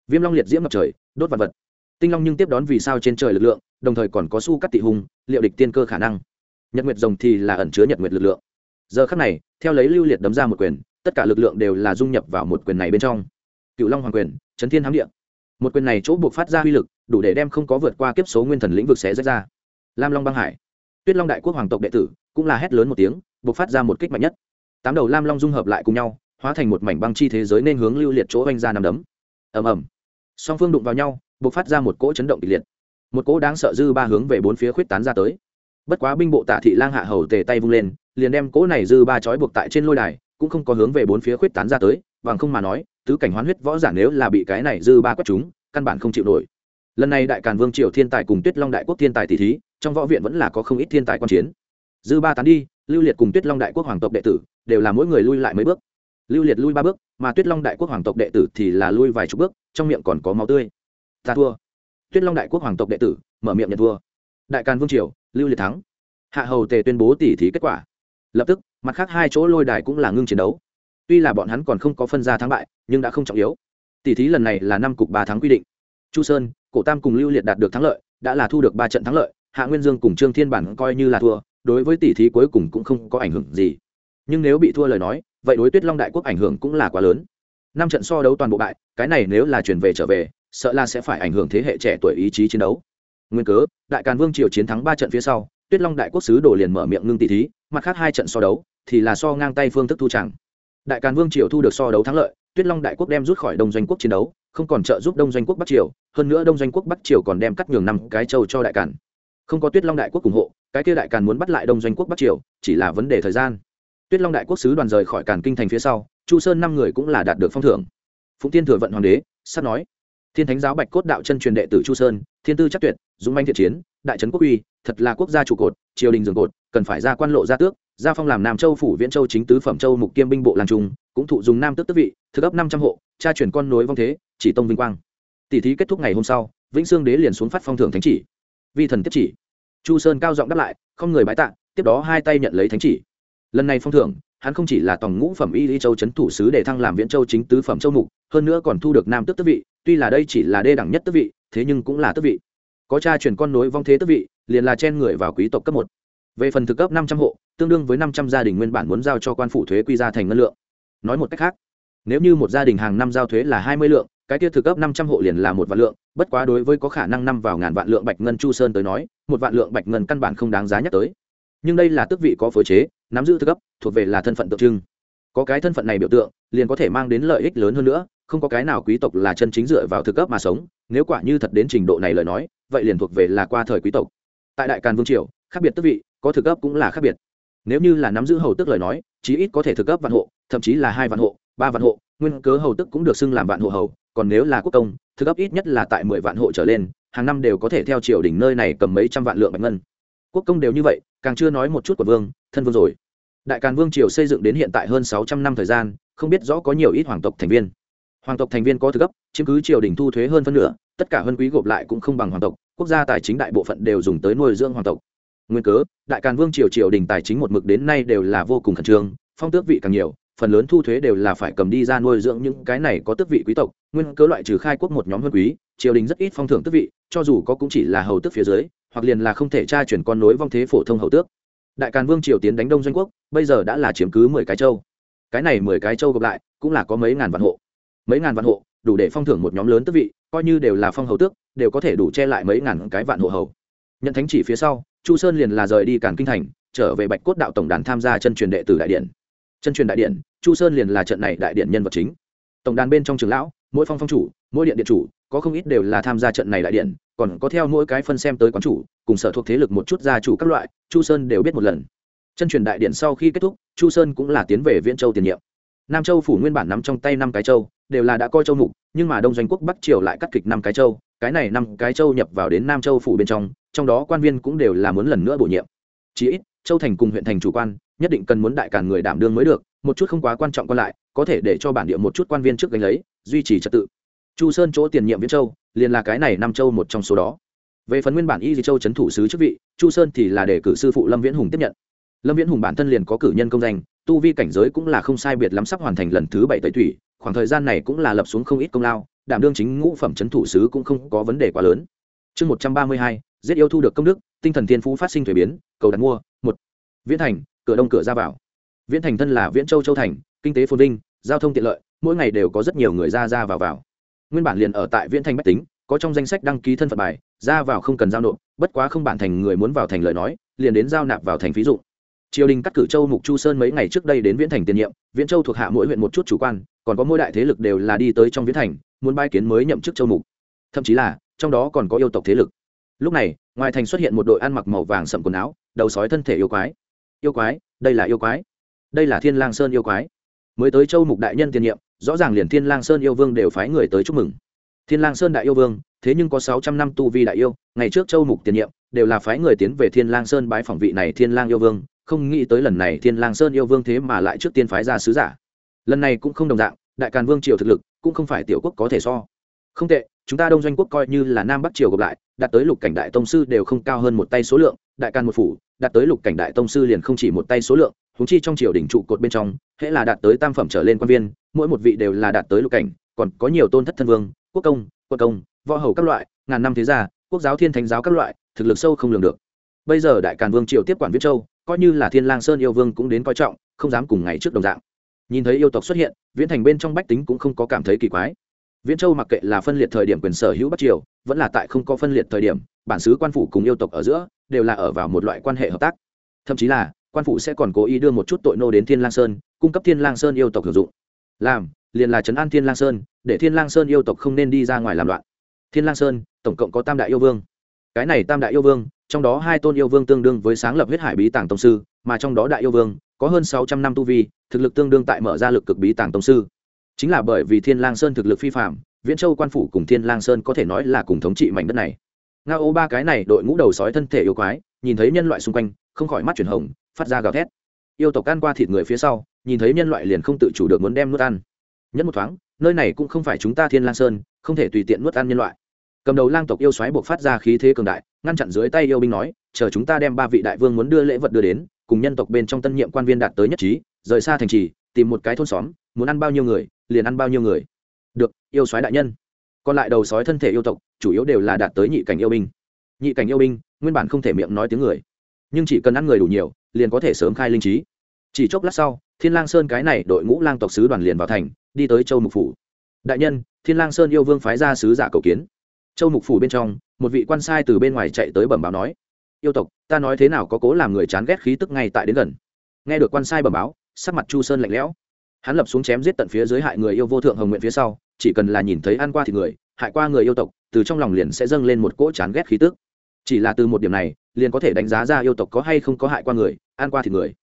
Viêm long liệt diễm ngập trời, đốt vật vật. Tinh long nhưng tiếp đón vì sao trên trời lực lượng, đồng thời còn có su cắt tị hùng, liệu địch tiên cơ khả năng. Nhật nguyệt rồng thì là ẩn chứa nhật nguyệt lực lượng. Giờ khắc này, theo lấy lưu liệt đấm ra một quyền, tất cả lực lượng đều là dung nhập vào một quyền này bên trong. Cựu long hoàng quyền trấn thiên hám địa. Một quyền này chỗ buộc phát ra uy lực, đủ để đem không có vượt qua kiếp số nguyên thần lĩnh vực xé rách ra lam long băng hải. Tuyết long đại quốc hoàng tộc đệ tử cũng là hét lớn một tiếng buộc phát ra một kích mạnh nhất. Tám đầu lam long dung hợp lại cùng nhau, hóa thành một mảnh băng chi thế giới nên hướng lưu liệt chỗ oanh ra nằm đấm. Ầm ầm. Song phương đụng vào nhau buộc phát ra một cỗ chấn động kịch liệt. Một cỗ đáng sợ dư ba hướng về bốn phía khuyết tán ra tới. Bất quá binh bộ tạ thị lang hạ hầu tề tay vung lên, liền đem cỗ này dư ba trói buộc tại trên lôi đài, cũng không có hướng về bốn phía khuyết tán ra tới, bằng không mà nói, tứ cảnh hoán huyết võ giả nếu là bị cái này dư ba quất chúng, căn bản không chịu nổi. Lần này đại càn vương triều thiên tài cùng tuyết long đại quốc thiên tài tỷ thí trong võ viện vẫn là có không ít thiên tài quan chiến. Dư ba tán đi, lưu liệt cùng tuyết long đại quốc hoàng tộc đệ tử đều là mỗi người lui lại mấy bước. Lưu liệt lui ba bước, mà tuyết long đại quốc hoàng tộc đệ tử thì là lui vài chục bước, trong miệng còn có máu tươi. Ta thua. Tuyết long đại quốc hoàng tộc đệ tử mở miệng nhận thua. Đại càn vương triều, lưu liệt thắng. Hạ hầu tề tuyên bố tỉ thí kết quả. Lập tức, mặt khác hai chỗ lôi đài cũng là ngưng chiến đấu. Tuy là bọn hắn còn không có phân ra thắng bại, nhưng đã không trọng yếu. Tỉ thí lần này là năm cục ba tháng quy định. Chu sơn, cổ tam cùng lưu liệt đạt được thắng lợi, đã là thu được ba trận thắng lợi hạ nguyên dương cùng trương thiên bản coi như là thua, đối với Tỷ thí cuối cùng cũng không có ảnh hưởng gì. Nhưng nếu bị thua lời nói, vậy đối tuyết long đại quốc ảnh hưởng cũng là quá lớn. Năm trận so đấu toàn bộ bại, cái này nếu là chuyển về trở về, sợ là sẽ phải ảnh hưởng thế hệ trẻ tuổi ý chí chiến đấu. Nguyên cớ, đại càn vương triều chiến thắng ba trận phía sau, tuyết long đại quốc sứ đổ liền mở miệng ngưng tỷ thí, mặt khác hai trận so đấu, thì là so ngang tay phương thức thu chẳng. Đại càn vương triều thu được so đấu thắng lợi, tuyết long đại quốc đem rút khỏi đông doanh quốc chiến đấu, không còn trợ giúp đông doanh quốc bắc triều, hơn nữa đông doanh quốc bắc triều còn đem cắt nhường năm cái châu cho đại càn không có tuyết long đại quốc ủng hộ cái kia đại càn muốn bắt lại đông doanh quốc bắc triều chỉ là vấn đề thời gian tuyết long đại quốc sứ đoàn rời khỏi càn kinh thành phía sau chu sơn năm người cũng là đạt được phong thưởng phụng tiên thừa vận hoàng đế sắp nói thiên thánh giáo bạch cốt đạo chân truyền đệ tử chu sơn thiên tư chắc tuyệt dũng manh thiện chiến đại trấn quốc uy thật là quốc gia trụ cột triều đình dường cột cần phải ra quan lộ gia tước gia phong làm nam châu phủ viễn châu chính tứ phẩm châu mục kiêm binh bộ làng trung cũng thụ dùng nam tước tước vị thực ấp năm trăm hộ cha truyền con nối vong thế chỉ tông vinh quang tỷ thí kết thúc ngày hôm sau vĩnh sương đế liền xuống phát phong thưởng thánh chỉ vi thần tiếp chỉ. Chu sơn cao giọng đáp lại, không người bái tạ, tiếp đó hai tay nhận lấy thánh chỉ. Lần này phong thưởng, hắn không chỉ là tòng ngũ phẩm y lý châu c thủ sứ để thăng làm viễn châu chính tứ phẩm châu mục, hơn nữa còn thu được nam tước tước vị, tuy là đây chỉ là đê đẳng nhất tước vị, thế nhưng cũng là tước vị. Có cha truyền con nối vong thế tước vị, liền là chen người vào quý tộc cấp một. Về phần thực cấp năm trăm hộ, tương đương với năm trăm gia đình nguyên bản muốn giao cho quan phủ thuế quy ra thành ngân lượng. Nói một cách khác, nếu như một gia đình hàng năm giao thuế là hai mươi lượng cái kia thực cấp năm trăm hộ liền là một vạn lượng, bất quá đối với có khả năng năm vào ngàn vạn lượng bạch ngân chu sơn tới nói, một vạn lượng bạch ngân căn bản không đáng giá nhắc tới. Nhưng đây là tước vị có phối chế, nắm giữ thực cấp thuộc về là thân phận tượng trưng. Có cái thân phận này biểu tượng, liền có thể mang đến lợi ích lớn hơn nữa, không có cái nào quý tộc là chân chính dựa vào thực cấp mà sống, nếu quả như thật đến trình độ này lời nói, vậy liền thuộc về là qua thời quý tộc. Tại đại càn vương triều, khác biệt tước vị, có thực cấp cũng là khác biệt. Nếu như là nắm giữ hầu tức lời nói, chí ít có thể thực cấp vạn hộ, thậm chí là hai vạn hộ, ba vạn hộ nguyên cớ hầu tức cũng được xưng làm vạn hộ hầu, còn nếu là quốc công, thực cấp ít nhất là tại mười vạn hộ trở lên, hàng năm đều có thể theo triều đỉnh nơi này cầm mấy trăm vạn lượng bạch ngân. Quốc công đều như vậy, càng chưa nói một chút của vương, thân vương rồi. Đại càn vương triều xây dựng đến hiện tại hơn sáu trăm năm thời gian, không biết rõ có nhiều ít hoàng tộc thành viên. Hoàng tộc thành viên có thực cấp chiếm cứ triều đình thu thuế hơn phân nửa, tất cả hơn quý gộp lại cũng không bằng hoàng tộc, quốc gia tài chính đại bộ phận đều dùng tới nuôi dưỡng hoàng tộc. Nguyên cớ, đại càn vương triều triều đình tài chính một mực đến nay đều là vô cùng khẩn trương, phong tước vị càng nhiều phần lớn thu thuế đều là phải cầm đi ra nuôi dưỡng những cái này có tước vị quý tộc, nguyên cớ loại trừ khai quốc một nhóm huân quý, triều đình rất ít phong thưởng tước vị, cho dù có cũng chỉ là hầu tước phía dưới, hoặc liền là không thể tra chuyển con nối vong thế phổ thông hầu tước. Đại càn vương triều tiến đánh đông doanh quốc, bây giờ đã là chiếm cứ mười cái châu. Cái này mười cái châu gộp lại, cũng là có mấy ngàn vạn hộ. Mấy ngàn vạn hộ, đủ để phong thưởng một nhóm lớn tước vị, coi như đều là phong hầu tước, đều có thể đủ che lại mấy ngàn cái vạn hộ hầu. Nhận thánh chỉ phía sau, chu sơn liền là rời đi càn kinh thành, trở về bạch cốt đạo tổng đàn tham gia chân truyền đệ tử đại điện. Chân truyền đại điện chu sơn liền là trận này đại điện nhân vật chính. Tổng đàn bên trong trường lão, mỗi phong phong chủ, mỗi điện điện chủ, có không ít đều là tham gia trận này đại điện, còn có theo mỗi cái phân xem tới quán chủ, cùng sở thuộc thế lực một chút gia chủ các loại, chu sơn đều biết một lần. Chân truyền đại điện sau khi kết thúc, chu sơn cũng là tiến về viễn châu tiền nhiệm. Nam châu phủ nguyên bản nắm trong tay năm cái châu, đều là đã coi châu mục, nhưng mà đông doanh quốc bắc triều lại cắt kịch năm cái châu, cái này năm cái châu nhập vào đến nam châu phủ bên trong trong đó quan viên cũng đều là muốn lần nữa bổ nhiệm. Chí ít, châu thành cùng huyện thành chủ quan, nhất định cần muốn đại cả người đảm đương mới được một chút không quá quan trọng còn lại, có thể để cho bản địa một chút quan viên trước gánh lấy, duy trì trật tự. Chu sơn chỗ tiền nhiệm viễn châu, liền là cái này năm châu một trong số đó. Về phần nguyên bản y di châu trấn thủ sứ chức vị, chu sơn thì là để cử sư phụ lâm viễn hùng tiếp nhận. Lâm viễn hùng bản thân liền có cử nhân công danh, tu vi cảnh giới cũng là không sai biệt lắm sắp hoàn thành lần thứ bảy tẩy thủy khoảng thời gian này cũng là lập xuống không ít công lao, đảm đương chính ngũ phẩm trấn thủ sứ cũng không có vấn đề quá lớn. Chương một trăm ba mươi hai, giết yêu thu được công đức, tinh thần thiên phú phát sinh thuế biến, cầu đặt mua, một. Viễn thành, cửa đông cửa ra vào viễn thành thân là viễn châu châu thành, kinh tế phồn vinh, giao thông tiện lợi, mỗi ngày đều có rất nhiều người ra ra vào vào. Nguyên bản liền ở tại viễn thành bách tính, có trong danh sách đăng ký thân phận bài, ra vào không cần giao nộp, bất quá không bản thành người muốn vào thành lời nói, liền đến giao nạp vào thành ví dụ triều đình cắt cử châu mục chu sơn mấy ngày trước đây đến viễn thành tiền nhiệm, viễn châu thuộc hạ mỗi huyện một chút chủ quan, còn có mỗi đại thế lực đều là đi tới trong viễn thành, muốn bai kiến mới nhậm chức châu mục. Thậm chí là, trong đó còn có yêu tộc thế lực. Lúc này, ngoài thành xuất hiện một đội ăn mặc màu vàng sậm quần áo, đầu sói thân thể yêu quái. Yêu quái, đây là yêu quái đây là thiên lang sơn yêu quái. Mới tới châu mục đại nhân tiền nhiệm, rõ ràng liền thiên lang sơn yêu vương đều phái người tới chúc mừng. Thiên lang sơn đại yêu vương, thế nhưng có sáu trăm năm tu vi đại yêu, ngày trước châu mục tiền nhiệm, đều là phái người tiến về thiên lang sơn bái phỏng vị này thiên lang yêu vương, không nghĩ tới lần này thiên lang sơn yêu vương thế mà lại trước tiên phái ra sứ giả. Lần này cũng không đồng dạng, đại càn vương triều thực lực cũng không phải tiểu quốc có thể so. Không tệ, chúng ta đông doanh quốc coi như là nam bắc triều gộp lại, đạt tới lục cảnh đại tông sư đều không cao hơn một tay số lượng, đại càn một phủ, đạt tới lục cảnh đại tông sư liền không chỉ một tay số lượng húng chi trong triều đỉnh trụ cột bên trong, hễ là đạt tới tam phẩm trở lên quan viên, mỗi một vị đều là đạt tới lục cảnh, còn có nhiều tôn thất thân vương, quốc công quân công, võ hầu các loại, ngàn năm thế gia, quốc giáo thiên thánh giáo các loại, thực lực sâu không lường được. Bây giờ đại càn vương triều tiếp quản viết châu, coi như là thiên lang sơn yêu vương cũng đến coi trọng, không dám cùng ngày trước đồng dạng. Nhìn thấy yêu tộc xuất hiện, viễn thành bên trong bách tính cũng không có cảm thấy kỳ quái. Viễn châu mặc kệ là phân liệt thời điểm quyền sở hữu bắc triều, vẫn là tại không có phân liệt thời điểm, bản xứ quan phủ cùng yêu tộc ở giữa, đều là ở vào một loại quan hệ hợp tác. Thậm chí là quan phủ sẽ còn cố ý đưa một chút tội nô đến thiên lang sơn, cung cấp thiên lang sơn yêu tộc sử dụng. Làm, liền là trấn an thiên lang sơn, để thiên lang sơn yêu tộc không nên đi ra ngoài làm loạn. Thiên lang sơn, tổng cộng có tam đại yêu vương. Cái này tam đại yêu vương, trong đó hai tôn yêu vương tương đương với sáng lập huyết hải bí tàng tông sư, mà trong đó đại yêu vương, có hơn sáu trăm năm tu vi, thực lực tương đương tại mở ra lực cực bí tàng tông sư. Chính là bởi vì thiên lang sơn thực lực phi phạm viễn châu quan phủ cùng thiên lang sơn có thể nói là cùng thống trị mảnh đất này. Nga ô ba cái này đội ngũ đầu sói thân thể yêu quái, nhìn thấy nhân loại xung quanh, không khỏi mắt chuyển hồng phát ra gào thét. Yêu tộc ăn qua thịt người phía sau, nhìn thấy nhân loại liền không tự chủ được muốn đem nuốt ăn. Nhất một thoáng, nơi này cũng không phải chúng ta thiên lang sơn, không thể tùy tiện nuốt ăn nhân loại. Cầm đầu lang tộc yêu xoáy buộc phát ra khí thế cường đại, ngăn chặn dưới tay yêu binh nói, chờ chúng ta đem ba vị đại vương muốn đưa lễ vật đưa đến, cùng nhân tộc bên trong tân nhiệm quan viên đạt tới nhất trí, rời xa thành trì, tìm một cái thôn xóm, muốn ăn bao nhiêu người, liền ăn bao nhiêu người. Được, yêu xoáy đại nhân. Còn lại đầu sói thân thể yêu tộc, chủ yếu đều là đạt tới nhị cảnh yêu binh. Nhị cảnh yêu binh, nguyên bản không thể miệng nói tiếng người, nhưng chỉ cần ăn người đủ nhiều liền có thể sớm khai linh trí. Chỉ chốc lát sau, thiên lang sơn cái này đội ngũ lang tộc sứ đoàn liền vào thành, đi tới châu mục phủ. Đại nhân, thiên lang sơn yêu vương phái ra sứ giả cầu kiến. Châu mục phủ bên trong, một vị quan sai từ bên ngoài chạy tới bẩm báo nói, yêu tộc, ta nói thế nào có cố làm người chán ghét khí tức ngay tại đến gần. Nghe được quan sai bẩm báo, sắc mặt chu sơn lạnh lẽo. Hắn lập xuống chém giết tận phía dưới hại người yêu vô thượng hồng nguyện phía sau, chỉ cần là nhìn thấy ăn qua thì người, hại qua người yêu tộc, từ trong lòng liền sẽ dâng lên một cỗ chán ghét khí tức. Chỉ là từ một điểm này liền có thể đánh giá ra yêu tộc có hay không có hại qua người an qua thì người.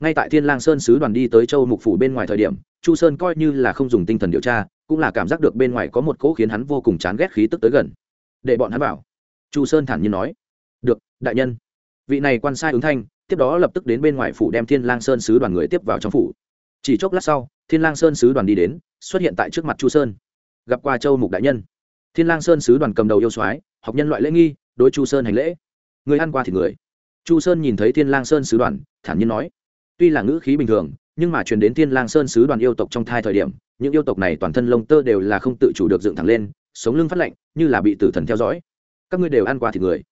Ngay tại thiên lang sơn sứ đoàn đi tới châu mục phủ bên ngoài thời điểm, chu sơn coi như là không dùng tinh thần điều tra, cũng là cảm giác được bên ngoài có một cỗ khiến hắn vô cùng chán ghét khí tức tới gần. Để bọn hắn bảo chu sơn thản nhiên nói. Được, đại nhân. Vị này quan sai ứng thanh, tiếp đó lập tức đến bên ngoài phủ đem thiên lang sơn sứ đoàn người tiếp vào trong phủ. Chỉ chốc lát sau, thiên lang sơn sứ đoàn đi đến, xuất hiện tại trước mặt chu sơn. Gặp qua châu mục đại nhân. Thiên lang sơn sứ đoàn cầm đầu yêu soái, học nhân loại lễ nghi, đối chu sơn hành lễ ngươi ăn qua thì người. Chu sơn nhìn thấy thiên lang sơn sứ đoàn, thản nhiên nói. Tuy là ngữ khí bình thường, nhưng mà truyền đến thiên lang sơn sứ đoàn yêu tộc trong thai thời điểm, những yêu tộc này toàn thân lông tơ đều là không tự chủ được dựng thẳng lên, sống lưng phát lạnh, như là bị tử thần theo dõi. Các ngươi đều ăn qua thì người.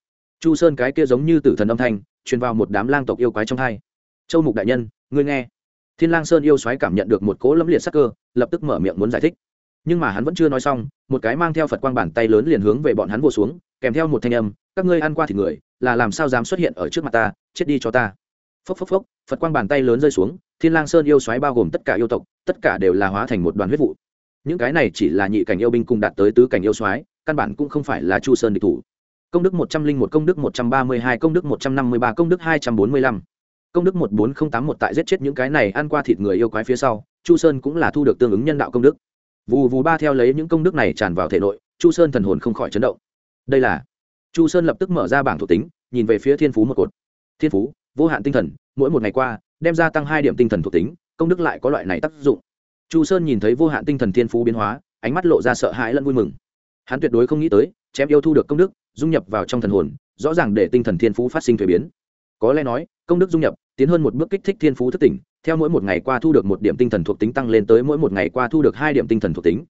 Chu sơn cái kia giống như tử thần âm thanh, truyền vào một đám lang tộc yêu quái trong thai. châu mục đại nhân, ngươi nghe. Thiên lang sơn yêu xoáy cảm nhận được một cỗ lâm liệt sắc cơ, lập tức mở miệng muốn giải thích. Nhưng mà hắn vẫn chưa nói xong, một cái mang theo phật quang bàn tay lớn liền hướng về bọn hắn vô xuống, kèm theo một thanh âm các ngươi ăn qua thịt người, là làm sao dám xuất hiện ở trước mặt ta, chết đi cho ta. Phốc phốc phốc, phật quang bàn tay lớn rơi xuống, thiên lang sơn yêu xoáy bao gồm tất cả yêu tộc, tất cả đều là hóa thành một đoàn huyết vụ. Những cái này chỉ là nhị cảnh yêu binh cùng đạt tới tứ cảnh yêu xoáy căn bản cũng không phải là chu sơn địch thủ. Công đức một trăm linh một, công đức một trăm ba mươi hai, công đức một trăm năm mươi ba, công đức hai trăm bốn mươi lăm. Công đức một bốn không tám một tại giết chết những cái này ăn qua thịt người yêu quái phía sau, chu sơn cũng là thu được tương ứng nhân đạo công đức. Vù vù ba theo lấy những công đức này tràn vào thể nội, chu sơn thần hồn không khỏi chấn động. Đây là chu sơn lập tức mở ra bảng thuộc tính nhìn về phía thiên phú một cột. Thiên phú vô hạn tinh thần mỗi một ngày qua đem ra tăng hai điểm tinh thần thuộc tính công đức lại có loại này tác dụng. Chu sơn nhìn thấy vô hạn tinh thần thiên phú biến hóa ánh mắt lộ ra sợ hãi lẫn vui mừng. Hắn tuyệt đối không nghĩ tới chém yêu thu được công đức dung nhập vào trong thần hồn rõ ràng để tinh thần thiên phú phát sinh thuế biến. Có lẽ nói công đức dung nhập tiến hơn một bước kích thích thiên phú thất tỉnh theo mỗi một ngày qua thu được một điểm tinh thần thuộc tính tăng lên tới mỗi một ngày qua thu được hai điểm tinh thần thuộc tính.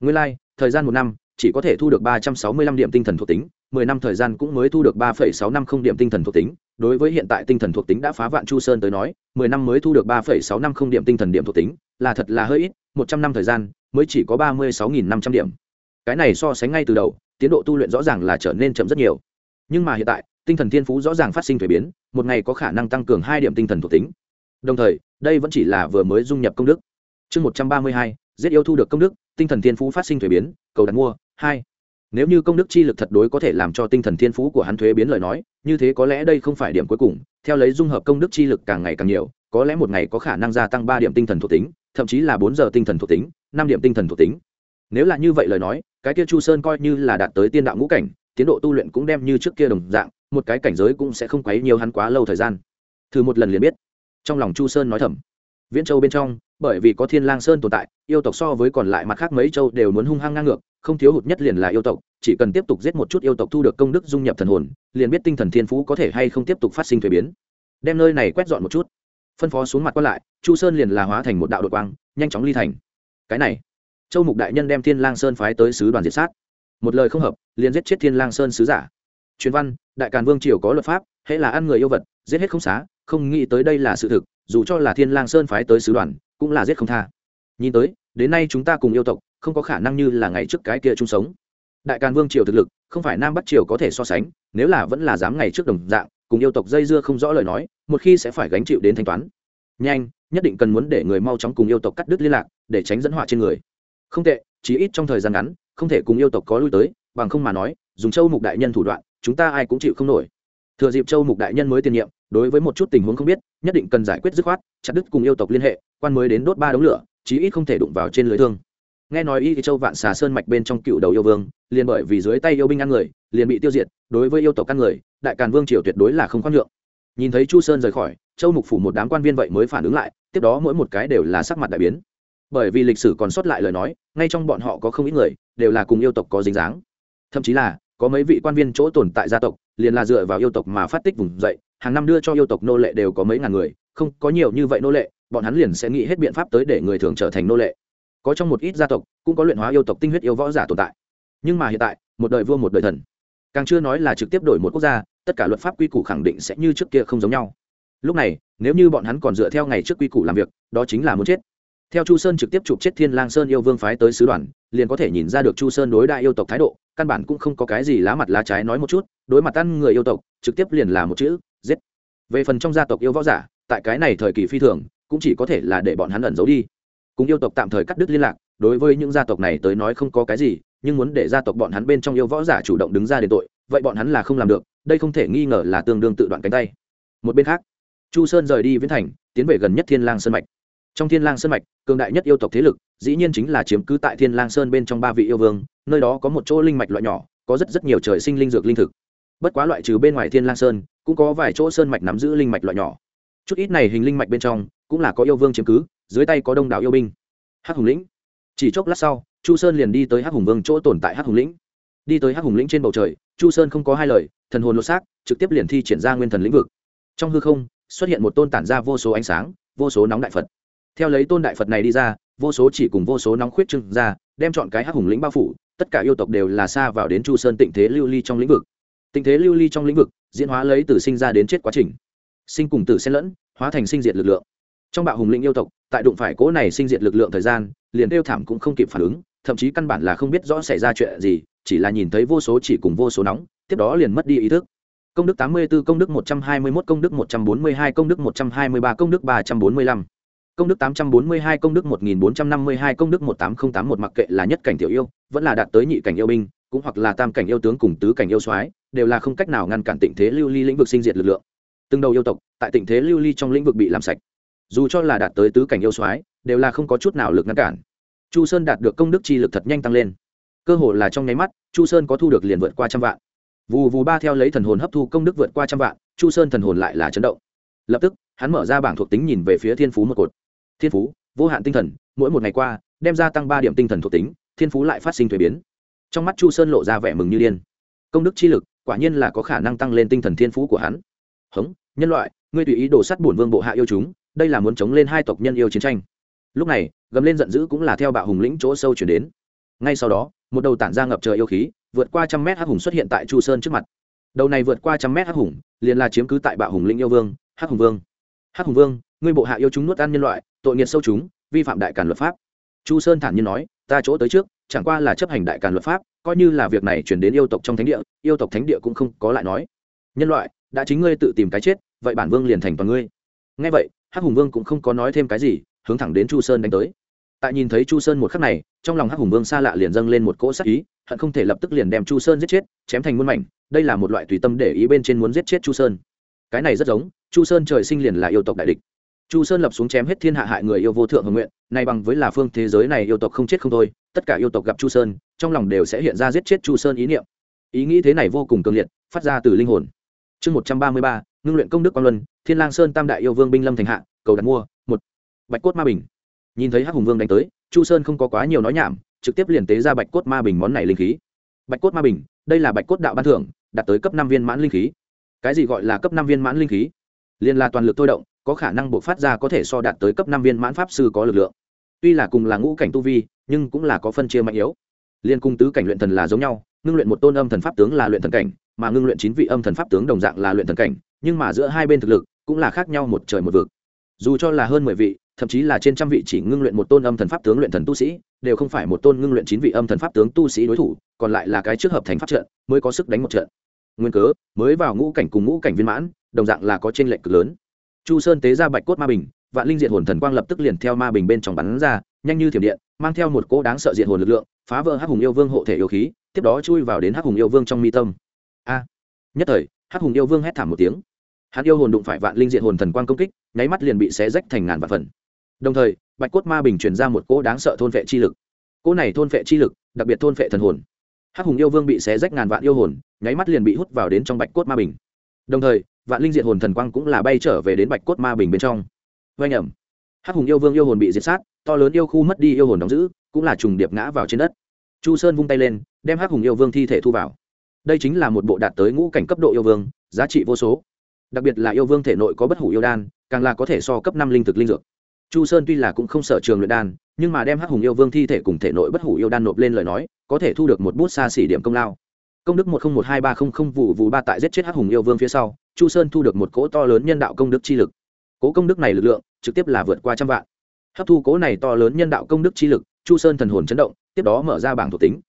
Nguyên lai、like, thời gian một năm chỉ có thể thu được ba trăm sáu mươi lăm điểm tinh thần thuộc tính mười năm thời gian cũng mới thu được ba phẩy sáu năm không điểm tinh thần thuộc tính. Đối với hiện tại tinh thần thuộc tính đã phá vạn chu sơn tới nói, mười năm mới thu được ba phẩy sáu năm không điểm tinh thần điểm thuộc tính, là thật là hơi ít, một trăm năm thời gian, mới chỉ có ba mươi sáu nghìn năm trăm điểm. Cái này so sánh ngay từ đầu, tiến độ tu luyện rõ ràng là trở nên chậm rất nhiều. Nhưng mà hiện tại, tinh thần thiên phú rõ ràng phát sinh thuế biến, một ngày có khả năng tăng cường hai điểm tinh thần thuộc tính. Đồng thời, đây vẫn chỉ là vừa mới dung nhập công đức. Chương một trăm ba mươi hai, giết yêu thu được công đức, tinh thần thiên phú phát sinh thuế biến, cầu đặt mua, hai nếu như công đức chi lực thật đối có thể làm cho tinh thần thiên phú của hắn thuế biến lời nói, như thế có lẽ đây không phải điểm cuối cùng. Theo lấy dung hợp công đức chi lực càng ngày càng nhiều, có lẽ một ngày có khả năng gia tăng ba điểm tinh thần thuộc tính, thậm chí là bốn giờ tinh thần thuộc tính, năm điểm tinh thần thuộc tính. Nếu là như vậy lời nói, cái kia chu sơn coi như là đạt tới tiên đạo ngũ cảnh, tiến độ tu luyện cũng đem như trước kia đồng dạng, một cái cảnh giới cũng sẽ không quấy nhiều hắn quá lâu thời gian. Thử một lần liền biết. Trong lòng chu sơn nói thầm. Viễn châu bên trong bởi vì có thiên lang sơn tồn tại, yêu tộc so với còn lại mặt khác mấy châu đều muốn hung hăng ngang ngược, không thiếu hụt nhất liền là yêu tộc, chỉ cần tiếp tục giết một chút yêu tộc thu được công đức dung nhập thần hồn, liền biết tinh thần thiên phú có thể hay không tiếp tục phát sinh thuế biến. Đem nơi này quét dọn một chút. Phân phó xuống mặt quan lại, chu sơn liền là hóa thành một đạo đội quang, nhanh chóng ly thành. Cái này, châu mục đại nhân đem thiên lang sơn phái tới sứ đoàn diệt sát. Một lời không hợp, liền giết chết thiên lang sơn sứ giả. Truyền văn, đại càn vương triều có luật pháp, hễ là ăn người yêu vật, giết hết không xá, không nghĩ tới đây là sự thực, dù cho là thiên lang sơn phái tới sứ đoàn cũng là giết không tha. Nhìn tới, đến nay chúng ta cùng yêu tộc, không có khả năng như là ngày trước cái kia chung sống. Đại càn vương triều thực lực, không phải nam bắc triều có thể so sánh, nếu là vẫn là dám ngày trước đồng dạng, cùng yêu tộc dây dưa không rõ lời nói, một khi sẽ phải gánh chịu đến thanh toán. Nhanh, nhất định cần muốn để người mau chóng cùng yêu tộc cắt đứt liên lạc, để tránh dẫn họa trên người. Không tệ, chí ít trong thời gian ngắn, không thể cùng yêu tộc có lui tới, bằng không mà nói, dùng châu mục đại nhân thủ đoạn, chúng ta ai cũng chịu không nổi. Thừa dịp châu mục đại nhân mới tiền nhiệm đối với một chút tình huống không biết, nhất định cần giải quyết dứt khoát, chặt đứt cùng yêu tộc liên hệ, quan mới đến đốt ba đống lửa, chí ít không thể đụng vào trên lưới thương. Nghe nói y châu vạn xà sơn mạch bên trong cựu đầu yêu vương, liền bởi vì dưới tay yêu binh ăn người, liền bị tiêu diệt, đối với yêu tộc ăn người, đại càn vương triều tuyệt đối là không khoan nhượng. Nhìn thấy chu sơn rời khỏi, châu mục phủ một đám quan viên vậy mới phản ứng lại, tiếp đó mỗi một cái đều là sắc mặt đại biến. Bởi vì lịch sử còn sót lại lời nói, ngay trong bọn họ có không ít người, đều là cùng yêu tộc có dính dáng. Thậm chí là có mấy vị quan viên chỗ tồn tại gia tộc, liền là dựa vào yêu tộc mà phát tích vùng dậy, hàng năm đưa cho yêu tộc nô lệ đều có mấy ngàn người, không có nhiều như vậy nô lệ, bọn hắn liền sẽ nghĩ hết biện pháp tới để người thường trở thành nô lệ. Có trong một ít gia tộc, cũng có luyện hóa yêu tộc tinh huyết yêu võ giả tồn tại. Nhưng mà hiện tại, một đời vua một đời thần. Càng chưa nói là trực tiếp đổi một quốc gia, tất cả luật pháp quy củ khẳng định sẽ như trước kia không giống nhau. Lúc này, nếu như bọn hắn còn dựa theo ngày trước quy củ làm việc, đó chính là muốn chết. Theo chu sơn trực tiếp chụp chết thiên lang sơn yêu vương phái tới sứ đoàn, liền có thể nhìn ra được chu sơn đối đại yêu tộc thái độ căn bản cũng không có cái gì lá mặt lá trái nói một chút, đối mặt ăn người yêu tộc, trực tiếp liền là một chữ, giết. Về phần trong gia tộc yêu võ giả, tại cái này thời kỳ phi thường, cũng chỉ có thể là để bọn hắn ẩn giấu đi. Cùng yêu tộc tạm thời cắt đứt liên lạc, đối với những gia tộc này tới nói không có cái gì, nhưng muốn để gia tộc bọn hắn bên trong yêu võ giả chủ động đứng ra để tội, vậy bọn hắn là không làm được, đây không thể nghi ngờ là tương đương tự đoạn cánh tay. Một bên khác, chu sơn rời đi viễn thành, tiến về gần nhất thiên lang sơn mạch. Trong thiên lang sơn mạch, cường đại nhất yêu tộc thế lực, dĩ nhiên chính là chiếm cứ tại thiên lang sơn bên trong ba vị yêu vương nơi đó có một chỗ linh mạch loại nhỏ, có rất rất nhiều trời sinh linh dược linh thực. Bất quá loại trừ bên ngoài thiên lang sơn, cũng có vài chỗ sơn mạch nắm giữ linh mạch loại nhỏ. Chút ít này hình linh mạch bên trong, cũng là có yêu vương chiếm cứ, dưới tay có đông đảo yêu binh. Hắc hùng lĩnh. Chỉ chốc lát sau, chu sơn liền đi tới hắc hùng vương chỗ tồn tại hắc hùng lĩnh. Đi tới hắc hùng lĩnh trên bầu trời, chu sơn không có hai lời, thần hồn lột xác, trực tiếp liền thi triển ra nguyên thần lĩnh vực. Trong hư không, xuất hiện một tôn tản ra vô số ánh sáng, vô số nóng đại phật. Theo lấy tôn đại phật này đi ra, vô số chỉ cùng vô số nóng khuyết trưng ra, đem chọn cái hắc hùng lĩnh bao phủ tất cả yêu tộc đều là xa vào đến chu sơn tịnh thế lưu ly trong lĩnh vực. Tịnh thế lưu ly trong lĩnh vực, diễn hóa lấy từ sinh ra đến chết quá trình. Sinh cùng tử xen lẫn, hóa thành sinh diệt lực lượng. Trong bạo hùng lĩnh yêu tộc, tại đụng phải cỗ này sinh diệt lực lượng thời gian, liền đeo thảm cũng không kịp phản ứng, thậm chí căn bản là không biết rõ xảy ra chuyện gì, chỉ là nhìn thấy vô số chỉ cùng vô số nóng, tiếp đó liền mất đi ý thức. Công đức 84 công đức 121 công đức 142 công đức 123 công đức 345 công đức tám trăm bốn mươi hai, công đức một nghìn bốn trăm năm mươi hai, công đức một tám không tám một mặc kệ là nhất cảnh tiểu yêu, vẫn là đạt tới nhị cảnh yêu binh, cũng hoặc là tam cảnh yêu tướng cùng tứ cảnh yêu soái, đều là không cách nào ngăn cản tịnh thế lưu ly lĩnh vực sinh diệt lực lượng. Từng đầu yêu tộc, tại tịnh thế lưu ly trong lĩnh vực bị làm sạch. Dù cho là đạt tới tứ cảnh yêu soái, đều là không có chút nào lực ngăn cản. Chu sơn đạt được công đức chi lực thật nhanh tăng lên. Cơ hồ là trong nháy mắt, chu sơn có thu được liền vượt qua trăm vạn. Vù vù ba theo lấy thần hồn hấp thu công đức vượt qua trăm vạn, chu sơn thần hồn lại là chấn động lập tức, hắn mở ra bảng thuộc tính nhìn về phía thiên phú một cột. Thiên phú, vô hạn tinh thần, mỗi một ngày qua, đem ra tăng ba điểm tinh thần thuộc tính, thiên phú lại phát sinh thuế biến. Trong mắt chu sơn lộ ra vẻ mừng như điên. Công đức chi lực, quả nhiên là có khả năng tăng lên tinh thần thiên phú của hắn. Hống, nhân loại, ngươi tùy ý đổ sắt bổn vương bộ hạ yêu chúng, đây là muốn chống lên hai tộc nhân yêu chiến tranh. Lúc này, gầm lên giận dữ cũng là theo bạo hùng lĩnh chỗ sâu chuyển đến. Ngay sau đó, một đầu tản ra ngập trời yêu khí, vượt qua trăm mét hắc hùng xuất hiện tại chu sơn trước mặt. Đầu này vượt qua trăm mét hắc hùng, liền là chiếm cứ tại bạo hùng lĩnh yêu vương hắc hùng vương. Hắc hùng vương, ngươi bộ hạ yêu chúng nuốt ăn nhân loại, tội nghiệt sâu chúng, vi phạm đại càn luật pháp. Chu sơn thản nhiên nói, ta chỗ tới trước, chẳng qua là chấp hành đại càn luật pháp, coi như là việc này chuyển đến yêu tộc trong thánh địa, yêu tộc thánh địa cũng không có lại nói. Nhân loại, đã chính ngươi tự tìm cái chết, vậy bản vương liền thành toàn ngươi. Ngay vậy, hắc hùng vương cũng không có nói thêm cái gì, hướng thẳng đến chu sơn đánh tới. Tại nhìn thấy chu sơn một khắc này, trong lòng hắc hùng vương xa lạ liền dâng lên một cỗ sắc ý, hận không thể lập tức liền đem chu sơn giết chết, chém thành muôn mảnh, đây là một loại tùy tâm để ý bên trên muốn giết chết chu sơn. Cái này rất giống chu sơn trời sinh liền là yêu tộc đại địch. Chu sơn lập xuống chém hết thiên hạ hại người yêu vô thượng hồng nguyện, nay bằng với là phương thế giới này yêu tộc không chết không thôi, tất cả yêu tộc gặp chu sơn, trong lòng đều sẽ hiện ra giết chết chu sơn ý niệm. Ý nghĩ thế này vô cùng cường liệt, phát ra từ linh hồn. Chương một trăm ba mươi ba, ngưng luyện công đức quang luân, thiên lang sơn tam đại yêu vương binh lâm thành hạ, cầu đặt mua, một. Bạch cốt ma bình. Nhìn thấy hắc hùng vương đánh tới, chu sơn không có quá nhiều nói nhảm, trực tiếp liền tế ra bạch cốt ma bình món này linh khí. Bạch cốt ma bình, đây là bạch cốt đạo ban thưởng, đạt tới cấp năm viên mãn linh khí. Cái gì gọi là cấp năm viên mãn linh khí? Liền là toàn lực thôi động, có khả năng buộc phát ra có thể so đạt tới cấp năm viên mãn pháp sư có lực lượng. Tuy là cùng là ngũ cảnh tu vi, nhưng cũng là có phân chia mạnh yếu. Liên cung tứ cảnh luyện thần là giống nhau, ngưng luyện một tôn âm thần pháp tướng là luyện thần cảnh, mà ngưng luyện chín vị âm thần pháp tướng đồng dạng là luyện thần cảnh, nhưng mà giữa hai bên thực lực cũng là khác nhau một trời một vực. Dù cho là hơn mười vị, thậm chí là trên trăm vị chỉ ngưng luyện một tôn âm thần pháp tướng luyện thần tu sĩ, đều không phải một tôn ngưng luyện chín vị âm thần pháp tướng tu sĩ đối thủ, còn lại là cái trước hợp thành pháp trận mới có sức đánh một trận nguyên cớ, mới vào ngũ cảnh cùng ngũ cảnh viên mãn, đồng dạng là có trên lệnh cực lớn. Chu sơn tế ra bạch cốt ma bình, vạn linh diện hồn thần quang lập tức liền theo ma bình bên trong bắn ra, nhanh như thiểm điện, mang theo một cỗ đáng sợ diện hồn lực lượng, phá vỡ hắc hùng yêu vương hộ thể yêu khí, tiếp đó chui vào đến hắc hùng yêu vương trong mi tâm. A! Nhất thời, hắc hùng yêu vương hét thảm một tiếng. Hắn yêu hồn đụng phải vạn linh diện hồn thần quang công kích, nháy mắt liền bị xé rách thành ngàn vạn phần. Đồng thời, bạch cốt ma bình truyền ra một cỗ đáng sợ thôn vệ chi lực. Cỗ này thôn phệ chi lực, đặc biệt thôn phệ thần hồn hắc hùng yêu vương bị xé rách ngàn vạn yêu hồn, nháy mắt liền bị hút vào đến trong bạch cốt ma bình. Đồng thời, vạn linh diện hồn thần quang cũng là bay trở về đến bạch cốt ma bình bên trong. Vây ẩm. Hắc hùng yêu vương yêu hồn bị diệt sát, to lớn yêu khu mất đi yêu hồn đóng giữ, cũng là trùng điệp ngã vào trên đất. Chu sơn vung tay lên, đem hắc hùng yêu vương thi thể thu vào. Đây chính là một bộ đạt tới ngũ cảnh cấp độ yêu vương, giá trị vô số. Đặc biệt là yêu vương thể nội có bất hủ yêu đan, càng là có thể so cấp năm linh thực linh dược chu sơn tuy là cũng không sở trường luyện đan, nhưng mà đem hắc hùng yêu vương thi thể cùng thể nội bất hủ yêu đan nộp lên lời nói, có thể thu được một bút xa xỉ điểm công lao. Công đức một không một hai ba không không vụ vụ ba tại giết chết hắc hùng yêu vương phía sau, chu sơn thu được một cỗ to lớn nhân đạo công đức chi lực. Cố công đức này lực lượng, trực tiếp là vượt qua trăm vạn. Hấp thu cố này to lớn nhân đạo công đức chi lực, chu sơn thần hồn chấn động, tiếp đó mở ra bảng thuộc tính.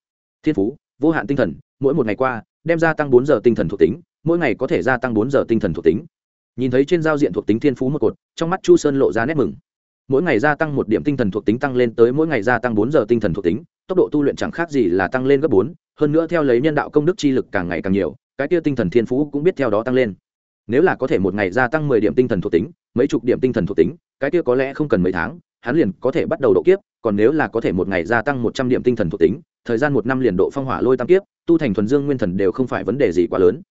Thiên phú, vô hạn tinh thần, mỗi một ngày qua, đem gia tăng bốn giờ tinh thần thuộc tính, mỗi ngày có thể gia tăng bốn giờ tinh thần thuộc tính. Nhìn thấy trên giao diện thuộc tính thiên phú một cột, trong mắt chu sơn lộ ra nét mừng mỗi ngày gia tăng một điểm tinh thần thuộc tính tăng lên tới mỗi ngày gia tăng bốn giờ tinh thần thuộc tính, tốc độ tu luyện chẳng khác gì là tăng lên gấp bốn, hơn nữa theo lấy nhân đạo công đức chi lực càng ngày càng nhiều, cái kia tinh thần thiên phú cũng biết theo đó tăng lên. Nếu là có thể một ngày gia tăng mười điểm tinh thần thuộc tính, mấy chục điểm tinh thần thuộc tính, cái kia có lẽ không cần mấy tháng, hắn liền có thể bắt đầu độ kiếp, còn nếu là có thể một ngày gia tăng một trăm điểm tinh thần thuộc tính, thời gian một năm liền độ phong hỏa lôi tam kiếp, tu thành thuần dương nguyên thần đều không phải vấn đề gì quá lớn.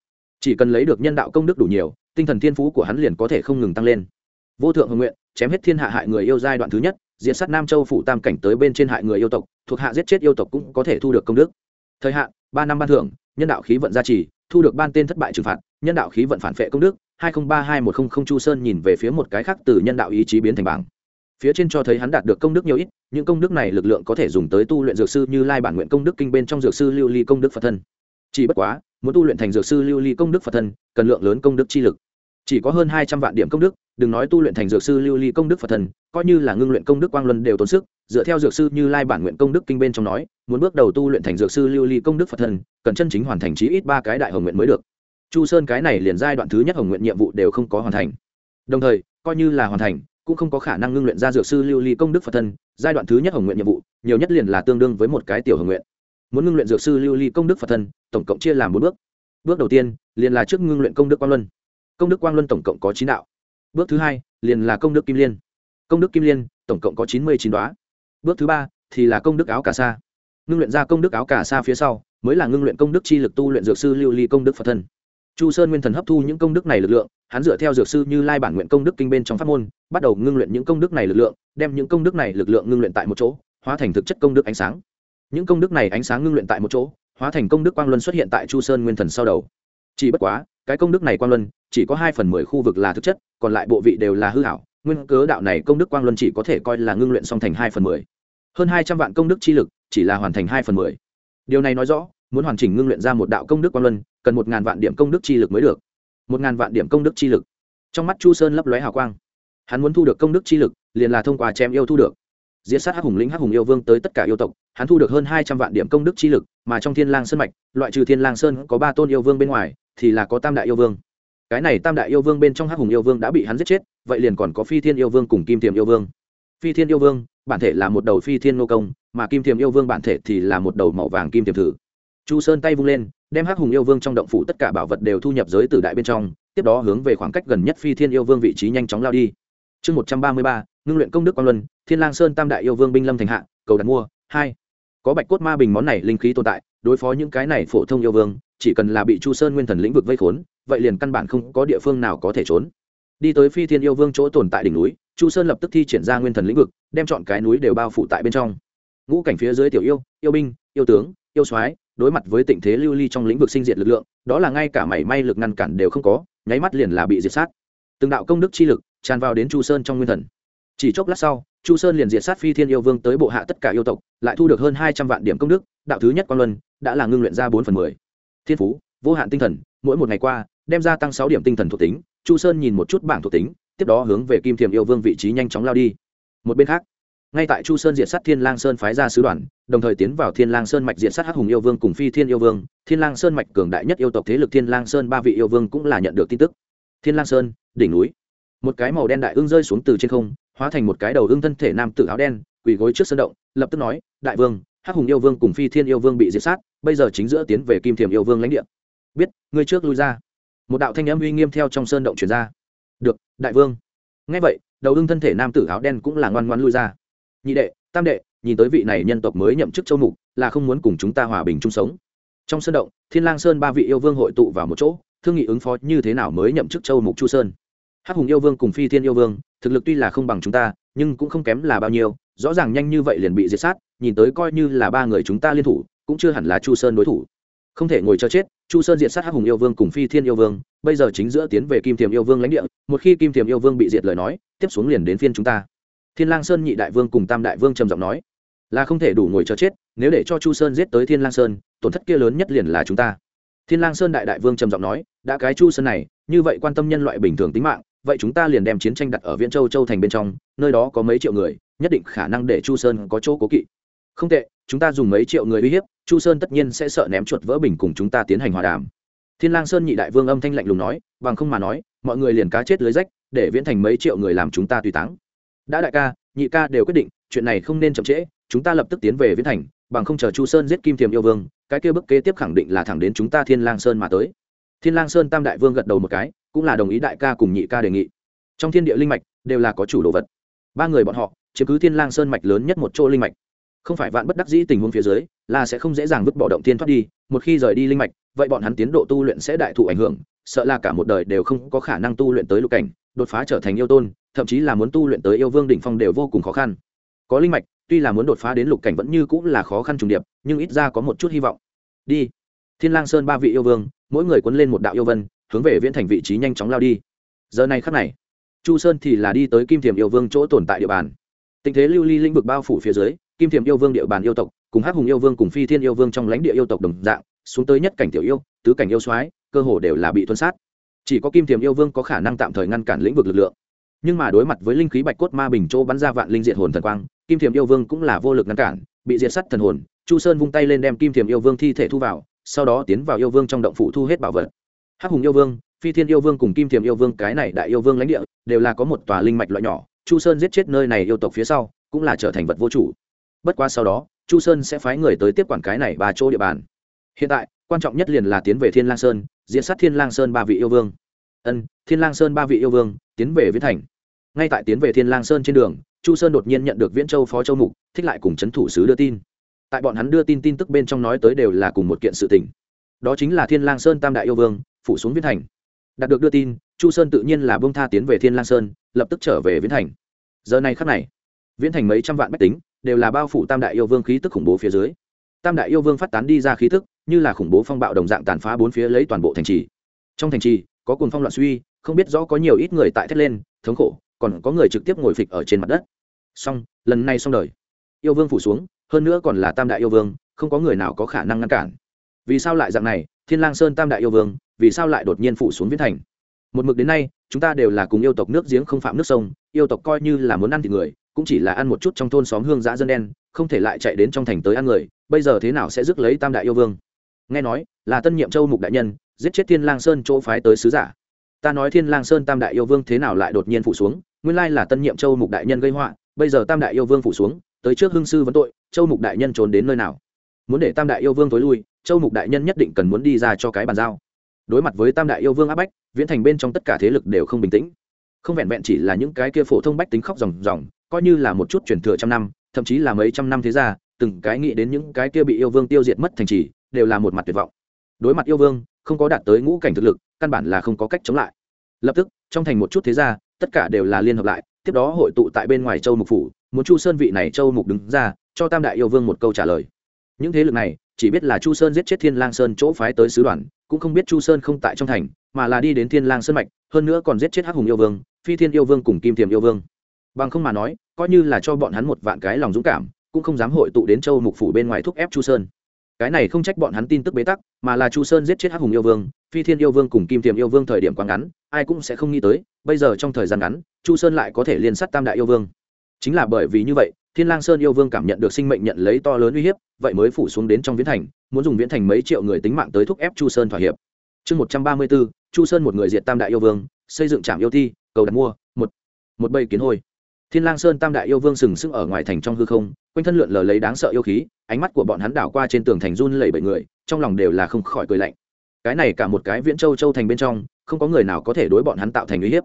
Chỉ cần lấy được nhân đạo công đức đủ nhiều, tinh thần thiên phú của hắn liền có thể không ngừng tăng lên. Vô thượng hồng nguyện chém hết thiên hạ hại người yêu giai đoạn thứ nhất diện sát nam châu phủ tam cảnh tới bên trên hại người yêu tộc, thuộc hạ giết chết yêu tộc cũng có thể thu được công đức. Thời hạn, ba năm ban thưởng, nhân đạo khí vận gia trì, thu được ban tên thất bại trừng phạt, nhân đạo khí vận phản phệ công đức, hai nghìn ba hai một trăm linh chu sơn nhìn về phía một cái khác từ nhân đạo ý chí biến thành bảng. Phía trên cho thấy hắn đạt được công đức nhiều ít, những công đức này lực lượng có thể dùng tới tu luyện dược sư như lai bản nguyện công đức kinh bên trong dược sư lưu ly công đức phật thân. Chỉ bất quá, muốn tu luyện thành dược sư lưu ly công đức phật thân, cần lượng lớn công đức chi lực chỉ có hơn hai trăm vạn điểm công đức đừng nói tu luyện thành dược sư lưu ly công đức phật thần, coi như là ngưng luyện công đức quang luân đều tốn sức. Dựa theo dược sư như lai bản nguyện công đức kinh bên trong nói muốn bước đầu tu luyện thành dược sư lưu ly công đức phật thần, cần chân chính hoàn thành chí ít ba cái đại hồng nguyện mới được. Chu sơn cái này liền giai đoạn thứ nhất hồng nguyện nhiệm vụ đều không có hoàn thành. Đồng thời coi như là hoàn thành cũng không có khả năng ngưng luyện ra dược sư lưu ly công đức phật thân giai đoạn thứ nhất hồng nguyện nhiệm vụ nhiều nhất liền là tương đương với một cái tiểu hồng nguyện. Muốn ngưng luyện dược sư lưu ly công đức phật thân tổng cộng chia làm bốn bước. Bước đầu tiên liền là trước ngưng luyện công đức quang luân công đức quang luân tổng cộng có chín đạo bước thứ hai liền là công đức kim liên công đức kim liên tổng cộng có chín mươi chín đoá bước thứ ba thì là công đức áo cà sa ngưng luyện ra công đức áo cà sa phía sau mới là ngưng luyện công đức chi lực tu luyện dược sư lưu ly công đức phật thân chu sơn nguyên thần hấp thu những công đức này lực lượng hắn dựa theo dược sư như lai bản nguyện công đức kinh bên trong pháp môn bắt đầu ngưng luyện những công đức này lực lượng đem những công đức này lực lượng ngưng luyện tại một chỗ hóa thành thực chất công đức ánh sáng những công đức này ánh sáng ngưng luyện tại một chỗ hóa thành công đức quang luân xuất hiện tại chu sơn nguyên thần sau đầu chỉ bất quá cái công đức này quang luân chỉ có hai phần mười khu vực là thực chất, còn lại bộ vị đều là hư hảo. Nguyên cớ đạo này công đức quang luân chỉ có thể coi là ngưng luyện song thành hai phần mười. Hơn hai trăm vạn công đức chi lực chỉ là hoàn thành hai phần mười. Điều này nói rõ, muốn hoàn chỉnh ngưng luyện ra một đạo công đức quang luân, cần một ngàn vạn điểm công đức chi lực mới được. Một ngàn vạn điểm công đức chi lực. Trong mắt chu sơn lấp lóe hào quang. Hắn muốn thu được công đức chi lực, liền là thông qua chém yêu thu được. Diễn sát hắc hùng lĩnh hắc hùng yêu vương tới tất cả yêu tộc, hắn thu được hơn hai trăm vạn điểm công đức chi lực, mà trong thiên lang sơn mạch, loại trừ thiên lang sơn có ba tôn yêu vương bên ngoài, thì là có tam đại yêu vương cái này tam đại yêu vương bên trong hắc hùng yêu vương đã bị hắn giết chết, vậy liền còn có phi thiên yêu vương cùng kim tiềm yêu vương. Phi thiên yêu vương, bản thể là một đầu phi thiên nô công, mà kim tiềm yêu vương bản thể thì là một đầu màu vàng kim tiềm thử. Chu sơn tay vung lên, đem hắc hùng yêu vương trong động phủ tất cả bảo vật đều thu nhập giới tử đại bên trong, tiếp đó hướng về khoảng cách gần nhất phi thiên yêu vương vị trí nhanh chóng lao đi. Chương một trăm ba mươi ba, ngưng luyện công đức quang luân, thiên lang sơn tam đại yêu vương binh lâm thành hạ, cầu đặt mua, hai. Có bạch cốt ma bình món này linh khí tồn tại, đối phó những cái này phổ thông yêu vương, chỉ cần là bị chu sơn nguyên thần lĩnh vực vây khốn vậy liền căn bản không có địa phương nào có thể trốn. Đi tới phi thiên yêu vương chỗ tồn tại đỉnh núi, chu sơn lập tức thi triển ra nguyên thần lĩnh vực, đem chọn cái núi đều bao phủ tại bên trong. Ngũ cảnh phía dưới tiểu yêu yêu binh, yêu tướng, yêu soái, đối mặt với tình thế lưu ly trong lĩnh vực sinh diệt lực lượng, đó là ngay cả mảy may lực ngăn cản đều không có, nháy mắt liền là bị diệt sát. Từng đạo công đức chi lực tràn vào đến chu sơn trong nguyên thần. Chỉ chốc lát sau, chu sơn liền diệt sát phi thiên yêu vương tới bộ hạ tất cả yêu tộc, lại thu được hơn hai trăm vạn điểm công đức, đạo thứ nhất quan luân, đã là ngưng luyện ra bốn phần mười. Thiên phú vô hạn tinh thần, mỗi một ngày qua, đem ra tăng sáu điểm tinh thần thuộc tính, chu sơn nhìn một chút bảng thuộc tính, tiếp đó hướng về kim thiềm yêu vương vị trí nhanh chóng lao đi. Một bên khác, ngay tại chu sơn diệt sát thiên lang sơn phái ra sứ đoàn, đồng thời tiến vào thiên lang sơn mạch diệt sát hắc hùng yêu vương cùng phi thiên yêu vương, thiên lang sơn mạch cường đại nhất yêu tộc thế lực thiên lang sơn ba vị yêu vương cũng là nhận được tin tức. Thiên lang sơn, đỉnh núi. Một cái màu đen đại ương rơi xuống từ trên không, hóa thành một cái đầu ương thân thể nam tử áo đen, quỳ gối trước sân động, lập tức nói, đại vương, hắc hùng yêu vương cùng phi thiên yêu vương bị diệt sát, bây giờ chính giữa tiến về kim thiềm yêu vương lãnh địa biết, ngươi trước lui ra. Một đạo thanh âm uy nghiêm theo trong sơn động truyền ra. Được, đại vương. Ngay vậy, đầu ưng thân thể nam tử áo đen cũng là ngoan ngoan lui ra. Nhị đệ, tam đệ, nhìn tới vị này nhân tộc mới nhậm chức châu mục, là không muốn cùng chúng ta hòa bình chung sống. Trong sơn động, thiên lang sơn ba vị yêu vương hội tụ vào một chỗ, thương nghị ứng phó như thế nào mới nhậm chức châu mục chu sơn. Hắc hùng yêu vương cùng phi thiên yêu vương, thực lực tuy là không bằng chúng ta, nhưng cũng không kém là bao nhiêu, rõ ràng nhanh như vậy liền bị diệt sát, nhìn tới coi như là ba người chúng ta liên thủ, cũng chưa hẳn là chu sơn đối thủ không thể ngồi chờ chết, chu sơn diệt sát hắc hùng yêu vương cùng phi thiên yêu vương, bây giờ chính giữa tiến về kim thiềm yêu vương lãnh địa, một khi kim thiềm yêu vương bị diệt lời nói, tiếp xuống liền đến phiên chúng ta. Thiên lang sơn nhị đại vương cùng tam đại vương trầm giọng nói, là không thể đủ ngồi chờ chết, nếu để cho chu sơn giết tới thiên lang sơn, tổn thất kia lớn nhất liền là chúng ta. Thiên lang sơn đại đại vương trầm giọng nói, đã cái chu sơn này, như vậy quan tâm nhân loại bình thường tính mạng, vậy chúng ta liền đem chiến tranh đặt ở viễn châu châu thành bên trong, nơi đó có mấy triệu người, nhất định khả năng để chu sơn có chỗ cố kỵ. Không tệ chúng ta dùng mấy triệu người uy hiếp, chu sơn tất nhiên sẽ sợ ném chuột vỡ bình cùng chúng ta tiến hành hòa đàm. Thiên lang sơn nhị đại vương âm thanh lạnh lùng nói, bằng không mà nói, mọi người liền cá chết lưới rách, để viễn thành mấy triệu người làm chúng ta tùy táng. Đã đại ca, nhị ca đều quyết định, chuyện này không nên chậm trễ, chúng ta lập tức tiến về viễn thành, bằng không chờ chu sơn giết kim thiềm yêu vương, cái kia bức kế tiếp khẳng định là thẳng đến chúng ta thiên lang sơn mà tới. Thiên lang sơn tam đại vương gật đầu một cái, cũng là đồng ý đại ca cùng nhị ca đề nghị. Trong thiên địa linh mạch đều là có chủ đồ vật. Ba người bọn họ, chiếm cứ thiên lang sơn mạch lớn nhất một chỗ linh mạch không phải vạn bất đắc dĩ tình huống phía dưới, là sẽ không dễ dàng vứt bỏ động tiên thoát đi, một khi rời đi linh mạch, vậy bọn hắn tiến độ tu luyện sẽ đại thụ ảnh hưởng, sợ là cả một đời đều không có khả năng tu luyện tới lục cảnh, đột phá trở thành yêu tôn, thậm chí là muốn tu luyện tới yêu vương đỉnh phong đều vô cùng khó khăn. Có linh mạch, tuy là muốn đột phá đến lục cảnh vẫn như cũng là khó khăn trùng điệp, nhưng ít ra có một chút hy vọng. Đi. Thiên lang sơn ba vị yêu vương, mỗi người cuốn lên một đạo yêu vân, hướng về viễn thành vị trí nhanh chóng lao đi. Giờ này khắc này, chu sơn thì là đi tới kim thiềm yêu vương chỗ tồn tại địa bàn. Tình thế lưu ly linh vực bao phủ phía dưới kim thiềm yêu vương địa bàn yêu tộc, cùng hắc hùng yêu vương cùng phi thiên yêu vương trong lãnh địa yêu tộc đồng dạng, xuống tới nhất cảnh tiểu yêu, tứ cảnh yêu soái, cơ hồ đều là bị tuân sát. Chỉ có kim thiềm yêu vương có khả năng tạm thời ngăn cản lĩnh vực lực lượng. Nhưng mà đối mặt với linh khí bạch cốt ma bình chỗ bắn ra vạn linh diệt hồn thần quang, kim thiềm yêu vương cũng là vô lực ngăn cản, bị diệt sắt thần hồn, chu sơn vung tay lên đem kim thiềm yêu vương thi thể thu vào, sau đó tiến vào yêu vương trong động phủ thu hết bảo vật. Hắc hùng yêu vương, phi thiên yêu vương cùng kim thiềm yêu vương, cái này đại yêu vương lãnh địa, đều là có một tòa linh mạch loại nhỏ, chu sơn giết chết nơi này yêu tộc phía sau, cũng là trở thành vật vô chủ bất qua sau đó, chu sơn sẽ phái người tới tiếp quản cái này ba chỗ địa bàn. Hiện tại, quan trọng nhất liền là tiến về thiên lang sơn, diễn sát thiên lang sơn ba vị yêu vương. Ân, thiên lang sơn ba vị yêu vương, tiến về viễn thành. Ngay tại tiến về thiên lang sơn trên đường, chu sơn đột nhiên nhận được viễn châu phó châu mục, thích lại cùng c thủ sứ đưa tin. Tại bọn hắn đưa tin tin tức bên trong nói tới đều là cùng một kiện sự tình. Đó chính là thiên lang sơn tam đại yêu vương, phủ xuống viễn thành. Đạt được đưa tin, chu sơn tự nhiên là bông tha tiến về thiên lang sơn, lập tức trở về viễn thành. Giờ này khắc này, viễn thành mấy trăm vạn bách tính đều là bao phủ tam đại yêu vương khí tức khủng bố phía dưới. Tam đại yêu vương phát tán đi ra khí tức, như là khủng bố phong bạo đồng dạng tàn phá bốn phía lấy toàn bộ thành trì. Trong thành trì, có cồn phong loạn suy, không biết rõ có nhiều ít người tại thét lên, thống khổ, còn có người trực tiếp ngồi phịch ở trên mặt đất. Xong, lần này xong đời. Yêu vương phủ xuống, hơn nữa còn là tam đại yêu vương, không có người nào có khả năng ngăn cản. Vì sao lại dạng này? Thiên lang sơn tam đại yêu vương, vì sao lại đột nhiên phủ xuống viễn thành? Một mực đến nay, chúng ta đều là cùng yêu tộc nước giếng không phạm nước sông yêu tộc coi như là muốn ăn thịt người, cũng chỉ là ăn một chút trong thôn xóm hương giã dân đen, không thể lại chạy đến trong thành tới ăn người, bây giờ thế nào sẽ rước lấy tam đại yêu vương? Nghe nói, là tân nhiệm châu mục đại nhân, giết chết thiên lang sơn chỗ phái tới sứ giả. Ta nói thiên lang sơn tam đại yêu vương thế nào lại đột nhiên phủ xuống, nguyên lai là tân nhiệm châu mục đại nhân gây họa, bây giờ tam đại yêu vương phủ xuống, tới trước Hương sư vấn tội, châu mục đại nhân trốn đến nơi nào? Muốn để tam đại yêu vương tối lui, châu mục đại nhân nhất định cần muốn đi ra cho cái bàn giao. Đối mặt với tam đại yêu vương áp bách, viễn thành bên trong tất cả thế lực đều không bình tĩnh không vẹn vẹn chỉ là những cái kia phổ thông bách tính khóc ròng ròng, coi như là một chút truyền thừa trăm năm, thậm chí là mấy trăm năm thế ra từng cái nghĩ đến những cái kia bị yêu vương tiêu diệt mất thành trì, đều là một mặt tuyệt vọng. Đối mặt yêu vương, không có đạt tới ngũ cảnh thực lực, căn bản là không có cách chống lại. Lập tức, trong thành một chút thế gia, tất cả đều là liên hợp lại, tiếp đó hội tụ tại bên ngoài châu mục phủ, muốn chu sơn vị này châu mục đứng ra, cho tam đại yêu vương một câu trả lời. Những thế lực này, chỉ biết là chu sơn giết chết thiên lang sơn chỗ phái tới sứ đoàn, cũng không biết chu sơn không tại trong thành mà là đi đến thiên lang sơn mạch, hơn nữa còn giết chết hắc hùng yêu vương, phi thiên yêu vương cùng kim thiềm yêu vương. Bằng không mà nói, coi như là cho bọn hắn một vạn cái lòng dũng cảm, cũng không dám hội tụ đến châu mục phủ bên ngoài thúc ép chu sơn. Cái này không trách bọn hắn tin tức bế tắc, mà là chu sơn giết chết hắc hùng yêu vương, phi thiên yêu vương cùng kim tiềm yêu vương thời điểm quá ngắn, ai cũng sẽ không nghĩ tới, bây giờ trong thời gian ngắn, chu sơn lại có thể liên sát tam đại yêu vương. Chính là bởi vì như vậy, thiên lang sơn yêu vương cảm nhận được sinh mệnh nhận lấy to lớn uy hiếp, vậy mới phủ xuống đến trong viễn thành, muốn dùng viễn thành mấy triệu người tính mạng tới thúc ép chu sơn thỏa hiệp. Chương một trăm ba mươi bốn chu sơn một người diệt tam đại yêu vương, xây dựng trạm yêu thi cầu đặt mua, một một bầy kiến hôi thiên lang sơn tam đại yêu vương sừng sững ở ngoài thành trong hư không, quanh thân lượn lờ lấy đáng sợ yêu khí, ánh mắt của bọn hắn đảo qua trên tường thành run lẩy bẩy người, trong lòng đều là không khỏi cười lạnh. Cái này cả một cái viễn châu châu thành bên trong, không có người nào có thể đối bọn hắn tạo thành uy hiếp.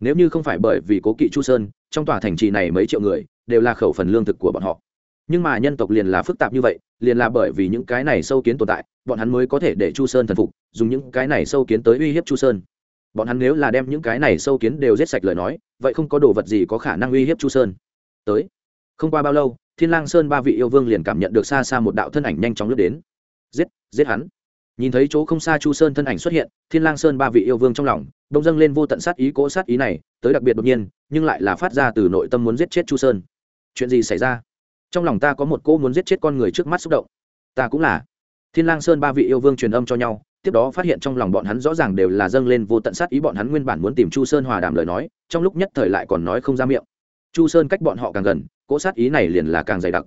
Nếu như không phải bởi vì cố kỵ chu sơn, trong tòa thành trì này mấy triệu người, đều là khẩu phần lương thực của bọn họ nhưng mà nhân tộc liền là phức tạp như vậy, liền là bởi vì những cái này sâu kiến tồn tại, bọn hắn mới có thể để chu sơn thần phục, dùng những cái này sâu kiến tới uy hiếp chu sơn. Bọn hắn nếu là đem những cái này sâu kiến đều giết sạch lời nói, vậy không có đồ vật gì có khả năng uy hiếp chu sơn. Tới, không qua bao lâu, thiên lang sơn ba vị yêu vương liền cảm nhận được xa xa một đạo thân ảnh nhanh chóng lướt đến. Giết giết hắn. Nhìn thấy chỗ không xa chu sơn thân ảnh xuất hiện, thiên lang sơn ba vị yêu vương trong lòng, đông dâng lên vô tận sát ý cỗ sát ý này, tới đặc biệt đột nhiên, nhưng lại là phát ra từ nội tâm muốn giết chết chu sơn. Chuyện gì xảy ra? Trong lòng ta có một cô muốn giết chết con người trước mắt xúc động. Ta cũng là. Thiên lang sơn ba vị yêu vương truyền âm cho nhau, tiếp đó phát hiện trong lòng bọn hắn rõ ràng đều là dâng lên vô tận sát ý, bọn hắn nguyên bản muốn tìm chu sơn hòa đàm lời nói, trong lúc nhất thời lại còn nói không ra miệng. Chu sơn cách bọn họ càng gần, cỗ sát ý này liền là càng dày đặc.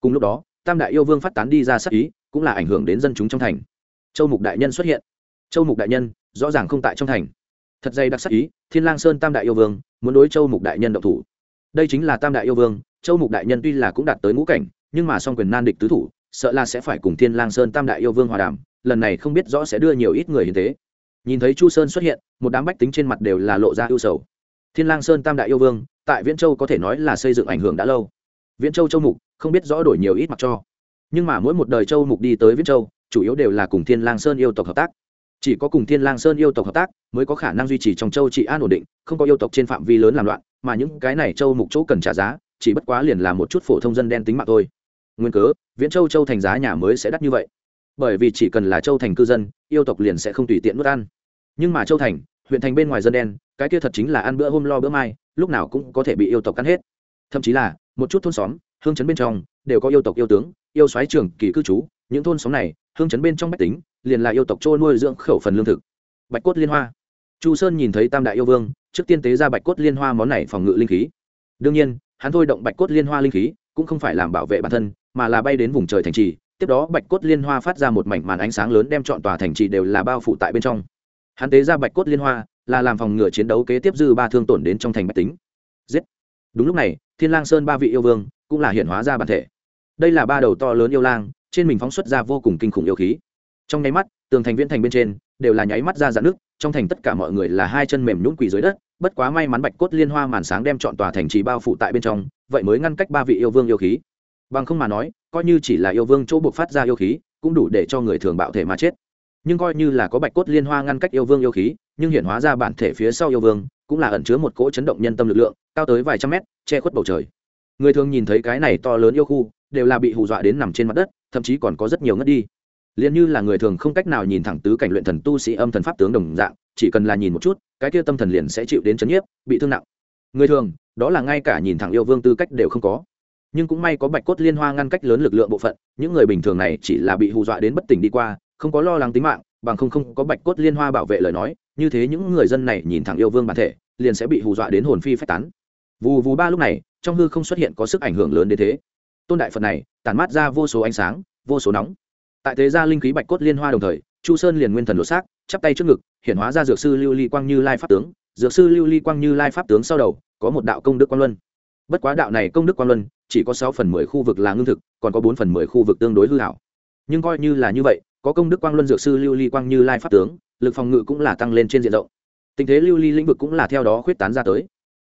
Cùng lúc đó, tam đại yêu vương phát tán đi ra sát ý, cũng là ảnh hưởng đến dân chúng trong thành. Châu mục đại nhân xuất hiện. Châu mục đại nhân, rõ ràng không tại trong thành. Thật dày đặc sát ý, thiên lang sơn tam đại yêu vương, muốn đối châu mục đại nhân động thủ. Đây chính là tam đại yêu vương châu mục đại nhân tuy là cũng đạt tới ngũ cảnh, nhưng mà song quyền nan địch tứ thủ, sợ là sẽ phải cùng thiên lang sơn tam đại yêu vương hòa đàm, lần này không biết rõ sẽ đưa nhiều ít người hiến tế. Nhìn thấy chu sơn xuất hiện, một đám bách tính trên mặt đều là lộ ra ưu sầu. Thiên lang sơn tam đại yêu vương, tại viễn châu có thể nói là xây dựng ảnh hưởng đã lâu. Viễn châu châu mục, không biết rõ đổi nhiều ít mặc cho. Nhưng mà mỗi một đời châu mục đi tới viễn châu, chủ yếu đều là cùng thiên lang sơn yêu tộc hợp tác. Chỉ có cùng thiên lang sơn yêu tộc hợp tác, mới có khả năng duy trì trong châu trị an ổn định, không có yêu tộc trên phạm vi lớn làm loạn, mà những cái này châu mục chỗ cần trả giá chỉ bất quá liền là một chút phổ thông dân đen tính mạng thôi. Nguyên cớ, viễn châu châu thành giá nhà mới sẽ đắt như vậy. Bởi vì chỉ cần là châu thành cư dân, yêu tộc liền sẽ không tùy tiện nuốt ăn. Nhưng mà châu thành, huyện thành bên ngoài dân đen, cái kia thật chính là ăn bữa hôm lo bữa mai, lúc nào cũng có thể bị yêu tộc cắn hết. Thậm chí là, một chút thôn xóm, hương chấn bên trong, đều có yêu tộc yêu tướng, yêu soái trường kỳ cư trú. Những thôn xóm này, hương chấn bên trong bách tính, liền là yêu tộc trôi nuôi dưỡng khẩu phần lương thực. Bạch cốt liên hoa. Chu sơn nhìn thấy tam đại yêu vương, trước tiên tế ra bạch cốt liên hoa món này phòng ngự linh khí. Đương nhiên hắn thôi động bạch cốt liên hoa linh khí, cũng không phải làm bảo vệ bản thân, mà là bay đến vùng trời thành trì, tiếp đó bạch cốt liên hoa phát ra một mảnh màn ánh sáng lớn đem chọn tòa thành trì đều là bao phủ tại bên trong. Hắn tế ra bạch cốt liên hoa, là làm phòng ngừa chiến đấu kế tiếp dư ba thương tổn đến trong thành bạch tính. Giết! Đúng lúc này, thiên lang sơn ba vị yêu vương cũng là hiện hóa ra bản thể. Đây là ba đầu to lớn yêu lang, trên mình phóng xuất ra vô cùng kinh khủng yêu khí. Trong nháy mắt, tường thành viễn thành bên trên đều là nháy mắt ra dạn nước trong thành tất cả mọi người là hai chân mềm nhũn quỳ dưới đất bất quá may mắn bạch cốt liên hoa màn sáng đem chọn tòa thành trì bao phủ tại bên trong, vậy mới ngăn cách ba vị yêu vương yêu khí. Bằng không mà nói, coi như chỉ là yêu vương chỗ buộc phát ra yêu khí, cũng đủ để cho người thường bạo thể mà chết. Nhưng coi như là có bạch cốt liên hoa ngăn cách yêu vương yêu khí, nhưng hiện hóa ra bản thể phía sau yêu vương, cũng là ẩn chứa một cỗ chấn động nhân tâm lực lượng, cao tới vài trăm mét, che khuất bầu trời. Người thường nhìn thấy cái này to lớn yêu khu, đều là bị hù dọa đến nằm trên mặt đất, thậm chí còn có rất nhiều ngất đi. Liền như là người thường không cách nào nhìn thẳng tứ cảnh luyện thần tu sĩ âm thần pháp tướng đồng dạng chỉ cần là nhìn một chút, cái kia tâm thần liền sẽ chịu đến chấn nhiếp, bị thương nặng. Người thường, đó là ngay cả nhìn thẳng yêu vương tư cách đều không có. Nhưng cũng may có bạch cốt liên hoa ngăn cách lớn lực lượng bộ phận, những người bình thường này chỉ là bị hù dọa đến bất tỉnh đi qua, không có lo lắng tính mạng, bằng không không có bạch cốt liên hoa bảo vệ lời nói, như thế những người dân này nhìn thẳng yêu vương bản thể, liền sẽ bị hù dọa đến hồn phi phách tán. Vù vù ba lúc này, trong hư không xuất hiện có sức ảnh hưởng lớn đến thế. Tôn đại phật này, tản mát ra vô số ánh sáng, vô số nóng. Tại thế gia linh khí bạch cốt liên hoa đồng thời, chu sơn liền nguyên thần lột xác, chắp tay trước ngực hiện hóa ra dược sư lưu ly quang như lai pháp tướng. Dược sư lưu ly quang như lai pháp tướng sau đầu có một đạo công đức quang luân. Bất quá đạo này công đức quang luân chỉ có sáu phần mười khu vực là ngưng thực, còn có bốn phần mười khu vực tương đối hư hảo. Nhưng coi như là như vậy, có công đức quang luân dược sư lưu ly quang như lai pháp tướng, lực phòng ngự cũng là tăng lên trên diện rộng. Tình thế lưu ly lĩnh vực cũng là theo đó khuyết tán ra tới.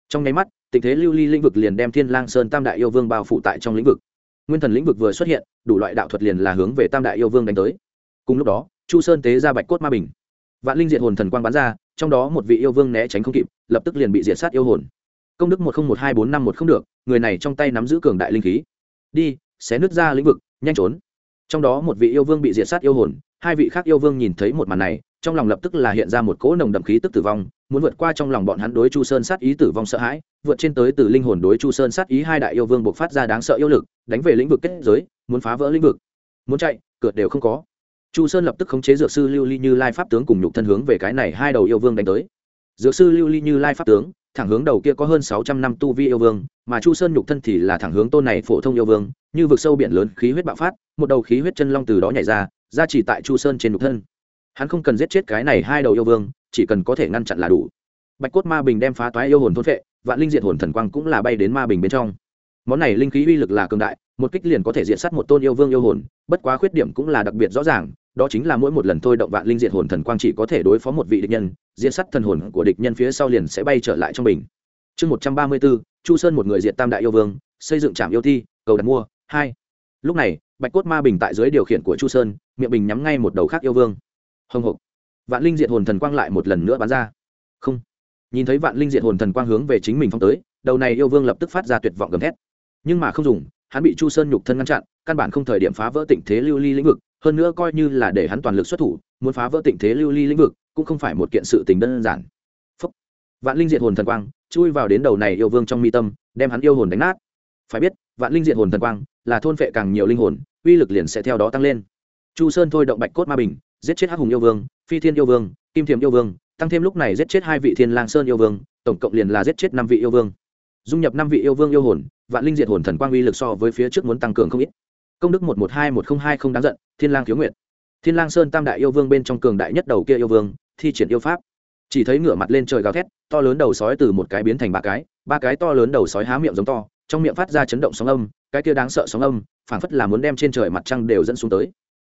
Trong nháy mắt, tình thế lưu ly lĩnh vực liền đem thiên lang sơn tam đại yêu vương bao phủ tại trong lĩnh vực. Nguyên thần lĩnh vực vừa xuất hiện, đủ loại đạo thuật liền là hướng về tam đại yêu vương đánh tới. Cùng lúc đó, chu sơn tế ra bạch cốt ma bình vạn linh diệt hồn thần quang bắn ra, trong đó một vị yêu vương né tránh không kịp, lập tức liền bị diệt sát yêu hồn. Công đức một không một hai bốn năm một không được, người này trong tay nắm giữ cường đại linh khí. Đi, xé nứt ra lĩnh vực, nhanh trốn. Trong đó một vị yêu vương bị diệt sát yêu hồn, hai vị khác yêu vương nhìn thấy một màn này, trong lòng lập tức là hiện ra một cỗ nồng đậm khí tức tử vong, muốn vượt qua trong lòng bọn hắn đối chu sơn sát ý tử vong sợ hãi, vượt trên tới từ linh hồn đối chu sơn sát ý hai đại yêu vương buộc phát ra đáng sợ yêu lực, đánh về lĩnh vực kết giới, muốn phá vỡ lĩnh vực. Muốn chạy, cửa đều không có chu sơn lập tức khống chế dược sư lưu ly như lai pháp tướng cùng nhục thân hướng về cái này hai đầu yêu vương đánh tới. Dược sư lưu ly như lai pháp tướng, thẳng hướng đầu kia có hơn sáu trăm năm tu vi yêu vương, mà chu sơn nhục thân thì là thẳng hướng tôn này phổ thông yêu vương, như vực sâu biển lớn khí huyết bạo phát, một đầu khí huyết chân long từ đó nhảy ra ra chỉ tại chu sơn trên nhục thân. Hắn không cần giết chết cái này hai đầu yêu vương, chỉ cần có thể ngăn chặn là đủ. Bạch cốt ma bình đem phá toái yêu hồn thôn vệ vạn linh diện hồn thần quang cũng là bay đến ma bình bên trong. Món này linh khí uy lực là cường đại, một kích liền có thể diện sát một tôn yêu vương yêu hồn, bất quá khuyết điểm cũng là đặc biệt rõ ràng đó chính là mỗi một lần thôi động vạn linh diện hồn thần quang chỉ có thể đối phó một vị địch nhân diện sát thần hồn của địch nhân phía sau liền sẽ bay trở lại trong mình. Chương một trăm ba mươi bốn, chu sơn một người diện tam đại yêu vương, xây dựng trạm yêu thi, cầu đặt mua, hai. Lúc này, bạch cốt ma bình tại dưới điều khiển của chu sơn, miệng bình nhắm ngay một đầu khác yêu vương. Hồng hộc. Vạn linh diệt hồn thần quang lại một lần nữa bắn ra. Không. Nhìn thấy vạn linh diệt hồn thần quang hướng về chính mình phong tới, đầu này yêu vương lập tức phát ra tuyệt vọng gầm thét. Nhưng mà không dùng, hắn bị chu sơn nhục thân ngăn chặn, căn bản không thời điểm phá vỡ tình thế lưu ly lĩnh vực hơn nữa coi như là để hắn toàn lực xuất thủ, muốn phá vỡ tình thế lưu ly lĩnh vực, cũng không phải một kiện sự tình đơn giản. Phúc. vạn linh diệt hồn thần quang, chui vào đến đầu này yêu vương trong mi tâm, đem hắn yêu hồn đánh nát. Phải biết, vạn linh diệt hồn thần quang là thôn phệ càng nhiều linh hồn, uy lực liền sẽ theo đó tăng lên. Chu sơn thôi động bạch cốt ma bình, giết chết hắc hùng yêu vương, phi thiên yêu vương, kim thiềm yêu vương, tăng thêm lúc này giết chết hai vị thiên lang sơn yêu vương, tổng cộng liền là giết chết năm vị yêu vương. Dung nhập năm vị yêu vương yêu hồn, vạn linh diệt hồn thần quang uy lực so với phía trước muốn tăng cường không ít công đức một một hai một không hai không đáng giận, thiên lang thiếu nguyệt. thiên lang sơn tam đại yêu vương bên trong cường đại nhất đầu kia yêu vương, thi triển yêu pháp. Chỉ thấy ngửa mặt lên trời gào thét, to lớn đầu sói từ một cái biến thành ba cái ba cái to lớn đầu sói há miệng giống to, trong miệng phát ra chấn động sóng âm, cái kia đáng sợ sóng âm, phảng phất là muốn đem trên trời mặt trăng đều dẫn xuống tới.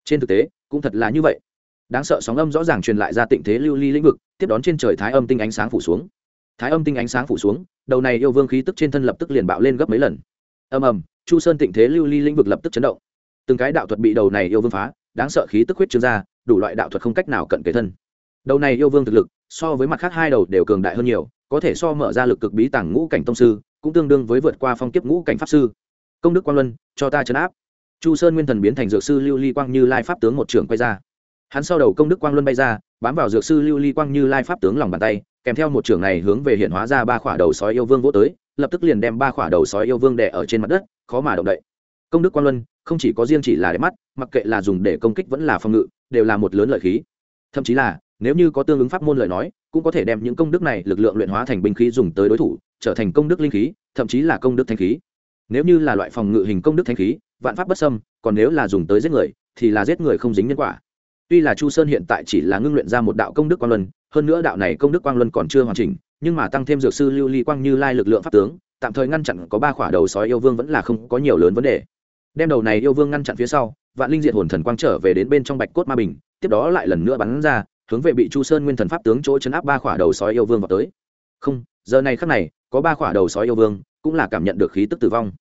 Trên thực tế, cũng thật là như vậy. Đáng sợ sóng âm rõ ràng truyền lại ra tịnh thế lưu ly lĩnh vực, tiếp đón trên trời thái âm tinh ánh sáng phủ xuống. Thái âm tinh ánh sáng phủ xuống, đầu này yêu vương khí tức trên thân lập tức liền bạo lên gấp mấy lần. Ầm ầm chu sơn tịnh thế lưu ly lĩnh vực lập tức chấn động. Từng cái đạo thuật bị đầu này yêu vương phá, đáng sợ khí tức huyết trương ra, đủ loại đạo thuật không cách nào cận kề thân. Đầu này yêu vương thực lực, so với mặt khác hai đầu đều cường đại hơn nhiều, có thể so mở ra lực cực bí tàng ngũ cảnh tông sư, cũng tương đương với vượt qua phong kiếp ngũ cảnh pháp sư. Công đức quang luân, cho ta chấn áp. Chu sơn nguyên thần biến thành dược sư lưu ly quang như lai pháp tướng một trưởng quay ra. Hắn sau đầu công đức quang luân bay ra, bám vào dược sư lưu ly quang như lai pháp tướng lòng bàn tay, kèm theo một trưởng này hướng về hiện hóa ra ba khỏa đầu sói yêu vương vỗ tới, lập tức liền đem ba khỏa đầu sói yêu vương đè ở trên mặt đất khó mà động đậy. Công đức quang luân, không chỉ có riêng chỉ là đẹp mắt, mặc kệ là dùng để công kích vẫn là phòng ngự, đều là một lớn lợi khí. Thậm chí là, nếu như có tương ứng pháp môn lời nói, cũng có thể đem những công đức này lực lượng luyện hóa thành binh khí dùng tới đối thủ, trở thành công đức linh khí, thậm chí là công đức thanh khí. Nếu như là loại phòng ngự hình công đức thanh khí, vạn pháp bất xâm, còn nếu là dùng tới giết người, thì là giết người không dính nhân quả. Tuy là chu sơn hiện tại chỉ là ngưng luyện ra một đạo công đức quang luân, hơn nữa đạo này công đức quang luân còn chưa hoàn chỉnh, nhưng mà tăng thêm dược sư lưu ly quang như lai lực lượng pháp tướng tạm thời ngăn chặn có ba khỏa đầu sói yêu vương vẫn là không có nhiều lớn vấn đề. Đem đầu này yêu vương ngăn chặn phía sau, vạn linh diệt hồn thần quang trở về đến bên trong bạch cốt ma bình, tiếp đó lại lần nữa bắn ra, hướng về bị chu sơn nguyên thần pháp tướng chỗ chấn áp ba khỏa đầu sói yêu vương vào tới. Không, giờ này khắc này, có ba khỏa đầu sói yêu vương, cũng là cảm nhận được khí tức tử vong.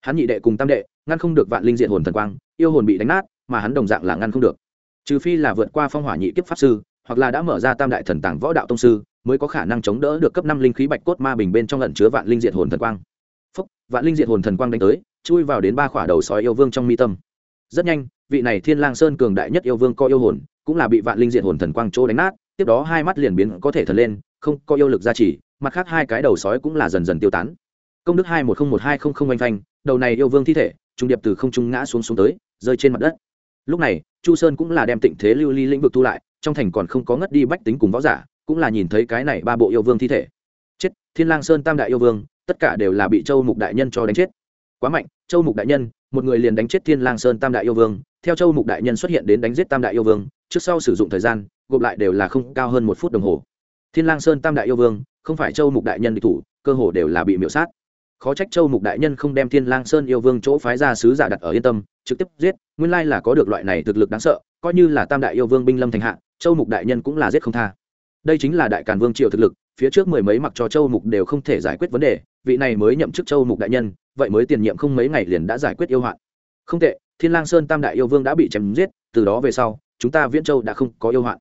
Hắn nhị đệ cùng tam đệ, ngăn không được vạn linh diện hồn thần quang, yêu hồn bị đánh nát, mà hắn đồng dạng là ngăn không được. Trừ phi là vượt qua phong hỏa nhị kiếp pháp sư, hoặc là đã mở ra tam đại thần tàng võ đạo tông sư mới có khả năng chống đỡ được cấp năm linh khí bạch cốt ma bình bên trong lẩn chứa vạn linh diện hồn thần quang. Phốc, vạn linh diện hồn thần quang đánh tới chui vào đến ba khỏa đầu sói yêu vương trong mi tâm. Rất nhanh vị này thiên lang sơn cường đại nhất yêu vương co yêu hồn cũng là bị vạn linh diện hồn thần quang chỗ đánh nát tiếp đó hai mắt liền biến có thể thần lên không có yêu lực gia trì mặt khác hai cái đầu sói cũng là dần dần tiêu tán. Công đức hai một không một hai không không oanh phanh đầu này yêu vương thi thể trung điệp từ không trung ngã xuống xuống tới rơi trên mặt đất. Lúc này chu sơn cũng là đem tịnh thế lưu ly lĩnh vực tu lại trong thành còn không có ngất đi bách tính cùng võ giả cũng là nhìn thấy cái này ba bộ yêu vương thi thể. Chết, thiên lang sơn tam đại yêu vương, tất cả đều là bị châu mục đại nhân cho đánh chết. Quá mạnh, châu mục đại nhân, một người liền đánh chết thiên lang sơn tam đại yêu vương. Theo châu mục đại nhân xuất hiện đến đánh giết tam đại yêu vương, trước sau sử dụng thời gian, gộp lại đều là không cao hơn một phút đồng hồ. Thiên lang sơn tam đại yêu vương, không phải châu mục đại nhân địch thủ, cơ hồ đều là bị miễu sát. Khó trách châu mục đại nhân không đem thiên lang sơn yêu vương chỗ phái ra sứ giả đặt ở yên tâm, trực tiếp giết, nguyên lai là có được loại này thực lực đáng sợ, coi như là tam đại yêu vương binh lâm thành hạ, châu mục đại nhân cũng là giết không tha đây chính là đại càn vương triều thực lực, phía trước mười mấy mặc cho châu mục đều không thể giải quyết vấn đề, vị này mới nhậm chức châu mục đại nhân, vậy mới tiền nhiệm không mấy ngày liền đã giải quyết yêu hoạn. Không tệ, thiên lang sơn tam đại yêu vương đã bị chém giết, từ đó về sau, chúng ta viễn châu đã không có yêu hoạn.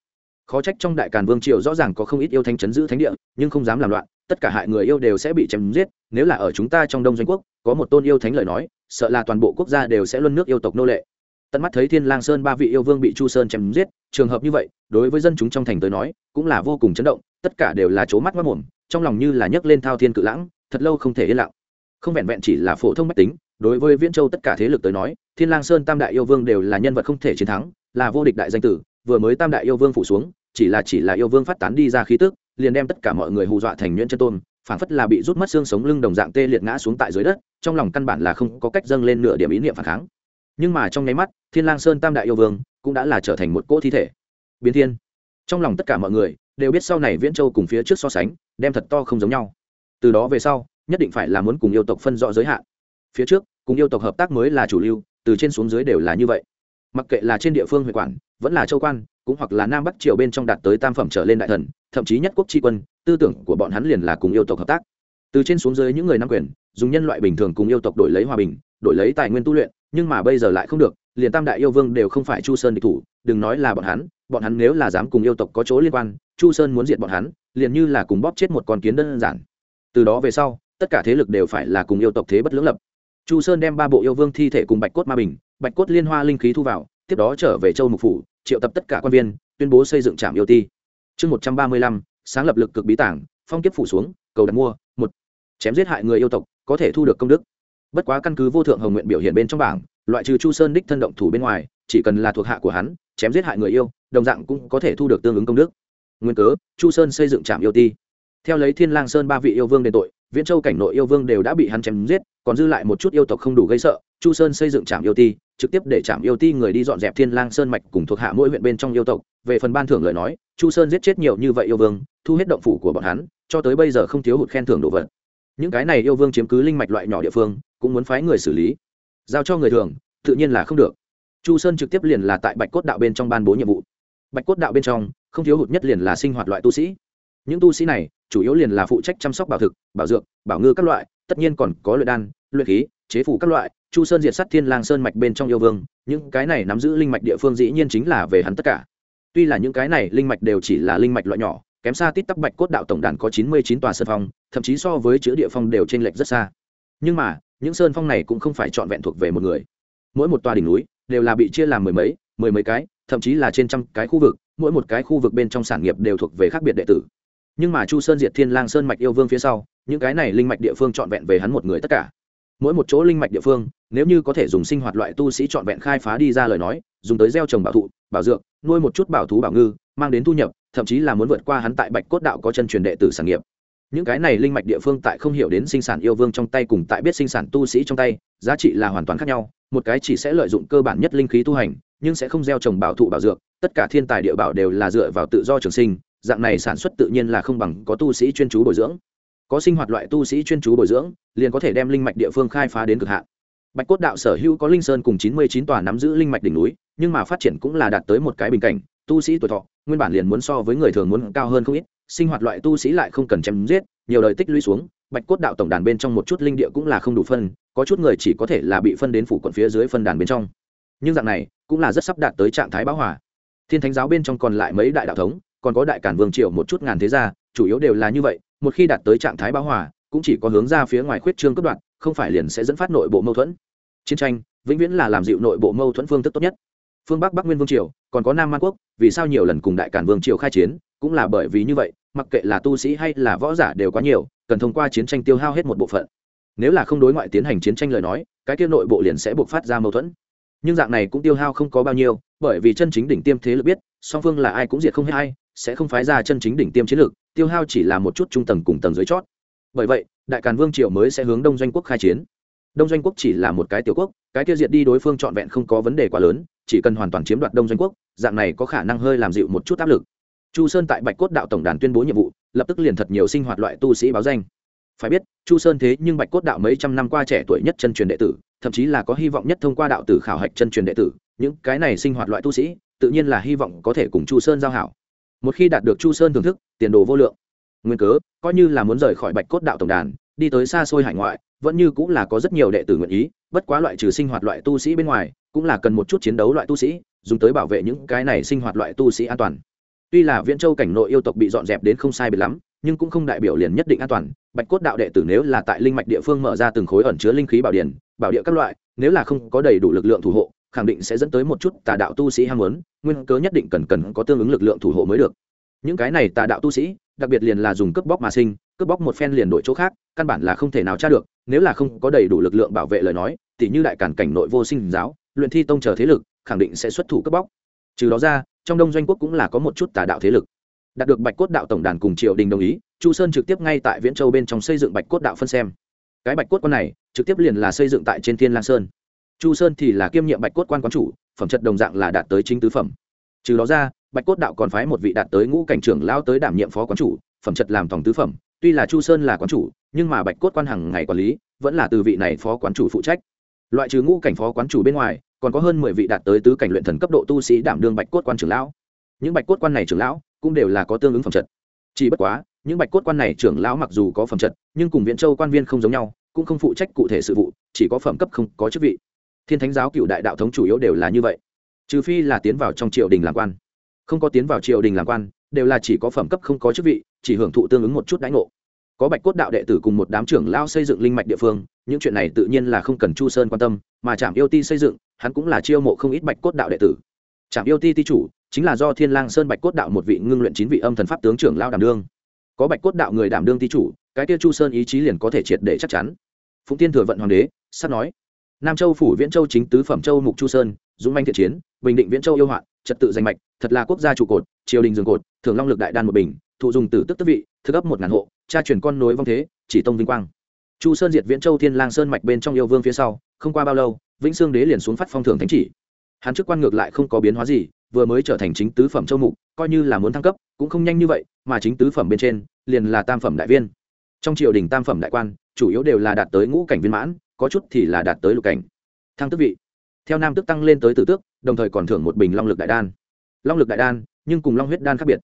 Khó trách trong đại càn vương triều rõ ràng có không ít yêu thanh chấn giữ thánh địa, nhưng không dám làm loạn, tất cả hại người yêu đều sẽ bị chém giết, nếu là ở chúng ta trong đông doanh quốc, có một tôn yêu thánh lời nói, sợ là toàn bộ quốc gia đều sẽ luân nước yêu tộc nô lệ tận mắt thấy thiên lang sơn ba vị yêu vương bị chu sơn chém giết, trường hợp như vậy, đối với dân chúng trong thành tới nói, cũng là vô cùng chấn động, tất cả đều là c mắt mất mồm, trong lòng như là nhấc lên thao thiên cự lãng, thật lâu không thể yên lặng. Không vẹn vẹn chỉ là phổ thông mách tính, đối với viễn châu tất cả thế lực tới nói, thiên lang sơn tam đại yêu vương đều là nhân vật không thể chiến thắng, là vô địch đại danh tử, vừa mới tam đại yêu vương phủ xuống, chỉ là chỉ là yêu vương phát tán đi ra khí tức, liền đem tất cả mọi người hù dọa thành nhuyễn chân tôn phảng phất là bị rút mất xương sống lưng đồng dạng tê liệt ngã xuống tại dưới đất, trong lòng căn bản là không có cách dâng lên nửa điểm ý niệm phản kháng nhưng mà trong nháy mắt, thiên lang sơn tam đại yêu vương cũng đã là trở thành một cỗ thi thể. Biến thiên. Trong lòng tất cả mọi người đều biết sau này viễn châu cùng phía trước so sánh, đem thật to không giống nhau. Từ đó về sau, nhất định phải là muốn cùng yêu tộc phân rõ giới hạn. Phía trước, cùng yêu tộc hợp tác mới là chủ lưu, từ trên xuống dưới đều là như vậy. Mặc kệ là trên địa phương huyện quản, vẫn là châu quan, cũng hoặc là nam bắc triều bên trong đạt tới tam phẩm trở lên đại thần, thậm chí nhất quốc tri quân, tư tưởng của bọn hắn liền là cùng yêu tộc hợp tác. Từ trên xuống dưới những người nam quyền, dùng nhân loại bình thường cùng yêu tộc đổi lấy hòa bình, đổi lấy tài nguyên tu luyện nhưng mà bây giờ lại không được, liền tam đại yêu vương đều không phải chu sơn địch thủ, đừng nói là bọn hắn bọn hắn nếu là dám cùng yêu tộc có chỗ liên quan, chu sơn muốn diệt bọn hắn, liền như là cùng bóp chết một con kiến đơn giản. Từ đó về sau, tất cả thế lực đều phải là cùng yêu tộc thế bất lưỡng lập. Chu sơn đem ba bộ yêu vương thi thể cùng bạch cốt ma bình, bạch cốt liên hoa linh khí thu vào, tiếp đó trở về châu mục phủ, triệu tập tất cả quan viên, tuyên bố xây dựng trạm yêu ti. Chương một trăm ba mươi lăm, sáng lập lực cực bí tảng, phong kiếp phủ xuống, cầu đặt mua, một. Chém giết hại người yêu tộc, có thể thu được công đức bất quá căn cứ vô thượng hồng nguyện biểu hiện bên trong bảng, loại trừ chu sơn đích thân động thủ bên ngoài, chỉ cần là thuộc hạ của hắn, chém giết hại người yêu, đồng dạng cũng có thể thu được tương ứng công đức. Nguyên cớ, chu sơn xây dựng trạm yêu ti. Theo lấy thiên lang sơn ba vị yêu vương đền tội, viễn châu cảnh nội yêu vương đều đã bị hắn chém giết, còn dư lại một chút yêu tộc không đủ gây sợ, chu sơn xây dựng trạm yêu ti, trực tiếp để trạm yêu ti người đi dọn dẹp thiên lang sơn mạch cùng thuộc hạ mỗi huyện bên trong yêu tộc. Về phần ban thưởng lời nói, chu sơn giết chết nhiều như vậy yêu vương, thu hết động phủ của bọn hắn, cho tới bây giờ không thiếu hụt khen thưởng đồ vật những cái này yêu vương chiếm cứ linh mạch loại nhỏ địa phương, cũng muốn phái người xử lý. Giao cho người thường, tự nhiên là không được. Chu sơn trực tiếp liền là tại bạch cốt đạo bên trong ban bố nhiệm vụ. Bạch cốt đạo bên trong, không thiếu hụt nhất liền là sinh hoạt loại tu sĩ. Những tu sĩ này, chủ yếu liền là phụ trách chăm sóc bảo thực, bảo dược, bảo ngư các loại, tất nhiên còn có luyện đan, luyện khí, chế phủ các loại, chu sơn diệt sắt thiên lang sơn mạch bên trong yêu vương, những cái này nắm giữ linh mạch địa phương dĩ nhiên chính là về hắn tất cả. Tuy là những cái này linh mạch đều chỉ là linh mạch loại nhỏ, kém xa tít tắc bạch cốt đạo tổng đàn có chín mươi chín tòa sơn phong thậm chí so với chữ địa phong đều t r ê n lệch rất xa. Nhưng mà, những sơn phong này cũng không phải trọn vẹn thuộc về một người. Mỗi một tòa đỉnh núi đều là bị chia làm mười mấy mười mấy cái, thậm chí là trên trăm cái khu vực, mỗi một cái khu vực bên trong sản nghiệp đều thuộc về khác biệt đệ tử. Nhưng mà chu sơn diệt thiên lang sơn mạch yêu vương phía sau, những cái này linh mạch địa phương trọn vẹn về hắn một người tất cả. Mỗi một chỗ linh mạch địa phương, nếu như có thể dùng sinh hoạt loại tu sĩ trọn vẹn khai phá đi ra lời nói, dùng tới gieo trồng bảo thụ, bảo dược, nuôi một chút bảo thú bảo ngư, mang đến thu nhập, thậm chí là muốn vượt qua hắn tại bạch cốt đạo có chân truyền đệ tử sản nghiệp những cái này linh mạch địa phương tại không hiểu đến sinh sản yêu vương trong tay cùng tại biết sinh sản tu sĩ trong tay, giá trị là hoàn toàn khác nhau, một cái chỉ sẽ lợi dụng cơ bản nhất linh khí tu hành, nhưng sẽ không gieo trồng bảo thụ bảo dược, tất cả thiên tài địa bảo đều là dựa vào tự do trường sinh, dạng này sản xuất tự nhiên là không bằng có tu sĩ chuyên chú bồi dưỡng. Có sinh hoạt loại tu sĩ chuyên chú bồi dưỡng, liền có thể đem linh mạch địa phương khai phá đến cực hạn. Bạch cốt đạo sở hữu có linh sơn cùng chín mươi chín tòa nắm giữ linh mạch đỉnh núi, nhưng mà phát triển cũng là đạt tới một cái bình cảnh, tu sĩ tuổi thọ, nguyên bản liền muốn so với người thường muốn cao hơn không ít sinh hoạt loại tu sĩ lại không cần chém giết, nhiều đời tích lũy xuống, bạch cốt đạo tổng đàn bên trong một chút linh địa cũng là không đủ phân, có chút người chỉ có thể là bị phân đến phủ quận phía dưới phân đàn bên trong. Nhưng dạng này, cũng là rất sắp đạt tới trạng thái bão hòa. Thiên thánh giáo bên trong còn lại mấy đại đạo thống, còn có đại cản vương triều một chút ngàn thế gia, chủ yếu đều là như vậy, một khi đạt tới trạng thái bão hòa, cũng chỉ có hướng ra phía ngoài khuyết trương cấp đoạn, không phải liền sẽ dẫn phát nội bộ mâu thuẫn. Chiến tranh, vĩnh viễn là làm dịu nội bộ mâu thuẫn phương thức tốt nhất. Phương bắc bắc nguyên vương triều, còn có nam man quốc, vì sao nhiều lần cùng đại cản vương triều khai chiến cũng là bởi vì như vậy, mặc kệ là tu sĩ hay là võ giả đều quá nhiều, cần thông qua chiến tranh tiêu hao hết một bộ phận. Nếu là không đối ngoại tiến hành chiến tranh lời nói, cái kia nội bộ liền sẽ buộc phát ra mâu thuẫn. Nhưng dạng này cũng tiêu hao không có bao nhiêu, bởi vì chân chính đỉnh tiêm thế lực biết, song phương là ai cũng diệt không hết ai, sẽ không phái ra chân chính đỉnh tiêm chiến lược tiêu hao chỉ là một chút trung tầng cùng tầng dưới chót. Bởi vậy, đại càn vương triều mới sẽ hướng đông doanh quốc khai chiến. Đông doanh quốc chỉ là một cái tiểu quốc, cái tiêu diệt đi đối phương trọn vẹn không có vấn đề quá lớn, chỉ cần hoàn toàn chiếm đoạt đông doanh quốc, dạng này có khả năng hơi làm dịu một chút áp lực chu sơn tại bạch cốt đạo tổng đàn tuyên bố nhiệm vụ, lập tức liền thật nhiều sinh hoạt loại tu sĩ báo danh. Phải biết, chu sơn thế nhưng bạch cốt đạo mấy trăm năm qua trẻ tuổi nhất chân truyền đệ tử, thậm chí là có hy vọng nhất thông qua đạo tử khảo hạch chân truyền đệ tử, những cái này sinh hoạt loại tu sĩ, tự nhiên là hy vọng có thể cùng chu sơn giao hảo. Một khi đạt được chu sơn thưởng thức, tiền đồ vô lượng. Nguyên cớ, coi như là muốn rời khỏi bạch cốt đạo tổng đàn, đi tới xa xôi hải ngoại, vẫn như cũng là có rất nhiều đệ tử nguyện ý, bất quá loại trừ sinh hoạt loại tu sĩ bên ngoài, cũng là cần một chút chiến đấu loại tu sĩ, dùng tới bảo vệ những cái này sinh hoạt loại tu sĩ an toàn tuy là viễn châu cảnh nội yêu tộc bị dọn dẹp đến không sai biệt lắm, nhưng cũng không đại biểu liền nhất định an toàn. Bạch cốt đạo đệ tử nếu là tại linh mạch địa phương mở ra từng khối ẩn chứa linh khí bảo điển bảo địa các loại, nếu là không có đầy đủ lực lượng thủ hộ, khẳng định sẽ dẫn tới một chút tà đạo tu sĩ ham muốn, nguyên cớ nhất định cần cần có tương ứng lực lượng thủ hộ mới được. Những cái này tà đạo tu sĩ, đặc biệt liền là dùng cướp bóc mà sinh, cướp bóc một phen liền đổi chỗ khác, căn bản là không thể nào tra được, nếu là không có đầy đủ lực lượng bảo vệ lời nói, tỉ như đại cản cảnh nội vô sinh giáo, luyện thi tông chờ thế lực, khẳng định sẽ xuất thủ cướp bóc. Trừ đó ra trong đông doanh quốc cũng là có một chút tà đạo thế lực. Đạt được bạch cốt đạo tổng đàn cùng triều đình đồng ý, chu sơn trực tiếp ngay tại viễn châu bên trong xây dựng bạch cốt đạo phân xem. Cái bạch cốt quan này, trực tiếp liền là xây dựng tại trên thiên lang sơn. Chu sơn thì là kiêm nhiệm bạch cốt quan quán chủ, phẩm chất đồng dạng là đạt tới chính tứ phẩm. Trừ đó ra, bạch cốt đạo còn phái một vị đạt tới ngũ cảnh trưởng lao tới đảm nhiệm phó quán chủ, phẩm chất làm tổng tứ phẩm. Tuy là chu sơn là quán chủ, nhưng mà bạch cốt quan hàng ngày quản lý, vẫn là từ vị này phó quán chủ phụ trách. Loại trừ ngũ cảnh phó quán chủ bên ngoài còn có hơn mười vị đạt tới tứ cảnh luyện thần cấp độ tu sĩ đảm đương bạch cốt quan trưởng lão. Những bạch cốt quan này trưởng lão cũng đều là có tương ứng phẩm chất. Chỉ bất quá, những bạch cốt quan này trưởng lão mặc dù có phẩm chất, nhưng cùng viện châu quan viên không giống nhau, cũng không phụ trách cụ thể sự vụ, chỉ có phẩm cấp không có chức vị. Thiên thánh giáo cựu đại đạo thống chủ yếu đều là như vậy. Trừ phi là tiến vào trong triều đình làm quan. Không có tiến vào triều đình làm quan, đều là chỉ có phẩm cấp không có chức vị, chỉ hưởng thụ tương ứng một chút đãi ngộ có bạch cốt đạo đệ tử cùng một đám trưởng lao xây dựng linh mạch địa phương, những chuyện này tự nhiên là không cần chu sơn quan tâm, mà trạm yêu ti xây dựng, hắn cũng là chiêu mộ không ít bạch cốt đạo đệ tử. Trạm yêu ti ti chủ, chính là do thiên lang sơn bạch cốt đạo một vị ngưng luyện chín vị âm thần pháp tướng trưởng lao đảm đương. Có bạch cốt đạo người đảm đương ti chủ, cái kia chu sơn ý chí liền có thể triệt để chắc chắn. Phụng tiên thừa vận hoàng đế, sắp nói. Nam châu phủ viễn châu chính tứ phẩm châu mục chu sơn, dũng manh thiện chiến, bình định viễn châu yêu hoạn, trật tự danh mạch, thật là quốc gia trụ cột, triều đình dường cột thường long lực đại đan một bình, thụ dùng tử tức tức vị thức ấp một ngàn hộ, cha truyền con nối vong thế, chỉ tông vinh quang. Chu sơn diệt viễn châu thiên lang sơn mạch bên trong yêu vương phía sau, không qua bao lâu, vĩnh sương đế liền xuống phát phong thưởng thánh chỉ. Hắn chức quan ngược lại không có biến hóa gì, vừa mới trở thành chính tứ phẩm châu mục, coi như là muốn thăng cấp, cũng không nhanh như vậy, mà chính tứ phẩm bên trên, liền là tam phẩm đại viên. Trong triều đình tam phẩm đại quan, chủ yếu đều là đạt tới ngũ cảnh viên mãn, có chút thì là đạt tới lục cảnh. Thăng tước vị. Theo nam tước tăng lên tới tử tước, đồng thời còn thưởng một bình long lực đại đan. Long lực đại đan, nhưng cùng long huyết đan khác biệt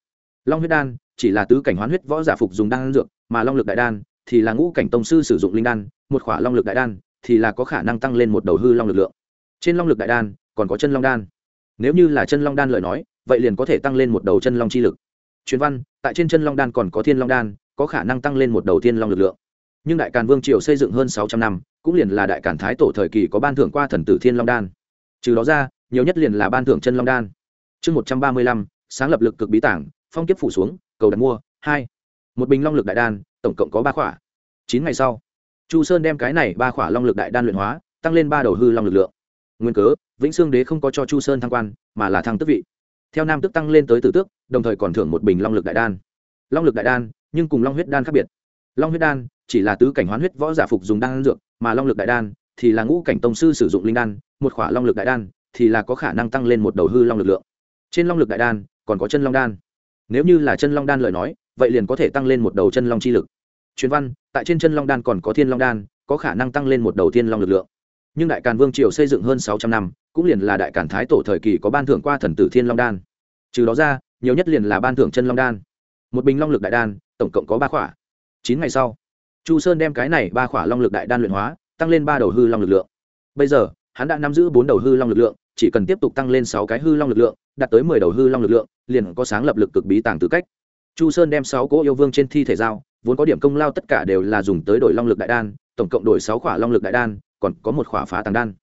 long huyết đan, chỉ là tứ cảnh hoán huyết võ giả phục dùng đan dược, mà long lực đại đan thì là ngũ cảnh tông sư sử dụng linh đan, một khỏa long lực đại đan thì là có khả năng tăng lên một đầu hư long lực lượng. Trên long lực đại đan còn có chân long đan. Nếu như là chân long đan lời nói, vậy liền có thể tăng lên một đầu chân long chi lực. Truyền văn, tại trên chân long đan còn có thiên long đan, có khả năng tăng lên một đầu thiên long lực lượng. Nhưng đại càn vương triều xây dựng hơn sáu trăm năm, cũng liền là đại càn thái tổ thời kỳ có ban thưởng qua thần tử thiên long đan. Trừ đó ra, nhiều nhất liền là ban thưởng chân long đan. Chương một trăm ba mươi lăm, sáng lập lực cực bí tảng phong kiếp phủ xuống, cầu đặt mua, hai. Một bình long lực đại đan, tổng cộng có ba khỏa. Chín ngày sau, chu sơn đem cái này ba khỏa long lực đại đan luyện hóa, tăng lên ba đầu hư long lực lượng. Nguyên cớ, vĩnh sương đế không có cho chu sơn thăng quan, mà là thăng tức vị. Theo nam tước tăng lên tới tử tước, đồng thời còn thưởng một bình long lực đại đan. Long lực đại đan, nhưng cùng long huyết đan khác biệt. Long huyết đan, chỉ là tứ cảnh hoán huyết võ giả phục dùng đan dược, mà long lực đại đan, thì là ngũ cảnh tông sư sử dụng linh đan, một khỏa long lực đại đan, thì là có khả năng tăng lên một đầu hư long lực lượng. Trên long lực đại đan, còn có chân long đan nếu như là chân long đan lời nói, vậy liền có thể tăng lên một đầu chân long chi lực. Truyền văn, tại trên chân long đan còn có thiên long đan, có khả năng tăng lên một đầu thiên long lực lượng. Nhưng đại càn vương triều xây dựng hơn sáu trăm năm, cũng liền là đại càn thái tổ thời kỳ có ban thưởng qua thần tử thiên long đan. Trừ đó ra, nhiều nhất liền là ban thưởng chân long đan. Một bình long lực đại đan, tổng cộng có ba khỏa. Chín ngày sau, chu sơn đem cái này ba khỏa long lực đại đan luyện hóa, tăng lên ba đầu hư long lực lượng. Bây giờ, hắn đã nắm giữ bốn đầu hư long lực lượng chỉ cần tiếp tục tăng lên sáu cái hư long lực lượng, đạt tới mười đầu hư long lực lượng, liền có sáng lập lực cực bí tàng tư cách. Chu sơn đem sáu cỗ yêu vương trên thi thể giao, vốn có điểm công lao tất cả đều là dùng tới đổi long lực đại đan, tổng cộng đổi sáu khỏa long lực đại đan, còn có một khỏa phá tàng đan.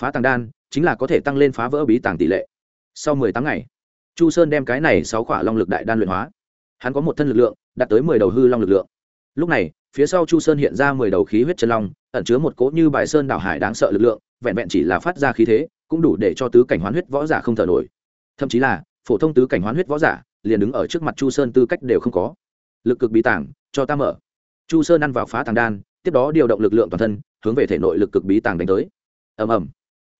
Phá tàng đan chính là có thể tăng lên phá vỡ bí tàng tỷ lệ. Sau mười tám ngày, chu sơn đem cái này sáu khỏa long lực đại đan luyện hóa. Hắn có một thân lực lượng, đạt tới mười đầu hư long lực lượng. Lúc này, phía sau chu sơn hiện ra mười đầu khí huyết chân long, ẩn chứa một cỗ như bài sơn đảo hải đáng sợ lực lượng, vẹn vẹn chỉ là phát ra khí thế cũng đủ để cho tứ cảnh hoán huyết võ giả không thở nổi. Thậm chí là, phổ thông tứ cảnh hoán huyết võ giả, liền đứng ở trước mặt chu sơn tư cách đều không có. Lực cực bí tàng, cho ta mở. Chu sơn ăn vào phá tàng đan, tiếp đó điều động lực lượng toàn thân, hướng về thể nội lực cực bí tàng đánh tới. Ầm ầm.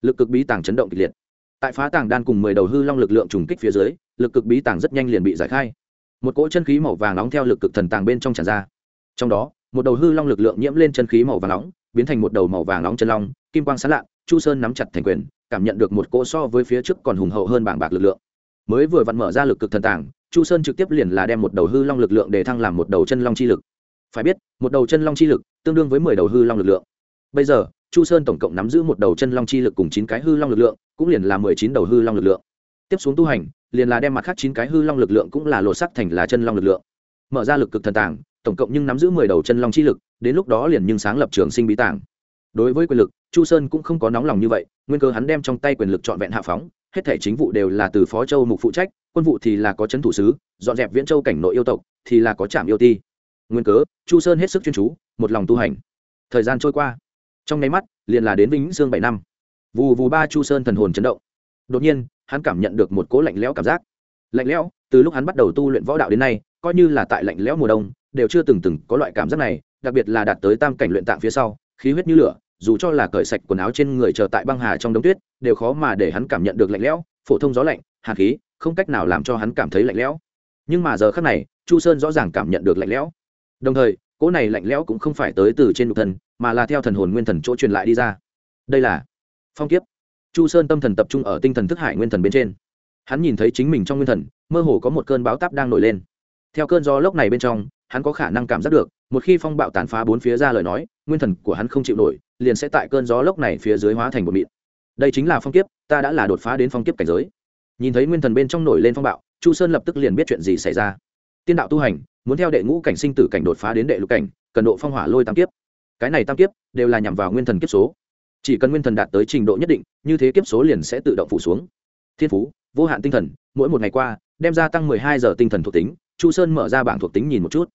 Lực cực bí tàng chấn động kịch liệt. Tại phá tàng đan cùng mười đầu hư long lực lượng trùng kích phía dưới, lực cực bí tàng rất nhanh liền bị giải khai. Một cỗ chân khí màu vàng nóng theo lực cực thần tàng bên trong tràn ra. Trong đó, một đầu hư long lực lượng nhiễm lên chân khí màu vàng nóng, biến thành một đầu màu vàng nóng chân long, kim quang sán lạ chu sơn nắm chặt thành quyền, cảm nhận được một cỗ so với phía trước còn hùng hậu hơn bảng bạc lực lượng. Mới vừa vặn mở ra lực cực thần tàng, chu sơn trực tiếp liền là đem một đầu hư long lực lượng để thăng làm một đầu chân long chi lực. Phải biết, một đầu chân long chi lực tương đương với mười đầu hư long lực lượng. Bây giờ, chu sơn tổng cộng nắm giữ một đầu chân long chi lực cùng chín cái hư long lực lượng, cũng liền là mười chín đầu hư long lực lượng. Tiếp xuống tu hành, liền là đem mặt khác chín cái hư long lực lượng cũng là lột sắc thành là chân long lực lượng. Mở ra lực cực thần tàng, tổng cộng nhưng nắm giữ mười đầu chân long chi lực, đến lúc đó liền nhưng sáng lập trường sinh bí tàng đối với quyền lực, chu sơn cũng không có nóng lòng như vậy, nguyên cơ hắn đem trong tay quyền lực trọn vẹn hạ phóng, hết thể chính vụ đều là từ phó châu mục phụ trách, quân vụ thì là có trấn thủ sứ, dọn dẹp viễn châu cảnh nội yêu tộc thì là có trạm yêu ti. Nguyên cớ chu sơn hết sức chuyên chú, một lòng tu hành. Thời gian trôi qua, trong nháy mắt, liền là đến vĩnh sương bảy năm. Vù vù ba chu sơn thần hồn chấn động. Đột nhiên, hắn cảm nhận được một cố lạnh lẽo cảm giác. Lạnh lẽo, từ lúc hắn bắt đầu tu luyện võ đạo đến nay, coi như là tại lạnh lẽo mùa đông, đều chưa từng từng có loại cảm giác này, đặc biệt là đạt tới tam cảnh luyện tạng phía sau khí huyết như lửa, dù cho là cởi sạch quần áo trên người chờ tại băng hà trong đống tuyết, đều khó mà để hắn cảm nhận được lạnh lẽo, phổ thông gió lạnh hạt khí, không cách nào làm cho hắn cảm thấy lạnh lẽo. Nhưng mà giờ khác này, chu sơn rõ ràng cảm nhận được lạnh lẽo. Đồng thời, cỗ này lạnh lẽo cũng không phải tới từ trên nhục thần, mà là theo thần hồn nguyên thần chỗ truyền lại đi ra. Đây là phong kiếp. Chu sơn tâm thần tập trung ở tinh thần thức hải nguyên thần bên trên. Hắn nhìn thấy chính mình trong nguyên thần, mơ hồ có một cơn bão táp đang nổi lên. Theo cơn gió lốc này bên trong, hắn có khả năng cảm giác được, một khi phong bạo tàn phá bốn phía ra lời nói nguyên thần của hắn không chịu nổi, liền sẽ tại cơn gió lốc này phía dưới hóa thành một mịn. Đây chính là phong kiếp, ta đã là đột phá đến phong kiếp cảnh giới. Nhìn thấy nguyên thần bên trong nổi lên phong bạo, chu sơn lập tức liền biết chuyện gì xảy ra. Tiên đạo tu hành, muốn theo đệ ngũ cảnh sinh tử cảnh đột phá đến đệ lục cảnh, cần độ phong hỏa lôi tam kiếp. Cái này tam kiếp đều là nhằm vào nguyên thần kiếp số. Chỉ cần nguyên thần đạt tới trình độ nhất định, như thế kiếp số liền sẽ tự động phủ xuống. Thiên phú, vô hạn tinh thần, mỗi một ngày qua, đem ra tăng mười hai giờ tinh thần thuộc tính, chu sơn mở ra bảng thuộc tính nhìn một chút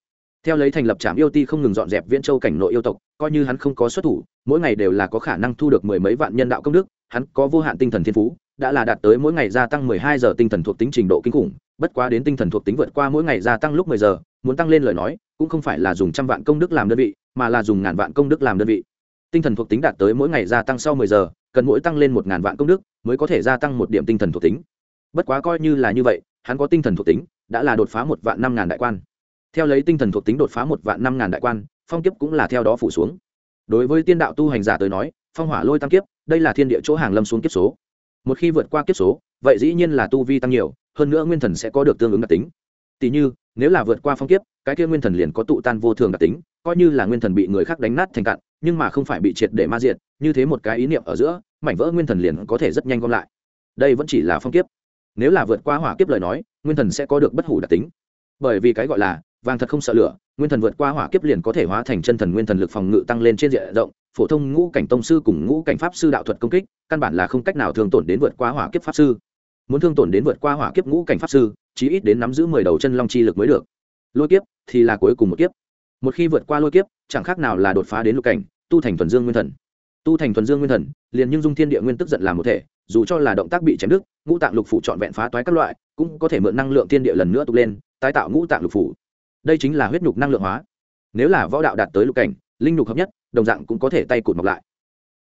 theo lấy thành lập trạm yêu ti không ngừng dọn dẹp viễn châu cảnh nội yêu tộc, coi như hắn không có xuất thủ, mỗi ngày đều là có khả năng thu được mười mấy vạn nhân đạo công đức, hắn có vô hạn tinh thần thiên phú, đã là đạt tới mỗi ngày gia tăng mười hai giờ tinh thần thuộc tính trình độ kinh khủng, bất quá đến tinh thần thuộc tính vượt qua mỗi ngày gia tăng lúc mười giờ, muốn tăng lên lời nói, cũng không phải là dùng trăm vạn công đức làm đơn vị, mà là dùng ngàn vạn công đức làm đơn vị. Tinh thần thuộc tính đạt tới mỗi ngày gia tăng sau mười giờ, cần mỗi tăng lên một ngàn vạn công đức mới có thể gia tăng một điểm tinh thần thuộc tính. Bất quá coi như là như vậy, hắn có tinh thần thuộc tính, đã là đột phá một vạn năm ngàn đại quan theo lấy tinh thần thuộc tính đột phá một vạn năm ngàn đại quan, phong kiếp cũng là theo đó phủ xuống. Đối với tiên đạo tu hành giả tới nói, phong hỏa lôi tăng kiếp, đây là thiên địa chỗ hàng lâm xuống kiếp số. Một khi vượt qua kiếp số, vậy dĩ nhiên là tu vi tăng nhiều, hơn nữa nguyên thần sẽ có được tương ứng đặc tính. Tỷ như, nếu là vượt qua phong kiếp, cái kia nguyên thần liền có tụ tan vô thường đặc tính, coi như là nguyên thần bị người khác đánh nát thành cạn nhưng mà không phải bị triệt để ma diệt, như thế một cái ý niệm ở giữa, mảnh vỡ nguyên thần liền có thể rất nhanh gom lại. Đây vẫn chỉ là phong kiếp. Nếu là vượt qua hỏa kiếp lời nói, nguyên thần sẽ có được bất hủ đặc tính. Bởi vì cái gọi là vàng thật không sợ lửa, nguyên thần vượt qua hỏa kiếp liền có thể hóa thành chân thần nguyên thần lực phòng ngự tăng lên trên diện rộng, phổ thông ngũ cảnh tông sư cùng ngũ cảnh pháp sư đạo thuật công kích, căn bản là không cách nào thương tổn đến vượt qua hỏa kiếp pháp sư. Muốn thương tổn đến vượt qua hỏa kiếp ngũ cảnh pháp sư, chí ít đến nắm giữ mười đầu chân long chi lực mới được. Lôi kiếp thì là cuối cùng một kiếp. Một khi vượt qua lôi kiếp, chẳng khác nào là đột phá đến lục cảnh, tu thành thuần dương nguyên thần. Tu thành thuần dương nguyên thần, liền nhưng dung thiên địa nguyên tức giận làm một thể, dù cho là động tác bị chém đứt, ngũ tạng lục phủ trọn vẹn phá toái các loại, cũng có thể mượn năng lượng thiên địa lần nữa tục lên, tái tạo ngũ tạng lục phủ đây chính là huyết nhục năng lượng hóa. Nếu là võ đạo đạt tới lục cảnh, linh nhục hợp nhất, đồng dạng cũng có thể tay cụt mọc lại.